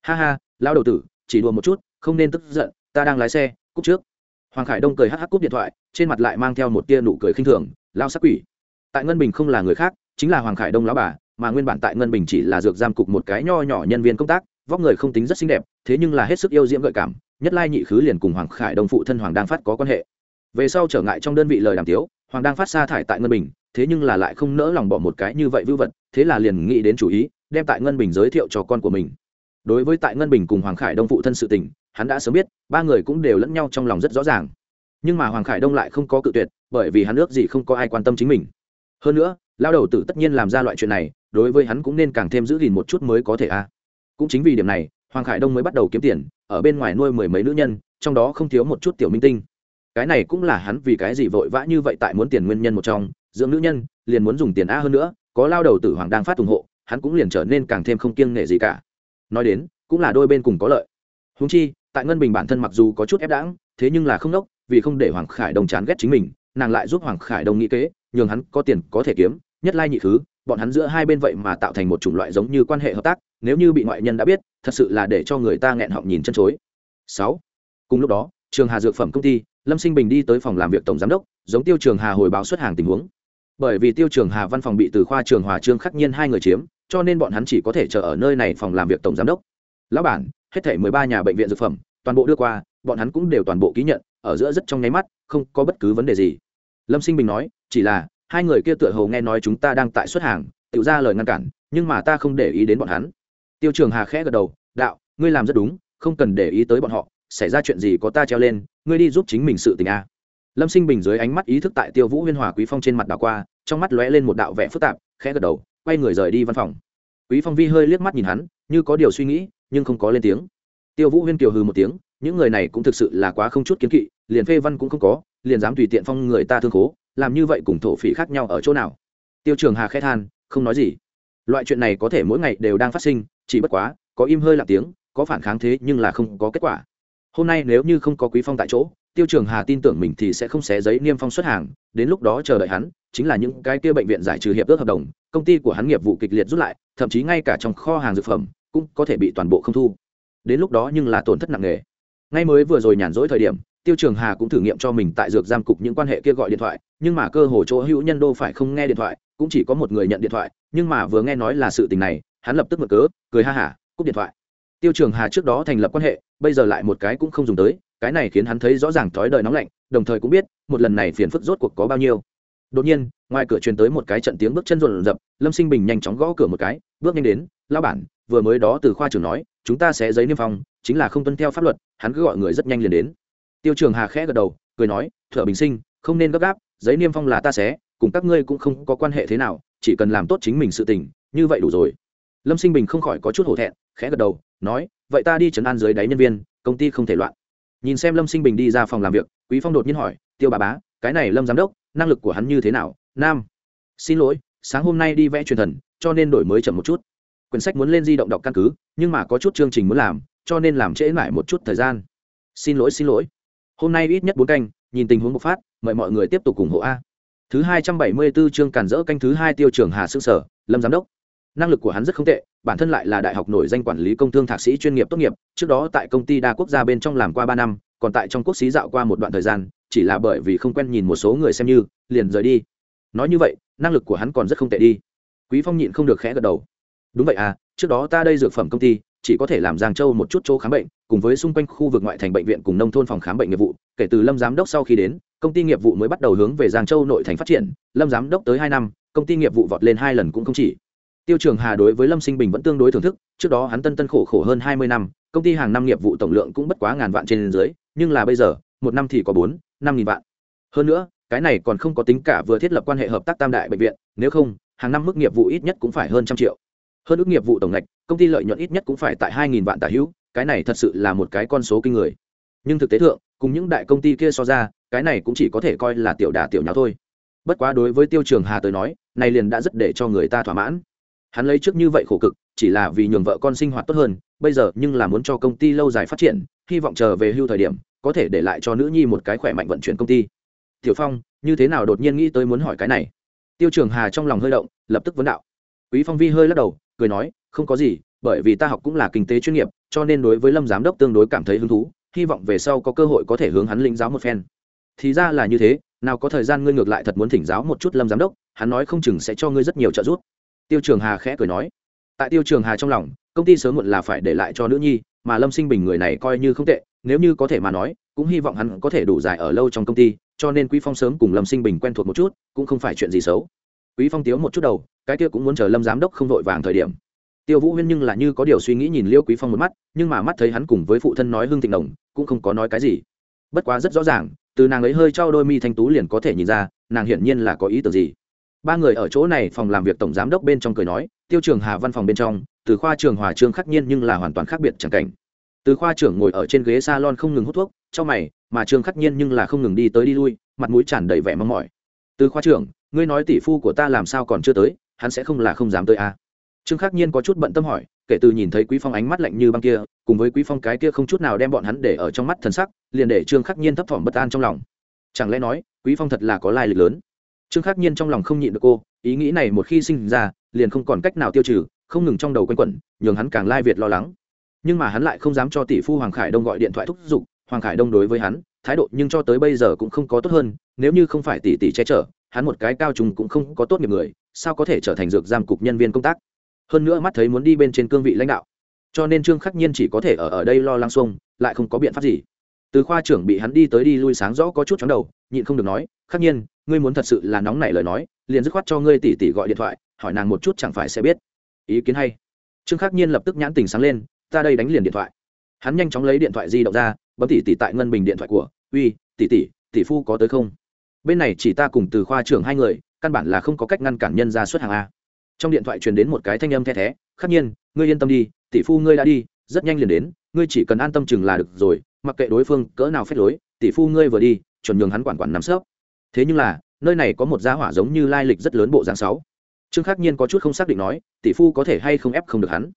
Ha ha lao đầu tử, chỉ đùa một chút, không nên tức giận, ta đang lái xe cúc trước. Hoàng khải đông cười hắc hắc cúp điện thoại, trên mặt lại mang theo một tia nụ cười khinh thường, lao sắc quỷ. Tại ngân bình không là người khác, chính là hoàng khải đông lão bà, mà nguyên bản tại ngân bình chỉ là dược giam cục một cái nho nhỏ nhân viên công tác, vóc người không tính rất xinh đẹp thế nhưng là hết sức yêu diễm gợi cảm, nhất lai nhị khứ liền cùng hoàng khải đông phụ thân hoàng đang phát có quan hệ. Về sau trở ngại trong đơn vị lời đàm tiếu, hoàng đang phát sa thải tại ngân bình, thế nhưng là lại không nỡ lòng bỏ một cái như vậy vưu vật, thế là liền nghĩ đến chủ ý, đem tại ngân bình giới thiệu cho con của mình. Đối với tại ngân bình cùng hoàng khải đông phụ thân sự tình, hắn đã sớm biết, ba người cũng đều lẫn nhau trong lòng rất rõ ràng. Nhưng mà hoàng khải đông lại không có cự tuyệt, bởi vì hắn ước gì không có ai quan tâm chính mình. Hơn nữa, lao đầu tử tất nhiên làm ra loại chuyện này, đối với hắn cũng nên càng thêm giữ gìn một chút mới có thể a. Cũng chính vì điểm này hoàng khải đông mới bắt đầu kiếm tiền, ở bên ngoài nuôi mười mấy nữ nhân, trong đó không thiếu một chút tiểu minh tinh. Cái này cũng là hắn vì cái gì vội vã như vậy tại muốn tiền nguyên nhân một trong, dưỡng nữ nhân, liền muốn dùng tiền a hơn nữa, có lao đầu tử hoàng đang phát ủng hộ, hắn cũng liền trở nên càng thêm không kiêng nghệ gì cả. Nói đến, cũng là đôi bên cùng có lợi. Húng chi, tại ngân bình bản thân mặc dù có chút ép đãng, thế nhưng là không nốc, vì không để hoàng khải đông chán ghét chính mình, nàng lại giúp hoàng khải đông nghĩ kế, nhường hắn có tiền có thể kiếm, nhất lai nhị thứ, bọn hắn giữa hai bên vậy mà tạo thành một chủng loại giống như quan hệ hợp tác nếu như bị ngoại nhân đã biết, thật sự là để cho người ta nghẹn họng nhìn chân chối. Sáu. Cùng lúc đó, trường hà dược phẩm công ty, lâm sinh bình đi tới phòng làm việc tổng giám đốc, giống tiêu trường hà hồi báo xuất hàng tình huống. Bởi vì tiêu trường hà văn phòng bị từ khoa trường hòa trương khắc nhiên hai người chiếm, cho nên bọn hắn chỉ có thể chờ ở nơi này phòng làm việc tổng giám đốc. Lão bản, hết thể mười ba nhà bệnh viện dược phẩm, toàn bộ đưa qua, bọn hắn cũng đều toàn bộ ký nhận, ở giữa rất trong nháy mắt, không có bất cứ vấn đề gì. Lâm sinh bình nói, chỉ là, hai người kia tựa hồ nghe nói chúng ta đang tại xuất hàng tự ra lời ngăn cản, nhưng mà ta không để ý đến bọn hắn tiêu trường hà khẽ gật đầu, đạo, ngươi làm rất đúng, không cần để ý tới bọn họ, xảy ra chuyện gì có ta treo lên, ngươi đi giúp chính mình sự tình a. Lâm sinh bình dưới ánh mắt ý thức tại tiêu vũ huyên hòa quý phong trên mặt đảo qua, trong mắt lóe lên một đạo vẻ phức tạp, khẽ gật đầu, quay người rời đi văn phòng. Quý phong vi hơi liếc mắt nhìn hắn, như có điều suy nghĩ, nhưng không có lên tiếng. Tiêu vũ huyên kiều hừ một tiếng, những người này cũng thực sự là quá không chút kiến kỵ, liền phê văn cũng không có, liền dám tùy tiện phong người ta thương khố, làm như vậy cùng thổ phỉ khác nhau ở chỗ nào? Tiêu trường hà khẽ than, không nói gì. Loại chuyện này có thể mỗi ngày đều đang phát sinh chỉ bất quá, có im hơi lặng tiếng, có phản kháng thế nhưng là không có kết quả. Hôm nay nếu như không có quý phong tại chỗ, tiêu trường hà tin tưởng mình thì sẽ không xé giấy niêm phong xuất hàng, đến lúc đó chờ đợi hắn, chính là những cái kia bệnh viện giải trừ hiệp ước hợp đồng, công ty của hắn nghiệp vụ kịch liệt rút lại, thậm chí ngay cả trong kho hàng dược phẩm cũng có thể bị toàn bộ không thu. Đến lúc đó nhưng là tổn thất nặng nề. Ngay mới vừa rồi nhàn rỗi thời điểm, tiêu trường hà cũng thử nghiệm cho mình tại dược giam cục những quan hệ kia gọi điện thoại, nhưng mà cơ hồ chỗ hữu nhân đô phải không nghe điện thoại, cũng chỉ có một người nhận điện thoại, nhưng mà vừa nghe nói là sự tình này hắn lập tức mở cớ, cười ha hả, cúp điện thoại. Tiêu trường hà trước đó thành lập quan hệ, bây giờ lại một cái cũng không dùng tới, cái này khiến hắn thấy rõ ràng thói đời nóng lạnh, đồng thời cũng biết, một lần này phiền phức rốt cuộc có bao nhiêu. Đột nhiên, ngoài cửa truyền tới một cái trận tiếng bước chân rộn rập, lâm sinh bình nhanh chóng gõ cửa một cái, bước nhanh đến lao bản, vừa mới đó từ khoa trưởng nói, chúng ta sẽ giấy niêm phong, chính là không tuân theo pháp luật, hắn cứ gọi người rất nhanh liền đến. Tiêu trường hà khẽ gật đầu, cười nói thở bình sinh, không nên gấp gáp, giấy niêm phong là ta xé cùng các ngươi cũng không có quan hệ thế nào, chỉ cần làm tốt chính mình sự tình, như vậy đủ rồi lâm sinh bình không khỏi có chút hổ thẹn, khẽ gật đầu, nói, vậy ta đi chấn an dưới đáy nhân viên, công ty không thể loạn. Nhìn xem lâm sinh bình đi ra phòng làm việc, quý phong đột nhiên hỏi, tiêu bà bá, cái này lâm giám đốc, năng lực của hắn như thế nào? Nam, xin lỗi, sáng hôm nay đi vẽ truyền thần, cho nên đổi mới chậm một chút. Quyển sách muốn lên di động đọc căn cứ, nhưng mà có chút chương trình muốn làm, cho nên làm trễ lại một chút thời gian. Xin lỗi xin lỗi. Hôm nay ít nhất bốn canh, nhìn tình huống bộc phát, mời mọi người tiếp tục ủng hộ a. Thứ hai trăm bảy mươi 274 chương cản rỡ canh thứ hai tiêu trưởng hà sương sở, lâm giám đốc năng lực của hắn rất không tệ, bản thân lại là đại học nổi danh quản lý công thương thạc sĩ chuyên nghiệp tốt nghiệp, trước đó tại công ty đa quốc gia bên trong làm qua ba năm, còn tại trong quốc xí dạo qua một đoạn thời gian, chỉ là bởi vì không quen nhìn một số người xem như, liền rời đi. Nói như vậy, năng lực của hắn còn rất không tệ đi. Quý phong nhịn không được khẽ gật đầu. Đúng vậy à trước đó ta đây dược phẩm công ty, chỉ có thể làm giang châu một chút chỗ khám bệnh, cùng với xung quanh khu vực ngoại thành bệnh viện cùng nông thôn phòng khám bệnh nghiệp vụ, kể từ lâm giám đốc sau khi đến, công ty nghiệp vụ mới bắt đầu hướng về giang châu nội thành phát triển, lâm giám đốc tới hai năm, công ty nghiệp vụ vọt lên hai lần cũng không chỉ tiêu trường hà đối với lâm sinh bình vẫn tương đối thưởng thức, trước đó hắn tân tân khổ khổ hơn hai mươi năm, công ty hàng năm nghiệp vụ tổng lượng cũng bất quá ngàn vạn trên dưới, nhưng là bây giờ, một năm thì có bốn, năm nghìn vạn. Hơn nữa, cái này còn không có tính cả vừa thiết lập quan hệ hợp tác tam đại bệnh viện, nếu không, hàng năm mức nghiệp vụ ít nhất cũng phải hơn trăm triệu. Hơn ước nghiệp vụ tổng ngạch, công ty lợi nhuận ít nhất cũng phải tại hai nghìn vạn tả hữu, cái này thật sự là một cái con số kinh người. Nhưng thực tế thượng, cùng những đại công ty kia so ra, cái này cũng chỉ có thể coi là tiểu đả tiểu nháo thôi. Bất quá đối với tiêu trường hà tới nói, này liền đã rất để cho người ta thỏa mãn hắn lấy trước như vậy khổ cực, chỉ là vì nhường vợ con sinh hoạt tốt hơn, bây giờ nhưng là muốn cho công ty lâu dài phát triển, hy vọng chờ về hưu thời điểm, có thể để lại cho nữ nhi một cái khỏe mạnh vận chuyển công ty. Tiểu phong, như thế nào đột nhiên nghĩ tới muốn hỏi cái này? Tiêu trường hà trong lòng hơi động, lập tức vấn đạo. Quý phong vi hơi lắc đầu, cười nói, không có gì, bởi vì ta học cũng là kinh tế chuyên nghiệp, cho nên đối với lâm giám đốc tương đối cảm thấy hứng thú, hy vọng về sau có cơ hội có thể hướng hắn linh giáo một phen. Thì ra là như thế, nào có thời gian ngươi ngược lại thật muốn thỉnh giáo một chút lâm giám đốc, hắn nói không chừng sẽ cho ngươi rất nhiều trợ giúp tiêu trường hà khẽ cười nói, tại tiêu trường hà trong lòng, công ty sớm muộn là phải để lại cho nữ nhi, mà lâm sinh bình người này coi như không tệ, nếu như có thể mà nói, cũng hy vọng hắn có thể đủ dài ở lâu trong công ty, cho nên quý phong sớm cùng lâm sinh bình quen thuộc một chút, cũng không phải chuyện gì xấu. Quý phong tiếu một chút đầu, cái kia cũng muốn chờ lâm giám đốc không vội vàng thời điểm. Tiêu vũ huyên nhưng là như có điều suy nghĩ nhìn liêu quý phong một mắt, nhưng mà mắt thấy hắn cùng với phụ thân nói hương thịnh đồng, cũng không có nói cái gì. Bất quá rất rõ ràng, từ nàng ấy hơi trao đôi mi thanh tú liền có thể nhìn ra, nàng hiển nhiên là có ý tưởng gì ba người ở chỗ này phòng làm việc tổng giám đốc bên trong cười nói, tiêu trường hà văn phòng bên trong, từ khoa trường hòa trương khắc nhiên nhưng là hoàn toàn khác biệt chẳng cảnh. Từ khoa trưởng ngồi ở trên ghế salon không ngừng hút thuốc trong mày, mà trương khắc nhiên nhưng là không ngừng đi tới đi lui, mặt mũi tràn đầy vẻ mong mỏi. Từ khoa trưởng, ngươi nói tỷ phu của ta làm sao còn chưa tới, hắn sẽ không là không dám tới à. trương khắc nhiên có chút bận tâm hỏi, kể từ nhìn thấy quý phong ánh mắt lạnh như băng kia, cùng với quý phong cái kia không chút nào đem bọn hắn để ở trong mắt thần sắc, liền để trương khắc nhiên thấp thỏm bất an trong lòng. Chẳng lẽ nói, quý phong thật là có lai lịch lớn? Trương khắc nhiên trong lòng không nhịn được cô, ý nghĩ này một khi sinh ra, liền không còn cách nào tiêu trừ, không ngừng trong đầu quanh quẩn, nhường hắn càng lai việt lo lắng. Nhưng mà hắn lại không dám cho tỷ phu hoàng khải đông gọi điện thoại thúc giục, hoàng khải đông đối với hắn, thái độ nhưng cho tới bây giờ cũng không có tốt hơn, nếu như không phải tỷ tỷ che chở, hắn một cái cao trùng cũng không có tốt nghiệp người, sao có thể trở thành dược giam cục nhân viên công tác? Hơn nữa mắt thấy muốn đi bên trên cương vị lãnh đạo. Cho nên trương khắc nhiên chỉ có thể ở ở đây lo lắng xuông, lại không có biện pháp gì từ khoa trưởng bị hắn đi tới đi lui sáng rõ có chút chóng đầu, nhịn không được nói, khắc nhiên, ngươi muốn thật sự là nóng nảy lời nói, liền dứt khoát cho ngươi tỷ tỷ gọi điện thoại, hỏi nàng một chút chẳng phải sẽ biết. Ý kiến hay. Trương khắc nhiên lập tức nhãn tình sáng lên, ta đây đánh liền điện thoại. Hắn nhanh chóng lấy điện thoại di động ra, bấm tỷ tỷ tại ngân bình điện thoại của, uy tỷ tỷ tỷ phu có tới không? Bên này chỉ ta cùng từ khoa trưởng hai người, căn bản là không có cách ngăn cản nhân ra xuất hàng a. Trong điện thoại truyền đến một cái thanh âm the thé, khắc nhiên, ngươi yên tâm đi, tỷ phu ngươi đã đi, rất nhanh liền đến, ngươi chỉ cần an tâm chừng là được rồi mặc kệ đối phương cỡ nào phép lối, tỷ phu ngươi vừa đi, chuẩn nhường hắn quản quản nắm sớp thế nhưng là, nơi này có một gia hỏa giống như lai lịch rất lớn bộ dáng sáu. Trương khắc nhiên có chút không xác định nói, tỷ phu có thể hay không ép không được hắn.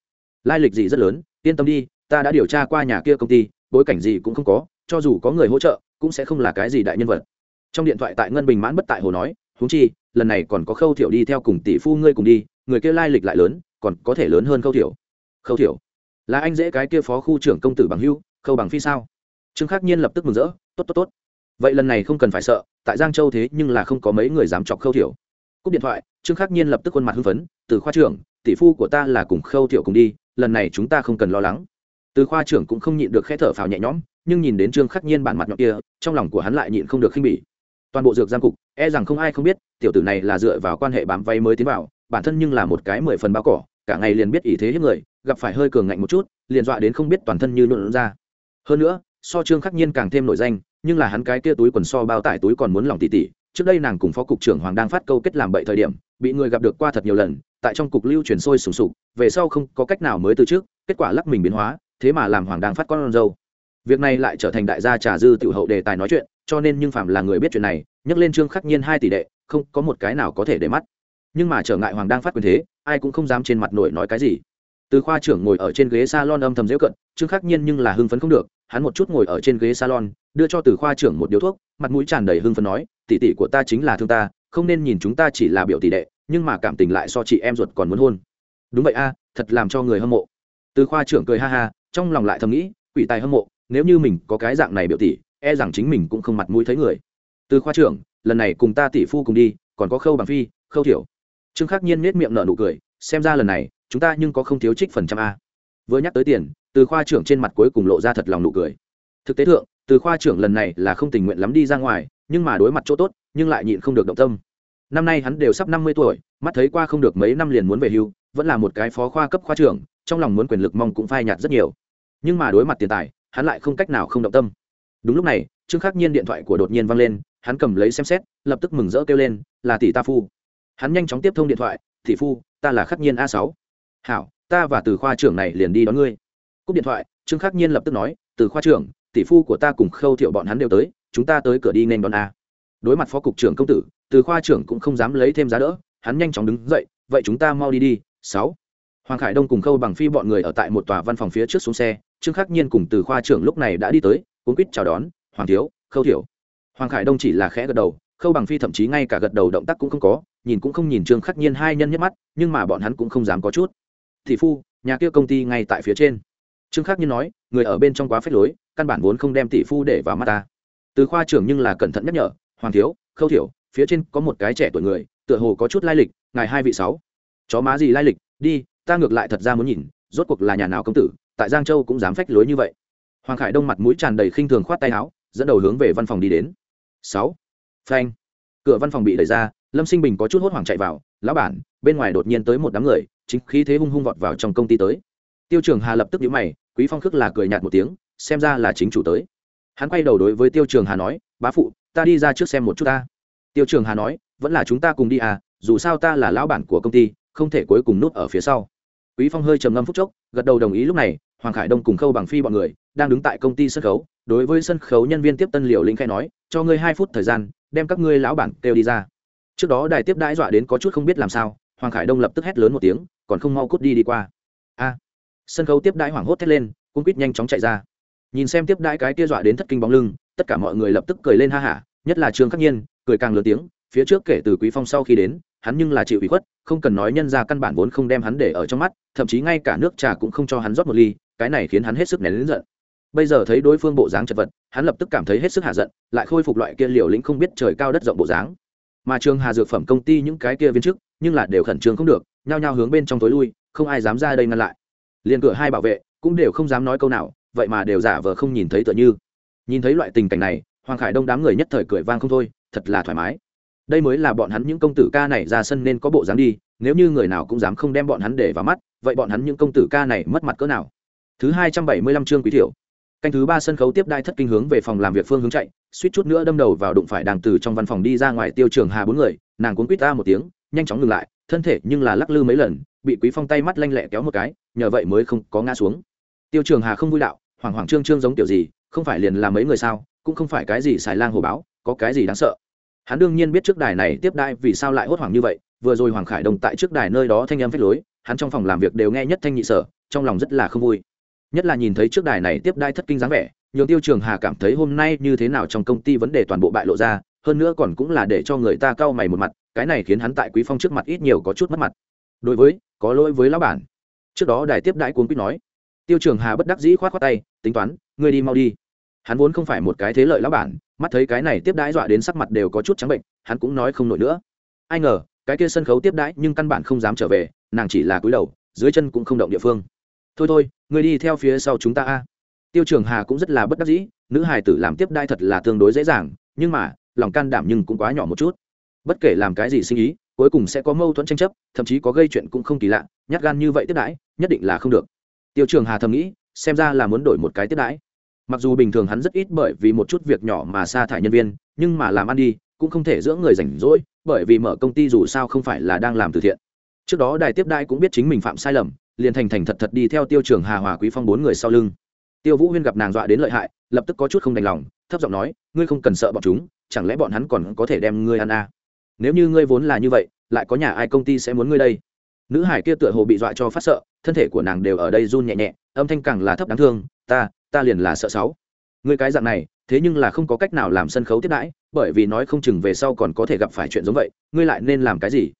Lai lịch gì rất lớn, yên tâm đi, ta đã điều tra qua nhà kia công ty, bối cảnh gì cũng không có, cho dù có người hỗ trợ, cũng sẽ không là cái gì đại nhân vật. Trong điện thoại tại ngân bình mãn bất tại hồ nói, huống chi, lần này còn có khâu thiểu đi theo cùng tỷ phu ngươi cùng đi, người kia lai lịch lại lớn, còn có thể lớn hơn khâu thiểu. Khâu thiểu, là anh dễ cái kia phó khu trưởng công tử bằng hưu, khâu bằng phi sao? Trương khắc nhiên lập tức mừng rỡ, tốt tốt tốt. Vậy lần này không cần phải sợ, tại giang châu thế nhưng là không có mấy người dám chọc khâu thiểu. Cúp điện thoại, trương khắc nhiên lập tức khuôn mặt hưng phấn, từ khoa trưởng, tỷ phu của ta là cùng khâu thiểu cùng đi, lần này chúng ta không cần lo lắng. Từ khoa trưởng cũng không nhịn được khẽ thở phào nhẹ nhõm, nhưng nhìn đến trương khắc nhiên bản mặt nhọn kia, trong lòng của hắn lại nhịn không được khinh bỉ. Toàn bộ dược giang cục e rằng không ai không biết, tiểu tử này là dựa vào quan hệ bám vay mới tiến vào, bản thân nhưng là một cái mười phần bao cỏ, cả ngày liền biết ý thế hiếp người, gặp phải hơi cường ngạnh một chút, liền dọa đến không biết toàn thân như nhuộn ra. Hơn nữa so trương khắc nhiên càng thêm nổi danh, nhưng là hắn cái kia túi quần so bao tải túi còn muốn lòng tỉ tỉ. Trước đây nàng cùng phó cục trưởng hoàng đang phát câu kết làm bậy thời điểm, bị người gặp được qua thật nhiều lần, tại trong cục lưu truyền sôi sùng sục, về sau không có cách nào mới từ trước, kết quả lắc mình biến hóa, thế mà làm hoàng đang phát con dâu. Việc này lại trở thành đại gia trà dư tiểu hậu đề tài nói chuyện, cho nên nhưng phạm là người biết chuyện này, nhắc lên trương khắc nhiên hai tỷ đệ, không có một cái nào có thể để mắt. Nhưng mà trở ngại hoàng đang phát quyền thế, ai cũng không dám trên mặt nổi nói cái gì. Từ khoa trưởng ngồi ở trên ghế salon âm thầm dễ cận, trương khắc nhiên nhưng là hưng phấn không được hắn một chút ngồi ở trên ghế salon, đưa cho từ khoa trưởng một điếu thuốc, mặt mũi tràn đầy hưng phấn nói, tỷ tỷ của ta chính là thương ta, không nên nhìn chúng ta chỉ là biểu tỷ đệ, nhưng mà cảm tình lại so chị em ruột còn muốn hôn. Đúng vậy a, thật làm cho người hâm mộ. Từ khoa trưởng cười ha ha, trong lòng lại thầm nghĩ, quỷ tài hâm mộ, nếu như mình có cái dạng này biểu tỷ e rằng chính mình cũng không mặt mũi thấy người. Từ khoa trưởng, lần này cùng ta tỷ phu cùng đi, còn có khâu bằng phi, khâu thiểu. Trương khắc nhiên nết miệng nở nụ cười, xem ra lần này, chúng ta nhưng có không thiếu trích phần trăm a vừa nhắc tới tiền, từ khoa trưởng trên mặt cuối cùng lộ ra thật lòng nụ cười. Thực tế thượng, từ khoa trưởng lần này là không tình nguyện lắm đi ra ngoài, nhưng mà đối mặt chỗ tốt, nhưng lại nhịn không được động tâm. Năm nay hắn đều sắp năm mươi tuổi, mắt thấy qua không được mấy năm liền muốn về hưu, vẫn là một cái phó khoa cấp khoa trưởng, trong lòng muốn quyền lực mong cũng phai nhạt rất nhiều. Nhưng mà đối mặt tiền tài, hắn lại không cách nào không động tâm. Đúng lúc này, trương khắc nhiên điện thoại của đột nhiên văng lên, hắn cầm lấy xem xét, lập tức mừng rỡ kêu lên, là tỷ ta phu. Hắn nhanh chóng tiếp thông điện thoại, tỷ phu, ta là khắc nhiên a sáu. Hảo ta và từ khoa trưởng này liền đi đón ngươi. Cúp điện thoại, trương khắc nhiên lập tức nói, từ khoa trưởng, tỷ phu của ta cùng khâu thiệu bọn hắn đều tới, chúng ta tới cửa đi nên đón a. Đối mặt phó cục trưởng công tử, từ khoa trưởng cũng không dám lấy thêm giá đỡ, hắn nhanh chóng đứng dậy, vậy chúng ta mau đi đi, sáu. Hoàng khải đông cùng khâu bằng phi bọn người ở tại một tòa văn phòng phía trước xuống xe, trương khắc nhiên cùng từ khoa trưởng lúc này đã đi tới, cuốn quýt chào đón, hoàng thiếu, khâu thiểu hoàng khải đông chỉ là khẽ gật đầu, khâu bằng phi thậm chí ngay cả gật đầu động tác cũng không có, nhìn cũng không nhìn trương khắc nhiên hai nhân nhất mắt, nhưng mà bọn hắn cũng không dám có chút thị phu, nhà kia công ty ngay tại phía trên. Trương khắc như nói, người ở bên trong quá phép lối, căn bản vốn không đem tỷ phu để vào mắt ta. Từ khoa trưởng nhưng là cẩn thận nhắc nhở, hoàng thiếu, khâu thiểu, phía trên có một cái trẻ tuổi người, tựa hồ có chút lai lịch, ngài hai vị sáu. Chó má gì lai lịch, đi, ta ngược lại thật ra muốn nhìn, rốt cuộc là nhà nào công tử, tại giang châu cũng dám phách lối như vậy. Hoàng khải đông mặt mũi tràn đầy khinh thường khoát tay áo, dẫn đầu hướng về văn phòng đi đến. Sáu. Phanh. Cửa văn phòng bị đẩy ra, lâm sinh bình có chút hốt hoảng chạy vào, lão bản, bên ngoài đột nhiên tới một đám người chính khí thế hung hung vọt vào trong công ty tới. Tiêu trường hà lập tức nhíu mày, quý phong khước là cười nhạt một tiếng, xem ra là chính chủ tới. Hắn quay đầu đối với tiêu trường hà nói, bá phụ, ta đi ra trước xem một chút ta. Tiêu trường hà nói, vẫn là chúng ta cùng đi à dù sao ta là lão bản của công ty, không thể cuối cùng nút ở phía sau. Quý phong hơi trầm ngâm phút chốc, gật đầu đồng ý lúc này, hoàng khải đông cùng khâu bằng phi bọn người đang đứng tại công ty sân khấu, đối với sân khấu nhân viên tiếp tân liều linh khai nói, cho ngươi hai phút thời gian, đem các ngươi lão bản kêu đi ra. Trước đó đài tiếp đãi dọa đến có chút không biết làm sao hoàng khải đông lập tức hét lớn một tiếng, còn không mau cút đi đi qua. A. Sân khấu tiếp đãi hoảng hốt thét lên cung quýt nhanh chóng chạy ra. Nhìn xem tiếp đãi cái kia dọa đến thất kinh bóng lưng, tất cả mọi người lập tức cười lên ha hả, nhất là trương khắc nhiên, cười càng lớn tiếng, phía trước kể từ quý phong sau khi đến, hắn nhưng là chịu ủy khuất, không cần nói nhân ra căn bản vốn không đem hắn để ở trong mắt, thậm chí ngay cả nước trà cũng không cho hắn rót một ly, cái này khiến hắn hết sức nén lớn giận. Bây giờ thấy đối phương bộ dáng chật vật, hắn lập tức cảm thấy hết sức hạ giận, lại khôi phục loại kia liều lĩnh không biết trời cao đất rộng bộ dáng. Mà trường hà dược phẩm công ty những cái kia viên chức nhưng là đều khẩn trương không được, nhao nhao hướng bên trong tối lui, không ai dám ra đây ngăn lại. Liền cửa hai bảo vệ cũng đều không dám nói câu nào, vậy mà đều giả vờ không nhìn thấy tựa như. Nhìn thấy loại tình cảnh này, hoàng khải đông đám người nhất thời cười vang không thôi, thật là thoải mái. Đây mới là bọn hắn những công tử ca này ra sân nên có bộ dáng đi, nếu như người nào cũng dám không đem bọn hắn để vào mắt, vậy bọn hắn những công tử ca này mất mặt cỡ nào? Thứ hai trăm bảy mươi lăm chương quý thiểu. Canh thứ ba sân khấu tiếp đai thất kinh hướng về phòng làm việc phương hướng chạy, suýt chút nữa đâm đầu vào đụng phải đàng từ trong văn phòng đi ra ngoài tiêu trường hà bốn người, nàng cuốn quýt ta một tiếng nhanh chóng ngừng lại, thân thể nhưng là lắc lư mấy lần, bị quý phong tay mắt lanh lẹ kéo một cái, nhờ vậy mới không có ngã xuống. Tiêu trường hà không vui đạo hoảng hoảng trương trương giống tiểu gì, không phải liền là mấy người sao, cũng không phải cái gì xài lang hồ báo, có cái gì đáng sợ? Hắn đương nhiên biết trước đài này tiếp đai vì sao lại hốt hoảng như vậy, vừa rồi hoàng khải đông tại trước đài nơi đó thanh âm phách lối, hắn trong phòng làm việc đều nghe nhất thanh nhị sở, trong lòng rất là không vui. Nhất là nhìn thấy trước đài này tiếp đai thất kinh dáng vẻ, nhường tiêu trường hà cảm thấy hôm nay như thế nào trong công ty vấn đề toàn bộ bại lộ ra, hơn nữa còn cũng là để cho người ta cau mày một mặt cái này khiến hắn tại quý phong trước mặt ít nhiều có chút mất mặt. Đối với, có lỗi với lão bản. Trước đó đài tiếp đãi cuốn quýt nói, tiêu trường hà bất đắc dĩ khoát khoát tay, tính toán, ngươi đi mau đi. Hắn vốn không phải một cái thế lợi lão bản, mắt thấy cái này tiếp đãi dọa đến sắc mặt đều có chút trắng bệnh, hắn cũng nói không nổi nữa. Ai ngờ, cái kia sân khấu tiếp đãi nhưng căn bản không dám trở về, nàng chỉ là cúi đầu, dưới chân cũng không động địa phương. Thôi thôi người đi theo phía sau chúng ta a. Tiêu trường hà cũng rất là bất đắc dĩ, nữ hài tử làm tiếp đãi thật là tương đối dễ dàng, nhưng mà, lòng can đảm nhưng cũng quá nhỏ một chút bất kể làm cái gì sinh ý, cuối cùng sẽ có mâu thuẫn tranh chấp, thậm chí có gây chuyện cũng không kỳ lạ, nhát gan như vậy tiếp đãi, nhất định là không được. Tiêu trường hà thầm nghĩ, xem ra là muốn đổi một cái tiếp đãi. Mặc dù bình thường hắn rất ít bởi vì một chút việc nhỏ mà sa thải nhân viên, nhưng mà làm ăn đi, cũng không thể dưỡng người rảnh rỗi, bởi vì mở công ty dù sao không phải là đang làm từ thiện. Trước đó đài tiếp đai cũng biết chính mình phạm sai lầm, liền thành thành thật thật đi theo tiêu trường hà hòa quý phong bốn người sau lưng. Tiêu vũ huyên gặp nàng dọa đến lợi hại, lập tức có chút không đành lòng, thấp giọng nói, ngươi không cần sợ bọn chúng, chẳng lẽ bọn hắn còn có thể đem ngươi ăn à? Nếu như ngươi vốn là như vậy, lại có nhà ai công ty sẽ muốn ngươi đây? Nữ hải kia tựa hồ bị dọa cho phát sợ, thân thể của nàng đều ở đây run nhẹ nhẹ, âm thanh càng là thấp đáng thương, ta ta liền là sợ sáu. Ngươi cái dạng này, thế nhưng là không có cách nào làm sân khấu tiếp đãi, bởi vì nói không chừng về sau còn có thể gặp phải chuyện giống vậy, ngươi lại nên làm cái gì?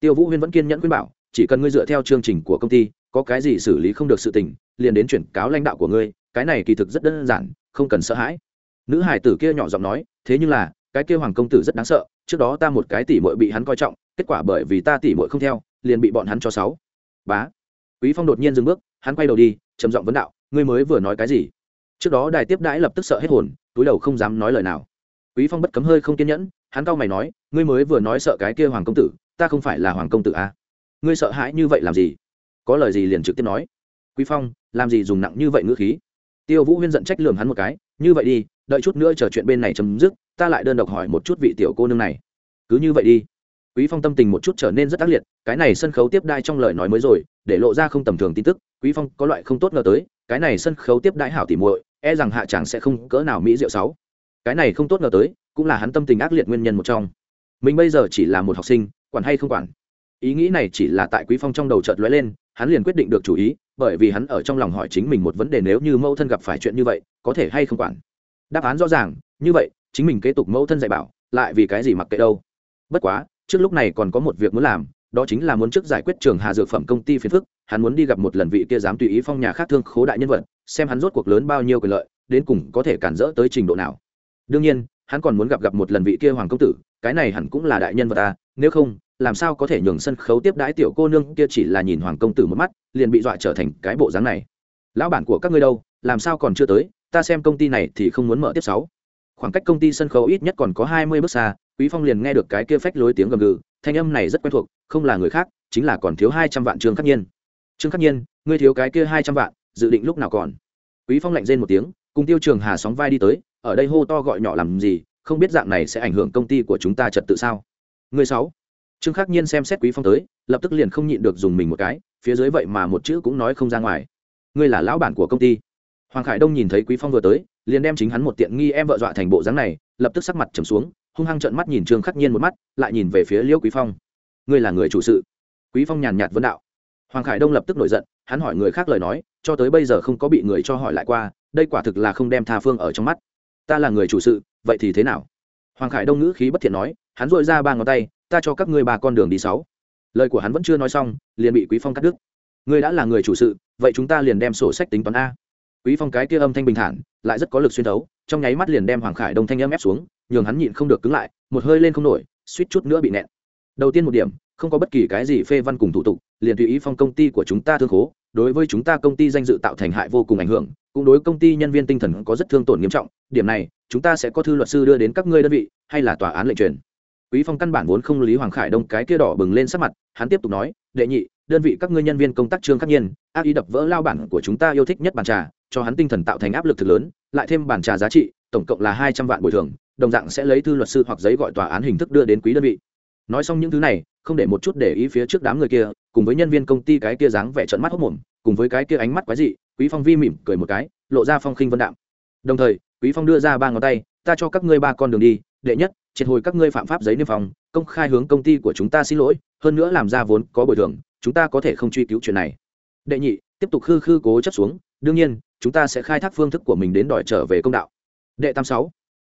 Tiêu vũ huyên vẫn kiên nhẫn khuyên bảo, chỉ cần ngươi dựa theo chương trình của công ty, có cái gì xử lý không được sự tình, liền đến chuyển cáo lãnh đạo của ngươi, cái này kỳ thực rất đơn giản, không cần sợ hãi. Nữ hải tử kia nhỏ giọng nói, thế nhưng là cái kia hoàng công tử rất đáng sợ, trước đó ta một cái tỷ muội bị hắn coi trọng, kết quả bởi vì ta tỷ muội không theo, liền bị bọn hắn cho sáu. Bá. Quý phong đột nhiên dừng bước, hắn quay đầu đi, trầm giọng vấn đạo, ngươi mới vừa nói cái gì? Trước đó đài tiếp đãi lập tức sợ hết hồn, túi đầu không dám nói lời nào. Quý phong bất cấm hơi không kiên nhẫn, hắn cau mày nói, ngươi mới vừa nói sợ cái kia hoàng công tử, ta không phải là hoàng công tử à? ngươi sợ hãi như vậy làm gì? Có lời gì liền trực tiếp nói. Quý phong, làm gì dùng nặng như vậy ngữ khí? Tiêu vũ huyên giận trách lườm hắn một cái, như vậy đi đợi chút nữa chờ chuyện bên này chấm dứt, ta lại đơn độc hỏi một chút vị tiểu cô nương này. Cứ như vậy đi. Quý phong tâm tình một chút trở nên rất ác liệt, cái này sân khấu tiếp đai trong lời nói mới rồi, để lộ ra không tầm thường tin tức, quý phong có loại không tốt ngờ tới, cái này sân khấu tiếp đãi hảo tỉ muội e rằng hạ chàng sẽ không cỡ nào mỹ diệu sáu. Cái này không tốt ngờ tới, cũng là hắn tâm tình ác liệt nguyên nhân một trong. Mình bây giờ chỉ là một học sinh, quản hay không quản? Ý nghĩ này chỉ là tại quý phong trong đầu chợt lóe lên, hắn liền quyết định được chủ ý, bởi vì hắn ở trong lòng hỏi chính mình một vấn đề nếu như mẫu thân gặp phải chuyện như vậy, có thể hay không quản? Đáp án rõ ràng, như vậy, chính mình kế tục mẫu thân dạy bảo, lại vì cái gì mặc kệ đâu. Bất quá, trước lúc này còn có một việc muốn làm, đó chính là muốn trước giải quyết trường hà dược phẩm công ty phiền phức, hắn muốn đi gặp một lần vị kia dám tùy ý phong nhà khác thương khố đại nhân vật, xem hắn rốt cuộc lớn bao nhiêu quyền lợi, đến cùng có thể cản rỡ tới trình độ nào. Đương nhiên, hắn còn muốn gặp gặp một lần vị kia hoàng công tử, cái này hẳn cũng là đại nhân vật ta nếu không, làm sao có thể nhường sân khấu tiếp đãi tiểu cô nương kia chỉ là nhìn hoàng công tử một mắt, liền bị dọa trở thành cái bộ dáng này. Lão bản của các ngươi đâu, làm sao còn chưa tới ta xem công ty này thì không muốn mở tiếp sáu. Khoảng cách công ty sân khấu ít nhất còn có hai mươi bước xa, quý phong liền nghe được cái kia phách lối tiếng gầm gừ, thanh âm này rất quen thuộc, không là người khác, chính là còn thiếu hai trăm vạn trương khắc nhiên. Trương khắc nhiên, ngươi thiếu cái kia hai trăm vạn, dự định lúc nào còn? Quý phong lạnh rên một tiếng, cùng tiêu trường hà sóng vai đi tới, ở đây hô to gọi nhỏ làm gì, không biết dạng này sẽ ảnh hưởng công ty của chúng ta trật tự sao. Người sáu. Trương khắc nhiên xem xét quý phong tới, lập tức liền không nhịn được dùng mình một cái, phía dưới vậy mà một chữ cũng nói không ra ngoài. Ngươi là lão bản của công ty hoàng khải đông nhìn thấy quý phong vừa tới, liền đem chính hắn một tiện nghi em vợ dọa thành bộ dáng này, lập tức sắc mặt trầm xuống, hung hăng trợn mắt nhìn trương khắc nhiên một mắt, lại nhìn về phía liễu quý phong. Ngươi là người chủ sự? Quý phong nhàn nhạt vấn đạo. Hoàng khải đông lập tức nổi giận, hắn hỏi người khác lời nói, cho tới bây giờ không có bị người cho hỏi lại qua, đây quả thực là không đem tha phương ở trong mắt. Ta là người chủ sự, vậy thì thế nào? Hoàng khải đông ngữ khí bất thiện nói, hắn dội ra ba ngón tay, ta cho các ngươi ba con đường đi sáu. Lời của hắn vẫn chưa nói xong, liền bị quý phong cắt đứt. Ngươi đã là người chủ sự, vậy chúng ta liền đem sổ sách tính toán a quý phong cái kia âm thanh bình thản, lại rất có lực xuyên thấu, trong nháy mắt liền đem hoàng khải đông thanh âm ép xuống, nhường hắn nhịn không được cứng lại, một hơi lên không nổi, suýt chút nữa bị nẹn đầu tiên một điểm, không có bất kỳ cái gì phê văn cùng thủ tục, liền tùy ý phong công ty của chúng ta thương khố, đối với chúng ta công ty danh dự tạo thành hại vô cùng ảnh hưởng, cũng đối công ty nhân viên tinh thần có rất thương tổn nghiêm trọng, điểm này, chúng ta sẽ có thư luật sư đưa đến các ngươi đơn vị, hay là tòa án lệnh truyền. Quý phong căn bản vốn không lý hoàng khải đông cái kia đỏ bừng lên sắc mặt, hắn tiếp tục nói, đệ nhị, đơn vị các ngươi nhân viên công tác trương khắc nhiên ác ý đập vỡ lao bản của chúng ta yêu thích nhất bàn trà cho hắn tinh thần tạo thành áp lực thực lớn, lại thêm bản trà giá trị, tổng cộng là hai trăm vạn bồi thường, đồng dạng sẽ lấy thư luật sư hoặc giấy gọi tòa án hình thức đưa đến quý đơn vị. Nói xong những thứ này, không để một chút để ý phía trước đám người kia, cùng với nhân viên công ty cái kia dáng vẻ trận mắt hốc mồm, cùng với cái kia ánh mắt quái dị, quý phong vi mỉm cười một cái, lộ ra phong khinh vân đạm. Đồng thời, quý phong đưa ra ba ngón tay, ta cho các ngươi ba con đường đi, đệ nhất, triệt hồi các ngươi phạm pháp giấy niêm phòng công khai hướng công ty của chúng ta xin lỗi, hơn nữa làm ra vốn có bồi thường, chúng ta có thể không truy cứu chuyện này. Đệ nhị, tiếp tục khư khư cố chấp xuống đương nhiên, chúng ta sẽ khai thác phương thức của mình đến đòi trở về công đạo. Đệ tam sáu,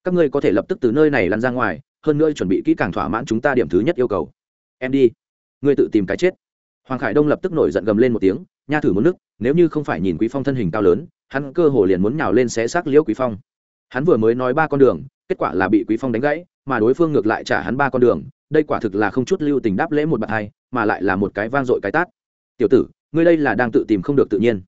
các ngươi có thể lập tức từ nơi này lăn ra ngoài, hơn nữa chuẩn bị kỹ càng thỏa mãn chúng ta điểm thứ nhất yêu cầu. Em đi. Ngươi tự tìm cái chết. Hoàng khải đông lập tức nổi giận gầm lên một tiếng, nha thử muốn nước, nếu như không phải nhìn quý phong thân hình cao lớn, hắn cơ hồ liền muốn nhào lên xé xác liễu quý phong. Hắn vừa mới nói ba con đường, kết quả là bị quý phong đánh gãy, mà đối phương ngược lại trả hắn ba con đường, đây quả thực là không chút lưu tình đáp lễ một bậc hai, mà lại là một cái vang dội cái tát. Tiểu tử, ngươi đây là đang tự tìm không được tự nhiên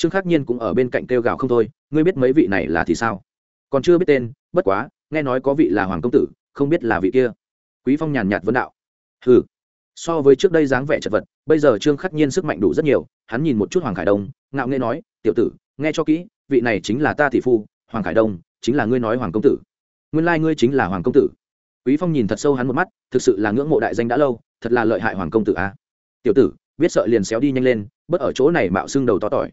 trương khắc nhiên cũng ở bên cạnh kêu gào không thôi, ngươi biết mấy vị này là thì sao? Còn chưa biết tên, bất quá, nghe nói có vị là hoàng công tử, không biết là vị kia. Quý phong nhàn nhạt vấn đạo. Hừ. So với trước đây dáng vẻ chật vật, bây giờ trương khắc nhiên sức mạnh đủ rất nhiều, hắn nhìn một chút hoàng khải đông, ngạo nghe nói, tiểu tử, nghe cho kỹ, vị này chính là ta thị phu, hoàng khải đông, chính là ngươi nói hoàng công tử. Nguyên lai ngươi chính là hoàng công tử. Quý phong nhìn thật sâu hắn một mắt, thực sự là ngưỡng mộ đại danh đã lâu, thật là lợi hại hoàng công tử a. Tiểu tử, biết sợ liền xéo đi nhanh lên, bất ở chỗ này mạo xương đầu to tỏi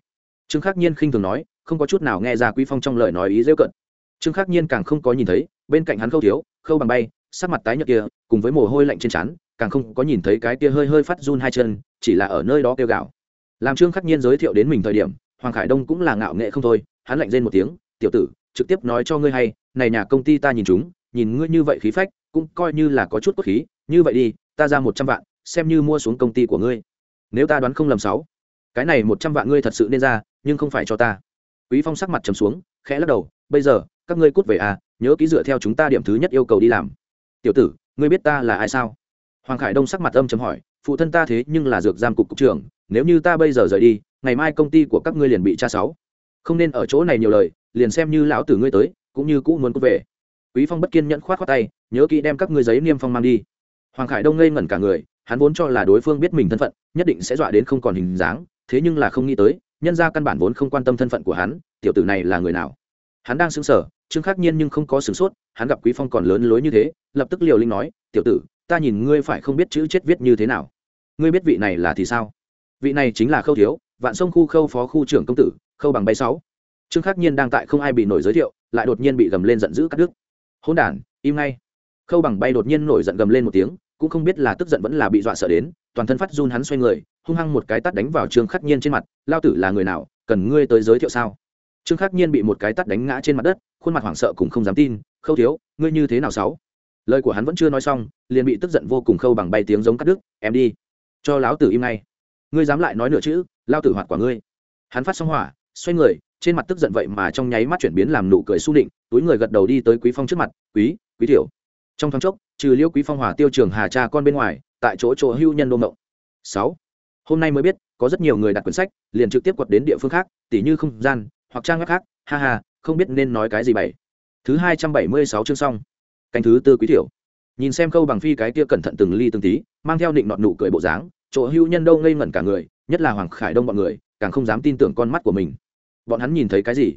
trương khắc nhiên khinh thường nói không có chút nào nghe ra quý phong trong lời nói ý rêu cận trương khắc nhiên càng không có nhìn thấy bên cạnh hắn khâu thiếu khâu bằng bay sắc mặt tái nhợt kia cùng với mồ hôi lạnh trên trán càng không có nhìn thấy cái kia hơi hơi phát run hai chân chỉ là ở nơi đó kêu gào làm trương khắc nhiên giới thiệu đến mình thời điểm hoàng khải đông cũng là ngạo nghệ không thôi hắn lạnh rên một tiếng tiểu tử trực tiếp nói cho ngươi hay này nhà công ty ta nhìn chúng nhìn ngươi như vậy khí phách cũng coi như là có chút cốt khí như vậy đi ta ra một trăm vạn xem như mua xuống công ty của ngươi nếu ta đoán không lầm sáu cái này một trăm vạn ngươi thật sự nên ra nhưng không phải cho ta. Quý phong sắc mặt trầm xuống, khẽ lắc đầu, bây giờ, các ngươi cút về à nhớ kỹ dựa theo chúng ta điểm thứ nhất yêu cầu đi làm. Tiểu tử, ngươi biết ta là ai sao? Hoàng khải đông sắc mặt âm chấm hỏi, phụ thân ta thế nhưng là dược giam cục cục trưởng, nếu như ta bây giờ rời đi, ngày mai công ty của các ngươi liền bị tra sáu. Không nên ở chỗ này nhiều lời, liền xem như lão tử ngươi tới, cũng như cũ muốn cút về. Quý phong bất kiên nhẫn khoát khoát tay, nhớ kỹ đem các ngươi giấy niêm phong mang đi. Hoàng khải đông ngây ngẩn cả người, hắn vốn cho là đối phương biết mình thân phận, nhất định sẽ dọa đến không còn hình dáng, thế nhưng là không nghĩ tới nhân ra căn bản vốn không quan tâm thân phận của hắn, tiểu tử này là người nào? Hắn đang sững sờ, trương khắc nhiên nhưng không có sửng sốt, hắn gặp quý phong còn lớn lối như thế, lập tức liều linh nói, tiểu tử, ta nhìn ngươi phải không biết chữ chết viết như thế nào? Ngươi biết vị này là thì sao? Vị này chính là khâu thiếu, vạn sông khu khâu phó khu trưởng công tử, khâu bằng bay sáu. Trương khắc nhiên đang tại không ai bị nổi giới thiệu, lại đột nhiên bị gầm lên giận dữ cắt đứt. Hỗn đản, im ngay. Khâu bằng bay đột nhiên nổi giận gầm lên một tiếng cũng không biết là tức giận vẫn là bị dọa sợ đến, toàn thân phát run hắn xoay người, hung hăng một cái tát đánh vào trương khắc nhiên trên mặt, lao tử là người nào, cần ngươi tới giới thiệu sao? Trương khắc nhiên bị một cái tát đánh ngã trên mặt đất, khuôn mặt hoảng sợ cũng không dám tin, khâu thiếu, ngươi như thế nào sáu? Lời của hắn vẫn chưa nói xong, liền bị tức giận vô cùng khâu bằng bay tiếng giống cắt đứt, em đi, cho lão tử im ngay. Ngươi dám lại nói nửa chữ, lao tử hoạt quả ngươi. Hắn phát xong hỏa, xoay người, trên mặt tức giận vậy mà trong nháy mắt chuyển biến làm nụ cười su định túi người gật đầu đi tới quý phong trước mặt, quý quý tiểu. Trong thoáng chốc trừ liêu quý phong hòa tiêu trường hà cha con bên ngoài, tại chỗ chỗ hưu nhân đô mộng. Sáu, hôm nay mới biết, có rất nhiều người đặt quyển sách, liền trực tiếp quật đến địa phương khác, tỉ như không gian, hoặc trang web khác, ha ha, không biết nên nói cái gì bảy. Thứ hai trăm bảy mươi sáu chương xong. Canh thứ tư quý tiểu nhìn xem câu bằng phi cái kia cẩn thận từng ly từng tí, mang theo định nọt nụ cười bộ dáng, chỗ hưu nhân đâu ngây ngẩn cả người, nhất là hoàng khải đông bọn người, càng không dám tin tưởng con mắt của mình. Bọn hắn nhìn thấy cái gì?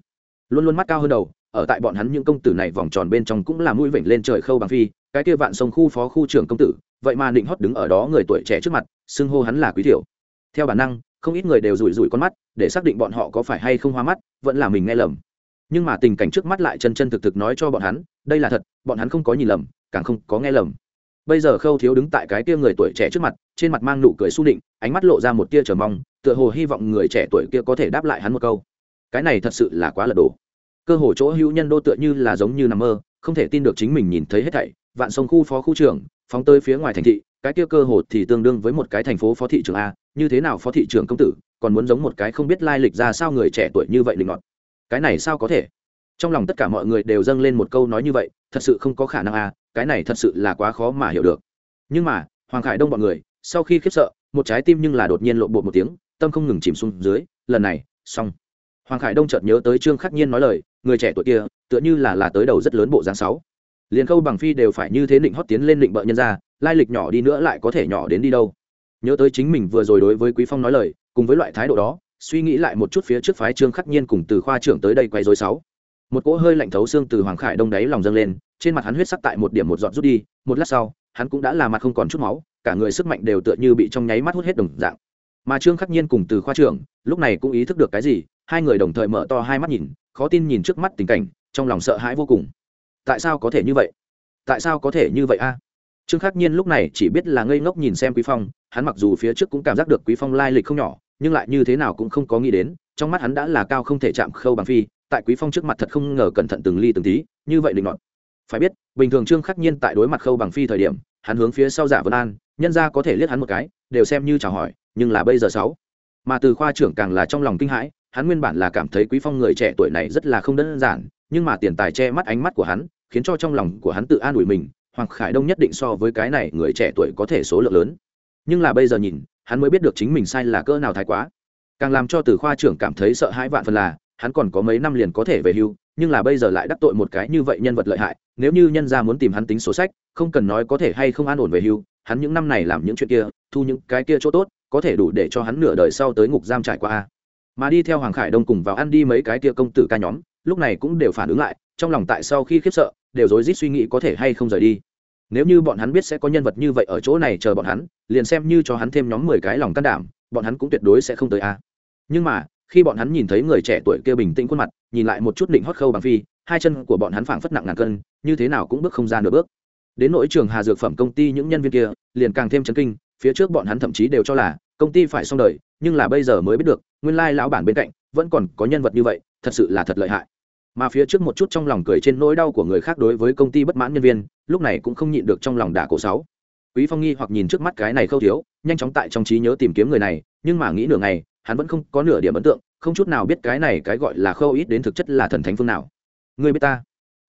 Luôn luôn mắt cao hơn đầu, ở tại bọn hắn những công tử này vòng tròn bên trong cũng là mũi vểnh lên trời khâu bằng phi cái kia vạn sông khu phó khu trưởng công tử, vậy mà định hót đứng ở đó người tuổi trẻ trước mặt, xưng hô hắn là quý tiểu theo bản năng, không ít người đều rủi rủi con mắt, để xác định bọn họ có phải hay không hoa mắt, vẫn là mình nghe lầm. Nhưng mà tình cảnh trước mắt lại chân chân thực thực nói cho bọn hắn, đây là thật, bọn hắn không có nhìn lầm, càng không có nghe lầm. Bây giờ khâu thiếu đứng tại cái kia người tuổi trẻ trước mặt, trên mặt mang nụ cười s định ánh mắt lộ ra một tia chờ mong, tựa hồ hy vọng người trẻ tuổi kia có thể đáp lại hắn một câu. Cái này thật sự là quá lật đổ. Cơ hồ chỗ hữu nhân đô tựa như là giống như nằm mơ, không thể tin được chính mình nhìn thấy hết thảy vạn sông khu phó khu trưởng, phóng tới phía ngoài thành thị, cái kia cơ hồ thì tương đương với một cái thành phố phó thị trưởng a, như thế nào phó thị trưởng công tử, còn muốn giống một cái không biết lai lịch ra sao người trẻ tuổi như vậy linh ngọt cái này sao có thể? Trong lòng tất cả mọi người đều dâng lên một câu nói như vậy, thật sự không có khả năng a, cái này thật sự là quá khó mà hiểu được. Nhưng mà, hoàng khải đông bọn người, sau khi khiếp sợ, một trái tim nhưng là đột nhiên lộn bột một tiếng, tâm không ngừng chìm xuống dưới, lần này, xong. Hoàng khải đông chợt nhớ tới trương khắc nhiên nói lời, người trẻ tuổi kia, tựa như là là tới đầu rất lớn bộ dáng sáu liền khâu bằng phi đều phải như thế định hót tiến lên định bợ nhân ra, lai lịch nhỏ đi nữa lại có thể nhỏ đến đi đâu. Nhớ tới chính mình vừa rồi đối với quý phong nói lời, cùng với loại thái độ đó, suy nghĩ lại một chút phía trước phái trương khắc nhiên cùng từ khoa trưởng tới đây quay dối sáu. Một cỗ hơi lạnh thấu xương từ hoàng khải đông đáy lòng dâng lên, trên mặt hắn huyết sắc tại một điểm một giọt rút đi, một lát sau, hắn cũng đã là mặt không còn chút máu, cả người sức mạnh đều tựa như bị trong nháy mắt hút hết đồng dạng. Mà trương khắc nhiên cùng từ khoa trưởng, lúc này cũng ý thức được cái gì, hai người đồng thời mở to hai mắt nhìn, khó tin nhìn trước mắt tình cảnh, trong lòng sợ hãi vô cùng tại sao có thể như vậy? Tại sao có thể như vậy a? Trương khắc nhiên lúc này chỉ biết là ngây ngốc nhìn xem quý phong, hắn mặc dù phía trước cũng cảm giác được quý phong lai lịch không nhỏ, nhưng lại như thế nào cũng không có nghĩ đến, trong mắt hắn đã là cao không thể chạm khâu bằng phi, tại quý phong trước mặt thật không ngờ cẩn thận từng ly từng tí, như vậy định nọt. Phải biết, bình thường trương khắc nhiên tại đối mặt khâu bằng phi thời điểm, hắn hướng phía sau giả vân an, nhân ra có thể liếc hắn một cái, đều xem như chào hỏi, nhưng là bây giờ sáu. Mà từ khoa trưởng càng là trong lòng kinh hãi, hắn nguyên bản là cảm thấy quý phong người trẻ tuổi này rất là không đơn giản nhưng mà tiền tài che mắt ánh mắt của hắn, khiến cho trong lòng của hắn tự an ủi mình, hoàng khải đông nhất định so với cái này người trẻ tuổi có thể số lượng lớn. Nhưng là bây giờ nhìn, hắn mới biết được chính mình sai là cỡ nào thái quá. Càng làm cho từ khoa trưởng cảm thấy sợ hãi vạn phần là, hắn còn có mấy năm liền có thể về hưu, nhưng là bây giờ lại đắc tội một cái như vậy nhân vật lợi hại, nếu như nhân gia muốn tìm hắn tính số sách, không cần nói có thể hay không an ổn về hưu, hắn những năm này làm những chuyện kia, thu những cái kia chỗ tốt, có thể đủ để cho hắn nửa đời sau tới ngục giam trải qua mà đi theo hoàng khải đông cùng vào ăn đi mấy cái kia công tử ca nhóm lúc này cũng đều phản ứng lại, trong lòng tại sau khi khiếp sợ, đều rối rít suy nghĩ có thể hay không rời đi. Nếu như bọn hắn biết sẽ có nhân vật như vậy ở chỗ này chờ bọn hắn, liền xem như cho hắn thêm nhóm mười cái lòng can đảm, bọn hắn cũng tuyệt đối sẽ không tới a. Nhưng mà, khi bọn hắn nhìn thấy người trẻ tuổi kia bình tĩnh khuôn mặt, nhìn lại một chút định hót khâu bằng phi, hai chân của bọn hắn phảng phất nặng ngàn cân, như thế nào cũng bước không ra nửa bước. Đến nỗi trường hà dược phẩm công ty những nhân viên kia, liền càng thêm chấn kinh, phía trước bọn hắn thậm chí đều cho là, công ty phải xong đời, nhưng là bây giờ mới biết được, nguyên lai lão bản bên cạnh, vẫn còn có nhân vật như vậy, thật sự là thật lợi hại mà phía trước một chút trong lòng cười trên nỗi đau của người khác đối với công ty bất mãn nhân viên, lúc này cũng không nhịn được trong lòng đả cổ sáu. Quý phong nghi hoặc nhìn trước mắt cái này khâu thiếu, nhanh chóng tại trong trí nhớ tìm kiếm người này, nhưng mà nghĩ nửa ngày, hắn vẫn không có nửa điểm ấn tượng, không chút nào biết cái này cái gọi là khâu ít đến thực chất là thần thánh phương nào. Người biết ta?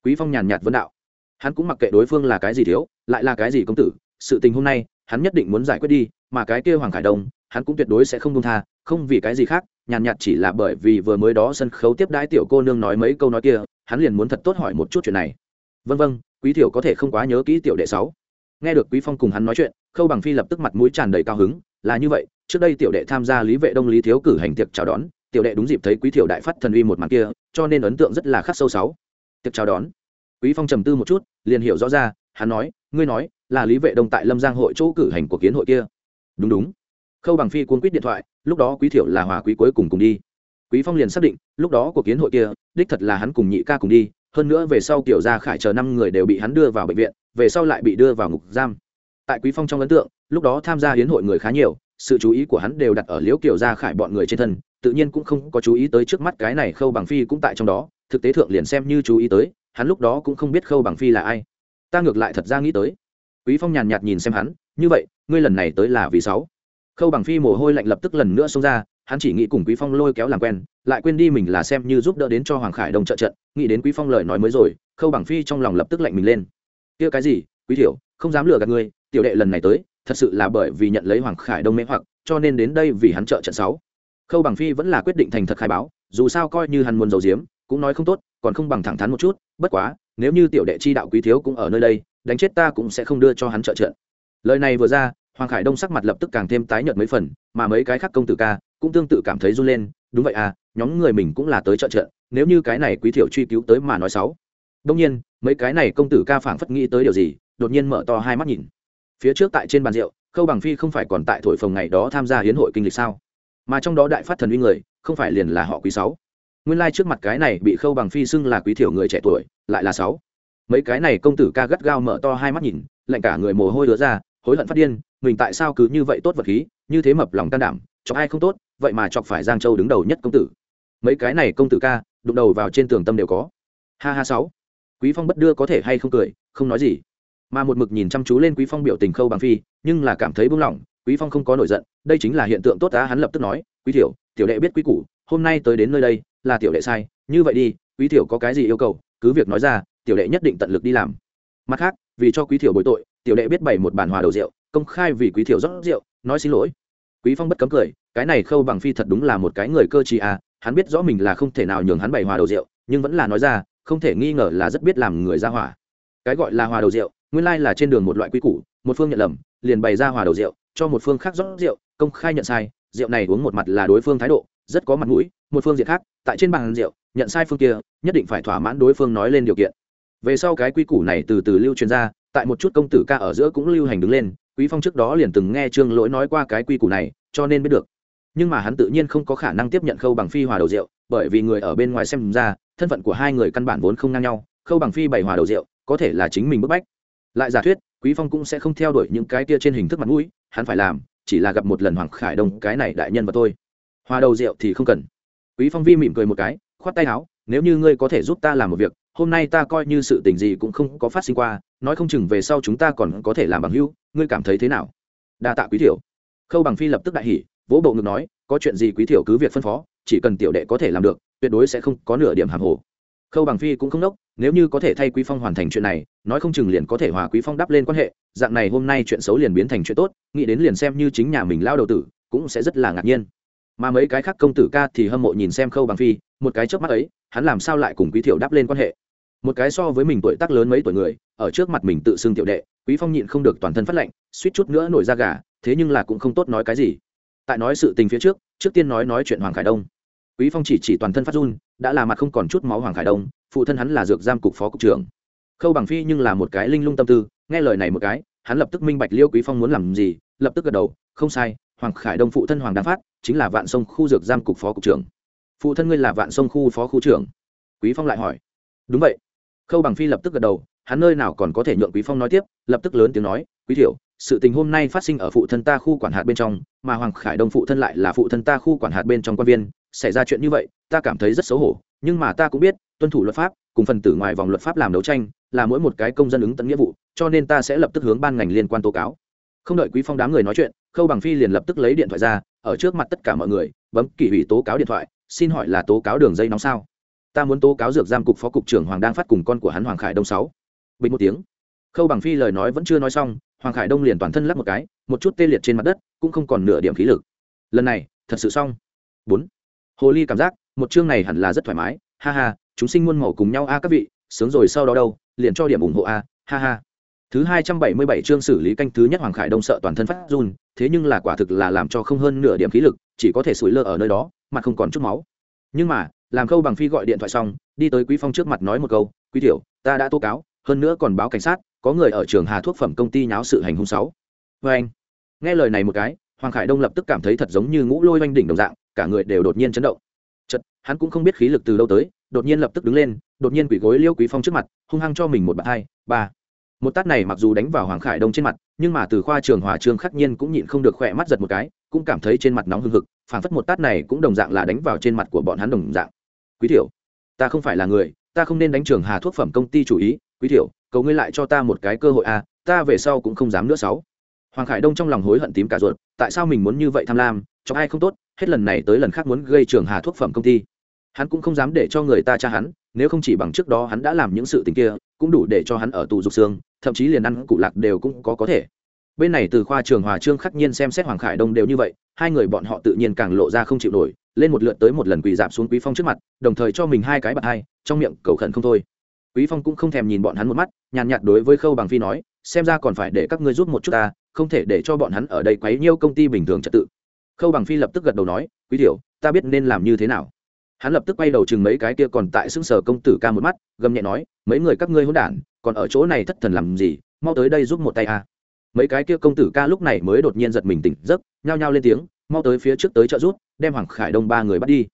Quý phong nhàn nhạt vấn đạo. Hắn cũng mặc kệ đối phương là cái gì thiếu, lại là cái gì công tử, sự tình hôm nay, hắn nhất định muốn giải quyết đi, mà cái kia hoàng khải đông, hắn cũng tuyệt đối sẽ không công tha, không vì cái gì khác nhàn nhạt chỉ là bởi vì vừa mới đó sân khấu tiếp đãi tiểu cô nương nói mấy câu nói kia, hắn liền muốn thật tốt hỏi một chút chuyện này. Vân vân, quý tiểu có thể không quá nhớ kỹ tiểu đệ sáu. Nghe được quý phong cùng hắn nói chuyện, khâu bằng phi lập tức mặt mũi tràn đầy cao hứng, là như vậy, trước đây tiểu đệ tham gia lý vệ đông, lý thiếu cử hành tiệc chào đón, tiểu đệ đúng dịp thấy quý tiểu đại phát thần uy một màn kia, cho nên ấn tượng rất là khắc sâu sáu. Tiệc chào đón. Quý phong trầm tư một chút, liền hiểu rõ ra, hắn nói, ngươi nói, là lý vệ đông tại lâm giang hội chỗ cử hành của kiến hội kia. Đúng đúng khâu bằng phi cuốn quýt điện thoại, lúc đó quý thiểu là hòa quý cuối cùng cùng đi. Quý phong liền xác định, lúc đó cuộc kiến hội kia, đích thật là hắn cùng nhị ca cùng đi, hơn nữa về sau kiểu gia khải chờ năm người đều bị hắn đưa vào bệnh viện, về sau lại bị đưa vào ngục giam. Tại quý phong trong ấn tượng, lúc đó tham gia hiến hội người khá nhiều, sự chú ý của hắn đều đặt ở liễu kiểu gia khải bọn người trên thân, tự nhiên cũng không có chú ý tới trước mắt cái này khâu bằng phi cũng tại trong đó, thực tế thượng liền xem như chú ý tới, hắn lúc đó cũng không biết khâu bằng phi là ai. Ta ngược lại thật ra nghĩ tới. Quý phong nhàn nhạt nhìn xem hắn, như vậy, ngươi lần này tới là vì sáu? Khâu bằng phi mồ hôi lạnh lập tức lần nữa xông ra, hắn chỉ nghĩ cùng quý phong lôi kéo làm quen, lại quên đi mình là xem như giúp đỡ đến cho hoàng khải đông trợ trận, nghĩ đến quý phong lời nói mới rồi, khâu bằng phi trong lòng lập tức lạnh mình lên. Kia cái gì, quý thiểu không dám lừa gạt ngươi, tiểu đệ lần này tới, thật sự là bởi vì nhận lấy hoàng khải đông mê hoặc, cho nên đến đây vì hắn trợ trận sáu. Khâu bằng phi vẫn là quyết định thành thật khai báo, dù sao coi như hắn muốn giấu giếm, cũng nói không tốt, còn không bằng thẳng thắn một chút, bất quá, nếu như tiểu đệ chi đạo quý thiếu cũng ở nơi đây, đánh chết ta cũng sẽ không đưa cho hắn trợ trận. Lời này vừa ra hoàng khải đông sắc mặt lập tức càng thêm tái nhợt mấy phần, mà mấy cái khác công tử ca cũng tương tự cảm thấy run lên, đúng vậy à nhóm người mình cũng là tới trợ trợ nếu như cái này quý thiểu truy cứu tới mà nói xấu. Đông nhiên, mấy cái này công tử ca phảng phất nghĩ tới điều gì, đột nhiên mở to hai mắt nhìn. Phía trước tại trên bàn rượu, khâu bằng phi không phải còn tại thổi phồng ngày đó tham gia hiến hội kinh lịch sao? Mà trong đó đại phát thần uy người, không phải liền là họ quý sáu. Nguyên lai trước mặt cái này bị khâu bằng phi xưng là quý thiểu người trẻ tuổi, lại là sáu. Mấy cái này công tử ca gắt gao mở to hai mắt nhìn, lạnh cả người mồ hôi đứa ra hối hận phát điên, mình tại sao cứ như vậy tốt vật khí, như thế mập lòng can đảm, chọc ai không tốt, vậy mà chọc phải giang châu đứng đầu nhất công tử. Mấy cái này công tử ca, đụng đầu vào trên tường tâm đều có. Ha ha sáu. Quý phong bất đưa có thể hay không cười, không nói gì. Mà một mực nhìn chăm chú lên quý phong biểu tình khâu bằng phi, nhưng là cảm thấy buông lỏng, quý phong không có nổi giận, đây chính là hiện tượng tốt đã hắn lập tức nói, quý tiểu tiểu đệ biết quý củ, hôm nay tới đến nơi đây, là tiểu đệ sai, như vậy đi, quý tiểu có cái gì yêu cầu, cứ việc nói ra, tiểu đệ nhất định tận lực đi làm. Mặt khác, vì cho quý tiểu bồi tội tiểu đệ biết bày một bàn hòa đầu rượu, công khai vì quý thiểu rót rượu, nói xin lỗi. Quý phong bất cấm cười, cái này khâu bằng phi thật đúng là một cái người cơ trí à hắn biết rõ mình là không thể nào nhường hắn bày hòa đầu rượu, nhưng vẫn là nói ra, không thể nghi ngờ là rất biết làm người ra hỏa. Cái gọi là hòa đầu rượu, nguyên lai là trên đường một loại quý củ, một phương nhận lầm, liền bày ra hòa đầu rượu, cho một phương khác rót rượu, công khai nhận sai, rượu này uống một mặt là đối phương thái độ, rất có mặt mũi, một phương diện khác, tại trên bàn rượu, nhận sai phương kia, nhất định phải thỏa mãn đối phương nói lên điều kiện. Về sau cái quy củ này từ từ lưu truyền ra tại một chút công tử ca ở giữa cũng lưu hành đứng lên quý phong trước đó liền từng nghe trương lỗi nói qua cái quy củ này cho nên biết được. Nhưng mà hắn tự nhiên không có khả năng tiếp nhận khâu bằng phi hòa đầu rượu bởi vì người ở bên ngoài xem ra thân phận của hai người căn bản vốn không ngang nhau khâu bằng phi bày hòa đầu rượu có thể là chính mình bức bách. Lại giả thuyết quý phong cũng sẽ không theo đuổi những cái kia trên hình thức mặt mũi hắn phải làm chỉ là gặp một lần hoàng khải đông cái này đại nhân và tôi, hòa đầu rượu thì không cần. Quý phong vi mỉm cười một cái khoát tay áo nếu như ngươi có thể giúp ta làm một việc hôm nay ta coi như sự tình gì cũng không có phát sinh qua, nói không chừng về sau chúng ta còn có thể làm bằng hữu, ngươi cảm thấy thế nào? Đa tạ quý thiểu khâu bằng phi lập tức đại hỉ, vỗ bộ ngực nói, có chuyện gì quý thiểu cứ việc phân phó, chỉ cần tiểu đệ có thể làm được, tuyệt đối sẽ không có nửa điểm hàm hồ. Khâu bằng phi cũng không đốc nếu như có thể thay quý phong hoàn thành chuyện này, nói không chừng liền có thể hòa quý phong đắp lên quan hệ, dạng này hôm nay chuyện xấu liền biến thành chuyện tốt, nghĩ đến liền xem như chính nhà mình lao đầu tử, cũng sẽ rất là ngạc nhiên. Mà mấy cái khác công tử ca thì hâm mộ nhìn xem khâu bằng phi, một cái chớp mắt ấy hắn làm sao lại cùng quý thiểu đáp lên quan hệ? Một cái so với mình tuổi tác lớn mấy tuổi người, ở trước mặt mình tự xưng tiểu đệ, quý phong nhịn không được toàn thân phát lệnh suýt chút nữa nổi ra gà, thế nhưng là cũng không tốt nói cái gì. Tại nói sự tình phía trước trước tiên nói nói chuyện hoàng khải đông. Quý phong chỉ chỉ toàn thân phát run, đã là mặt không còn chút máu hoàng khải đông, phụ thân hắn là dược giam cục phó cục trưởng. Khâu bằng phi nhưng là một cái linh lung tâm tư, nghe lời này một cái, hắn lập tức minh bạch liêu quý phong muốn làm gì, lập tức gật đầu, không sai, hoàng khải đông phụ thân hoàng đăng phát, chính là vạn sông khu dược giam cục phó cục trưởng phụ thân ngươi là vạn sông khu phó khu trưởng. Quý phong lại hỏi. Đúng vậy. Khâu bằng phi lập tức gật đầu, hắn nơi nào còn có thể nhượng quý phong nói tiếp, lập tức lớn tiếng nói, quý thiểu sự tình hôm nay phát sinh ở phụ thân ta khu quản hạt bên trong, mà hoàng khải đông phụ thân lại là phụ thân ta khu quản hạt bên trong quan viên, xảy ra chuyện như vậy, ta cảm thấy rất xấu hổ, nhưng mà ta cũng biết, tuân thủ luật pháp, cùng phần tử ngoài vòng luật pháp làm đấu tranh, là mỗi một cái công dân ứng tận nghĩa vụ, cho nên ta sẽ lập tức hướng ban ngành liên quan tố cáo. Không đợi quý phong đám người nói chuyện, khâu bằng phi liền lập tức lấy điện thoại ra, ở trước mặt tất cả mọi người, bấm kỷ hủy tố cáo điện thoại xin hỏi là tố cáo đường dây nóng sao? Ta muốn tố cáo dược giam cục phó cục trưởng hoàng đang phát cùng con của hắn hoàng khải đông sáu. Bình một tiếng. Khâu bằng phi lời nói vẫn chưa nói xong, hoàng khải đông liền toàn thân lắc một cái, một chút tê liệt trên mặt đất, cũng không còn nửa điểm khí lực. Lần này, thật sự xong. Bốn. Hồ ly cảm giác, một chương này hẳn là rất thoải mái. Ha ha, chúng sinh muôn màu cùng nhau a các vị, sướng rồi sau đó đâu, liền cho điểm ủng hộ a. Ha ha. Thứ hai trăm bảy mươi bảy chương xử lý canh thứ nhất hoàng khải đông sợ toàn thân phát run, thế nhưng là quả thực là làm cho không hơn nửa điểm khí lực chỉ có thể sủi lơ ở nơi đó mà không còn chút máu. Nhưng mà, làm khâu bằng phi gọi điện thoại xong, đi tới quý phong trước mặt nói một câu, quý tiểu, ta đã tố cáo, hơn nữa còn báo cảnh sát, có người ở trường hà thuốc phẩm công ty nháo sự hành hung sáu. Vê anh, nghe lời này một cái, hoàng khải đông lập tức cảm thấy thật giống như ngũ lôi oanh đỉnh đồng dạng, cả người đều đột nhiên chấn động. Chật hắn cũng không biết khí lực từ đâu tới, đột nhiên lập tức đứng lên, đột nhiên quỷ gối liêu quý phong trước mặt, hung hăng cho mình một bạn hai ba một tát này mặc dù đánh vào hoàng khải đông trên mặt nhưng mà từ khoa trường hòa trương khắc nhiên cũng nhịn không được khỏe mắt giật một cái cũng cảm thấy trên mặt nóng hưng hực phảng phất một tát này cũng đồng dạng là đánh vào trên mặt của bọn hắn đồng dạng. Quý tiểu ta không phải là người ta không nên đánh trường hà thuốc phẩm công ty chủ ý. Quý tiểu cầu ngươi lại cho ta một cái cơ hội à, ta về sau cũng không dám nữa sáu. Hoàng khải đông trong lòng hối hận tím cả ruột tại sao mình muốn như vậy tham lam cho ai không tốt hết lần này tới lần khác muốn gây trường hà thuốc phẩm công ty. Hắn cũng không dám để cho người ta tra hắn nếu không chỉ bằng trước đó hắn đã làm những sự tình kia cũng đủ để cho hắn ở tù dục xương thậm chí liền ăn cụ lạc đều cũng có có thể. Bên này từ khoa trường hòa trương khắc nhiên xem xét hoàng khải đông đều như vậy, hai người bọn họ tự nhiên càng lộ ra không chịu nổi, lên một lượt tới một lần quỳ dạp xuống quý phong trước mặt, đồng thời cho mình hai cái bạc hai, trong miệng cầu khẩn không thôi. Quý phong cũng không thèm nhìn bọn hắn một mắt, nhàn nhạt đối với khâu bằng phi nói, xem ra còn phải để các ngươi giúp một chút ta, không thể để cho bọn hắn ở đây quấy nhiêu công ty bình thường trật tự. Khâu bằng phi lập tức gật đầu nói, quý tiểu, ta biết nên làm như thế nào hắn lập tức quay đầu chừng mấy cái kia còn tại xưng sở công tử ca một mắt, gầm nhẹ nói, mấy người các ngươi hỗn đản, còn ở chỗ này thất thần làm gì? Mau tới đây giúp một tay a. Mấy cái kia công tử ca lúc này mới đột nhiên giật mình tỉnh giấc, nhao nhao lên tiếng, mau tới phía trước tới trợ rút đem hoàng khải đông ba người bắt đi.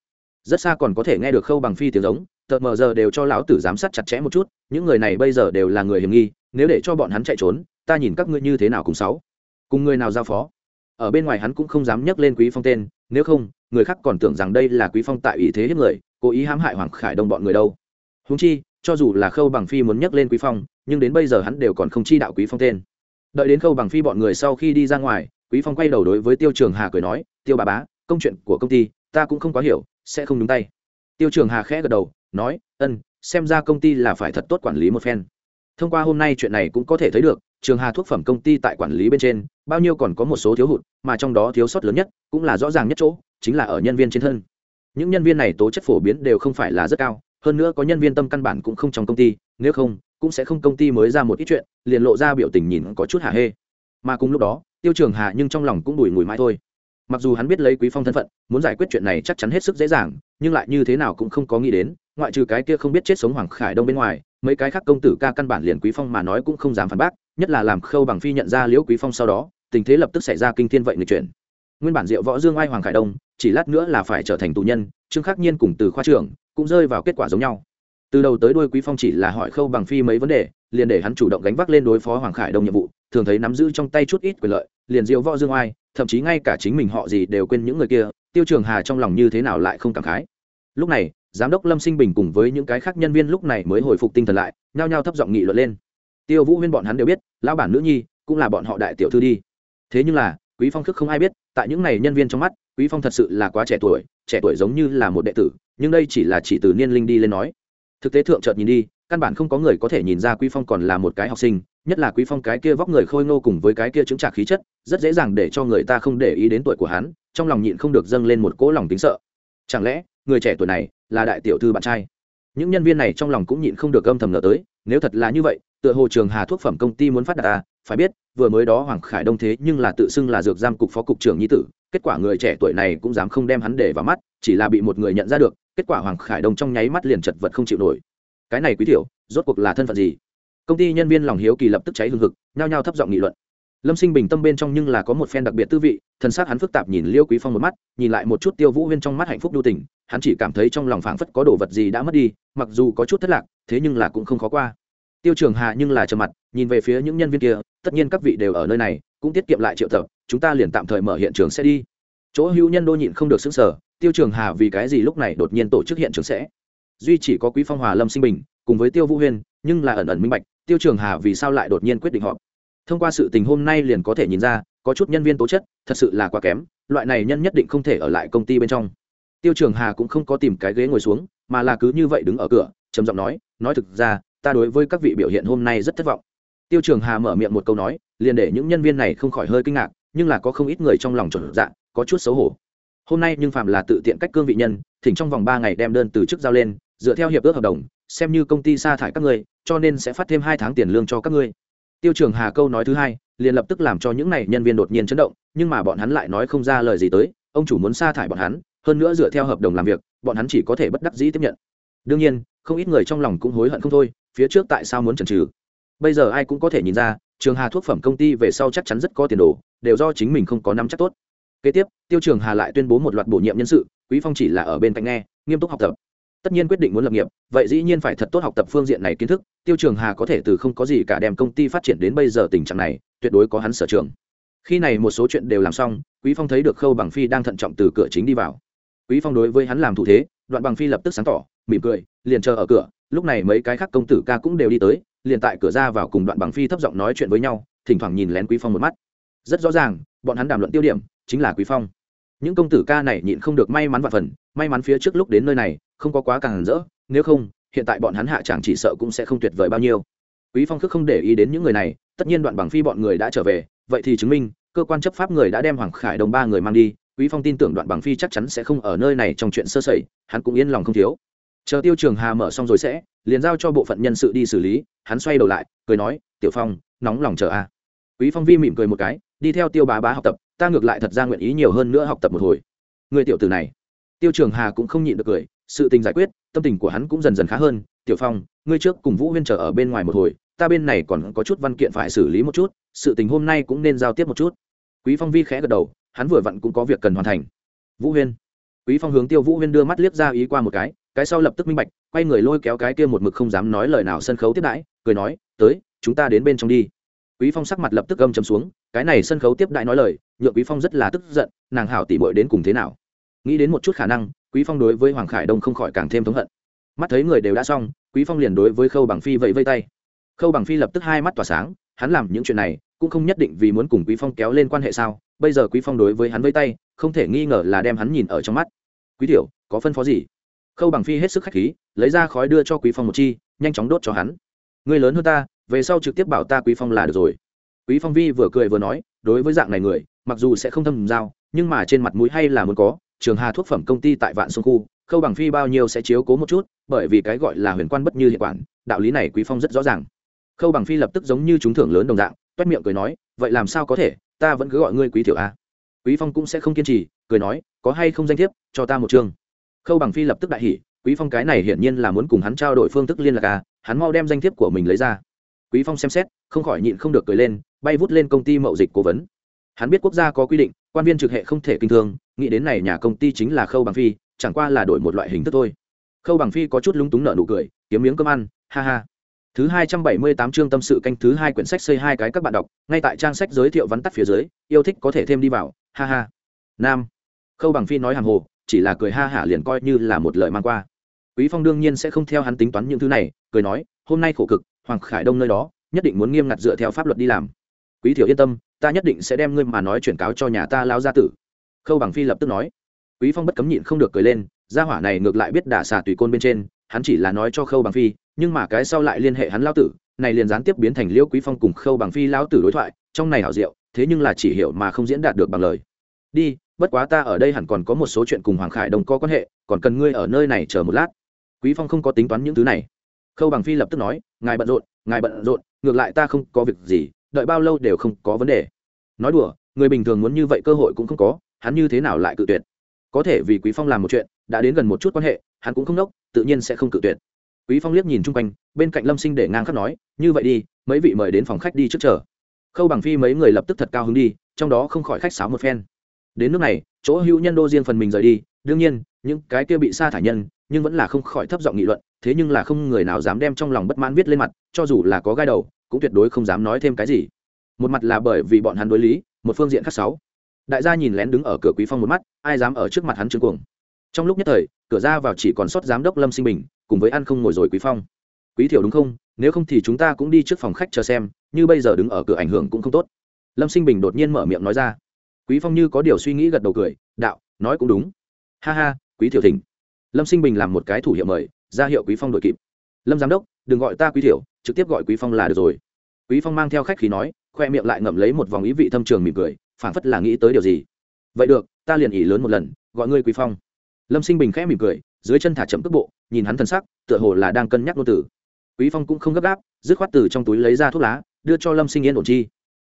Rất xa còn có thể nghe được khâu bằng phi tiếng giống tợt mờ giờ đều cho lão tử giám sát chặt chẽ một chút, những người này bây giờ đều là người hiểm nghi, nếu để cho bọn hắn chạy trốn, ta nhìn các ngươi như thế nào cùng sáu. Cùng người nào giao phó? Ở bên ngoài hắn cũng không dám nhắc lên quý phong tên, nếu không người khác còn tưởng rằng đây là quý phong tại ý thế hiếp người, cố ý hãm hại hoàng khải đông bọn người đâu. Húng chi, cho dù là khâu bằng phi muốn nhắc lên quý phong, nhưng đến bây giờ hắn đều còn không chi đạo quý phong tên. Đợi đến khâu bằng phi bọn người sau khi đi ra ngoài, quý phong quay đầu đối với tiêu trường hà cười nói, tiêu bà bá, công chuyện của công ty, ta cũng không quá hiểu, sẽ không nhúng tay. Tiêu trường hà khẽ gật đầu, nói, ân, xem ra công ty là phải thật tốt quản lý một phen. Thông qua hôm nay chuyện này cũng có thể thấy được, trường hà thuốc phẩm công ty tại quản lý bên trên, bao nhiêu còn có một số thiếu hụt, mà trong đó thiếu sót lớn nhất cũng là rõ ràng nhất chỗ chính là ở nhân viên trên thân. Những nhân viên này tố chất phổ biến đều không phải là rất cao, hơn nữa có nhân viên tâm căn bản cũng không trong công ty, nếu không, cũng sẽ không công ty mới ra một ít chuyện, liền lộ ra biểu tình nhìn có chút hả hê. Mà cùng lúc đó, tiêu trường hà nhưng trong lòng cũng đùi ngùi mãi thôi. Mặc dù hắn biết lấy quý phong thân phận, muốn giải quyết chuyện này chắc chắn hết sức dễ dàng, nhưng lại như thế nào cũng không có nghĩ đến, ngoại trừ cái kia không biết chết sống hoàng khải đông bên ngoài, mấy cái khác công tử ca căn bản liền quý phong mà nói cũng không dám phản bác, nhất là làm khâu bằng phi nhận ra liễu quý phong sau đó, tình thế lập tức xảy ra kinh thiên vậy người chuyển nguyên bản diệu võ dương ai hoàng khải đông, chỉ lát nữa là phải trở thành tù nhân, trương khắc nhiên cùng từ khoa trưởng cũng rơi vào kết quả giống nhau. Từ đầu tới đuôi quý phong chỉ là hỏi khâu bằng phi mấy vấn đề, liền để hắn chủ động gánh vác lên đối phó hoàng khải đông nhiệm vụ, thường thấy nắm giữ trong tay chút ít quyền lợi, liền diệu võ dương oai, thậm chí ngay cả chính mình họ gì đều quên những người kia, tiêu trường hà trong lòng như thế nào lại không cảm khái. Lúc này, giám đốc lâm sinh bình cùng với những cái khác nhân viên lúc này mới hồi phục tinh thần lại, nhao nhao thấp giọng nghị luận lên. Tiêu vũ huyên bọn hắn đều biết, lão bản nữ nhi cũng là bọn họ đại tiểu thư đi. Thế nhưng là, quý phong thức không ai biết tại những này nhân viên trong mắt, quý phong thật sự là quá trẻ tuổi trẻ tuổi giống như là một đệ tử, nhưng đây chỉ là chỉ từ niên linh đi lên nói. Thực tế thượng trợt nhìn đi, căn bản không có người có thể nhìn ra quý phong còn là một cái học sinh, nhất là quý phong cái kia vóc người khôi ngô cùng với cái kia chứng trạc khí chất, rất dễ dàng để cho người ta không để ý đến tuổi của hắn, trong lòng nhịn không được dâng lên một cỗ lòng tính sợ. Chẳng lẽ, người trẻ tuổi này là đại tiểu thư bạn trai? Những nhân viên này trong lòng cũng nhịn không được âm thầm ngờ tới, nếu thật là như vậy tựa hồ trường hà thuốc phẩm công ty muốn phát đạt ta phải biết vừa mới đó hoàng khải đông thế nhưng là tự xưng là dược giam cục phó cục trưởng nhi tử kết quả người trẻ tuổi này cũng dám không đem hắn để vào mắt chỉ là bị một người nhận ra được kết quả hoàng khải đông trong nháy mắt liền chật vật không chịu nổi. Cái này quý thiểu, rốt cuộc là thân phận gì? Công ty nhân viên lòng hiếu kỳ lập tức cháy hương hực nhao nhao thấp giọng nghị luận. Lâm sinh bình tâm bên trong nhưng là có một phen đặc biệt tư vị thần s á c hắn phức tạp nhìn liêu quý phong một mắt nhìn lại một chút tiêu vũ huyên trong mắt hạnh phúc đu tình hắn chỉ cảm thấy trong lòng phảng phất có đồ vật gì đã mất đi mặc dù có chút thất lạc thế nhưng là cũng không khó qua tiêu trường Hà nhưng là trầm mặt, nhìn về phía những nhân viên kia, tất nhiên các vị đều ở nơi này, cũng tiết kiệm lại triệu tập, chúng ta liền tạm thời mở hiện trường sẽ đi. Chỗ hữu nhân đô nhịn không được xứng sở tiêu trường hà vì cái gì lúc này đột nhiên tổ chức hiện trường sẽ? Duy chỉ có quý phong hòa lâm sinh bình, cùng với tiêu vũ huyên, nhưng là ẩn ẩn minh bạch, tiêu trường hà vì sao lại đột nhiên quyết định họp? Thông qua sự tình hôm nay liền có thể nhìn ra, có chút nhân viên tố chất, thật sự là quá kém, loại này nhân nhất định không thể ở lại công ty bên trong. Tiêu trường hà cũng không có tìm cái ghế ngồi xuống, mà là cứ như vậy đứng ở cửa, trầm giọng nói nói thực ra ta đối với các vị biểu hiện hôm nay rất thất vọng. Tiêu trường hà mở miệng một câu nói, liền để những nhân viên này không khỏi hơi kinh ngạc, nhưng là có không ít người trong lòng trộn dạ có chút xấu hổ. Hôm nay nhưng phạm là tự tiện cách cương vị nhân, thỉnh trong vòng ba ngày đem đơn từ chức giao lên, dựa theo hiệp ước hợp đồng, xem như công ty sa thải các ngươi, cho nên sẽ phát thêm hai tháng tiền lương cho các ngươi. Tiêu trường hà câu nói thứ hai, liền lập tức làm cho những này nhân viên đột nhiên chấn động, nhưng mà bọn hắn lại nói không ra lời gì tới, ông chủ muốn sa thải bọn hắn, hơn nữa dựa theo hợp đồng làm việc, bọn hắn chỉ có thể bất đắc dĩ tiếp nhận. Đương nhiên, không ít người trong lòng cũng hối hận không thôi phía trước tại sao muốn chần trừ bây giờ ai cũng có thể nhìn ra, trường hà thuốc phẩm công ty về sau chắc chắn rất có tiền đồ, đều do chính mình không có nắm chắc tốt. Kế tiếp, tiêu trường hà lại tuyên bố một loạt bổ nhiệm nhân sự, quý phong chỉ là ở bên cạnh nghe, nghiêm túc học tập. Tất nhiên quyết định muốn lập nghiệp, vậy dĩ nhiên phải thật tốt học tập phương diện này kiến thức, tiêu trường hà có thể từ không có gì cả đem công ty phát triển đến bây giờ tình trạng này, tuyệt đối có hắn sở trường. Khi này một số chuyện đều làm xong, quý phong thấy được khâu bằng phi đang thận trọng từ cửa chính đi vào. Quý phong đối với hắn làm thủ thế, đoạn bằng phi lập tức sáng tỏ, mỉm cười, liền chờ ở cửa lúc này mấy cái khác công tử ca cũng đều đi tới, liền tại cửa ra vào cùng đoạn bằng phi thấp giọng nói chuyện với nhau, thỉnh thoảng nhìn lén quý phong một mắt. Rất rõ ràng, bọn hắn đàm luận tiêu điểm, chính là quý phong. Những công tử ca này nhịn không được may mắn và phần, may mắn phía trước lúc đến nơi này, không có quá càng rỡ, nếu không, hiện tại bọn hắn hạ chẳng chỉ sợ cũng sẽ không tuyệt vời bao nhiêu. Quý phong khước không để ý đến những người này, tất nhiên đoạn bằng phi bọn người đã trở về, vậy thì chứng minh, cơ quan chấp pháp người đã đem hoàng khải đồng ba người mang đi, quý phong tin tưởng đoạn bằng phi chắc chắn sẽ không ở nơi này trong chuyện sơ sẩy, hắn cũng yên lòng không thiếu chờ tiêu trường hà mở xong rồi sẽ, liền giao cho bộ phận nhân sự đi xử lý, hắn xoay đầu lại, cười nói, tiểu phong, nóng lòng chờ a. Quý phong vi mỉm cười một cái, đi theo tiêu bá bá học tập, ta ngược lại thật ra nguyện ý nhiều hơn nữa học tập một hồi. Người tiểu tử này, tiêu trường hà cũng không nhịn được cười, sự tình giải quyết, tâm tình của hắn cũng dần dần khá hơn, tiểu phong, ngươi trước cùng vũ huyên chờ ở bên ngoài một hồi, ta bên này còn có chút văn kiện phải xử lý một chút, sự tình hôm nay cũng nên giao tiếp một chút. Quý phong vi khẽ gật đầu, hắn vừa vặn cũng có việc cần hoàn thành. Vũ huyên. Quý phong hướng tiêu vũ huyên đưa mắt liếc ra ý qua một cái cái sau lập tức minh bạch, quay người lôi kéo cái kia một mực không dám nói lời nào sân khấu tiếp đãi, cười nói, tới, chúng ta đến bên trong đi. Quý phong sắc mặt lập tức gâm chấm xuống, cái này sân khấu tiếp đãi nói lời, nhượng quý phong rất là tức giận, nàng hảo tỉ bội đến cùng thế nào? Nghĩ đến một chút khả năng, quý phong đối với hoàng khải đông không khỏi càng thêm thống hận. Mắt thấy người đều đã xong, quý phong liền đối với khâu bằng phi vẫy vây tay. Khâu bằng phi lập tức hai mắt tỏa sáng, hắn làm những chuyện này cũng không nhất định vì muốn cùng quý phong kéo lên quan hệ sao, bây giờ quý phong đối với hắn vây tay, không thể nghi ngờ là đem hắn nhìn ở trong mắt. Quý tiểu, có phân phó gì? Khâu bằng phi hết sức khách khí, lấy ra khói đưa cho quý phong một chi, nhanh chóng đốt cho hắn. Người lớn hơn ta, về sau trực tiếp bảo ta quý phong là được rồi. Quý phong vi vừa cười vừa nói, đối với dạng này người, mặc dù sẽ không thâm giao, nhưng mà trên mặt mũi hay là muốn có, trường hà thuốc phẩm công ty tại vạn sông khu, khâu bằng phi bao nhiêu sẽ chiếu cố một chút, bởi vì cái gọi là huyền quan bất như hiện quản, đạo lý này quý phong rất rõ ràng. Khâu bằng phi lập tức giống như chúng thưởng lớn đồng dạng, toét miệng cười nói, vậy làm sao có thể, ta vẫn cứ gọi ngươi quý tiểu a. Quý phong cũng sẽ không kiên trì, cười nói, có hay không danh thiếp, cho ta một chương khâu bằng phi lập tức đại hỉ, quý phong cái này hiển nhiên là muốn cùng hắn trao đổi phương thức liên lạc à hắn mau đem danh thiếp của mình lấy ra. Quý phong xem xét, không khỏi nhịn không được cười lên, bay vút lên công ty mậu dịch cố vấn. Hắn biết quốc gia có quy định, quan viên trực hệ không thể kinh thương nghĩ đến này nhà công ty chính là khâu bằng phi, chẳng qua là đổi một loại hình thức thôi. Khâu bằng phi có chút lúng túng nợ nụ cười, kiếm miếng cơm ăn, ha ha. Thứ hai trăm bảy mươi tám chương tâm sự canh thứ hai quyển sách xây hai cái các bạn đọc, ngay tại trang sách giới thiệu vắn tắt phía dưới, yêu thích có thể thêm đi vào, ha ha. Nam. Khâu bằng phi nói hàng hồ chỉ là cười ha hả liền coi như là một lời mang qua. Quý phong đương nhiên sẽ không theo hắn tính toán những thứ này, cười nói, hôm nay khổ cực, hoàng khải đông nơi đó, nhất định muốn nghiêm ngặt dựa theo pháp luật đi làm. Quý thiểu yên tâm, ta nhất định sẽ đem ngươi mà nói chuyển cáo cho nhà ta lao gia tử. Khâu bằng phi lập tức nói. Quý phong bất cấm nhịn không được cười lên, gia hỏa này ngược lại biết đả xà tùy côn bên trên, hắn chỉ là nói cho khâu bằng phi, nhưng mà cái sau lại liên hệ hắn lao tử, này liền gián tiếp biến thành liễu quý phong cùng khâu bằng phi lao tử đối thoại, trong này hảo diệu, thế nhưng là chỉ hiểu mà không diễn đạt được bằng lời. Đi bất quá ta ở đây hẳn còn có một số chuyện cùng hoàng khải đồng có quan hệ, còn cần ngươi ở nơi này chờ một lát. Quý phong không có tính toán những thứ này. Khâu bằng phi lập tức nói, ngài bận rộn, ngài bận rộn, ngược lại ta không có việc gì, đợi bao lâu đều không có vấn đề. Nói đùa, người bình thường muốn như vậy cơ hội cũng không có, hắn như thế nào lại cự tuyệt? Có thể vì quý phong làm một chuyện, đã đến gần một chút quan hệ, hắn cũng không đốc, tự nhiên sẽ không cự tuyệt. Quý phong liếc nhìn chung quanh, bên cạnh lâm sinh để ngang khắc nói, như vậy đi, mấy vị mời đến phòng khách đi trước chờ. Khâu bằng phi mấy người lập tức thật cao hứng đi, trong đó không khỏi khách sáo một phen đến nước này, chỗ hữu nhân đô riêng phần mình rời đi, đương nhiên, những cái kia bị sa thải nhân, nhưng vẫn là không khỏi thấp giọng nghị luận, thế nhưng là không người nào dám đem trong lòng bất mãn viết lên mặt, cho dù là có gai đầu, cũng tuyệt đối không dám nói thêm cái gì. Một mặt là bởi vì bọn hắn đối lý, một phương diện khác sáu. Đại gia nhìn lén đứng ở cửa quý phong một mắt, ai dám ở trước mặt hắn trương cuồng. Trong lúc nhất thời, cửa ra vào chỉ còn sót giám đốc lâm sinh bình, cùng với ăn không ngồi rồi quý phong. Quý thiểu đúng không? Nếu không thì chúng ta cũng đi trước phòng khách chờ xem, như bây giờ đứng ở cửa ảnh hưởng cũng không tốt. Lâm sinh bình đột nhiên mở miệng nói ra quý phong như có điều suy nghĩ gật đầu cười, đạo, nói cũng đúng. Ha ha, quý thiểu thỉnh. Lâm sinh bình làm một cái thủ hiệu mời, ra hiệu quý phong đội kịp. Lâm giám đốc, đừng gọi ta quý thiểu, trực tiếp gọi quý phong là được rồi. Quý phong mang theo khách khí nói, khoe miệng lại ngậm lấy một vòng ý vị thâm trường mỉm cười, phảng phất là nghĩ tới điều gì. Vậy được, ta liền ỉ lớn một lần, gọi ngươi quý phong. Lâm sinh bình khẽ mỉm cười, dưới chân thả chậm cước bộ, nhìn hắn thân sắc, tựa hồ là đang cân nhắc ngôn tử quý phong cũng không gấp gáp, dứt khoát từ trong túi lấy ra thuốc lá, đưa cho lâm sinh yên ổn chi.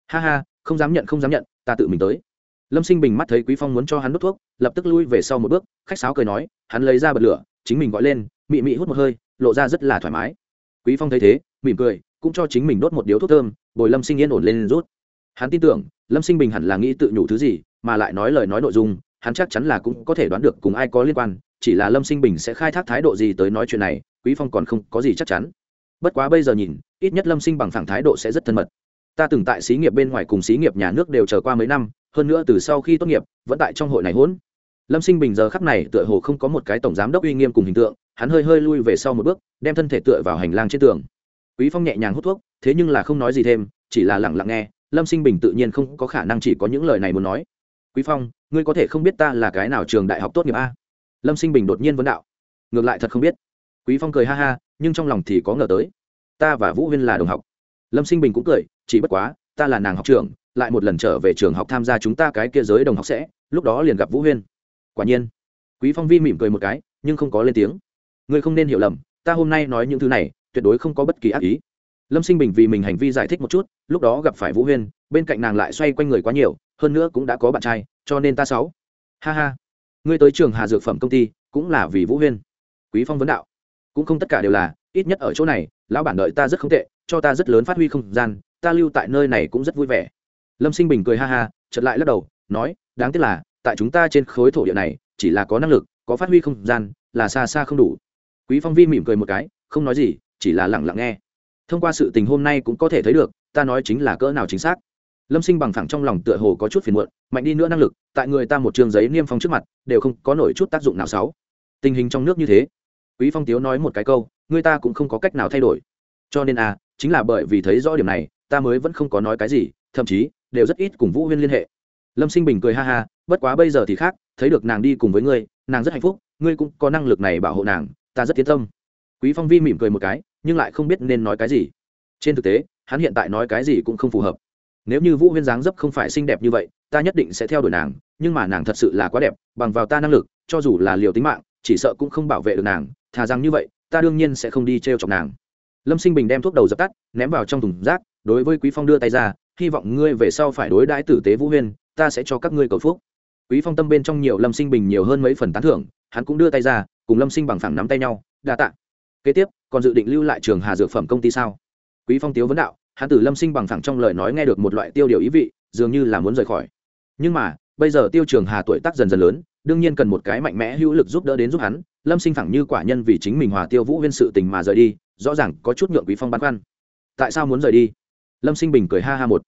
Ha ha, không dám nhận, không dám nhận, ta tự mình tới lâm sinh bình mắt thấy quý phong muốn cho hắn đốt thuốc, lập tức lui về sau một bước, khách sáo cười nói, hắn lấy ra bật lửa, chính mình gọi lên, mị mị hút một hơi, lộ ra rất là thoải mái. Quý phong thấy thế, mỉm cười, cũng cho chính mình đốt một điếu thuốc thơm, bồi lâm sinh yên ổn lên rút. Hắn tin tưởng, lâm sinh bình hẳn là nghĩ tự nhủ thứ gì, mà lại nói lời nói nội dung, hắn chắc chắn là cũng có thể đoán được cùng ai có liên quan, chỉ là lâm sinh bình sẽ khai thác thái độ gì tới nói chuyện này, quý phong còn không có gì chắc chắn. Bất quá bây giờ nhìn, ít nhất lâm sinh bằng phẳng thái độ sẽ rất thân mật. Ta từng tại xí nghiệp bên ngoài cùng xí nghiệp nhà nước đều chờ qua mấy năm hơn nữa từ sau khi tốt nghiệp, vẫn tại trong hội này hỗn lâm sinh bình giờ khắp này tựa hồ không có một cái tổng giám đốc uy nghiêm cùng hình tượng, hắn hơi hơi lui về sau một bước, đem thân thể tựa vào hành lang trên tường. Quý phong nhẹ nhàng hút thuốc, thế nhưng là không nói gì thêm, chỉ là lặng lặng nghe, lâm sinh bình tự nhiên không có khả năng chỉ có những lời này muốn nói. Quý phong, ngươi có thể không biết ta là cái nào trường đại học tốt nghiệp a? Lâm sinh bình đột nhiên vấn đạo. Ngược lại thật không biết. Quý phong cười ha ha, nhưng trong lòng thì có ngờ tới. Ta và vũ huyên là đồng học. Lâm sinh bình cũng cười, chỉ bất quá, ta là nàng học trường lại một lần trở về trường học tham gia chúng ta cái kia giới đồng học sẽ, lúc đó liền gặp vũ huyên. Quả nhiên, quý phong vi mỉm cười một cái, nhưng không có lên tiếng. Ngươi không nên hiểu lầm, ta hôm nay nói những thứ này, tuyệt đối không có bất kỳ ác ý. Lâm sinh bình vì mình hành vi giải thích một chút, lúc đó gặp phải vũ huyên, bên cạnh nàng lại xoay quanh người quá nhiều, hơn nữa cũng đã có bạn trai, cho nên ta sáu. Ha ha. Ngươi tới trường hà dược phẩm công ty, cũng là vì vũ huyên. Quý phong vấn đạo. Cũng không tất cả đều là, ít nhất ở chỗ này, lão bản đợi ta rất không tệ, cho ta rất lớn phát huy không gian, ta lưu tại nơi này cũng rất vui vẻ lâm sinh bình cười ha ha, chợt lại lắc đầu, nói, đáng tiếc là, tại chúng ta trên khối thổ địa này, chỉ là có năng lực, có phát huy không gian, là xa xa không đủ. Quý phong vi mỉm cười một cái, không nói gì, chỉ là lặng lặng nghe. Thông qua sự tình hôm nay cũng có thể thấy được, ta nói chính là cỡ nào chính xác. Lâm sinh bằng thẳng trong lòng tựa hồ có chút phiền muộn, mạnh đi nữa năng lực, tại người ta một trường giấy niêm phong trước mặt, đều không có nổi chút tác dụng nào xấu. tình hình trong nước như thế, quý phong tiếu nói một cái câu, người ta cũng không có cách nào thay đổi. Cho nên à chính là bởi vì thấy rõ điểm này, ta mới vẫn không có nói cái gì, thậm chí đều rất ít cùng vũ huyên liên hệ. Lâm sinh bình cười ha ha, bất quá bây giờ thì khác, thấy được nàng đi cùng với ngươi, nàng rất hạnh phúc, ngươi cũng có năng lực này bảo hộ nàng, ta rất tiến tâm. Quý phong vi mỉm cười một cái, nhưng lại không biết nên nói cái gì. Trên thực tế, hắn hiện tại nói cái gì cũng không phù hợp. Nếu như vũ huyên dáng dấp không phải xinh đẹp như vậy, ta nhất định sẽ theo đuổi nàng, nhưng mà nàng thật sự là quá đẹp, bằng vào ta năng lực, cho dù là liều tính mạng, chỉ sợ cũng không bảo vệ được nàng, thà rằng như vậy, ta đương nhiên sẽ không đi t r e o chọc nàng. Lâm sinh bình đem thuốc đầu dập tắt, ném vào trong thùng rác, đối với quý phong đưa tay ra hy vọng ngươi về sau phải đối đãi tử tế vũ huyên, ta sẽ cho các ngươi cầu phúc. Quý phong tâm bên trong nhiều lâm sinh bình nhiều hơn mấy phần tán thưởng, hắn cũng đưa tay ra, cùng lâm sinh bằng phẳng nắm tay nhau, đa tạ. Kế tiếp, còn dự định lưu lại trường hà dược phẩm công ty sao? Quý phong tiếu vấn đạo, hắn tử lâm sinh bằng phẳng trong lời nói nghe được một loại tiêu điều ý vị, dường như là muốn rời khỏi. Nhưng mà, bây giờ tiêu trường hà tuổi tác dần dần lớn, đương nhiên cần một cái mạnh mẽ hữu lực giúp đỡ đến giúp hắn, lâm sinh phẳng như quả nhân vì chính mình hòa tiêu vũ huyên sự tình mà rời đi, rõ ràng có chút nhượng quý phong băn khoăn. Tại sao muốn rời đi? Lâm sinh bình cười ha ha một.